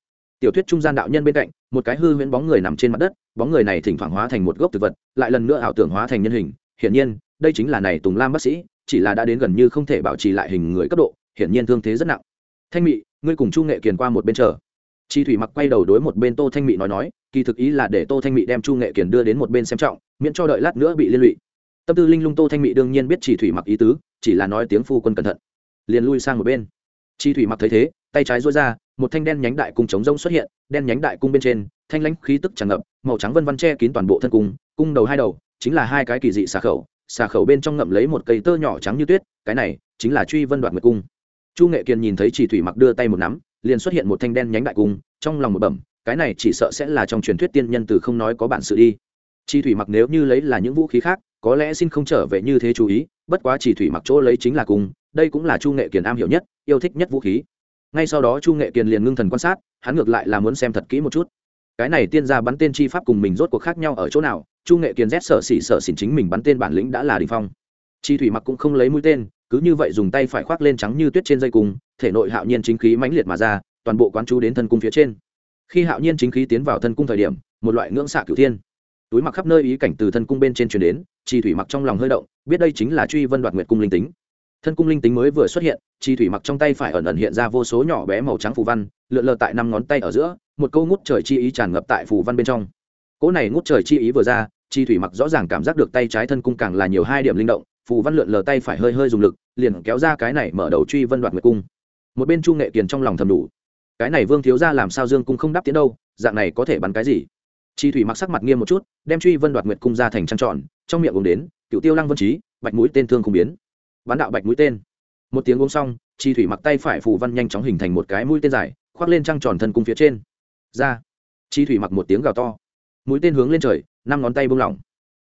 Tiểu thuyết trung gian đạo nhân bên cạnh, một cái hư huyễn bóng người nằm trên mặt đất, bóng người này thỉnh thoảng hóa thành một gốc thực vật, lại lần nữa ảo tưởng hóa thành nhân hình. Hiển nhiên, đây chính là này tùng lam bác sĩ, chỉ là đã đến gần như không thể bảo trì lại hình người cấp độ, hiển nhiên thương thế rất nặng. Thanh mị, ngươi cùng chu nghệ kiền qua một bên chờ chi thủy mặc quay đầu đối một bên tô thanh mị nói nói, kỳ thực ý là để tô thanh mị đem chu nghệ kiền đưa đến một bên xem trọng, miễn cho đợi lát nữa bị liên lụy. Tâm tư linh lung tô thanh mị đương nhiên biết chỉ thủy mặc ý tứ, chỉ là nói tiếng phu quân cẩn thận. Liền lui sang một bên. Chi thủy mặc thấy thế, tay trái dối ra, một thanh đen nhánh đại cung chống rông xuất hiện, đen nhánh đại cung bên trên, thanh lãnh khí tức tràn ngập, màu trắng vân vân che kín toàn bộ thân cung cung đầu hai đầu, chính là hai cái kỳ dị xà khẩu xà khẩu bên trong ngậm lấy một cây tơ nhỏ trắng như tuyết, cái này chính là truy vân đoạt nguyệt cung chu nghệ kiền nhìn thấy chỉ thủy mặc đưa tay một nắm, liền xuất hiện một thanh đen nhánh đại cung, trong lòng một bẩm, cái này chỉ sợ sẽ là trong truyền thuyết tiên nhân từ không nói có bản sự đi. Chỉ thủy mặc nếu như lấy là những vũ khí khác, có lẽ xin không trở về như thế chú ý, bất quá chỉ thủy mặc chỗ lấy chính là cung, đây cũng là chu nghệ kiền am hiểu nhất, yêu thích nhất vũ khí. Ngay sau đó chu nghệ kiền liền ngưng thần quan sát, hắn ngược lại là muốn xem thật kỹ một chút. Cái này tiên gia bắn tên chi pháp cùng mình rốt cuộc khác nhau ở chỗ nào, chu nghệ kiền rét sợ xỉ sợ xỉn chính mình bắn tên bản lĩnh đã là đình phong. Chi thủy mặc cũng không lấy mũi tên cứ như vậy dùng tay phải khoác lên trắng như tuyết trên dây cung, thể nội hạo nhiên chính khí mãnh liệt mà ra, toàn bộ quán chú đến thân cung phía trên. Khi hạo nhiên chính khí tiến vào thân cung thời điểm, một loại ngưỡng xạ cửu thiên. Túi mặc khắp nơi ý cảnh từ thân cung bên trên truyền đến, chi thủy mặc trong lòng hơi động, biết đây chính là truy vân đoạt nguyệt cung linh tính. Thân cung linh tính mới vừa xuất hiện, chi thủy mặc trong tay phải ẩn ẩn hiện ra vô số nhỏ bé màu trắng phù văn, lượn lờ tại năm ngón tay ở giữa, một câu ngút trời chi ý tràn ngập tại phù văn bên trong. Cỗ này ngút trời chi ý vừa ra, chi thủy mặc rõ ràng cảm giác được tay trái thân cung càng là nhiều hai điểm linh động phù văn lượn lờ tay phải hơi hơi dùng lực liền kéo ra cái này mở đầu truy vân đoạt nguyệt cung. Một bên chu nghệ kiền trong lòng thầm đủ. Cái này vương thiếu ra làm sao dương cung không đáp tiến đâu dạng này có thể bắn cái gì? Chi thủy mặc sắc mặt nghiêm một chút đem truy vân đoạt nguyệt cung ra thành trăng tròn, trong miệng uống đến cựu tiêu lăng vân trí bạch mũi tên thương không biến. Bắn đạo bạch mũi tên. Một tiếng uống xong chi thủy mặc tay phải phù văn nhanh chóng hình thành một cái mũi tên dài khoác lên trăng tròn thân cung phía trên. Ra. Chi thủy mặc một tiếng gào to. Mũi tên hướng lên trời năm ngón tay bung lỏng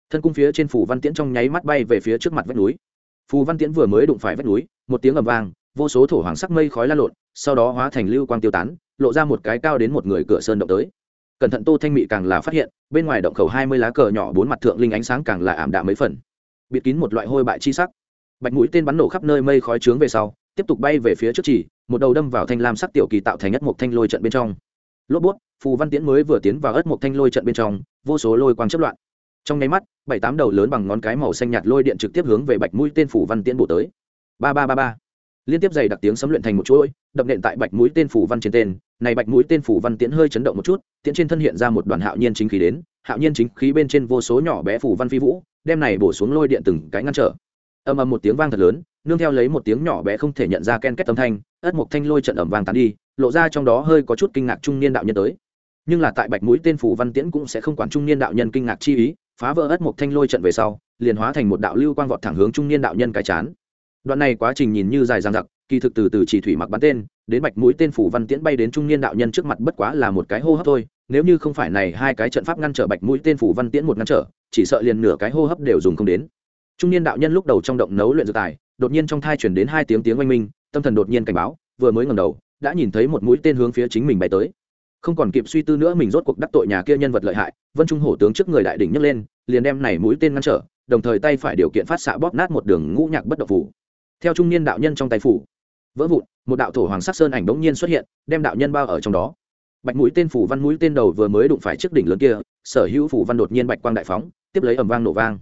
thân cung phía trên phù văn tiễn trong nháy mắt bay về phía trước mặt vách núi. Phù văn tiễn vừa mới đụng phải vách núi, một tiếng ầm vang, vô số thổ hoàng sắc mây khói la lộn, sau đó hóa thành lưu quang tiêu tán, lộ ra một cái cao đến một người cửa sơn động tới. Cẩn thận tô thanh mị càng là phát hiện, bên ngoài động khẩu hai mươi lá cờ nhỏ bốn mặt thượng linh ánh sáng càng là ảm đạm mấy phần. Bịt kín một loại hôi bại chi sắc. Bạch mũi tên bắn nổ khắp nơi mây khói trướng về sau, tiếp tục bay về phía trước chỉ, một đầu đâm vào thanh lam sắc tiểu kỳ tạo thành ất một thanh lôi trận bên trong. Lốp bút, phù văn tiễn mới vừa tiến vào ất một thanh lôi trận bên trong, vô số lôi quang chất loạn trong nháy mắt, bảy tám đầu lớn bằng ngón cái màu xanh nhạt lôi điện trực tiếp hướng về bạch mũi tên phủ văn tiễn bổ tới. Ba ba ba ba. Liên tiếp dày đặc tiếng sấm luyện thành một chuỗi, đập nện tại bạch mũi tên phủ văn trên tên. Này bạch mũi tên phủ văn tiễn hơi chấn động một chút, tiễn trên thân hiện ra một đoàn hạo nhiên chính khí đến. Hạo nhiên chính khí bên trên vô số nhỏ bé phủ văn phi vũ, đem này bổ xuống lôi điện từng cái ngăn trở. Ầm ầm một tiếng vang thật lớn, nương theo lấy một tiếng nhỏ bé không thể nhận ra ken kết âm thanh, ất một thanh lôi trận ẩm vang tán đi, lộ ra trong đó hơi có chút kinh ngạc trung niên đạo nhân tới. Nhưng là tại bạch mũi tên phủ văn tiễn cũng sẽ không quản trung niên đạo nhân kinh ngạc chi ý phá vỡ ất mộc thanh lôi trận về sau, liền hóa thành một đạo lưu quang vọt thẳng hướng trung niên đạo nhân cái chán. Đoạn này quá trình nhìn như dài dằng dặc, kỳ thực từ từ chỉ thủy mặc bắn tên, đến bạch mũi tên phủ văn tiễn bay đến trung niên đạo nhân trước mặt bất quá là một cái hô hấp thôi, nếu như không phải này hai cái trận pháp ngăn trở bạch mũi tên phủ văn tiễn một ngăn trở, chỉ sợ liền nửa cái hô hấp đều dùng không đến. Trung niên đạo nhân lúc đầu trong động nấu luyện dược tài, đột nhiên trong thai chuyển đến hai tiếng tiếng oanh minh, tâm thần đột nhiên cảnh báo, vừa mới ngầm đầu, đã nhìn thấy một mũi tên hướng phía chính mình bay tới không còn kịp suy tư nữa mình rốt cuộc đắc tội nhà kia nhân vật lợi hại, vân trung hổ tướng trước người đại đỉnh nhấc lên, liền đem này mũi tên ngăn trở, đồng thời tay phải điều kiện phát xạ bóp nát một đường ngũ nhạc bất động phủ. Theo trung niên đạo nhân trong tay phủ, vỡ vụn, một đạo thổ hoàng sắc sơn ảnh đống nhiên xuất hiện, đem đạo nhân bao ở trong đó. Bạch mũi tên phủ văn mũi tên đầu vừa mới đụng phải chiếc đỉnh lớn kia, sở hữu phủ văn đột nhiên bạch quang đại phóng, tiếp lấy ầm vang nổ vang.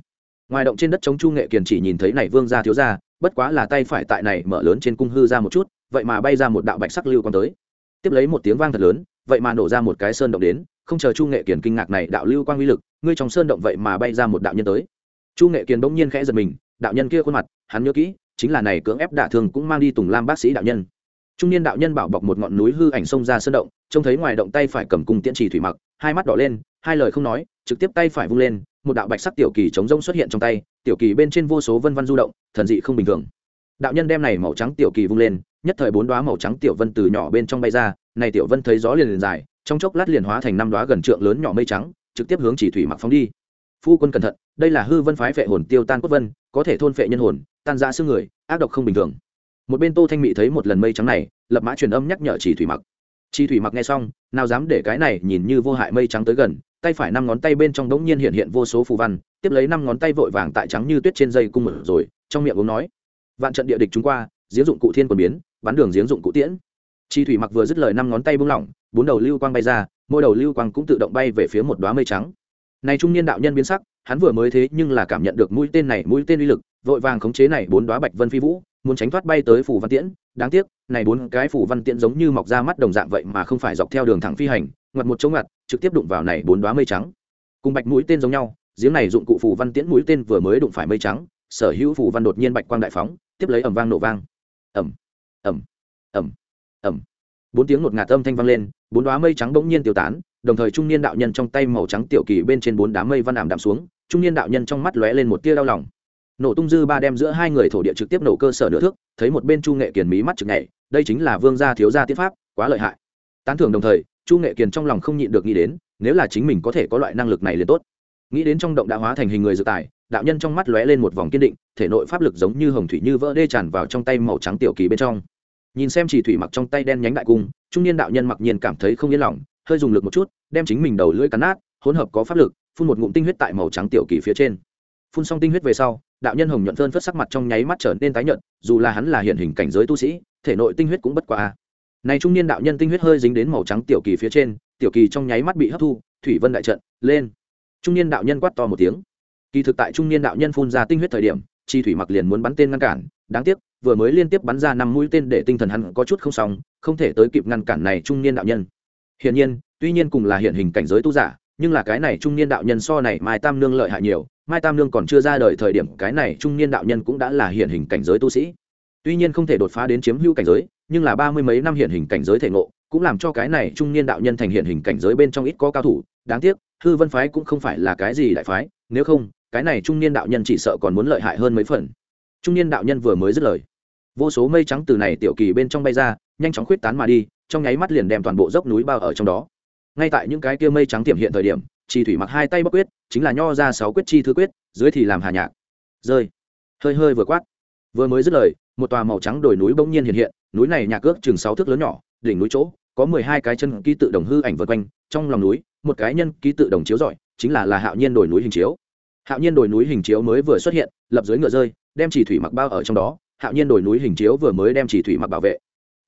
Ngoài động trên đất chống chu nghệ kiền chỉ nhìn thấy này vương gia thiếu gia, bất quá là tay phải tại này mở lớn trên cung hư ra một chút, vậy mà bay ra một đạo bạch sắc lưu còn tới. Tiếp lấy một tiếng vang thật lớn vậy mà nổ ra một cái sơn động đến, không chờ chu nghệ kiền kinh ngạc này, đạo lưu quang uy lực, ngươi trong sơn động vậy mà bay ra một đạo nhân tới. Chu nghệ kiền bỗng nhiên khẽ giật mình, đạo nhân kia khuôn mặt, hắn nhớ kỹ, chính là này cưỡng ép đả thường cũng mang đi tùng lam bác sĩ đạo nhân. Trung niên đạo nhân bảo bọc một ngọn núi hư ảnh xông ra sơn động, trông thấy ngoài động tay phải cầm cung tiễn trì thủy mặc, hai mắt đỏ lên, hai lời không nói, trực tiếp tay phải vung lên, một đạo bạch sắc tiểu kỳ chống rông xuất hiện trong tay, tiểu kỳ bên trên vô số vân văn du động, thần dị không bình thường. Đạo nhân đem này màu trắng tiểu kỳ vung lên, nhất thời bốn đoá màu trắng tiểu vân từ nhỏ bên trong bay ra này tiểu vân thấy gió liền liền dài, trong chốc lát liền hóa thành năm đoá gần trượng lớn nhỏ mây trắng, trực tiếp hướng chỉ thủy mặc phóng đi. Phu quân cẩn thận, đây là hư vân phái phệ hồn tiêu tan cốt vân, có thể thôn phệ nhân hồn, tan ra xương người, ác độc không bình thường. Một bên tô thanh mỹ thấy một lần mây trắng này, lập mã truyền âm nhắc nhở chỉ thủy mặc. Chỉ thủy mặc nghe xong, nào dám để cái này nhìn như vô hại mây trắng tới gần, tay phải năm ngón tay bên trong đống nhiên hiện hiện vô số phù văn, tiếp lấy năm ngón tay vội vàng tại trắng như tuyết trên dây cung mở rồi, trong miệng uống nói, vạn trận địa địch chúng qua, giếng dụng cụ thiên quần biến bắn đường giếng dụng cụ tiễn chi thủy mặc vừa dứt lời năm ngón tay buông lỏng, bốn đầu lưu quang bay ra, mỗi đầu lưu quang cũng tự động bay về phía một đoá mây trắng. Này trung niên đạo nhân biến sắc, hắn vừa mới thế nhưng là cảm nhận được mũi tên này mũi tên uy lực, vội vàng khống chế này bốn đoá bạch vân phi vũ, muốn tránh thoát bay tới phủ văn tiễn. Đáng tiếc, này bốn cái phủ văn tiễn giống như mọc ra mắt đồng dạng vậy mà không phải dọc theo đường thẳng phi hành, ngoặt một chỗ ngặt trực tiếp đụng vào này bốn đoá mây trắng. Cùng bạch mũi tên giống nhau, giếng này dụng cụ phủ văn tiễn mũi tên vừa mới đụng phải mây trắng, sở hữu phủ văn đột nhiên bạch quang đại phóng, tiếp lấy ẩm vang nổ vang. Ẩm ẩm ẩm ẩm. Bốn tiếng ngột ngạt âm thanh vang lên, bốn đoá mây trắng bỗng nhiên tiêu tán, đồng thời trung niên đạo nhân trong tay màu trắng tiểu kỳ bên trên bốn đám mây văn ảm đạm xuống, trung niên đạo nhân trong mắt lóe lên một tia đau lòng. Nổ tung dư ba đem giữa hai người thổ địa trực tiếp nổ cơ sở nửa thước, thấy một bên chu nghệ kiền mí mắt chực nhảy, đây chính là vương gia thiếu gia tiết pháp, quá lợi hại. Tán thưởng đồng thời, chu nghệ kiền trong lòng không nhịn được nghĩ đến, nếu là chính mình có thể có loại năng lực này liền tốt. Nghĩ đến trong động đã hóa thành hình người dự tài, đạo nhân trong mắt lóe lên một vòng kiên định, thể nội pháp lực giống như hồng thủy như vỡ đê tràn vào trong tay màu trắng tiểu kỳ bên trong nhìn xem chỉ thủy mặc trong tay đen nhánh đại cung, trung niên đạo nhân mặc nhiên cảm thấy không yên lòng, hơi dùng lực một chút, đem chính mình đầu lưỡi cắn nát, hỗn hợp có pháp lực, phun một ngụm tinh huyết tại màu trắng tiểu kỳ phía trên. Phun xong tinh huyết về sau, đạo nhân hồng nhuận thơn phất sắc mặt trong nháy mắt trở nên tái nhợt, dù là hắn là hiện hình cảnh giới tu sĩ, thể nội tinh huyết cũng bất quá này trung niên đạo nhân tinh huyết hơi dính đến màu trắng tiểu kỳ phía trên, tiểu kỳ trong nháy mắt bị hấp thu, thủy vân đại trận, lên. Trung niên đạo nhân quát to một tiếng. Kỳ thực tại trung niên đạo nhân phun ra tinh huyết thời điểm chi thủy mặc liền muốn bắn tên ngăn cản đáng tiếc, vừa mới liên tiếp bắn ra năm mũi tên để tinh thần hắn có chút không xong, không thể tới kịp ngăn cản này trung niên đạo nhân. Hiển nhiên, tuy nhiên cùng là hiện hình cảnh giới tu giả, nhưng là cái này trung niên đạo nhân so này mai tam nương lợi hại nhiều, mai tam nương còn chưa ra đời thời điểm cái này trung niên đạo nhân cũng đã là hiện hình cảnh giới tu sĩ. Tuy nhiên không thể đột phá đến chiếm hữu cảnh giới, nhưng là ba mươi mấy năm hiện hình cảnh giới thể ngộ, cũng làm cho cái này trung niên đạo nhân thành hiện hình cảnh giới bên trong ít có cao thủ. Đáng tiếc, hư vân phái cũng không phải là cái gì đại phái, nếu không, cái này trung niên đạo nhân chỉ sợ còn muốn lợi hại hơn mấy phần trung niên đạo nhân vừa mới dứt lời. Vô số mây trắng từ này tiểu kỳ bên trong bay ra, nhanh chóng khuyết tán mà đi, trong nháy mắt liền đem toàn bộ dốc núi bao ở trong đó. Ngay tại những cái kia mây trắng tiềm hiện thời điểm chi thủy mặc hai tay bắc quyết, chính là nho ra sáu quyết chi thư quyết, dưới thì làm hà nhạc. Rơi. Hơi hơi vừa quát. Vừa mới dứt lời, một tòa màu trắng đồi núi bỗng nhiên hiện hiện, núi này nhà ước chừng sáu thước lớn nhỏ, đỉnh núi chỗ, có mười hai cái chân ký tự đồng hư ảnh vượt quanh, trong lòng núi, một cái nhân ký tự đồng chiếu giỏi chính là là hạo nhiên đồi núi hình chiếu. Hạo nhiên đồi núi hình chiếu mới vừa xuất hiện, lập dưới ngựa rơi đem chỉ thủy mặc bao ở trong đó, hạo nhiên đồi núi hình chiếu vừa mới đem chỉ thủy mặc bảo vệ.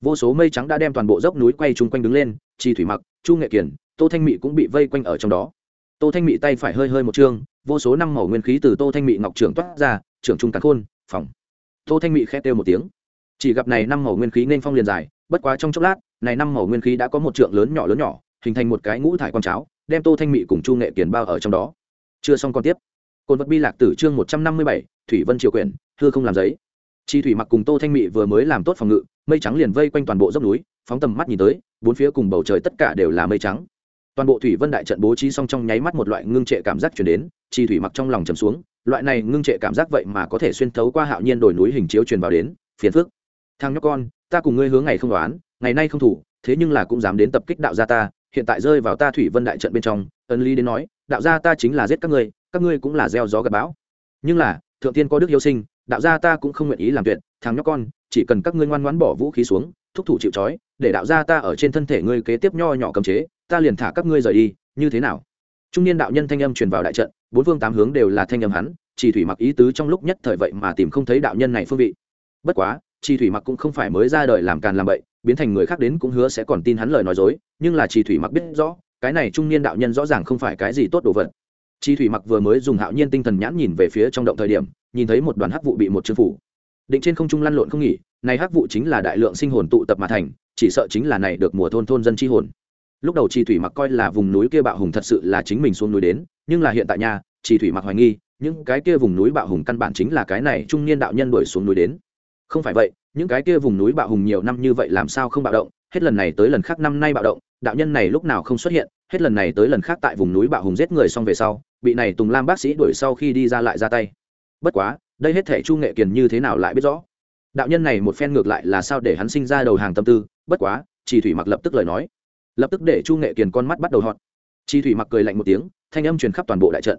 Vô số mây trắng đã đem toàn bộ dốc núi quay chung quanh đứng lên, chỉ thủy mặc, chu nghệ kiển, tô thanh mị cũng bị vây quanh ở trong đó. Tô thanh mị tay phải hơi hơi một chương vô số năm màu nguyên khí từ tô thanh mị ngọc trưởng toát ra, trưởng trung cắn khôn phòng tô thanh mị khét kêu một tiếng. Chỉ gặp này năm màu nguyên khí nên phong liền dài, bất quá trong chốc lát, này năm màu nguyên khí đã có một trượng lớn nhỏ lớn nhỏ, hình thành một cái ngũ thải con cháo, đem tô thanh mị cùng chu nghệ kiển bao ở trong đó. Chưa xong còn tiếp. Cồn vật bi lạc tử chương một trăm năm mươi bảy thủy vân triều quyển thưa không làm giấy. Chi thủy mặc cùng tô thanh mị vừa mới làm tốt phòng ngự, mây trắng liền vây quanh toàn bộ dốc núi, phóng tầm mắt nhìn tới, bốn phía cùng bầu trời tất cả đều là mây trắng. Toàn bộ thủy vân đại trận bố trí xong trong nháy mắt một loại ngưng trệ cảm giác chuyển đến, chi thủy mặc trong lòng trầm xuống, loại này ngưng trệ cảm giác vậy mà có thể xuyên thấu qua hạo nhiên đồi núi hình chiếu truyền vào đến, phiền phức. Thằng nhóc con, ta cùng ngươi hướng ngày không đoán ngày nay không thủ, thế nhưng là cũng dám đến tập kích đạo gia ta, hiện tại rơi vào ta thủy vân đại trận bên trong, ân ly đến nói, đạo gia ta chính là giết các ngươi các ngươi cũng là gieo gió gặp bão. Nhưng là thượng tiên có đức yêu sinh, đạo gia ta cũng không nguyện ý làm tuyệt, thằng nhóc con, chỉ cần các ngươi ngoan ngoãn bỏ vũ khí xuống, thúc thủ chịu trói, để đạo gia ta ở trên thân thể ngươi kế tiếp nho nhỏ cầm chế, ta liền thả các ngươi rời đi, như thế nào? Trung niên đạo nhân thanh âm truyền vào đại trận, bốn phương tám hướng đều là thanh âm hắn chỉ thủy mặc ý tứ trong lúc nhất thời vậy mà tìm không thấy đạo nhân này phương vị. Bất quá chỉ thủy mặc cũng không phải mới ra đời làm càn làm bậy, biến thành người khác đến cũng hứa sẽ còn tin hắn lời nói dối, nhưng là chỉ thủy mặc biết rõ, cái này trung niên đạo nhân rõ ràng không phải cái gì tốt đồ vật chi thủy mặc vừa mới dùng hạo nhiên tinh thần nhãn nhìn về phía trong động thời điểm, nhìn thấy một đoàn hắc vụ bị một chư phủ. Định trên không trung lăn lộn không nghỉ, này hắc vụ chính là đại lượng sinh hồn tụ tập mà thành, chỉ sợ chính là này được mùa thôn thôn dân chi hồn. Lúc đầu chi thủy mặc coi là vùng núi kia bạo hùng thật sự là chính mình xuống núi đến, nhưng là hiện tại nhà chi thủy mặc hoài nghi, những cái kia vùng núi bạo hùng căn bản chính là cái này trung niên đạo nhân đuổi xuống núi đến. Không phải vậy, những cái kia vùng núi bạo hùng nhiều năm như vậy làm sao không bạo động, hết lần này tới lần khác năm nay bạo động, đạo nhân này lúc nào không xuất hiện, hết lần này tới lần khác tại vùng núi bạo hùng giết người xong về sau bị này tùng lam bác sĩ đuổi sau khi đi ra lại ra tay. Bất quá, đây hết thể chu nghệ kiền như thế nào lại biết rõ? Đạo nhân này một phen ngược lại là sao để hắn sinh ra đầu hàng tâm tư, bất quá chỉ thủy mặc lập tức lời nói. Lập tức để chu nghệ kiền con mắt bắt đầu họt. Chi thủy mặc cười lạnh một tiếng, thanh âm truyền khắp toàn bộ đại trận.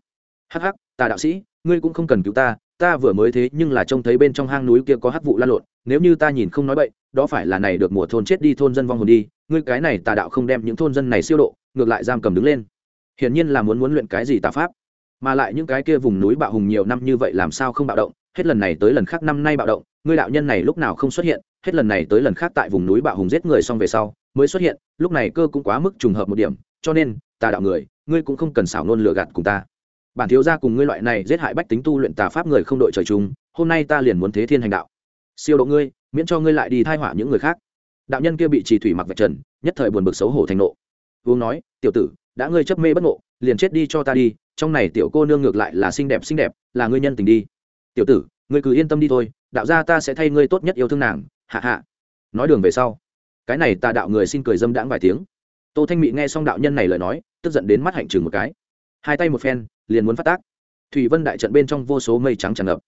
Hắc hắc, ta đạo sĩ, ngươi cũng không cần cứu ta ta vừa mới thế nhưng là trông thấy bên trong hang núi kia có hắc vụ lan lộn, nếu như ta nhìn không nói bậy, đó phải là này được mùa thôn chết đi thôn dân vong hồn đi, ngươi cái này tà đạo không đem những thôn dân này siêu độ, ngược lại giam cầm đứng lên hiển nhiên là muốn muốn luyện cái gì tà pháp. Mà lại những cái kia vùng núi bạo hùng nhiều năm như vậy làm sao không bạo động, hết lần này tới lần khác năm nay bạo động, ngươi đạo nhân này lúc nào không xuất hiện, hết lần này tới lần khác tại vùng núi bạo hùng giết người xong về sau, mới xuất hiện, lúc này cơ cũng quá mức trùng hợp một điểm, cho nên, tà đạo người, ngươi cũng không cần xảo nôn lừa gạt cùng ta. Bản thiếu gia cùng ngươi loại này giết hại bách tính tu luyện tà pháp người không đội trời chung, hôm nay ta liền muốn thế thiên hành đạo. Siêu độ ngươi, miễn cho ngươi lại đi thai họa những người khác. Đạo nhân kia bị trì thủy mặc vạch trần, nhất thời buồn bực xấu hổ thành nộ. Vương nói, tiểu tử đã ngươi chấp mê bất ngộ, liền chết đi cho ta đi, trong này tiểu cô nương ngược lại là xinh đẹp xinh đẹp, là ngươi nhân tình đi. Tiểu tử, ngươi cứ yên tâm đi thôi, đạo gia ta sẽ thay ngươi tốt nhất yêu thương nàng, hạ hạ. Nói đường về sau, cái này ta đạo người xin cười dâm đãng vài tiếng. Tô thanh mị nghe xong đạo nhân này lời nói, tức giận đến mắt hạnh chừng một cái. Hai tay một phen, liền muốn phát tác. Thủy vân đại trận bên trong vô số mây trắng tràn ngập.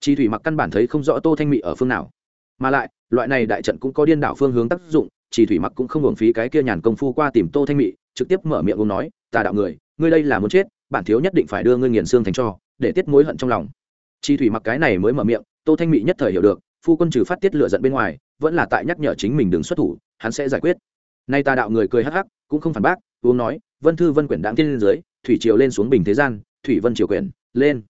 Chi thủy mặc căn bản thấy không rõ tô thanh mị ở phương nào. Mà lại, loại này đại trận cũng có điên đảo phương hướng tác dụng chỉ thủy mặc cũng không hưởng phí cái kia nhàn công phu qua tìm tô thanh mị trực tiếp mở miệng ông nói, tà đạo người, ngươi đây là muốn chết, bản thiếu nhất định phải đưa ngươi nghiền xương thành cho, để tiết mối hận trong lòng. Chi thủy mặc cái này mới mở miệng, tô thanh mỹ nhất thời hiểu được, phu quân trừ phát tiết lửa giận bên ngoài, vẫn là tại nhắc nhở chính mình đừng xuất thủ, hắn sẽ giải quyết. Nay ta đạo người cười hắc hắc, cũng không phản bác, uống nói, vân thư vân quyển đáng tiên lên dưới, thủy triều lên xuống bình thế gian, thủy vân triều quyển, lên.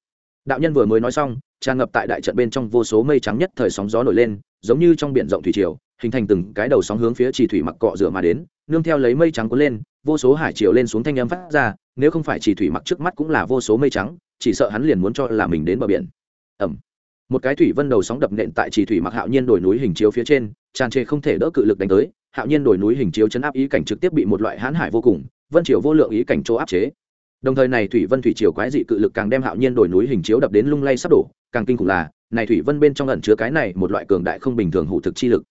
Đạo nhân vừa mới nói xong, tràn ngập tại đại trận bên trong vô số mây trắng nhất thời sóng gió nổi lên, giống như trong biển rộng thủy triều, hình thành từng cái đầu sóng hướng phía chỉ thủy mặc cọ rửa mà đến nương theo lấy mây trắng cuốn lên, vô số hải triều lên xuống thanh âm phát ra, nếu không phải chỉ thủy mặc trước mắt cũng là vô số mây trắng, chỉ sợ hắn liền muốn cho là mình đến bờ biển. Ẩm một cái thủy vân đầu sóng đập nện tại chỉ thủy mặc hạo nhiên đồi núi hình chiếu phía trên, tràn trề không thể đỡ cự lực đánh tới, hạo nhiên đồi núi hình chiếu chấn áp ý cảnh trực tiếp bị một loại hãn hải vô cùng, vân triều vô lượng ý cảnh chỗ áp chế. Đồng thời này thủy vân thủy triều quái dị cự lực càng đem hạo nhiên đồi núi hình chiếu đập đến lung lay sắp đổ, càng kinh khủng là, này thủy vân bên trong ẩn chứa cái này một loại cường đại không bình thường hủ thực chi lực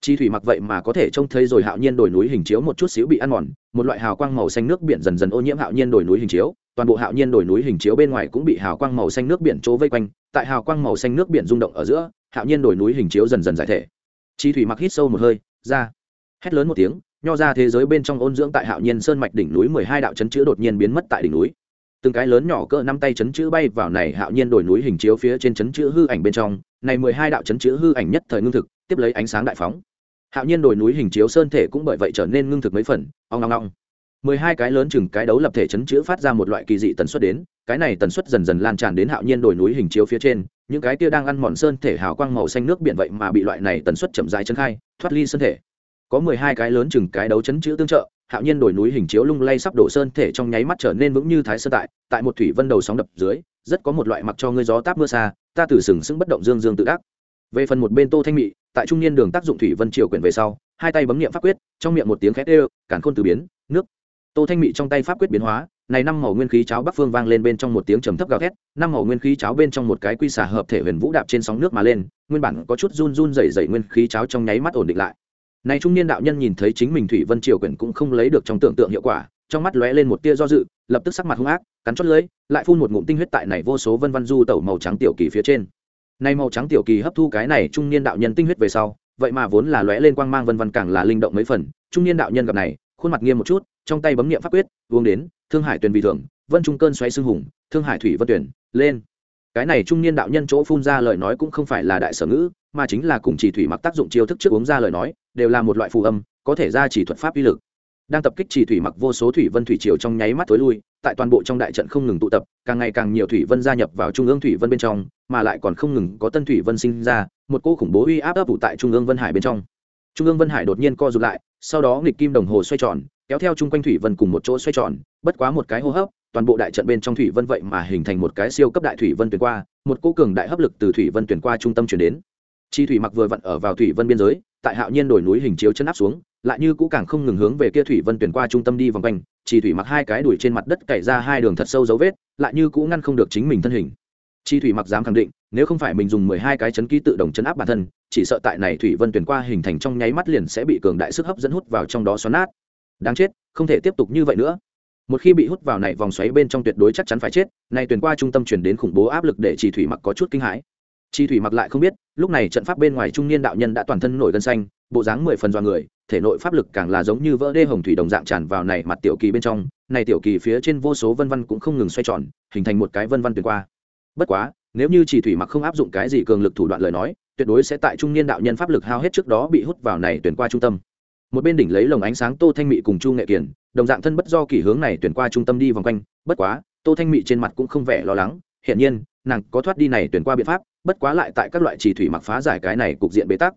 chi thủy mặc vậy mà có thể trông thấy rồi hạo nhiên đồi núi hình chiếu một chút xíu bị ăn mòn, một loại hào quang màu xanh nước biển dần dần ô nhiễm hạo nhiên đồi núi hình chiếu, toàn bộ hạo nhiên đồi núi hình chiếu bên ngoài cũng bị hào quang màu xanh nước biển chỗ vây quanh, tại hào quang màu xanh nước biển rung động ở giữa, hạo nhiên đồi núi hình chiếu dần dần giải thể. Chi thủy mặc hít sâu một hơi, ra, hét lớn một tiếng, nho ra thế giới bên trong ôn dưỡng tại hạo nhiên sơn mạch đỉnh núi mười hai đạo chấn chữ đột nhiên biến mất tại đỉnh núi. Từng cái lớn nhỏ cỡ năm tay chấn chữ bay vào này hạo nhiên đồi núi hình chiếu phía trên chấn chữ hư ảnh bên trong, này mười hai đạo chấn chữ hư ảnh nhất thời ngưng thực, tiếp lấy ánh sáng đại phóng hạo nhiên đồi núi hình chiếu sơn thể cũng bởi vậy trở nên ngưng thực mấy phần, ong ong ong. Mười hai cái lớn chừng cái đấu lập thể chấn chữ phát ra một loại kỳ dị tần suất đến, cái này tần suất dần dần lan tràn đến hạo nhiên đồi núi hình chiếu phía trên, những cái kia đang ăn mòn sơn thể hào quang màu xanh nước biển vậy mà bị loại này tần suất chậm dài chân khai, thoát ly sơn thể. Có mười hai cái lớn chừng cái đấu chấn chữ tương trợ, hạo nhiên đồi núi hình chiếu lung lay sắp đổ sơn thể trong nháy mắt trở nên vững như thái sơn tại tại một thủy vân đầu sóng đập dưới, rất có một loại mặc cho ngươi gió táp mưa xa, ta từ sừng sững bất động dương dương tự đắc. Về phần một bên tô thanh mị tại trung niên đường tác dụng thủy vân triều quyển về sau, hai tay bấm nghiệm pháp quyết, trong miệng một tiếng khét ê cản khôn từ biến, nước. Tô thanh mị trong tay pháp quyết biến hóa, này năm màu nguyên khí cháo bắc phương vang lên bên trong một tiếng trầm thấp gào thét, năm màu nguyên khí cháo bên trong một cái quy xả hợp thể huyền vũ đạp trên sóng nước mà lên, nguyên bản có chút run run dày dày nguyên khí cháo trong nháy mắt ổn định lại. Này trung niên đạo nhân nhìn thấy chính mình thủy vân triều quyển cũng không lấy được trong tưởng tượng hiệu quả, trong mắt lóe lên một tia do dự, lập tức sắc mặt hung ác, cắn chót lưỡi, lại phun một ngụm tinh huyết tại này vô số vân văn du tẩu màu trắng tiểu kỳ phía trên nay màu trắng tiểu kỳ hấp thu cái này trung niên đạo nhân tinh huyết về sau, vậy mà vốn là lóe lên quang mang vân vân càng là linh động mấy phần, trung niên đạo nhân gặp này, khuôn mặt nghiêm một chút, trong tay bấm niệm pháp quyết, uống đến, thương hải tuyền vị thưởng vân trung cơn xoáy xương hùng, thương hải thủy vân tuyển lên. Cái này trung niên đạo nhân chỗ phun ra lời nói cũng không phải là đại sở ngữ, mà chính là cùng chỉ thủy mặc tác dụng chiêu thức trước uống ra lời nói, đều là một loại phù âm, có thể ra chỉ thuật pháp uy lực đang tập kích chỉ thủy mặc vô số thủy vân thủy triều trong nháy mắt tối lui, tại toàn bộ trong đại trận không ngừng tụ tập, càng ngày càng nhiều thủy vân gia nhập vào trung ương thủy vân bên trong, mà lại còn không ngừng có tân thủy vân sinh ra, một cô khủng bố uy áp ấp ủ tại trung ương vân hải bên trong. Trung ương vân hải đột nhiên co rụt lại, sau đó nghịch kim đồng hồ xoay tròn, kéo theo chung quanh thủy vân cùng một chỗ xoay tròn, bất quá một cái hô hấp, toàn bộ đại trận bên trong thủy vân vậy mà hình thành một cái siêu cấp đại thủy vân tuyển qua, một cô cường đại hấp lực từ thủy vân tuyển qua trung tâm chuyển đến. Chi thủy mặc vừa vặn ở vào thủy vân biên giới, tại hạo nhiên đồi núi hình chiếu chân áp xuống lại như cũ càng không ngừng hướng về kia thủy vân tuyển qua trung tâm đi vòng quanh, chỉ thủy mặc hai cái đuổi trên mặt đất cày ra hai đường thật sâu dấu vết, lại như cũ ngăn không được chính mình thân hình. Chi thủy mặc dám khẳng định, nếu không phải mình dùng mười hai cái chấn ký tự động chấn áp bản thân, chỉ sợ tại này thủy vân tuyển qua hình thành trong nháy mắt liền sẽ bị cường đại sức hấp dẫn hút vào trong đó xoắn nát. Đáng chết, không thể tiếp tục như vậy nữa. Một khi bị hút vào này vòng xoáy bên trong tuyệt đối chắc chắn phải chết, này tuyển qua trung tâm chuyển đến khủng bố áp lực để chỉ thủy mặc có chút kinh hãi chi thủy mặc lại không biết, lúc này trận pháp bên ngoài trung niên đạo nhân đã toàn thân nổi gân xanh, bộ dáng mười phần do người, thể nội pháp lực càng là giống như vỡ đê hồng thủy đồng dạng tràn vào này mặt tiểu kỳ bên trong, này tiểu kỳ phía trên vô số vân văn cũng không ngừng xoay tròn, hình thành một cái vân văn tuyển qua. Bất quá, nếu như chỉ thủy mặc không áp dụng cái gì cường lực thủ đoạn lời nói, tuyệt đối sẽ tại trung niên đạo nhân pháp lực hao hết trước đó bị hút vào này tuyển qua trung tâm. Một bên đỉnh lấy lồng ánh sáng tô thanh mị cùng chu nghệ kiển, đồng dạng thân bất do kỷ hướng này tuyển qua trung tâm đi vòng quanh, bất quá, tô thanh mị trên mặt cũng không vẻ lo lắng, hiển nhiên, nàng có thoát đi này tuyển qua biện pháp bất quá lại tại các loại chỉ thủy mặc phá giải cái này cục diện bế tắc.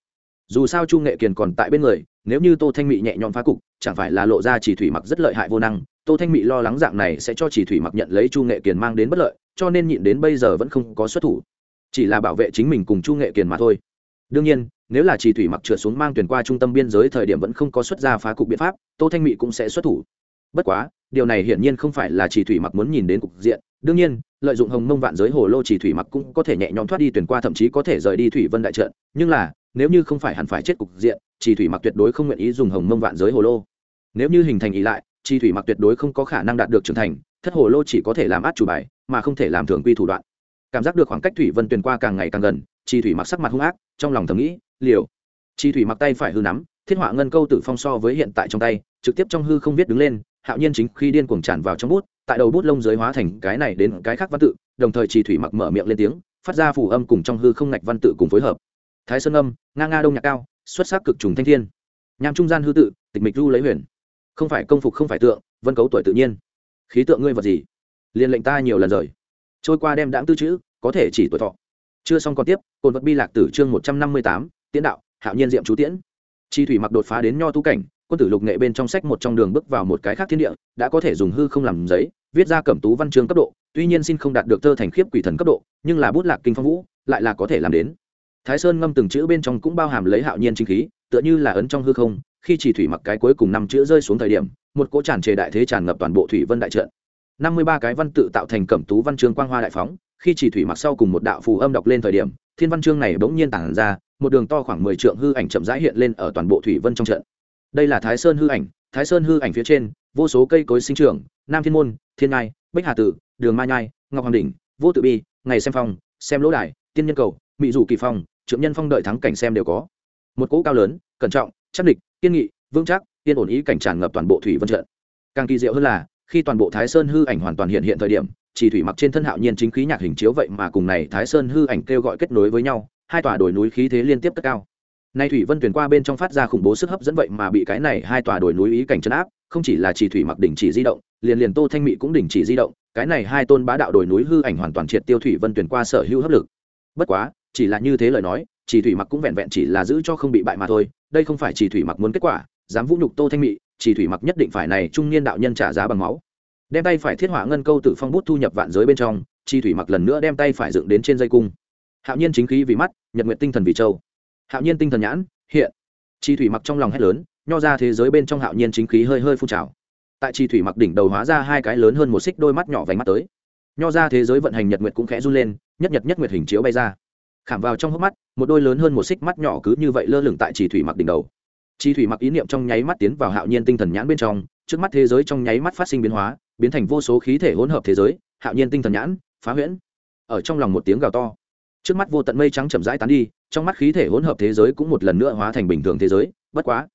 Dù sao chu nghệ kiền còn tại bên người, nếu như tô thanh mị nhẹ nhõm phá cục, chẳng phải là lộ ra chỉ thủy mặc rất lợi hại vô năng. Tô thanh mị lo lắng dạng này sẽ cho chỉ thủy mặc nhận lấy chu nghệ kiền mang đến bất lợi, cho nên nhịn đến bây giờ vẫn không có xuất thủ. Chỉ là bảo vệ chính mình cùng chu nghệ kiền mà thôi. Đương nhiên, nếu là chỉ thủy mặc trượt xuống mang tuyển qua trung tâm biên giới thời điểm vẫn không có xuất ra phá cục biện pháp, tô thanh mị cũng sẽ xuất thủ. Bất quá, điều này hiển nhiên không phải là chỉ thủy mặc muốn nhìn đến cục diện đương nhiên, lợi dụng hồng mông vạn giới hồ lô chỉ thủy mặc cũng có thể nhẹ nhõm thoát đi tuyển qua, thậm chí có thể rời đi thủy vân đại trận. Nhưng là, nếu như không phải hẳn phải chết cục diện chỉ thủy mặc tuyệt đối không nguyện ý dùng hồng mông vạn giới hồ lô. Nếu như hình thành ý lại chi thủy mặc tuyệt đối không có khả năng đạt được trưởng thành, thất hồ lô chỉ có thể làm át chủ bài, mà không thể làm thường quy thủ đoạn. Cảm giác được khoảng cách thủy vân tuyền qua càng ngày càng gần chi thủy mặc sắc mặt hung ác, trong lòng thầm nghĩ, liều. Chi thủy mặc tay phải hư nắm, thiết họa ngân câu tử phong so với hiện tại trong tay, trực tiếp trong hư không viết đứng lên, hạo nhiên chính khi điên cuồng tràn vào trong bút tại đầu bút lông dưới hóa thành cái này đến cái khác văn tự, đồng thời chi thủy mặc mở miệng lên tiếng, phát ra phủ âm cùng trong hư không ngạch văn tự cùng phối hợp. Thái sơn âm, nga nga đông nhạc cao, xuất sắc cực trùng thanh thiên. Nham trung gian hư tự, tịch mịch du lấy huyền. Không phải công phục không phải tượng, vân cấu tuổi tự nhiên. Khí tượng ngươi vật gì? Liền lệnh ta nhiều lần rời. Trôi qua đem đãng tư chữ, có thể chỉ tuổi thọ. Chưa xong còn tiếp cồn vật bi lạc tử chương một trăm năm mươi tám tiến đạo, hạo nhiên diệm chú tiễn. Chi thủy mặc đột phá đến nho tu cảnh quân tử lục nghệ bên trong sách một trong đường bước vào một cái khác thiên địa, đã có thể dùng hư không làm giấy, viết ra cẩm tú văn chương cấp độ, tuy nhiên xin không đạt được thơ thành khiếp quỷ thần cấp độ, nhưng là bút lạc kinh phong vũ, lại là có thể làm đến. Thái sơn ngâm từng chữ bên trong cũng bao hàm lấy hạo nhiên chính khí, tựa như là ấn trong hư không, khi chỉ thủy mặc cái cuối cùng năm chữ rơi xuống thời điểm, một cỗ tràn trề đại thế tràn ngập toàn bộ thủy vân đại trận. Năm mươi ba cái văn tự tạo thành cẩm tú văn chương quang hoa đại phóng, khi chỉ thủy mặc sau cùng một đạo phù âm đọc lên thời điểm, thiên văn chương này bỗng nhiên tản ra, một đường to khoảng mười trượng hư ảnh chậm rãi hiện lên ở toàn bộ thủy vân trong trận đây là thái sơn hư ảnh, thái sơn hư ảnh phía trên, vô số cây cối sinh trưởng, nam thiên môn, thiên ngai, bích hà tử, đường mai nhai, ngọc hoàng đỉnh, vô tự bi, ngày xem phong, xem lỗ đài, tiên nhân cầu mỹ rủ kỳ phong trưởng nhân phong đợi thắng cảnh xem đều có. Một cỗ cao lớn, cẩn trọng, chắc địch, kiên nghị, vững chắc, yên ổn ý cảnh tràn ngập toàn bộ thủy vân trận. Càng kỳ diệu hơn là, khi toàn bộ thái sơn hư ảnh hoàn toàn hiện hiện thời điểm, chỉ thủy mặc trên thân hạo nhiên chính khí nhạc hình chiếu vậy mà cùng này thái sơn hư ảnh kêu gọi kết nối với nhau, hai tòa đồi núi khí thế liên tiếp cất cao nay thủy vân tuyển qua bên trong phát ra khủng bố sức hấp dẫn vậy mà bị cái này hai tòa đồi núi ý cảnh chấn áp, không chỉ là chỉ thủy mặc đỉnh chỉ di động, liền liền tô thanh mị cũng đỉnh chỉ di động, cái này hai tôn bá đạo đồi núi hư ảnh hoàn toàn triệt tiêu thủy vân tuyển qua sở hữu hấp lực. Bất quá, chỉ là như thế lời nói, chỉ thủy mặc cũng vẹn vẹn chỉ là giữ cho không bị bại mà thôi, đây không phải chỉ thủy mặc muốn kết quả, dám vũ nhục tô thanh mị, chỉ thủy mặc nhất định phải này trung niên đạo nhân trả giá bằng máu. Đem tay phải thiết hỏa ngân câu tự phong bút thu nhập vạn giới bên trong chi thủy mặc lần nữa đem tay phải dựng đến trên dây cung. Hạo nhiên chính khí vì mắt, nhật nguyện tinh thần vì châu hạo nhiên tinh thần nhãn, hiện. Chi thủy mặc trong lòng hét lớn, nho ra thế giới bên trong hạo nhiên chính khí hơi hơi phun trào. Tại chi thủy mặc đỉnh đầu hóa ra hai cái lớn hơn một xích đôi mắt nhỏ vành mắt tới. Nho ra thế giới vận hành nhật nguyệt cũng khẽ run lên, nhất nhật nhất nguyệt hình chiếu bay ra. Khảm vào trong hốc mắt, một đôi lớn hơn một xích mắt nhỏ cứ như vậy lơ lửng tại chỉ thủy mặc đỉnh đầu. Chi thủy mặc ý niệm trong nháy mắt tiến vào hạo nhiên tinh thần nhãn bên trong, trước mắt thế giới trong nháy mắt phát sinh biến hóa, biến thành vô số khí thể hỗn hợp thế giới, hạo nhiên tinh thần nhãn, phá huyễn. Ở trong lòng một tiếng gào to trước mắt vô tận mây trắng chậm rãi tán đi, trong mắt khí thể hỗn hợp thế giới cũng một lần nữa hóa thành bình thường thế giới, bất quá,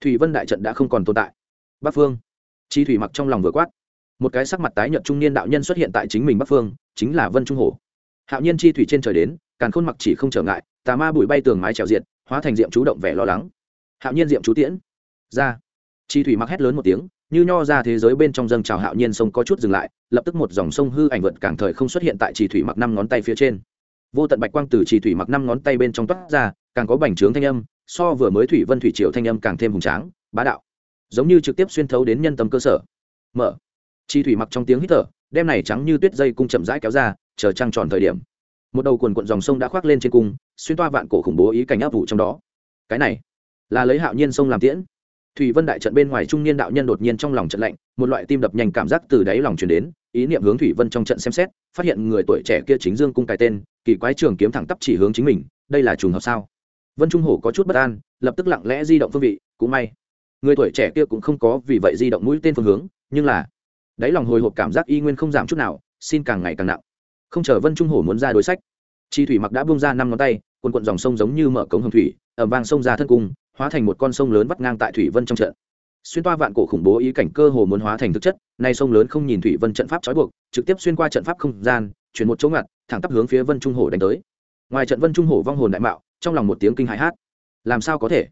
thủy vân đại trận đã không còn tồn tại. Bắc phương. Chi thủy mặc trong lòng vừa quát. Một cái sắc mặt tái nhợt trung niên đạo nhân xuất hiện tại chính mình bắc phương, chính là vân trung hổ. Hạo nhiên chi thủy trên trời đến, càn khôn mặc chỉ không trở ngại, tà ma bụi bay tường mái trèo diện, hóa thành diệm chú động vẻ lo lắng. Hạo nhiên diệm chú tiễn. Ra. Chi thủy mặc hét lớn một tiếng, như nho ra thế giới bên trong dâng trào hạo nhiên sông có chút dừng lại, lập tức một dòng sông hư ảnh vượt càng thời không xuất hiện tại chỉ thủy mặc năm ngón tay phía trên vô tận bạch quang từ chỉ thủy mặc năm ngón tay bên trong toát ra, càng có bành trướng thanh âm, so vừa mới thủy vân thủy triều thanh âm càng thêm hùng tráng, bá đạo. Giống như trực tiếp xuyên thấu đến nhân tâm cơ sở. Mở. Chi thủy mặc trong tiếng hít thở đem này trắng như tuyết dây cung chậm rãi kéo ra, chờ trăng tròn thời điểm. Một đầu quần quận dòng sông đã khoác lên trên cung, xuyên toa vạn cổ khủng bố ý cảnh áp vụ trong đó. Cái này là lấy hạo nhiên sông làm tiễn. Thủy vân đại trận bên ngoài trung niên đạo nhân đột nhiên trong lòng trận lạnh, một loại tim đập nhanh cảm giác từ đáy lòng truyền đến ý niệm hướng thủy vân trong trận xem xét, phát hiện người tuổi trẻ kia chính dương cung cái tên, kỳ quái trường kiếm thẳng tắp chỉ hướng chính mình, đây là trùng hợp sao? Vân trung hổ có chút bất an, lập tức lặng lẽ di động phương vị, cũng may. Người tuổi trẻ kia cũng không có vì vậy di động mũi tên phương hướng, nhưng là, đáy lòng hồi hộp cảm giác y nguyên không giảm chút nào, xin càng ngày càng nặng. Không chờ vân trung hổ muốn ra đối sách, chi thủy mặc đã bung ra năm ngón tay quần quận dòng sông giống như mở cống hồng thủy ở vang sông ra thân cung, hóa thành một con sông lớn vắt ngang tại thủy vân trong trận xuyên toa vạn cổ khủng bố ý cảnh cơ hồ muốn hóa thành thực chất, nay sông lớn không nhìn thủy vân trận pháp trói buộc, trực tiếp xuyên qua trận pháp không gian, chuyển một chỗ ngặt, thẳng tắp hướng phía vân trung hổ đánh tới. Ngoài trận vân trung hổ vong hồn đại mạo, trong lòng một tiếng kinh hãi hát. Làm sao có thể?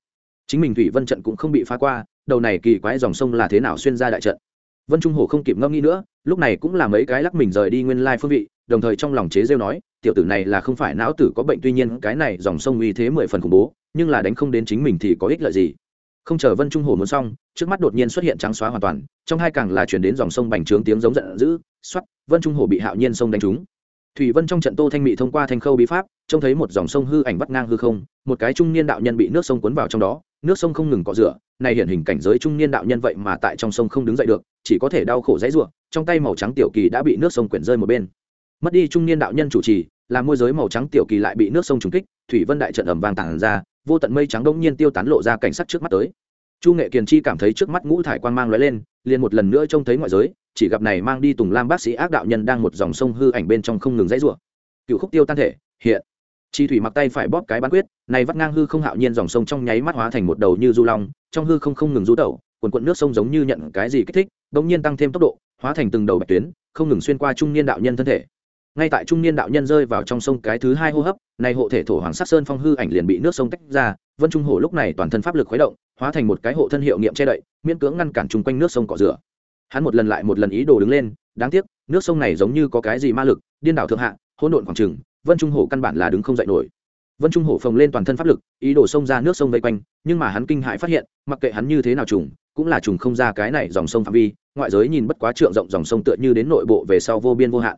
Chính mình thủy vân trận cũng không bị phá qua, đầu này kỳ quái dòng sông là thế nào xuyên ra đại trận? Vân trung hổ không kịp ngâm nghĩ nữa, lúc này cũng là mấy cái lắc mình rời đi nguyên lai phương vị, đồng thời trong lòng chế rêu nói, tiểu tử này là không phải não tử có bệnh, tuy nhiên cái này dòng sông uy thế mười phần khủng bố, nhưng là đánh không đến chính mình thì có ích lợi gì? Không chờ vân trung hổ muốn xong, trước mắt đột nhiên xuất hiện trắng xóa hoàn toàn, trong hai càng là chuyển đến dòng sông bành trướng tiếng giống giận dữ xoắt vân trung hổ bị hạo nhiên sông đánh trúng. Thủy vân trong trận tô thanh mị thông qua thanh khâu bí pháp, trông thấy một dòng sông hư ảnh vắt ngang hư không, một cái trung niên đạo nhân bị nước sông cuốn vào trong đó, nước sông không ngừng cọ rửa, này hiện hình cảnh giới trung niên đạo nhân vậy mà tại trong sông không đứng dậy được, chỉ có thể đau khổ dãy ruộng, trong tay màu trắng tiểu kỳ đã bị nước sông quyển rơi một bên. Mất đi trung niên đạo nhân chủ trì làm môi giới màu trắng tiểu kỳ lại bị nước sông trúng kích thủy vân đại trận ẩm vàng tản ra, vô tận mây trắng đông nhiên tiêu tán lộ ra cảnh sắc trước mắt tới. Chu nghệ kiền chi cảm thấy trước mắt ngũ thải quan mang lóe lên, liền một lần nữa trông thấy ngoại giới, chỉ gặp này mang đi tùng lam bác sĩ ác đạo nhân đang một dòng sông hư ảnh bên trong không ngừng dãy rủa. Cựu khúc tiêu tan thể, hiện. Chi thủy mặc tay phải bóp cái bán quyết, này vắt ngang hư không hạo nhiên dòng sông trong nháy mắt hóa thành một đầu như du long, trong hư không không ngừng rú tẩu quần quận nước sông giống như nhận cái gì kích thích bỗng nhiên tăng thêm tốc độ, hóa thành từng đầu bạch tuyến, không ngừng xuyên qua trung niên đạo nhân thân thể ngay tại trung niên đạo nhân rơi vào trong sông cái thứ hai hô hấp, nay hộ thể thổ hoàng sắc sơn phong hư ảnh liền bị nước sông tách ra, vân trung hổ lúc này toàn thân pháp lực khuấy động, hóa thành một cái hộ thân hiệu nghiệm che đậy, miễn cưỡng ngăn cản chung quanh nước sông cỏ rửa. Hắn một lần lại một lần ý đồ đứng lên, đáng tiếc, nước sông này giống như có cái gì ma lực, điên đảo thượng hạ, hỗn độn khoảng trừng vân trung hổ căn bản là đứng không dậy nổi. Vân trung hổ phồng lên toàn thân pháp lực, ý đồ xông ra nước sông vây quanh, nhưng mà hắn kinh hãi phát hiện, mặc kệ hắn như thế nào trùng, cũng là trùng không ra cái này dòng sông phạm vi, ngoại giới nhìn bất quá trượng rộng dòng sông tựa như đến nội bộ về sau vô biên vô hạn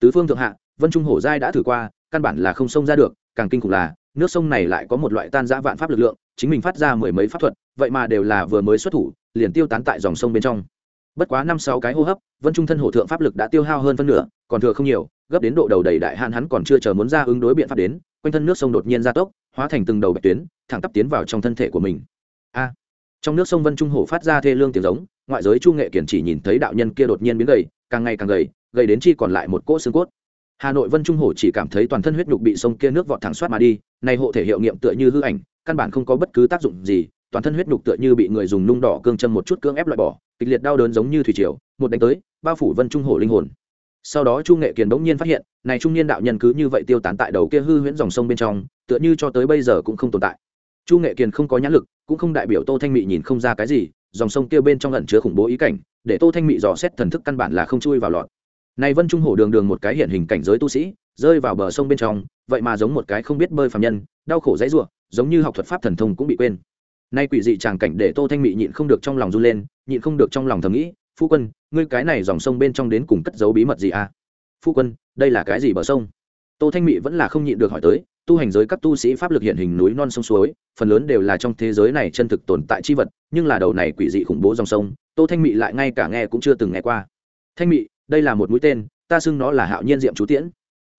tứ phương thượng hạ, vân trung hổ giai đã thử qua, căn bản là không xông ra được, càng kinh khủng là, nước sông này lại có một loại tan giã vạn pháp lực lượng, chính mình phát ra mười mấy pháp thuật, vậy mà đều là vừa mới xuất thủ, liền tiêu tán tại dòng sông bên trong. Bất quá năm sáu cái hô hấp, vân trung thân hổ thượng pháp lực đã tiêu hao hơn phân nửa, còn thừa không nhiều, gấp đến độ đầu đầy đại hạn hắn còn chưa chờ muốn ra ứng đối biện pháp đến, quanh thân nước sông đột nhiên gia tốc, hóa thành từng đầu bạch tuyến, thẳng tắp tiến vào trong thân thể của mình. A! Trong nước sông vân trung hổ phát ra thê lương tiếng giống, ngoại giới chu nghệ kiển chỉ nhìn thấy đạo nhân kia đột nhiên biến gầy, càng ngày càng gầy gầy đến chi còn lại một cỗ xương cốt. Hà nội vân trung hổ chỉ cảm thấy toàn thân huyết nhục bị sông kia nước vọt thẳng soát mà đi nay hộ thể hiệu nghiệm tựa như hư ảnh, căn bản không có bất cứ tác dụng gì, toàn thân huyết nhục tựa như bị người dùng nung đỏ cương châm một chút cưỡng ép loại bỏ, kịch liệt đau đớn giống như thủy triều, một đánh tới, bao phủ vân trung hổ linh hồn. Sau đó chu nghệ kiền bỗng nhiên phát hiện, này trung niên đạo nhân cứ như vậy tiêu tán tại đầu kia hư huyễn dòng sông bên trong, tựa như cho tới bây giờ cũng không tồn tại. Chu nghệ kiền không có nhãn lực, cũng không đại biểu tô thanh mị nhìn không ra cái gì, dòng sông kia bên trong ẩn chứa khủng bố ý cảnh, để tô thanh mị dò xét thần thức căn bản là không chui vào lọt này vân trung hổ đường đường một cái hiện hình cảnh giới tu sĩ, rơi vào bờ sông bên trong, vậy mà giống một cái không biết bơi phàm nhân, đau khổ dãy ruộng giống như học thuật pháp thần thông cũng bị quên. Nay quỷ dị tràng cảnh để tô thanh mị nhịn không được trong lòng run lên, nhịn không được trong lòng thầm nghĩ, phu quân, ngươi cái này dòng sông bên trong đến cùng cất giấu bí mật gì à? Phu quân, đây là cái gì bờ sông? Tô thanh mị vẫn là không nhịn được hỏi tới, tu hành giới các tu sĩ pháp lực hiện hình núi non sông suối, phần lớn đều là trong thế giới này chân thực tồn tại chi vật, nhưng là đầu này quỷ dị khủng bố dòng sông. Tô thanh mị lại ngay cả nghe cũng chưa từng nghe qua. Thanh mị đây là một mũi tên, ta xưng nó là hạo nhiên diệm chú tiễn.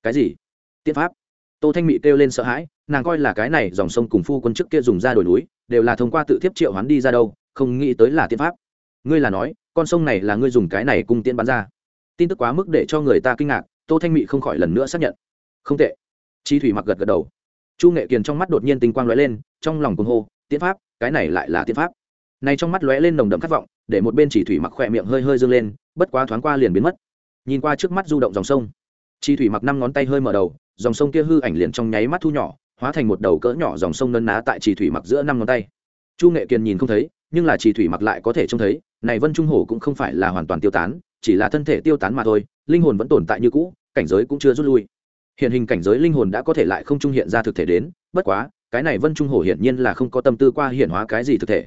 Cái gì? Tiễn pháp. Tô thanh mị kêu lên sợ hãi, nàng coi là cái này dòng sông cùng phu quân trước kia dùng ra đồi núi, đều là thông qua tự thiếp triệu hoán đi ra đâu, không nghĩ tới là tiễn pháp. Ngươi là nói, con sông này là ngươi dùng cái này cung tiễn bắn ra. Tin tức quá mức để cho người ta kinh ngạc, tô thanh mị không khỏi lần nữa xác nhận. Không tệ. Chi thủy mặc gật gật đầu. Chu nghệ kiền trong mắt đột nhiên tinh quang lóe lên, trong lòng cuồng hô, tiễn pháp, cái này lại là tiễn pháp này trong mắt lóe lên nồng đậm khát vọng, để một bên chỉ thủy mặc khỏe miệng hơi hơi dương lên, bất quá thoáng qua liền biến mất. Nhìn qua trước mắt du động dòng sông, chỉ thủy mặc năm ngón tay hơi mở đầu, dòng sông kia hư ảnh liền trong nháy mắt thu nhỏ, hóa thành một đầu cỡ nhỏ dòng sông nân ná tại chỉ thủy mặc giữa năm ngón tay. Chu nghệ kiền nhìn không thấy, nhưng là chỉ thủy mặc lại có thể trông thấy, này vân trung hổ cũng không phải là hoàn toàn tiêu tán, chỉ là thân thể tiêu tán mà thôi, linh hồn vẫn tồn tại như cũ, cảnh giới cũng chưa rút lui. Hiện hình cảnh giới linh hồn đã có thể lại không trung hiện ra thực thể đến, bất quá, cái này vân trung hổ hiển nhiên là không có tâm tư qua hiển hóa cái gì thực thể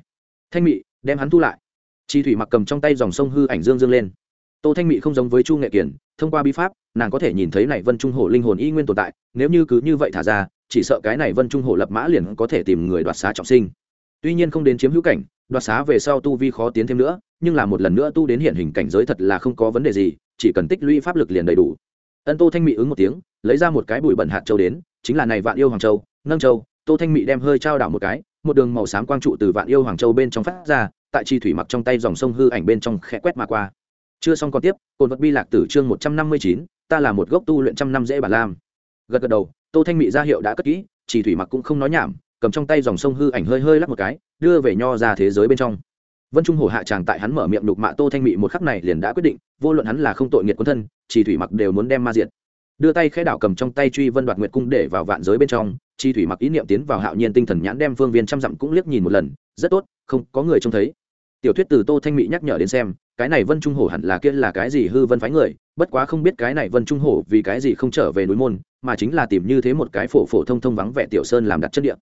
thanh mị, đem hắn thu lại. Chi thủy mặc cầm trong tay dòng sông hư ảnh dương dương lên. Tô thanh mị không giống với chu nghệ kiển, thông qua bí pháp, nàng có thể nhìn thấy này vân trung hổ linh hồn y nguyên tồn tại, nếu như cứ như vậy thả ra, chỉ sợ cái này vân trung hổ lập mã liền có thể tìm người đoạt xá trọng sinh. Tuy nhiên không đến chiếm hữu cảnh, đoạt xá về sau tu vi khó tiến thêm nữa, nhưng là một lần nữa tu đến hiện hình cảnh giới thật là không có vấn đề gì, chỉ cần tích lũy pháp lực liền đầy đủ. Ân tô thanh mị ứng một tiếng, lấy ra một cái bụi bẩn hạt châu đến, chính là này vạn yêu hoàng châu, nâng châu tô thanh mị đem hơi trao đảo một cái, một đường màu xám quang trụ từ vạn yêu hoàng châu bên trong phát ra, tại chi thủy mặc trong tay dòng sông hư ảnh bên trong khẽ quét mà qua. Chưa xong còn tiếp cồn vật bi lạc tử chương một trăm năm mươi chín, ta là một gốc tu luyện trăm năm dễ bản lam. Gật gật đầu, tô thanh mị ra hiệu đã cất kỹ chỉ thủy mặc cũng không nói nhảm, cầm trong tay dòng sông hư ảnh hơi hơi lắc một cái, đưa về nho ra thế giới bên trong. Vân trung hổ hạ tràng tại hắn mở miệng đục mạ tô thanh mị một khắc này liền đã quyết định, vô luận hắn là không tội nghiệt quân thân chỉ thủy mặc đều muốn đem ma diệt đưa tay khẽ đảo cầm trong tay truy vân đoạt nguyệt cung để vào vạn giới bên trong chi thủy mặc ý niệm tiến vào hạo nhiên tinh thần nhãn đem phương viên trăm dặm cũng liếc nhìn một lần rất tốt không có người trông thấy tiểu thuyết từ tô thanh mỹ nhắc nhở đến xem cái này vân trung hổ hẳn là kia là cái gì hư vân phái người bất quá không biết cái này vân trung hổ vì cái gì không trở về núi môn mà chính là tìm như thế một cái phổ phổ thông thông vắng vẻ tiểu sơn làm đặt chất địa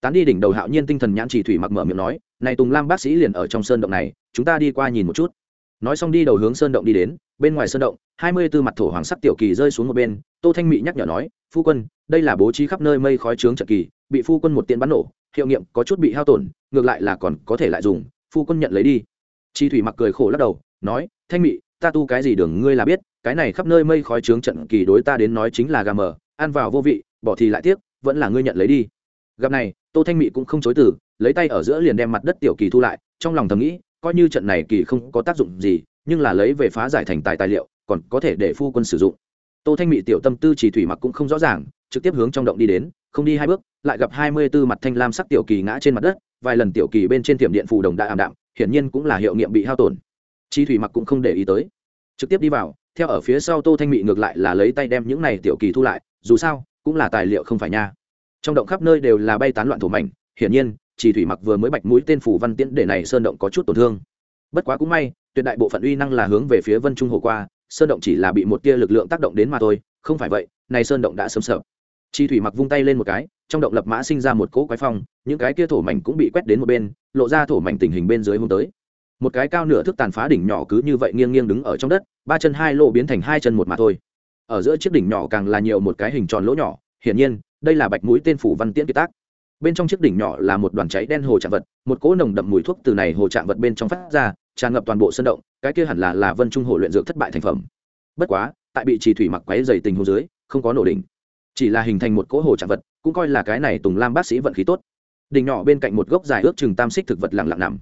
tán đi đỉnh đầu hạo nhiên tinh thần nhãn chỉ thủy mặc mở miệng nói này tùng lam bác sĩ liền ở trong sơn động này chúng ta đi qua nhìn một chút nói xong đi đầu hướng sơn động đi đến bên ngoài sơn động hai mươi tư mặt thổ hoàng sắc tiểu kỳ rơi xuống một bên tô thanh mỹ nhắc nhở nói, phu quân, đây là bố trí khắp nơi mây khói trướng trận kỳ, bị phu quân một tiên bắn nổ, hiệu nghiệm có chút bị hao tổn, ngược lại là còn có thể lại dùng, phu quân nhận lấy đi. Chi thủy mặc cười khổ lắc đầu, nói, thanh mị, ta tu cái gì đường ngươi là biết, cái này khắp nơi mây khói trướng trận kỳ đối ta đến nói chính là gà mờ, ăn vào vô vị, bỏ thì lại tiếc, vẫn là ngươi nhận lấy đi. Gặp này, tô thanh mị cũng không chối từ, lấy tay ở giữa liền đem mặt đất tiểu kỳ thu lại, trong lòng thầm nghĩ, coi như trận này kỳ không có tác dụng gì, nhưng là lấy về phá giải thành tài tài liệu, còn có thể để phu quân sử dụng tô thanh mị tiểu tâm tư chỉ thủy mặc cũng không rõ ràng, trực tiếp hướng trong động đi đến, không đi hai bước, lại gặp hai mươi 24 mặt thanh lam sắc tiểu kỳ ngã trên mặt đất, vài lần tiểu kỳ bên trên tiệm điện phù đồng đã ảm đạm, hiển nhiên cũng là hiệu nghiệm bị hao tổn. Chi thủy mặc cũng không để ý tới. Trực tiếp đi vào, theo ở phía sau tô thanh mị ngược lại là lấy tay đem những này tiểu kỳ thu lại, dù sao, cũng là tài liệu không phải nha. Trong động khắp nơi đều là bay tán loạn thổ mảnh, hiển nhiên, chỉ thủy mặc vừa mới bạch mũi tên phủ văn tiễn để này sơn động có chút tổn thương. Bất quá cũng may, tuyệt đại bộ phận uy năng là hướng về phía vân trung hồ qua sơn động chỉ là bị một tia lực lượng tác động đến mà thôi, không phải vậy Nay sơn động đã sớm sợ chi thủy mặc vung tay lên một cái, trong động lập mã sinh ra một cỗ quái phong, những cái kia thổ mảnh cũng bị quét đến một bên, lộ ra thổ mảnh tình hình bên dưới hôm tới. Một cái cao nửa thước tàn phá đỉnh nhỏ cứ như vậy nghiêng nghiêng đứng ở trong đất, ba chân hai lỗ biến thành hai chân một mà thôi. Ở giữa chiếc đỉnh nhỏ càng là nhiều một cái hình tròn lỗ nhỏ, hiển nhiên, đây là bạch mũi tên phủ văn tiễn kiệt tác. Bên trong chiếc đỉnh nhỏ là một đoàn cháy đen hồ trạng vật, một cỗ nồng đậm mùi thuốc từ này hồ trạng vật bên trong phát ra tràn ngập toàn bộ sân động, cái kia hẳn là là vân trung hồ luyện dược thất bại thành phẩm. Bất quá, tại bị trì thủy mặc quáy dày tình hồ dưới, không có nổ đỉnh. Chỉ là hình thành một cỗ hồ trạng vật, cũng coi là cái này tùng lam bác sĩ vận khí tốt. Đỉnh nhỏ bên cạnh một gốc dài ước chừng tam xích thực vật lặng lặng nằm.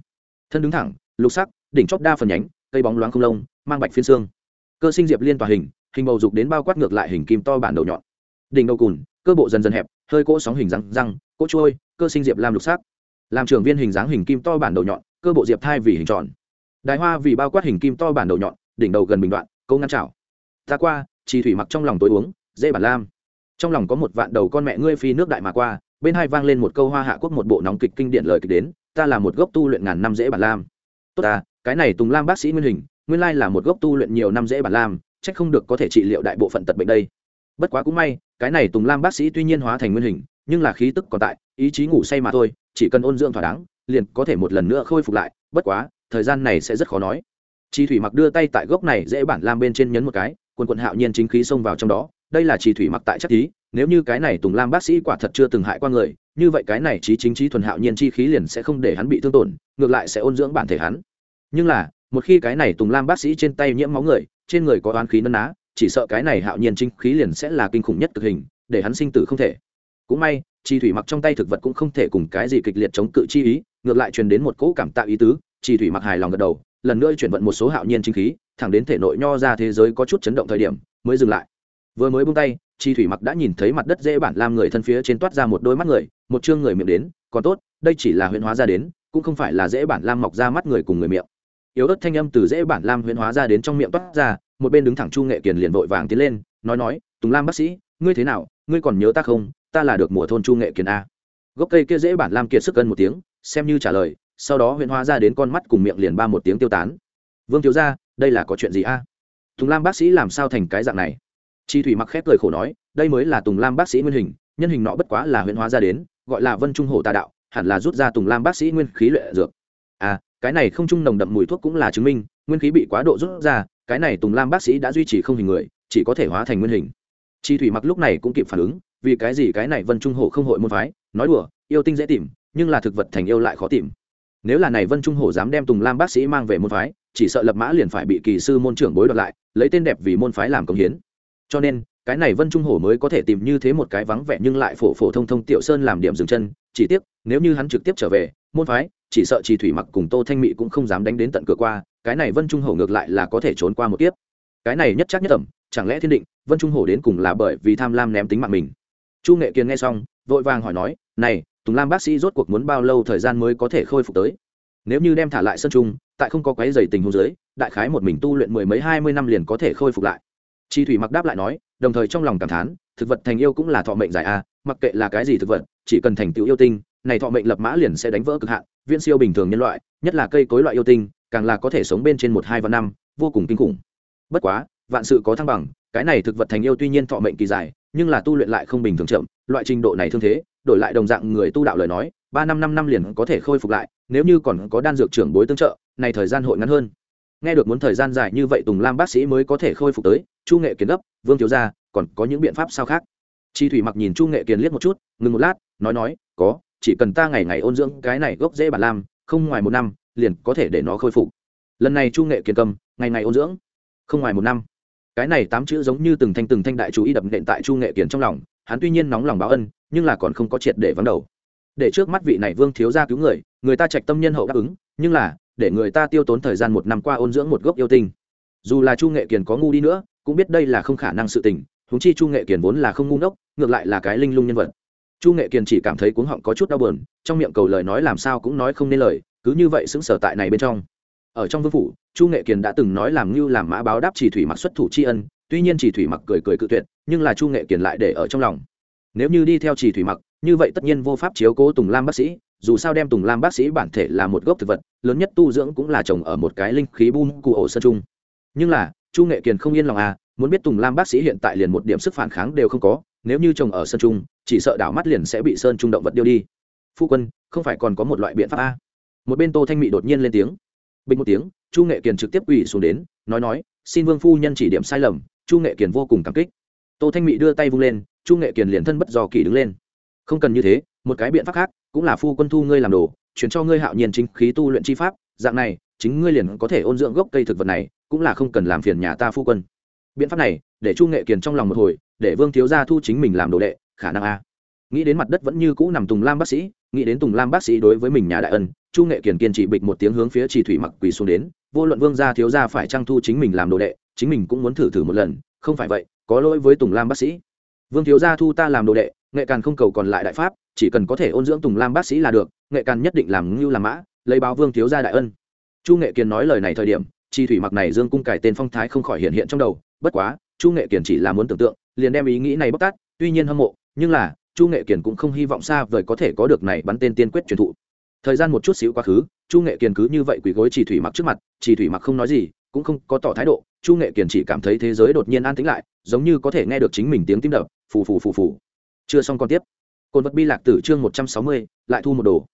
Thân đứng thẳng, lục sắc, đỉnh chóp đa phần nhánh, cây bóng loáng không lông, mang bạch phiên xương. Cơ sinh diệp liên tòa hình hình bầu dục đến bao quát ngược lại hình kim to bản đầu nhọn. Đỉnh đầu cùn, cơ bộ dần dần hẹp, hơi cỗ sóng hình răng răng, cỗ trôi cơ sinh diệp lam lục sắc. Làm trưởng viên hình dáng hình kim to bản đầu nhọn, cơ bộ diệp thai vì hình tròn đài hoa vì bao quát hình kim to bản đầu nhọn, đỉnh đầu gần bình đoạn, câu ngăn chảo. Ta qua, chỉ thủy mặc trong lòng tối uống, dễ bản lam. Trong lòng có một vạn đầu con mẹ ngươi phi nước đại mà qua, bên hai vang lên một câu hoa hạ quốc một bộ nóng kịch kinh điển lời kịch đến, ta là một gốc tu luyện ngàn năm dễ bản lam. Tốt ta, cái này tùng lam bác sĩ nguyên hình, nguyên lai là một gốc tu luyện nhiều năm dễ bản lam trách không được có thể trị liệu đại bộ phận tật bệnh đây. Bất quá cũng may, cái này tùng lam bác sĩ tuy nhiên hóa thành nguyên hình, nhưng là khí tức còn tại, ý chí ngủ say mà thôi, chỉ cần ôn dưỡng thỏa đáng, liền có thể một lần nữa khôi phục lại, bất quá thời gian này sẽ rất khó nói. Chi thủy mặc đưa tay tại gốc này dễ bản lam bên trên nhấn một cái, quần quận hạo nhiên chính khí xông vào trong đó. Đây là chi thủy mặc tại chắc thí, nếu như cái này tùng lam bác sĩ quả thật chưa từng hại qua người, như vậy cái này trí chính trí thuần hạo nhiên chi khí liền sẽ không để hắn bị thương tổn, ngược lại sẽ ôn dưỡng bản thể hắn. Nhưng là, một khi cái này tùng lam bác sĩ trên tay nhiễm máu người, trên người có oán khí nấn ná, chỉ sợ cái này hạo nhiên chính khí liền sẽ là kinh khủng nhất cực hình, để hắn sinh tử không thể. Cũng may, chi thủy mặc trong tay thực vật cũng không thể cùng cái gì kịch liệt chống cự chi ý, ngược lại truyền đến một cỗ cảm tạo ý tứ chỉ thủy mặc hài lòng gật đầu, lần nữa chuyển vận một số hạo nhiên chính khí, thẳng đến thể nội nho ra thế giới có chút chấn động thời điểm, mới dừng lại. Vừa mới buông tay chi thủy mặc đã nhìn thấy mặt đất dễ bản lam người thân phía trên toát ra một đôi mắt người, một chương người miệng đến, còn tốt, đây chỉ là huyễn hóa ra đến, cũng không phải là dễ bản lam mọc ra mắt người cùng người miệng. Yếu ớt thanh âm từ dễ bản lam huyễn hóa ra đến trong miệng toát ra, một bên đứng thẳng chu nghệ kiền liền vội vàng tiến lên, nói nói, tùng lam bác sĩ, ngươi thế nào? Ngươi còn nhớ ta không? Ta là được mùa thôn chu nghệ kiền a. Gốc cây kia dễ bản lam kiệt sức cân một tiếng, xem như trả lời sau đó huyễn hóa ra đến con mắt cùng miệng liền ba một tiếng tiêu tán. Vương thiếu ra đây là có chuyện gì a? Tùng lam bác sĩ làm sao thành cái dạng này? Chi thủy mặc khép cười khổ nói, đây mới là tùng lam bác sĩ nguyên hình, nhân hình nọ bất quá là huyễn hóa ra đến, gọi là vân trung hổ tà đạo, hẳn là rút ra tùng lam bác sĩ nguyên khí luyện dược. À cái này không trung nồng đậm mùi thuốc cũng là chứng minh, nguyên khí bị quá độ rút ra, cái này tùng lam bác sĩ đã duy trì không hình người, chỉ có thể hóa thành nguyên hình. Chi thủy mặc lúc này cũng kịp phản ứng, vì cái gì cái này vân trung hổ không hội môn phái, nói đùa, yêu tinh dễ tìm, nhưng là thực vật thành yêu lại khó tìm nếu là này vân trung hổ dám đem tùng lam bác sĩ mang về môn phái, chỉ sợ lập mã liền phải bị kỳ sư môn trưởng bối đoạt lại, lấy tên đẹp vì môn phái làm công hiến. Cho nên, cái này vân trung hổ mới có thể tìm như thế một cái vắng vẻ nhưng lại phổ phổ thông thông tiểu sơn làm điểm dừng chân, chỉ tiếc, nếu như hắn trực tiếp trở về, môn phái, chỉ sợ chỉ thủy mặc cùng tô thanh mỹ cũng không dám đánh đến tận cửa qua, cái này vân trung hổ ngược lại là có thể trốn qua một tiếp cái này nhất chắc nhất tầm, chẳng lẽ thiên định, vân trung hổ đến cùng là bởi vì tham lam ném tính mạng mình? Chu nghệ kiên nghe xong, vội vàng hỏi nói, này tùng lam bác sĩ rốt cuộc muốn bao lâu thời gian mới có thể khôi phục tới? Nếu như đem thả lại sân trung, tại không có quái dày tình hôn dưới, đại khái một mình tu luyện mười mấy hai mươi năm liền có thể khôi phục lại. Chi thủy mặc đáp lại nói, đồng thời trong lòng cảm thán, thực vật thành yêu cũng là thọ mệnh dài a, mặc kệ là cái gì thực vật, chỉ cần thành tựu yêu tinh, này thọ mệnh lập mã liền sẽ đánh vỡ cực hạn viên siêu bình thường nhân loại, nhất là cây cối loại yêu tinh, càng là có thể sống bên trên một hai và năm, vô cùng kinh khủng. Bất quá, vạn sự có thăng bằng, cái này thực vật thành yêu tuy nhiên thọ mệnh kỳ dài, nhưng là tu luyện lại không bình thường chậm, loại trình độ này thương thế đổi lại đồng dạng người tu đạo lời nói, ba năm năm năm liền có thể khôi phục lại, nếu như còn có đan dược trưởng bối tương trợ, này thời gian hội ngắn hơn. Nghe được muốn thời gian dài như vậy tùng lam bác sĩ mới có thể khôi phục tới, chu nghệ kiến gấp, vương thiếu gia, còn có những biện pháp sao khác? Chi thủy mặc nhìn chu nghệ kiền liếc một chút, ngừng một lát, nói nói, có, chỉ cần ta ngày ngày ôn dưỡng cái này gốc dễ bản lam, không ngoài một năm, liền có thể để nó khôi phục. Lần này chu nghệ kiền cầm, ngày ngày ôn dưỡng, không ngoài một năm. Cái này tám chữ giống như từng thanh từng thanh đại chú ý đập nện tại chu nghệ kiền trong lòng hắn tuy nhiên nóng lòng báo ân, nhưng là còn không có triệt để vắng đầu. Để trước mắt vị này vương thiếu gia cứu người người ta trạch tâm nhân hậu đáp ứng, nhưng là, để người ta tiêu tốn thời gian một năm qua ôn dưỡng một gốc yêu tinh. Dù là chu nghệ kiền có ngu đi nữa, cũng biết đây là không khả năng sự tình húng chi chu nghệ kiền vốn là không ngu ngốc, ngược lại là cái linh lung nhân vật. Chu nghệ kiền chỉ cảm thấy cuống họng có chút đau bờn trong miệng cầu lời nói làm sao cũng nói không nên lời, cứ như vậy xứng sở tại này bên trong. Ở trong vương phủ, chu nghệ kiền đã từng nói làm ngưu làm mã báo đáp chỉ thủy mặc xuất thủ tri ân tuy nhiên chỉ thủy mặc cười cười cự tuyệt, nhưng là chu nghệ kiền lại để ở trong lòng. Nếu như đi theo chỉ thủy mặc, như vậy tất nhiên vô pháp chiếu cố tùng lam bác sĩ, dù sao đem tùng lam bác sĩ bản thể là một gốc thực vật, lớn nhất tu dưỡng cũng là trồng ở một cái linh khí bum cụ ổ sơn trung nhưng là, chu nghệ kiền không yên lòng à muốn biết tùng lam bác sĩ hiện tại liền một điểm sức phản kháng đều không có, nếu như trồng ở sơn trung, chỉ sợ đảo mắt liền sẽ bị sơn trung động vật điêu đi. Phu quân, không phải còn có một loại biện pháp a một bên tô thanh mị đột nhiên lên tiếng. Bình một tiếng, chu nghệ kiền trực tiếp quỳ xuống đến, nói nói, xin vương phu nhân chỉ điểm sai lầm chu nghệ kiền vô cùng cảm kích. Tô thanh mị đưa tay vung lên, chu nghệ kiền liền thân bất dò kỳ đứng lên. Không cần như thế, một cái biện pháp khác, cũng là phu quân thu ngươi làm đồ, chuyển cho ngươi hạo nhiên chính khí tu luyện chi pháp, dạng này, chính ngươi liền có thể ôn dưỡng gốc cây thực vật này, cũng là không cần làm phiền nhà ta phu quân. Biện pháp này, để chu nghệ kiền trong lòng một hồi, để vương thiếu gia thu chính mình làm đồ đệ, khả năng a. Nghĩ đến mặt đất vẫn như cũ nằm tùng lam bác sĩ, nghĩ đến tùng lam bác sĩ đối với mình nhà đại ân, chu nghệ kiền kiên chỉ bịch một tiếng hướng phía chỉ thủy mặc quỳ xuống đến vô luận vương gia thiếu gia phải trang thu chính mình làm đồ đệ, chính mình cũng muốn thử thử một lần, không phải vậy, có lỗi với tùng lam bác sĩ. Vương thiếu gia thu ta làm đồ đệ, nghệ càn không cầu còn lại đại pháp, chỉ cần có thể ôn dưỡng tùng lam bác sĩ là được, nghệ càn nhất định làm ngưu làm mã, lấy báo vương thiếu gia đại ân. Chu nghệ kiền nói lời này thời điểm, chi thủy mặc này dương cung cải tên phong thái không khỏi hiện hiện trong đầu, bất quá, chu nghệ kiền chỉ là muốn tưởng tượng, liền đem ý nghĩ này bóc tát, tuy nhiên hâm mộ, nhưng là, chu nghệ kiền cũng không hy vọng xa vời có thể có được này bắn tên tiên quyết truyền thụ thời gian một chút xíu quá khứ, chu nghệ kiền cứ như vậy quỳ gối chỉ thủy mặc trước mặt chỉ thủy mặc không nói gì, cũng không có tỏ thái độ, chu nghệ kiền chỉ cảm thấy thế giới đột nhiên an tĩnh lại, giống như có thể nghe được chính mình tiếng tim đập, phù phù phù phù. Chưa xong còn tiếp. Cồn vật bi lạc tử chương một trăm sáu mươi, lại thu một đồ.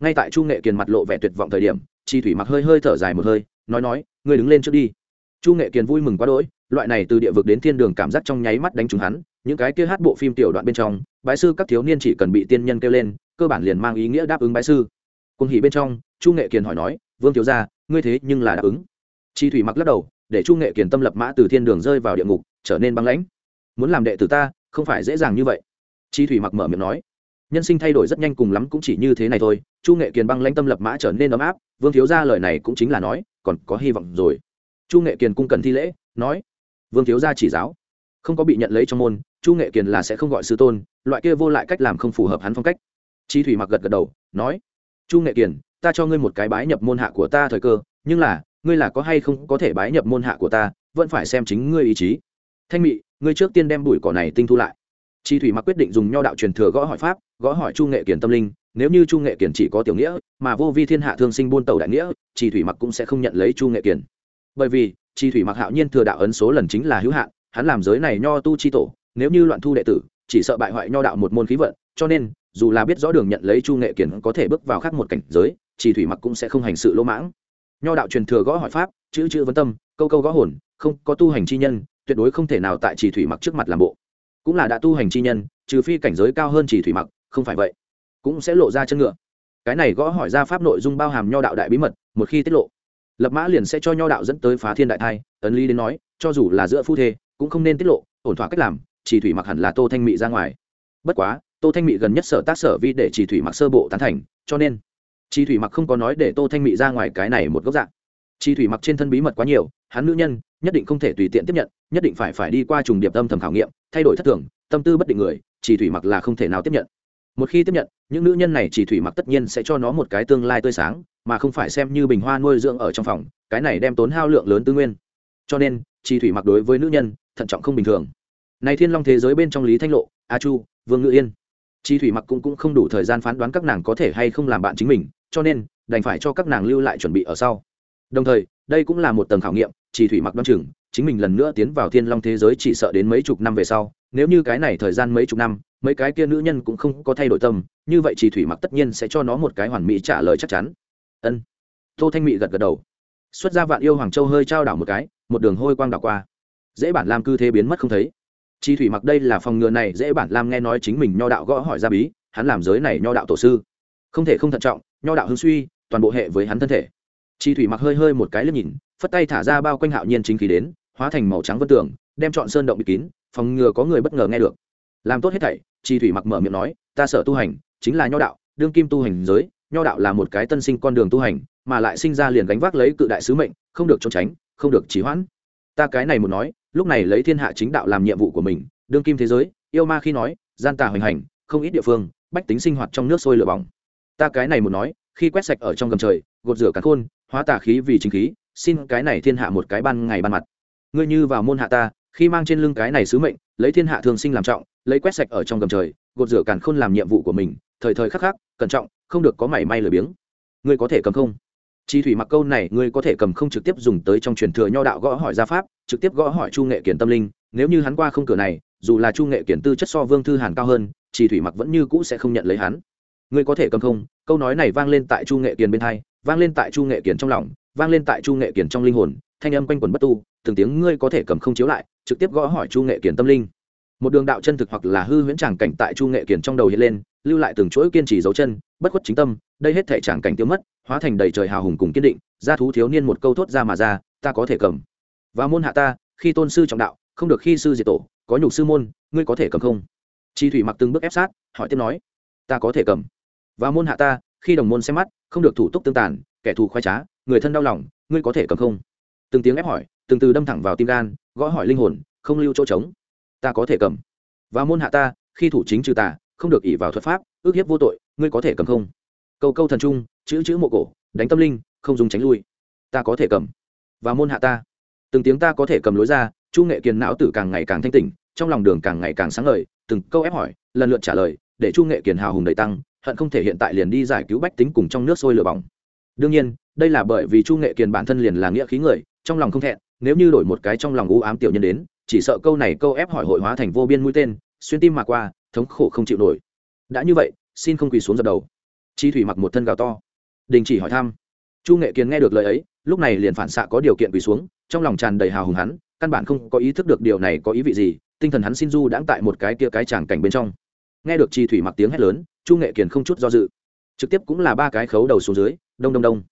Ngay tại chu nghệ kiền mặt lộ vẻ tuyệt vọng thời điểm chi thủy mặc hơi hơi thở dài một hơi, nói nói, ngươi đứng lên trước đi. Chu nghệ kiền vui mừng quá đỗi, loại này từ địa vực đến thiên đường cảm giác trong nháy mắt đánh trúng hắn, những cái kia hát bộ phim tiểu đoạn bên trong, bái sư các thiếu niên chỉ cần bị tiên nhân kêu lên, cơ bản liền mang ý nghĩa đáp ứng bái sư cùng hỉ bên trong, chu nghệ kiền hỏi nói, vương thiếu gia, ngươi thế nhưng là đáp ứng. Chi thủy mặc lắc đầu, để chu nghệ kiền tâm lập mã từ thiên đường rơi vào địa ngục, trở nên băng lãnh. Muốn làm đệ tử ta, không phải dễ dàng như vậy. Chi thủy mặc mở miệng nói. Nhân sinh thay đổi rất nhanh cùng lắm cũng chỉ như thế này thôi, chu nghệ kiền băng lãnh tâm lập mã trở nên ấm áp, vương thiếu gia lời này cũng chính là nói, còn có hy vọng rồi. Chu nghệ kiền cung cần thi lễ, nói, vương thiếu gia chỉ giáo, không có bị nhận lấy trong môn, chu nghệ kiền là sẽ không gọi sư tôn, loại kia vô lại cách làm không phù hợp hắn phong cách. Chi thủy mặc gật gật đầu, nói chu nghệ kiền, ta cho ngươi một cái bái nhập môn hạ của ta thời cơ, nhưng là, ngươi là có hay không có thể bái nhập môn hạ của ta, vẫn phải xem chính ngươi ý chí. Thanh mị, ngươi trước tiên đem bụi cỏ này tinh thu lại. Chi thủy mặc quyết định dùng nho đạo truyền thừa gõ hỏi pháp, gõ hỏi chu nghệ kiền tâm linh, nếu như chu nghệ kiền chỉ có tiểu nghĩa, mà vô vi thiên hạ thương sinh buôn tàu đại nghĩa, chi thủy mặc cũng sẽ không nhận lấy chu nghệ kiền. Bởi vì, chi thủy mặc hạo nhiên thừa đạo ấn số lần chính là hữu hạn, hắn làm giới này nho tu chi tổ, nếu như loạn thu đệ tử, chỉ sợ bại hoại nho đạo một môn khí vận, cho nên dù là biết rõ đường nhận lấy chu nghệ kiển có thể bước vào khác một cảnh giới chỉ thủy mặc cũng sẽ không hành sự lỗ mãng. Nho đạo truyền thừa gõ hỏi pháp, chữ chữ vấn tâm, câu câu gõ hồn, không có tu hành chi nhân, tuyệt đối không thể nào tại chỉ thủy mặc trước mặt làm bộ. Cũng là đã tu hành chi nhân, trừ phi cảnh giới cao hơn chỉ thủy mặc, không phải vậy, cũng sẽ lộ ra chân ngựa. Cái này gõ hỏi ra pháp nội dung bao hàm nho đạo đại bí mật, một khi tiết lộ, lập mã liền sẽ cho nho đạo dẫn tới phá thiên đại thai, ấn lý đến nói, cho dù là giữa phu thê, cũng không nên tiết lộ, ổn thỏa cách làm chỉ thủy mặc hẳn là tô thanh mị ra ngoài. Bất quá tô thanh mị gần nhất sở tác sở vi để chỉ thủy mặc sơ bộ tán thành, cho nên chỉ thủy mặc không có nói để tô thanh mị ra ngoài cái này một góc dạng. Chỉ thủy mặc trên thân bí mật quá nhiều, hắn nữ nhân nhất định không thể tùy tiện tiếp nhận, nhất định phải phải đi qua trùng điệp tâm thầm khảo nghiệm, thay đổi thất thường, tâm tư bất định người chỉ thủy mặc là không thể nào tiếp nhận. Một khi tiếp nhận, những nữ nhân này chỉ thủy mặc tất nhiên sẽ cho nó một cái tương lai tươi sáng, mà không phải xem như bình hoa nuôi dưỡng ở trong phòng, cái này đem tốn hao lượng lớn tư nguyên. Cho nên chỉ thủy mặc đối với nữ nhân, thận trọng không bình thường. Này thiên long thế giới bên trong lý thanh lộ, a chu, vương ngự yên chi thủy mặc cũng cũng không đủ thời gian phán đoán các nàng có thể hay không làm bạn chính mình, cho nên, đành phải cho các nàng lưu lại chuẩn bị ở sau. Đồng thời, đây cũng là một tầng khảo nghiệm, chi thủy mặc đoan chừng, chính mình lần nữa tiến vào thiên long thế giới chỉ sợ đến mấy chục năm về sau, nếu như cái này thời gian mấy chục năm, mấy cái kia nữ nhân cũng không có thay đổi tâm, như vậy chỉ thủy mặc tất nhiên sẽ cho nó một cái hoàn mỹ trả lời chắc chắn. Ân. Tô thanh mỹ gật gật đầu. Xuất ra vạn yêu hoàng châu hơi trao đảo một cái, một đường hôi quang đảo qua. Dễ bản lam cư thế biến mất không thấy chi thủy mặc đây là phòng ngừa này, dễ bản lam nghe nói chính mình nho đạo gõ hỏi ra bí, hắn làm giới này nho đạo tổ sư. Không thể không thận trọng, nho đạo hưng suy, toàn bộ hệ với hắn thân thể. Chi thủy mặc hơi hơi một cái lên nhìn, phất tay thả ra bao quanh hạo nhiên chính khí đến, hóa thành màu trắng vân tường, đem chọn sơn động bị kín, phòng ngừa có người bất ngờ nghe được. Làm tốt hết thảy, chi thủy mặc mở miệng nói, ta sở tu hành, chính là nho đạo, đương kim tu hành giới, nho đạo là một cái tân sinh con đường tu hành, mà lại sinh ra liền gánh vác lấy cự đại sứ mệnh, không được trốn tránh, không được trì hoãn. Ta cái này một nói lúc này lấy thiên hạ chính đạo làm nhiệm vụ của mình, đương kim thế giới, yêu ma khi nói, gian tà hoành hành, không ít địa phương, bách tính sinh hoạt trong nước sôi lửa bỏng. Ta cái này một nói, khi quét sạch ở trong gầm trời, gột rửa cắn khôn, hóa tà khí vì chính khí, xin cái này thiên hạ một cái ban ngày ban mặt. Ngươi như vào môn hạ ta, khi mang trên lưng cái này sứ mệnh, lấy thiên hạ thường sinh làm trọng, lấy quét sạch ở trong gầm trời, gột rửa càn khôn làm nhiệm vụ của mình, thời thời khắc khắc, cẩn trọng, không được có mảy may lười biếng. Ngươi có thể cầm không? Chi thủy mặc câu này, ngươi có thể cầm không trực tiếp dùng tới trong truyền thừa nho đạo gõ hỏi gia pháp, trực tiếp gõ hỏi chu nghệ kiển tâm linh, nếu như hắn qua không cửa này, dù là chu nghệ kiển tư chất so vương thư hàn cao hơn, chi thủy mặc vẫn như cũ sẽ không nhận lấy hắn. Ngươi có thể cầm không? Câu nói này vang lên tại chu nghệ kiển bên hai, vang lên tại chu nghệ kiển trong lòng, vang lên tại chu nghệ kiển trong linh hồn, thanh âm quanh quẩn bất tu, từng tiếng ngươi có thể cầm không chiếu lại, trực tiếp gõ hỏi chu nghệ kiển tâm linh. Một đường đạo chân thực hoặc là hư huyễn tràng cảnh tại chu nghệ kiển trong đầu hiện lên lưu lại từng chuỗi kiên trì dấu chân, bất khuất chính tâm, đây hết thể tràng cảnh tiêu mất, hóa thành đầy trời hào hùng cùng kiên định Ra thú thiếu niên một câu thốt ra mà ra, ta có thể cầm. Và môn hạ ta, khi tôn sư trọng đạo, không được khi sư diệt tổ, có nhục sư môn, ngươi có thể cầm không? Chi thủy mặc từng bước ép sát, hỏi tiếp nói, ta có thể cầm. Và môn hạ ta, khi đồng môn xem mắt, không được thủ tục tương tàn, kẻ thù khoai trá, người thân đau lòng, ngươi có thể cầm không? Từng tiếng ép hỏi, từng từ đâm thẳng vào tim gan, gõ hỏi linh hồn, không lưu chỗ trống. Ta có thể cầm. Và môn hạ ta, khi thủ chính trừ tà không được ỷ vào thuật pháp, ước hiếp vô tội, ngươi có thể cầm không? Câu câu thần trung, chữ chữ mộ cổ, đánh tâm linh, không dùng tránh lui. Ta có thể cầm. Và môn hạ ta. Từng tiếng ta có thể cầm lối ra, chu nghệ kiền não tử càng ngày càng thanh tỉnh trong lòng đường càng ngày càng sáng lời từng câu ép hỏi, lần lượt trả lời, để chu nghệ kiền hào hùng đầy tăng, hận không thể hiện tại liền đi giải cứu bách tính cùng trong nước sôi lửa bỏng. Đương nhiên, đây là bởi vì chu nghệ kiền bản thân liền là nghĩa khí người, trong lòng không thẹn, nếu như đổi một cái trong lòng u ám tiểu nhân đến, chỉ sợ câu này câu ép hỏi hội hóa thành vô biên mũi tên, xuyên tim mà qua thống khổ không chịu nổi. Đã như vậy, xin không quỳ xuống dập đầu. Chi thủy mặc một thân gào to. Đình chỉ hỏi thăm. Chu nghệ kiền nghe được lời ấy, lúc này liền phản xạ có điều kiện quỳ xuống, trong lòng tràn đầy hào hùng hắn, căn bản không có ý thức được điều này có ý vị gì, tinh thần hắn xin du đãng tại một cái kia cái tràng cảnh bên trong. Nghe được chi thủy mặc tiếng hét lớn, chu nghệ kiền không chút do dự. Trực tiếp cũng là ba cái khấu đầu xuống dưới, đông đông đông.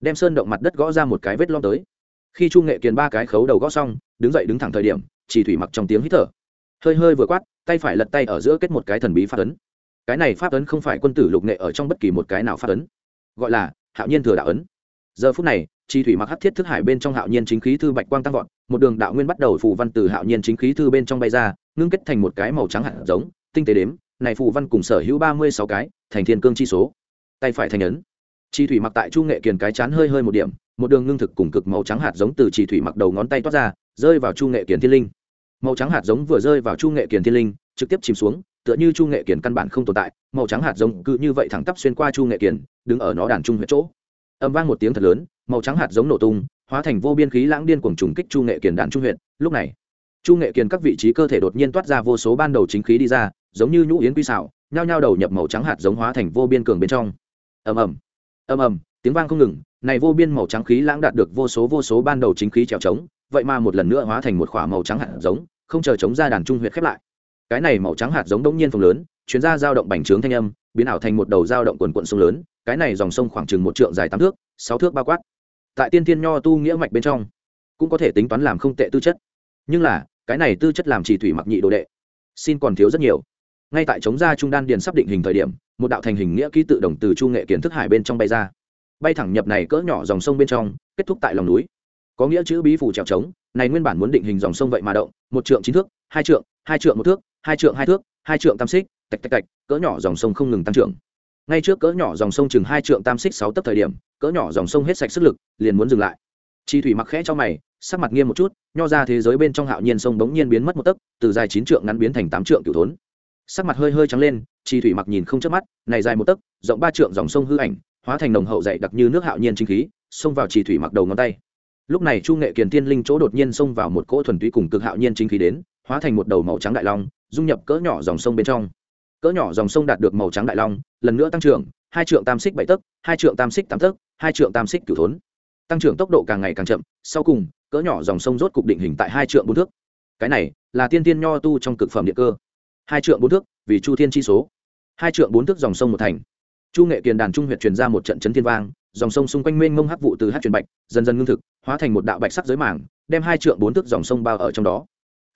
Đem sơn động mặt đất gõ ra một cái vết lom tới. Khi chu nghệ kiền ba cái khấu đầu gõ xong, đứng dậy đứng thẳng thời điểm chỉ thủy mặc trong tiếng hít thở hơi hơi vừa quát, tay phải lật tay ở giữa kết một cái thần bí pháp ấn. Cái này pháp ấn không phải quân tử lục nghệ ở trong bất kỳ một cái nào pháp ấn. Gọi là hạo nhiên thừa đạo ấn. Giờ phút này, chi thủy mặc hắc thiết thức hải bên trong hạo nhiên chính khí thư bạch quang tăng vọt, một đường đạo nguyên bắt đầu phù văn từ hạo nhiên chính khí thư bên trong bay ra, ngưng kết thành một cái màu trắng hạt giống, tinh tế đếm, này phù văn cùng sở hữu ba mươi sáu cái, thành thiên cương chi số. Tay phải thành ấn. Chi thủy mặc tại chu nghệ kiền cái chán hơi hơi một điểm, một đường ngưng thực cùng cực màu trắng hạt giống từ chi thủy mặc đầu ngón tay toát ra, rơi vào chu nghệ kiền thiên linh màu trắng hạt giống vừa rơi vào chu nghệ kiền thiên linh, trực tiếp chìm xuống, tựa như chu nghệ kiền căn bản không tồn tại, màu trắng hạt giống cứ như vậy thẳng tắp xuyên qua chu nghệ kiền, đứng ở nó đàn trung huyết chỗ. Âm vang một tiếng thật lớn, màu trắng hạt giống nổ tung, hóa thành vô biên khí lãng điên cuồng trùng kích chu nghệ kiền đàn trung huyện lúc này, chu nghệ kiền các vị trí cơ thể đột nhiên toát ra vô số ban đầu chính khí đi ra, giống như nhũ yến quy xảo, nhao nhao đầu nhập màu trắng hạt giống hóa thành vô biên cường bên trong. Ầm ầm ầm ầm, tiếng vang không ngừng, này vô biên màu trắng khí lãng đạt được vô số vô số ban đầu chính khí trèo trống, vậy mà một lần nữa hóa thành một khỏa màu trắng hạt giống không chờ chống ra đàn trung huyệt khép lại. Cái này màu trắng hạt giống đống nhiên phồng lớn, chuyến ra dao động bành trướng thanh âm, biến ảo thành một đầu dao động quần quận sông lớn, cái này dòng sông khoảng chừng một trượng dài tám thước, sáu thước bao quát. Tại tiên thiên nho tu nghĩa mạch bên trong, cũng có thể tính toán làm không tệ tư chất. Nhưng là, cái này tư chất làm chỉ thủy mặc nhị đồ đệ, xin còn thiếu rất nhiều. Ngay tại chống ra trung đan điền sắp định hình thời điểm, một đạo thành hình nghĩa ký tự đồng từ chu nghệ kiến thức hải bên trong bay ra. Bay thẳng nhập này cỡ nhỏ dòng sông bên trong, kết thúc tại lòng núi có nghĩa chữ bí phủ trèo trống, này nguyên bản muốn định hình dòng sông vậy mà động, một trượng chín thước, hai trượng hai trượng một thước, hai trượng hai thước, hai trượng tam xích, tạch tạch tạch, cỡ nhỏ dòng sông không ngừng tăng trưởng. Ngay trước cỡ nhỏ dòng sông chừng hai trượng tam xích sáu tấc thời điểm, cỡ nhỏ dòng sông hết sạch sức lực, liền muốn dừng lại. Chi thủy mặc khẽ cho mày, sắc mặt nghiêm một chút, nho ra thế giới bên trong hạo nhiên sông bỗng nhiên biến mất một tấc, từ dài chín trượng ngắn biến thành tám trượng cửu thốn. Sắc mặt hơi hơi trắng lên, chi thủy mặc nhìn không chớp mắt, này dài một tấc, rộng ba trượng dòng sông hư ảnh, hóa thành nồng hậu dậy đặc như nước hạo nhiên chính khí, xông vào chi thủy mặc đầu ngón tay lúc này chu nghệ kiền tiên linh chỗ đột nhiên xông vào một cỗ thuần túy cùng cực hạo nhiên chính khí đến, hóa thành một đầu màu trắng đại long, dung nhập cỡ nhỏ dòng sông bên trong. Cỡ nhỏ dòng sông đạt được màu trắng đại long, lần nữa tăng trưởng, hai trượng tam xích bảy tấc, hai trượng tam xích tám tấc, hai trượng tam xích cửu thốn. Tăng trưởng tốc độ càng ngày càng chậm, sau cùng, cỡ nhỏ dòng sông rốt cục định hình tại hai trượng bốn thước. Cái này là tiên tiên nho tu trong cực phẩm địa cơ. Hai trượng bốn thước, vì chu thiên chi số. Hai trượng bốn thước dòng sông một thành. Chu nghệ kiền đàn trung huyện truyền ra một trận chấn thiên vang, dòng sông xung quanh mênh mông hắc vụ từ hát truyền bạch, dần dần ngưng thực hóa thành một đạo bạch sắc giới màng, đem hai trượng bốn thước dòng sông bao ở trong đó.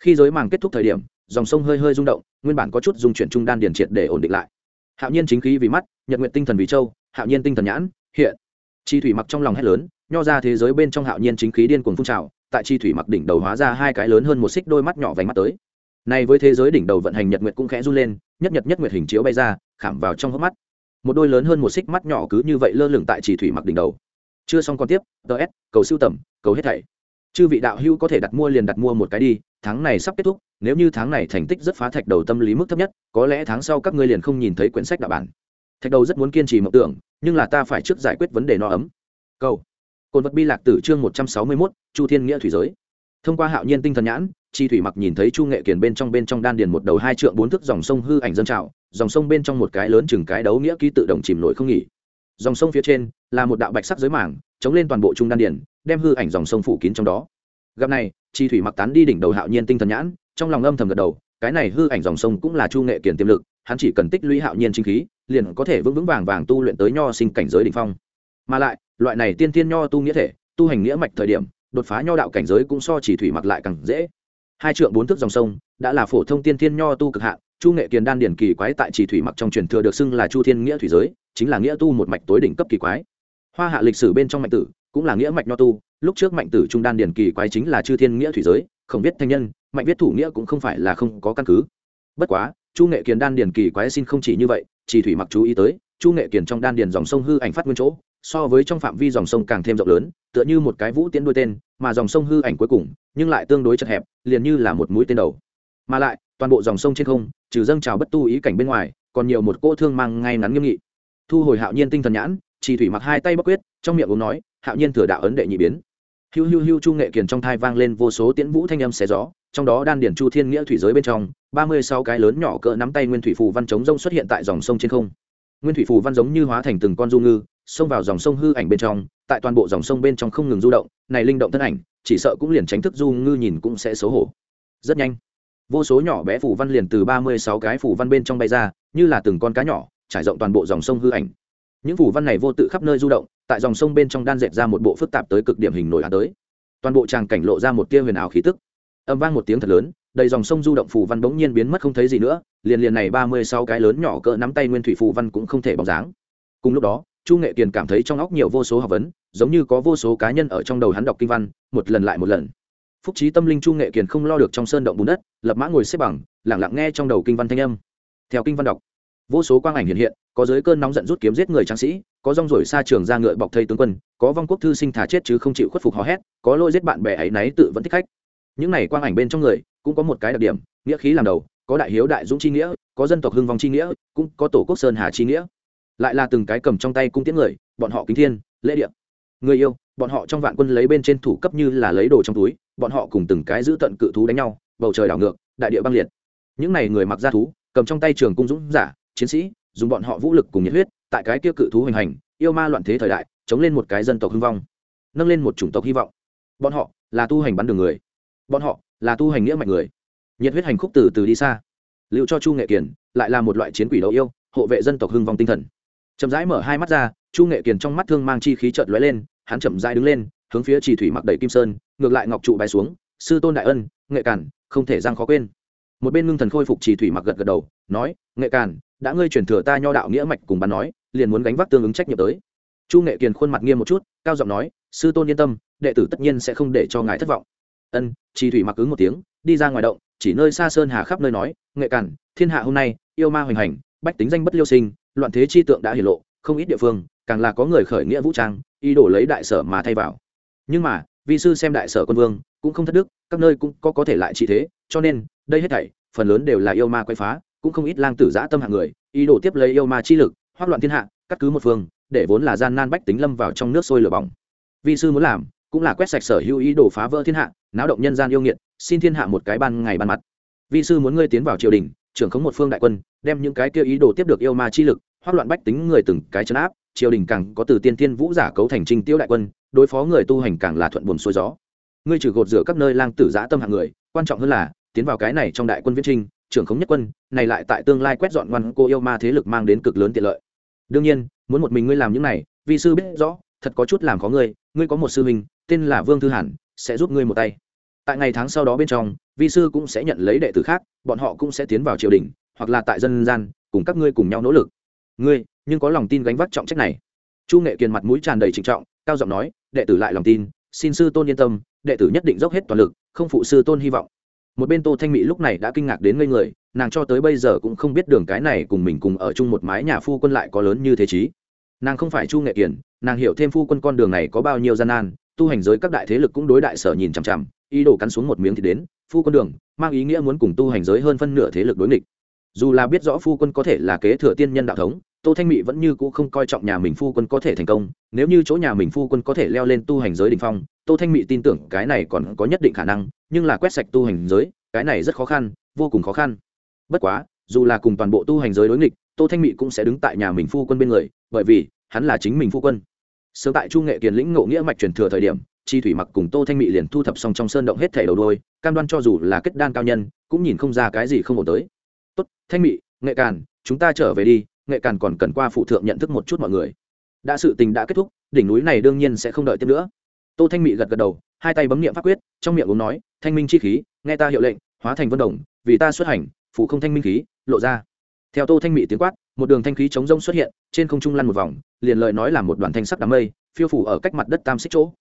Khi giới màng kết thúc thời điểm dòng sông hơi hơi rung động nguyên bản có chút dung chuyển trung đan điền triệt để ổn định lại. Hạo nhiên chính khí vì mắt nhật nguyện tinh thần vì châu hạo nhiên tinh thần nhãn hiện. Chi thủy mặc trong lòng hét lớn nho ra thế giới bên trong hạo nhiên chính khí điên cuồng phun trào tại chi thủy mặc đỉnh đầu hóa ra hai cái lớn hơn một xích đôi mắt nhỏ vành mắt tới. Này với thế giới đỉnh đầu vận hành nhật nguyệt cũng khẽ run lên nhất nhật nhất nguyệt hình chiếu bay ra khảm vào trong hốc mắt. Một đôi lớn hơn một xích mắt nhỏ cứ như vậy lơ lửng tại chỉ thủy mặc đỉnh đầu chưa xong còn tiếp ts cầu siêu tầm, cầu hết thảy. Chư vị đạo hữu có thể đặt mua liền đặt mua một cái đi, tháng này sắp kết thúc, nếu như tháng này thành tích rất phá thạch đầu tâm lý mức thấp nhất, có lẽ tháng sau các ngươi liền không nhìn thấy quyển sách đạo bản. Thạch đầu rất muốn kiên trì mộng tưởng, nhưng là ta phải trước giải quyết vấn đề no ấm. Câu cồn vật bi lạc tử chương một trăm sáu mươi mốt, chu thiên nghĩa thủy giới. Thông qua hạo nhiên tinh thần nhãn, chi thủy mặc nhìn thấy chu nghệ kiền bên trong bên trong đan điền một đầu hai trượng bốn thước dòng sông hư ảnh dân trào, dòng sông bên trong một cái lớn chừng cái đấu nghĩa ký tự động chìm nổi không nghỉ dòng sông phía trên là một đạo bạch sắc giới mảng, chống lên toàn bộ trung đan điền, đem hư ảnh dòng sông phủ kín trong đó. Gặp này, chi thủy mặc tán đi đỉnh đầu hạo nhiên tinh thần nhãn, trong lòng âm thầm gật đầu, cái này hư ảnh dòng sông cũng là chu nghệ kiền tiềm lực, hắn chỉ cần tích lũy hạo nhiên chính khí, liền có thể vững vững vàng vàng tu luyện tới nho sinh cảnh giới đỉnh phong. Mà lại, loại này tiên tiên nho tu nghĩa thể, tu hành nghĩa mạch thời điểm, đột phá nho đạo cảnh giới cũng so chỉ thủy mặc lại càng dễ. Hai triệu bốn thước dòng sông, đã là phổ thông tiên thiên nho tu cực hạn chu nghệ kiền đan điển kỳ quái tại chỉ thủy mặc trong truyền thừa được xưng là chu thiên nghĩa thủy giới, chính là nghĩa tu một mạch tối đỉnh cấp kỳ quái. Hoa hạ lịch sử bên trong mạnh tử, cũng là nghĩa mạch nho tu, lúc trước mạnh tử trung đan điển kỳ quái chính là chư thiên nghĩa thủy giới, không biết thanh nhân, mạnh viết thủ nghĩa cũng không phải là không có căn cứ. Bất quá, chu nghệ kiền đan điển kỳ quái xin không chỉ như vậy chỉ thủy mặc chú ý tới, chu nghệ kiền trong đan điển dòng sông hư ảnh phát nguyên chỗ, so với trong phạm vi dòng sông càng thêm rộng lớn, tựa như một cái vũ tiễn đuôi tên, mà dòng sông hư ảnh cuối cùng, nhưng lại tương đối chật hẹp, liền như là một mũi tên đầu. Mà lại toàn bộ dòng sông trên không, trừ dâng trào bất tu ý cảnh bên ngoài, còn nhiều một cỗ thương mang ngay ngắn nghiêm nghị. Thu hồi hạo nhiên tinh thần nhãn chỉ thủy mặc hai tay bất quyết, trong miệng uống nói, hạo nhiên thừa đạo ấn đệ nhị biến. Hiu hiu hiu chu nghệ kiền trong thai vang lên vô số tiễn vũ thanh âm xé gió, trong đó đan điển chu thiên nghĩa thủy giới bên trong, ba mươi sáu cái lớn nhỏ cỡ nắm tay nguyên thủy phù văn chống rông xuất hiện tại dòng sông trên không. Nguyên thủy phù văn giống như hóa thành từng con du ngư, xông vào dòng sông hư ảnh bên trong, tại toàn bộ dòng sông bên trong không ngừng du động, này linh động thân ảnh, chỉ sợ cũng liền tránh thức du ngư nhìn cũng sẽ xấu hổ. Rất nhanh vô số nhỏ bé phủ văn liền từ ba mươi sáu cái phủ văn bên trong bay ra, như là từng con cá nhỏ, trải rộng toàn bộ dòng sông hư ảnh. Những phủ văn này vô tự khắp nơi du động, tại dòng sông bên trong đan dệt ra một bộ phức tạp tới cực điểm hình nổi án tới. Toàn bộ tràng cảnh lộ ra một tia huyền ảo khí tức. Âm vang một tiếng thật lớn, đầy dòng sông du động phủ văn bỗng nhiên biến mất không thấy gì nữa, liền liền này ba mươi sáu cái lớn nhỏ cỡ nắm tay nguyên thủy phù văn cũng không thể bóng dáng. Cùng lúc đó, chu nghệ kiền cảm thấy trong óc nhiều vô số học vấn, giống như có vô số cá nhân ở trong đầu hắn đọc kinh văn, một lần lại một lần phúc trí tâm linh chu nghệ kiền không lo được trong sơn động bùn đất, lập mã ngồi xếp bằng lẳng lặng nghe trong đầu kinh văn thanh âm. Theo kinh văn đọc, vô số quang ảnh hiện hiện, có dưới cơn nóng giận rút kiếm giết người tráng sĩ, có rong rổi xa trường ra ngựa bọc thây tướng quân, có vong quốc thư sinh thả chết chứ không chịu khuất phục hò hét, có lôi giết bạn bè ấy náy tự vẫn thích khách. Những này quang ảnh bên trong người, cũng có một cái đặc điểm, nghĩa khí làm đầu, có đại hiếu đại dũng chi nghĩa, có dân tộc hưng vong chi nghĩa, cũng có tổ quốc sơn hà chi nghĩa. Lại là từng cái cầm trong tay cung tiễn người, bọn họ kính thiên, lễ điện người yêu, bọn họ trong vạn quân lấy bên trên thủ cấp như là lấy đồ trong túi bọn họ cùng từng cái giữ tận cự thú đánh nhau, bầu trời đảo ngược, đại địa băng liệt. Những này người mặc ra thú, cầm trong tay trường cung dũng giả, chiến sĩ, dùng bọn họ vũ lực cùng nhiệt huyết, tại cái kia cự thú hoành hành, yêu ma loạn thế thời đại, chống lên một cái dân tộc hưng vong, nâng lên một chủng tộc hy vọng. Bọn họ là tu hành bắn đường người. Bọn họ là tu hành nghĩa mạnh người. Nhiệt huyết hành khúc từ từ đi xa. Liệu cho chu nghệ kiền lại là một loại chiến quỷ đấu yêu, hộ vệ dân tộc hưng vong tinh thần. Chậm rãi mở hai mắt ra, chu nghệ kiền trong mắt thương mang chi khí trợt lóe lên, hắn chậm rãi đứng lên, hướng phía chỉ thủy mặc đầy kim sơn ngược lại ngọc trụ bay xuống, sư tôn đại ân, nghệ cản không thể giang khó quên. Một bên ngưng thần khôi phục chỉ thủy mặc gật gật đầu, nói, nghệ cản đã ngươi truyền thừa ta nho đạo nghĩa mạch cùng bắn nói, liền muốn gánh vác tương ứng trách nhiệm tới. Chu nghệ kiền khuôn mặt nghiêm một chút, cao giọng nói, sư tôn yên tâm, đệ tử tất nhiên sẽ không để cho ngài thất vọng. Ân, chỉ thủy mặc ứng một tiếng, đi ra ngoài động, chỉ nơi xa sơn hà khắp nơi nói, nghệ cản thiên hạ hôm nay, yêu ma hoành hành, bách tính danh bất liêu sinh, loạn thế chi tượng đã hiển lộ, không ít địa phương, càng là có người khởi nghĩa vũ trang, ý đồ lấy đại sở mà thay vào. Nhưng mà vi sư xem đại sở quân vương, cũng không thất đức, các nơi cũng có có thể lại trị thế, cho nên, đây hết thảy, phần lớn đều là yêu ma quay phá, cũng không ít lang tử giã tâm hạng người, ý đồ tiếp lấy yêu ma chi lực, hoác loạn thiên hạ, cắt cứ một phương, để vốn là gian nan bách tính lâm vào trong nước sôi lửa bỏng. Vi sư muốn làm, cũng là quét sạch sở hữu ý đồ phá vỡ thiên hạ, náo động nhân gian yêu nghiệt, xin thiên hạ một cái ban ngày ban mặt. Vi sư muốn ngươi tiến vào triều đình, trưởng khống một phương đại quân, đem những cái kia ý đồ tiếp được yêu ma chi lực, hoác loạn bách tính người từng cái chấn áp, triều đình càng có từ tiên tiên vũ giả cấu thành trinh tiêu đại quân đối phó người tu hành càng là thuận buồm xuôi gió. Ngươi trừ gột rửa các nơi lang tử giã tâm hạng người, quan trọng hơn là, tiến vào cái này trong đại quân viễn trinh trưởng khống nhất quân, này lại tại tương lai quét dọn ngoan cô yêu ma thế lực mang đến cực lớn tiện lợi. Đương nhiên, muốn một mình ngươi làm những này, vi sư biết rõ, thật có chút làm có ngươi ngươi có một sư huynh, tên là vương thư hàn, sẽ giúp ngươi một tay. Tại ngày tháng sau đó bên trong, vi sư cũng sẽ nhận lấy đệ tử khác, bọn họ cũng sẽ tiến vào triều đình, hoặc là tại dân gian, cùng các ngươi cùng nhau nỗ lực. Ngươi, nhưng có lòng tin gánh vác trọng trách này. Chu nghệ kiền mặt mũi tràn đầy trịnh trọng cao giọng nói, đệ tử lại lòng tin, xin sư tôn yên tâm, đệ tử nhất định dốc hết toàn lực, không phụ sư tôn hy vọng. Một bên tô thanh mỹ lúc này đã kinh ngạc đến ngây người, nàng cho tới bây giờ cũng không biết đường cái này cùng mình cùng ở chung một mái nhà phu quân lại có lớn như thế chí. Nàng không phải chu nghệ kiển, nàng hiểu thêm phu quân con đường này có bao nhiêu gian nan, tu hành giới các đại thế lực cũng đối đại sở nhìn chằm chằm, ý đồ cắn xuống một miếng thì đến, phu quân đường, mang ý nghĩa muốn cùng tu hành giới hơn phân nửa thế lực đối nghịch. Dù là biết rõ phu quân có thể là kế thừa tiên nhân đạo thống tô thanh mỹ vẫn như cũ không coi trọng nhà mình phu quân có thể thành công, nếu như chỗ nhà mình phu quân có thể leo lên tu hành giới đ ỉ n h phong, tô thanh mỹ tin tưởng cái này còn có nhất định khả năng, nhưng là quét sạch tu hành giới, cái này rất khó khăn, vô cùng khó khăn. Bất quá, dù là cùng toàn bộ tu hành giới đối nghịch, tô thanh mỹ cũng sẽ đứng tại nhà mình phu quân bên người, bởi vì, hắn là chính mình phu quân. Sớm tại chu nghệ kiền lĩnh ngộ nghĩa mạch truyền thừa thời điểm, chi thủy mặc cùng tô thanh mỹ liền thu thập xong trong sơn động hết thẻ đầu đôi cam đoan cho dù là kết đan cao nhân, cũng nhìn không ra cái gì không ổn tới. Tốt, thanh mỹ nghệ càn, chúng ta trở về đi nghệ càn còn cần qua phụ thượng nhận thức một chút mọi người. Đã sự tình đã kết thúc, đỉnh núi này đương nhiên sẽ không đợi tiếp nữa. Tô thanh mị gật gật đầu, hai tay bấm nghiệm pháp quyết, trong miệng uống nói, thanh minh chi khí, nghe ta hiệu lệnh, hóa thành vân đồng, vì ta xuất hành phụ không thanh minh khí, lộ ra. Theo tô thanh mị tiếng quát, một đường thanh khí chống rông xuất hiện, trên không trung lăn một vòng, liền lời nói là một đoàn thanh sắc đám mây, phiêu phủ ở cách mặt đất tam xích chỗ.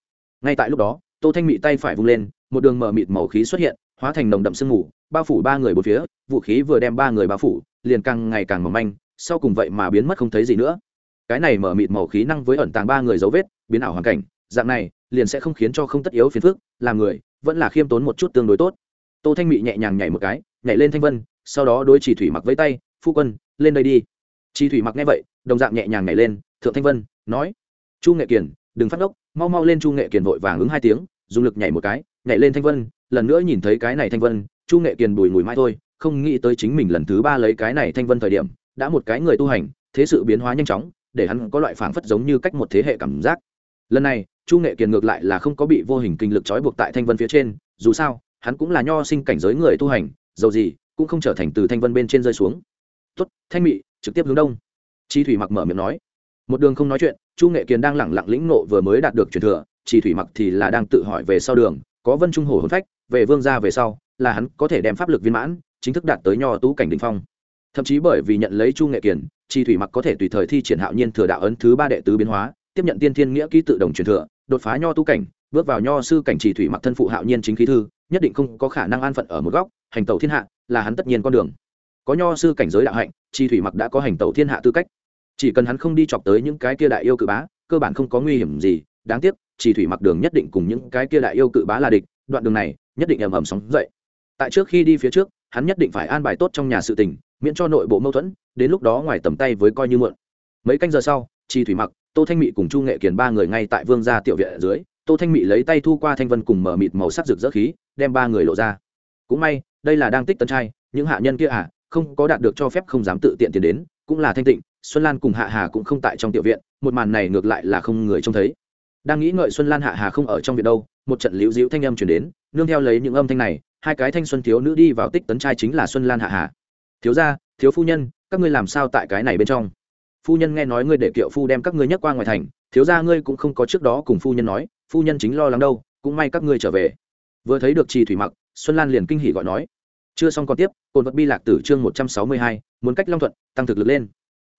Ngay tại lúc đó, tô thanh mị tay phải vung lên, một đường mở mịt màu khí xuất hiện, hóa thành nồng đậm sương mù, bao phủ ba người bốn phía, vũ khí vừa đem ba người bao phủ, liền càng ngày càng mỏng manh sau cùng vậy mà biến mất không thấy gì nữa. Cái này mở mịt màu khí năng với ẩn tàng ba người dấu vết, biến ảo hoàn cảnh, dạng này, liền sẽ không khiến cho không tất yếu phiền phức, làm người, vẫn là khiêm tốn một chút tương đối tốt. Tô thanh mị nhẹ nhàng nhảy một cái, nhảy lên thanh vân, sau đó đối chỉ thủy mặc với tay, phu quân, lên đây đi. Chỉ thủy mặc nghe vậy, đồng dạng nhẹ nhàng nhảy lên, thượng thanh vân, nói, chu nghệ kiền đừng phát ốc mau mau lên chu nghệ kiền vội vàng ứng hai tiếng, dùng lực nhảy một cái, nhảy lên thanh vân, lần nữa nhìn thấy cái này thanh vân, chu nghệ kiền bùi mùi mai thôi, không nghĩ tới chính mình lần thứ ba lấy cái này thanh vân thời điểm đã một cái người tu hành, thế sự biến hóa nhanh chóng, để hắn có loại phảng phất giống như cách một thế hệ cảm giác. Lần này, chu nghệ kiền ngược lại là không có bị vô hình kinh lực trói buộc tại thanh vân phía trên, dù sao, hắn cũng là nho sinh cảnh giới người tu hành, dầu gì, cũng không trở thành từ thanh vân bên trên rơi xuống. Tuất thanh mị, trực tiếp hướng đông. Chi thủy mặc mở miệng nói. Một đường không nói chuyện, chu nghệ kiền đang lẳng lặng lĩnh nộ vừa mới đạt được truyền thừa, chi thủy mặc thì là đang tự hỏi về sau đường, có vân trung hồ hôn phách, về vương gia về sau, là hắn có thể đem pháp lực viên mãn, chính thức đạt tới nho tú cảnh đình phong thậm chí bởi vì nhận lấy chu nghệ kiền chi thủy mặc có thể tùy thời thi triển hạo nhiên thừa đạo ấn thứ ba đệ tứ biến hóa, tiếp nhận tiên thiên nghĩa ký tự đồng truyền thừa, đột phá nho tu cảnh, bước vào nho sư cảnh chỉ thủy mặc thân phụ hạo nhiên chính khí thư, nhất định không có khả năng an phận ở một góc, hành tẩu thiên hạ, là hắn tất nhiên con đường. Có nho sư cảnh giới đạo hạnh chi thủy mặc đã có hành tẩu thiên hạ tư cách. Chỉ cần hắn không đi chọc tới những cái kia đại yêu cự bá, cơ bản không có nguy hiểm gì. Đáng tiếc chỉ thủy mặc đường nhất định cùng những cái kia đại yêu cự bá là địch, đoạn đường này nhất định ầm ầm sóng dậy. Tại trước khi đi phía trước, hắn nhất định phải an bài tốt trong nhà sự tình miễn cho nội bộ mâu thuẫn, đến lúc đó ngoài tầm tay với coi như mượn. Mấy canh giờ sau chi thủy mặc, tô thanh mị cùng chu nghệ kiền ba người ngay tại vương gia tiểu viện ở dưới, tô thanh mị lấy tay thu qua thanh vân cùng mở mịt màu sắc rực rỡ khí, đem ba người lộ ra. Cũng may, đây là đang tích tân trai, những hạ nhân kia à không có đạt được cho phép không dám tự tiện tiền đến, cũng là thanh tịnh, xuân lan cùng hạ hà cũng không tại trong tiểu viện, một màn này ngược lại là không người trông thấy. Đang nghĩ ngợi xuân lan hạ hà không ở trong viện đâu, một trận liễu diễu thanh âm chuyển đến, nương theo lấy những âm thanh này, hai cái thanh xuân thiếu nữ đi vào tích tấn trai chính là xuân lan hạ hà thiếu gia, thiếu phu nhân, các ngươi làm sao tại cái này bên trong? Phu nhân nghe nói ngươi để kiệu phu đem các ngươi nhắc qua ngoài thành, thiếu gia ngươi cũng không có trước đó cùng phu nhân nói, phu nhân chính lo lắng đâu, cũng may các ngươi trở về. Vừa thấy được trì thủy mặc, xuân lan liền kinh hỉ gọi nói, chưa xong còn tiếp cồn vật bi lạc tử chương một trăm sáu mươi hai, muốn cách long thuận, tăng thực lực lên.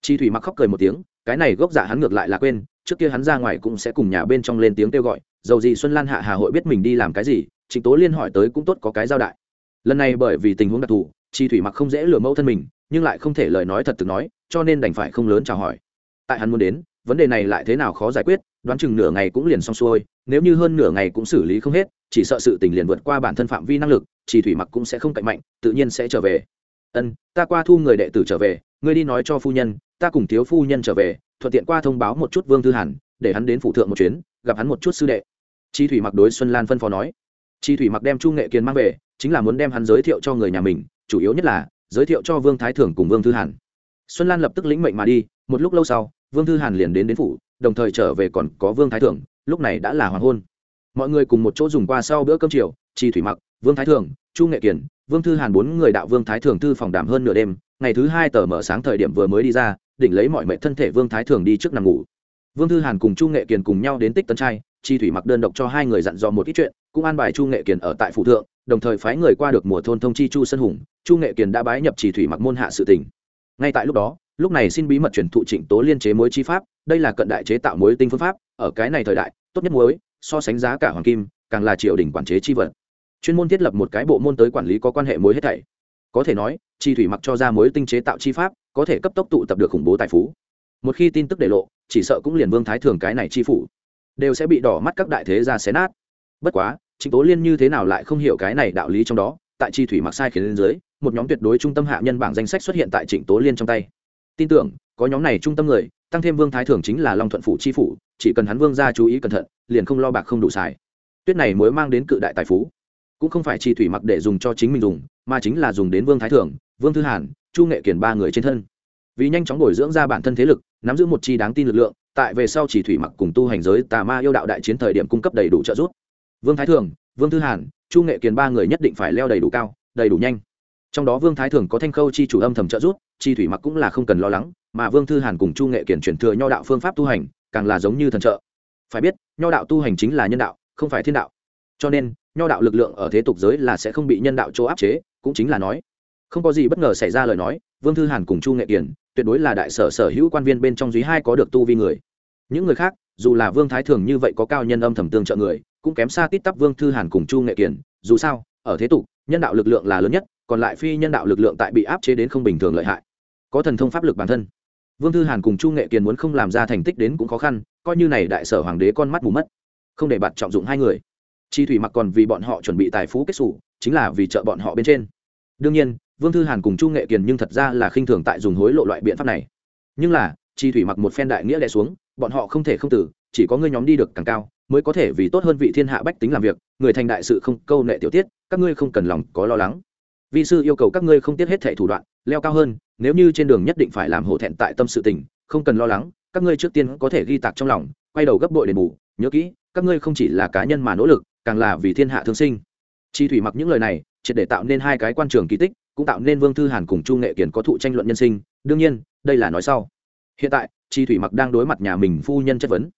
Chi thủy mặc khóc cười một tiếng, cái này gốc giả hắn ngược lại là quên, trước kia hắn ra ngoài cũng sẽ cùng nhà bên trong lên tiếng kêu gọi, dầu gì xuân lan hạ hà hội biết mình đi làm cái gì, trịnh tố liên hỏi tới cũng tốt có cái giao đại. Lần này bởi vì tình huống đặc thù chi thủy mặc không dễ lừa mẫu thân mình, nhưng lại không thể lời nói thật từng nói, cho nên đành phải không lớn chào hỏi. Tại hắn muốn đến, vấn đề này lại thế nào khó giải quyết, đoán chừng nửa ngày cũng liền xong xuôi, nếu như hơn nửa ngày cũng xử lý không hết, chỉ sợ sự tình liền vượt qua bản thân phạm vi năng lực chỉ thủy mặc cũng sẽ không cạnh mạnh, tự nhiên sẽ trở về. Ân, ta qua thu người đệ tử trở về, ngươi đi nói cho phu nhân, ta cùng thiếu phu nhân trở về, thuận tiện qua thông báo một chút vương thư hàn, để hắn đến phủ thượng một chuyến, gặp hắn một chút sư đệ. Chi thủy mặc đối xuân lan phân phó nói. Chi thủy mặc đem chu nghệ kiên mang về, chính là muốn đem hắn giới thiệu cho người nhà mình chủ yếu nhất là, giới thiệu cho vương thái thường cùng vương thư hàn. Xuân lan lập tức lĩnh mệnh mà đi, một lúc lâu sau, vương thư hàn liền đến đến phủ, đồng thời trở về còn có vương thái thường lúc này đã là hoàng hôn. Mọi người cùng một chỗ dùng qua sau bữa cơm chiều chi thủy mặc, vương thái thường chu nghệ kiển, vương thư hàn bốn người đạo vương thái thường thư phòng đàm hơn nửa đêm, ngày thứ hai tờ mở sáng thời điểm vừa mới đi ra, đỉnh lấy mọi mệnh thân thể vương thái thường đi trước nằm ngủ vương thư hàn cùng chu nghệ kiền cùng nhau đến tích tấn trai, chi thủy mặc đơn độc cho hai người dặn dò một ít chuyện, cũng an bài chu nghệ kiền ở tại phủ thượng, đồng thời phái người qua được mùa thôn thông chi chu sân hùng, chu nghệ kiền đã bái nhập chỉ thủy mặc môn hạ sự tỉnh ngay tại lúc đó, lúc này xin bí mật truyền thụ trịnh tố liên chế mối chi pháp, đây là cận đại chế tạo mối tinh phương pháp, ở cái này thời đại, tốt nhất muối, so sánh giá cả hoàng kim, càng là triều đình quản chế chi vật chuyên môn thiết lập một cái bộ môn tới quản lý có quan hệ mối hết thảy. Có thể nói, chi thủy mặc cho ra mối tinh chế tạo chi pháp, có thể cấp tốc tụ tập được khủng bố tài phú. Một khi tin tức để lộ chỉ sợ cũng liền vương thái thường cái này chi phủ, đều sẽ bị đỏ mắt các đại thế ra xé nát. Bất quá, trịnh tố liên như thế nào lại không hiểu cái này đạo lý trong đó, tại chi thủy mặc sai khiến lên dưới, một nhóm tuyệt đối trung tâm hạ nhân bảng danh sách xuất hiện tại trịnh tố liên trong tay. Tin tưởng, có nhóm này trung tâm người, tăng thêm vương thái thường chính là long thuận phủ chi phủ, chỉ cần hắn vương ra chú ý cẩn thận, liền không lo bạc không đủ xài. Tuyết này mới mang đến cự đại tài phú. Cũng không phải chi thủy mặc để dùng cho chính mình dùng, mà chính là dùng đến vương thái thường, vương thư hàn, chu nghệ kiển ba người trên thân vì nhanh chóng bồi dưỡng ra bản thân thế lực, nắm giữ một chi đáng tin lực lượng, tại về sau chỉ thủy mặc cùng tu hành giới tà ma yêu đạo đại chiến thời điểm cung cấp đầy đủ trợ giúp. Vương thái thường, vương thư hàn, chu nghệ kiền ba người nhất định phải leo đầy đủ cao, đầy đủ nhanh. Trong đó vương thái thường có thanh khâu chi chủ âm thầm trợ giúp, chi thủy mặc cũng là không cần lo lắng, mà vương thư hàn cùng chu nghệ kiền chuyển thừa nho đạo phương pháp tu hành, càng là giống như thần trợ. Phải biết, nho đạo tu hành chính là nhân đạo, không phải thiên đạo. Cho nên, nho đạo lực lượng ở thế tục giới là sẽ không bị nhân đạo chỗ áp chế, cũng chính là nói. Không có gì bất ngờ xảy ra lời nói, vương thư hàn cùng chu nghệ kiền tuyệt đối là đại sở sở hữu quan viên bên trong duy hai có được tu vi người. Những người khác, dù là vương thái thường như vậy có cao nhân âm thầm tương trợ người, cũng kém xa tít tắp vương thư hàn cùng chu nghệ kiền dù sao, ở thế tục, nhân đạo lực lượng là lớn nhất, còn lại phi nhân đạo lực lượng tại bị áp chế đến không bình thường lợi hại. Có thần thông pháp lực bản thân. Vương thư hàn cùng chu nghệ kiền muốn không làm ra thành tích đến cũng khó khăn, coi như này đại sở hoàng đế con mắt mù mất. Không để bạn trọng dụng hai người. Chi thủy mặc còn vì bọn họ chuẩn bị tài phú kết xù, chính là vì trợ bọn họ bên trên đương nhiên, vương thư hàn cùng chu nghệ kiền nhưng thật ra là khinh thường tại dùng hối lộ loại biện pháp này. Nhưng là, chi thủy mặc một phen đại nghĩa đẻ xuống, bọn họ không thể không tử, chỉ có ngươi nhóm đi được càng cao, mới có thể vì tốt hơn vị thiên hạ bách tính làm việc, người thành đại sự không câu nệ tiểu tiết, các ngươi không cần lòng có lo lắng. Vị sư yêu cầu các ngươi không tiết hết thẻ thủ đoạn, leo cao hơn, nếu như trên đường nhất định phải làm hổ thẹn tại tâm sự tình, không cần lo lắng, các ngươi trước tiên có thể ghi tạc trong lòng, quay đầu gấp bội đền bù, nhớ kỹ, các ngươi không chỉ là cá nhân mà nỗ lực, càng là vì thiên hạ thương sinh. Chi thủy mặc những lời này triệt để tạo nên hai cái quan trường kỳ tích, cũng tạo nên vương thư hàn cùng chu nghệ kiển có thụ tranh luận nhân sinh. Đương nhiên, đây là nói sau. Hiện tại, chi thủy mặc đang đối mặt nhà mình phu nhân chất vấn.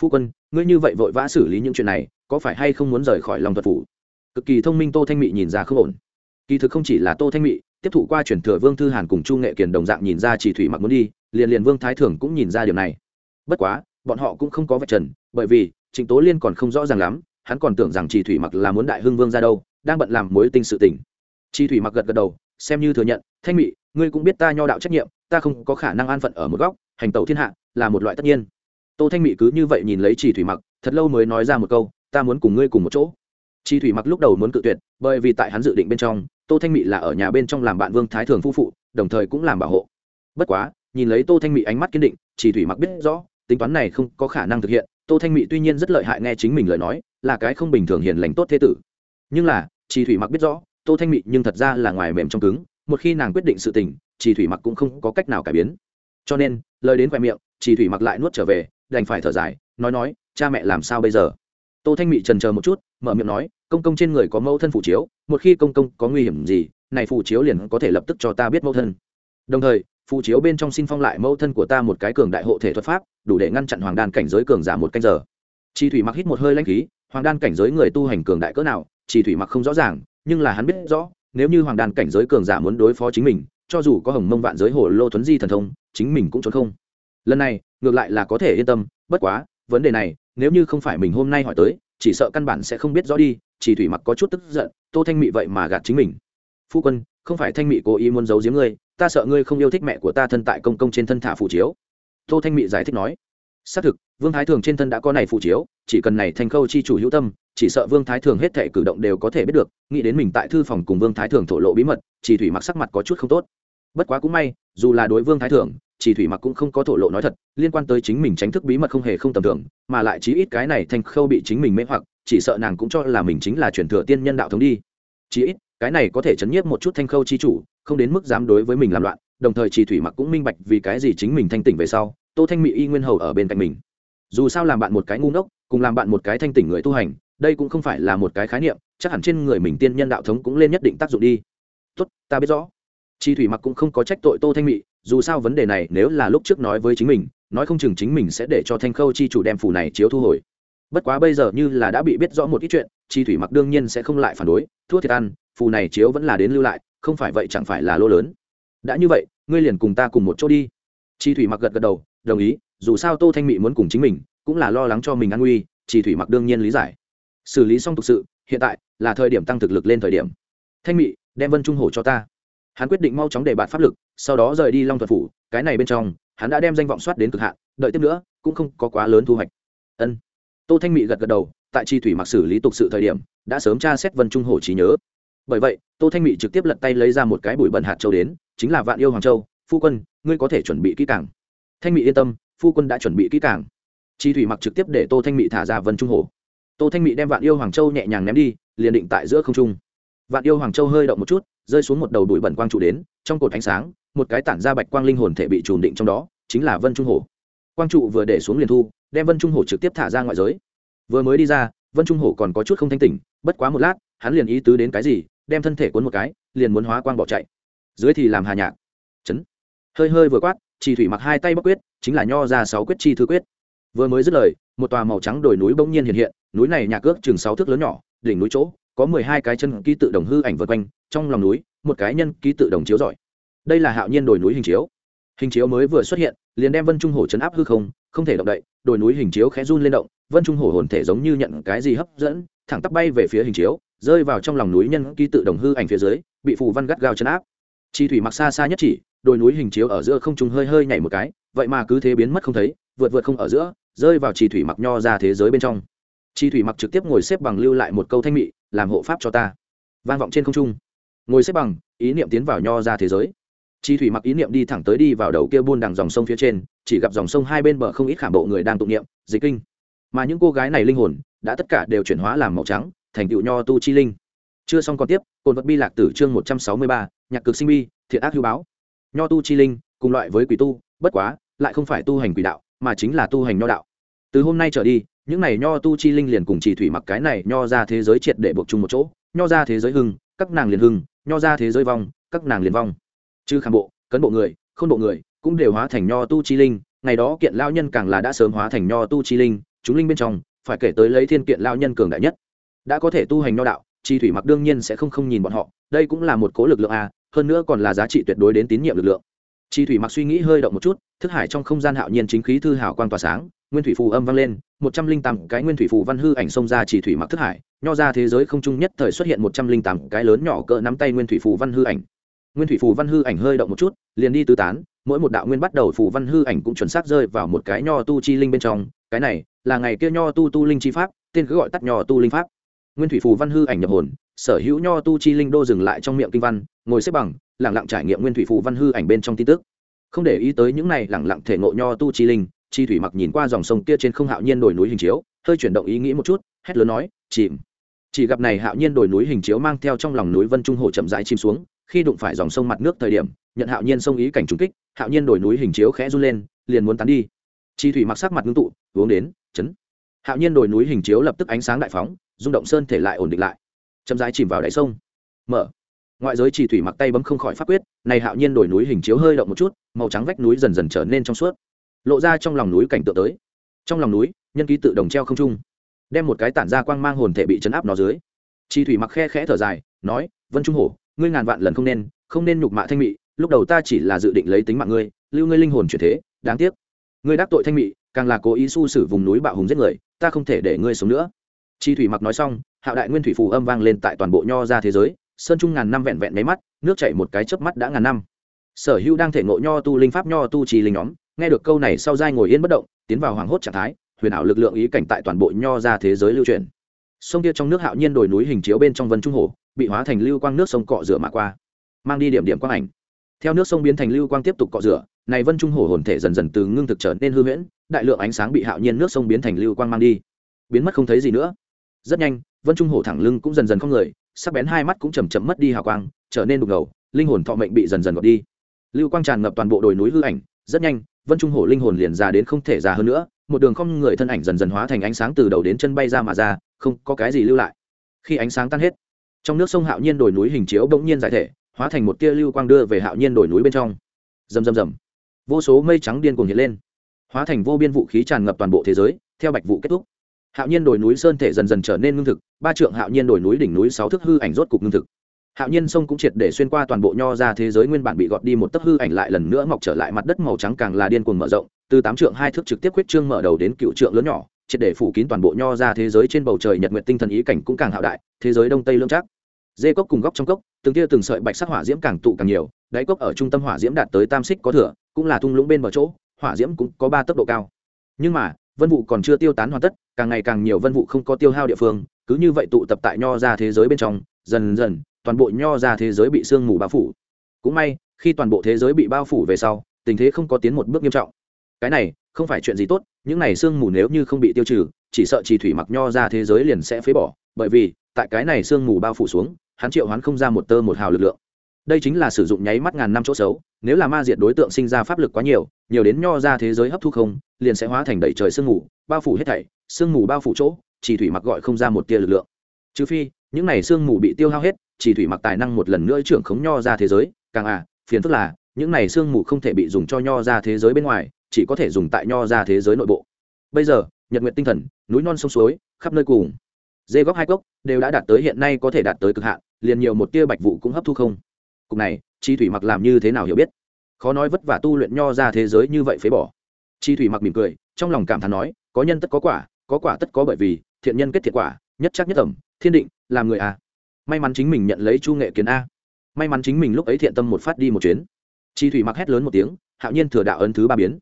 Phu quân, ngươi như vậy vội vã xử lý những chuyện này, có phải hay không muốn rời khỏi lòng thuật phủ? Cực kỳ thông minh tô thanh mị nhìn ra không ổn. Kỳ thực không chỉ là tô thanh mị, tiếp thụ qua chuyển thừa vương thư hàn cùng chu nghệ kiền đồng dạng nhìn ra chỉ thủy mặc muốn đi, liền liền vương thái thường cũng nhìn ra điều này. Bất quá, bọn họ cũng không có vạch trần, bởi vì trịnh tố liên còn không rõ ràng lắm, hắn còn tưởng rằng chỉ thủy mặc là muốn đại hưng vương ra đâu đang bận làm mối tinh sự tình. Chi thủy mặc gật gật đầu, xem như thừa nhận, thanh mị, ngươi cũng biết ta nho đạo trách nhiệm, ta không có khả năng an phận ở một góc, hành tẩu thiên hạ là một loại tất nhiên. Tô thanh mị cứ như vậy nhìn lấy Chi thủy mặc, thật lâu mới nói ra một câu, ta muốn cùng ngươi cùng một chỗ. Chi thủy mặc lúc đầu muốn cự tuyệt, bởi vì tại hắn dự định bên trong, tô thanh mị là ở nhà bên trong làm bạn vương thái thường phu phụ, đồng thời cũng làm bảo hộ. Bất quá, nhìn lấy tô thanh mị ánh mắt kiên định chỉ thủy mặc biết rõ, tính toán này không có khả năng thực hiện, tô thanh mị tuy nhiên rất lợi hại nghe chính mình lời nói, là cái không bình thường hiền lành tốt thế tử. Nhưng là chỉ thủy mặc biết rõ, tô thanh mị nhưng thật ra là ngoài mềm trong cứng, một khi nàng quyết định sự tình chỉ thủy mặc cũng không có cách nào cải biến. Cho nên, lời đến khoe miệng chỉ thủy mặc lại nuốt trở về, đành phải thở dài, nói nói, cha mẹ làm sao bây giờ? Tô thanh mị trần chờ một chút, mở miệng nói, công công trên người có mẫu thân phủ chiếu, một khi công công có nguy hiểm gì, này phủ chiếu liền có thể lập tức cho ta biết mẫu thân. Đồng thời phủ chiếu bên trong xin phong lại mẫu thân của ta một cái cường đại hộ thể thuật pháp, đủ để ngăn chặn hoàng đan cảnh giới cường giả một canh giờ. Chi thủy mặc hít một hơi lãnh khí, hoàng đan cảnh giới người tu hành cường đại cỡ nào chỉ thủy mặc không rõ ràng, nhưng là hắn biết rõ, nếu như hoàng đan cảnh giới cường giả muốn đối phó chính mình, cho dù có hồng mông vạn giới hồ lô thuấn di thần thông, chính mình cũng trốn không. Lần này, ngược lại là có thể yên tâm, bất quá, vấn đề này, nếu như không phải mình hôm nay hỏi tới, chỉ sợ căn bản sẽ không biết rõ đi, chỉ thủy mặc có chút tức giận, tô thanh mị vậy mà gạt chính mình. Phu quân, không phải thanh mị cố ý muốn giấu giếm ngươi, ta sợ ngươi không yêu thích mẹ của ta thân tại công công trên thân thả phù chiếu. Tô thanh mị giải thích nói. Xác thực, vương thái thường trên thân đã có này phù chiếu, chỉ cần này thành khâu chi chủ hữu tâm chỉ sợ vương thái thường hết thể cử động đều có thể biết được, nghĩ đến mình tại thư phòng cùng vương thái thường thổ lộ bí mật, chỉ thủy mặc sắc mặt có chút không tốt. Bất quá cũng may, dù là đối vương thái thường, chỉ thủy mặc cũng không có thổ lộ nói thật, liên quan tới chính mình tránh thức bí mật không hề không tầm thường, mà lại chí ít cái này thành khâu bị chính mình mê hoặc, chỉ sợ nàng cũng cho là mình chính là chuyển thừa tiên nhân đạo thống đi. Chí ít, cái này có thể chấn nhiếp một chút thanh khâu chi chủ, không đến mức dám đối với mình làm loạn, đồng thời chỉ thủy mặc cũng minh bạch vì cái gì chính mình thanh tỉnh về sau, tô thanh mỹ y nguyên hầu ở bên cạnh mình. Dù sao làm bạn một cái ngu ngốc, cùng làm bạn một cái thanh tỉnh người tu hành đây cũng không phải là một cái khái niệm, chắc hẳn trên người mình tiên nhân đạo thống cũng lên nhất định tác dụng đi. Tốt, ta biết rõ. Chi thủy mặc cũng không có trách tội tô thanh mỹ dù sao vấn đề này nếu là lúc trước nói với chính mình, nói không chừng chính mình sẽ để cho thanh khâu chi chủ đem phủ này chiếu thu hồi. Bất quá bây giờ như là đã bị biết rõ một ít chuyện, chi thủy mặc đương nhiên sẽ không lại phản đối, thua thiệt ăn phù này chiếu vẫn là đến lưu lại, không phải vậy chẳng phải là lô lớn. Đã như vậy, ngươi liền cùng ta cùng một chỗ đi. Chi thủy mặc gật gật đầu, đồng ý, dù sao tô thanh mỹ muốn cùng chính mình, cũng là lo lắng cho mình an nguy, chi thủy mặc đương nhiên lý giải xử lý xong thực sự, hiện tại là thời điểm tăng thực lực lên thời điểm. Thanh mỹ đem vân trung hổ cho ta. Hắn quyết định mau chóng để bạn pháp lực, sau đó rời đi long thuật phủ, cái này bên trong, hắn đã đem danh vọng soát đến cực hạn, đợi tiếp nữa, cũng không có quá lớn thu hoạch. Ân. Tô thanh mỹ gật gật đầu, tại chi thủy mặc xử lý tục sự thời điểm, đã sớm tra xét vân trung hổ trí nhớ. Bởi vậy, tô thanh mỹ trực tiếp lật tay lấy ra một cái bụi bẩn hạt châu đến, chính là vạn yêu hoàng châu. Phu quân, ngươi có thể chuẩn bị kỹ càng. Thanh mỹ yên tâm, phu quân đã chuẩn bị kỹ càng. Chi thủy mặc trực tiếp để tô thanh mỹ thả ra vân trung hổ tô thanh mỹ đem vạn yêu hoàng châu nhẹ nhàng ném đi, liền định tại giữa không trung. Vạn yêu hoàng châu hơi động một chút, rơi xuống một đầu bụi bẩn quang trụ đến, trong cột ánh sáng, một cái tản ra bạch quang linh hồn thể bị trùm định trong đó, chính là vân trung hổ. Quang trụ vừa để xuống liền thu, đem vân trung hổ trực tiếp thả ra ngoại giới. Vừa mới đi ra, vân trung hổ còn có chút không thanh tỉnh, bất quá một lát, hắn liền ý tứ đến cái gì, đem thân thể cuốn một cái, liền muốn hóa quang bỏ chạy. Dưới thì làm hà nhạc. Chấn. Hơi hơi vừa quát chỉ thủy mặc hai tay bắc quyết, chính là nho ra sáu quyết chi thư quyết. Vừa mới dứt lời một tòa màu trắng đồi núi bỗng nhiên hiện hiện, núi này nhà cước chừng sáu thước lớn nhỏ, đỉnh núi chỗ có mười hai cái chân ký tự đồng hư ảnh vượt quanh, trong lòng núi, một cái nhân ký tự đồng chiếu giỏi đây là hạo nhiên đồi núi hình chiếu. Hình chiếu mới vừa xuất hiện, liền đem vân trung hổ chấn áp hư không không thể động đậy, đồi núi hình chiếu khẽ run lên động, vân trung hổ hồn thể giống như nhận cái gì hấp dẫn, thẳng tắp bay về phía hình chiếu, rơi vào trong lòng núi nhân ký tự đồng hư ảnh phía dưới, bị phù văn gắt gao chấn áp. Chi thủy mặc xa xa nhất chỉ, đồi núi hình chiếu ở giữa không trung hơi hơi nhảy một cái, vậy mà cứ thế biến mất không thấy, vượt vượt không ở giữa rơi vào chi thủy mặc nho ra thế giới bên trong. Chi thủy mặc trực tiếp ngồi xếp bằng lưu lại một câu thanh mị, làm hộ pháp cho ta. Vang vọng trên không trung. Ngồi xếp bằng, ý niệm tiến vào nho ra thế giới. Chi thủy mặc ý niệm đi thẳng tới đi vào đầu kia buôn đằng dòng sông phía trên, chỉ gặp dòng sông hai bên bờ không ít khảm bộ người đang tụng niệm, dịch kinh. Mà những cô gái này linh hồn, đã tất cả đều chuyển hóa làm màu trắng, thành tựu nho tu chi linh. Chưa xong còn tiếp cồn vật bi lạc tử chương một trăm sáu mươi ba, nhạc cực sinh bi, thiện ác hưu báo. Nho tu chi linh, cùng loại với quỷ tu, bất quá, lại không phải tu hành quỷ đạo mà chính là tu hành nho đạo. Từ hôm nay trở đi, những này nho tu chi linh liền cùng chỉ thủy mặc cái này nho ra thế giới triệt để buộc chung một chỗ, nho ra thế giới hưng, các nàng liền hưng, nho ra thế giới vong, các nàng liền vong. Chư khảm bộ, cấn bộ người, khôn bộ người cũng đều hóa thành nho tu chi linh, ngày đó kiện lao nhân càng là đã sớm hóa thành nho tu chi linh, chúng linh bên trong, phải kể tới lấy thiên kiện lao nhân cường đại nhất. Đã có thể tu hành nho đạo, chi thủy mặc đương nhiên sẽ không không nhìn bọn họ, đây cũng là một cố lực lượng a, hơn nữa còn là giá trị tuyệt đối đến tín nhiệm lực lượng chi thủy mặc suy nghĩ hơi động một chút, thức hải trong không gian hạo nhiên chính khí thư hào quang tỏa sáng, nguyên thủy phù âm vang lên, một trăm linh tám cái nguyên thủy phù văn hư ảnh xông ra chỉ thủy mặc thức hải, nho ra thế giới không trung nhất thời xuất hiện một trăm linh tám cái lớn nhỏ cỡ nắm tay nguyên thủy phù văn hư ảnh. Nguyên thủy phù văn hư ảnh hơi động một chút, liền đi tứ tán, mỗi một đạo nguyên bắt đầu phù văn hư ảnh cũng chuẩn xác rơi vào một cái nho tu chi linh bên trong, cái này là ngày kia nho tu tu linh chi pháp, tên cứ gọi tắt nho tu linh pháp. Nguyên thủy phù văn hư ảnh nhập hồn, sở hữu nho tu chi linh đô dừng lại trong miệng kinh văn, ngồi xếp bằng lẳng lặng trải nghiệm nguyên thủy phù văn hư ảnh bên trong tin tức. Không để ý tới những này lẳng lặng thể ngộ nho tu chi linh, chi thủy mặc nhìn qua dòng sông kia trên không hạo nhiên đồi núi hình chiếu, hơi chuyển động ý nghĩ một chút, hét lớn nói, chìm. Chỉ gặp này hạo nhiên đồi núi hình chiếu mang theo trong lòng núi vân trung hồ chậm rãi chìm xuống, khi đụng phải dòng sông mặt nước thời điểm, nhận hạo nhiên sông ý cảnh trùng kích, hạo nhiên đồi núi hình chiếu khẽ run lên, liền muốn tán đi. Chi thủy mặc sắc mặt ngưng tụ, uống đến, chấn. Hạo nhiên đồi núi hình chiếu lập tức ánh sáng đại phóng, rung động sơn thể lại ổn định lại. Chậm rãi chìm vào đáy sông. Mở ngoại giới chỉ thủy mặc tay bấm không khỏi phát quyết, này hạo nhiên đổi núi hình chiếu hơi động một chút, màu trắng vách núi dần dần trở nên trong suốt, lộ ra trong lòng núi cảnh tượng tới. Trong lòng núi, nhân ký tự đồng treo không trung, đem một cái tản ra quang mang hồn thể bị chấn áp nó dưới. Chi thủy mặc khe khẽ thở dài, nói, vân trung hổ, ngươi ngàn vạn lần không nên không nên nhục mạ thanh mị, lúc đầu ta chỉ là dự định lấy tính mạng ngươi, lưu ngươi linh hồn chuyển thế, đáng tiếc. Ngươi đắc tội thanh mị, càng là cố ý su xử vùng núi bạo hùng giết người, ta không thể để ngươi sống nữa. Chi thủy mặc nói xong, hạo đại nguyên thủy phù âm vang lên tại toàn bộ nho ra thế giới sơn trung ngàn năm vẹn vẹn mấy mắt, nước chảy một cái chớp mắt đã ngàn năm. Sở hữu đang thể ngộ nho tu linh pháp nho tu trì linh nhóm, nghe được câu này sau dai ngồi yên bất động, tiến vào hoảng hốt trạng thái, huyền ảo lực lượng ý cảnh tại toàn bộ nho ra thế giới lưu truyền. Sông kia trong nước hạo nhiên đồi núi hình chiếu bên trong vân trung hồ, bị hóa thành lưu quang nước sông cọ rửa mà qua, mang đi điểm điểm quang ảnh. Theo nước sông biến thành lưu quang tiếp tục cọ rửa, này vân trung hồ hồn thể dần dần từ ngưng thực trở nên hư huyễn, đại lượng ánh sáng bị hạo nhiên nước sông biến thành lưu quang mang đi. Biến mất không thấy gì nữa. Rất nhanh, vân trung hồ thẳng lưng cũng dần dần không người sắc bén hai mắt cũng chầm chậm mất đi hào quang, trở nên đục ngầu, linh hồn thọ mệnh bị dần dần gọt đi. Lưu quang tràn ngập toàn bộ đồi núi hư ảnh, rất nhanh, vân trung hổ linh hồn liền già đến không thể già hơn nữa, một đường không người thân ảnh dần dần hóa thành ánh sáng từ đầu đến chân bay ra mà ra, không có cái gì lưu lại. Khi ánh sáng tan hết, trong nước sông hạo nhiên đồi núi hình chiếu bỗng nhiên giải thể, hóa thành một tia lưu quang đưa về hạo nhiên đồi núi bên trong. Rầm rầm rầm, vô số mây trắng điên cuồng hiện lên, hóa thành vô biên vũ khí tràn ngập toàn bộ thế giới, theo bạch vụ kết thúc hạo nhiên đồi núi sơn thể dần dần trở nên ngưng thực, ba trượng hạo nhiên đồi núi đỉnh núi sáu thước hư ảnh rốt cục ngưng thực. Hạo nhiên sông cũng triệt để xuyên qua toàn bộ nho ra thế giới nguyên bản bị gọt đi một tấc hư ảnh lại lần nữa mọc trở lại mặt đất màu trắng càng là điên cuồng mở rộng, từ tám trượng hai thước trực tiếp quyết trương mở đầu đến cựu trượng lớn nhỏ, triệt để phủ kín toàn bộ nho ra thế giới trên bầu trời nhật nguyện tinh thần ý cảnh cũng càng hạo đại, thế giới đông tây lương trác. Dê cốc cùng góc trong cốc, từng tia từng sợi bạch sắc hỏa diễm càng tụ càng nhiều, đáy cốc ở trung tâm hỏa diễm đạt tới tam xích có thừa, cũng là thung lũng bên bờ chỗ, hỏa diễm cũng có ba tốc độ cao. Nhưng mà vân vụ còn chưa tiêu tán hoàn tất, càng ngày càng nhiều vân vụ không có tiêu hao địa phương, cứ như vậy tụ tập tại nho ra thế giới bên trong, dần dần, toàn bộ nho ra thế giới bị sương mù bao phủ. Cũng may, khi toàn bộ thế giới bị bao phủ về sau, tình thế không có tiến một bước nghiêm trọng. Cái này, không phải chuyện gì tốt, những này sương mù nếu như không bị tiêu trừ, chỉ sợ chỉ thủy mặc nho ra thế giới liền sẽ phế bỏ, bởi vì, tại cái này sương mù bao phủ xuống, hắn triệu hắn không ra một tơ một hào lực lượng đây chính là sử dụng nháy mắt ngàn năm chỗ xấu, nếu là ma diệt đối tượng sinh ra pháp lực quá nhiều nhiều đến nho ra thế giới hấp thu không, liền sẽ hóa thành đầy trời sương mù, bao phủ hết thảy, sương mù bao phủ chỗ, chỉ thủy mặc gọi không ra một tia lực lượng. Trừ phi, những này sương mù bị tiêu hao hết, chỉ thủy mặc tài năng một lần nữa trưởng khống nho ra thế giới, càng à phiền phức là, những này sương mù không thể bị dùng cho nho ra thế giới bên ngoài, chỉ có thể dùng tại nho ra thế giới nội bộ. Bây giờ, nhật nguyện tinh thần, núi non sông suối, khắp nơi cùng. Dê góc hai gốc đều đã đạt tới hiện nay có thể đạt tới cực hạn, liền nhiều một tia bạch vụ cũng hấp thu không cục này, chi thủy mặc làm như thế nào hiểu biết? Khó nói vất vả tu luyện nho ra thế giới như vậy phế bỏ. Chi thủy mặc mỉm cười, trong lòng cảm thán nói, có nhân tất có quả có quả tất có bởi vì, thiện nhân kết thiện quả, nhất chắc nhất ẩm, thiên định, làm người à. May mắn chính mình nhận lấy chu nghệ kiến a. May mắn chính mình lúc ấy thiện tâm một phát đi một chuyến. Chi thủy mặc hét lớn một tiếng, hạo nhiên thừa đạo ấn thứ ba biến.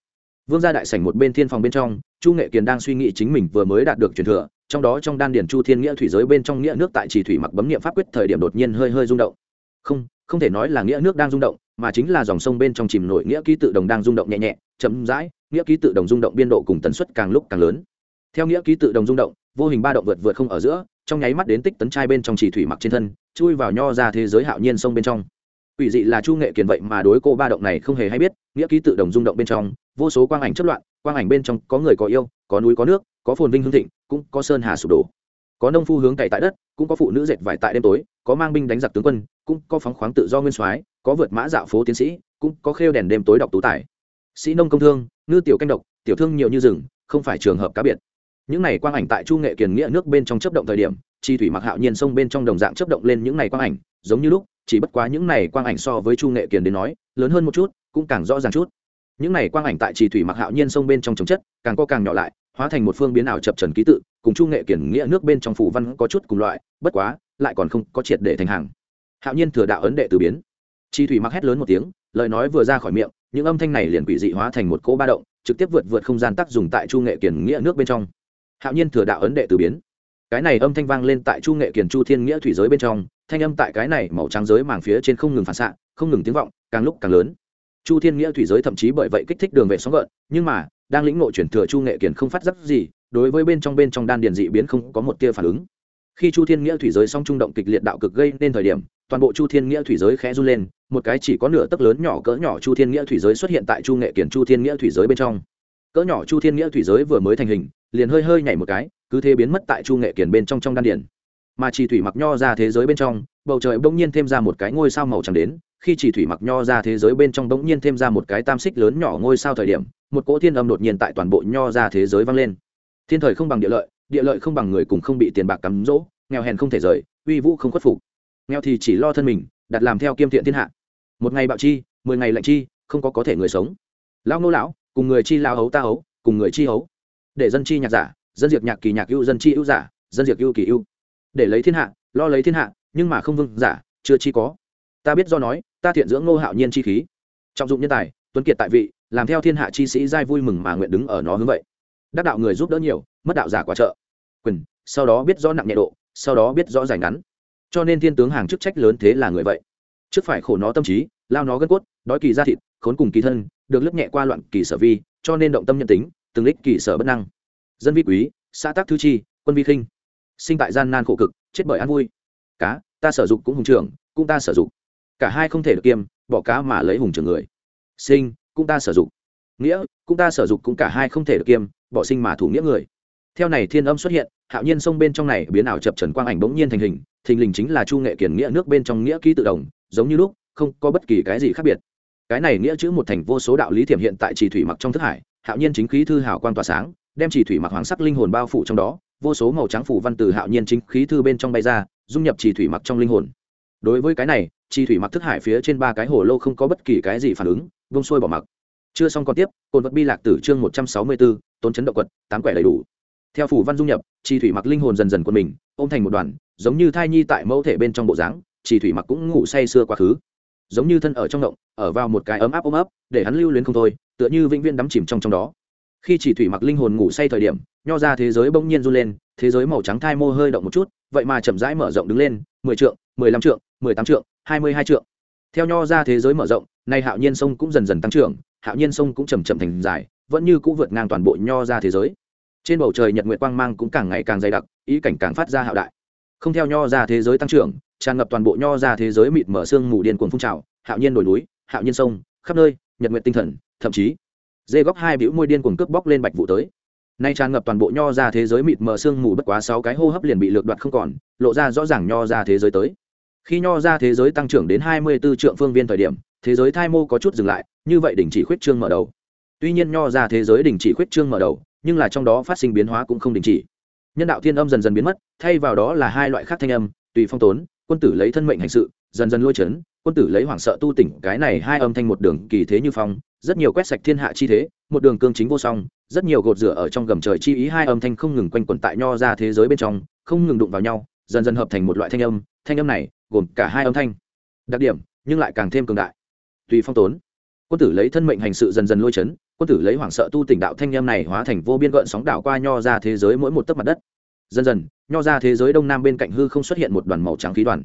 Vương gia đại sảnh một bên thiên phòng bên trong, chu nghệ kiền đang suy nghĩ chính mình vừa mới đạt được truyền thừa, trong đó trong đan điển chu thiên nghĩa thủy giới bên trong nghĩa nước tại chỉ thủy mặc bấm nghiệm pháp quyết thời điểm đột nhiên hơi hơi rung động. Không không thể nói là nghĩa nước đang rung động, mà chính là dòng sông bên trong chìm nổi nghĩa ký tự đồng đang rung động nhẹ nhẹ, chậm rãi, nghĩa ký tự đồng rung động biên độ cùng tần suất càng lúc càng lớn. Theo nghĩa ký tự đồng rung động, vô hình ba động vượt vượt không ở giữa, trong nháy mắt đến tích tấn trai bên trong chỉ thủy mặc trên thân, chui vào nho ra thế giới hạo nhiên sông bên trong. Ủy dị là chu nghệ kiền vậy mà đối cô ba động này không hề hay biết, nghĩa ký tự đồng rung động bên trong, vô số quang ảnh chất loạn, quang ảnh bên trong có người có yêu, có núi có nước, có phồn vinh hương thịnh, cũng có sơn hà sụp đổ. Có nông phu hướng cày tại đất, cũng có phụ nữ dệt vải tại đêm tối, có mang binh đánh giặc tướng quân cũng có phóng khoáng tự do nguyên soái, có vượt mã dạo phố tiến sĩ, cũng có khêu đèn đêm tối đọc tú tài. Sĩ nông công thương, ngư tiểu canh độc, tiểu thương nhiều như rừng, không phải trường hợp cá biệt. Những này quang ảnh tại chu nghệ kiền nghĩa nước bên trong chấp động thời điểm, chi thủy mặc hạo nhiên sông bên trong đồng dạng chấp động lên những này quang ảnh, giống như lúc, chỉ bất quá những này quang ảnh so với chu nghệ kiền đến nói, lớn hơn một chút, cũng càng rõ ràng chút. Những này quang ảnh tại chi thủy mặc hạo nhiên sông bên trong chống chất, càng có càng nhỏ lại, hóa thành một phương biến ảo chập trần ký tự, cùng chu nghệ kiền nghĩa nước bên trong phủ văn có chút cùng loại, bất quá, lại còn không có triệt để thành hàng hạo nhiên thừa đạo ấn đệ từ biến. Chi thủy mặc hét lớn một tiếng, lời nói vừa ra khỏi miệng, những âm thanh này liền quỷ dị hóa thành một cỗ ba động, trực tiếp vượt vượt không gian tác dùng tại chu nghệ Kiền nghĩa nước bên trong. Hạo nhiên thừa đạo ấn đệ từ biến. Cái này âm thanh vang lên tại chu nghệ Kiền chu thiên nghĩa thủy giới bên trong, thanh âm tại cái này màu trắng giới màng phía trên không ngừng phản xạ, không ngừng tiếng vọng, càng lúc càng lớn. Chu thiên nghĩa thủy giới thậm chí bởi vậy kích thích đường vệ sóng gợn, nhưng mà, đang lĩnh ngộ chuyển thừa chu nghệ Kiền không phát giác gì, đối với bên trong bên trong đan điền dị biến không có một tia phản ứng. Khi chu thiên nghĩa thủy giới song trung động kịch liệt đạo cực gây nên thời điểm toàn bộ chu thiên nghĩa thủy giới khẽ run lên, một cái chỉ có nửa tấc lớn nhỏ cỡ nhỏ chu thiên nghĩa thủy giới xuất hiện tại chu nghệ kiển chu thiên nghĩa thủy giới bên trong. Cỡ nhỏ chu thiên nghĩa thủy giới vừa mới thành hình, liền hơi hơi nhảy một cái, cứ thế biến mất tại chu nghệ kiển bên trong trong đan điển. mà chỉ thủy mặc nho ra thế giới bên trong, bầu trời bỗng nhiên thêm ra một cái ngôi sao màu trắng đến, khi chỉ thủy mặc nho ra thế giới bên trong bỗng nhiên thêm ra một cái tam xích lớn nhỏ ngôi sao thời điểm, một cỗ thiên âm đột nhiên tại toàn bộ nho ra thế giới vang lên. Thiên thời không bằng địa lợi địa lợi không bằng người cùng không bị tiền bạc cắm rỗ, nghèo hèn không thể rời, uy vũ không khuất phục nghèo thì chỉ lo thân mình, đặt làm theo kiêm thiện thiên hạ. Một ngày bạo chi, mười ngày lạnh chi, không có có thể người sống. Lão nô lão, cùng người chi lao hấu ta hấu, cùng người chi hấu. Để dân chi nhạc giả, dân diệt nhạc kỳ nhạc ưu, dân chi ưu giả, dân diệt ưu kỳ ưu. Để lấy thiên hạ, lo lấy thiên hạ, nhưng mà không vương giả, chưa chi có. Ta biết do nói, ta thiện dưỡng ngô hạo nhiên chi khí. Trọng dụng nhân tài, tuấn kiệt tại vị, làm theo thiên hạ chi sĩ giai vui mừng mà nguyện đứng ở nó hướng vậy. Đắc đạo người giúp đỡ nhiều, mất đạo giả quả trợ. Quyền, sau đó biết rõ nặng nhẹ độ, sau đó biết rõ giải ngắn cho nên thiên tướng hàng chức trách lớn thế là người vậy. Trước phải khổ nó tâm trí lao nó gân cốt đói kỳ ra thịt khốn cùng kỳ thân được lướt nhẹ qua loạn kỳ sở vi cho nên động tâm nhân tính từng lích kỳ sở bất năng. Dân vi quý xã tác thư chi quân vi khinh. Sinh tại gian nan khổ cực chết bởi an vui. Cá ta sở dụng cũng hùng trưởng cũng ta sở dụng, cả hai không thể được kiêm bỏ cá mà lấy hùng trưởng người. Sinh cũng ta sở dụng, nghĩa cũng ta sở dụng cũng cả hai không thể được kiêm bỏ sinh mà thủ nghĩa người. Theo này thiên âm xuất hiện hạo nhiên sông bên trong này biến ảo chập trần quang ảnh bỗng nhiên thành hình, thình lình chính là chu nghệ kiển nghĩa nước bên trong nghĩa ký tự đồng giống như lúc, không có bất kỳ cái gì khác biệt. Cái này nghĩa chữ một thành vô số đạo lý thiểm hiện tại trì thủy mặc trong thức hải, hạo nhiên chính khí thư hào quang tỏa sáng, đem trì thủy mặc hoàng sắc linh hồn bao phủ trong đó, vô số màu trắng phủ văn từ hạo nhiên chính khí thư bên trong bay ra, dung nhập trì thủy mặc trong linh hồn. Đối với cái này trì thủy mặc thức hải phía trên ba cái hồ lô không có bất kỳ cái gì phản ứng vông sôi bỏ mặc. Chưa xong còn tiếp cồn vật bi lạc tử chương một trăm sáu mươi bốn tốn chấn động quật, tám quẻ đầy đủ theo phủ văn dung nhập chi thủy mặc linh hồn dần dần quân mình, ôm thành một đoàn, giống như thai nhi tại mẫu thể bên trong bộ dáng chi thủy mặc cũng ngủ say sưa quá khứ. Giống như thân ở trong động, ở vào một cái ấm áp ôm ấp, để hắn lưu luyến không thôi, tựa như vĩnh viên đắm chìm trong trong đó. Khi chỉ thủy mặc linh hồn ngủ say thời điểm, nho ra thế giới bỗng nhiên run lên, thế giới màu trắng thai mô hơi động một chút, vậy mà chậm rãi mở rộng đứng lên, mười trượng, mười lăm trượng, mười tám trượng, hai mươi hai trượng. Theo nho ra thế giới mở rộng, nay hạo nhiên sông cũng dần dần tăng trưởng, hạo nhiên sông cũng chầm chậm thành dài, vẫn như cũng vượt ngang toàn bộ nho ra thế giới trên bầu trời nhật nguyệt quang mang cũng càng ngày càng dày đặc, ý cảnh càng phát ra hạo đại. Không theo nho ra thế giới tăng trưởng, tràn ngập toàn bộ nho ra thế giới mịt mở sương mù điên cuồng phun trào, hạo nhiên đồi núi, hạo nhiên sông, khắp nơi, nhật nguyệt tinh thần, thậm chí, dê góc hai bĩu môi điên cuồng cướp bóc lên bạch vụ tới. Nay tràn ngập toàn bộ nho ra thế giới mịt mờ sương mù bất quá sáu cái hô hấp liền bị lược đoạt không còn, lộ ra rõ ràng nho ra thế giới tới. Khi nho ra thế giới tăng trưởng đến hai mươi 24 trượng phương viên thời điểm, thế giới thai mô có chút dừng lại, như vậy đình chỉ khuyết trương mở đầu. Tuy nhiên nho ra thế giới đình chỉ khuyết trương mở đầu nhưng là trong đó phát sinh biến hóa cũng không đình chỉ. Nhân đạo thiên âm dần dần biến mất, thay vào đó là hai loại khác thanh âm, tùy phong tốn, quân tử lấy thân mệnh hành sự, dần dần lôi chấn, quân tử lấy hoảng sợ tu tỉnh, cái này hai âm thanh một đường kỳ thế như phong, rất nhiều quét sạch thiên hạ chi thế, một đường cương chính vô song, rất nhiều gột rửa ở trong gầm trời chi ý hai âm thanh không ngừng quanh quẩn tại nho ra thế giới bên trong, không ngừng đụng vào nhau, dần dần hợp thành một loại thanh âm thanh âm này gồm cả hai âm thanh. Đặc điểm, nhưng lại càng thêm cường đại. Tùy phong tốn, quân tử lấy thân mệnh hành sự dần dần lôi chấn quân tử lấy hoảng sợ tu tỉnh đạo thanh em này hóa thành vô biên gợn sóng đảo qua nho ra thế giới mỗi một tấc mặt đất. Dần dần, nho ra thế giới đông nam bên cạnh hư không xuất hiện một đoàn màu trắng khí đoàn.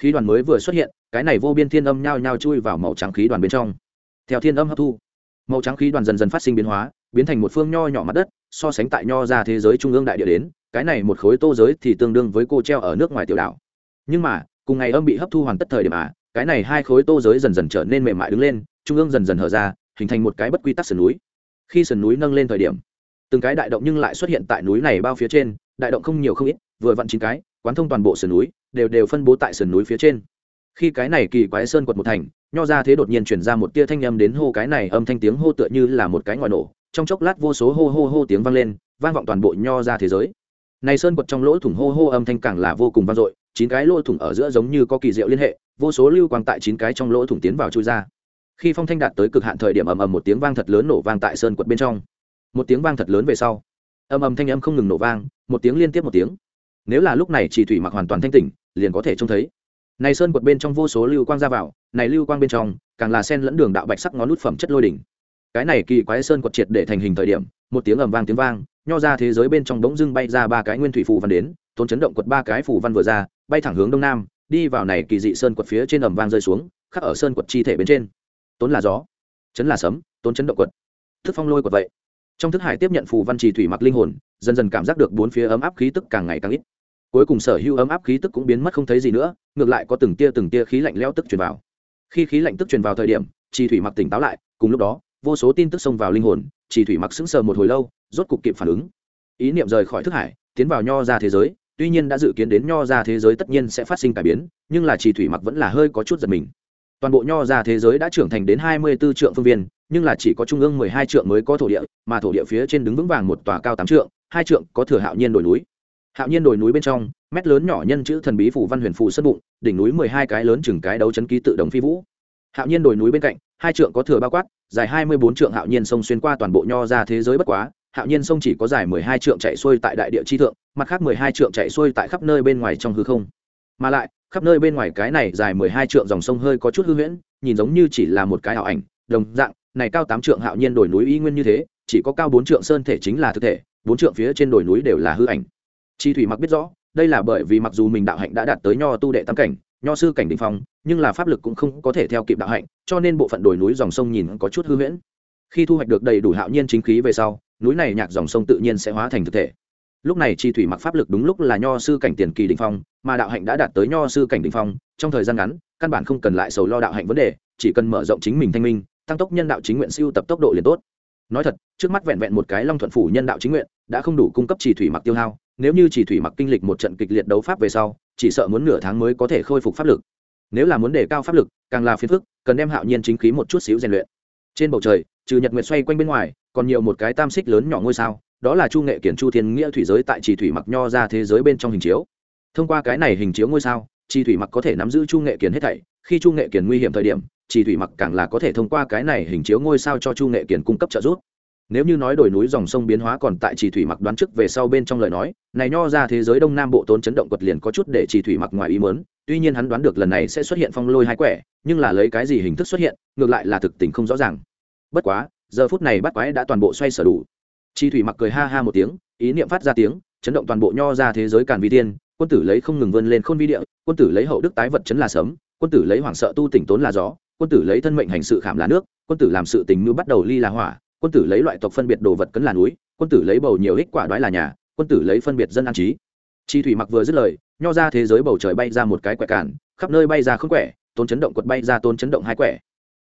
Khí đoàn mới vừa xuất hiện, cái này vô biên thiên âm nhao nhao chui vào màu trắng khí đoàn bên trong. Theo thiên âm hấp thu, màu trắng khí đoàn dần dần phát sinh biến hóa, biến thành một phương nho nhỏ mặt đất, so sánh tại nho ra thế giới trung ương đại địa đến, cái này một khối tô giới thì tương đương với cô treo ở nước ngoài tiểu đảo. Nhưng mà, cùng ngày âm bị hấp thu hoàn tất thời điểm à cái này hai khối tô giới dần dần trở nên mềm mại đứng lên, trung ương dần dần hở ra hình thành một cái bất quy tắc sườn núi. Khi sườn núi nâng lên thời điểm, từng cái đại động nhưng lại xuất hiện tại núi này bao phía trên, đại động không nhiều không ít, vừa vặn chín cái, quán thông toàn bộ sườn núi, đều đều phân bố tại sườn núi phía trên. Khi cái này kỳ quái sơn quật một thành, nho ra thế đột nhiên chuyển ra một tia thanh âm đến hô cái này âm thanh tiếng hô tựa như là một cái ngòi nổ, trong chốc lát vô số hô hô hô tiếng vang lên, vang vọng toàn bộ nho ra thế giới. Này sơn quật trong lỗ thủng hô hô âm thanh càng là vô cùng vang dội, chín cái lỗ thủng ở giữa giống như có kỳ diệu liên hệ, vô số lưu quang tại chín cái trong lỗ thủng tiến vào chui ra khi phong thanh đạt tới cực hạn thời điểm ầm ầm một tiếng vang thật lớn nổ vang tại sơn quật bên trong. Một tiếng vang thật lớn về sau, ầm ầm thanh âm không ngừng nổ vang, một tiếng liên tiếp một tiếng. Nếu là lúc này chỉ thủy mặc hoàn toàn thanh tỉnh, liền có thể trông thấy. Này sơn quật bên trong vô số lưu quang ra vào, này lưu quang bên trong, càng là sen lẫn đường đạo bạch sắc ngón nút phẩm chất lôi đỉnh. Cái này kỳ quái sơn quật triệt để thành hình thời điểm, một tiếng ầm vang tiếng vang, nho ra thế giới bên trong bỗng dưng bay ra ba cái nguyên thủy phù văn đến, tốn chấn động quật ba cái phù văn vừa ra, bay thẳng hướng đông nam, đi vào này kỳ dị sơn quật phía trên ầm vang rơi xuống, khắc ở sơn quật chi thể bên trên tốn là gió, chấn là sấm, tốn chấn động quật. Thức phong lôi quật vậy. Trong thức hải tiếp nhận phù văn trì thủy mặc linh hồn, dần dần cảm giác được bốn phía ấm áp khí tức càng ngày càng ít. Cuối cùng sở hữu ấm áp khí tức cũng biến mất không thấy gì nữa, ngược lại có từng tia từng tia khí lạnh leo tức truyền vào. Khi khí lạnh tức truyền vào thời điểm, trì thủy mặc tỉnh táo lại, cùng lúc đó, vô số tin tức xông vào linh hồn, trì thủy mặc sững sờ một hồi lâu, rốt cục kịp phản ứng. Ý niệm rời khỏi thức hải, tiến vào nho ra thế giới, tuy nhiên đã dự kiến đến nho ra thế giới tất nhiên sẽ phát sinh cải biến, nhưng là trì thủy mặc vẫn là hơi có chút giật mình toàn bộ nho ra thế giới đã trưởng thành đến hai mươi 24 trượng phương viên, nhưng là chỉ có trung ương mười hai trượng mới có thổ địa, mà thổ địa phía trên đứng vững vàng một tòa cao tám trượng, hai trượng có thừa hạo nhiên đồi núi. Hạo nhiên đồi núi bên trong, mét lớn nhỏ nhân chữ thần bí phủ văn huyền phù sơn bụng, đỉnh núi mười hai cái lớn chừng cái đấu chấn ký tự động phi vũ. Hạo nhiên đồi núi bên cạnh, hai trượng có thừa bao quát, dài hai mươi bốn trượng hạo nhiên sông xuyên qua toàn bộ nho ra thế giới bất quá, hạo nhiên sông chỉ có dài mười hai trượng chạy xuôi tại đại địa chi thượng, mặt khác mười hai trượng chạy xuôi tại khắp nơi bên ngoài trong hư không. Mà lại khắp nơi bên ngoài cái này dài mười hai trượng dòng sông hơi có chút hư huyễn, nhìn giống như chỉ là một cái ảo ảnh, đồng dạng, này cao tám trượng hạo nhiên đồi núi y nguyên như thế, chỉ có cao bốn trượng sơn thể chính là thực thể, bốn trượng phía trên đồi núi đều là hư ảnh. Chi thủy mặc biết rõ, đây là bởi vì mặc dù mình đạo hạnh đã đạt tới nho tu đệ tam cảnh, nho sư cảnh đỉnh phong, nhưng là pháp lực cũng không có thể theo kịp đạo hạnh, cho nên bộ phận đồi núi dòng sông nhìn có chút hư huyễn. Khi thu hoạch được đầy đủ hạo nhiên chính khí về sau, núi này nhạc dòng sông tự nhiên sẽ hóa thành thực thể lúc này chi thủy mặc pháp lực đúng lúc là nho sư cảnh tiền kỳ đình phong, mà đạo hạnh đã đạt tới nho sư cảnh đình phong, trong thời gian ngắn, căn bản không cần lại sầu lo đạo hạnh vấn đề, chỉ cần mở rộng chính mình thanh minh, tăng tốc nhân đạo chính nguyện siêu tập tốc độ liền tốt. Nói thật, trước mắt vẹn vẹn một cái long thuận phủ nhân đạo chính nguyện, đã không đủ cung cấp chỉ thủy mặc tiêu hao, nếu như chỉ thủy mặc kinh lịch một trận kịch liệt đấu pháp về sau, chỉ sợ muốn nửa tháng mới có thể khôi phục pháp lực. Nếu là muốn đề cao pháp lực, càng là phiền phức, cần đem hạo nhiên chính khí một chút xíu rèn luyện. Trên bầu trời, trừ nhật nguyệt xoay quanh bên ngoài, còn nhiều một cái tam xích lớn nhỏ ngôi sao đó là chu nghệ kiển chu thiên nghĩa thủy giới tại trì thủy mặc nho ra thế giới bên trong hình chiếu. Thông qua cái này hình chiếu ngôi sao, trì thủy mặc có thể nắm giữ chu nghệ kiển hết thảy. Khi chu nghệ kiển nguy hiểm thời điểm, trì thủy mặc càng là có thể thông qua cái này hình chiếu ngôi sao cho chu nghệ kiển cung cấp trợ giúp. Nếu như nói đổi núi dòng sông biến hóa còn tại trì thủy mặc đoán trước về sau bên trong lời nói, này nho ra thế giới đông nam bộ tốn chấn động quật liền có chút để trì thủy mặc ngoài ý mớn tuy nhiên hắn đoán được lần này sẽ xuất hiện phong lôi hai quẻ, nhưng là lấy cái gì hình thức xuất hiện, ngược lại là thực tình không rõ ràng. Bất quá, giờ phút này bắt quái đã toàn bộ xoay sở đủ chi thủy mặc cười ha ha một tiếng, ý niệm phát ra tiếng, chấn động toàn bộ nho ra thế giới càn vi tiên quân tử lấy không ngừng vươn lên khôn vi địa, quân tử lấy hậu đức tái vật chấn là sớm quân tử lấy hoảng sợ tu tỉnh tốn là gió, quân tử lấy thân mệnh hành sự khảm là nước, quân tử làm sự tình mưu bắt đầu ly là hỏa, quân tử lấy loại tộc phân biệt đồ vật cấn là núi, quân tử lấy bầu nhiều ích quả đoái là nhà, quân tử lấy phân biệt dân an trí. Chi thủy mặc vừa dứt lời, nho ra thế giới bầu trời bay ra một cái quẻ cản khắp nơi bay ra không quẻ tôn chấn động quật bay ra tôn chấn động hai quẻ.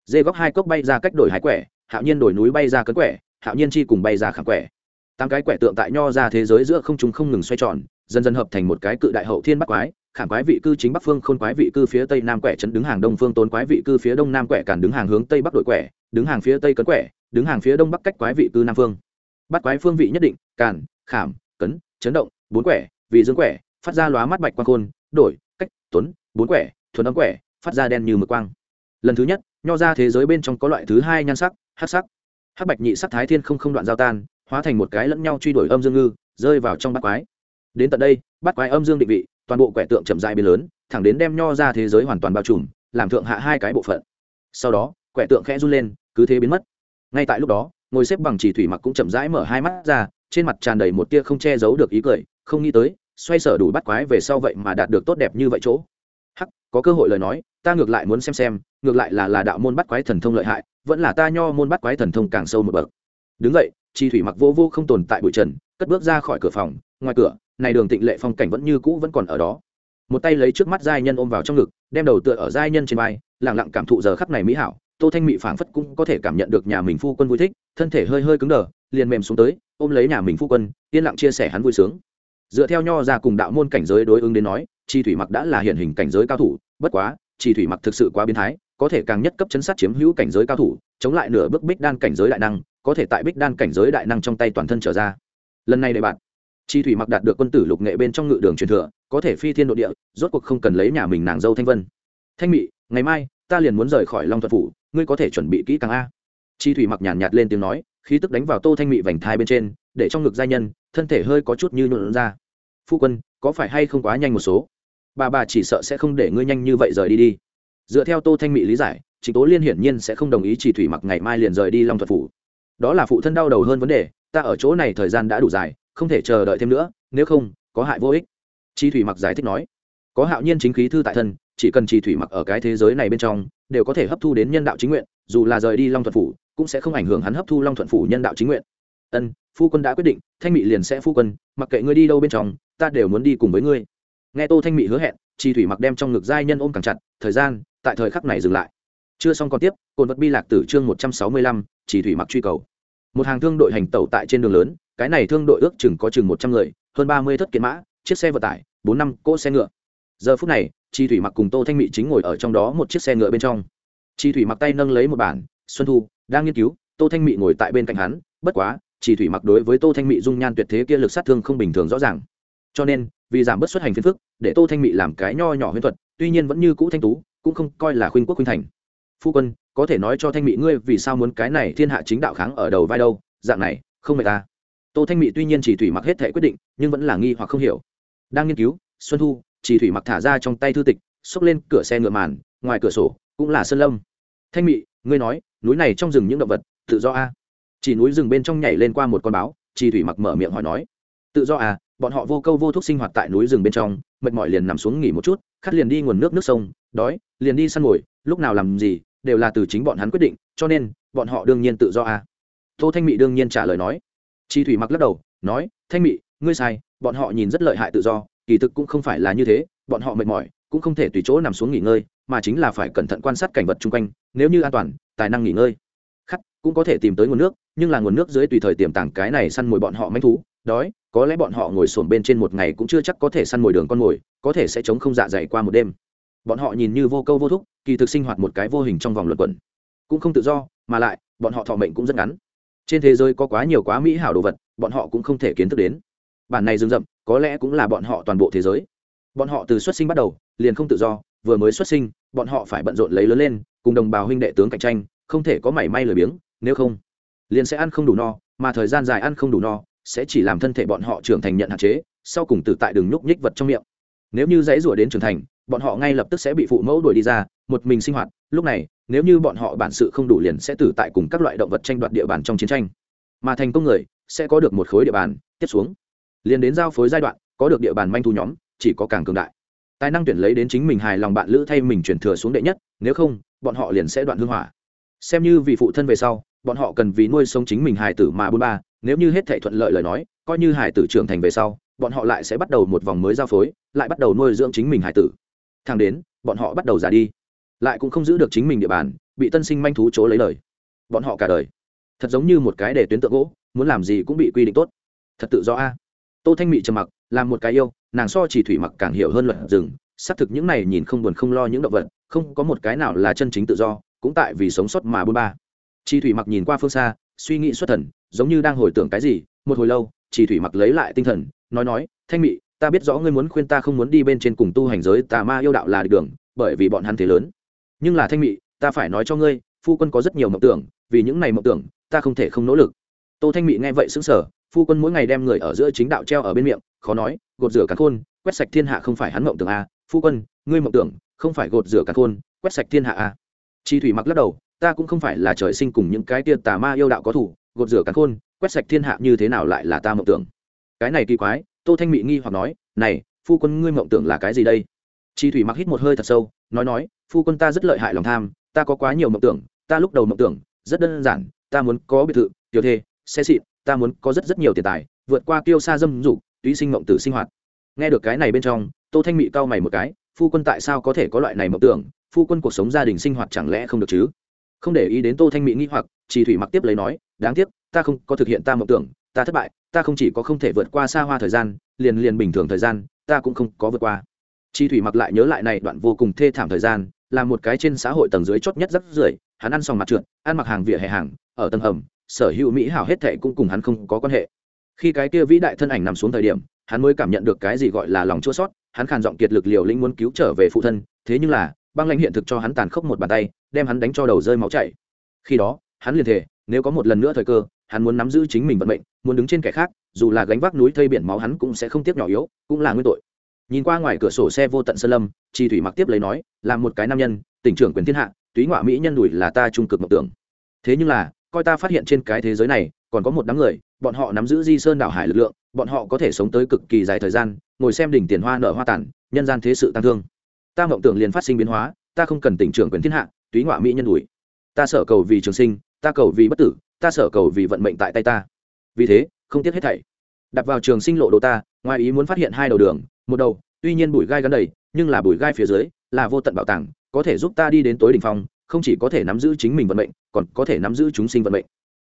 Dê góc hai cốc bay ra cách đổi hai quẻ, hạo nhiên đổi núi bay ra cấn quẻ hạo nhiên chi cùng bay ra khảm quẻ. Tám cái quẻ tượng tại nho ra thế giới giữa không trung không ngừng xoay tròn, dần dần hợp thành một cái cự đại hậu thiên bắc quái, khảm quái vị cư chính bắc phương, khôn quái vị cư phía tây nam quẻ chấn đứng hàng đông phương tốn quái vị cư phía đông nam quẻ cản đứng hàng hướng tây bắc đội quẻ, đứng hàng phía tây cấn quẻ, đứng hàng phía đông bắc cách quái vị cư nam phương. Bắt quái phương vị nhất định, cản, khảm, cấn, chấn động, bốn quẻ, vị dương quẻ, phát ra lóa mắt bạch quang khôn, đổi, cách, tuấn, bốn quẻ, thuần âm quẻ, phát ra đen như mực quang. Lần thứ nhất, nho ra thế giới bên trong có loại thứ hai nhan sắc hát sắc. Hắc bạch nhị sắc thái thiên không không đoạn giao tan, hóa thành một cái lẫn nhau truy đuổi âm dương ngư, rơi vào trong bát quái. Đến tận đây, bát quái âm dương định vị, toàn bộ quẻ tượng chậm dại biến lớn, thẳng đến đem nho ra thế giới hoàn toàn bao trùm, làm thượng hạ hai cái bộ phận. Sau đó, quẻ tượng khẽ run lên, cứ thế biến mất. Ngay tại lúc đó, ngồi xếp bằng chỉ thủy mặc cũng chậm rãi mở hai mắt ra, trên mặt tràn đầy một tia không che giấu được ý cười, không nghĩ tới, xoay sở đủ bắt quái về sau vậy mà đạt được tốt đẹp như vậy chỗ có cơ hội lời nói, ta ngược lại muốn xem xem, ngược lại là là đạo môn bắt quái thần thông lợi hại, vẫn là ta nho môn bắt quái thần thông càng sâu một bậc. Đứng vậy chi thủy mặc vô vô không tồn tại bụi trần, cất bước ra khỏi cửa phòng, ngoài cửa, này đường tịnh lệ phong cảnh vẫn như cũ vẫn còn ở đó. Một tay lấy trước mắt giai nhân ôm vào trong ngực, đem đầu tựa ở giai nhân trên vai lẳng lặng cảm thụ giờ khắc này mỹ hảo, tô thanh mị phảng phất cũng có thể cảm nhận được nhà mình phu quân vui thích, thân thể hơi hơi cứng đờ, liền mềm xuống tới, ôm lấy nhà mình phu quân, yên lặng chia sẻ hắn vui sướng. Dựa theo nho ra cùng đạo môn cảnh giới đối ứng đến nói chi thủy mặc đã là hiện hình cảnh giới cao thủ bất quá chi thủy mặc thực sự quá biến thái có thể càng nhất cấp chấn sát chiếm hữu cảnh giới cao thủ chống lại nửa bước bích đan cảnh giới đại năng có thể tại bích đan cảnh giới đại năng trong tay toàn thân trở ra. Lần này đề bạn chi thủy mặc đạt được quân tử lục nghệ bên trong ngự đường truyền thừa có thể phi thiên nội địa rốt cuộc không cần lấy nhà mình nàng dâu thanh vân. Thanh mị ngày mai ta liền muốn rời khỏi long thuật phủ ngươi có thể chuẩn bị kỹ càng a. Chi thủy mặc nhàn nhạt, nhạt lên tiếng nói khí tức đánh vào tô thanh mị vành thai bên trên để trong ngực giai nhân thân thể hơi có chút như nhuộn ra. Phu quân có phải hay không quá nhanh một số? Bà bà chỉ sợ sẽ không để ngươi nhanh như vậy rời đi đi. Dựa theo tô thanh mỹ lý giải, trịnh tố liên hiển nhiên sẽ không đồng ý chỉ thủy mặc ngày mai liền rời đi long thuật phủ. Đó là phụ thân đau đầu hơn vấn đề, ta ở chỗ này thời gian đã đủ dài, không thể chờ đợi thêm nữa, nếu không, có hại vô ích. Chi thủy mặc giải thích nói, có hạo nhiên chính khí thư tại thân, chỉ cần chi thủy mặc ở cái thế giới này bên trong, đều có thể hấp thu đến nhân đạo chính nguyện, dù là rời đi long thuận phủ, cũng sẽ không ảnh hưởng hắn hấp thu long thuận phủ nhân đạo chính nguyện. Ân, phu quân đã quyết định, thanh mị liền sẽ phu quân, mặc kệ ngươi đi đâu bên trong, ta đều muốn đi cùng với ngươi nghe tô thanh mỹ hứa hẹn chi thủy mặc đem trong ngực giai nhân ôm càng chặt, thời gian, tại thời khắc này dừng lại. Chưa xong còn tiếp cồn vật bi lạc tử chương một trăm sáu mươi lăm chỉ thủy mặc truy cầu. Một hàng thương đội hành tẩu tại trên đường lớn, cái này thương đội ước chừng có chừng một trăm người, hơn ba mươi thất kiện mã, chiếc xe vận tải, bốn năm cỗ xe ngựa. Giờ phút này chi thủy mặc cùng tô thanh mỹ chính ngồi ở trong đó một chiếc xe ngựa bên trong. Chi thủy mặc tay nâng lấy một bản, xuân thu, đang nghiên cứu, tô thanh mỹ ngồi tại bên cạnh hắn, bất quá chi thủy mặc đối với tô thanh mỹ dung nhan tuyệt thế kia lực sát thương không bình thường rõ ràng. Cho nên vì giảm bớt xuất hành phiền phức, để tô thanh mị làm cái nho nhỏ huyễn thuật, tuy nhiên vẫn như cũ thanh tú, cũng không coi là khuynh quốc khuynh thành. Phu quân, có thể nói cho thanh mị ngươi vì sao muốn cái này thiên hạ chính đạo kháng ở đầu vai đâu, dạng này, không mệt ta tô thanh mị tuy nhiên chỉ thủy mặc hết thể quyết định, nhưng vẫn là nghi hoặc không hiểu. Đang nghiên cứu, xuân thu, chỉ thủy mặc thả ra trong tay thư tịch, xốc lên cửa xe ngựa màn, ngoài cửa sổ, cũng là sơn lâm. Thanh mị, ngươi nói, núi này trong rừng những động vật, tự do a chỉ núi rừng bên trong nhảy lên qua một con báo, chỉ thủy mặc mở miệng hỏi nói. Tự do à? Bọn họ vô câu vô thuốc sinh hoạt tại núi rừng bên trong, mệt mỏi liền nằm xuống nghỉ một chút, khát liền đi nguồn nước nước sông, đói, liền đi săn mồi, lúc nào làm gì, đều là từ chính bọn hắn quyết định, cho nên, bọn họ đương nhiên tự do à. Tô thanh mị đương nhiên trả lời nói. Chi thủy mặc lắc đầu, nói, thanh mị, ngươi sai, bọn họ nhìn rất lợi hại tự do, kỳ thực cũng không phải là như thế, bọn họ mệt mỏi, cũng không thể tùy chỗ nằm xuống nghỉ ngơi, mà chính là phải cẩn thận quan sát cảnh vật chung quanh, nếu như an toàn, tài năng nghỉ ngơi. Khắc, cũng có thể tìm tới nguồn nước, nhưng là nguồn nước dưới tùy thời tiềm tàng cái này săn mồi bọn họ manh thú, đói có lẽ bọn họ ngồi sồn bên trên một ngày cũng chưa chắc có thể săn mồi đường con mồi, có thể sẽ chống không dạ dày qua một đêm. Bọn họ nhìn như vô câu vô thúc, kỳ thực sinh hoạt một cái vô hình trong vòng luật quẩn. Cũng không tự do, mà lại, bọn họ thọ mệnh cũng rất ngắn. Trên thế giới có quá nhiều quá mỹ hảo đồ vật, bọn họ cũng không thể kiến thức đến. Bản này rừng rậm, có lẽ cũng là bọn họ toàn bộ thế giới. Bọn họ từ xuất sinh bắt đầu, liền không tự do, vừa mới xuất sinh, bọn họ phải bận rộn lấy lớn lên, cùng đồng bào huynh đệ tướng cạnh tranh, không thể có mảy may lười biếng, nếu không, liền sẽ ăn không đủ no, mà thời gian dài ăn không đủ no sẽ chỉ làm thân thể bọn họ trưởng thành nhận hạn chế, sau cùng tử tại đường nhúc nhích vật trong miệng. Nếu như dãy rủa đến trưởng thành, bọn họ ngay lập tức sẽ bị phụ mẫu đuổi đi ra, một mình sinh hoạt. Lúc này, nếu như bọn họ bản sự không đủ liền sẽ tử tại cùng các loại động vật tranh đoạt địa bàn trong chiến tranh. Mà thành công người sẽ có được một khối địa bàn tiếp xuống. Liền đến giao phối giai đoạn, có được địa bàn manh thu nhóm, chỉ có càng cường đại. Tài năng tuyển lấy đến chính mình hài lòng bạn lữ thay mình chuyển thừa xuống đệ nhất, nếu không, bọn họ liền sẽ đoạn hương hỏa. Xem như vì phụ thân về sau, bọn họ cần vì nuôi sống chính mình hài tử mà bôn ba nếu như hết thệ thuận lợi lời nói, coi như hải tử trưởng thành về sau, bọn họ lại sẽ bắt đầu một vòng mới giao phối, lại bắt đầu nuôi dưỡng chính mình hải tử. Thang đến, bọn họ bắt đầu già đi, lại cũng không giữ được chính mình địa bàn, bị tân sinh manh thú chỗ lấy lời. Bọn họ cả đời. Thật giống như một cái để tuyến tượng gỗ, muốn làm gì cũng bị quy định tốt. Thật tự do a. Tô thanh mị trầm mặc làm một cái yêu, nàng so chỉ thủy mặc càng hiểu hơn luật rừng, xác thực những này nhìn không buồn không lo những động vật, không có một cái nào là chân chính tự do, cũng tại vì sống sót mà bôn ba. Chi thủy mặc nhìn qua phương xa, suy nghĩ xuất thần giống như đang hồi tưởng cái gì, một hồi lâu, chỉ thủy mặc lấy lại tinh thần, nói nói, thanh mị, ta biết rõ ngươi muốn khuyên ta không muốn đi bên trên cùng tu hành giới, tà ma yêu đạo là đường, bởi vì bọn hắn thế lớn. Nhưng là thanh mị, ta phải nói cho ngươi, phu quân có rất nhiều mộng tưởng, vì những này mộng tưởng, ta không thể không nỗ lực. Tô thanh mị nghe vậy xứng sở phu quân mỗi ngày đem người ở giữa chính đạo treo ở bên miệng, khó nói, gột rửa cả khôn, quét sạch thiên hạ không phải hắn mộng tưởng a phu quân, ngươi mộng tưởng, không phải gột rửa cả khôn, quét sạch thiên hạ à. a chi thủy mặc lắc đầu, ta cũng không phải là trời sinh cùng những cái tia tà ma yêu đạo có thủ gột rửa cả khôn, quét sạch thiên hạ như thế nào lại là ta mộng tưởng. Cái này kỳ quái, tô thanh mị nghi hoặc nói, này, phu quân ngươi mộng tưởng là cái gì đây? Chi thủy mặc hít một hơi thật sâu, nói nói, phu quân ta rất lợi hại lòng tham, ta có quá nhiều mộng tưởng, ta lúc đầu mộng tưởng, rất đơn giản, ta muốn có biệt thự, tiểu thê, xe xịn, ta muốn có rất rất nhiều tiền tài, vượt qua kiêu xa dâm dục, túy sinh mộng tử sinh hoạt. Nghe được cái này bên trong, tô thanh mị cau mày một cái, phu quân tại sao có thể có loại này mộng tưởng? Phu quân cuộc sống gia đình sinh hoạt chẳng lẽ không được chứ? Không để ý đến tô thanh mỹ nghĩ hoặc chỉ thủy mặc tiếp lấy nói, đáng tiếc, ta không có thực hiện ta mộng tưởng, ta thất bại, ta không chỉ có không thể vượt qua xa hoa thời gian, liền liền bình thường thời gian, ta cũng không có vượt qua. Chi thủy mặc lại nhớ lại này đoạn vô cùng thê thảm thời gian, là một cái trên xã hội tầng dưới chót nhất rất rưởi, hắn ăn xong mặt trượt, ăn mặc hàng vỉa hè hàng, ở tầng hầm, sở hữu mỹ hảo hết thệ cũng cùng hắn không có quan hệ. Khi cái kia vĩ đại thân ảnh nằm xuống thời điểm, hắn mới cảm nhận được cái gì gọi là lòng chua sót hắn khàn giọng kiệt lực liều lĩnh muốn cứu trở về phụ thân, thế nhưng là băng lãnh hiện thực cho hắn tàn khốc một bàn tay, đem hắn đánh cho đầu rơi máu chảy. Khi đó, hắn liền thể nếu có một lần nữa thời cơ, hắn muốn nắm giữ chính mình vận mệnh, muốn đứng trên kẻ khác, dù là gánh vác núi thây biển máu hắn cũng sẽ không tiếc nhỏ yếu, cũng là nguyên tội. Nhìn qua ngoài cửa sổ xe vô tận sơn lâm chi thủy mặc tiếp lấy nói, là một cái nam nhân, tỉnh trưởng quyền thiên hạ, túy ngoại mỹ nhân đùi là ta trung cực mộng tưởng. Thế nhưng là, coi ta phát hiện trên cái thế giới này, còn có một đám người, bọn họ nắm giữ di sơn đảo hải lực lượng, bọn họ có thể sống tới cực kỳ dài thời gian, ngồi xem đỉnh tiền hoa nở hoa tản nhân gian thế sự tăng thương ta mộng tưởng liền phát sinh biến hóa, ta không cần tỉnh trưởng quyền thiên hạ, túy ngoại mỹ nhân đùi. Ta sở cầu vì trường sinh, ta cầu vì bất tử, ta sở cầu vì vận mệnh tại tay ta. Vì thế, không tiếc hết thảy. Đặt vào trường sinh lộ đồ ta, ngoài ý muốn phát hiện hai đầu đường, một đầu, tuy nhiên bụi gai gắn đầy, nhưng là bụi gai phía dưới, là vô tận bảo tàng, có thể giúp ta đi đến tối đỉnh phong, không chỉ có thể nắm giữ chính mình vận mệnh, còn có thể nắm giữ chúng sinh vận mệnh.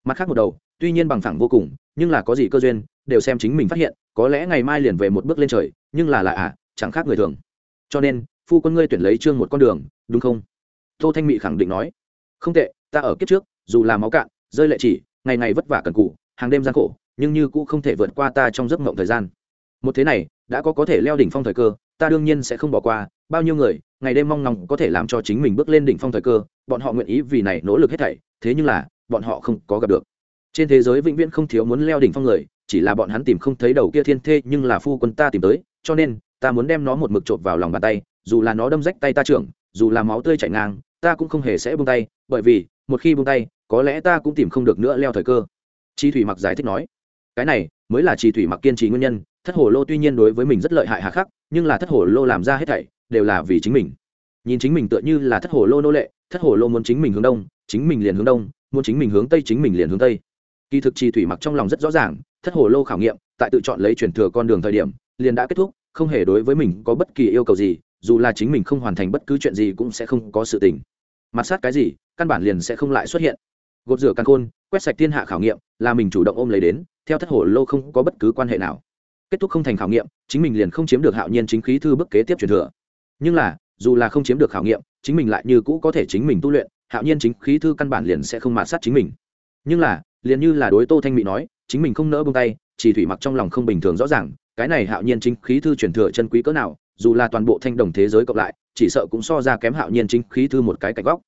Mặt khác một đầu, tuy nhiên bằng phẳng vô cùng, nhưng là có gì cơ duyên, đều xem chính mình phát hiện, có lẽ ngày mai liền về một bước lên trời, nhưng là là à chẳng khác người thường. Cho nên phu quân ngươi tuyển lấy trương một con đường, đúng không? Tô thanh mị khẳng định nói. Không tệ, ta ở kiếp trước, dù là máu cạn, rơi lệ chỉ, ngày ngày vất vả cần cụ hàng đêm gian khổ, nhưng như cũng không thể vượt qua ta trong giấc mộng thời gian. Một thế này, đã có có thể leo đỉnh phong thời cơ, ta đương nhiên sẽ không bỏ qua, bao nhiêu người, ngày đêm mong ngóng có thể làm cho chính mình bước lên đỉnh phong thời cơ, bọn họ nguyện ý vì này nỗ lực hết thảy, thế nhưng là, bọn họ không có gặp được. Trên thế giới vĩnh viễn không thiếu muốn leo đỉnh phong người, chỉ là bọn hắn tìm không thấy đầu kia thiên thê, nhưng là phu quân ta tìm tới, cho nên, ta muốn đem nó một mực trộm vào lòng bàn tay dù là nó đâm rách tay ta trưởng, dù là máu tươi chảy ngang, ta cũng không hề sẽ buông tay, bởi vì, một khi buông tay, có lẽ ta cũng tìm không được nữa leo thời cơ. Chi thủy mặc giải thích nói. Cái này mới là chi thủy mặc kiên trì nguyên nhân, thất hồ lô tuy nhiên đối với mình rất lợi hại hà khắc, nhưng là thất hồ lô làm ra hết thảy đều là vì chính mình. Nhìn chính mình tựa như là thất hồ lô nô lệ, thất hồ lô muốn chính mình hướng đông, chính mình liền hướng đông, muốn chính mình hướng tây, chính mình liền hướng tây. Kỳ thực chi thủy mặc trong lòng rất rõ ràng, thất hồ lô khảo nghiệm, tại tự chọn lấy chuyển thừa con đường thời điểm, liền đã kết thúc, không hề đối với mình có bất kỳ yêu cầu gì dù là chính mình không hoàn thành bất cứ chuyện gì cũng sẽ không có sự tình. Mặt sát cái gì, căn bản liền sẽ không lại xuất hiện. Gột rửa căn khôn, quét sạch thiên hạ khảo nghiệm, là mình chủ động ôm lấy đến, theo thất hồ lô không có bất cứ quan hệ nào. Kết thúc không thành khảo nghiệm, chính mình liền không chiếm được hạo nhiên chính khí thư bức kế tiếp truyền thừa. Nhưng là, dù là không chiếm được khảo nghiệm, chính mình lại như cũ có thể chính mình tu luyện, hạo nhiên chính khí thư căn bản liền sẽ không mạt sát chính mình. Nhưng là, liền như là đối tô thanh mỹ nói, chính mình không nỡ bông tay, chỉ thủy mặc trong lòng không bình thường rõ ràng, cái này hạo nhiên chính khí thư truyền thừa chân quý cỡ nào dù là toàn bộ thanh đồng thế giới cộng lại, chỉ sợ cũng so ra kém hạo nhiên chính khí thư một cái cạnh góc.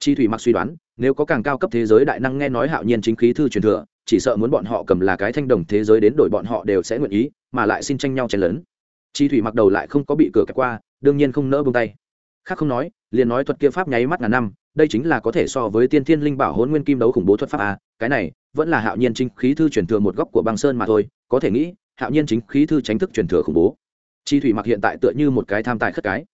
Chi thủy mặc suy đoán, nếu có càng cao cấp thế giới đại năng nghe nói hạo nhiên chính khí thư truyền thừa, chỉ sợ muốn bọn họ cầm là cái thanh đồng thế giới đến đổi bọn họ đều sẽ nguyện ý, mà lại xin tranh nhau chen lớn chi thủy mặc đầu lại không có bị cửa kẹp qua, đương nhiên không nỡ bông tay. Khác không nói, liền nói thuật kia pháp nháy mắt ngàn năm, đây chính là có thể so với tiên thiên linh bảo hôn nguyên kim đấu khủng bố thuật pháp a cái này, vẫn là hạo nhiên chính khí thư truyền thừa một góc của băng sơn mà thôi, có thể nghĩ, hạo nhiên chính khí thư tránh thức truyền thừa khủng bố chi thủy mặc hiện tại tựa như một cái tham tài khất cái.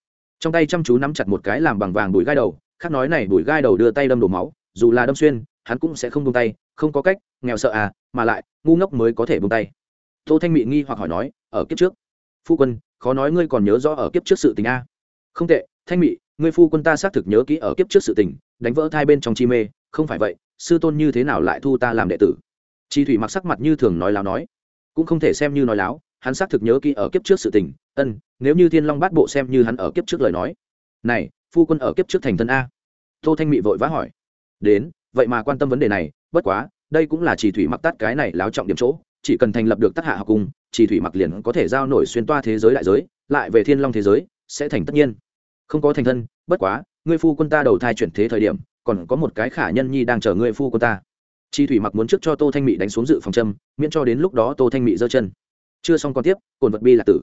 Trong tay chăm chú nắm chặt một cái làm bằng vàng bụi gai đầu, khác nói này bụi gai đầu đưa tay đâm đổ máu, dù là đâm xuyên, hắn cũng sẽ không buông tay, không có cách, nghèo sợ à mà lại, ngu ngốc mới có thể buông tay. Tô thanh mị nghi hoặc hỏi nói, ở kiếp trước? Phu quân, khó nói ngươi còn nhớ rõ ở kiếp trước sự tình a không tệ, thanh mị, ngươi phu quân ta xác thực nhớ kỹ ở kiếp trước sự tình, đánh vỡ thai bên trong chi mê, không phải vậy, sư tôn như thế nào lại thu ta làm đệ tử? Chi thủy mặc sắc mặt như thường nói láo nói, cũng không thể xem như nói láo, hắn xác thực nhớ kỹ ở kiếp trước sự tình ân, nếu như thiên long bát bộ xem như hắn ở kiếp trước lời nói. Này, phu quân ở kiếp trước thành thân a. Tô thanh mị vội vã hỏi. Đến, vậy mà quan tâm vấn đề này, bất quá, đây cũng là chỉ thủy mặc tát cái này láo trọng điểm chỗ, chỉ cần thành lập được tác hạ học cung, chỉ thủy mặc liền có thể giao nổi xuyên toa thế giới đại giới, lại về thiên long thế giới, sẽ thành tất nhiên. Không có thành thân, bất quá, ngươi phu quân ta đầu thai chuyển thế thời điểm, còn có một cái khả nhân nhi đang chờ ngươi phu quân ta. Chi thủy mặc muốn trước cho tô thanh mị đánh xuống dự phòng châm, miễn cho đến lúc đó tô thanh mị giơ chân. Chưa xong còn tiếp cồn vật bi là tử.